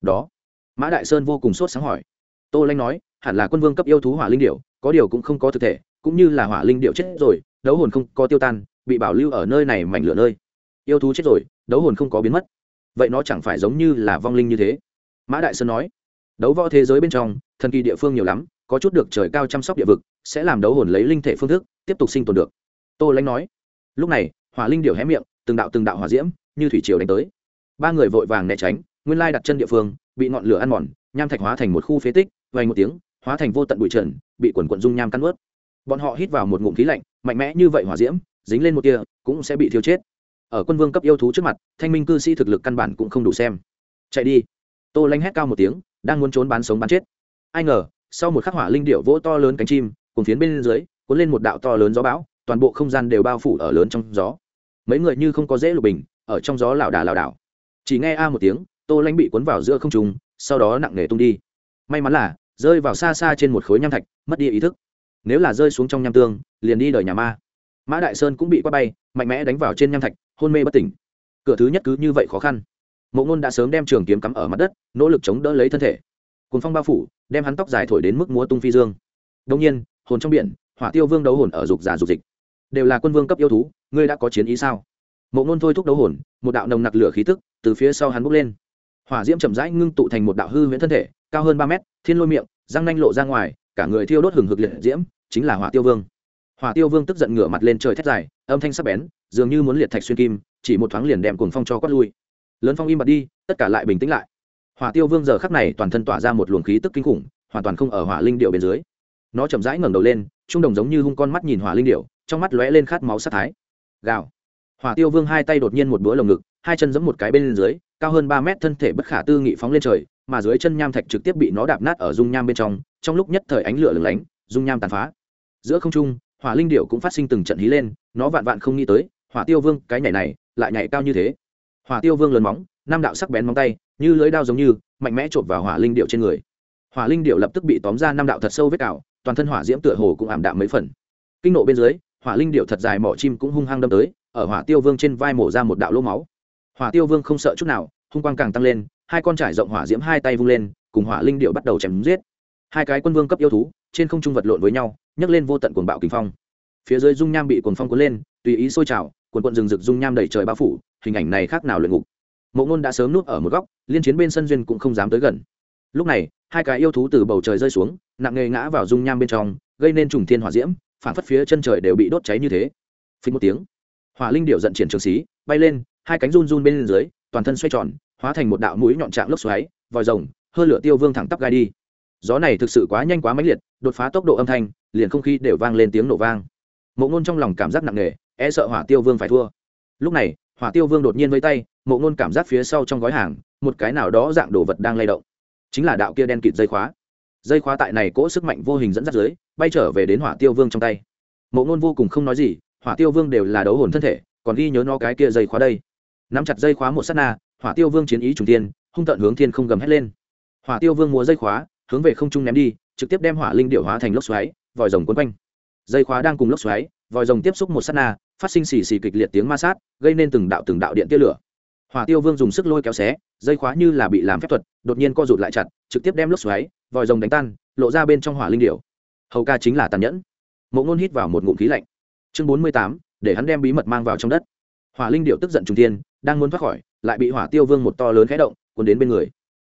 Đó, mã đại sơn vô cùng sốt sáng hỏi. Tô lanh nói, hẳn là quân vương cấp yêu thú hỏa linh điệu có điều cũng không có thực thể, cũng như là hỏa linh điệu chết rồi, đấu hồn không có tiêu tan, bị bảo lưu ở nơi này mảnh lửa nơi. Yêu thú chết rồi, đấu hồn không có biến mất. Vậy nó chẳng phải giống như là vong linh như thế? Mã đại sơn nói. Đấu võ thế giới bên trong, thần kỳ địa phương nhiều lắm, có chút được trời cao chăm sóc địa vực sẽ làm đấu hồn lấy linh thể phương thức, tiếp tục sinh tồn được. Tô lãnh nói. Lúc này, hỏa linh điệu hé miệng, từng đạo từng đạo hỏa diễm, như thủy triều đánh tới. Ba người vội vàng né tránh, nguyên lai đặt chân địa phương, bị ngọn lửa ăn mòn, nham thạch hóa thành một khu phế tích vay một tiếng, hóa thành vô tận bụi trần, bị quần quận dung nham cắn ướt. Bọn họ hít vào một ngụm khí lạnh, mạnh mẽ như vậy hỏa diễm, dính lên một kia cũng sẽ bị thiêu chết. Ở quân vương cấp yêu thú trước mặt, thanh minh cư sĩ thực lực căn bản cũng không đủ xem. Chạy đi. Tô lanh hét cao một tiếng, đang muốn trốn bán sống bán chết. Ai ngờ, sau một khắc hỏa linh điệu vỗ to lớn cánh chim cùng phiến bên dưới, cuốn lên một đạo to lớn gió bão, toàn bộ không gian đều bao phủ ở lớn trong gió. Mấy người như không có dễ lục bình, ở trong gió lảo đà lảo đảo. Chỉ nghe a một tiếng, tô lanh bị cuốn vào giữa không trùng sau đó nặng nề tung đi. May mắn là, rơi vào xa xa trên một khối nham thạch, mất đi ý thức. Nếu là rơi xuống trong nham tương, liền đi đời nhà ma. Mã đại sơn cũng bị quát bay, mạnh mẽ đánh vào trên nham thạch, hôn mê bất tỉnh. Cửa thứ nhất cứ như vậy khó khăn. Mộ ngôn đã sớm đem trường kiếm cắm ở mặt đất, nỗ lực chống đỡ lấy thân thể. Cùng phong bao phủ, đem hắn tóc dài thổi đến mức múa tung phi dương. Đông nhiên hồn trong biển, hỏa tiêu vương đấu hồn ở dục giả dục dịch. Đều là quân vương cấp yêu thú, ngươi đã có chiến ý sao? Mộ ngôn thôi thúc đấu hồn, một đạo nồng nặc lửa khí tức từ phía sau hắn bốc lên. Hỏa diễm chậm rãi ngưng tụ thành một đạo hư huyễn thân thể, cao hơn ba mét, thiên lôi miệng, răng nanh lộ ra ngoài, cả người thiêu đốt hừng hực liệt diễm, chính là hỏa tiêu vương. Hỏa tiêu vương tức giận ngửa mặt lên trời thét dài, âm thanh sắc bén, dường như muốn liệt thạch xuyên kim, chỉ một thoáng liền đem cuồng phong cho quát lui. Lớn phong im bặt đi, tất cả lại bình tĩnh lại. Hỏa tiêu vương giờ khắc này toàn thân tỏa ra một luồng khí tức kinh khủng, hoàn toàn không ở hỏa linh điệu bên dưới nó chậm rãi ngẩng đầu lên, trung đồng giống như hung con mắt nhìn hỏa linh điệu trong mắt lóe lên khát máu sát thái. Gào. Hỏa tiêu vương hai tay đột nhiên một bữa lồng ngực, hai chân giẫm một cái bên dưới, cao hơn ba mét thân thể bất khả tư nghị phóng lên trời, mà dưới chân nham thạch trực tiếp bị nó đạp nát ở dung nham bên trong trong lúc nhất thời ánh lửa lửng lánh, dung nham tàn phá. Giữa không trung, hỏa linh điệu cũng phát sinh từng trận hí lên, nó vạn vạn không nghĩ tới, hỏa tiêu vương, cái nhảy này, lại nhảy cao như thế. Hỏa tiêu vương lớn móng, năm đạo sắc bén móng tay, như lưới đao giống như, mạnh mẽ chộp vào hỏa linh điệu trên người. Hỏa linh điệu lập tức bị tóm ra năm đạo thật sâu vết cào toàn thân hỏa diễm tựa hồ cũng ảm đạm mấy phần. Kinh nộ bên dưới, hỏa linh điệu thật dài mỏ chim cũng hung hăng đâm tới, ở hỏa tiêu vương trên vai mổ ra một đạo lỗ máu. Hỏa tiêu vương không sợ chút nào, hung quang càng tăng lên, hai con trải rộng hỏa diễm hai tay vung lên, cùng hỏa linh điệu bắt đầu chém giết. Hai cái quân vương cấp yêu thú, trên không trung vật lộn với nhau, nhấc lên vô tận cuồng bạo kinh phong. Phía dưới dung nham bị cuồng phong cuốn lên, tùy ý sôi trào quần quận rừng rực dung nham đầy trời bao phủ, hình ảnh này khác nào luyện ngục. Mộ ngôn đã sớm nuốt ở một góc, liên chiến bên sân duyên cũng không dám tới gần. Lúc này, hai cái yêu thú từ bầu trời rơi xuống nặng nề ngã vào dung nham bên trong, gây nên trùng thiên hỏa diễm, phản phất phía chân trời đều bị đốt cháy như thế. Phí một tiếng, hỏa linh điệu giận triển trường xí, bay lên, hai cánh run run bên dưới, toàn thân xoay tròn, hóa thành một đạo mũi nhọn trạng lốc xoáy, vòi rồng, hơ lửa tiêu vương thẳng tắp gai đi. Gió này thực sự quá nhanh quá mãnh liệt, đột phá tốc độ âm thanh, liền không khí đều vang lên tiếng nổ vang. Mộ ngôn trong lòng cảm giác nặng nề e sợ hỏa tiêu vương phải thua. Lúc này, hỏa tiêu vương đột nhiên với tay, mộ ngôn cảm giác phía sau trong gói hàng, một cái nào đó dạng đồ vật đang lay động. Chính là đạo kia đen kịt dây khóa dây khóa tại này cỗ sức mạnh vô hình dẫn dắt dưới, bay trở về đến hỏa tiêu vương trong tay. Mộ ngôn vô cùng không nói gì, hỏa tiêu vương đều là đấu hồn thân thể, còn ghi nhớ nó cái kia dây khóa đây. Nắm chặt dây khóa một s á t na, hỏa tiêu vương chiến ý trùng tiên hung tận hướng thiên không gầm hét lên. Hỏa tiêu vương múa dây khóa, hướng về không trung ném đi, trực tiếp đem hỏa linh điệu hóa thành lốc xoáy, vòi rồng quấn quanh. Dây khóa đang cùng lốc xoáy, vòi rồng tiếp xúc một s á t na, phát sinh xì xì kịch liệt tiếng ma sát, gây nên từng đạo từng đạo điện tia lửa hỏa tiêu vương dùng sức lôi kéo xé, dây khóa như là bị làm phép thuật, đột nhiên co rụt lại chặt, trực tiếp đem lốc xoáy, vòi rồng đánh tan, lộ ra bên trong hỏa linh điểu. hầu ca chính là tàn nhẫn. Mộ ngôn hít vào một ngụm khí lạnh. Chương bốn mươi tám, để hắn đem bí mật mang vào trong đất. Hỏa linh điệu tức giận trung tiên đang muốn thoát khỏi, lại bị hỏa tiêu vương một to lớn khẽ động, cuốn đến bên người.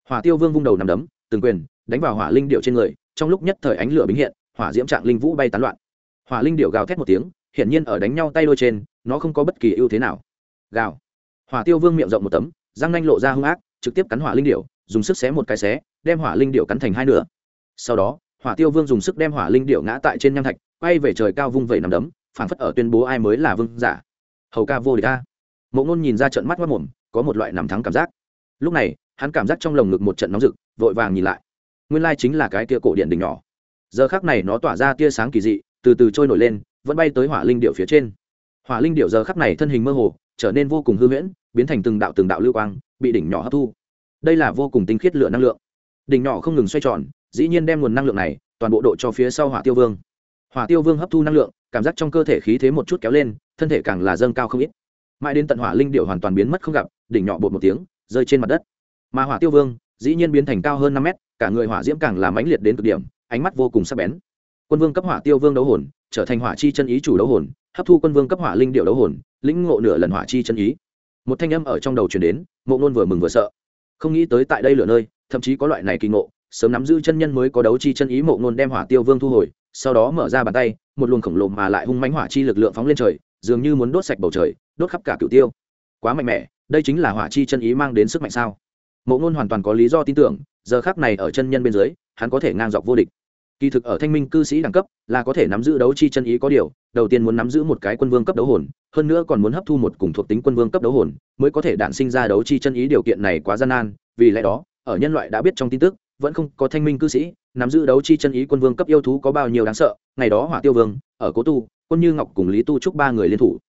Hỏa tiêu vương vung đầu nằm đấm, từng quyền, đánh vào hỏa linh điệu trên người, trong lúc nhất thời ánh lửa bính hiện, hỏa diễm trạng linh vũ bay tán loạn. Hỏa linh điệu gào thét một tiếng, hiển nhiên ở đánh nhau tay đôi trên, nó không có bất kỳ ưu thế nào. Gào hỏa tiêu vương miệng rộng một tấm, răng nanh lộ ra hung ác, trực tiếp cắn hỏa linh điệu dùng sức xé một cái xé, đem hỏa linh điệu cắn thành hai nửa. Sau đó, hỏa tiêu vương dùng sức đem hỏa linh điệu ngã tại trên nham thạch, quay về trời cao vung vẩy nằm đấm, phảng phất ở tuyên bố ai mới là vương giả. Hầu ca vô địch ca mộ ngôn nhìn ra trận mắt mất mồm, có một loại nằm thắng cảm giác. Lúc này, hắn cảm giác trong lồng ngực một trận nóng rực, vội vàng nhìn lại. Nguyên lai chính là cái kia cổ điện đỉnh nhỏ. Giờ khác này nó tỏa ra tia sáng kỳ dị, từ từ trôi nổi lên, vẫn bay tới hỏa linh điệu phía trên. Hỏa linh điệu giờ khắc này thân hình mơ hồ trở nên vô cùng hư huyễn, biến thành từng đạo từng đạo lưu quang, bị đỉnh nhỏ hấp thu. Đây là vô cùng tinh khiết lửa năng lượng. Đỉnh nhỏ không ngừng xoay tròn, dĩ nhiên đem nguồn năng lượng này toàn bộ độ cho phía sau hỏa tiêu vương. Hỏa tiêu vương hấp thu năng lượng, cảm giác trong cơ thể khí thế một chút kéo lên, thân thể càng là dâng cao không ít. Mãi đến tận hỏa linh điệu hoàn toàn biến mất không gặp, đỉnh nhỏ bột một tiếng, rơi trên mặt đất. Mà hỏa tiêu vương, dĩ nhiên biến thành cao hơn năm mét, cả người hỏa diễm càng là mãnh liệt đến cực điểm, ánh mắt vô cùng sắc bén. Quân vương cấp hỏa tiêu vương đấu hồn, trở thành hỏa chi chân ý chủ đấu hồn, hấp thu quân vương cấp hỏa linh điệu đấu hồn lĩnh ngộ nửa lần hỏa chi chân ý. Một thanh âm ở trong đầu truyền đến, mộ ngôn vừa mừng vừa sợ. Không nghĩ tới tại đây lửa nơi, thậm chí có loại này kỳ ngộ, sớm nắm giữ chân nhân mới có đấu chi chân ý mộ ngôn đem hỏa tiêu vương thu hồi, sau đó mở ra bàn tay, một luồng khổng lồ mà lại hung mánh hỏa chi lực lượng phóng lên trời, dường như muốn đốt sạch bầu trời, đốt khắp cả cửu tiêu. Quá mạnh mẽ, đây chính là hỏa chi chân ý mang đến sức mạnh sao? Mộ ngôn hoàn toàn có lý do tin tưởng, giờ khác này ở chân nhân bên dưới, hắn có thể ngang dọc vô địch kỳ thực ở thanh minh cư sĩ đẳng cấp, là có thể nắm giữ đấu chi chân ý có điều, đầu tiên muốn nắm giữ một cái quân vương cấp đấu hồn, hơn nữa còn muốn hấp thu một cùng thuộc tính quân vương cấp đấu hồn, mới có thể đản sinh ra đấu chi chân ý điều kiện này quá gian nan, vì lẽ đó, ở nhân loại đã biết trong tin tức, vẫn không có thanh minh cư sĩ, nắm giữ đấu chi chân ý quân vương cấp yêu thú có bao nhiêu đáng sợ, ngày đó hỏa tiêu vương, ở cố tu, quân như ngọc cùng lý tu trúc ba người liên thủ.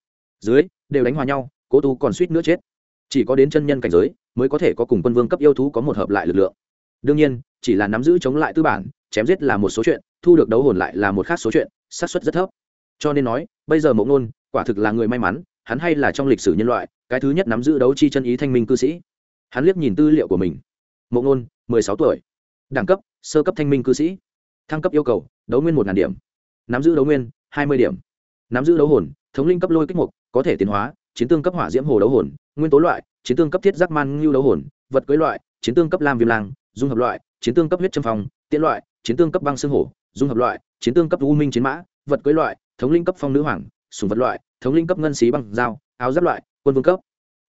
Dưới, đều đánh hòa nhau, cố tu còn suýt nữa chết. Chỉ có đến chân nhân cảnh giới, mới có thể có cùng quân vương cấp yêu thú có một hợp lại lực lượng. Đương nhiên, chỉ là nắm giữ chống lại tư bản chém giết là một số chuyện thu được đấu hồn lại là một khác số chuyện xác suất rất thấp. Cho nên nói bây giờ mộ Nôn quả thực là người may mắn hắn hay là trong lịch sử nhân loại cái thứ nhất nắm giữ đấu chi chân ý thanh minh cư sĩ. Hắn liếc nhìn tư liệu của mình. Mộ Nôn, mười sáu tuổi. Đẳng cấp sơ cấp thanh minh cư sĩ. Thăng cấp yêu cầu đấu nguyên một ngàn điểm. Nắm giữ đấu nguyên hai mươi điểm. Nắm giữ đấu hồn thống linh cấp lôi kích mục có thể tiến hóa chiến tương cấp hỏa diễm hồ đấu hồn nguyên tố loại chiến tương cấp thiết giác man ngưu đấu hồn vật cưới loại chiến tương cấp lam viêm lang dung hợp loại chiến tương cấp huyết châm phong tiễn loại chiến tương cấp băng xương hổ, dung hợp loại, chiến tương cấp u minh chiến mã, vật cưới loại, thống linh cấp phong nữ hoàng sùng vật loại, thống linh cấp ngân xí băng dao áo giáp loại, quân vương cấp,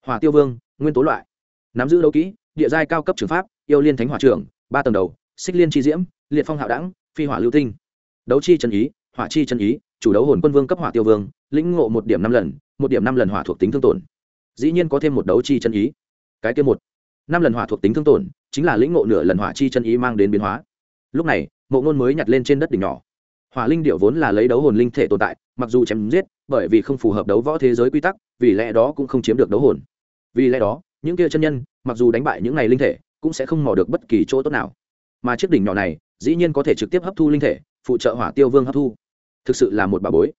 hỏa tiêu vương, nguyên tố loại. Nắm giữ đấu kỹ, địa giai cao cấp trường pháp, yêu liên thánh hỏa trưởng, ba tầng đầu, xích liên chi diễm, liệt phong hạo đẳng, phi hỏa lưu tinh. Đấu chi chân ý, hỏa chi chân ý, chủ đấu hồn quân vương cấp hỏa tiêu vương, lĩnh ngộ một điểm năm lần, một điểm năm lần hỏa thuộc tính thương tổn. Dĩ nhiên có thêm một đấu chi chân ý. Cái kia một, năm lần hỏa thuộc tính thương tổn, chính là lĩnh ngộ nửa lần hỏa chi chân ý mang đến biến hóa lúc này, mộ ngôn mới nhặt lên trên đất đỉnh nhỏ. Hỏa linh điệu vốn là lấy đấu hồn linh thể tồn tại, mặc dù chém giết, bởi vì không phù hợp đấu võ thế giới quy tắc, vì lẽ đó cũng không chiếm được đấu hồn. Vì lẽ đó, những kia chân nhân, mặc dù đánh bại những này linh thể, cũng sẽ không mò được bất kỳ chỗ tốt nào. Mà chiếc đỉnh nhỏ này, dĩ nhiên có thể trực tiếp hấp thu linh thể, phụ trợ hỏa tiêu vương hấp thu. Thực sự là một bà bối.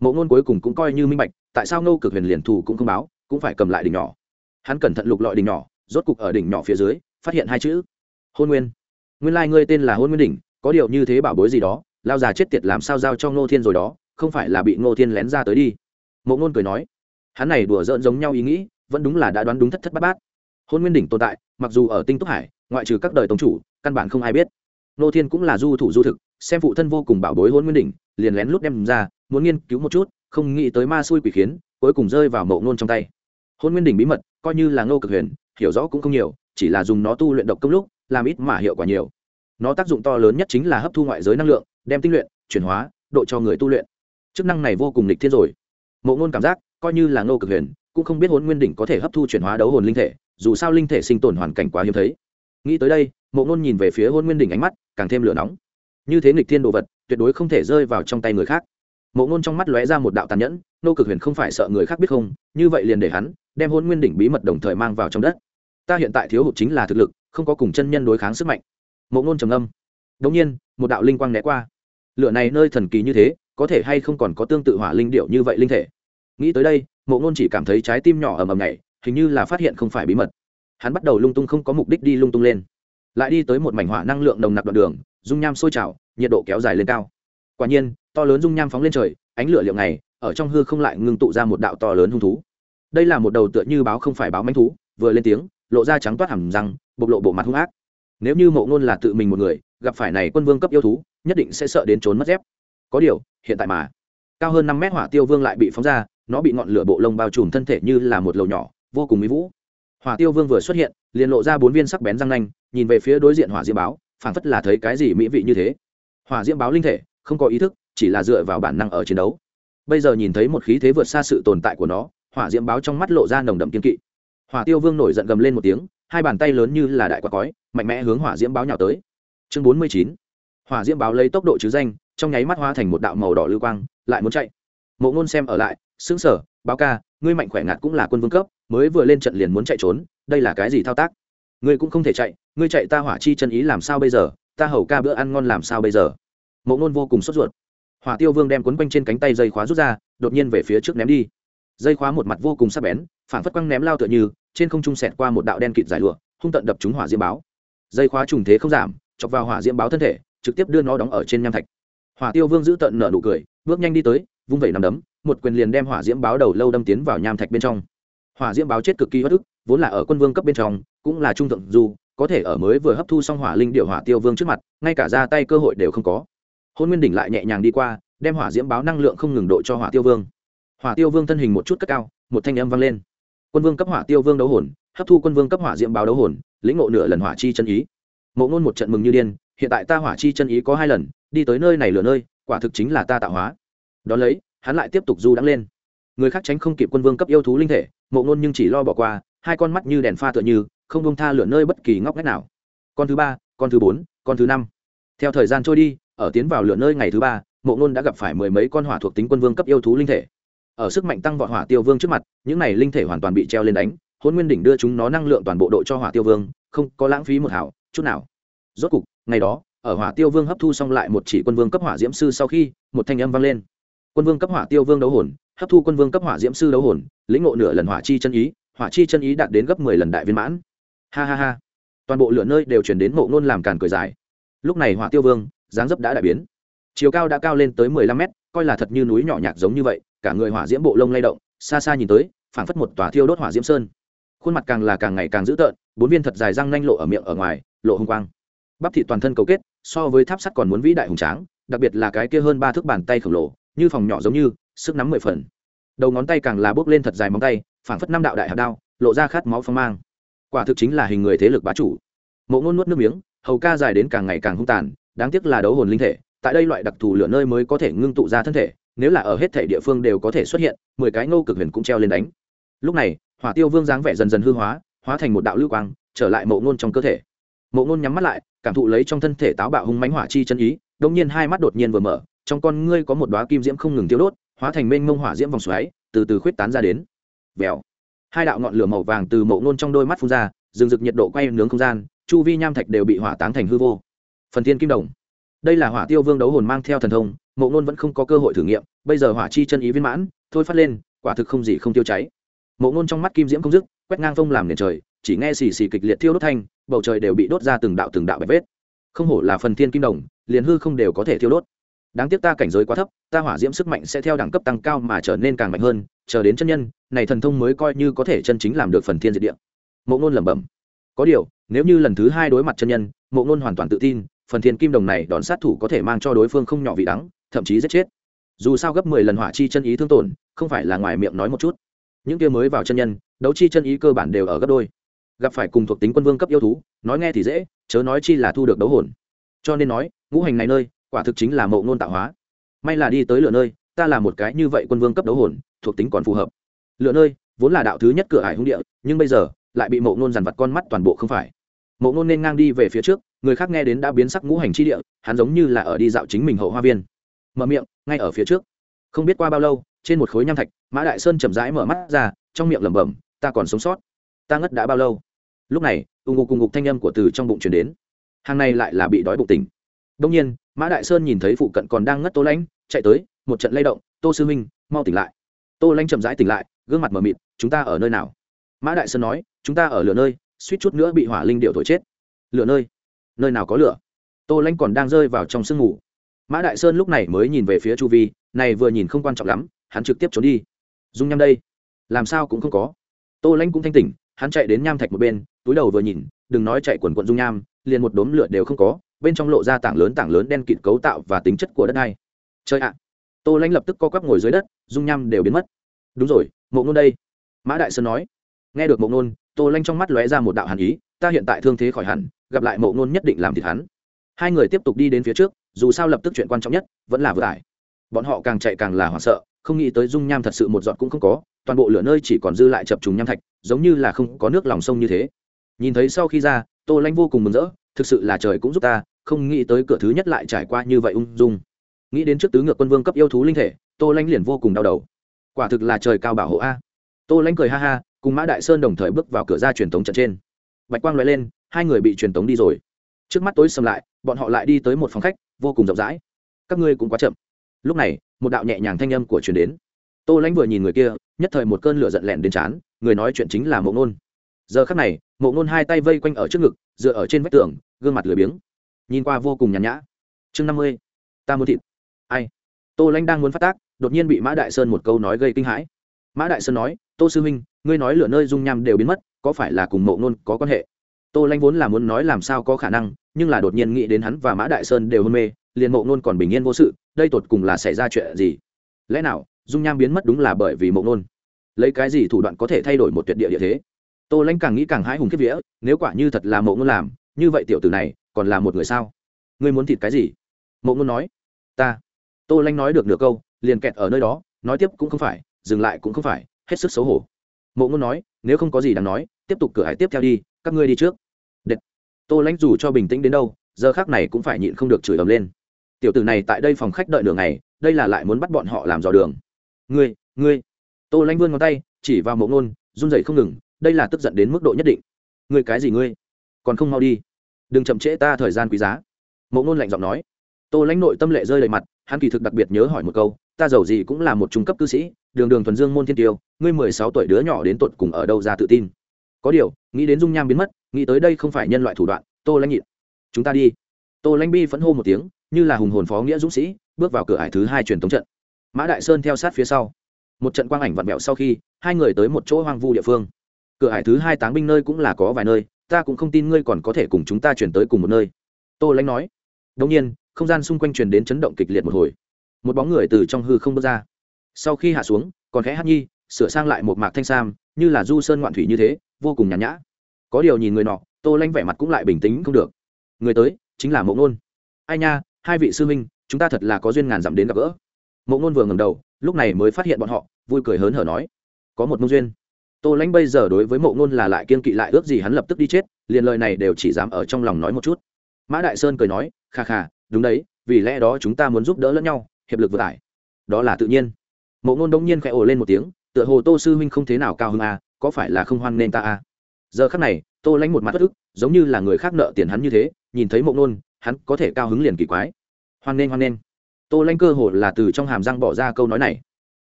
Mộ ngôn cuối cùng cũng coi như minh bạch, tại sao nô cực huyền liền thù cũng không báo, cũng phải cầm lại đỉnh nhỏ. Hắn cẩn thận lục lọi đỉnh nhỏ, rốt cục ở đỉnh nhỏ phía dưới, phát hiện hai chữ hôn nguyên nguyên lai、like、ngươi tên là hôn nguyên đỉnh, có điều như thế bảo bối gì đó, lao già chết tiệt làm sao giao cho ngô thiên rồi đó, không phải là bị ngô thiên lén ra tới đi. Mộ ngôn cười nói, hắn này đùa giỡn giống nhau ý nghĩ, vẫn đúng là đã đoán đúng thất thất bát bát. Hôn nguyên đỉnh tồn tại, mặc dù ở tinh túc hải, ngoại trừ các đời tông chủ, căn bản không ai biết. Ngô thiên cũng là du thủ du thực, xem phụ thân vô cùng bảo bối hôn nguyên đỉnh, liền lén lút đem ra, muốn nghiên cứu một chút, không nghĩ tới ma xui quỷ khiến, cuối cùng rơi vào mộ ngôn trong tay. Hôn nguyên đỉnh bí mật, coi như là ngô cực huyền, hiểu rõ cũng không nhiều, chỉ là dùng nó tu luyện độc công lúc làm ít mà hiệu quả nhiều. Nó tác dụng to lớn nhất chính là hấp thu ngoại giới năng lượng, đem tinh luyện, chuyển hóa, độ cho người tu luyện. Chức năng này vô cùng lịch thiên rồi. Mộ ngôn cảm giác, coi như là ngô cực huyền, cũng không biết hôn nguyên đỉnh có thể hấp thu chuyển hóa đấu hồn linh thể, dù sao linh thể sinh tồn hoàn cảnh quá hiếm thấy. Nghĩ tới đây, mộ ngôn nhìn về phía hôn nguyên đỉnh ánh mắt, càng thêm lửa nóng. Như thế nghịch thiên đồ vật, tuyệt đối không thể rơi vào trong tay người khác. Mộ ngôn trong mắt lóe ra một đạo tàn nhẫn nô cực huyền không phải sợ người khác biết không, như vậy liền để hắn, đem hôn nguyên đỉnh bí mật đồng thời mang vào trong đất. Ta hiện tại thiếu hụt chính là thực lực không có cùng chân nhân đối kháng sức mạnh. Mộ ngôn trầm âm đ ỗ n g nhiên, một đạo linh quang né qua. Lửa này nơi thần kỳ như thế, có thể hay không còn có tương tự hỏa linh điệu như vậy linh thể? Nghĩ tới đây, mộ ngôn chỉ cảm thấy trái tim nhỏ ầm ầm nhảy, hình như là phát hiện không phải bí mật. Hắn bắt đầu lung tung không có mục đích đi lung tung lên. Lại đi tới một mảnh hỏa năng lượng nồng nặc đoạn đường, dung nham sôi trào, nhiệt độ kéo dài lên cao. Quả nhiên, to lớn dung nham phóng lên trời, ánh lửa liệu này ở trong hư không lại ngưng tụ ra một đạo to lớn hung thú. Đây là một đầu tựa như báo không phải báo manh thú, vừa lên tiếng, lộ ra trắng toát hẳn răng bộc lộ bộ mặt hung ác. Nếu như mộ ngôn là tự mình một người, gặp phải này quân vương cấp yêu thú, nhất định sẽ sợ đến trốn mất dép. Có điều, hiện tại mà, cao hơn năm mét hỏa tiêu vương lại bị phóng ra, nó bị ngọn lửa bộ lông bao trùm thân thể như là một lầu nhỏ, vô cùng mỹ vũ. Hỏa tiêu vương vừa xuất hiện, liền lộ ra bốn viên sắc bén răng nanh, nhìn về phía đối diện hỏa diễm báo, phảng phất là thấy cái gì mỹ vị như thế. Hỏa diễm báo linh thể, không có ý thức, chỉ là dựa vào bản năng ở chiến đấu. Bây giờ nhìn thấy một khí thế vượt xa sự tồn tại của nó, hỏa diễm báo trong mắt lộ ra nồng đậm kiên kỵ. Hỏa tiêu vương nổi giận gầm lên một tiếng hai bàn tay lớn như là đại quả cói, mạnh mẽ hướng hỏa diễm báo nhào tới. Chương bốn mươi chín, hỏa diễm báo lấy tốc độ chứ danh, trong nháy mắt hóa thành một đạo màu đỏ lưu quang, lại muốn chạy. Mộ ngôn xem ở lại xứng sở, báo ca, ngươi mạnh khỏe ngạt cũng là quân vương cấp, mới vừa lên trận liền muốn chạy trốn, đây là cái gì thao tác? Ngươi cũng không thể chạy, ngươi chạy ta hỏa chi chân ý làm sao bây giờ, ta hầu ca bữa ăn ngon làm sao bây giờ? Mộ ngôn vô cùng sốt ruột. Hỏa tiêu vương đem quấn quanh trên cánh tay dây khóa rút ra, đột nhiên về phía trước ném đi. Dây khóa một mặt vô cùng sắc bén phản phất quăng ném lao tựa như trên không trung xẹt qua một đạo đen kịt dài lụa, hung tận đập trúng hỏa diễm báo. Dây khóa trùng thế không giảm, chọc vào hỏa diễm báo thân thể, trực tiếp đưa nó đóng ở trên nham thạch. Hỏa tiêu vương giữ tận nở nụ cười, bước nhanh đi tới, vung vẩy nằm đấm, một quyền liền đem hỏa diễm báo đầu lâu đâm tiến vào nham thạch bên trong. Hỏa diễm báo chết cực kỳ bất ức, vốn là ở quân vương cấp bên trong, cũng là trung thượng du có thể ở mới vừa hấp thu xong hỏa linh điệu hỏa tiêu vương trước mặt, ngay cả ra tay cơ hội đều không có. Hôn nguyên đỉnh lại nhẹ nhàng đi qua, đem hỏa diễm báo năng lượng không ngừng độ cho hỏa tiêu vương. Hỏa tiêu vương thân hình một chút cất cao, một thanh âm vang lên quân vương cấp hỏa tiêu vương đấu hồn, hấp thu quân vương cấp hỏa diễm báo đấu hồn, lĩnh ngộ nửa lần hỏa chi chân ý. Mộ ngôn một trận mừng như điên, hiện tại ta hỏa chi chân ý có hai lần, đi tới nơi này lửa nơi, quả thực chính là ta tạo hóa. Đón lấy, hắn lại tiếp tục du đắng lên. Người khác tránh không kịp quân vương cấp yêu thú linh thể, mộ ngôn nhưng chỉ lo bỏ qua, hai con mắt như đèn pha tựa như, không bông tha lửa nơi bất kỳ ngóc ngách nào. Con thứ ba, con thứ bốn, con thứ năm. Theo thời gian trôi đi, ở tiến vào lửa nơi ngày thứ ba, mộ ngôn đã gặp phải mười mấy con hỏa thuộc tính quân vương cấp yêu thú linh thể ở sức mạnh tăng vọt hỏa tiêu vương trước mặt, những này linh thể hoàn toàn bị treo lên đánh hôn nguyên đỉnh đưa chúng nó năng lượng toàn bộ độ cho hỏa tiêu vương, không có lãng phí một hảo, chút nào. Rốt cục, ngày đó, ở hỏa tiêu vương hấp thu xong lại một chỉ quân vương cấp hỏa diễm sư sau khi, một thanh âm vang lên. Quân vương cấp hỏa tiêu vương đấu hồn, hấp thu quân vương cấp hỏa diễm sư đấu hồn, lĩnh ngộ nửa lần hỏa chi chân ý, hỏa chi chân ý đạt đến gấp mười lần đại viên mãn. Ha ha ha. Toàn bộ lửa nơi đều chuyển đến mộ ngôn làm càn cười dài. Lúc này hỏa tiêu vương, dáng dấp đã đại biến. Chiều cao đã cao lên tới mười lăm mét, coi là thật như núi nhỏ nhạc giống như vậy cả người hỏa diễm bộ lông lay động, xa xa nhìn tới, phảng phất một tòa thiêu đốt hỏa diễm sơn. Khuôn mặt càng là càng ngày càng dữ tợn, bốn viên thật dài răng nanh lộ ở miệng ở ngoài, lộ hung quang. Bắp thị toàn thân cầu kết, so với tháp sắt còn muốn vĩ đại hùng tráng, đặc biệt là cái kia hơn ba thước bàn tay khổng lồ, như phòng nhỏ giống như, sức nắm mười phần. Đầu ngón tay càng là bốc lên thật dài móng tay, phảng phất năm đạo đại hạt đao, lộ ra khát máu phong mang. Quả thực chính là hình người thế lực bá chủ. Mộ ngôn nuốt nước miếng, hầu ca dài đến càng ngày càng hung tàn, đáng tiếc là đấu hồn linh thể, tại đây loại đặc thù lửa nơi mới có thể ngưng tụ ra thân thể nếu là ở hết thảy địa phương đều có thể xuất hiện, mười cái ngô cực huyền cũng treo lên đánh. Lúc này, hỏa tiêu vương dáng vẻ dần dần hư hóa hóa thành một đạo lưu quang, trở lại mộ ngôn trong cơ thể. Mộ ngôn nhắm mắt lại, cảm thụ lấy trong thân thể táo bạo hung mánh hỏa chi chân ý đông nhiên hai mắt đột nhiên vừa mở, trong con ngươi có một đoá kim diễm không ngừng tiêu đốt, hóa thành mênh mông hỏa diễm vòng xoáy, từ từ khuyết tán ra đến. Vèo. Hai đạo ngọn lửa màu vàng từ mộ ngôn trong đôi mắt phun ra, rừng rực nhiệt độ quay nướng không gian, chu vi nham thạch đều bị hỏa táng thành hư vô. Phần thiên kim đồng đây là hỏa tiêu vương đấu hồn mang theo thần thông, mộ ngôn vẫn không có cơ hội thử nghiệm, bây giờ hỏa chi chân ý viên mãn, thôi phát lên, quả thực không gì không tiêu cháy. Mộ ngôn trong mắt kim diễm không dứt, quét ngang phông làm nền trời, chỉ nghe xì xì kịch liệt thiêu đốt thanh, bầu trời đều bị đốt ra từng đạo từng đạo bạch vết. Không hổ là phần thiên kim đồng, liền hư không đều có thể thiêu đốt. Đáng tiếc ta cảnh giới quá thấp, ta hỏa diễm sức mạnh sẽ theo đẳng cấp tăng cao mà trở nên càng mạnh hơn, chờ đến chân nhân, này thần thông mới coi như có thể chân chính làm được phần thiên diệt địa. Mộ ngôn lẩm bẩm. Có điều, nếu như lần thứ hai đối mặt chân nhân, mộ ngôn hoàn toàn tự tin phần thiên kim đồng này đòn sát thủ có thể mang cho đối phương không nhỏ vị đắng, thậm chí giết chết. Dù sao gấp mười lần hỏa chi chân ý thương tổn, không phải là ngoài miệng nói một chút. Những kia mới vào chân nhân, đấu chi chân ý cơ bản đều ở gấp đôi. Gặp phải cùng thuộc tính quân vương cấp yêu thú, nói nghe thì dễ, chớ nói chi là thu được đấu hồn. Cho nên nói, ngũ hành này nơi, quả thực chính là mộ ngôn tạo hóa. May là đi tới lựa nơi, ta là một cái như vậy quân vương cấp đấu hồn, thuộc tính còn phù hợp. Lựa nơi, vốn là đạo thứ nhất cửa hải hung địa, nhưng bây giờ, lại bị mộ ngôn dằn vặt con mắt toàn bộ không phải. Mộ ngôn nên ngang đi về phía trước người khác nghe đến đã biến sắc ngũ hành chi địa, hắn giống như là ở đi dạo chính mình hậu hoa viên. Mở miệng, ngay ở phía trước. Không biết qua bao lâu, trên một khối nham thạch, mã đại sơn chậm rãi mở mắt ra, trong miệng lẩm bẩm, ta còn sống sót. Ta ngất đã bao lâu? Lúc này ù ngục cùng ngục thanh âm của từ trong bụng chuyển đến. Hàng này lại là bị đói bụng tỉnh. Đông nhiên, mã đại sơn nhìn thấy phụ cận còn đang ngất tô lãnh, chạy tới, một trận lay động, tô sư minh mau tỉnh lại. Tô lãnh chậm rãi tỉnh lại, gương mặt mờ mịt, chúng ta ở nơi nào? Mã đại sơn nói, chúng ta ở lửa nơi, suýt chút nữa bị hỏa linh điệu thổi chết. Lửa nơi? Nơi nào có lửa. Tô lãnh còn đang rơi vào trong sương mù. Mã đại sơn lúc này mới nhìn về phía chu vi, này vừa nhìn không quan trọng lắm, hắn trực tiếp trốn đi. Dung nham đây, làm sao cũng không có. Tô lãnh cũng thanh tỉnh, hắn chạy đến nham thạch một bên, túi đầu vừa nhìn, đừng nói chạy quần quận dung nham, liền một đốm lửa đều không có, bên trong lộ ra tảng lớn tảng lớn đen kịt cấu tạo và tính chất của đất này. Chơi ạ! Tô lãnh lập tức co quắp ngồi dưới đất, dung nham đều biến mất. Đúng rồi, mộ ngôn đây. Mã đại sơn nói. Nghe được mộ ngôn, tô lãnh trong mắt lóe ra một đạo hàn ý ta hiện tại thương thế khỏi hẳn, gặp lại mộ ngôn nhất định làm thịt hắn. Hai người tiếp tục đi đến phía trước, dù sao lập tức chuyện quan trọng nhất vẫn là vừa tải bọn họ càng chạy càng là hoảng sợ, không nghĩ tới dung nham thật sự một giọt cũng không có, toàn bộ lửa nơi chỉ còn dư lại chập trùng nham thạch, giống như là không có nước lòng sông như thế. Nhìn thấy sau khi ra, tô lanh vô cùng mừng rỡ, thực sự là trời cũng giúp ta, không nghĩ tới cửa thứ nhất lại trải qua như vậy ung dung. Nghĩ đến trước tứ ngược quân vương cấp yêu thú linh thể, tô lanh liền vô cùng đau đầu. Quả thực là trời cao bảo hộ a. Tô lanh cười ha ha, cùng mã đại sơn đồng thời bước vào cửa ra truyền thống trận trên bạch quang loại lên, hai người bị truyền tống đi rồi. Trước mắt tối sầm lại, bọn họ lại đi tới một phòng khách, vô cùng rộng rãi. Các ngươi cũng quá chậm. Lúc này, một đạo nhẹ nhàng thanh âm của truyền đến. Tô lãnh vừa nhìn người kia, nhất thời một cơn lửa giận lẹn đến chán người nói chuyện chính là mộ ngôn giờ khắc này, mộ ngôn hai tay vây quanh ở trước ngực, dựa ở trên vách tường, gương mặt lười biếng. Nhìn qua vô cùng nhàn nhã. Chương năm mươi, ta muốn thịt. Ai? Tô lãnh đang muốn phát tác, đột nhiên bị mã đại sơn một câu nói gây kinh hãi. Mã đại sơn nói, tô sư huynh, ngươi nói lửa nơi dung nham đều biến mất có phải là cùng mộ ngôn có quan hệ? Tô Lanh vốn là muốn nói làm sao có khả năng, nhưng là đột nhiên nghĩ đến hắn và mã đại sơn đều hôn mê, liền mộ ngôn còn bình yên vô sự, đây tột cùng là xảy ra chuyện gì? Lẽ nào, dung nham biến mất đúng là bởi vì mộ ngôn? Lấy cái gì thủ đoạn có thể thay đổi một tuyệt địa địa thế? Tô Lanh càng nghĩ càng hãi hùng kiếp vía, nếu quả như thật là mộ ngôn làm, như vậy tiểu tử này còn là một người sao? Ngươi muốn thịt cái gì? Mộ ngôn nói. Ta. Tô Lanh nói được nửa câu, liền kẹt ở nơi đó, nói tiếp cũng không phải, dừng lại cũng không phải, hết sức xấu hổ. Mộ ngôn nói, nếu không có gì đáng nói tiếp tục cửa hải tiếp theo đi, các ngươi đi trước. Đệt. tô lãnh dù cho bình tĩnh đến đâu, giờ khác này cũng phải nhịn không được chửi ầm lên. Tiểu tử này tại đây phòng khách đợi đường này đây là lại muốn bắt bọn họ làm dò đường. Ngươi ngươi. Tô lãnh vươn ngón tay, chỉ vào mộ ngôn, run rẩy không ngừng, đây là tức giận đến mức độ nhất định. Ngươi cái gì ngươi? Còn không mau đi. Đừng chậm trễ ta thời gian quý giá. Mộ ngôn lạnh giọng nói. Tô lãnh nội tâm lệ rơi đầy mặt, hắn kỳ thực đặc biệt nhớ hỏi một câu, ta giàu gì cũng là một trung cấp cư sĩ, đường đường thuần dương môn thiên tiêu, ngươi mười sáu tuổi đứa nhỏ đến tột cùng ở đâu ra tự tin? Có điều, nghĩ đến dung nham biến mất, nghĩ tới đây không phải nhân loại thủ đoạn, tô lãnh nhịn. Chúng ta đi. Tô lãnh bi phẫn hô một tiếng, như là hùng hồn phó nghĩa dũng sĩ, bước vào cửa hải thứ hai truyền thống trận. Mã đại sơn theo sát phía sau. Một trận quang ảnh vặn vẹo sau khi, hai người tới một chỗ hoang vu địa phương. Cửa hải thứ hai táng binh nơi cũng là có vài nơi, ta cũng không tin ngươi còn có thể cùng chúng ta chuyển tới cùng một nơi. Tô lãnh nói. Đông nhiên, không gian xung quanh truyền đến chấn động kịch liệt một hồi. Một bóng người từ trong hư không bước ra. Sau khi hạ xuống, còn khẽ hát nhi, sửa sang lại một mạc thanh sam, như là du sơn ngoạn thủy như thế vô cùng nhàn nhã. Có điều nhìn người nọ tô lanh vẻ mặt cũng lại bình tĩnh không được. Người tới chính là mộ ngôn ai nha hai vị sư huynh chúng ta thật là có duyên ngàn dặm đến gặp gỡ. Mộ ngôn vừa ngầm đầu lúc này mới phát hiện bọn họ vui cười hớn hở nói. Có một mông duyên. Tô lãnh bây giờ đối với mộ ngôn là lại kiên kỵ lại ước gì hắn lập tức đi chết liền lời này đều chỉ dám ở trong lòng nói một chút. Mã đại sơn cười nói kha kha đúng đấy vì lẽ đó chúng ta muốn giúp đỡ lẫn nhau hiệp lực vừa tải đó là tự nhiên. Mộ ngôn đông nhiên khẽ ồ lên một tiếng tựa hồ tô sư huynh không thế nào cao hơn à, có phải là không hoan nên ta a à? giờ khắc này tô lãnh một mặt bất ức giống như là người khác nợ tiền hắn như thế nhìn thấy mộ nôn, hắn có thể cao hứng liền kỳ quái. Hoan nên hoan nên. Tô lãnh cơ hồ là từ trong hàm răng bỏ ra câu nói này.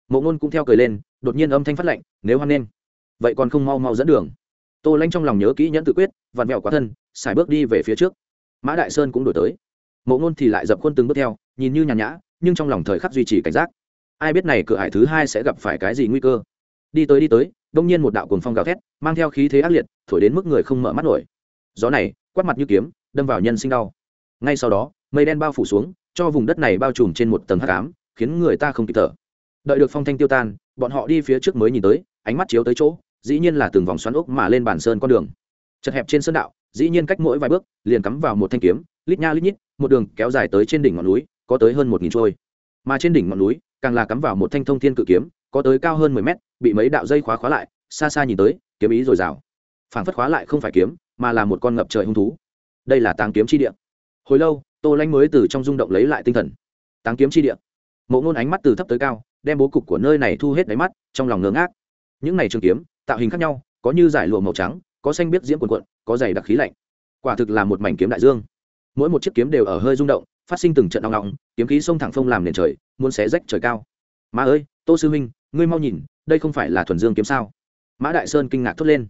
Mộ nôn cũng theo cười lên đột nhiên âm thanh phát lạnh, nếu hoan nên vậy còn không mau mau dẫn đường. Tô lãnh trong lòng nhớ kỹ nhẫn tự quyết vặn vẹo quá thân xài bước đi về phía trước. Mã đại sơn cũng đổi tới. Mộ nôn thì lại dập khuôn từng bước theo nhìn như nhàn nhã nhưng trong lòng thời khắc duy trì cảnh giác. Ai biết này cửa hải thứ hai sẽ gặp phải cái gì nguy cơ? Đi tới đi tới, đông nhiên một đạo cồn phong gào thét, mang theo khí thế ác liệt, thổi đến mức người không mở mắt nổi. Gió này, quát mặt như kiếm, đâm vào nhân sinh đau. Ngay sau đó, mây đen bao phủ xuống, cho vùng đất này bao trùm trên một tầng hắc ám, khiến người ta không kịp thở. Đợi được phong thanh tiêu tan, bọn họ đi phía trước mới nhìn tới, ánh mắt chiếu tới chỗ, dĩ nhiên là từng vòng xoắn ốc mà lên bản sơn con đường. Chật hẹp trên sơn đạo, dĩ nhiên cách mỗi vài bước, liền cắm vào một thanh kiếm, lít nha lít nhít, một đường kéo dài tới trên đỉnh ngọn núi, có tới hơn một nghìn trôi. Mà trên đỉnh ngọn núi, càng là cắm vào một thanh thông thiên cự kiếm, có tới cao hơn mười mét bị mấy đạo dây khóa khóa lại, xa xa nhìn tới, kiếm ý dồi dào. Phảng phất khóa lại không phải kiếm, mà là một con ngập trời hung thú. Đây là tàng kiếm chi địa. Hồi lâu, tô lanh mới từ trong rung động lấy lại tinh thần. Tàng kiếm chi địa. Mộ ngôn ánh mắt từ thấp tới cao, đem bố cục của nơi này thu hết đáy mắt, trong lòng ngớ ngác. Những này trường kiếm, tạo hình khác nhau, có như giải lụa màu trắng, có xanh biết diễm quần quận có dày đặc khí lạnh. Quả thực là một mảnh kiếm đại dương. Mỗi một chiếc kiếm đều ở hơi rung động, phát sinh từng trận đong đong kiếm khí sông thẳng phông làm nền trời, muốn xé rách trời cao. Má ơi, tô sư huynh ngươi mau nhìn đây không phải là thuần dương kiếm sao? Mã đại sơn kinh ngạc thốt lên.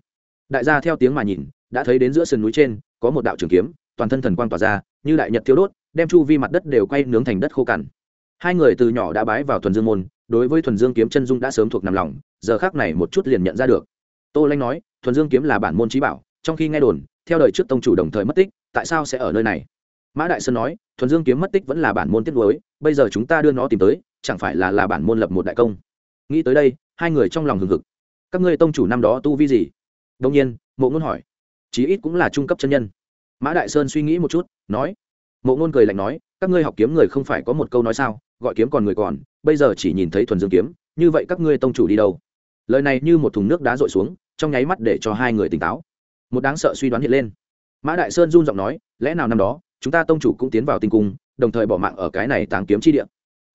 Đại gia theo tiếng mà nhìn, đã thấy đến giữa sườn núi trên, có một đạo trường kiếm, toàn thân thần quang tỏa ra, như đại nhật thiếu đốt, đem chu vi mặt đất đều quay nướng thành đất khô cằn. Hai người từ nhỏ đã bái vào thuần dương môn, đối với thuần dương kiếm chân dung đã sớm thuộc nằm lòng, giờ khác này một chút liền nhận ra được. Tô lanh nói, thuần dương kiếm là bản môn trí bảo, trong khi nghe đồn, theo đời trước tông chủ đồng thời mất tích, tại sao sẽ ở nơi này? Mã đại sơn nói, thuần dương kiếm mất tích vẫn là bản môn tiết lối bây giờ chúng ta đưa nó tìm tới, chẳng phải là là bản môn lập một đại công? Nghĩ tới đây, hai người trong lòng hừng hực. Các ngươi tông chủ năm đó tu vi gì? Đông nhiên, mộ ngôn hỏi. Chí ít cũng là trung cấp chân nhân. Mã đại sơn suy nghĩ một chút, nói. Mộ ngôn cười lạnh nói, các ngươi học kiếm người không phải có một câu nói sao, gọi kiếm còn người còn, bây giờ chỉ nhìn thấy thuần dương kiếm, như vậy các ngươi tông chủ đi đâu? Lời này như một thùng nước đá rội xuống, trong nháy mắt để cho hai người tỉnh táo. Một đáng sợ suy đoán hiện lên. Mã đại sơn run giọng nói, lẽ nào năm đó, chúng ta tông chủ cũng tiến vào tinh cung, đồng thời bỏ mạng ở cái này táng kiếm chi địa?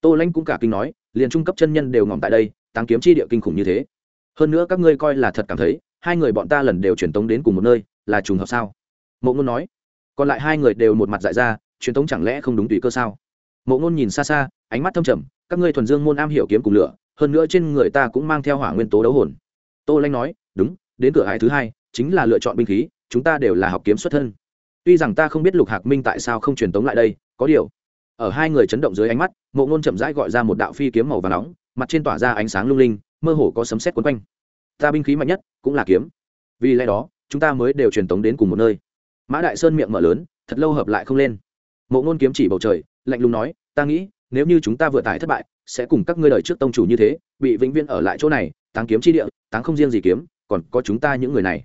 Tô lanh cũng cả kinh nói, liền trung cấp chân nhân đều ngỏm tại đây táng kiếm chi địa kinh khủng như thế. Hơn nữa các ngươi coi là thật cảm thấy, hai người bọn ta lần đều truyền tống đến cùng một nơi, là trùng hợp sao? Mộ ngôn nói. Còn lại hai người đều một mặt dại ra, truyền tống chẳng lẽ không đúng tùy cơ sao? Mộ ngôn nhìn xa xa, ánh mắt thâm trầm, các ngươi thuần dương môn am hiểu kiếm cùng lửa, hơn nữa trên người ta cũng mang theo hỏa nguyên tố đấu hồn. Tô lanh nói, đúng, đến cửa hải thứ hai, chính là lựa chọn binh khí, chúng ta đều là học kiếm xuất thân. Tuy rằng ta không biết lục hạc minh tại sao không truyền tống lại đây, có điều, ở hai người chấn động dưới ánh mắt, mộ ngôn chậm rãi gọi ra một đạo phi kiếm màu và nóng mặt trên tỏa ra ánh sáng lung linh, mơ hồ có sấm xét quấn quanh. Ta binh khí mạnh nhất cũng là kiếm. Vì lẽ đó, chúng ta mới đều truyền tống đến cùng một nơi. Mã đại sơn miệng mở lớn, thật lâu hợp lại không lên. Mộ ngôn kiếm chỉ bầu trời, lạnh lùng nói, ta nghĩ, nếu như chúng ta vừa tải thất bại, sẽ cùng các ngươi đời trước tông chủ như thế, bị vĩnh viễn ở lại chỗ này, táng kiếm chi địa, táng không riêng gì kiếm, còn có chúng ta những người này.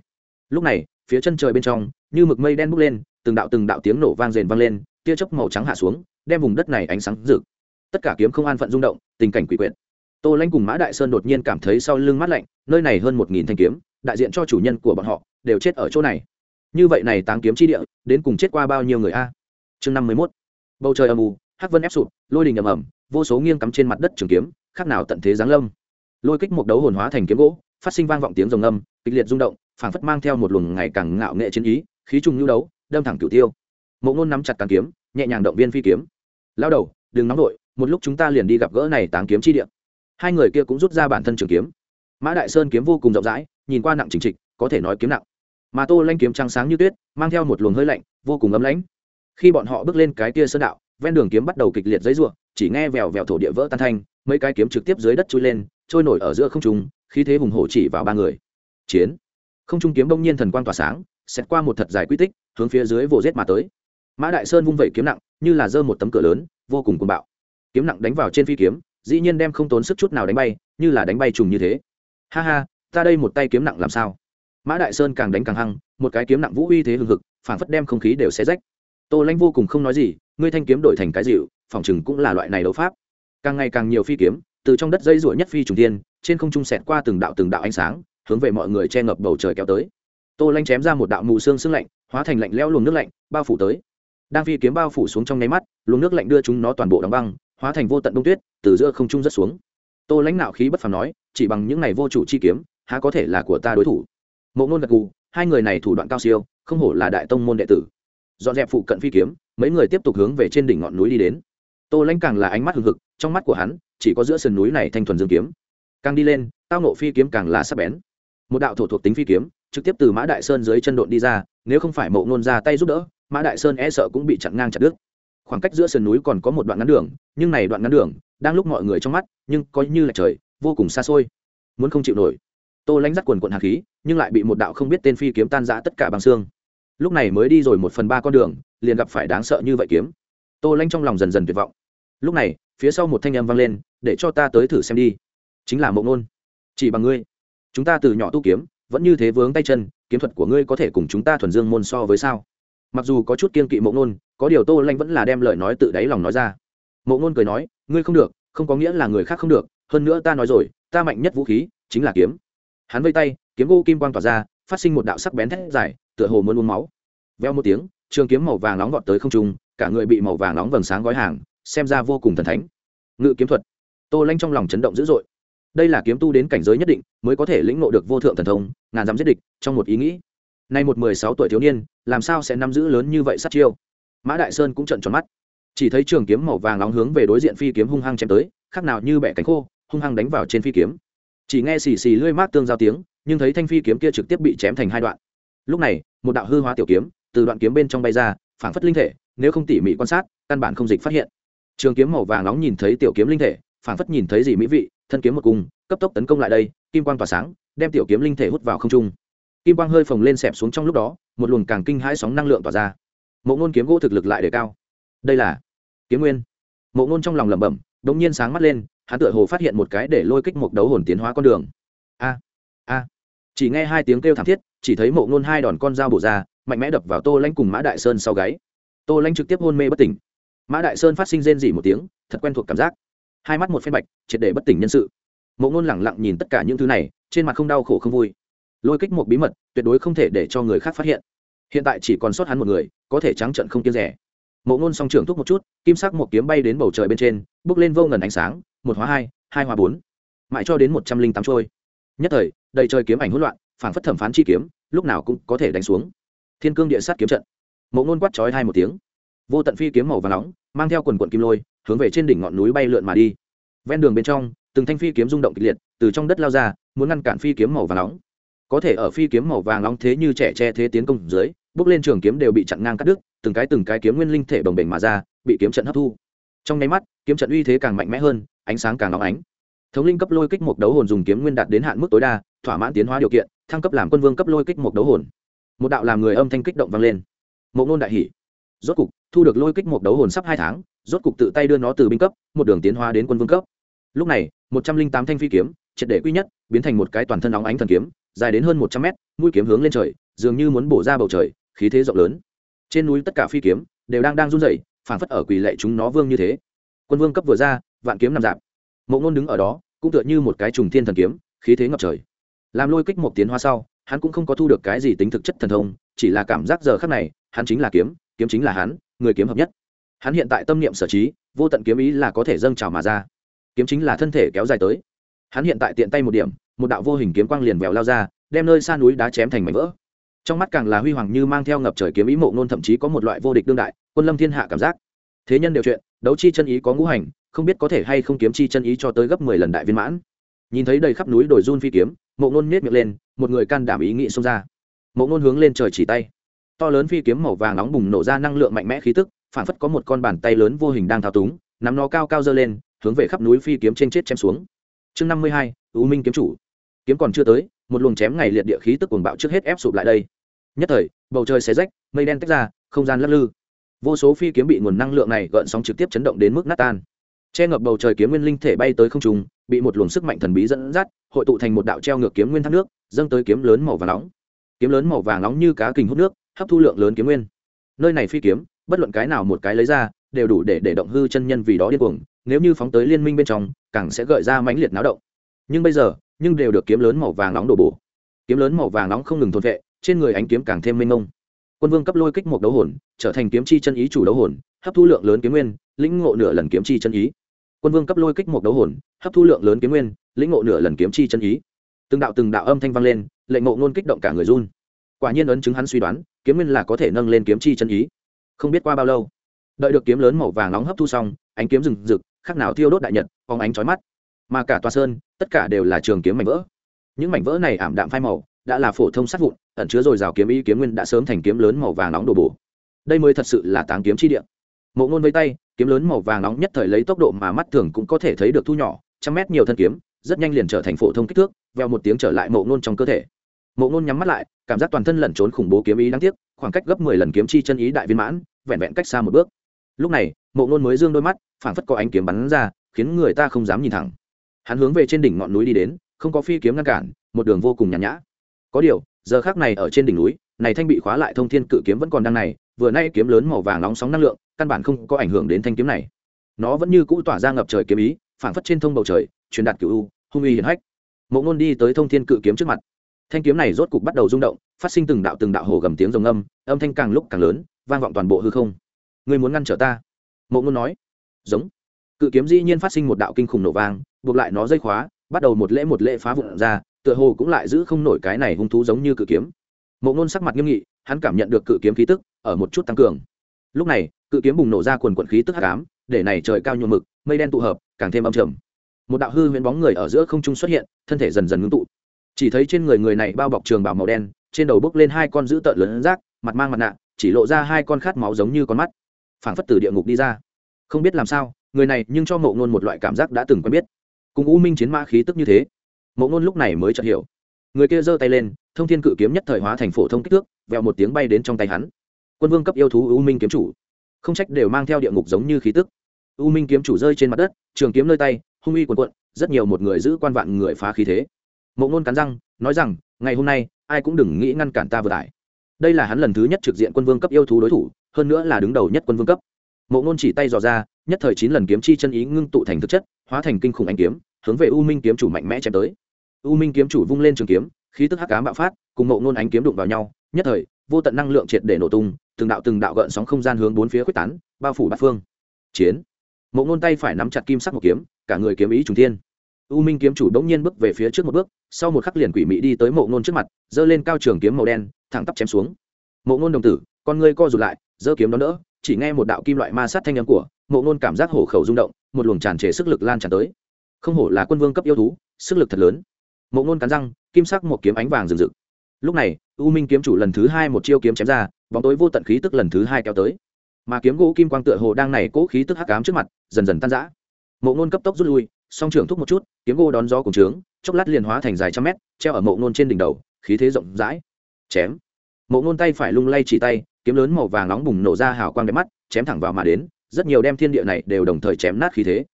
Lúc này, phía chân trời bên trong, như mực mây đen bốc lên, từng đạo từng đạo tiếng nổ vang rền vang lên, tia chớp màu trắng hạ xuống, đem vùng đất này ánh sáng rực. Tất cả kiếm không an phận rung động, tình cảnh quỷ quyệt tô lanh cùng mã đại sơn đột nhiên cảm thấy sau lưng mát lạnh, nơi này hơn một nghìn thanh kiếm, đại diện cho chủ nhân của bọn họ, đều chết ở chỗ này. Như vậy này táng kiếm chi địa, đến cùng chết qua bao nhiêu người a? Chương năm mươi mốt. Bầu trời âm u, hắc vân ép sụp, lôi đình ầm ầm, vô số nghiêng cắm trên mặt đất trường kiếm, khác nào tận thế giáng lâm. Lôi kích một đấu hồn hóa thành kiếm gỗ, phát sinh vang vọng tiếng rồng âm, kịch liệt rung động, phảng phất mang theo một luồng ngày càng ngạo nghệ chiến ý, khí trùng nhu đấu, đâm thẳng cửu tiêu. Mộ ngôn nắm chặt càng kiếm, nhẹ nhàng động viên phi kiếm. Lao đầu, đừng nóng vội, một lúc chúng ta liền đi gặp gỡ này táng kiếm chi địa hai người kia cũng rút ra bản thân trường kiếm. Mã đại sơn kiếm vô cùng rộng rãi, nhìn qua nặng chính trịch, có thể nói kiếm nặng. Mà tô lanh kiếm trắng sáng như tuyết, mang theo một luồng hơi lạnh, vô cùng ấm lãnh. Khi bọn họ bước lên cái kia sơn đạo, ven đường kiếm bắt đầu kịch liệt giấy ruộng chỉ nghe vèo vèo thổ địa vỡ tan thanh, mấy cái kiếm trực tiếp dưới đất trôi lên, trôi nổi ở giữa không trung, khí thế hùng hổ chỉ vào ba người. Chiến. Không trung kiếm đông nhiên thần quang tỏa sáng xét qua một thật dài quy tích, hướng phía dưới vồ rết mà tới. Mã đại sơn vung vẩy kiếm nặng, như là giơ một tấm cửa lớn, vô cùng cuồng bạo. Kiếm nặng đánh vào trên phi kiếm dĩ nhiên đem không tốn sức chút nào đánh bay, như là đánh bay trùng như thế. Ha ha, ta đây một tay kiếm nặng làm sao? Mã đại sơn càng đánh càng hăng, một cái kiếm nặng vũ uy thế hừng hực, phản phất đem không khí đều xé rách. Tô lanh vô cùng không nói gì, ngươi thanh kiếm đổi thành cái dịu phòng chừng cũng là loại này đấu pháp. Càng ngày càng nhiều phi kiếm, từ trong đất dây rủa nhất phi trùng tiên trên không trung xẹt qua từng đạo từng đạo ánh sáng, hướng về mọi người che ngập bầu trời kéo tới. Tô lanh chém ra một đạo mù xương xương lạnh, hóa thành lạnh lẽo luồng nước lạnh, bao phủ tới. Đang phi kiếm bao phủ xuống trong nháy mắt, luồng nước lạnh đưa chúng nó toàn bộ đóng băng hóa thành vô tận đông tuyết, từ giữa không trung rất xuống. Tô lãnh nạo khí bất phàm nói, chỉ bằng những này vô chủ chi kiếm, há có thể là của ta đối thủ? Mộ ngôn gật gù, hai người này thủ đoạn cao siêu, không hổ là đại tông môn đệ tử. Dọn dẹp phụ cận phi kiếm, mấy người tiếp tục hướng về trên đỉnh ngọn núi đi đến. Tô lãnh càng là ánh mắt hừng hực, trong mắt của hắn, chỉ có giữa sườn núi này thanh thuần dương kiếm. Càng đi lên, tao nộ phi kiếm càng là sắc bén. Một đạo thổ thuộc tính phi kiếm, trực tiếp từ mã đại sơn dưới chân độn đi ra, nếu không phải mộ ngôn ra tay giúp đỡ, mã đại sơn e sợ cũng bị chặn ngang chặt đứt khoảng cách giữa sườn núi còn có một đoạn ngắn đường, nhưng này đoạn ngắn đường đang lúc mọi người trong mắt, nhưng coi như là trời, vô cùng xa xôi. Muốn không chịu nổi. Tô lánh dắt quần quận hạt khí, nhưng lại bị một đạo không biết tên phi kiếm tan giã tất cả bằng xương. Lúc này mới đi rồi một phần ba con đường, liền gặp phải đáng sợ như vậy kiếm. Tô lanh trong lòng dần dần tuyệt vọng. Lúc này, phía sau một thanh âm vang lên, để cho ta tới thử xem đi. Chính là mộng nôn. Chỉ bằng ngươi. Chúng ta từ nhỏ tu kiếm, vẫn như thế vướng tay chân, kiếm thuật của ngươi có thể cùng chúng ta thuần dương môn so với sao? Mặc dù có chút kiên kỵ mộ ngôn, có điều tô lanh vẫn là đem lời nói tự đáy lòng nói ra. Mộ ngôn cười nói ngươi không được không có nghĩa là người khác không được hơn nữa ta nói rồi ta mạnh nhất vũ khí chính là kiếm. Hắn vây tay kiếm gỗ kim quang tỏa ra phát sinh một đạo sắc bén thét dài tựa hồ muốn uống máu. Veo một tiếng trường kiếm màu vàng nóng vọt tới không trung cả người bị màu vàng nóng vầng sáng gói hàng xem ra vô cùng thần thánh. Ngự kiếm thuật. Tô lanh trong lòng chấn động dữ dội. Đây là kiếm tu đến cảnh giới nhất định mới có thể lĩnh ngộ được vô thượng thần thông ngàn dám giết địch trong một ý nghĩ nay một mười sáu tuổi thiếu niên, làm sao sẽ nắm giữ lớn như vậy sát chiêu? Mã đại sơn cũng trận tròn mắt. Chỉ thấy trường kiếm màu vàng nóng hướng về đối diện phi kiếm hung hăng chém tới, khác nào như bẻ cánh khô, hung hăng đánh vào trên phi kiếm. Chỉ nghe xì xì lưỡi mát tương giao tiếng, nhưng thấy thanh phi kiếm kia trực tiếp bị chém thành hai đoạn. Lúc này, một đạo hư hóa tiểu kiếm từ đoạn kiếm bên trong bay ra, phảng phất linh thể, nếu không tỉ mỉ quan sát, căn bản không dịch phát hiện. Trường kiếm màu vàng nóng nhìn thấy tiểu kiếm linh thể, phảng phất nhìn thấy gì mỹ vị, thân kiếm một cung cấp tốc tấn công lại đây, kim quang tỏa sáng, đem tiểu kiếm linh thể hút vào không trung kim quang hơi phồng lên xẹp xuống trong lúc đó, một luồng càng kinh hãi sóng năng lượng tỏa ra. Mộ ngôn kiếm gỗ thực lực lại đề cao. Đây là kiếm nguyên. Mộ ngôn trong lòng lẩm bẩm đ ỗ n g nhiên sáng mắt lên, hắn tựa hồ phát hiện một cái để lôi kích một đấu hồn tiến hóa con đường. A a. Chỉ nghe hai tiếng kêu thảm thiết, chỉ thấy mộ ngôn hai đòn con dao bổ ra, mạnh mẽ đập vào tô lanh cùng mã đại sơn sau gáy. Tô lanh trực tiếp hôn mê bất tỉnh. Mã đại sơn phát sinh rên dỉ một tiếng, thật quen thuộc cảm giác. Hai mắt một phen bạch, triệt để bất tỉnh nhân sự. Mộ ngôn lẳng lặng nhìn tất cả những thứ này, trên mặt không đau khổ không vui lôi kích một bí mật, tuyệt đối không thể để cho người khác phát hiện. Hiện tại chỉ còn sót hắn một người, có thể trắng trận không kiêng rẻ. Mộ ngôn song trưởng thúc một chút, kim sắc một kiếm bay đến bầu trời bên trên, bước lên vô ngần ánh sáng, một hóa hai hai hóa bốn. Mãi cho đến một trăm linh tám trôi. Nhất thời, đầy trời kiếm ảnh hỗn loạn, phảng phất thẩm phán chi kiếm, lúc nào cũng có thể đánh xuống. Thiên cương địa sát kiếm trận. Mộ ngôn quát trói hai một tiếng. Vô tận phi kiếm màu và nóng, mang theo quần quận kim lôi, hướng về trên đỉnh ngọn núi bay lượn mà đi. Ven đường bên trong, từng thanh phi kiếm rung động kịch liệt, từ trong đất lao ra, muốn ngăn cản phi kiếm màu và nóng có thể ở phi kiếm màu vàng long thế như trẻ che thế tiến công dưới, bước lên trường kiếm đều bị chặn ngang cắt đứt, từng cái từng cái kiếm nguyên linh thể bồng bềnh mà ra, bị kiếm trận hấp thu. Trong nháy mắt, kiếm trận uy thế càng mạnh mẽ hơn, ánh sáng càng nóng ánh. Thống linh cấp lôi kích một đấu hồn dùng kiếm nguyên đạt đến hạn mức tối đa, thỏa mãn tiến hóa điều kiện, thăng cấp làm quân vương cấp lôi kích một đấu hồn. Một đạo làm người âm thanh kích động vang lên. Mộ ngôn đại hỷ rốt cục, thu được lôi kích một đấu hồn sắp hai tháng, rốt cục tự tay đưa nó từ binh cấp, một đường tiến hóa đến quân vương cấp. Lúc này, một trăm linh tám thanh phi kiếm, triệt để quy nhất, biến thành một cái toàn thân óng ánh thần kiếm dài đến hơn một trăm mét, mũi kiếm hướng lên trời, dường như muốn bổ ra bầu trời, khí thế rộng lớn. Trên núi tất cả phi kiếm đều đang đang run rẩy, phảng phất ở quỳ lệ chúng nó vương như thế. Quân vương cấp vừa ra, vạn kiếm nằm dạp. Mộ ngôn đứng ở đó, cũng tựa như một cái trùng thiên thần kiếm, khí thế ngập trời. Làm lôi kích một tiến hoa sau, hắn cũng không có thu được cái gì tính thực chất thần thông, chỉ là cảm giác giờ khắc này, hắn chính là kiếm kiếm chính là hắn, người kiếm hợp nhất. Hắn hiện tại tâm niệm sở trí, vô tận kiếm ý là có thể dâng trào mà ra. Kiếm chính là thân thể kéo dài tới. Hắn hiện tại tiện tay một điểm một đạo vô hình kiếm quang liền vèo lao ra, đem nơi xa núi đá chém thành mảnh vỡ. Trong mắt càng là huy hoàng như mang theo ngập trời kiếm ý mộ nôn thậm chí có một loại vô địch đương đại, quân lâm thiên hạ cảm giác. Thế nhân đều chuyện, đấu chi chân ý có ngũ hành, không biết có thể hay không kiếm chi chân ý cho tới gấp mười lần đại viên mãn. Nhìn thấy đầy khắp núi đồi run phi kiếm, mộ nôn nết miệng lên, một người can đảm ý nghĩ xông ra. Mộ nôn hướng lên trời chỉ tay. To lớn phi kiếm màu vàng nóng bùng nổ ra năng lượng mạnh mẽ khí tức phản phất có một con bàn tay lớn vô hình đang thao túng, nắm nó cao cao dơ lên, hướng về khắp núi phi kiếm trên chết chém xuống. Chương năm mươi hai, u minh kiếm chủ kiếm còn chưa tới, một luồng chém ngày liệt địa khí tức cuồng bạo trước hết ép sụp lại đây. Nhất thời, bầu trời xé rách, mây đen tách ra, không gian lắc lư. Vô số phi kiếm bị nguồn năng lượng này gợn sóng trực tiếp chấn động đến mức nát tan. Che ngập bầu trời kiếm nguyên linh thể bay tới không trung, bị một luồng sức mạnh thần bí dẫn dắt, hội tụ thành một đạo treo ngược kiếm nguyên thác nước, dâng tới kiếm lớn màu vàng nóng. Kiếm lớn màu vàng nóng như cá kình hút nước, hấp thu lượng lớn kiếm nguyên. Nơi này phi kiếm, bất luận cái nào một cái lấy ra, đều đủ để để động hư chân nhân vì đó điên cuồng, nếu như phóng tới liên minh bên trong, càng sẽ gợi ra mãnh liệt náo động. Nhưng bây giờ nhưng đều được kiếm lớn màu vàng nóng đổ bổ. Kiếm lớn màu vàng nóng không ngừng thôn vệ, trên người ánh kiếm càng thêm mênh mông. Quân vương cấp lôi kích một đấu hồn, trở thành kiếm chi chân ý chủ đấu hồn, hấp thu lượng lớn kiếm nguyên, lĩnh ngộ nửa lần kiếm chi chân ý. Quân vương cấp lôi kích một đấu hồn, hấp thu lượng lớn kiếm nguyên, lĩnh ngộ nửa lần kiếm chi chân ý. Từng đạo từng đạo âm thanh vang lên, lệnh ngộ luôn kích động cả người run. Quả nhiên ấn chứng hắn suy đoán, kiếm nguyên là có thể nâng lên kiếm chi chân ý. Không biết qua bao lâu, đợi được kiếm lớn màu vàng nóng hấp thu xong, ánh kiếm rừng rực khác nào thiêu đốt đại nhật, phóng ánh chói mắt mà cả tòa sơn, tất cả đều là trường kiếm mảnh vỡ. Những mảnh vỡ này ảm đạm phai màu, đã là phổ thông sát vụn, ẩn chứa rồi rào kiếm ý kiếm nguyên đã sớm thành kiếm lớn màu vàng nóng đổ bổ. Đây mới thật sự là táng kiếm chi địa. Mộ ngôn với tay, kiếm lớn màu vàng nóng nhất thời lấy tốc độ mà mắt thường cũng có thể thấy được thu nhỏ, trăm mét nhiều thân kiếm, rất nhanh liền trở thành phổ thông kích thước veo một tiếng trở lại mộ ngôn trong cơ thể. Mộ ngôn nhắm mắt lại, cảm giác toàn thân lẩn trốn khủng bố kiếm ý đáng tiếc, khoảng cách gấp mười lần kiếm chi chân ý đại viên mãn, vẹn vẹn cách xa một bước. Lúc này, mộ ngôn mới dương đôi mắt, phảng phất có ánh kiếm bắn ra, khiến người ta không dám nhìn thẳng hắn hướng về trên đỉnh ngọn núi đi đến, không có phi kiếm ngăn cản, một đường vô cùng nhàn nhã. Có điều, giờ khác này ở trên đỉnh núi, này thanh bị khóa lại thông thiên cự kiếm vẫn còn đang này, vừa nay kiếm lớn màu vàng nóng sóng năng lượng, căn bản không có ảnh hưởng đến thanh kiếm này. Nó vẫn như cũ tỏa ra ngập trời kiếm ý, phảng phất trên thông bầu trời, truyền đạt cựu u, hung uy hiển hách. Mộ ngôn đi tới thông thiên cự kiếm trước mặt. Thanh kiếm này rốt cục bắt đầu rung động, phát sinh từng đạo từng đạo hồ gầm tiếng rồng âm âm thanh càng lúc càng lớn, vang vọng toàn bộ hư không. Ngươi muốn ngăn trở ta? Mộ ngôn nói. Giống. Cự kiếm dĩ nhiên phát sinh một đạo kinh khủng nổ vang buộc lại nó dây khóa, bắt đầu một lễ một lễ phá vụn ra, tựa hồ cũng lại giữ không nổi cái này hung thú giống như cự kiếm. Mộ ngôn sắc mặt nghiêm nghị, hắn cảm nhận được cự kiếm khí tức, ở một chút tăng cường. Lúc này, cự kiếm bùng nổ ra quần quận khí tức hắc ám, để này trời cao nhuộm mực, mây đen tụ hợp, càng thêm âm trầm. Một đạo hư huyễn bóng người ở giữa không trung xuất hiện, thân thể dần dần ngưng tụ. Chỉ thấy trên người người này bao bọc trường bảo màu đen, trên đầu bốc lên hai con dữ tợn lớn rác, mặt mang mặt nạ, chỉ lộ ra hai con khát máu giống như con mắt. Phảng phất từ địa ngục đi ra. Không biết làm sao, người này nhưng cho mộ ngôn một loại cảm giác đã từng quen biết cùng u minh chiến mã khí tức như thế mộ ngôn lúc này mới chợt hiểu người kia giơ tay lên thông thiên cự kiếm nhất thời hóa thành phổ thông kích thước vẹo một tiếng bay đến trong tay hắn quân vương cấp yêu thú u minh kiếm chủ không trách đều mang theo địa ngục giống như khí tức u minh kiếm chủ rơi trên mặt đất trường kiếm nơi tay hung uy quần quận rất nhiều một người giữ quan vạn người phá khí thế mộ ngôn cắn răng nói rằng ngày hôm nay ai cũng đừng nghĩ ngăn cản ta vừa tải đây là hắn lần thứ nhất trực diện quân vương cấp yêu thú đối thủ hơn nữa là đứng đầu nhất quân vương cấp mộ ngôn chỉ tay dò ra nhất thời chín lần kiếm chi chân ý ngưng tụ thành thực chất hóa thành kinh khủng anh kiếm, hướng về u minh kiếm chủ mạnh mẽ chém tới. U minh kiếm chủ vung lên trường kiếm, khí tức hắc cám bạo phát, cùng mộ Nôn ánh kiếm đụng vào nhau, nhất thời, vô tận năng lượng triệt để nổ tung, từng đạo từng đạo gợn sóng không gian hướng bốn phía quyết tán, bao phủ bát phương. Chiến. Mộ Nôn tay phải nắm chặt kim sắc một kiếm, cả người kiếm ý trùng thiên. U minh kiếm chủ đống nhiên bước về phía trước một bước, sau một khắc liền quỷ mị đi tới mộ Nôn trước mặt, giơ lên cao trường kiếm màu đen, thẳng tắp chém xuống. Mộ Nôn đồng tử, con ngươi co rụt lại, giơ kiếm đón đỡ, chỉ nghe một đạo kim loại ma sát thanh âm của mộ ngôn cảm giác hổ khẩu rung động một luồng tràn trề sức lực lan tràn tới. Không hổ là quân vương cấp yêu thú, sức lực thật lớn. Mộ ngôn cắn răng, kim sắc một kiếm ánh vàng rừng rực. Lúc này, u minh kiếm chủ lần thứ hai một chiêu kiếm chém ra, bóng tối vô tận khí tức lần thứ hai kéo tới. Mà kiếm gỗ kim quang tựa hồ đang này cố khí tức hắc cám trước mặt, dần dần tan rã. Mộ ngôn cấp tốc rút lui, song trưởng thúc một chút, kiếm gỗ đón gió cùng trướng, chốc lát liền hóa thành dài trăm mét, treo ở mộ ngôn trên đỉnh đầu, khí thế rộng rãi. Chém. Mộ ngôn tay phải lung lay chỉ tay, kiếm lớn màu vàng nóng bùng nổ ra hào quang đẹp mắt, chém thẳng vào mà đến rất nhiều đem thiên địa này đều đồng thời chém nát khí thế.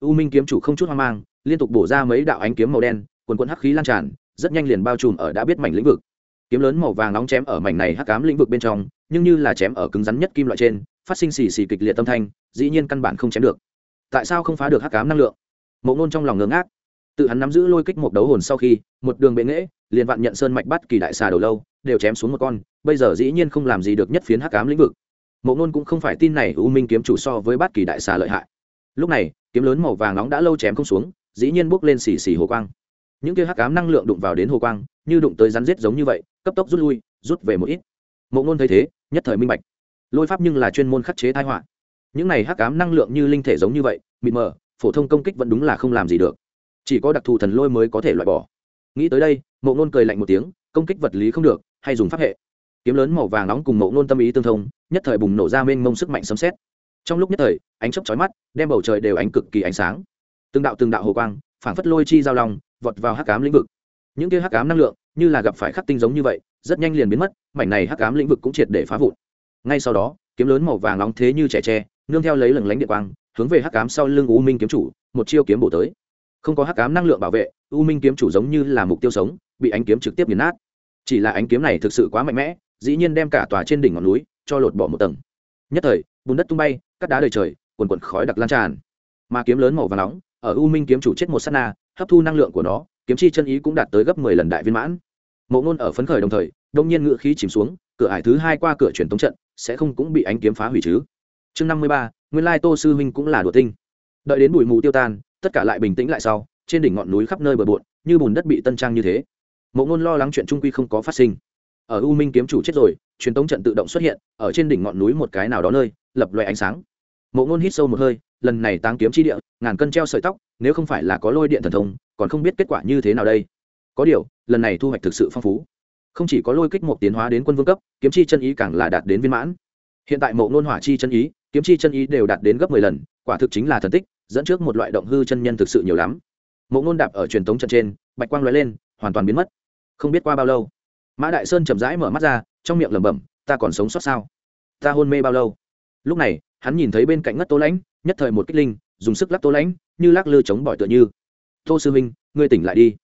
U minh kiếm chủ không chút hoang mang, liên tục bổ ra mấy đạo ánh kiếm màu đen, quần quần hắc khí lan tràn, rất nhanh liền bao trùm ở đã biết mảnh lĩnh vực. Kiếm lớn màu vàng nóng chém ở mảnh này hắc ám lĩnh vực bên trong, nhưng như là chém ở cứng rắn nhất kim loại trên, phát sinh xì xì kịch liệt tâm thanh, dĩ nhiên căn bản không chém được. Tại sao không phá được hắc ám năng lượng? Mộ ngôn trong lòng ngớ ngác. Tự hắn nắm giữ lôi kích một đấu hồn sau khi, một đường bệ nghễ, liền vạn nhận sơn mạch bắt kỳ đại xà đầu lâu, đều chém xuống một con, bây giờ dĩ nhiên không làm gì được nhất phiến hắc ám lĩnh vực mộ ngôn cũng không phải tin này u minh kiếm chủ so với bát kỳ đại xà lợi hại. Lúc này, kiếm lớn màu vàng nóng đã lâu chém không xuống, dĩ nhiên bốc lên xì xì hồ quang. Những kia hắc ám năng lượng đụng vào đến hồ quang, như đụng tới rắn rết giống như vậy, cấp tốc rút lui, rút về một ít. Mộ ngôn thấy thế, nhất thời minh bạch. Lôi pháp nhưng là chuyên môn khắc chế thái họa. Những này hắc ám năng lượng như linh thể giống như vậy, mịt mờ, phổ thông công kích vẫn đúng là không làm gì được. Chỉ có đặc thù thần lôi mới có thể loại bỏ. Nghĩ tới đây, mộ ngôn cười lạnh một tiếng, công kích vật lý không được, hay dùng pháp hệ kiếm lớn màu vàng nóng cùng mộ ngôn tâm ý tương thông, nhất thời bùng nổ ra mênh mông sức mạnh sấm xét trong lúc nhất thời, ánh chớp chói mắt, đem bầu trời đều ánh cực kỳ ánh sáng. Từng đạo từng đạo hồ quang, phảng phất lôi chi giao long, vọt vào hắc ám lĩnh vực. Những kia hắc ám năng lượng, như là gặp phải khắc tinh giống như vậy, rất nhanh liền biến mất, mảnh này hắc ám lĩnh vực cũng triệt để phá vụn. Ngay sau đó, kiếm lớn màu vàng nóng thế như trẻ tre, nương theo lấy lừng lánh địa quang, hướng về hắc ám sau lưng u minh kiếm chủ, một chiêu kiếm bổ tới. Không có hắc ám năng lượng bảo vệ, u minh kiếm chủ giống như là mục tiêu sống, bị ánh kiếm trực tiếp nghiền nát. Chỉ là ánh kiếm này thực sự quá mạnh mẽ dĩ nhiên đem cả tòa trên đỉnh ngọn núi cho lột bỏ một tầng. Nhất thời, bùn đất tung bay cắt đá đầy trời, quần quần khói đặc lan tràn. Mà kiếm lớn màu vàng nóng, ở u minh kiếm chủ chết một sát na, hấp thu năng lượng của nó, kiếm chi chân ý cũng đạt tới gấp mười lần đại viên mãn. Mộ ngôn ở phấn khởi đồng thời, đông nhiên ngựa khí chìm xuống, cửa ải thứ hai qua cửa truyền tống trận, sẽ không cũng bị ánh kiếm phá hủy chứ. Chương năm mươi ba, nguyên lai tô sư huynh cũng là đùa tinh. Đợi đến bụi mù tiêu tan, tất cả lại bình tĩnh lại sau, trên đỉnh ngọn núi khắp nơi bờ bộn, như bùn đất bị tân trang như thế. Mộ ngôn lo lắng chuyện trung quy không có phát sinh ở u minh kiếm chủ chết rồi, truyền tống trận tự động xuất hiện, ở trên đỉnh ngọn núi một cái nào đó nơi, lập loè ánh sáng. Mộ ngôn hít sâu một hơi, lần này táng kiếm chi địa, ngàn cân treo sợi tóc, nếu không phải là có lôi điện thần thông, còn không biết kết quả như thế nào đây. Có điều, lần này thu hoạch thực sự phong phú. Không chỉ có lôi kích một tiến hóa đến quân vương cấp, kiếm chi chân ý càng là đạt đến viên mãn. Hiện tại mộ ngôn hỏa chi chân ý, kiếm chi chân ý đều đạt đến gấp mười lần, quả thực chính là thần tích, dẫn trước một loại động hư chân nhân thực sự nhiều lắm. Mộ ngôn đạp ở truyền thống trận trên, bạch quang lóe lên, hoàn toàn biến mất. Không biết qua bao lâu mã đại sơn chậm rãi mở mắt ra, trong miệng lẩm bẩm, ta còn sống sót sao? Ta hôn mê bao lâu? Lúc này, hắn nhìn thấy bên cạnh ngất tô lãnh, nhất thời một kích linh, dùng sức lắc tô lãnh, như lắc lư chống bỏi tựa như. Tô sư minh ngươi tỉnh lại đi.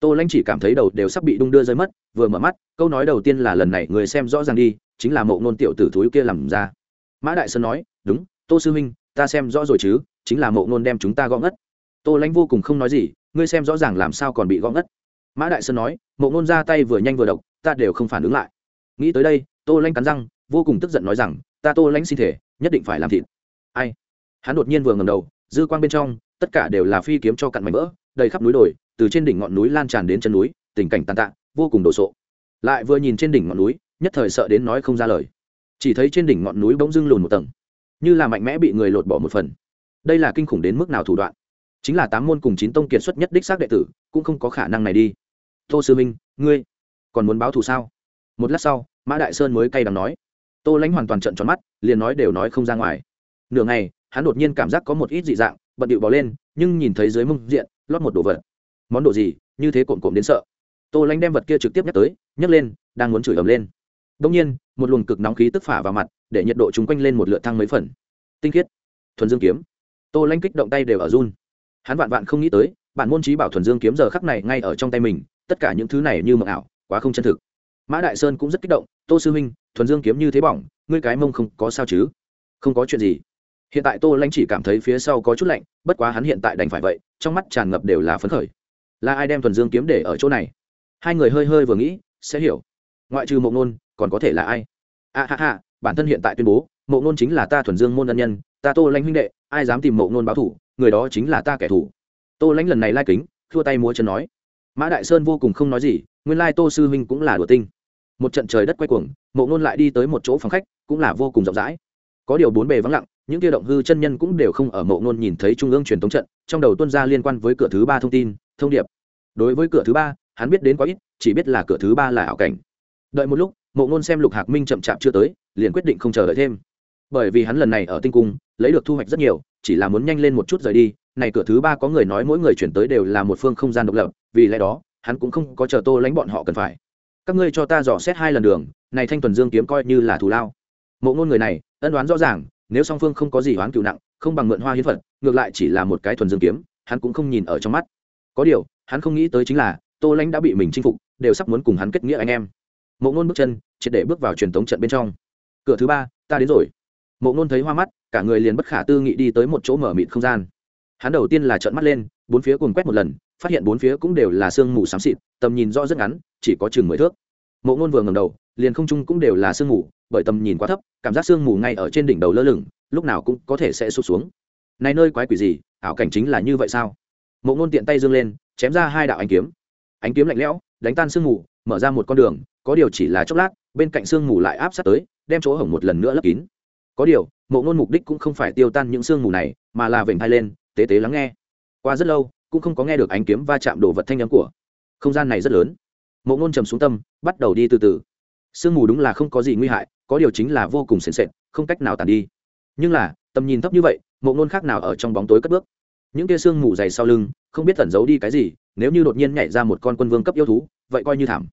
Tô lãnh chỉ cảm thấy đầu đều sắp bị đung đưa rơi mất, vừa mở mắt, câu nói đầu tiên là, lần này người xem rõ ràng đi, chính là mộ ngôn tiểu tử thúi kia làm ra. Mã đại sơn nói, đúng, tô sư minh ta xem rõ rồi chứ, chính là mộ ngôn đem chúng ta gõ ngất. Tô lãnh vô cùng không nói gì, ngươi xem rõ ràng làm sao còn bị gõ ngất? Mã đại sơn nói, mộ ngôn ra tay vừa nhanh vừa độc ta đều không phản ứng lại. Nghĩ tới đây, tô lãnh cắn răng, vô cùng tức giận nói rằng, ta tô lãnh xin thể, nhất định phải làm thịt. Ai? Hắn đột nhiên vừa ngầm đầu, dư quang bên trong, tất cả đều là phi kiếm cho cặn mảnh vỡ, đầy khắp núi đồi, từ trên đỉnh ngọn núi lan tràn đến chân núi, tình cảnh tàn tạ, vô cùng đồ sộ. Lại vừa nhìn trên đỉnh ngọn núi, nhất thời sợ đến nói không ra lời. Chỉ thấy trên đỉnh ngọn núi bỗng dưng lùn một tầng, như là mạnh mẽ bị người lột bỏ một phần. Đây là kinh khủng đến mức nào thủ đoạn? Chính là tám môn cùng chín tông kiệt xuất nhất đích xác đệ tử, cũng không có khả năng này đi. Tô sư minh, ngươi còn muốn báo thù sao? Một lát sau, mã đại sơn mới cay đắng nói. Tô lãnh hoàn toàn trận tròn mắt, liền nói đều nói không ra ngoài. Nửa ngày, hắn đột nhiên cảm giác có một ít dị dạng, bận điệu bỏ lên, nhưng nhìn thấy dưới mông diện, lót một đồ vật. Món đồ gì? Như thế cộm cộm đến sợ. Tô lãnh đem vật kia trực tiếp nhắc tới, nhấc lên, đang muốn chửi ầm lên. Đông nhiên, một luồng cực nóng khí tức phả vào mặt, để nhiệt độ chúng quanh lên một lượt thăng mấy phần. Tinh khiết. Thuần dương kiếm. Tô lãnh kích động tay đều ở run. Hắn vạn vạn không nghĩ tới, bản môn trí bảo thuần dương kiếm giờ khắc này ngay ở trong tay mình, tất cả những thứ này như mộng ảo quá không chân thực. Mã đại sơn cũng rất kích động tô sư huynh thuần dương kiếm như thế bỏng ngươi cái mông không có sao chứ? Không có chuyện gì. Hiện tại tô lãnh chỉ cảm thấy phía sau có chút lạnh bất quá hắn hiện tại đành phải vậy trong mắt tràn ngập đều là phấn khởi. Là ai đem thuần dương kiếm để ở chỗ này? Hai người hơi hơi vừa nghĩ sẽ hiểu. Ngoại trừ mộng nôn còn có thể là ai? A à, ha ha bản thân hiện tại tuyên bố mộng nôn chính là ta thuần dương môn ân nhân ta tô lãnh huynh đệ ai dám tìm mộng nôn báo thủ người đó chính là ta kẻ thù. Tô lãnh lần này lai kính thua tay múa chân nói. Mã đại sơn vô cùng không nói gì nguyên lai tô sư huynh cũng là đùa tinh. Một trận trời đất quay cuồng, mộ ngôn lại đi tới một chỗ phòng khách, cũng là vô cùng rộng rãi. Có điều bốn bề vắng lặng, những kia động hư chân nhân cũng đều không ở mộ ngôn nhìn thấy trung ương truyền thống trận, trong đầu tuân ra liên quan với cửa thứ ba thông tin, thông điệp. Đối với cửa thứ ba, hắn biết đến quá ít, chỉ biết là cửa thứ ba là ảo cảnh. Đợi một lúc, mộ ngôn xem lục hạc minh chậm chạp chưa tới, liền quyết định không chờ đợi thêm. Bởi vì hắn lần này ở tinh cung, lấy được thu hoạch rất nhiều, chỉ là muốn nhanh lên một chút rời đi, này cửa thứ ba có người nói mỗi người chuyển tới đều là một phương không gian độc lập, vì lẽ đó hắn cũng không có chờ tô lánh bọn họ cần phải. Các ngươi cho ta dò xét hai lần đường, này thanh tuần dương kiếm coi như là thù lao. Mộ ngôn người này, ân đoán rõ ràng, nếu song phương không có gì oán cựu nặng, không bằng mượn hoa hiến phật, ngược lại chỉ là một cái thuần dương kiếm, hắn cũng không nhìn ở trong mắt. Có điều, hắn không nghĩ tới chính là, tô lãnh đã bị mình chinh phục, đều sắp muốn cùng hắn kết nghĩa anh em. Mộ ngôn bước chân, triệt để bước vào truyền thống trận bên trong. Cửa thứ ba, ta đến rồi. Mộ ngôn thấy hoa mắt, cả người liền bất khả tư nghị đi tới một chỗ mở mịt không gian. Hắn đầu tiên là trợn mắt lên, bốn phía cùng quét một lần phát hiện bốn phía cũng đều là sương mù xám xịt, tầm nhìn rõ rất ngắn, chỉ có chừng mười thước. Mộ ngôn vừa ngầm đầu, liền không trung cũng đều là sương mù, bởi tầm nhìn quá thấp, cảm giác sương mù ngay ở trên đỉnh đầu lơ lửng, lúc nào cũng có thể sẽ sụt xuống. Này nơi quái quỷ gì, ảo cảnh chính là như vậy sao? Mộ ngôn tiện tay dương lên, chém ra hai đạo ánh kiếm. Ánh kiếm lạnh lẽo, đánh tan sương mù, mở ra một con đường, có điều chỉ là chốc lát, bên cạnh sương mù lại áp sát tới, đem chỗ hổng một lần nữa lấp kín. Có điều, mộ ngôn mục đích cũng không phải tiêu tan những sương mù này, mà là vểnh thai lên, tế tế lắng nghe. Qua rất lâu cũng không có nghe được ánh kiếm va chạm đồ vật thanh nhắm của. Không gian này rất lớn. Mộ ngôn trầm xuống tâm, bắt đầu đi từ từ. Sương mù đúng là không có gì nguy hại, có điều chính là vô cùng sền sệt, không cách nào tàn đi. Nhưng là, tầm nhìn thấp như vậy, mộ ngôn khác nào ở trong bóng tối cất bước? Những tia sương mù dày sau lưng, không biết tẩn giấu đi cái gì, nếu như đột nhiên nhảy ra một con quân vương cấp yêu thú, vậy coi như thảm.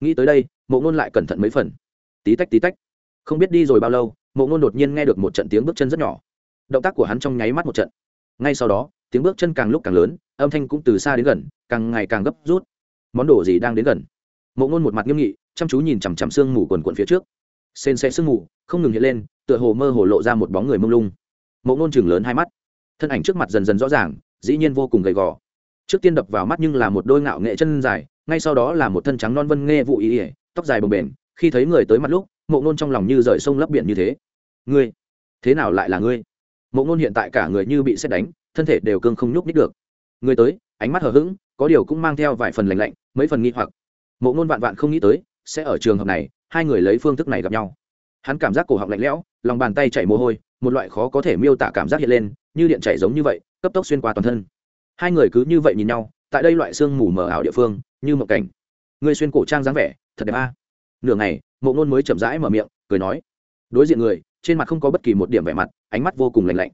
Nghĩ tới đây, mộ ngôn lại cẩn thận mấy phần. Tí tách tí tách. Không biết đi rồi bao lâu, mộ ngôn đột nhiên nghe được một trận tiếng bước chân rất nhỏ. Động tác của hắn trong nháy mắt một trận ngay sau đó, tiếng bước chân càng lúc càng lớn, âm thanh cũng từ xa đến gần, càng ngày càng gấp rút. Món đồ gì đang đến gần? Mộ ngôn một mặt nghiêm nghị, chăm chú nhìn chằm chằm sương mù quần quần phía trước. Xên xe sương mù, không ngừng hiện lên, tựa hồ mơ hồ lộ ra một bóng người mông lung. Mộ ngôn chừng lớn hai mắt. Thân ảnh trước mặt dần dần rõ ràng, dĩ nhiên vô cùng gầy gò. Trước tiên đập vào mắt nhưng là một đôi ngạo nghệ chân dài, ngay sau đó là một thân trắng non vân nghe vụ ý ỉa tóc dài bồng bềnh. Khi thấy người tới mặt lúc, mộ ngôn trong lòng như rời sông lấp biển như thế. Ngươi, thế nào lại là ngươi? Mộ ngôn hiện tại cả người như bị xét đánh, thân thể đều cương không nhúc nhích được. Người tới, ánh mắt hờ hững, có điều cũng mang theo vài phần lành lạnh, mấy phần nghi hoặc. Mộ ngôn vạn vạn không nghĩ tới, sẽ ở trường hợp này, hai người lấy phương thức này gặp nhau. Hắn cảm giác cổ họng lạnh lẽo, lòng bàn tay chảy mồ hôi, một loại khó có thể miêu tả cảm giác hiện lên, như điện chảy giống như vậy, cấp tốc xuyên qua toàn thân. Hai người cứ như vậy nhìn nhau, tại đây loại sương mù mờ ảo địa phương, như một cảnh. Người xuyên cổ trang dáng vẻ, thật đẹp a. Nửa ngày, mộ ngôn mới chậm rãi mở miệng, cười nói đối diện người, trên mặt không có bất kỳ một điểm vẻ mặt, ánh mắt vô cùng lạnh lạnh.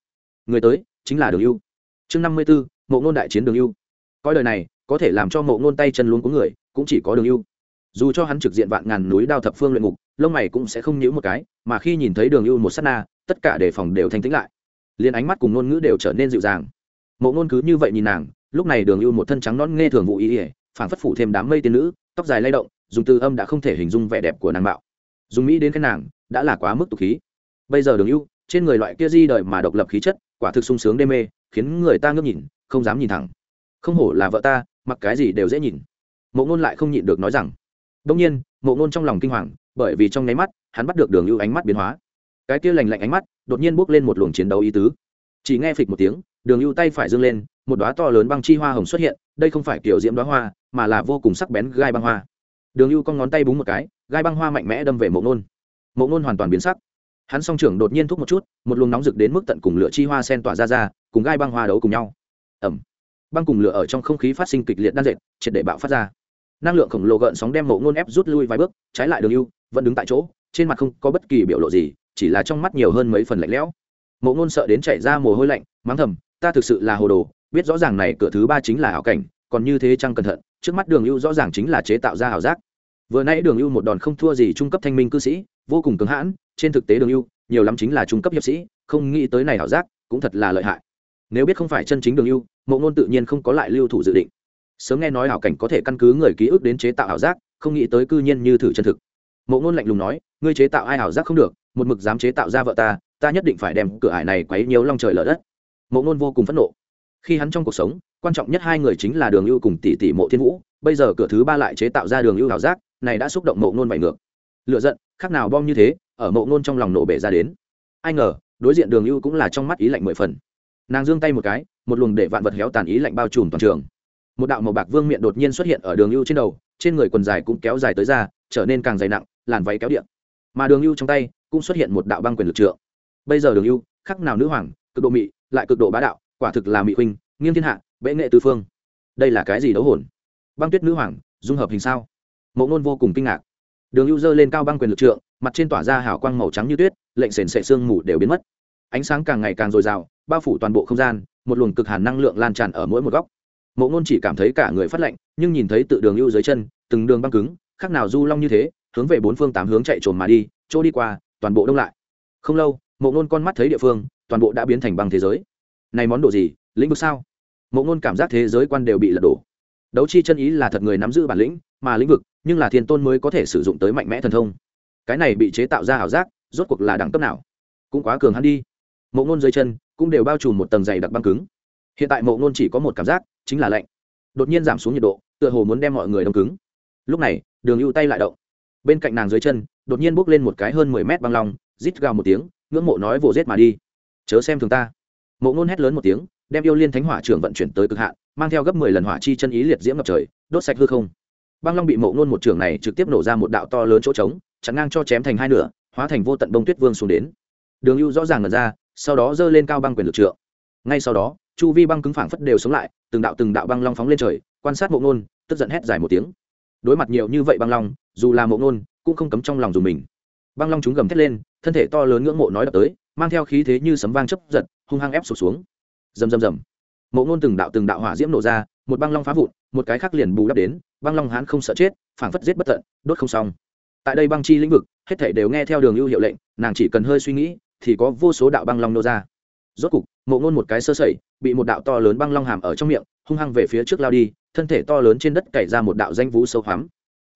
Người tới, chính là đường ưu. Chương năm mươi b ố mộ ngôn đại chiến đường ưu. Coi đời này, có thể làm cho mộ ngôn tay chân luôn của người, cũng chỉ có đường ưu. Dù cho hắn trực diện vạn ngàn núi đao thập phương luyện ngục, lông mày cũng sẽ không nhíu một cái, mà khi nhìn thấy đường ưu một s á t na, tất cả đề phòng đều thanh tĩnh lại. Liền ánh mắt cùng ngôn ngữ đều trở nên dịu dàng. Mộ ngôn cứ như vậy nhìn nàng, lúc này đường ưu một thân trắng non nghe thường vụ ý ỉa phảng phất phủ thêm đám mây tiên nữ, tóc dài lay động, dùng từ âm đã không thể hình dung vẻ đẹp của nàng mạo dùng mỹ đến cái nàng, đã là quá mức tục khí. Bây giờ đường ưu, trên người loại kia di đời mà độc lập khí chất, quả thực sung sướng đê mê, khiến người ta ngước nhìn, không dám nhìn thẳng. Không hổ là vợ ta, mặc cái gì đều dễ nhìn. Mộ ngôn lại không nhịn được nói rằng đông nhiên, mộ ngôn trong lòng kinh hoàng, bởi vì trong nháy mắt, hắn bắt được đường ưu ánh mắt biến hóa. Cái kia lành lạnh ánh mắt, đột nhiên bốc lên một luồng chiến đấu ý tứ. Chỉ nghe phịch một tiếng, đường ưu tay phải dâng lên, một đoá to lớn băng chi hoa hồng xuất hiện, đây không phải kiểu diễm đoá hoa, mà là vô cùng sắc bén gai băng hoa. Đường ưu con ngón tay búng một cái gai băng hoa mạnh mẽ đâm về mộ nôn mộ nôn hoàn toàn biến sắc. Hắn song trưởng đột nhiên thúc một chút, một luồng nóng rực đến mức tận cùng lửa chi hoa sen tỏa ra ra, cùng gai băng hoa đấu cùng nhau. Ẩm băng cùng lửa ở trong không khí phát sinh kịch liệt đan dệt, triệt để bạo phát ra. Năng lượng khổng lồ gợn sóng đem mộ nôn ép rút lui vài bước, trái lại đường ưu, vẫn đứng tại chỗ, trên mặt không có bất kỳ biểu lộ gì, chỉ là trong mắt nhiều hơn mấy phần lạnh lẽo. Mộ ngôn sợ đến chảy ra mồ hôi lạnh, mắng thầm, ta thực sự là hồ đồ, biết rõ ràng này cửa thứ ba chính là ảo cảnh, còn như thế chăng cẩn thận, trước mắt đường ưu rõ ràng chính là chế tạo ra ảo giác vừa nãy đường ưu một đòn không thua gì trung cấp thanh minh cư sĩ, vô cùng cứng hãn, trên thực tế đường ưu, nhiều lắm chính là trung cấp hiệp sĩ, không nghĩ tới này ảo giác, cũng thật là lợi hại. Nếu biết không phải chân chính đường ưu, mộ ngôn tự nhiên không có lại lưu thủ dự định. Sớm nghe nói ảo cảnh có thể căn cứ người ký ức đến chế tạo ảo giác, không nghĩ tới cư nhiên như thử chân thực. Mộ ngôn lạnh lùng nói, ngươi chế tạo ai ảo giác không được, một mực dám chế tạo ra vợ ta ta nhất định phải đem cửa ải này quấy nhiều long trời lở đất. Mộ ngôn vô cùng phẫn nộ. Khi hắn trong cuộc sống, quan trọng nhất hai người chính là đường ưu cùng tỷ tỷ mộ thiên vũ, bây giờ cửa thứ ba lại chế tạo ra đường ưu ảo giác này đã xúc động mộ ngôn vải ngược. Lựa giận khác nào bom như thế, ở mộ ngôn trong lòng nổ bể ra đến. Ai ngờ, đối diện đường ưu cũng là trong mắt ý lạnh mười phần. Nàng giương tay một cái, một luồng để vạn vật héo tàn ý lạnh bao trùm toàn trường. Một đạo màu bạc vương miệng đột nhiên xuất hiện ở đường ưu trên đầu, trên người quần dài cũng kéo dài tới ra, trở nên càng dày nặng, làn váy kéo điện. Mà đường ưu trong tay, cũng xuất hiện một đạo băng quyền lực trượng. Bây giờ đường ưu, khắc nào nữ hoàng, cực độ mị, lại cực độ bá đạo, quả thực là mị huynh, nghiêng thiên hạ, bệ nghệ tư phương. Đây là cái gì đấu hồn? Băng tuyết nữ hoàng, dung hợp hình sao? Mộ ngôn vô cùng kinh ngạc. Đường hữu dơ lên cao băng quyền lực trượng, mặt trên tỏa ra hào quang màu trắng như tuyết, lệnh sền sệ sương mù đều biến mất. Ánh sáng càng ngày càng dồi dào, bao phủ toàn bộ không gian, một luồng cực hàn năng lượng lan tràn ở mỗi một góc. Mộ ngôn chỉ cảm thấy cả người phát lạnh, nhưng nhìn thấy tự đường hữu dưới chân, từng đường băng cứng khác nào du long như thế, hướng về bốn phương tám hướng chạy trồn mà đi, chỗ đi qua, toàn bộ đông lại. Không lâu, mộ ngôn con mắt thấy địa phương, toàn bộ đã biến thành băng thế giới. Này món đồ gì, lĩnh vực sao? Mộ ngôn cảm giác thế giới quan đều bị lật đổ. Đấu chi chân ý là thật người nắm giữ bản lĩnh mà lĩnh vực, nhưng là thiên tôn mới có thể sử dụng tới mạnh mẽ thần thông. Cái này bị chế tạo ra ảo giác, rốt cuộc là đẳng cấp nào? Cũng quá cường hắn đi. Mộ ngôn dưới chân cũng đều bao trùm một tầng dày đặc băng cứng. Hiện tại mộ ngôn chỉ có một cảm giác, chính là lạnh. Đột nhiên giảm xuống nhiệt độ, tựa hồ muốn đem mọi người đông cứng. Lúc này, đường ưu tay lại động. Bên cạnh nàng dưới chân, đột nhiên bốc lên một cái hơn mười mét băng long, rít gào một tiếng, ngưỡng mộ nói vồ rết mà đi. Chớ xem thường ta. Mộ ngôn hét lớn một tiếng, đem yêu liên thánh hỏa trưởng vận chuyển tới cực hạn, mang theo gấp mười lần hỏa chi chân ý liệt diễm ngập trời, đốt sạch hư không băng long bị mộ ngôn một trưởng này trực tiếp nổ ra một đạo to lớn chỗ trống chắn ngang cho chém thành hai nửa, hóa thành vô tận bông tuyết vương xuống đến. Đường ưu rõ ràng ngần ra, sau đó giơ lên cao băng quyền lực trượng. Ngay sau đó, chu vi băng cứng phảng phất đều sống lại, từng đạo từng đạo băng long phóng lên trời, quan sát mộ ngôn, tức giận hét dài một tiếng. Đối mặt nhiều như vậy băng long, dù là mộ ngôn, cũng không cấm trong lòng dùng mình. Băng long chúng gầm thét lên, thân thể to lớn ngưỡng mộ nói đập tới, mang theo khí thế như sấm vang chấp giật, hung hăng ép sụp xuống. Rầm rầm rầm. Mộ ngôn từng đạo từng đạo hỏa diễm nổ ra, một băng long phá vụn, một cái khác liền bù đắp đến băng long hán không sợ chết, phảng phất giết bất tận, đốt không xong. Tại đây băng chi lĩnh vực, hết thể đều nghe theo đường ưu hiệu lệnh, nàng chỉ cần hơi suy nghĩ, thì có vô số đạo băng long nô ra. Rốt cục, mộ ngôn một cái sơ sẩy, bị một đạo to lớn băng long hàm ở trong miệng, hung hăng về phía trước lao đi, thân thể to lớn trên đất cày ra một đạo danh vũ sâu hoắm.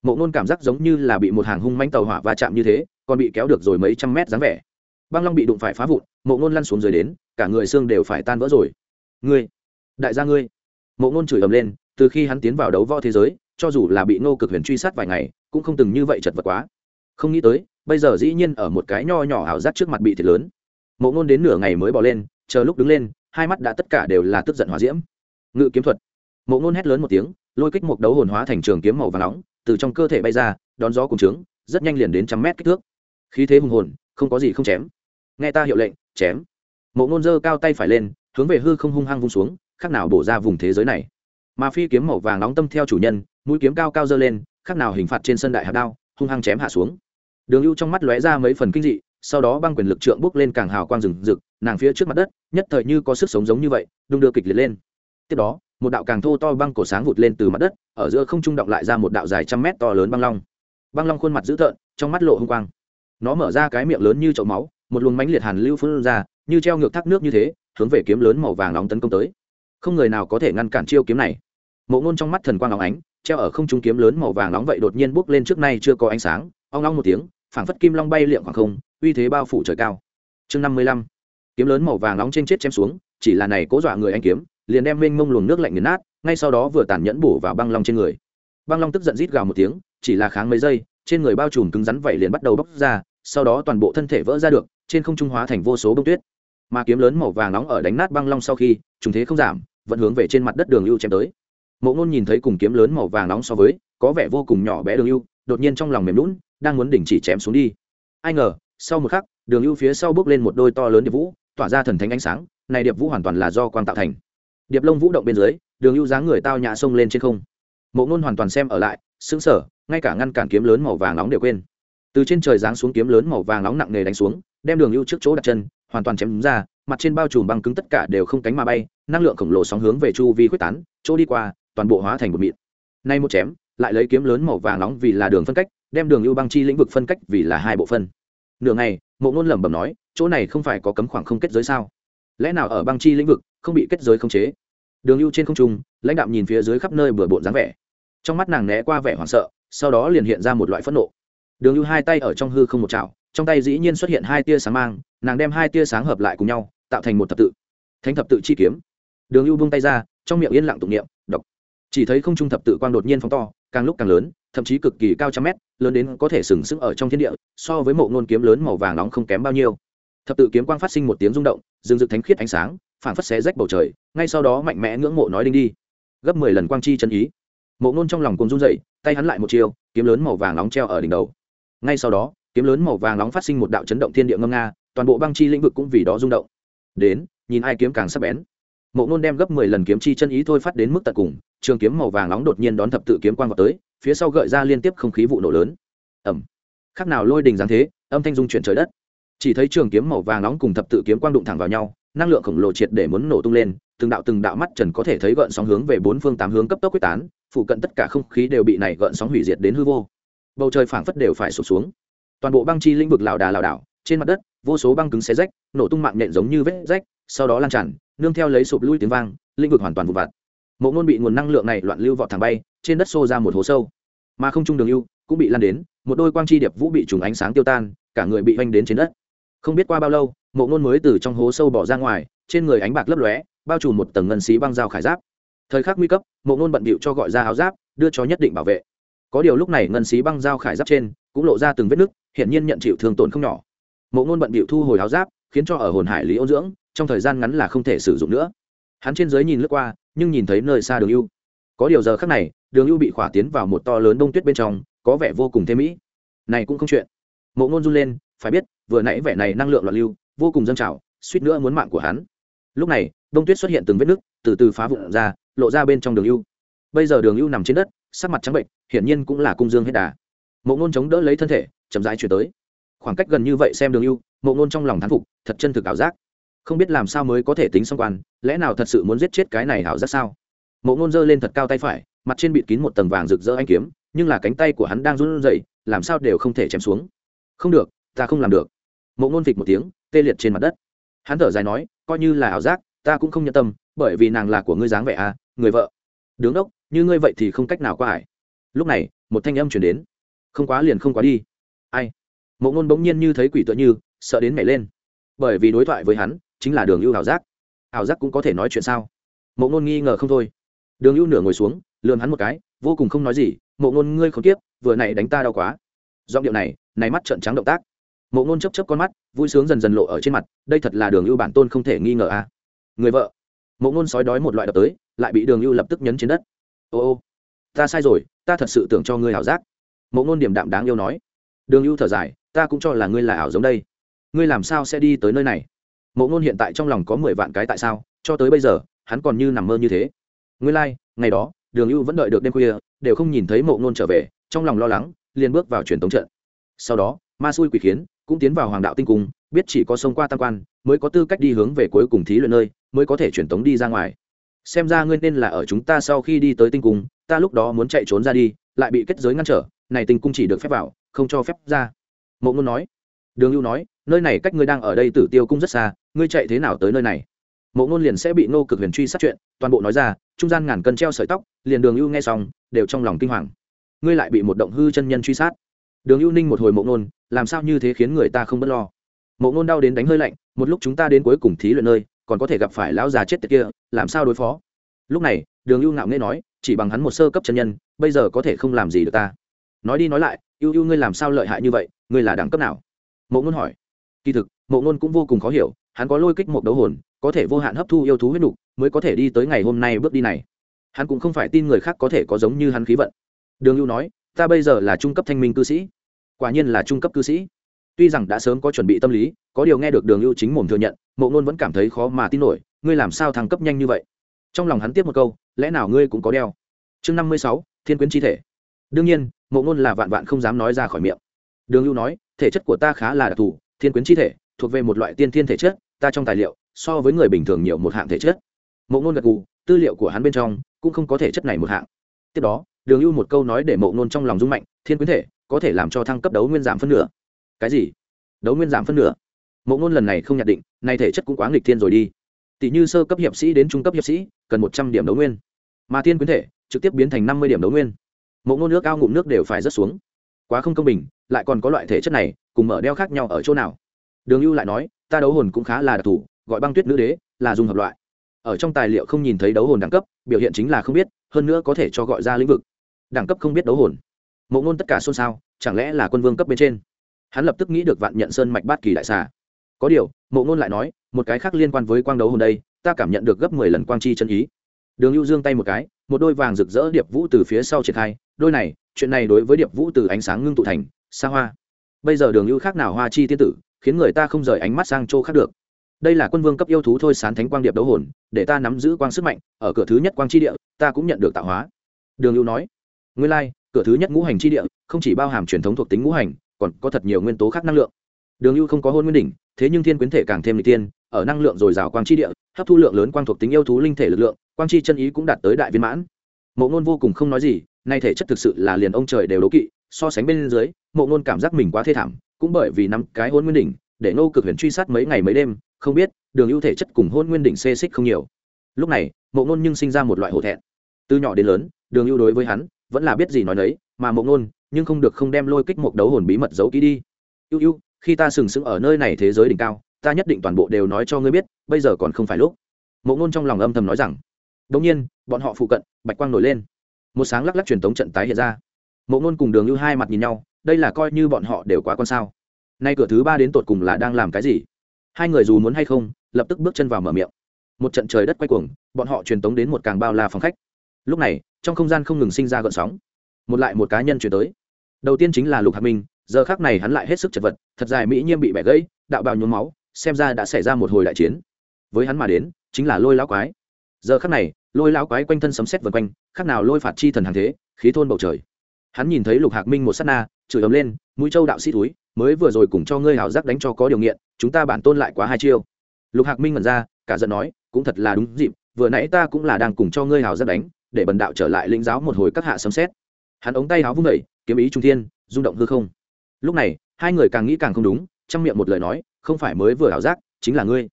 Mộ ngôn cảm giác giống như là bị một hàng hung manh tàu hỏa va chạm như thế, còn bị kéo được rồi mấy trăm mét dáng vẻ. Băng long bị đụng phải phá vụn, mộ ngôn lăn xuống dưới đến, cả người xương đều phải tan vỡ rồi. Ngươi, đại gia ngươi! Mộ ngôn chửi ầm lên, từ khi hắn tiến vào đấu võ thế giới cho dù là bị Ngô cực huyền truy sát vài ngày, cũng không từng như vậy chật vật quá. Không nghĩ tới, bây giờ dĩ nhiên ở một cái nho nhỏ ảo giác trước mặt bị thiệt lớn. Mộ ngôn đến nửa ngày mới bỏ lên, chờ lúc đứng lên, hai mắt đã tất cả đều là tức giận hòa diễm. Ngự kiếm thuật. Mộ ngôn hét lớn một tiếng, lôi kích một đấu hồn hóa thành trường kiếm màu và nóng, từ trong cơ thể bay ra, đón gió cùng trướng, rất nhanh liền đến trăm mét kích thước. Khí thế hùng hồn, không có gì không chém. Nghe ta hiệu lệnh, chém. Mộ ngôn giơ cao tay phải lên, hướng về hư không hung hăng vung xuống, khác nào bổ ra vùng thế giới này. Mà phi kiếm màu vàng nóng tâm theo chủ nhân mũi kiếm cao cao dơ lên khác nào hình phạt trên sân đại hạt đao, hung hăng chém hạ xuống. Đường ưu trong mắt lóe ra mấy phần kinh dị, sau đó băng quyền lực trượng bước lên càng hào quang rừng rực, nàng phía trước mặt đất, nhất thời như có sức sống giống như vậy, đung đưa kịch liệt lên. Tiếp đó, một đạo càng thô to băng cổ sáng vụt lên từ mặt đất, ở giữa không trung động lại ra một đạo dài trăm mét to lớn băng long. Băng long khuôn mặt dữ tợn, trong mắt lộ hung quang. Nó mở ra cái miệng lớn như chậu máu, một luồng mánh liệt hàn lưu phun ra, như treo ngược thác nước như thế, hướng về kiếm lớn màu vàng nóng tấn công tới. Không người nào có thể ngăn cản chiêu kiếm này. Mộ ngôn trong mắt thần quang óng ánh treo ở không trung kiếm lớn màu vàng nóng vậy đột nhiên bốc lên trước nay chưa có ánh sáng, ong long một tiếng, phảng phất kim long bay liệng khoảng không, uy thế bao phủ trời cao. Chương năm mươi lăm. Kiếm lớn màu vàng nóng trên chết chém xuống, chỉ là này cố dọa người anh kiếm, liền đem mênh mông luồng nước lạnh nghiền nát, ngay sau đó vừa tàn nhẫn bổ vào băng long trên người. Băng long tức giận rít gào một tiếng, chỉ là kháng mấy giây, trên người bao trùm cứng rắn vậy liền bắt đầu bốc ra, sau đó toàn bộ thân thể vỡ ra được, trên không trung hóa thành vô số bông tuyết. Mà kiếm lớn màu vàng nóng ở đánh nát băng long sau khi, trùng thế không giảm, vẫn hướng về trên mặt đất đường lưu chém tới mộ ngôn nhìn thấy cùng kiếm lớn màu vàng nóng so với, có vẻ vô cùng nhỏ bé đường ưu, đột nhiên trong lòng mềm lún đang muốn đình chỉ chém xuống đi. Ai ngờ, sau một khắc, đường ưu phía sau bước lên một đôi to lớn điệp vũ, tỏa ra thần thánh ánh sáng, này điệp vũ hoàn toàn là do quang tạo thành. Điệp lông vũ động bên dưới, đường ưu dáng người tao nhã xông lên trên không. Mộ ngôn hoàn toàn xem ở lại xứng sở ngay cả ngăn cản kiếm lớn màu vàng nóng đều quên. Từ trên trời giáng xuống kiếm lớn màu vàng nóng nặng nề đánh xuống, đem đường ưu trước chỗ đặt chân, hoàn toàn chém ra, mặt trên bao trùm băng cứng tất cả đều không cánh mà bay, năng lượng khổng lồ sóng hướng về chu vi quyết tán, chỗ đi qua toàn bộ hóa thành một mịn. Nay một chém, lại lấy kiếm lớn màu vàng nóng vì là đường phân cách, đem đường lưu băng chi lĩnh vực phân cách vì là hai bộ phân. Nửa ngày, mộ ngôn lẩm bẩm nói, chỗ này không phải có cấm khoảng không kết giới sao? Lẽ nào ở băng chi lĩnh vực không bị kết giới khống chế? Đường lưu trên không trung, lãnh đạo nhìn phía dưới khắp nơi bừa bộn dáng vẻ. Trong mắt nàng né qua vẻ hoảng sợ, sau đó liền hiện ra một loại phẫn nộ. Đường lưu hai tay ở trong hư không một chảo, trong tay dĩ nhiên xuất hiện hai tia sáng mang, nàng đem hai tia sáng hợp lại cùng nhau, tạo thành một thập tự. Thánh thập tự chi kiếm. Đường lưu buông tay ra, trong miệng yên lặng tụng niệm đọc chỉ thấy không trung thập tự quang đột nhiên phóng to, càng lúc càng lớn, thậm chí cực kỳ cao trăm mét, lớn đến có thể sừng sững ở trong thiên địa, so với mộ ngôn kiếm lớn màu vàng nóng không kém bao nhiêu. Thập tự kiếm quang phát sinh một tiếng rung động dương dực thánh khiết ánh sáng phản phất xé rách bầu trời, ngay sau đó mạnh mẽ ngưỡng mộ nói đinh đi. Gấp mười lần quang chi chân ý. Mộ ngôn trong lòng cùng run dậy tay hắn lại một chiều kiếm lớn màu vàng nóng treo ở đỉnh đầu. Ngay sau đó, kiếm lớn màu vàng nóng phát sinh một đạo chấn động thiên địa ngâm nga, toàn bộ băng chi lĩnh vực cũng vì đó rung động. Đến, nhìn ai kiếm càng sắc bén mộ Nôn đem gấp mười lần kiếm chi chân ý thôi phát đến mức tận cùng, trường kiếm màu vàng nóng đột nhiên đón thập tự kiếm quang vào tới, phía sau gợi ra liên tiếp không khí vụ nổ lớn. Ầm. khác nào lôi đình giáng thế, âm thanh dung chuyển trời đất. Chỉ thấy trường kiếm màu vàng nóng cùng thập tự kiếm quang đụng thẳng vào nhau, năng lượng khổng lồ triệt để muốn nổ tung lên, từng đạo từng đạo mắt trần có thể thấy gợn sóng hướng về bốn phương tám hướng cấp tốc quyết tán, phụ cận tất cả không khí đều bị này gợn sóng hủy diệt đến hư vô. Bầu trời phảng phất đều phải sụp xuống. Toàn bộ băng chi lĩnh vực lão đà lão đảo, trên mặt đất, vô số băng cứng xé rách, nổ tung mạng nện giống như vết rách, sau đó lan tràn nương theo lấy sụp lui tiếng vang, lĩnh vực hoàn toàn vụ vặt. Mộ ngôn bị nguồn năng lượng này loạn lưu vọt thẳng bay, trên đất xô ra một hố sâu. Mà không trung đường lưu cũng bị lan đến, một đôi quang chi điệp vũ bị trùng ánh sáng tiêu tan, cả người bị oanh đến trên đất. Không biết qua bao lâu, mộ ngôn mới từ trong hố sâu bỏ ra ngoài, trên người ánh bạc lấp lóe, bao trùm một tầng ngân xí băng dao khải giáp. Thời khắc nguy cấp, mộ ngôn bận bịu cho gọi ra áo giáp, đưa cho nhất định bảo vệ. Có điều lúc này ngân xí băng dao khải giáp trên cũng lộ ra từng vết nứt, hiển nhiên nhận chịu thương tổn không nhỏ. Mộ ngôn bận bịu thu hồi áo giáp, khiến cho ở hồn hải lý ôn dưỡng trong thời gian ngắn là không thể sử dụng nữa. Hắn trên giới nhìn lướt qua, nhưng nhìn thấy nơi xa đường ưu. Có điều giờ khác này, đường ưu bị khỏa tiến vào một to lớn đông tuyết bên trong, có vẻ vô cùng thêm mỹ. Này cũng không chuyện. Mộ ngôn run lên, phải biết, vừa nãy vẻ này năng lượng loạn lưu, vô cùng dâng trào, suýt nữa muốn mạng của hắn. Lúc này đông tuyết xuất hiện từng vết nứt, từ từ phá vụn ra, lộ ra bên trong đường ưu. Bây giờ đường ưu nằm trên đất, sắc mặt trắng bệnh, hiển nhiên cũng là cung dương hết đà. Mộ ngôn chống đỡ lấy thân thể, chậm rãi chuyển tới. Khoảng cách gần như vậy xem đường ưu, mộ ngôn trong lòng thán phục, thật chân thực ảo giác không biết làm sao mới có thể tính xong quan, lẽ nào thật sự muốn giết chết cái này hảo giác sao? Mộ ngôn giơ lên thật cao tay phải, mặt trên bịt kín một tầng vàng rực rỡ anh kiếm, nhưng là cánh tay của hắn đang run rẩy, làm sao đều không thể chém xuống. Không được, ta không làm được. Mộ ngôn phịch một tiếng, tê liệt trên mặt đất. Hắn thở dài nói, coi như là ảo giác, ta cũng không nhận tâm, bởi vì nàng là của ngươi dáng vẻ à người vợ. Đứng đốc, như ngươi vậy thì không cách nào qua ải. Lúc này, một thanh âm chuyển đến. Không quá liền không quá đi. Ai? Mộ ngôn bỗng nhiên như thấy quỷ tựa như, sợ đến mẹ lên. Bởi vì đối thoại với hắn chính là đường ưu ảo giác. Ảo giác cũng có thể nói chuyện sao? Mộ ngôn nghi ngờ không thôi. Đường ưu nửa ngồi xuống, lườm hắn một cái, vô cùng không nói gì. Mộ ngôn, ngươi không tiếp vừa này đánh ta đau quá. Giọng điệu này này mắt trợn trắng động tác. Mộ ngôn chấp chấp con mắt, vui sướng dần dần lộ ở trên mặt, đây thật là đường ưu bản tôn không thể nghi ngờ à. người vợ. Mộ ngôn sói đói một loại đập tới, lại bị đường ưu lập tức nhấn trên đất. Ô ô, ta sai rồi, ta thật sự tưởng cho ngươi ảo giác. Mộ ngôn điểm đạm đáng yêu nói. Đường ưu thở dài, ta cũng cho là ngươi là ảo giống đây. Ngươi làm sao sẽ đi tới nơi này? Mộ ngôn hiện tại trong lòng có mười vạn cái tại sao cho tới bây giờ hắn còn như nằm mơ như thế. Ngươi lai、like, ngày đó đường ưu vẫn đợi được đêm khuya đều không nhìn thấy mộ ngôn trở về trong lòng lo lắng liền bước vào truyền tống trận. Sau đó ma xui quỷ khiến cũng tiến vào hoàng đạo tinh cung biết chỉ có sông qua tam quan mới có tư cách đi hướng về cuối cùng thí luyện nơi mới có thể truyền tống đi ra ngoài. Xem ra ngươi nên là ở chúng ta sau khi đi tới tinh cung ta lúc đó muốn chạy trốn ra đi lại bị kết giới ngăn trở này tinh cung chỉ được phép vào không cho phép ra. Mộ ngôn nói. Đường ưu nói nơi này cách ngươi đang ở đây tử tiêu cung rất xa, ngươi chạy thế nào tới nơi này? Mộ ngôn liền sẽ bị nô cực huyền truy sát chuyện, toàn bộ nói ra, trung gian ngàn cân treo sợi tóc, liền đường ưu nghe xong, đều trong lòng kinh hoàng. Ngươi lại bị một động hư chân nhân truy sát. Đường ưu ninh một hồi mộ ngôn làm sao như thế khiến người ta không bớt lo? Mộ ngôn đau đến đánh hơi lạnh, một lúc chúng ta đến cuối cùng thí luyện nơi, còn có thể gặp phải lão già chết tiệt kia, làm sao đối phó? Lúc này, đường ưu ngạo nghễ nói, chỉ bằng hắn một sơ cấp chân nhân, bây giờ có thể không làm gì được ta. Nói đi nói lại, ưu ưu ngươi làm sao lợi hại như vậy, ngươi là đẳng cấp nào? Mộ ngôn hỏi kỳ thực, mộ ngôn cũng vô cùng khó hiểu, hắn có lôi kích một đấu hồn, có thể vô hạn hấp thu yêu thú huyết nục, mới có thể đi tới ngày hôm nay bước đi này. Hắn cũng không phải tin người khác có thể có giống như hắn khí vận. Đường lưu nói, ta bây giờ là trung cấp thanh minh cư sĩ. Quả nhiên là trung cấp cư sĩ. Tuy rằng đã sớm có chuẩn bị tâm lý, có điều nghe được đường lưu chính mồm thừa nhận, mộ ngôn vẫn cảm thấy khó mà tin nổi, ngươi làm sao thăng cấp nhanh như vậy? Trong lòng hắn tiếp một câu, lẽ nào ngươi cũng có đeo? Chương năm mươi sáu, thiên quyến chi thể. Đương nhiên, mộ ngôn là vạn vạn không dám nói ra khỏi miệng. Đường lưu nói, thể chất của ta khá là đặc thù thiên quyến chi thể, thuộc về một loại tiên thiên thể chất, ta trong tài liệu, so với người bình thường nhiều một hạng thể chất. Mộ ngôn gật gù, tư liệu của hắn bên trong cũng không có thể chất này một hạng. Tiếp đó, đường ưu một câu nói để mộ ngôn trong lòng rung mạnh, thiên quyến thể có thể làm cho thăng cấp đấu nguyên giảm phân nửa. Cái gì? Đấu nguyên giảm phân nửa? Mộ ngôn lần này không nhận định, nay thể chất cũng quá nghịch thiên rồi đi. Tỷ như sơ cấp hiệp sĩ đến trung cấp hiệp sĩ, cần một trăm điểm đấu nguyên. Mà thiên quyến thể trực tiếp biến thành năm mươi điểm đấu nguyên. Mộ ngôn nước ao ngụm nước đều phải rớt xuống. Quá không công bình, lại còn có loại thể chất này cùng mở đeo khác nhau ở chỗ nào? Đường ưu lại nói, ta đấu hồn cũng khá là đặc thù, gọi băng tuyết nữ đế là dùng hợp loại. Ở trong tài liệu không nhìn thấy đấu hồn đẳng cấp, biểu hiện chính là không biết, hơn nữa có thể cho gọi ra lĩnh vực. Đẳng cấp không biết đấu hồn. Mộ ngôn tất cả xôn xao, chẳng lẽ là quân vương cấp bên trên? Hắn lập tức nghĩ được vạn nhận sơn mạch bát kỳ đại xà. Có điều, mộ ngôn lại nói, một cái khác liên quan với quang đấu hồn đây, ta cảm nhận được gấp mười lần quang chi chân ý. Đường ưu dương tay một cái, một đôi vàng rực rỡ điệp vũ từ phía sau triển khai, đôi này, chuyện này đối với điệp vũ từ ánh sáng ngưng tụ thành, xa hoa bây giờ đường ưu khác nào hoa chi tiên tử khiến người ta không rời ánh mắt sang chỗ khác được. Đây là quân vương cấp yêu thú thôi sán thánh quang điệp đấu hồn để ta nắm giữ quang sức mạnh ở cửa thứ nhất quang chi địa ta cũng nhận được tạo hóa. Đường ưu nói. Nguyên lai、like, cửa thứ nhất ngũ hành chi địa không chỉ bao hàm truyền thống thuộc tính ngũ hành còn có thật nhiều nguyên tố khác năng lượng. Đường ưu không có hôn nguyên đỉnh thế nhưng thiên quyến thể càng thêm n tiên ở năng lượng dồi dào quang chi địa hấp thu lượng lớn quang thuộc tính yêu thú linh thể lực lượng quang chi chân ý cũng đạt tới đại viên mãn. Mộ ngôn vô cùng không nói gì nay thể chất thực sự là liền ông trời đều đố kỵ so sánh bên dưới, mộ ngôn cảm giác mình quá thê thảm, cũng bởi vì năm cái hôn nguyên đỉnh, để nô cực huyền truy sát mấy ngày mấy đêm, không biết, đường ưu thể chất cùng hôn nguyên đỉnh xê xích không nhiều. Lúc này, mộ ngôn nhưng sinh ra một loại hổ thẹn. Từ nhỏ đến lớn, đường ưu đối với hắn, vẫn là biết gì nói nấy, mà mộ ngôn, nhưng không được không đem lôi kích một đấu hồn bí mật giấu kỹ đi. Ưu ưu, khi ta sừng sững ở nơi này thế giới đỉnh cao, ta nhất định toàn bộ đều nói cho ngươi biết, bây giờ còn không phải lúc. Mộ ngôn trong lòng âm thầm nói rằng. Đống nhiên, bọn họ phụ cận, bạch quang nổi lên. Một sáng lắc lắc truyền tống trận tái hiện ra mộ ngôn cùng đường ưu hai mặt nhìn nhau, đây là coi như bọn họ đều quá con sao. Nay cửa thứ ba đến tột cùng là đang làm cái gì? Hai người dù muốn hay không, lập tức bước chân vào mở miệng. Một trận trời đất quay cuồng, bọn họ truyền tống đến một càng bao la phòng khách. Lúc này, trong không gian không ngừng sinh ra gợn sóng. Một lại một cá nhân chuyển tới. Đầu tiên chính là lục hạc minh, giờ khác này hắn lại hết sức chật vật, thật dài mỹ nhiêm bị bẻ gãy, đạo bào nhuốm máu, xem ra đã xảy ra một hồi đại chiến. Với hắn mà đến, chính là lôi lão quái. Giờ khắc này, lôi lão quái quanh thân sấm sét vần quanh, khác nào lôi phạt chi thần hàng thế, khí thôn bầu trời hắn nhìn thấy lục hạc minh một s á t na, chửi ấm lên, mũi châu đạo sĩ túi mới vừa rồi cùng cho ngươi hảo giác đánh cho có điều nghiện, chúng ta bản tôn lại quá hai chiêu. Lục hạc minh mật ra, cả giận nói, cũng thật là đúng dịp, vừa nãy ta cũng là đang cùng cho ngươi hảo giác đánh, để bần đạo trở lại lĩnh giáo một hồi các hạ sấm xét hắn ống tay háo vung vẩy kiếm ý trung thiên, rung động hư không. Lúc này, hai người càng nghĩ càng không đúng, trong miệng một lời nói, không phải mới vừa hảo giác, chính là ngươi.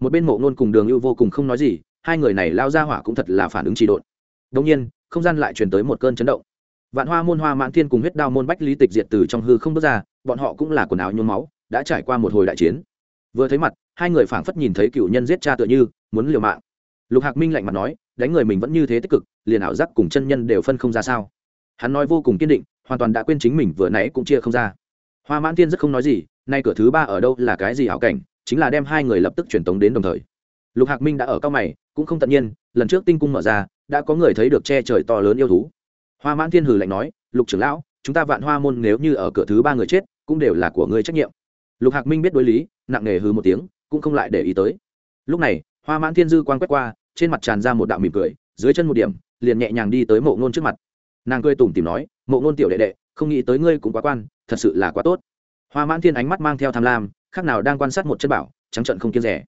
Một bên mộ ngôn cùng đường ưu vô cùng không nói gì, hai người này lao ra hỏa cũng thật là phản ứng trị độn. Đông nhiên, không gian lại truyền tới một cơn chấn động vạn hoa môn hoa mãn thiên cùng huyết đao môn bách lý tịch diệt từ trong hư không bước ra, bọn họ cũng là quần áo nhuốm máu, đã trải qua một hồi đại chiến. Vừa thấy mặt, hai người phảng phất nhìn thấy cựu nhân giết cha tựa như, muốn liều mạng. Lục hạc minh lạnh mặt nói, đánh người mình vẫn như thế tích cực, liền ảo giác cùng chân nhân đều phân không ra sao? Hắn nói vô cùng kiên định, hoàn toàn đã quên chính mình vừa nãy cũng chia không ra. Hoa mãn thiên rất không nói gì, nay cửa thứ ba ở đâu, là cái gì ảo cảnh, chính là đem hai người lập tức truyền tống đến đồng thời. Lục hạc minh đã ở cao mày, cũng không tận nhiên, lần trước tinh cung mở ra, đã có người thấy được che trời to lớn yêu thú hoa mãn thiên hử lạnh nói, lục trưởng lão, chúng ta vạn hoa môn nếu như ở cửa thứ ba người chết, cũng đều là của ngươi trách nhiệm. Lục hạc minh biết đối lý, nặng nề hư một tiếng, cũng không lại để ý tới. Lúc này, hoa mãn thiên dư quan quét qua, trên mặt tràn ra một đạo mỉm cười, dưới chân một điểm, liền nhẹ nhàng đi tới mộ ngôn trước mặt. Nàng cười tủm tìm nói, mộ ngôn tiểu đệ đệ, không nghĩ tới ngươi cũng quá quan, thật sự là quá tốt. Hoa mãn thiên ánh mắt mang theo tham lam, khác nào đang quan sát một chân bảo, trắng trận không kiên rẻ.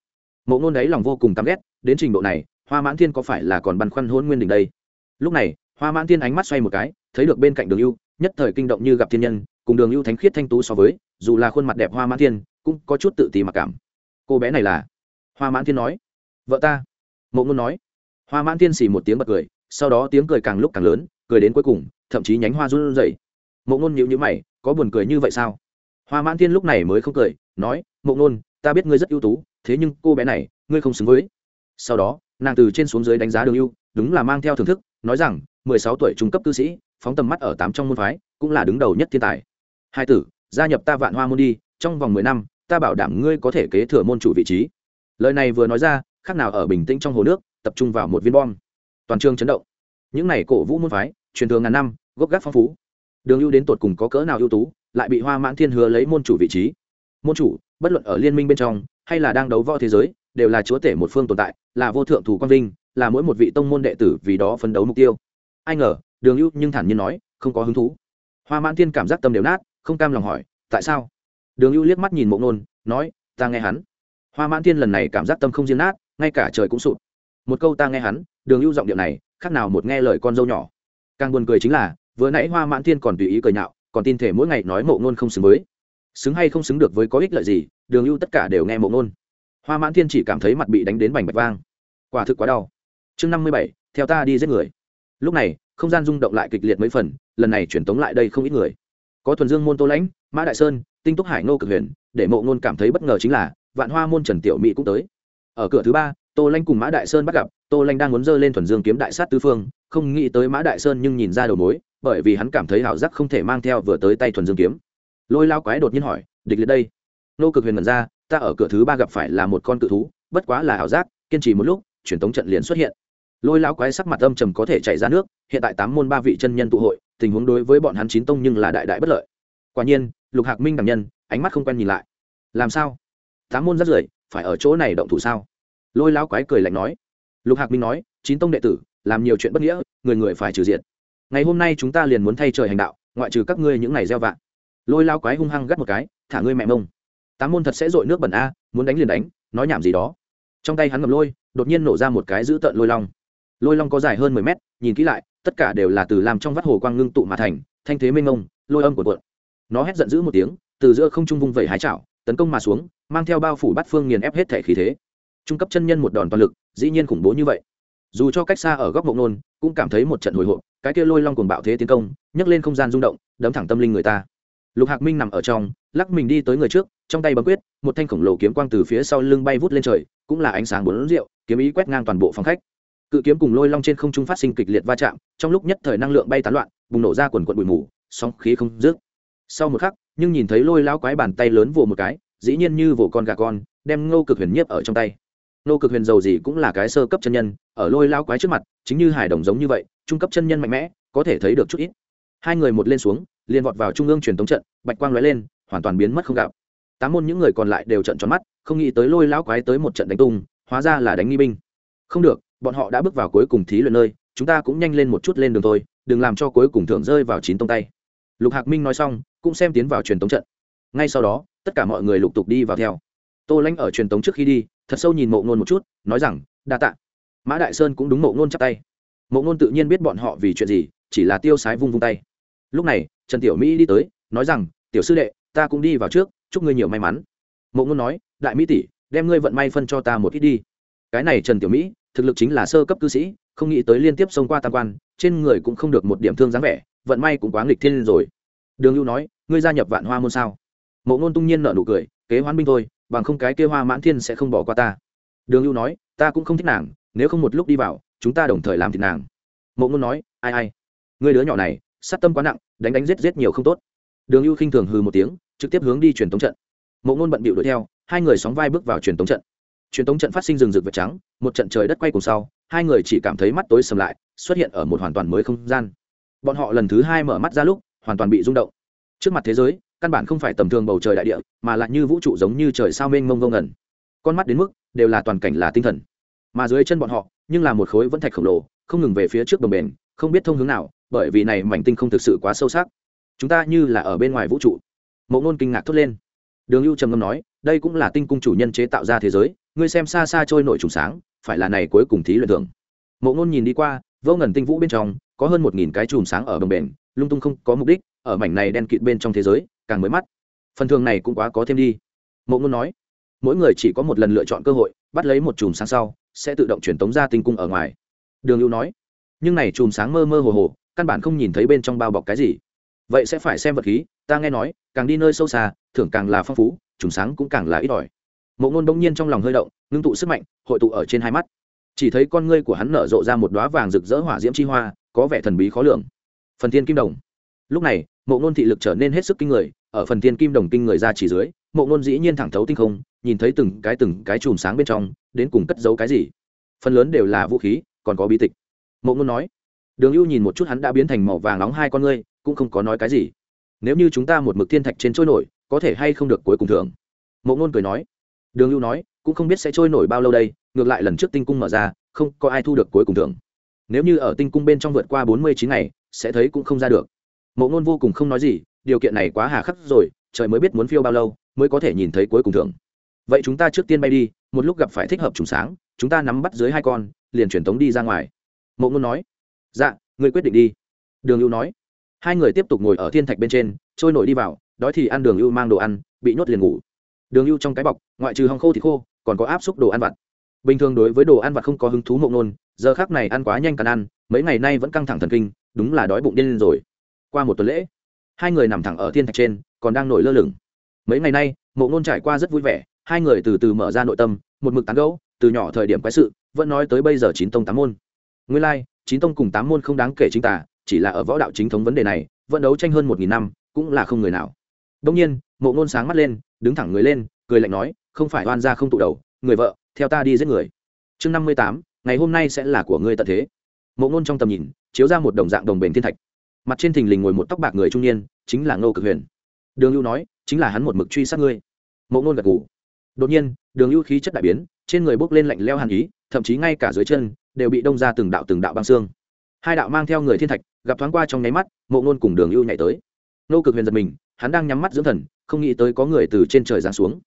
Mộ ngôn đấy lòng vô cùng căm ghét, đến trình độ này, hoa mãn thiên có phải là còn băn khoăn hôn nguyên đỉnh đây? Lúc này hoa mãn thiên ánh mắt xoay một cái, thấy được bên cạnh đường ưu, nhất thời kinh động như gặp thiên nhân, cùng đường ưu thánh khiết thanh tú so với, dù là khuôn mặt đẹp hoa mãn thiên, cũng có chút tự ti mặc cảm. Cô bé này là? Hoa mãn thiên nói. Vợ ta. Mộ ngôn nói. Hoa mãn thiên xì một tiếng bật cười, sau đó tiếng cười càng lúc càng lớn, cười đến cuối cùng, thậm chí nhánh hoa run rẩy. Mộ ngôn nhịu nhữ mày, có buồn cười như vậy sao? Hoa mãn thiên lúc này mới không cười, nói, mộ ngôn, ta biết ngươi rất ưu tú, thế nhưng cô bé này, ngươi không xứng với. Sau đó, nàng từ trên xuống dưới đánh giá đường ưu, đúng là mang theo thưởng thức, nói rằng mười sáu tuổi trung cấp cư sĩ, phóng tầm mắt ở tám trong môn phái, cũng là đứng đầu nhất thiên tài. Hai tử, gia nhập ta vạn hoa môn đi, trong vòng mười năm, ta bảo đảm ngươi có thể kế thừa môn chủ vị trí. Lời này vừa nói ra, khác nào ở bình tĩnh trong hồ nước, tập trung vào một viên bom. Toàn trường chấn động. Những này cổ vũ môn phái, truyền thường ngàn năm, gốc gác phong phú. Đường ưu đến tột cùng có cỡ nào ưu tú, lại bị hoa mãn thiên hứa lấy môn chủ vị trí. Môn chủ, bất luận ở liên minh bên trong, hay là đang đấu võ thế giới, đều là chúa tể một phương tồn tại, là vô thượng thủ quang vinh, là mỗi một vị tông môn đệ tử vì đó phấn đấu mục tiêu ai ngờ, đường ưu nhưng thản nhiên nói, không có hứng thú. Hoa mãn thiên cảm giác tâm đều nát, không cam lòng hỏi, tại sao? Đường ưu liếc mắt nhìn mộ nôn, nói, ta nghe hắn. Hoa mãn thiên lần này cảm giác tâm không riêng nát, ngay cả trời cũng sụp. Một câu ta nghe hắn đường ưu giọng điệu này, khác nào một nghe lời con dâu nhỏ. Càng buồn cười chính là, vừa nãy hoa mãn thiên còn tùy ý cười nhạo, còn tin thể mỗi ngày nói mộ ngôn không xứng với. Xứng hay không xứng được với có ích lợi gì, đường ưu tất cả đều nghe mộ ngôn hoa mãn thiên chỉ cảm thấy mặt bị đánh đến bành bạch vang. Quả thực quá đau. Chương năm mươi bảy, theo ta đi giết người lúc này, không gian rung động lại kịch liệt mấy phần, lần này truyền tống lại đây không ít người. Có thuần dương môn tô lãnh, mã đại sơn, tinh túc hải nô cực huyền, để mộ ngôn cảm thấy bất ngờ chính là, vạn hoa môn trần tiểu mỹ cũng tới. Ở cửa thứ ba, tô lanh cùng mã đại sơn bắt gặp, tô lanh đang muốn dơ lên thuần dương kiếm đại sát tứ phương, không nghĩ tới mã đại sơn nhưng nhìn ra đầu mối, bởi vì hắn cảm thấy hảo giác không thể mang theo vừa tới tay thuần dương kiếm. Lôi lao quái đột nhiên hỏi, địch liệt đây? Nô cực huyền mật ra, ta ở cửa thứ ba gặp phải là một con cự thú, bất quá là hảo giác, kiên trì một lúc, truyền tống trận liền xuất hiện lôi lão quái sắc mặt âm trầm có thể chảy ra nước, hiện tại tám môn ba vị chân nhân tụ hội, tình huống đối với bọn hắn chín tông nhưng là đại đại bất lợi. Quả nhiên, lục hạc minh đảm nhân, ánh mắt không quen nhìn lại. Làm sao? Tám môn rất rưởi, phải ở chỗ này động thủ sao? Lôi lão quái cười lạnh nói. Lục hạc minh nói, chín tông đệ tử, làm nhiều chuyện bất nghĩa, người người phải trừ diện ngày hôm nay chúng ta liền muốn thay trời hành đạo, ngoại trừ các ngươi những này gieo vạn lôi lao quái hung hăng gắt một cái, thả ngươi mẹ mông. Tám môn thật sẽ dội nước bẩn a, muốn đánh liền đánh, nói nhảm gì đó. Trong tay hắn ngầm lôi, đột nhiên nổ ra một cái dữ tợn lôi long lôi long có dài hơn mười mét, nhìn kỹ lại, tất cả đều là từ làm trong vắt hồ quang ngưng tụ mà thành, thanh thế mênh mông, lôi âm của cuộn. Nó hét giận dữ một tiếng, từ giữa không trung vung vẩy hái chảo, tấn công mà xuống, mang theo bao phủ bắt phương nghiền ép hết thể khí thế. Trung cấp chân nhân một đòn toàn lực, dĩ nhiên khủng bố như vậy. Dù cho cách xa ở góc mộng nôn cũng cảm thấy một trận hồi hộp, cái kia lôi long cùng bạo thế tiến công, nhấc lên không gian rung động, đấm thẳng tâm linh người ta. Lục hạc minh nằm ở trong, lắc mình đi tới người trước, trong tay bấm quyết, một thanh khổng lồ kiếm quang từ phía sau lưng bay vút lên trời, cũng là ánh sáng bốn rượu, kiếm ý quét ngang toàn bộ phòng khách cự kiếm cùng lôi long trên không trung phát sinh kịch liệt va chạm, trong lúc nhất thời năng lượng bay tán loạn, bùng nổ ra quần quận bụi mù, sóng khí không dứt. Sau một khắc, nhưng nhìn thấy lôi lao quái bàn tay lớn vồ một cái, dĩ nhiên như vồ con gà con, đem ngô cực huyền nhiếp ở trong tay. Ngô cực huyền dầu gì cũng là cái sơ cấp chân nhân, ở lôi lao quái trước mặt, chính như hải đồng giống như vậy, trung cấp chân nhân mạnh mẽ, có thể thấy được chút ít. Hai người một lên xuống, liền vọt vào trung ương truyền thống trận, bạch quang lóe lên, hoàn toàn biến mất không gặp. Tám môn những người còn lại đều trận tròn mắt, không nghĩ tới lôi lão quái tới một trận đánh tung, hóa ra là đánh nghi binh. Không được bọn họ đã bước vào cuối cùng thí luyện nơi, chúng ta cũng nhanh lên một chút lên đường thôi, đừng làm cho cuối cùng thưởng rơi vào chín tông tay. Lục hạc minh nói xong, cũng xem tiến vào truyền tống trận. Ngay sau đó, tất cả mọi người lục tục đi vào theo. Tô lãnh ở truyền tống trước khi đi, thật sâu nhìn mộ ngôn một chút, nói rằng, đa tạ. Mã đại sơn cũng đúng mộ ngôn chắp tay. Mộ ngôn tự nhiên biết bọn họ vì chuyện gì, chỉ là tiêu sái vung vung tay. Lúc này, trần tiểu mỹ đi tới, nói rằng, tiểu sư đệ, ta cũng đi vào trước, chúc ngươi nhiều may mắn. Mộ ngôn nói, đại mỹ tỷ, đem ngươi vận may phân cho ta một ít đi. Cái này trần tiểu mỹ thực lực chính là sơ cấp cư sĩ, không nghĩ tới liên tiếp xông qua tam quan, trên người cũng không được một điểm thương dáng vẻ, vận may cũng quá nghịch thiên rồi. Đường lưu nói, ngươi gia nhập vạn hoa môn sao? Mộ ngôn tung nhiên nợ nụ cười, kế hoán binh thôi, bằng không cái kêu hoa mãn thiên sẽ không bỏ qua ta. Đường lưu nói, ta cũng không thích nàng, nếu không một lúc đi vào, chúng ta đồng thời làm thịt nàng. Mộ ngôn nói, ai ai người đứa nhỏ này, sát tâm quá nặng, đánh đánh giết giết nhiều không tốt. Đường lưu khinh thường hừ một tiếng, trực tiếp hướng đi truyền tống trận. Mộ ngôn bận bịu đuổi theo, hai người sóng vai bước vào truyền tống trận truyền tống trận phát sinh rừng rực vật trắng, một trận trời đất quay cùng sau, hai người chỉ cảm thấy mắt tối sầm lại, xuất hiện ở một hoàn toàn mới không gian. Bọn họ lần thứ hai mở mắt ra lúc, hoàn toàn bị rung động. Trước mặt thế giới, căn bản không phải tầm thường bầu trời đại địa, mà lại như vũ trụ giống như trời sao mênh mông vô ngẩn con mắt đến mức, đều là toàn cảnh là tinh thần. Mà dưới chân bọn họ, nhưng là một khối vẫn thạch khổng lồ, không ngừng về phía trước đồng bền không biết thông hướng nào, bởi vì này mảnh tinh không thực sự quá sâu sắc. Chúng ta như là ở bên ngoài vũ trụ. Mộ ngôn kinh ngạc thốt lên. Đường lưu trầm ngâm nói, đây cũng là tinh cung chủ nhân chế tạo ra thế giới ngươi xem xa xa trôi nổi trùng sáng, phải là này cuối cùng thí luyện thưởng. Mộ ngôn nhìn đi qua vô ngần tinh vũ bên trong, có hơn một nghìn cái chùm sáng ở đồng bền lung tung không có mục đích, ở mảnh này đen kịt bên trong thế giới, càng mới mắt. Phần thường này cũng quá có thêm đi. Mộ ngôn nói, mỗi người chỉ có một lần lựa chọn cơ hội, bắt lấy một chùm sáng sau, sẽ tự động truyền tống ra tinh cung ở ngoài. Đường lưu nói, nhưng này chùm sáng mơ mơ hồ hồ, căn bản không nhìn thấy bên trong bao bọc cái gì. Vậy sẽ phải xem vật khí, ta nghe nói, càng đi nơi sâu xa, thưởng càng là phong phú chùm sáng cũng càng là ít ỏi mộ ngôn đông nhiên trong lòng hơi động, ngưng tụ sức mạnh, hội tụ ở trên hai mắt. Chỉ thấy con ngươi của hắn nở rộ ra một đoá vàng rực rỡ hỏa diễm chi hoa, có vẻ thần bí khó lường. Phần thiên kim đồng. Lúc này, mộ ngôn thị lực trở nên hết sức kinh người, ở phần thiên kim đồng kinh người ra chỉ dưới, mộ ngôn dĩ nhiên thẳng thấu tinh không, nhìn thấy từng cái từng cái chùm sáng bên trong, đến cùng cất giấu cái gì. Phần lớn đều là vũ khí, còn có bí tịch. Mộ ngôn nói, đường ưu nhìn một chút hắn đã biến thành màu vàng nóng hai con ngươi, cũng không có nói cái gì. Nếu như chúng ta một mực thiên thạch trên trôi nổi, có thể hay không được cuối cùng thưởng? Mộ ngôn cười nói đường lưu nói, cũng không biết sẽ trôi nổi bao lâu đây, ngược lại lần trước tinh cung mở ra, không có ai thu được cuối cùng thưởng. Nếu như ở tinh cung bên trong vượt qua bốn mươi chín ngày, sẽ thấy cũng không ra được. Mộ ngôn vô cùng không nói gì, điều kiện này quá hà khắc rồi, trời mới biết muốn phiêu bao lâu, mới có thể nhìn thấy cuối cùng thưởng. Vậy chúng ta trước tiên bay đi, một lúc gặp phải thích hợp trùng sáng, chúng ta nắm bắt dưới hai con, liền truyền tống đi ra ngoài. Mộ ngôn nói dạ người quyết định đi. Đường lưu nói. Hai người tiếp tục ngồi ở thiên thạch bên trên, trôi nổi đi vào, đói thì ăn đường lưu mang đồ ăn, bị nhốt liền ngủ đường ưu trong cái bọc ngoại trừ hong khô thì khô còn có áp xúc đồ ăn vặt. Bình thường đối với đồ ăn vặt không có hứng thú mộng nôn giờ khác này ăn quá nhanh cần ăn mấy ngày nay vẫn căng thẳng thần kinh đúng là đói bụng điên lên rồi. Qua một tuần lễ hai người nằm thẳng ở thiên thạch trên còn đang nổi lơ lửng. Mấy ngày nay mộng nôn trải qua rất vui vẻ hai người từ từ mở ra nội tâm một mực tán gấu từ nhỏ thời điểm quái sự vẫn nói tới bây giờ chín tông tám môn. Nguyên lai、like, chín tông cùng tám môn không đáng kể chính tả chỉ là ở võ đạo chính thống vấn đề này vẫn đấu tranh hơn một nghìn năm cũng là không người nào. Đông nhiên mộ ngôn sáng mắt lên đứng thẳng người lên, cười lạnh nói, không phải oan ra không tụ đầu, người vợ, theo ta đi giết người. Chương năm mươi tám, ngày hôm nay sẽ là của ngươi tận thế. Mộ ngôn trong tầm nhìn, chiếu ra một đồng dạng đồng bền thiên thạch. Mặt trên thình lình ngồi một tóc bạc người trung niên, chính là ngô cực huyền. Đường lưu nói, chính là hắn một mực truy sát ngươi. Mộ ngôn gật ngủ đột nhiên, đường lưu khí chất đại biến, trên người bốc lên lạnh leo hàn ý, thậm chí ngay cả dưới chân đều bị đông ra từng đạo từng đạo băng xương. Hai đạo mang theo người thiên thạch, gặp thoáng qua trong nháy mắt, mộ ngôn cùng đường lưu nhảy tới. Nô cực huyền giật mình hắn đang nhắm mắt dưỡng thần, không nghĩ tới có người từ trên trời giáng xuống.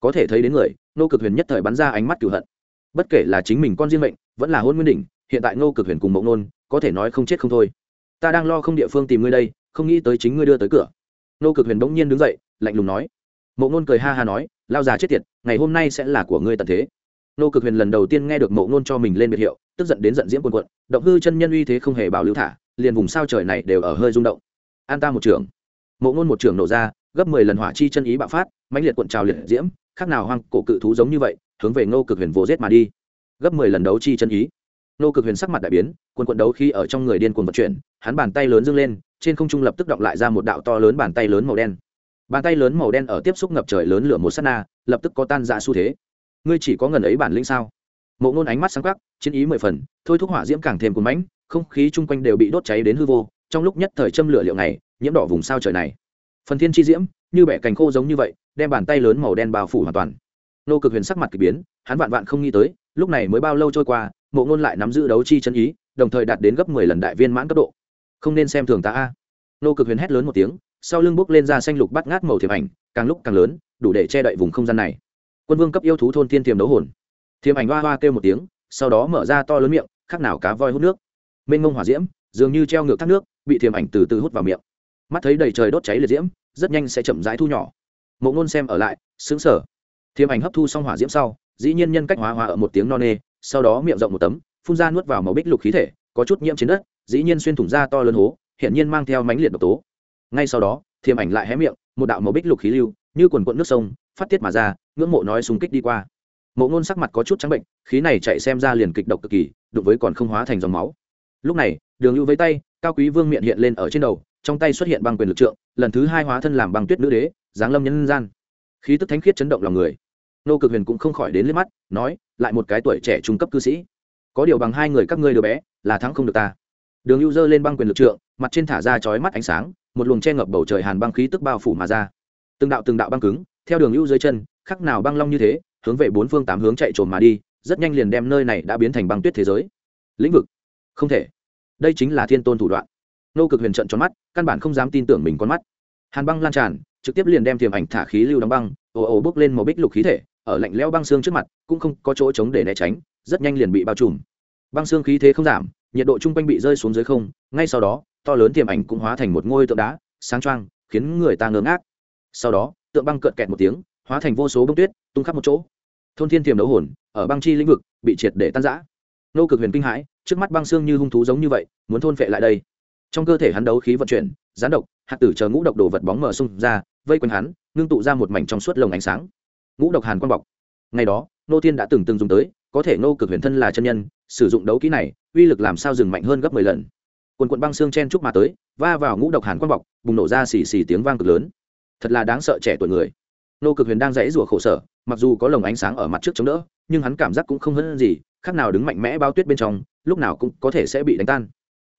Có thể thấy đến người nô cực huyền nhất thời bắn ra ánh mắt cửu hận. Bất kể là chính mình con riêng mệnh, vẫn là hôn nguyên đỉnh, hiện tại nô cực huyền cùng mộng nôn, có thể nói không chết không thôi. Ta đang lo không địa phương tìm ngươi đây, không nghĩ tới chính ngươi đưa tới cửa. Nô cực huyền bỗng nhiên đứng dậy, lạnh lùng nói. Mộng nôn cười ha ha nói, lao già chết tiệt, ngày hôm nay sẽ là của ngươi tận thế. Nô cực huyền lần đầu tiên nghe được mộng nôn cho mình lên biệt hiệu, tức giận đến giận diễm quần quận động hư chân nhân uy thế không hề bảo lưu thả, liền vùng sao trời này đều ở hơi rung động. An ta một trường. Mộ nôn một trưởng nổ ra, gấp mười lần hỏa chi chân ý bạo phát, mãnh liệt cuộn trào liệt diễm, khác nào hoang cổ cự thú giống như vậy, hướng về ngô cực huyền vô giết mà đi. Gấp mười lần đấu chi chân ý. Ngô cực huyền sắc mặt đại biến quân quận đấu khi ở trong người điên cuồng vận chuyển, hắn bàn tay lớn dâng lên, trên không trung lập tức động lại ra một đạo to lớn bàn tay lớn màu đen. Bàn tay lớn màu đen ở tiếp xúc ngập trời lớn lửa một sát na, lập tức có tan ra xu thế. Ngươi chỉ có ngần ấy bản lĩnh sao? Mộ ngôn ánh mắt sáng khắc chiến ý mười phần, thôi thúc hỏa diễm càng thêm cuốn mãnh, không khí chung quanh đều bị đốt cháy đến hư vô trong lúc nhất thời châm lửa liệu này nhiễm đỏ vùng sao trời này. Phần thiên chi diễm, như bẻ cành khô giống như vậy, đem bàn tay lớn màu đen bao phủ hoàn toàn. Nô cực huyền sắc mặt k ỳ biến, hắn vạn vạn không nghĩ tới, lúc này mới bao lâu trôi qua mộ ngôn lại nắm giữ đấu chi chân ý, đồng thời đạt đến gấp mười lần đại viên mãn cấp độ. Không nên xem thường ta a. Nô cực huyền hét lớn một tiếng, sau lưng bốc lên ra xanh lục bắt ngát màu thiềm ảnh, càng lúc càng lớn, đủ để che đậy vùng không gian này. Quân vương cấp yêu thú thôn thiên thiềm đấu hồn. Thiềm ảnh hoa hoa kêu một tiếng, sau đó mở ra to lớn miệng, khác nào cá voi hút nước. Mênh mông hỏa diễm, dường như treo ngược thác nước bị thiềm ảnh từ từ hút vào miệng. Mắt thấy đầy trời đốt cháy liệt diễm, rất nhanh sẽ chậm rãi thu nhỏ. Mộ ngôn xem ở lại xứng sở thiềm ảnh hấp thu xong hỏa diễm sau, dĩ nhiên nhân cách hóa hóa ở một tiếng no nê, sau đó miệng rộng một tấm, phun ra nuốt vào màu bích lục khí thể, có chút nhiễm trên đất, dĩ nhiên xuyên thủng ra to lớn hố hiện nhiên mang theo mánh liệt độc tố. Ngay sau đó, thiềm ảnh lại hé miệng, một đạo màu bích lục khí lưu, như quần quận nước sông, phát tiết mà ra, ngưỡng mộ nói súng kích đi qua. Mộ ngôn sắc mặt có chút trắng bệnh, khí này chạy xem ra liền kịch độc cực kỳ, đụng với còn không hóa thành dòng máu lúc này, đường lưu với tay, cao quý vương miệng hiện lên ở trên đầu, trong tay xuất hiện băng quyền lực trượng, lần thứ hai hóa thân làm băng tuyết nữ đế, giáng lâm nhân gian. Khí tức thánh khiết chấn động lòng người. Nô cực huyền cũng không khỏi đến liếc mắt, nói, lại một cái tuổi trẻ trung cấp cư sĩ. Có điều bằng hai người các ngươi đứa bé, là thắng không được ta. Đường lưu dơ lên băng quyền lực trượng, mặt trên thả ra chói mắt ánh sáng, một luồng che ngập bầu trời hàn băng khí tức bao phủ mà ra. Từng đạo từng đạo băng cứng, theo đường lưu dưới chân, khắc nào băng long như thế, hướng về bốn phương tám hướng chạy trồn mà đi, rất nhanh liền đem nơi này đã biến thành băng tuyết thế giới. Lĩnh vực không thể. Đây chính là thiên tôn thủ đoạn. Nô cực huyền trận tròn mắt, căn bản không dám tin tưởng mình con mắt. Hàn băng lan tràn, trực tiếp liền đem tiềm ảnh thả khí lưu đóng băng, ồ ồ bốc lên màu bích lục khí thể, ở lạnh lẽo băng xương trước mặt, cũng không có chỗ trống để né tránh, rất nhanh liền bị bao trùm. Băng xương khí thế không giảm, nhiệt độ chung quanh bị rơi xuống dưới không, ngay sau đó, to lớn tiềm ảnh cũng hóa thành một ngôi tượng đá, sáng choang, khiến người ta ngớ ngác. Sau đó, tượng băng cợt kẹt một tiếng, hóa thành vô số bông tuyết, tung khắp một chỗ. Thôn thiên tiềm đấu hồn, ở băng chi lĩnh vực, bị triệt để tan rã nô cực huyền kinh hãi, trước mắt băng xương như hung thú giống như vậy, muốn thôn phệ lại đây. Trong cơ thể hắn đấu khí vận chuyển, gián độc hạt tử chờ ngũ độc đồ vật bóng mở xung ra, vây quanh hắn, ngưng tụ ra một mảnh trong suốt lồng ánh sáng. Ngũ độc hàn quang bọc. Ngày đó, nô thiên đã từng từng dùng tới, có thể nô cực huyền thân là chân nhân, sử dụng đấu kỹ này, uy lực làm sao dừng mạnh hơn gấp mười lần. Quần quận băng xương chen chúc mà tới, va vào ngũ độc hàn quang bọc, bùng nổ ra xì xì tiếng vang cực lớn. Thật là đáng sợ trẻ tuổi người. Nô cực huyền đang dãy rủa khổ sở, mặc dù có lồng ánh sáng ở mặt trước chống đỡ nhưng hắn cảm giác cũng không hơn gì, khác nào đứng mạnh mẽ bao tuyết bên trong, lúc nào cũng có thể sẽ bị đánh tan.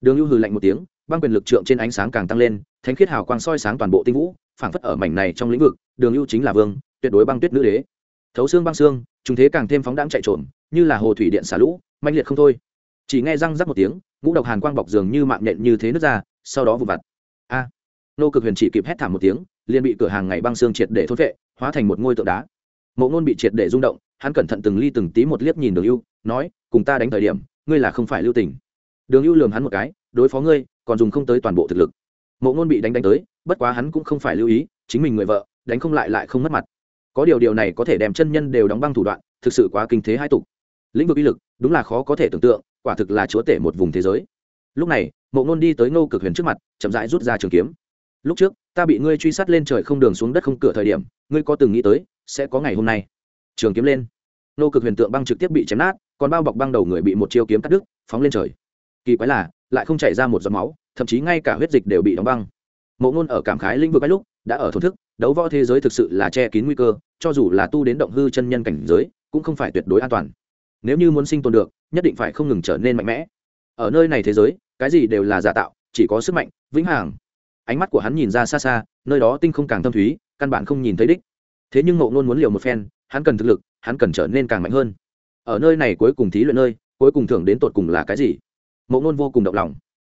Đường lưu hừ lạnh một tiếng, băng quyền lực trượng trên ánh sáng càng tăng lên, thánh khiết hào quang soi sáng toàn bộ tinh vũ, phảng phất ở mảnh này trong lĩnh vực, đường lưu chính là vương, tuyệt đối băng tuyết nữ đế. Thấu xương băng xương chúng thế càng thêm phóng đáng chạy trộm, như là hồ thủy điện xả lũ manh liệt không thôi. Chỉ nghe răng rắc một tiếng, ngũ độc hàn quang bọc giường như mạng nhện như thế nước ra, sau đó vụ vặt. A! Nô cực huyền chỉ kịp hét thảm một tiếng, liền bị cửa hàng ngày băng xương triệt để thốt vệ hóa thành một ngôi tượng đá. Mộ ngôn bị triệt để rung động hắn cẩn thận từng ly từng tí một liếc nhìn đường ưu, nói, cùng ta đánh thời điểm, ngươi là không phải lưu tình. Đường ưu lường hắn một cái, đối phó ngươi, còn dùng không tới toàn bộ thực lực. Mộ ngôn bị đánh đánh tới, bất quá hắn cũng không phải lưu ý, chính mình người vợ, đánh không lại lại không mất mặt. Có điều điều này có thể đem chân nhân đều đóng băng thủ đoạn, thực sự quá kinh thế hai tục. Lĩnh vực uy lực, đúng là khó có thể tưởng tượng, quả thực là chúa tể một vùng thế giới. Lúc này, mộ ngôn đi tới ngô cực huyền trước mặt, chậm rãi rút ra trường kiếm. Lúc trước, ta bị ngươi truy sát lên trời không đường xuống đất không cửa thời điểm, ngươi có từng nghĩ tới, sẽ có ngày hôm nay? Trường kiếm lên nô cực huyền tượng băng trực tiếp bị chém nát, còn bao bọc băng đầu người bị một chiêu kiếm cắt đứt, phóng lên trời. Kỳ quái là, lại không chảy ra một giọt máu, thậm chí ngay cả huyết dịch đều bị đóng băng. Mộ ngôn ở cảm khái lĩnh vực ấy lúc, đã ở thổn thức, đấu võ thế giới thực sự là che kín nguy cơ, cho dù là tu đến động hư chân nhân cảnh giới, cũng không phải tuyệt đối an toàn. Nếu như muốn sinh tồn được, nhất định phải không ngừng trở nên mạnh mẽ. Ở nơi này thế giới, cái gì đều là giả tạo, chỉ có sức mạnh, vĩnh hằng. Ánh mắt của hắn nhìn ra xa xa, nơi đó tinh không càng thâm thúy, căn bản không nhìn thấy đích. Thế nhưng mộ ngôn muốn liều một phen, hắn cần thực lực hắn cần trở nên càng mạnh hơn. Ở nơi này cuối cùng thí luyện nơi, cuối cùng thưởng đến tột cùng là cái gì? Mộ ngôn vô cùng động lòng.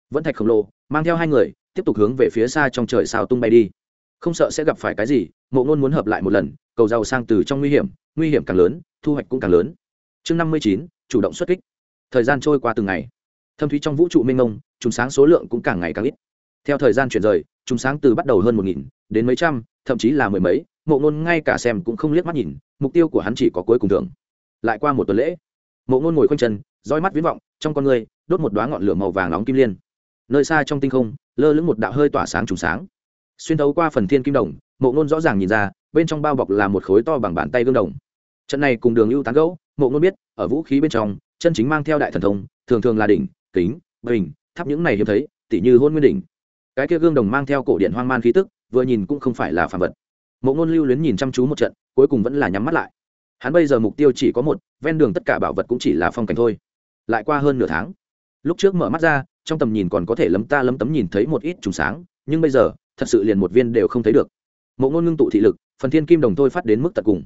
Vẫn thạch khổng lồ, mang theo hai người, tiếp tục hướng về phía xa trong trời xào tung bay đi. Không sợ sẽ gặp phải cái gì, mộ ngôn muốn hợp lại một lần, cầu giàu sang từ trong nguy hiểm nguy hiểm càng lớn, thu hoạch cũng càng lớn. Chương năm mươi chín, chủ động xuất kích. Thời gian trôi qua từng ngày. Thâm thúy trong vũ trụ mênh mông chúng sáng số lượng cũng càng ngày càng ít. Theo thời gian chuyển rời chúng sáng từ bắt đầu hơn một nghìn, đến mấy trăm, thậm chí là mười mấy mộ ngôn ngay cả xem cũng không liếc mắt nhìn, mục tiêu của hắn chỉ có cuối cùng thưởng. Lại qua một tuần lễ, mộ ngôn ngồi khoanh chân, roi mắt viễn vọng, trong con người, đốt một đoá ngọn lửa màu vàng nóng kim liên. Nơi xa trong tinh không, lơ lửng một đạo hơi tỏa sáng trùng sáng. Xuyên thấu qua phần thiên kim đồng, mộ ngôn rõ ràng nhìn ra, bên trong bao bọc là một khối to bằng bàn tay gương đồng. Trận này cùng đường ưu tán gẫu, mộ ngôn biết, ở vũ khí bên trong, chân chính mang theo đại thần thông, thường thường là đỉnh, kính, bình thắp những này hiếm thấy, tỉ như hôn nguyên đỉnh. Cái kia gương đồng mang theo cổ điện hoang man khí tức, vừa nhìn cũng không phải là phàm vật mộ ngôn lưu luyến nhìn chăm chú một trận, cuối cùng vẫn là nhắm mắt lại. Hắn bây giờ mục tiêu chỉ có một, ven đường tất cả bảo vật cũng chỉ là phong cảnh thôi. Lại qua hơn nửa tháng, lúc trước mở mắt ra, trong tầm nhìn còn có thể lấm ta lấm tấm nhìn thấy một ít trùng sáng, nhưng bây giờ, thật sự liền một viên đều không thấy được. Mộ ngôn ngưng tụ thị lực, phần thiên kim đồng thôi phát đến mức tận cùng.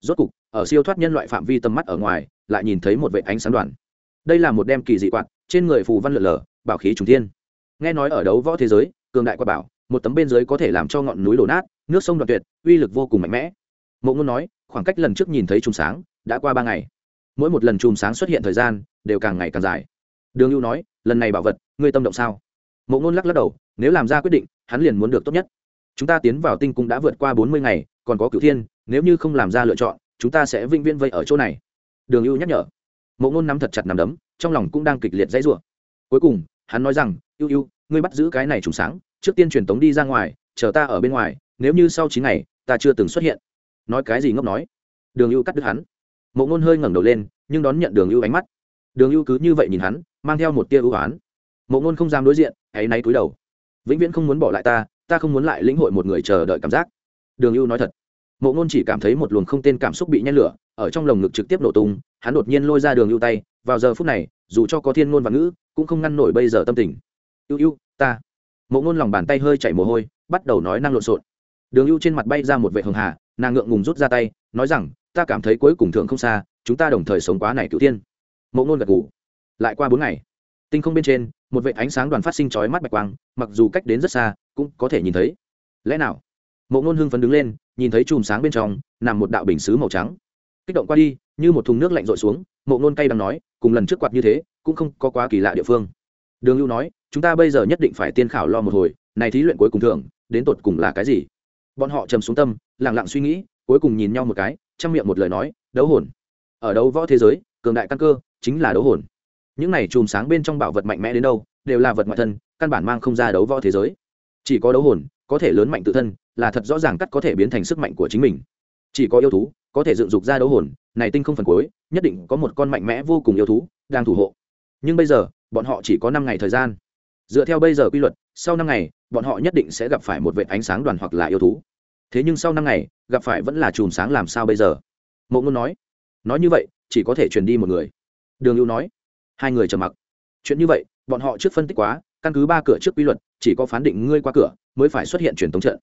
Rốt cục, ở siêu thoát nhân loại phạm vi tầm mắt ở ngoài, lại nhìn thấy một vệ ánh sáng đoàn. Đây là một đem kỳ dị quạt, trên người phù văn lượn lờ bảo khí trùng thiên. Nghe nói ở đấu võ thế giới, cường đại quạt bảo, một tấm bên dưới có thể làm cho ngọn núi đổ nát nước sông đoạn tuyệt, uy lực vô cùng mạnh mẽ. Mộ ngôn nói, khoảng cách lần trước nhìn thấy chùm sáng, đã qua ba ngày. Mỗi một lần chùm sáng xuất hiện thời gian, đều càng ngày càng dài. Đường lưu nói, lần này bảo vật, ngươi tâm động sao? Mộ ngôn lắc lắc đầu, nếu làm ra quyết định, hắn liền muốn được tốt nhất. Chúng ta tiến vào tinh cung đã vượt qua bốn mươi ngày, còn có cửu thiên, nếu như không làm ra lựa chọn, chúng ta sẽ vĩnh viễn vây ở chỗ này. Đường lưu nhắc nhở. Mộ ngôn nắm thật chặt nằm đấm, trong lòng cũng đang kịch liệt dãy rủa. Cuối cùng, hắn nói rằng, ưu ưu, ngươi bắt giữ cái này trùng sáng, trước tiên truyền tống đi ra ngoài, chờ ta ở bên ngoài nếu như sau chín ngày, ta chưa từng xuất hiện. Nói cái gì ngốc nói. Đường ưu cắt đứt hắn. Mộ ngôn hơi ngẩng đầu lên, nhưng đón nhận đường ưu ánh mắt. Đường ưu cứ như vậy nhìn hắn, mang theo một tia ưu oán mộ ngôn không dám đối diện hãy náy cúi đầu. Vĩnh viễn không muốn bỏ lại ta ta không muốn lại lĩnh hội một người chờ đợi cảm giác. Đường ưu nói thật. Mộ ngôn chỉ cảm thấy một luồng không tên cảm xúc bị nhen lửa, ở trong lồng ngực trực tiếp nổ tung, hắn đột nhiên lôi ra đường ưu tay, vào giờ phút này, dù cho có thiên ngôn và ngữ, cũng không ngăn nổi bây giờ tâm tình. Ưu ưu, ta. Mộ ngôn lòng bàn tay hơi chảy mồ hôi, bắt đầu nói năng lộn xộn đường ưu trên mặt bay ra một vệ hường hà, nàng ngượng ngùng rút ra tay, nói rằng, ta cảm thấy cuối cùng thượng không xa, chúng ta đồng thời sống quá này cựu tiên mộ Nôn gật ngủ lại qua bốn ngày, tinh không bên trên, một vệ ánh sáng đoàn phát sinh chói mắt bạch quang, mặc dù cách đến rất xa, cũng có thể nhìn thấy. Lẽ nào? Mộ Nôn hưng phấn đứng lên, nhìn thấy chùm sáng bên trong, nằm một đạo bình xứ màu trắng. Kích động qua đi, như một thùng nước lạnh rội xuống, mộ ngôn cay đang nói, cùng lần trước quạt như thế, cũng không có quá kỳ lạ địa phương. Đường lưu nói, chúng ta bây giờ nhất định phải tiên khảo lo một hồi, này thí luyện cuối cùng thưởng, đến tột cùng là cái gì? Bọn họ trầm xuống tâm lẳng lặng suy nghĩ, cuối cùng nhìn nhau một cái trong miệng một lời nói, đấu hồn. Ở đấu võ thế giới, cường đại căn cơ, chính là đấu hồn. Những này chùm sáng bên trong bảo vật mạnh mẽ đến đâu, đều là vật ngoại thân, căn bản mang không ra đấu võ thế giới. Chỉ có đấu hồn, có thể lớn mạnh tự thân, là thật rõ ràng cắt có thể biến thành sức mạnh của chính mình. Chỉ có yêu thú, có thể dựng dục ra đấu hồn, này tinh không phần cuối, nhất định có một con mạnh mẽ vô cùng yêu thú đang thủ hộ. Nhưng bây giờ, bọn họ chỉ có năm ngày thời gian. Dựa theo bây giờ quy luật, sau năm ngày, bọn họ nhất định sẽ gặp phải một vệ ánh sáng đoàn hoặc là yêu thú thế nhưng sau năm ngày, gặp phải vẫn là chùm sáng làm sao bây giờ? Mộ ngôn nói nói như vậy, chỉ có thể truyền đi một người. Đường lưu nói, hai người trầm mặc. Chuyện như vậy, bọn họ trước phân tích quá, căn cứ ba cửa trước quy luật, chỉ có phán định ngươi qua cửa, mới phải xuất hiện truyền thống trận.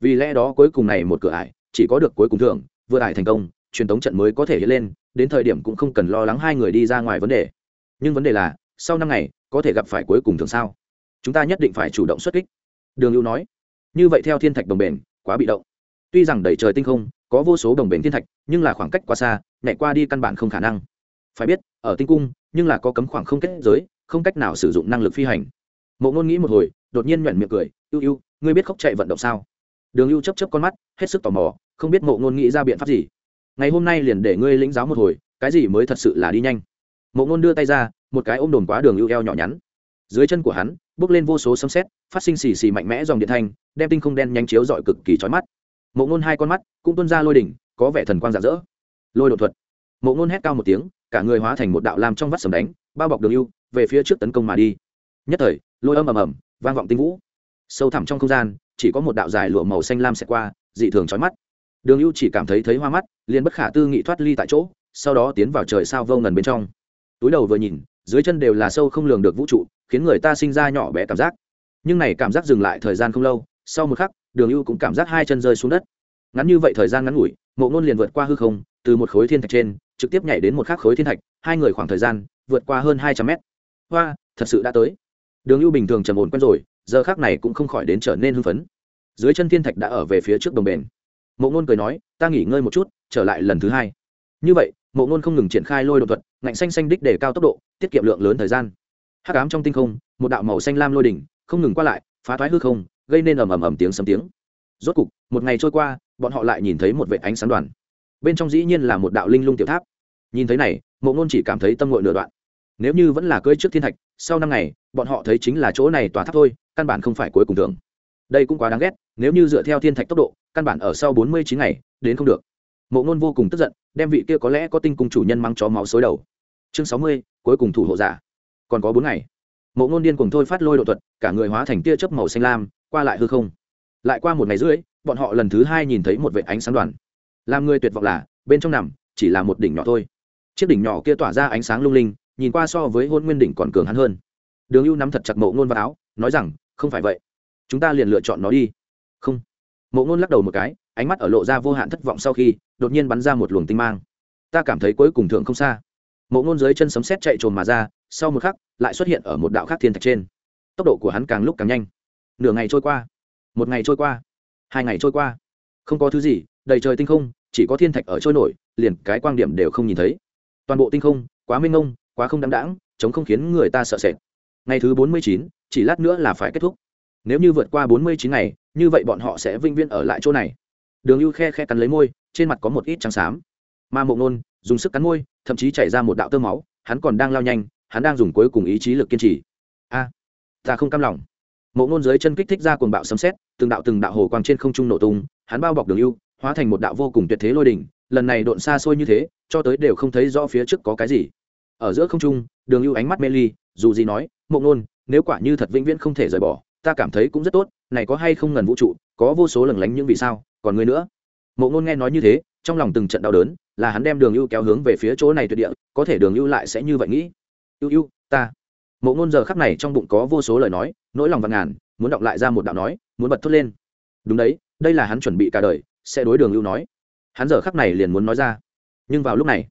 Vì lẽ đó cuối cùng này một cửa ải, chỉ có được cuối cùng thưởng, vừa ải thành công, truyền thống trận mới có thể hiện lên, đến thời điểm cũng không cần lo lắng hai người đi ra ngoài vấn đề. Nhưng vấn đề là, sau năm ngày, có thể gặp phải cuối cùng thường sao? Chúng ta nhất định phải chủ động xuất kích. Đường lưu nói, như vậy theo thiên thạch đồng bền, quá bị động tuy rằng đẩy trời tinh không, có vô số đồng bền thiên thạch, nhưng là khoảng cách quá xa, nhảy qua đi căn bản không khả năng. Phải biết, ở tinh cung, nhưng là có cấm khoảng không kết giới, không cách nào sử dụng năng lực phi hành. Mộ ngôn nghĩ một hồi, đột nhiên nhoẻn miệng cười, ưu ưu, ngươi biết khóc chạy vận động sao? Đường ưu chấp chấp con mắt, hết sức tò mò, không biết mộ ngôn nghĩ ra biện pháp gì. Ngày hôm nay liền để ngươi lĩnh giáo một hồi, cái gì mới thật sự là đi nhanh? Mộ ngôn đưa tay ra, một cái ôm đồn quá đường ưu eo nhỏ nhắn. Dưới chân của hắn, bước lên vô số sấm xét phát sinh xì xì mạnh mẽ dòng điện thanh, đem tinh không đen nhanh chiếu dọi cực kỳ trói mắt mộ ngôn hai con mắt cũng tuân ra lôi đỉnh, có vẻ thần quang rạng rỡ. Lôi đột thuật. Mộ ngôn hét cao một tiếng, cả người hóa thành một đạo lam trong vắt sầm đánh, bao bọc đường ưu, về phía trước tấn công mà đi. Nhất thời, lôi âm ầm ầm, vang vọng tinh vũ. Sâu thẳm trong không gian, chỉ có một đạo dài lụa màu xanh lam xẹt qua, dị thường chói mắt. Đường ưu chỉ cảm thấy thấy hoa mắt, liền bất khả tư nghị thoát ly tại chỗ, sau đó tiến vào trời sao vô ngần bên trong. Túi đầu vừa nhìn, dưới chân đều là sâu không lường được vũ trụ, khiến người ta sinh ra nhỏ bé cảm giác. Nhưng này cảm giác dừng lại thời gian không lâu, sau một khắc đường ưu cũng cảm giác hai chân rơi xuống đất. Ngắn như vậy thời gian ngắn ngủi, mộ ngôn liền vượt qua hư không, từ một khối thiên thạch trên, trực tiếp nhảy đến một khắc khối thiên thạch, hai người khoảng thời gian, vượt qua hơn hai trăm mét. Hoa, thật sự đã tới. Đường ưu bình thường trầm ổn quen rồi, giờ khác này cũng không khỏi đến trở nên hưng phấn. Dưới chân thiên thạch đã ở về phía trước đồng bền. Mộ ngôn cười nói, ta nghỉ ngơi một chút, trở lại lần thứ hai. Như vậy, mộ ngôn không ngừng triển khai lôi đột thuật, ngạnh xanh xanh đích để cao tốc độ, tiết kiệm lượng lớn thời gian. Hắc ám trong tinh không, một đạo màu xanh lam lôi đỉnh, không ngừng qua lại, phá thoái hư không gây nên ầm ầm ầm tiếng sấm tiếng. Rốt cục, một ngày trôi qua, bọn họ lại nhìn thấy một vệ ánh sáng đoàn. Bên trong dĩ nhiên là một đạo linh lung tiểu tháp. Nhìn thấy này, mộ ngôn chỉ cảm thấy tâm ngội nửa đoạn. Nếu như vẫn là cơi trước thiên thạch, sau năm ngày, bọn họ thấy chính là chỗ này tòa tháp thôi, căn bản không phải cuối cùng thường đây cũng quá đáng ghét, nếu như dựa theo thiên thạch tốc độ, căn bản ở sau bốn mươi chín ngày, đến không được. Mộ ngôn vô cùng tức giận, đem vị kia có lẽ có tinh cùng chủ nhân mang chó máu xối đầu. Chương sáu mươi, cuối cùng thủ hộ giả. Còn có bốn ngày. Mộ ngôn điên cùng thôi phát lôi độ thuật, cả người hóa thành tia chớp màu xanh lam qua lại hư không. Lại qua một ngày rưỡi, bọn họ lần thứ hai nhìn thấy một vệ ánh sáng đoàn. Làm người tuyệt vọng là, bên trong nằm, chỉ là một đỉnh nhỏ thôi. Chiếc đỉnh nhỏ kia tỏa ra ánh sáng lung linh, nhìn qua so với hôn nguyên đỉnh còn cường hắn hơn. Đường ưu nắm thật chặt mộ ngôn vào áo, nói rằng, không phải vậy. Chúng ta liền lựa chọn nó đi. Không. Mộ ngôn lắc đầu một cái, ánh mắt ở lộ ra vô hạn thất vọng sau khi, đột nhiên bắn ra một luồng tinh mang. Ta cảm thấy cuối cùng thượng không xa. Mộ ngôn dưới chân sấm sét chạy trồn mà ra, sau một khắc, lại xuất hiện ở một đạo khác thiên thạch trên. Tốc độ của hắn càng lúc càng nhanh nửa ngày trôi qua, một ngày trôi qua, hai ngày trôi qua. Không có thứ gì, đầy trời tinh không, chỉ có thiên thạch ở trôi nổi, liền cái quan điểm đều không nhìn thấy. Toàn bộ tinh không, quá mênh mông, quá không đáng đáng, chống không khiến người ta sợ sệt. Ngày thứ bốn mươi chín, chỉ lát nữa là phải kết thúc. Nếu như vượt qua bốn mươi chín ngày, như vậy bọn họ sẽ vinh viên ở lại chỗ này. Đường ưu khe khe cắn lấy môi, trên mặt có một ít trắng xám. Ma mộng nôn dùng sức cắn môi, thậm chí chảy ra một đạo tơ máu, hắn còn đang lao nhanh, hắn đang dùng cuối cùng ý chí lực kiên trì. A, ta không cam lòng mộ ngôn dưới chân kích thích ra cuồng bạo sấm xét từng đạo từng đạo hồ quang trên không trung nổ tung, hắn bao bọc đường ưu, hóa thành một đạo vô cùng tuyệt thế lôi đỉnh, lần này độn xa xôi như thế, cho tới đều không thấy rõ phía trước có cái gì. Ở giữa không trung, đường ưu ánh mắt mê ly, dù gì nói, mộ ngôn, nếu quả như thật vĩnh viễn không thể rời bỏ, ta cảm thấy cũng rất tốt, này có hay không ngần vũ trụ, có vô số lừng lánh những vì sao, còn người nữa? Mộ ngôn nghe nói như thế, trong lòng từng trận đau đớn, là hắn đem đường ưu kéo hướng về phía chỗ này tuyệt địa, có thể đường ưu lại sẽ như vậy nghĩ. Ưu ưu, ta mộ ngôn giờ khắc này trong bụng có vô số lời nói, nỗi lòng vạn ngàn, muốn đọc lại ra một đạo nói, muốn bật thốt lên. Đúng đấy, đây là hắn chuẩn bị cả đời, sẽ đối đường lưu nói. Hắn giờ khắc này liền muốn nói ra. Nhưng vào lúc này,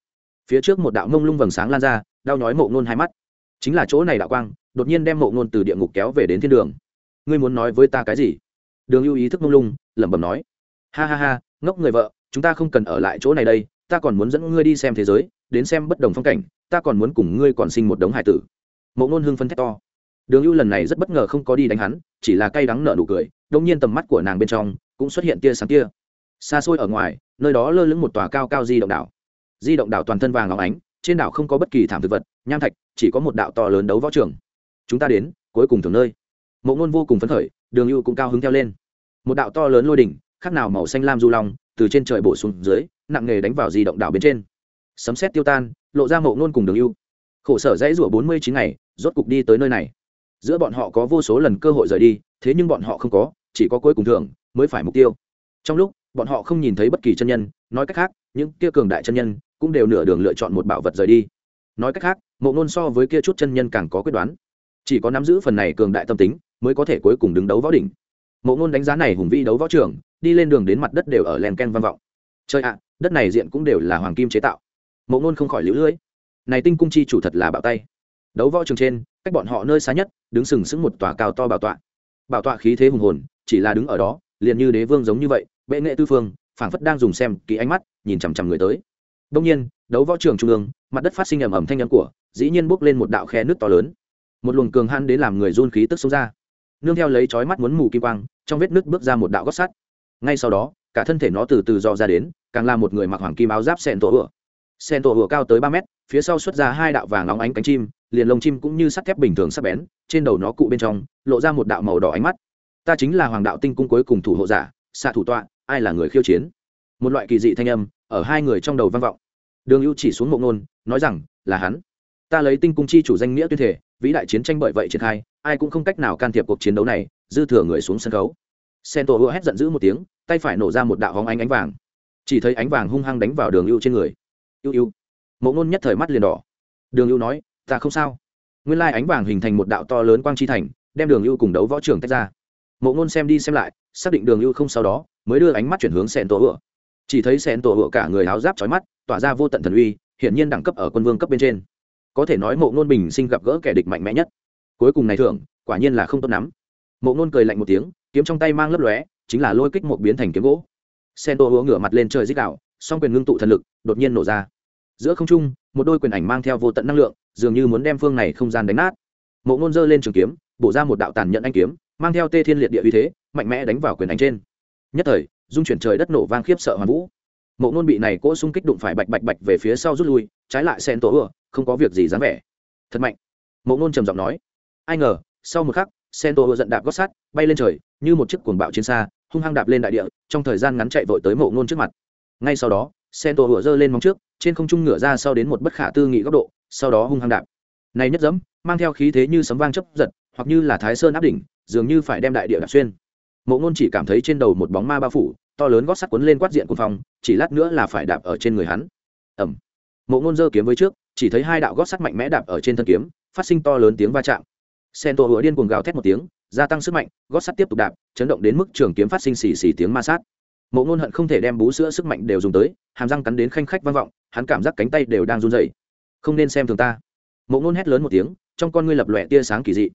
phía trước một đạo mông lung vầng sáng lan ra, đau nhói mộ ngôn hai mắt. Chính là chỗ này đạo quang, đột nhiên đem mộ ngôn từ địa ngục kéo về đến thiên đường. Ngươi muốn nói với ta cái gì? Đường lưu ý thức mông lung, lẩm bẩm nói. Ha ha ha, ngốc người vợ, chúng ta không cần ở lại chỗ này đây, ta còn muốn dẫn ngươi đi xem thế giới, đến xem bất đồng phong cảnh, ta còn muốn cùng ngươi còn sinh một đống hải tử mộ ngôn hưng phân thét to. Đường ưu lần này rất bất ngờ không có đi đánh hắn, chỉ là cay đắng nợ nụ cười, đông nhiên tầm mắt của nàng bên trong cũng xuất hiện tia sáng tia xa xôi ở ngoài, nơi đó lơ lửng một tòa cao cao di động đảo. Di động đảo toàn thân vàng óng ánh, trên đảo không có bất kỳ thảm thực vật, nham thạch, chỉ có một đạo to lớn đấu võ trường. Chúng ta đến, cuối cùng thường nơi. Mộ ngôn vô cùng phấn khởi, đường ưu cũng cao hứng theo lên. Một đạo to lớn lôi đỉnh khác nào màu xanh lam du long, từ trên trời bổ xuống dưới, nặng nghề đánh vào di động đảo bên trên. Sấm xét tiêu tan, lộ ra mộ ngôn cùng đường ưu. Khổ sở dãy rủa bốn mươi chín ngày rốt cục đi tới nơi này. Giữa bọn họ có vô số lần cơ hội rời đi, thế nhưng bọn họ không có, chỉ có cuối cùng thường mới phải mục tiêu. Trong lúc, bọn họ không nhìn thấy bất kỳ chân nhân, nói cách khác, những kia cường đại chân nhân cũng đều nửa đường lựa chọn một bảo vật rời đi. Nói cách khác, mộ ngôn so với kia chút chân nhân càng có quyết đoán. Chỉ có nắm giữ phần này cường đại tâm tính mới có thể cuối cùng đứng đấu võ đỉnh. Mộ ngôn đánh giá này hùng vi đấu võ trường, đi lên đường đến mặt đất đều ở len ken vang vọng. Chơi ạ, đất này diện cũng đều là hoàng kim chế tạo. Mộ ngôn không khỏi lũ lưỡi. Này tinh cung chi chủ thật là bạo tay đấu võ trường trên, cách bọn họ nơi xa nhất, đứng sừng sững một tòa cao to bảo tọa. Bảo tọa khí thế hùng hồn, chỉ là đứng ở đó, liền như đế vương giống như vậy, bệ nghệ tư phương, phảng phất đang dùng xem kỹ ánh mắt, nhìn chằm chằm người tới. Đông nhiên, đấu võ trường trung ương, mặt đất phát sinh ầm ầm thanh nhắn của, dĩ nhiên bốc lên một đạo khe nước to lớn. Một luồng cường han đến làm người run khí tức xông ra. Nương theo lấy chói mắt muốn mù kim quang, trong vết nước bước ra một đạo gót sắt. Ngay sau đó, cả thân thể nó từ từ dò ra đến, càng là một người mặc hoàng kim áo giáp sen tổ ựa sen tổ ựa cao tới ba mét, phía sau xuất ra hai đạo vàng óng ánh cánh chim liền lông chim cũng như sắt thép bình thường sắc bén, trên đầu nó cụ bên trong, lộ ra một đạo màu đỏ ánh mắt. Ta chính là hoàng đạo tinh cung cuối cùng thủ hộ giả xạ thủ tọa, ai là người khiêu chiến? Một loại kỳ dị thanh âm ở hai người trong đầu vang vọng. Đường ưu chỉ xuống mộng nôn nói rằng, là hắn. Ta lấy tinh cung chi chủ danh nghĩa tuyên thể vĩ đại chiến tranh bởi vậy triển khai, ai cũng không cách nào can thiệp cuộc chiến đấu này, dư thừa người xuống sân khấu. Sen tổ hứa hét giận dữ một tiếng, tay phải nổ ra một đạo hóng ánh ánh vàng. Chỉ thấy ánh vàng hung hăng đánh vào đường ưu trên người. Ưu ưu. Mộng nôn nhất thời mắt liền đỏ. Đường ưu nói ta không sao. Nguyên lai ánh vàng hình thành một đạo to lớn quang chi thành, đem đường ưu cùng đấu võ trưởng tách ra. Mộ ngôn xem đi xem lại, xác định đường ưu không sau đó, mới đưa ánh mắt chuyển hướng sen tổ hựa. Chỉ thấy sen tổ hựa cả người áo giáp trói mắt, tỏa ra vô tận thần uy, hiển nhiên đẳng cấp ở quân vương cấp bên trên. Có thể nói mộ ngôn bình sinh gặp gỡ kẻ địch mạnh mẽ nhất. Cuối cùng này thưởng, quả nhiên là không tốt lắm. Mộ ngôn cười lạnh một tiếng, kiếm trong tay mang lấp lóe, chính là lôi kích một biến thành kiếm gỗ. Sen tô hứa ngửa mặt lên trời dích đạo song quyền ngưng tụ thần lực, đột nhiên nổ ra. Giữa không trung một đôi quyền ảnh mang theo vô tận năng lượng, dường như muốn đem phương này không gian đánh nát. Mộ ngôn dơ lên trường kiếm, bổ ra một đạo tàn nhận anh kiếm, mang theo tê thiên liệt địa uy thế, mạnh mẽ đánh vào quyền ảnh trên. Nhất thời dung chuyển trời đất nổ vang khiếp sợ hoàn vũ. Mộ ngôn bị này cỗ xung kích đụng phải bạch bạch bạch về phía sau rút lui, trái lại sen tổ ựa, không có việc gì dám vẻ. Thật mạnh. Mộ ngôn trầm giọng nói. Ai ngờ, sau một khắc sen tổ ựa giận đạp gót sát bay lên trời, như một chiếc cuồng bạo trên xa, hung hăng đạp lên đại địa, trong thời gian ngắn chạy vội tới mộ ngôn trước mặt. Ngay sau đó sen tổ ựa giơ lên móng trước, trên không trung ngửa ra sau đến một bất khả tư nghị góc độ, sau đó hung hăng đạp. Này nhất dẫm mang theo khí thế như sấm vang chấp giật, hoặc như là thái sơn áp đỉnh, dường như phải đem đại địa đạp xuyên. Mộ ngôn chỉ cảm thấy trên đầu một bóng ma bao phủ, to lớn gót sắt quấn lên quát diện của phòng, chỉ lát nữa là phải đạp ở trên người hắn. Ẩm mộ ngôn giơ kiếm với trước, chỉ thấy hai đạo gót sắt mạnh mẽ đạp ở trên thân kiếm, phát sinh to lớn tiếng va chạm. Sen tổ hựa điên cuồng gào thét một tiếng, gia tăng sức mạnh, gót sắt tiếp tục đạp, chấn động đến mức trường kiếm phát sinh xì xì tiếng ma sát mộ ngôn hận không thể đem bú sữa sức mạnh đều dùng tới, hàm răng cắn đến khanh khách vang vọng, hắn cảm giác cánh tay đều đang run dày không nên xem thường ta. Mộ ngôn hét lớn một tiếng, trong con ngươi lập lòe tia sáng kỳ dị.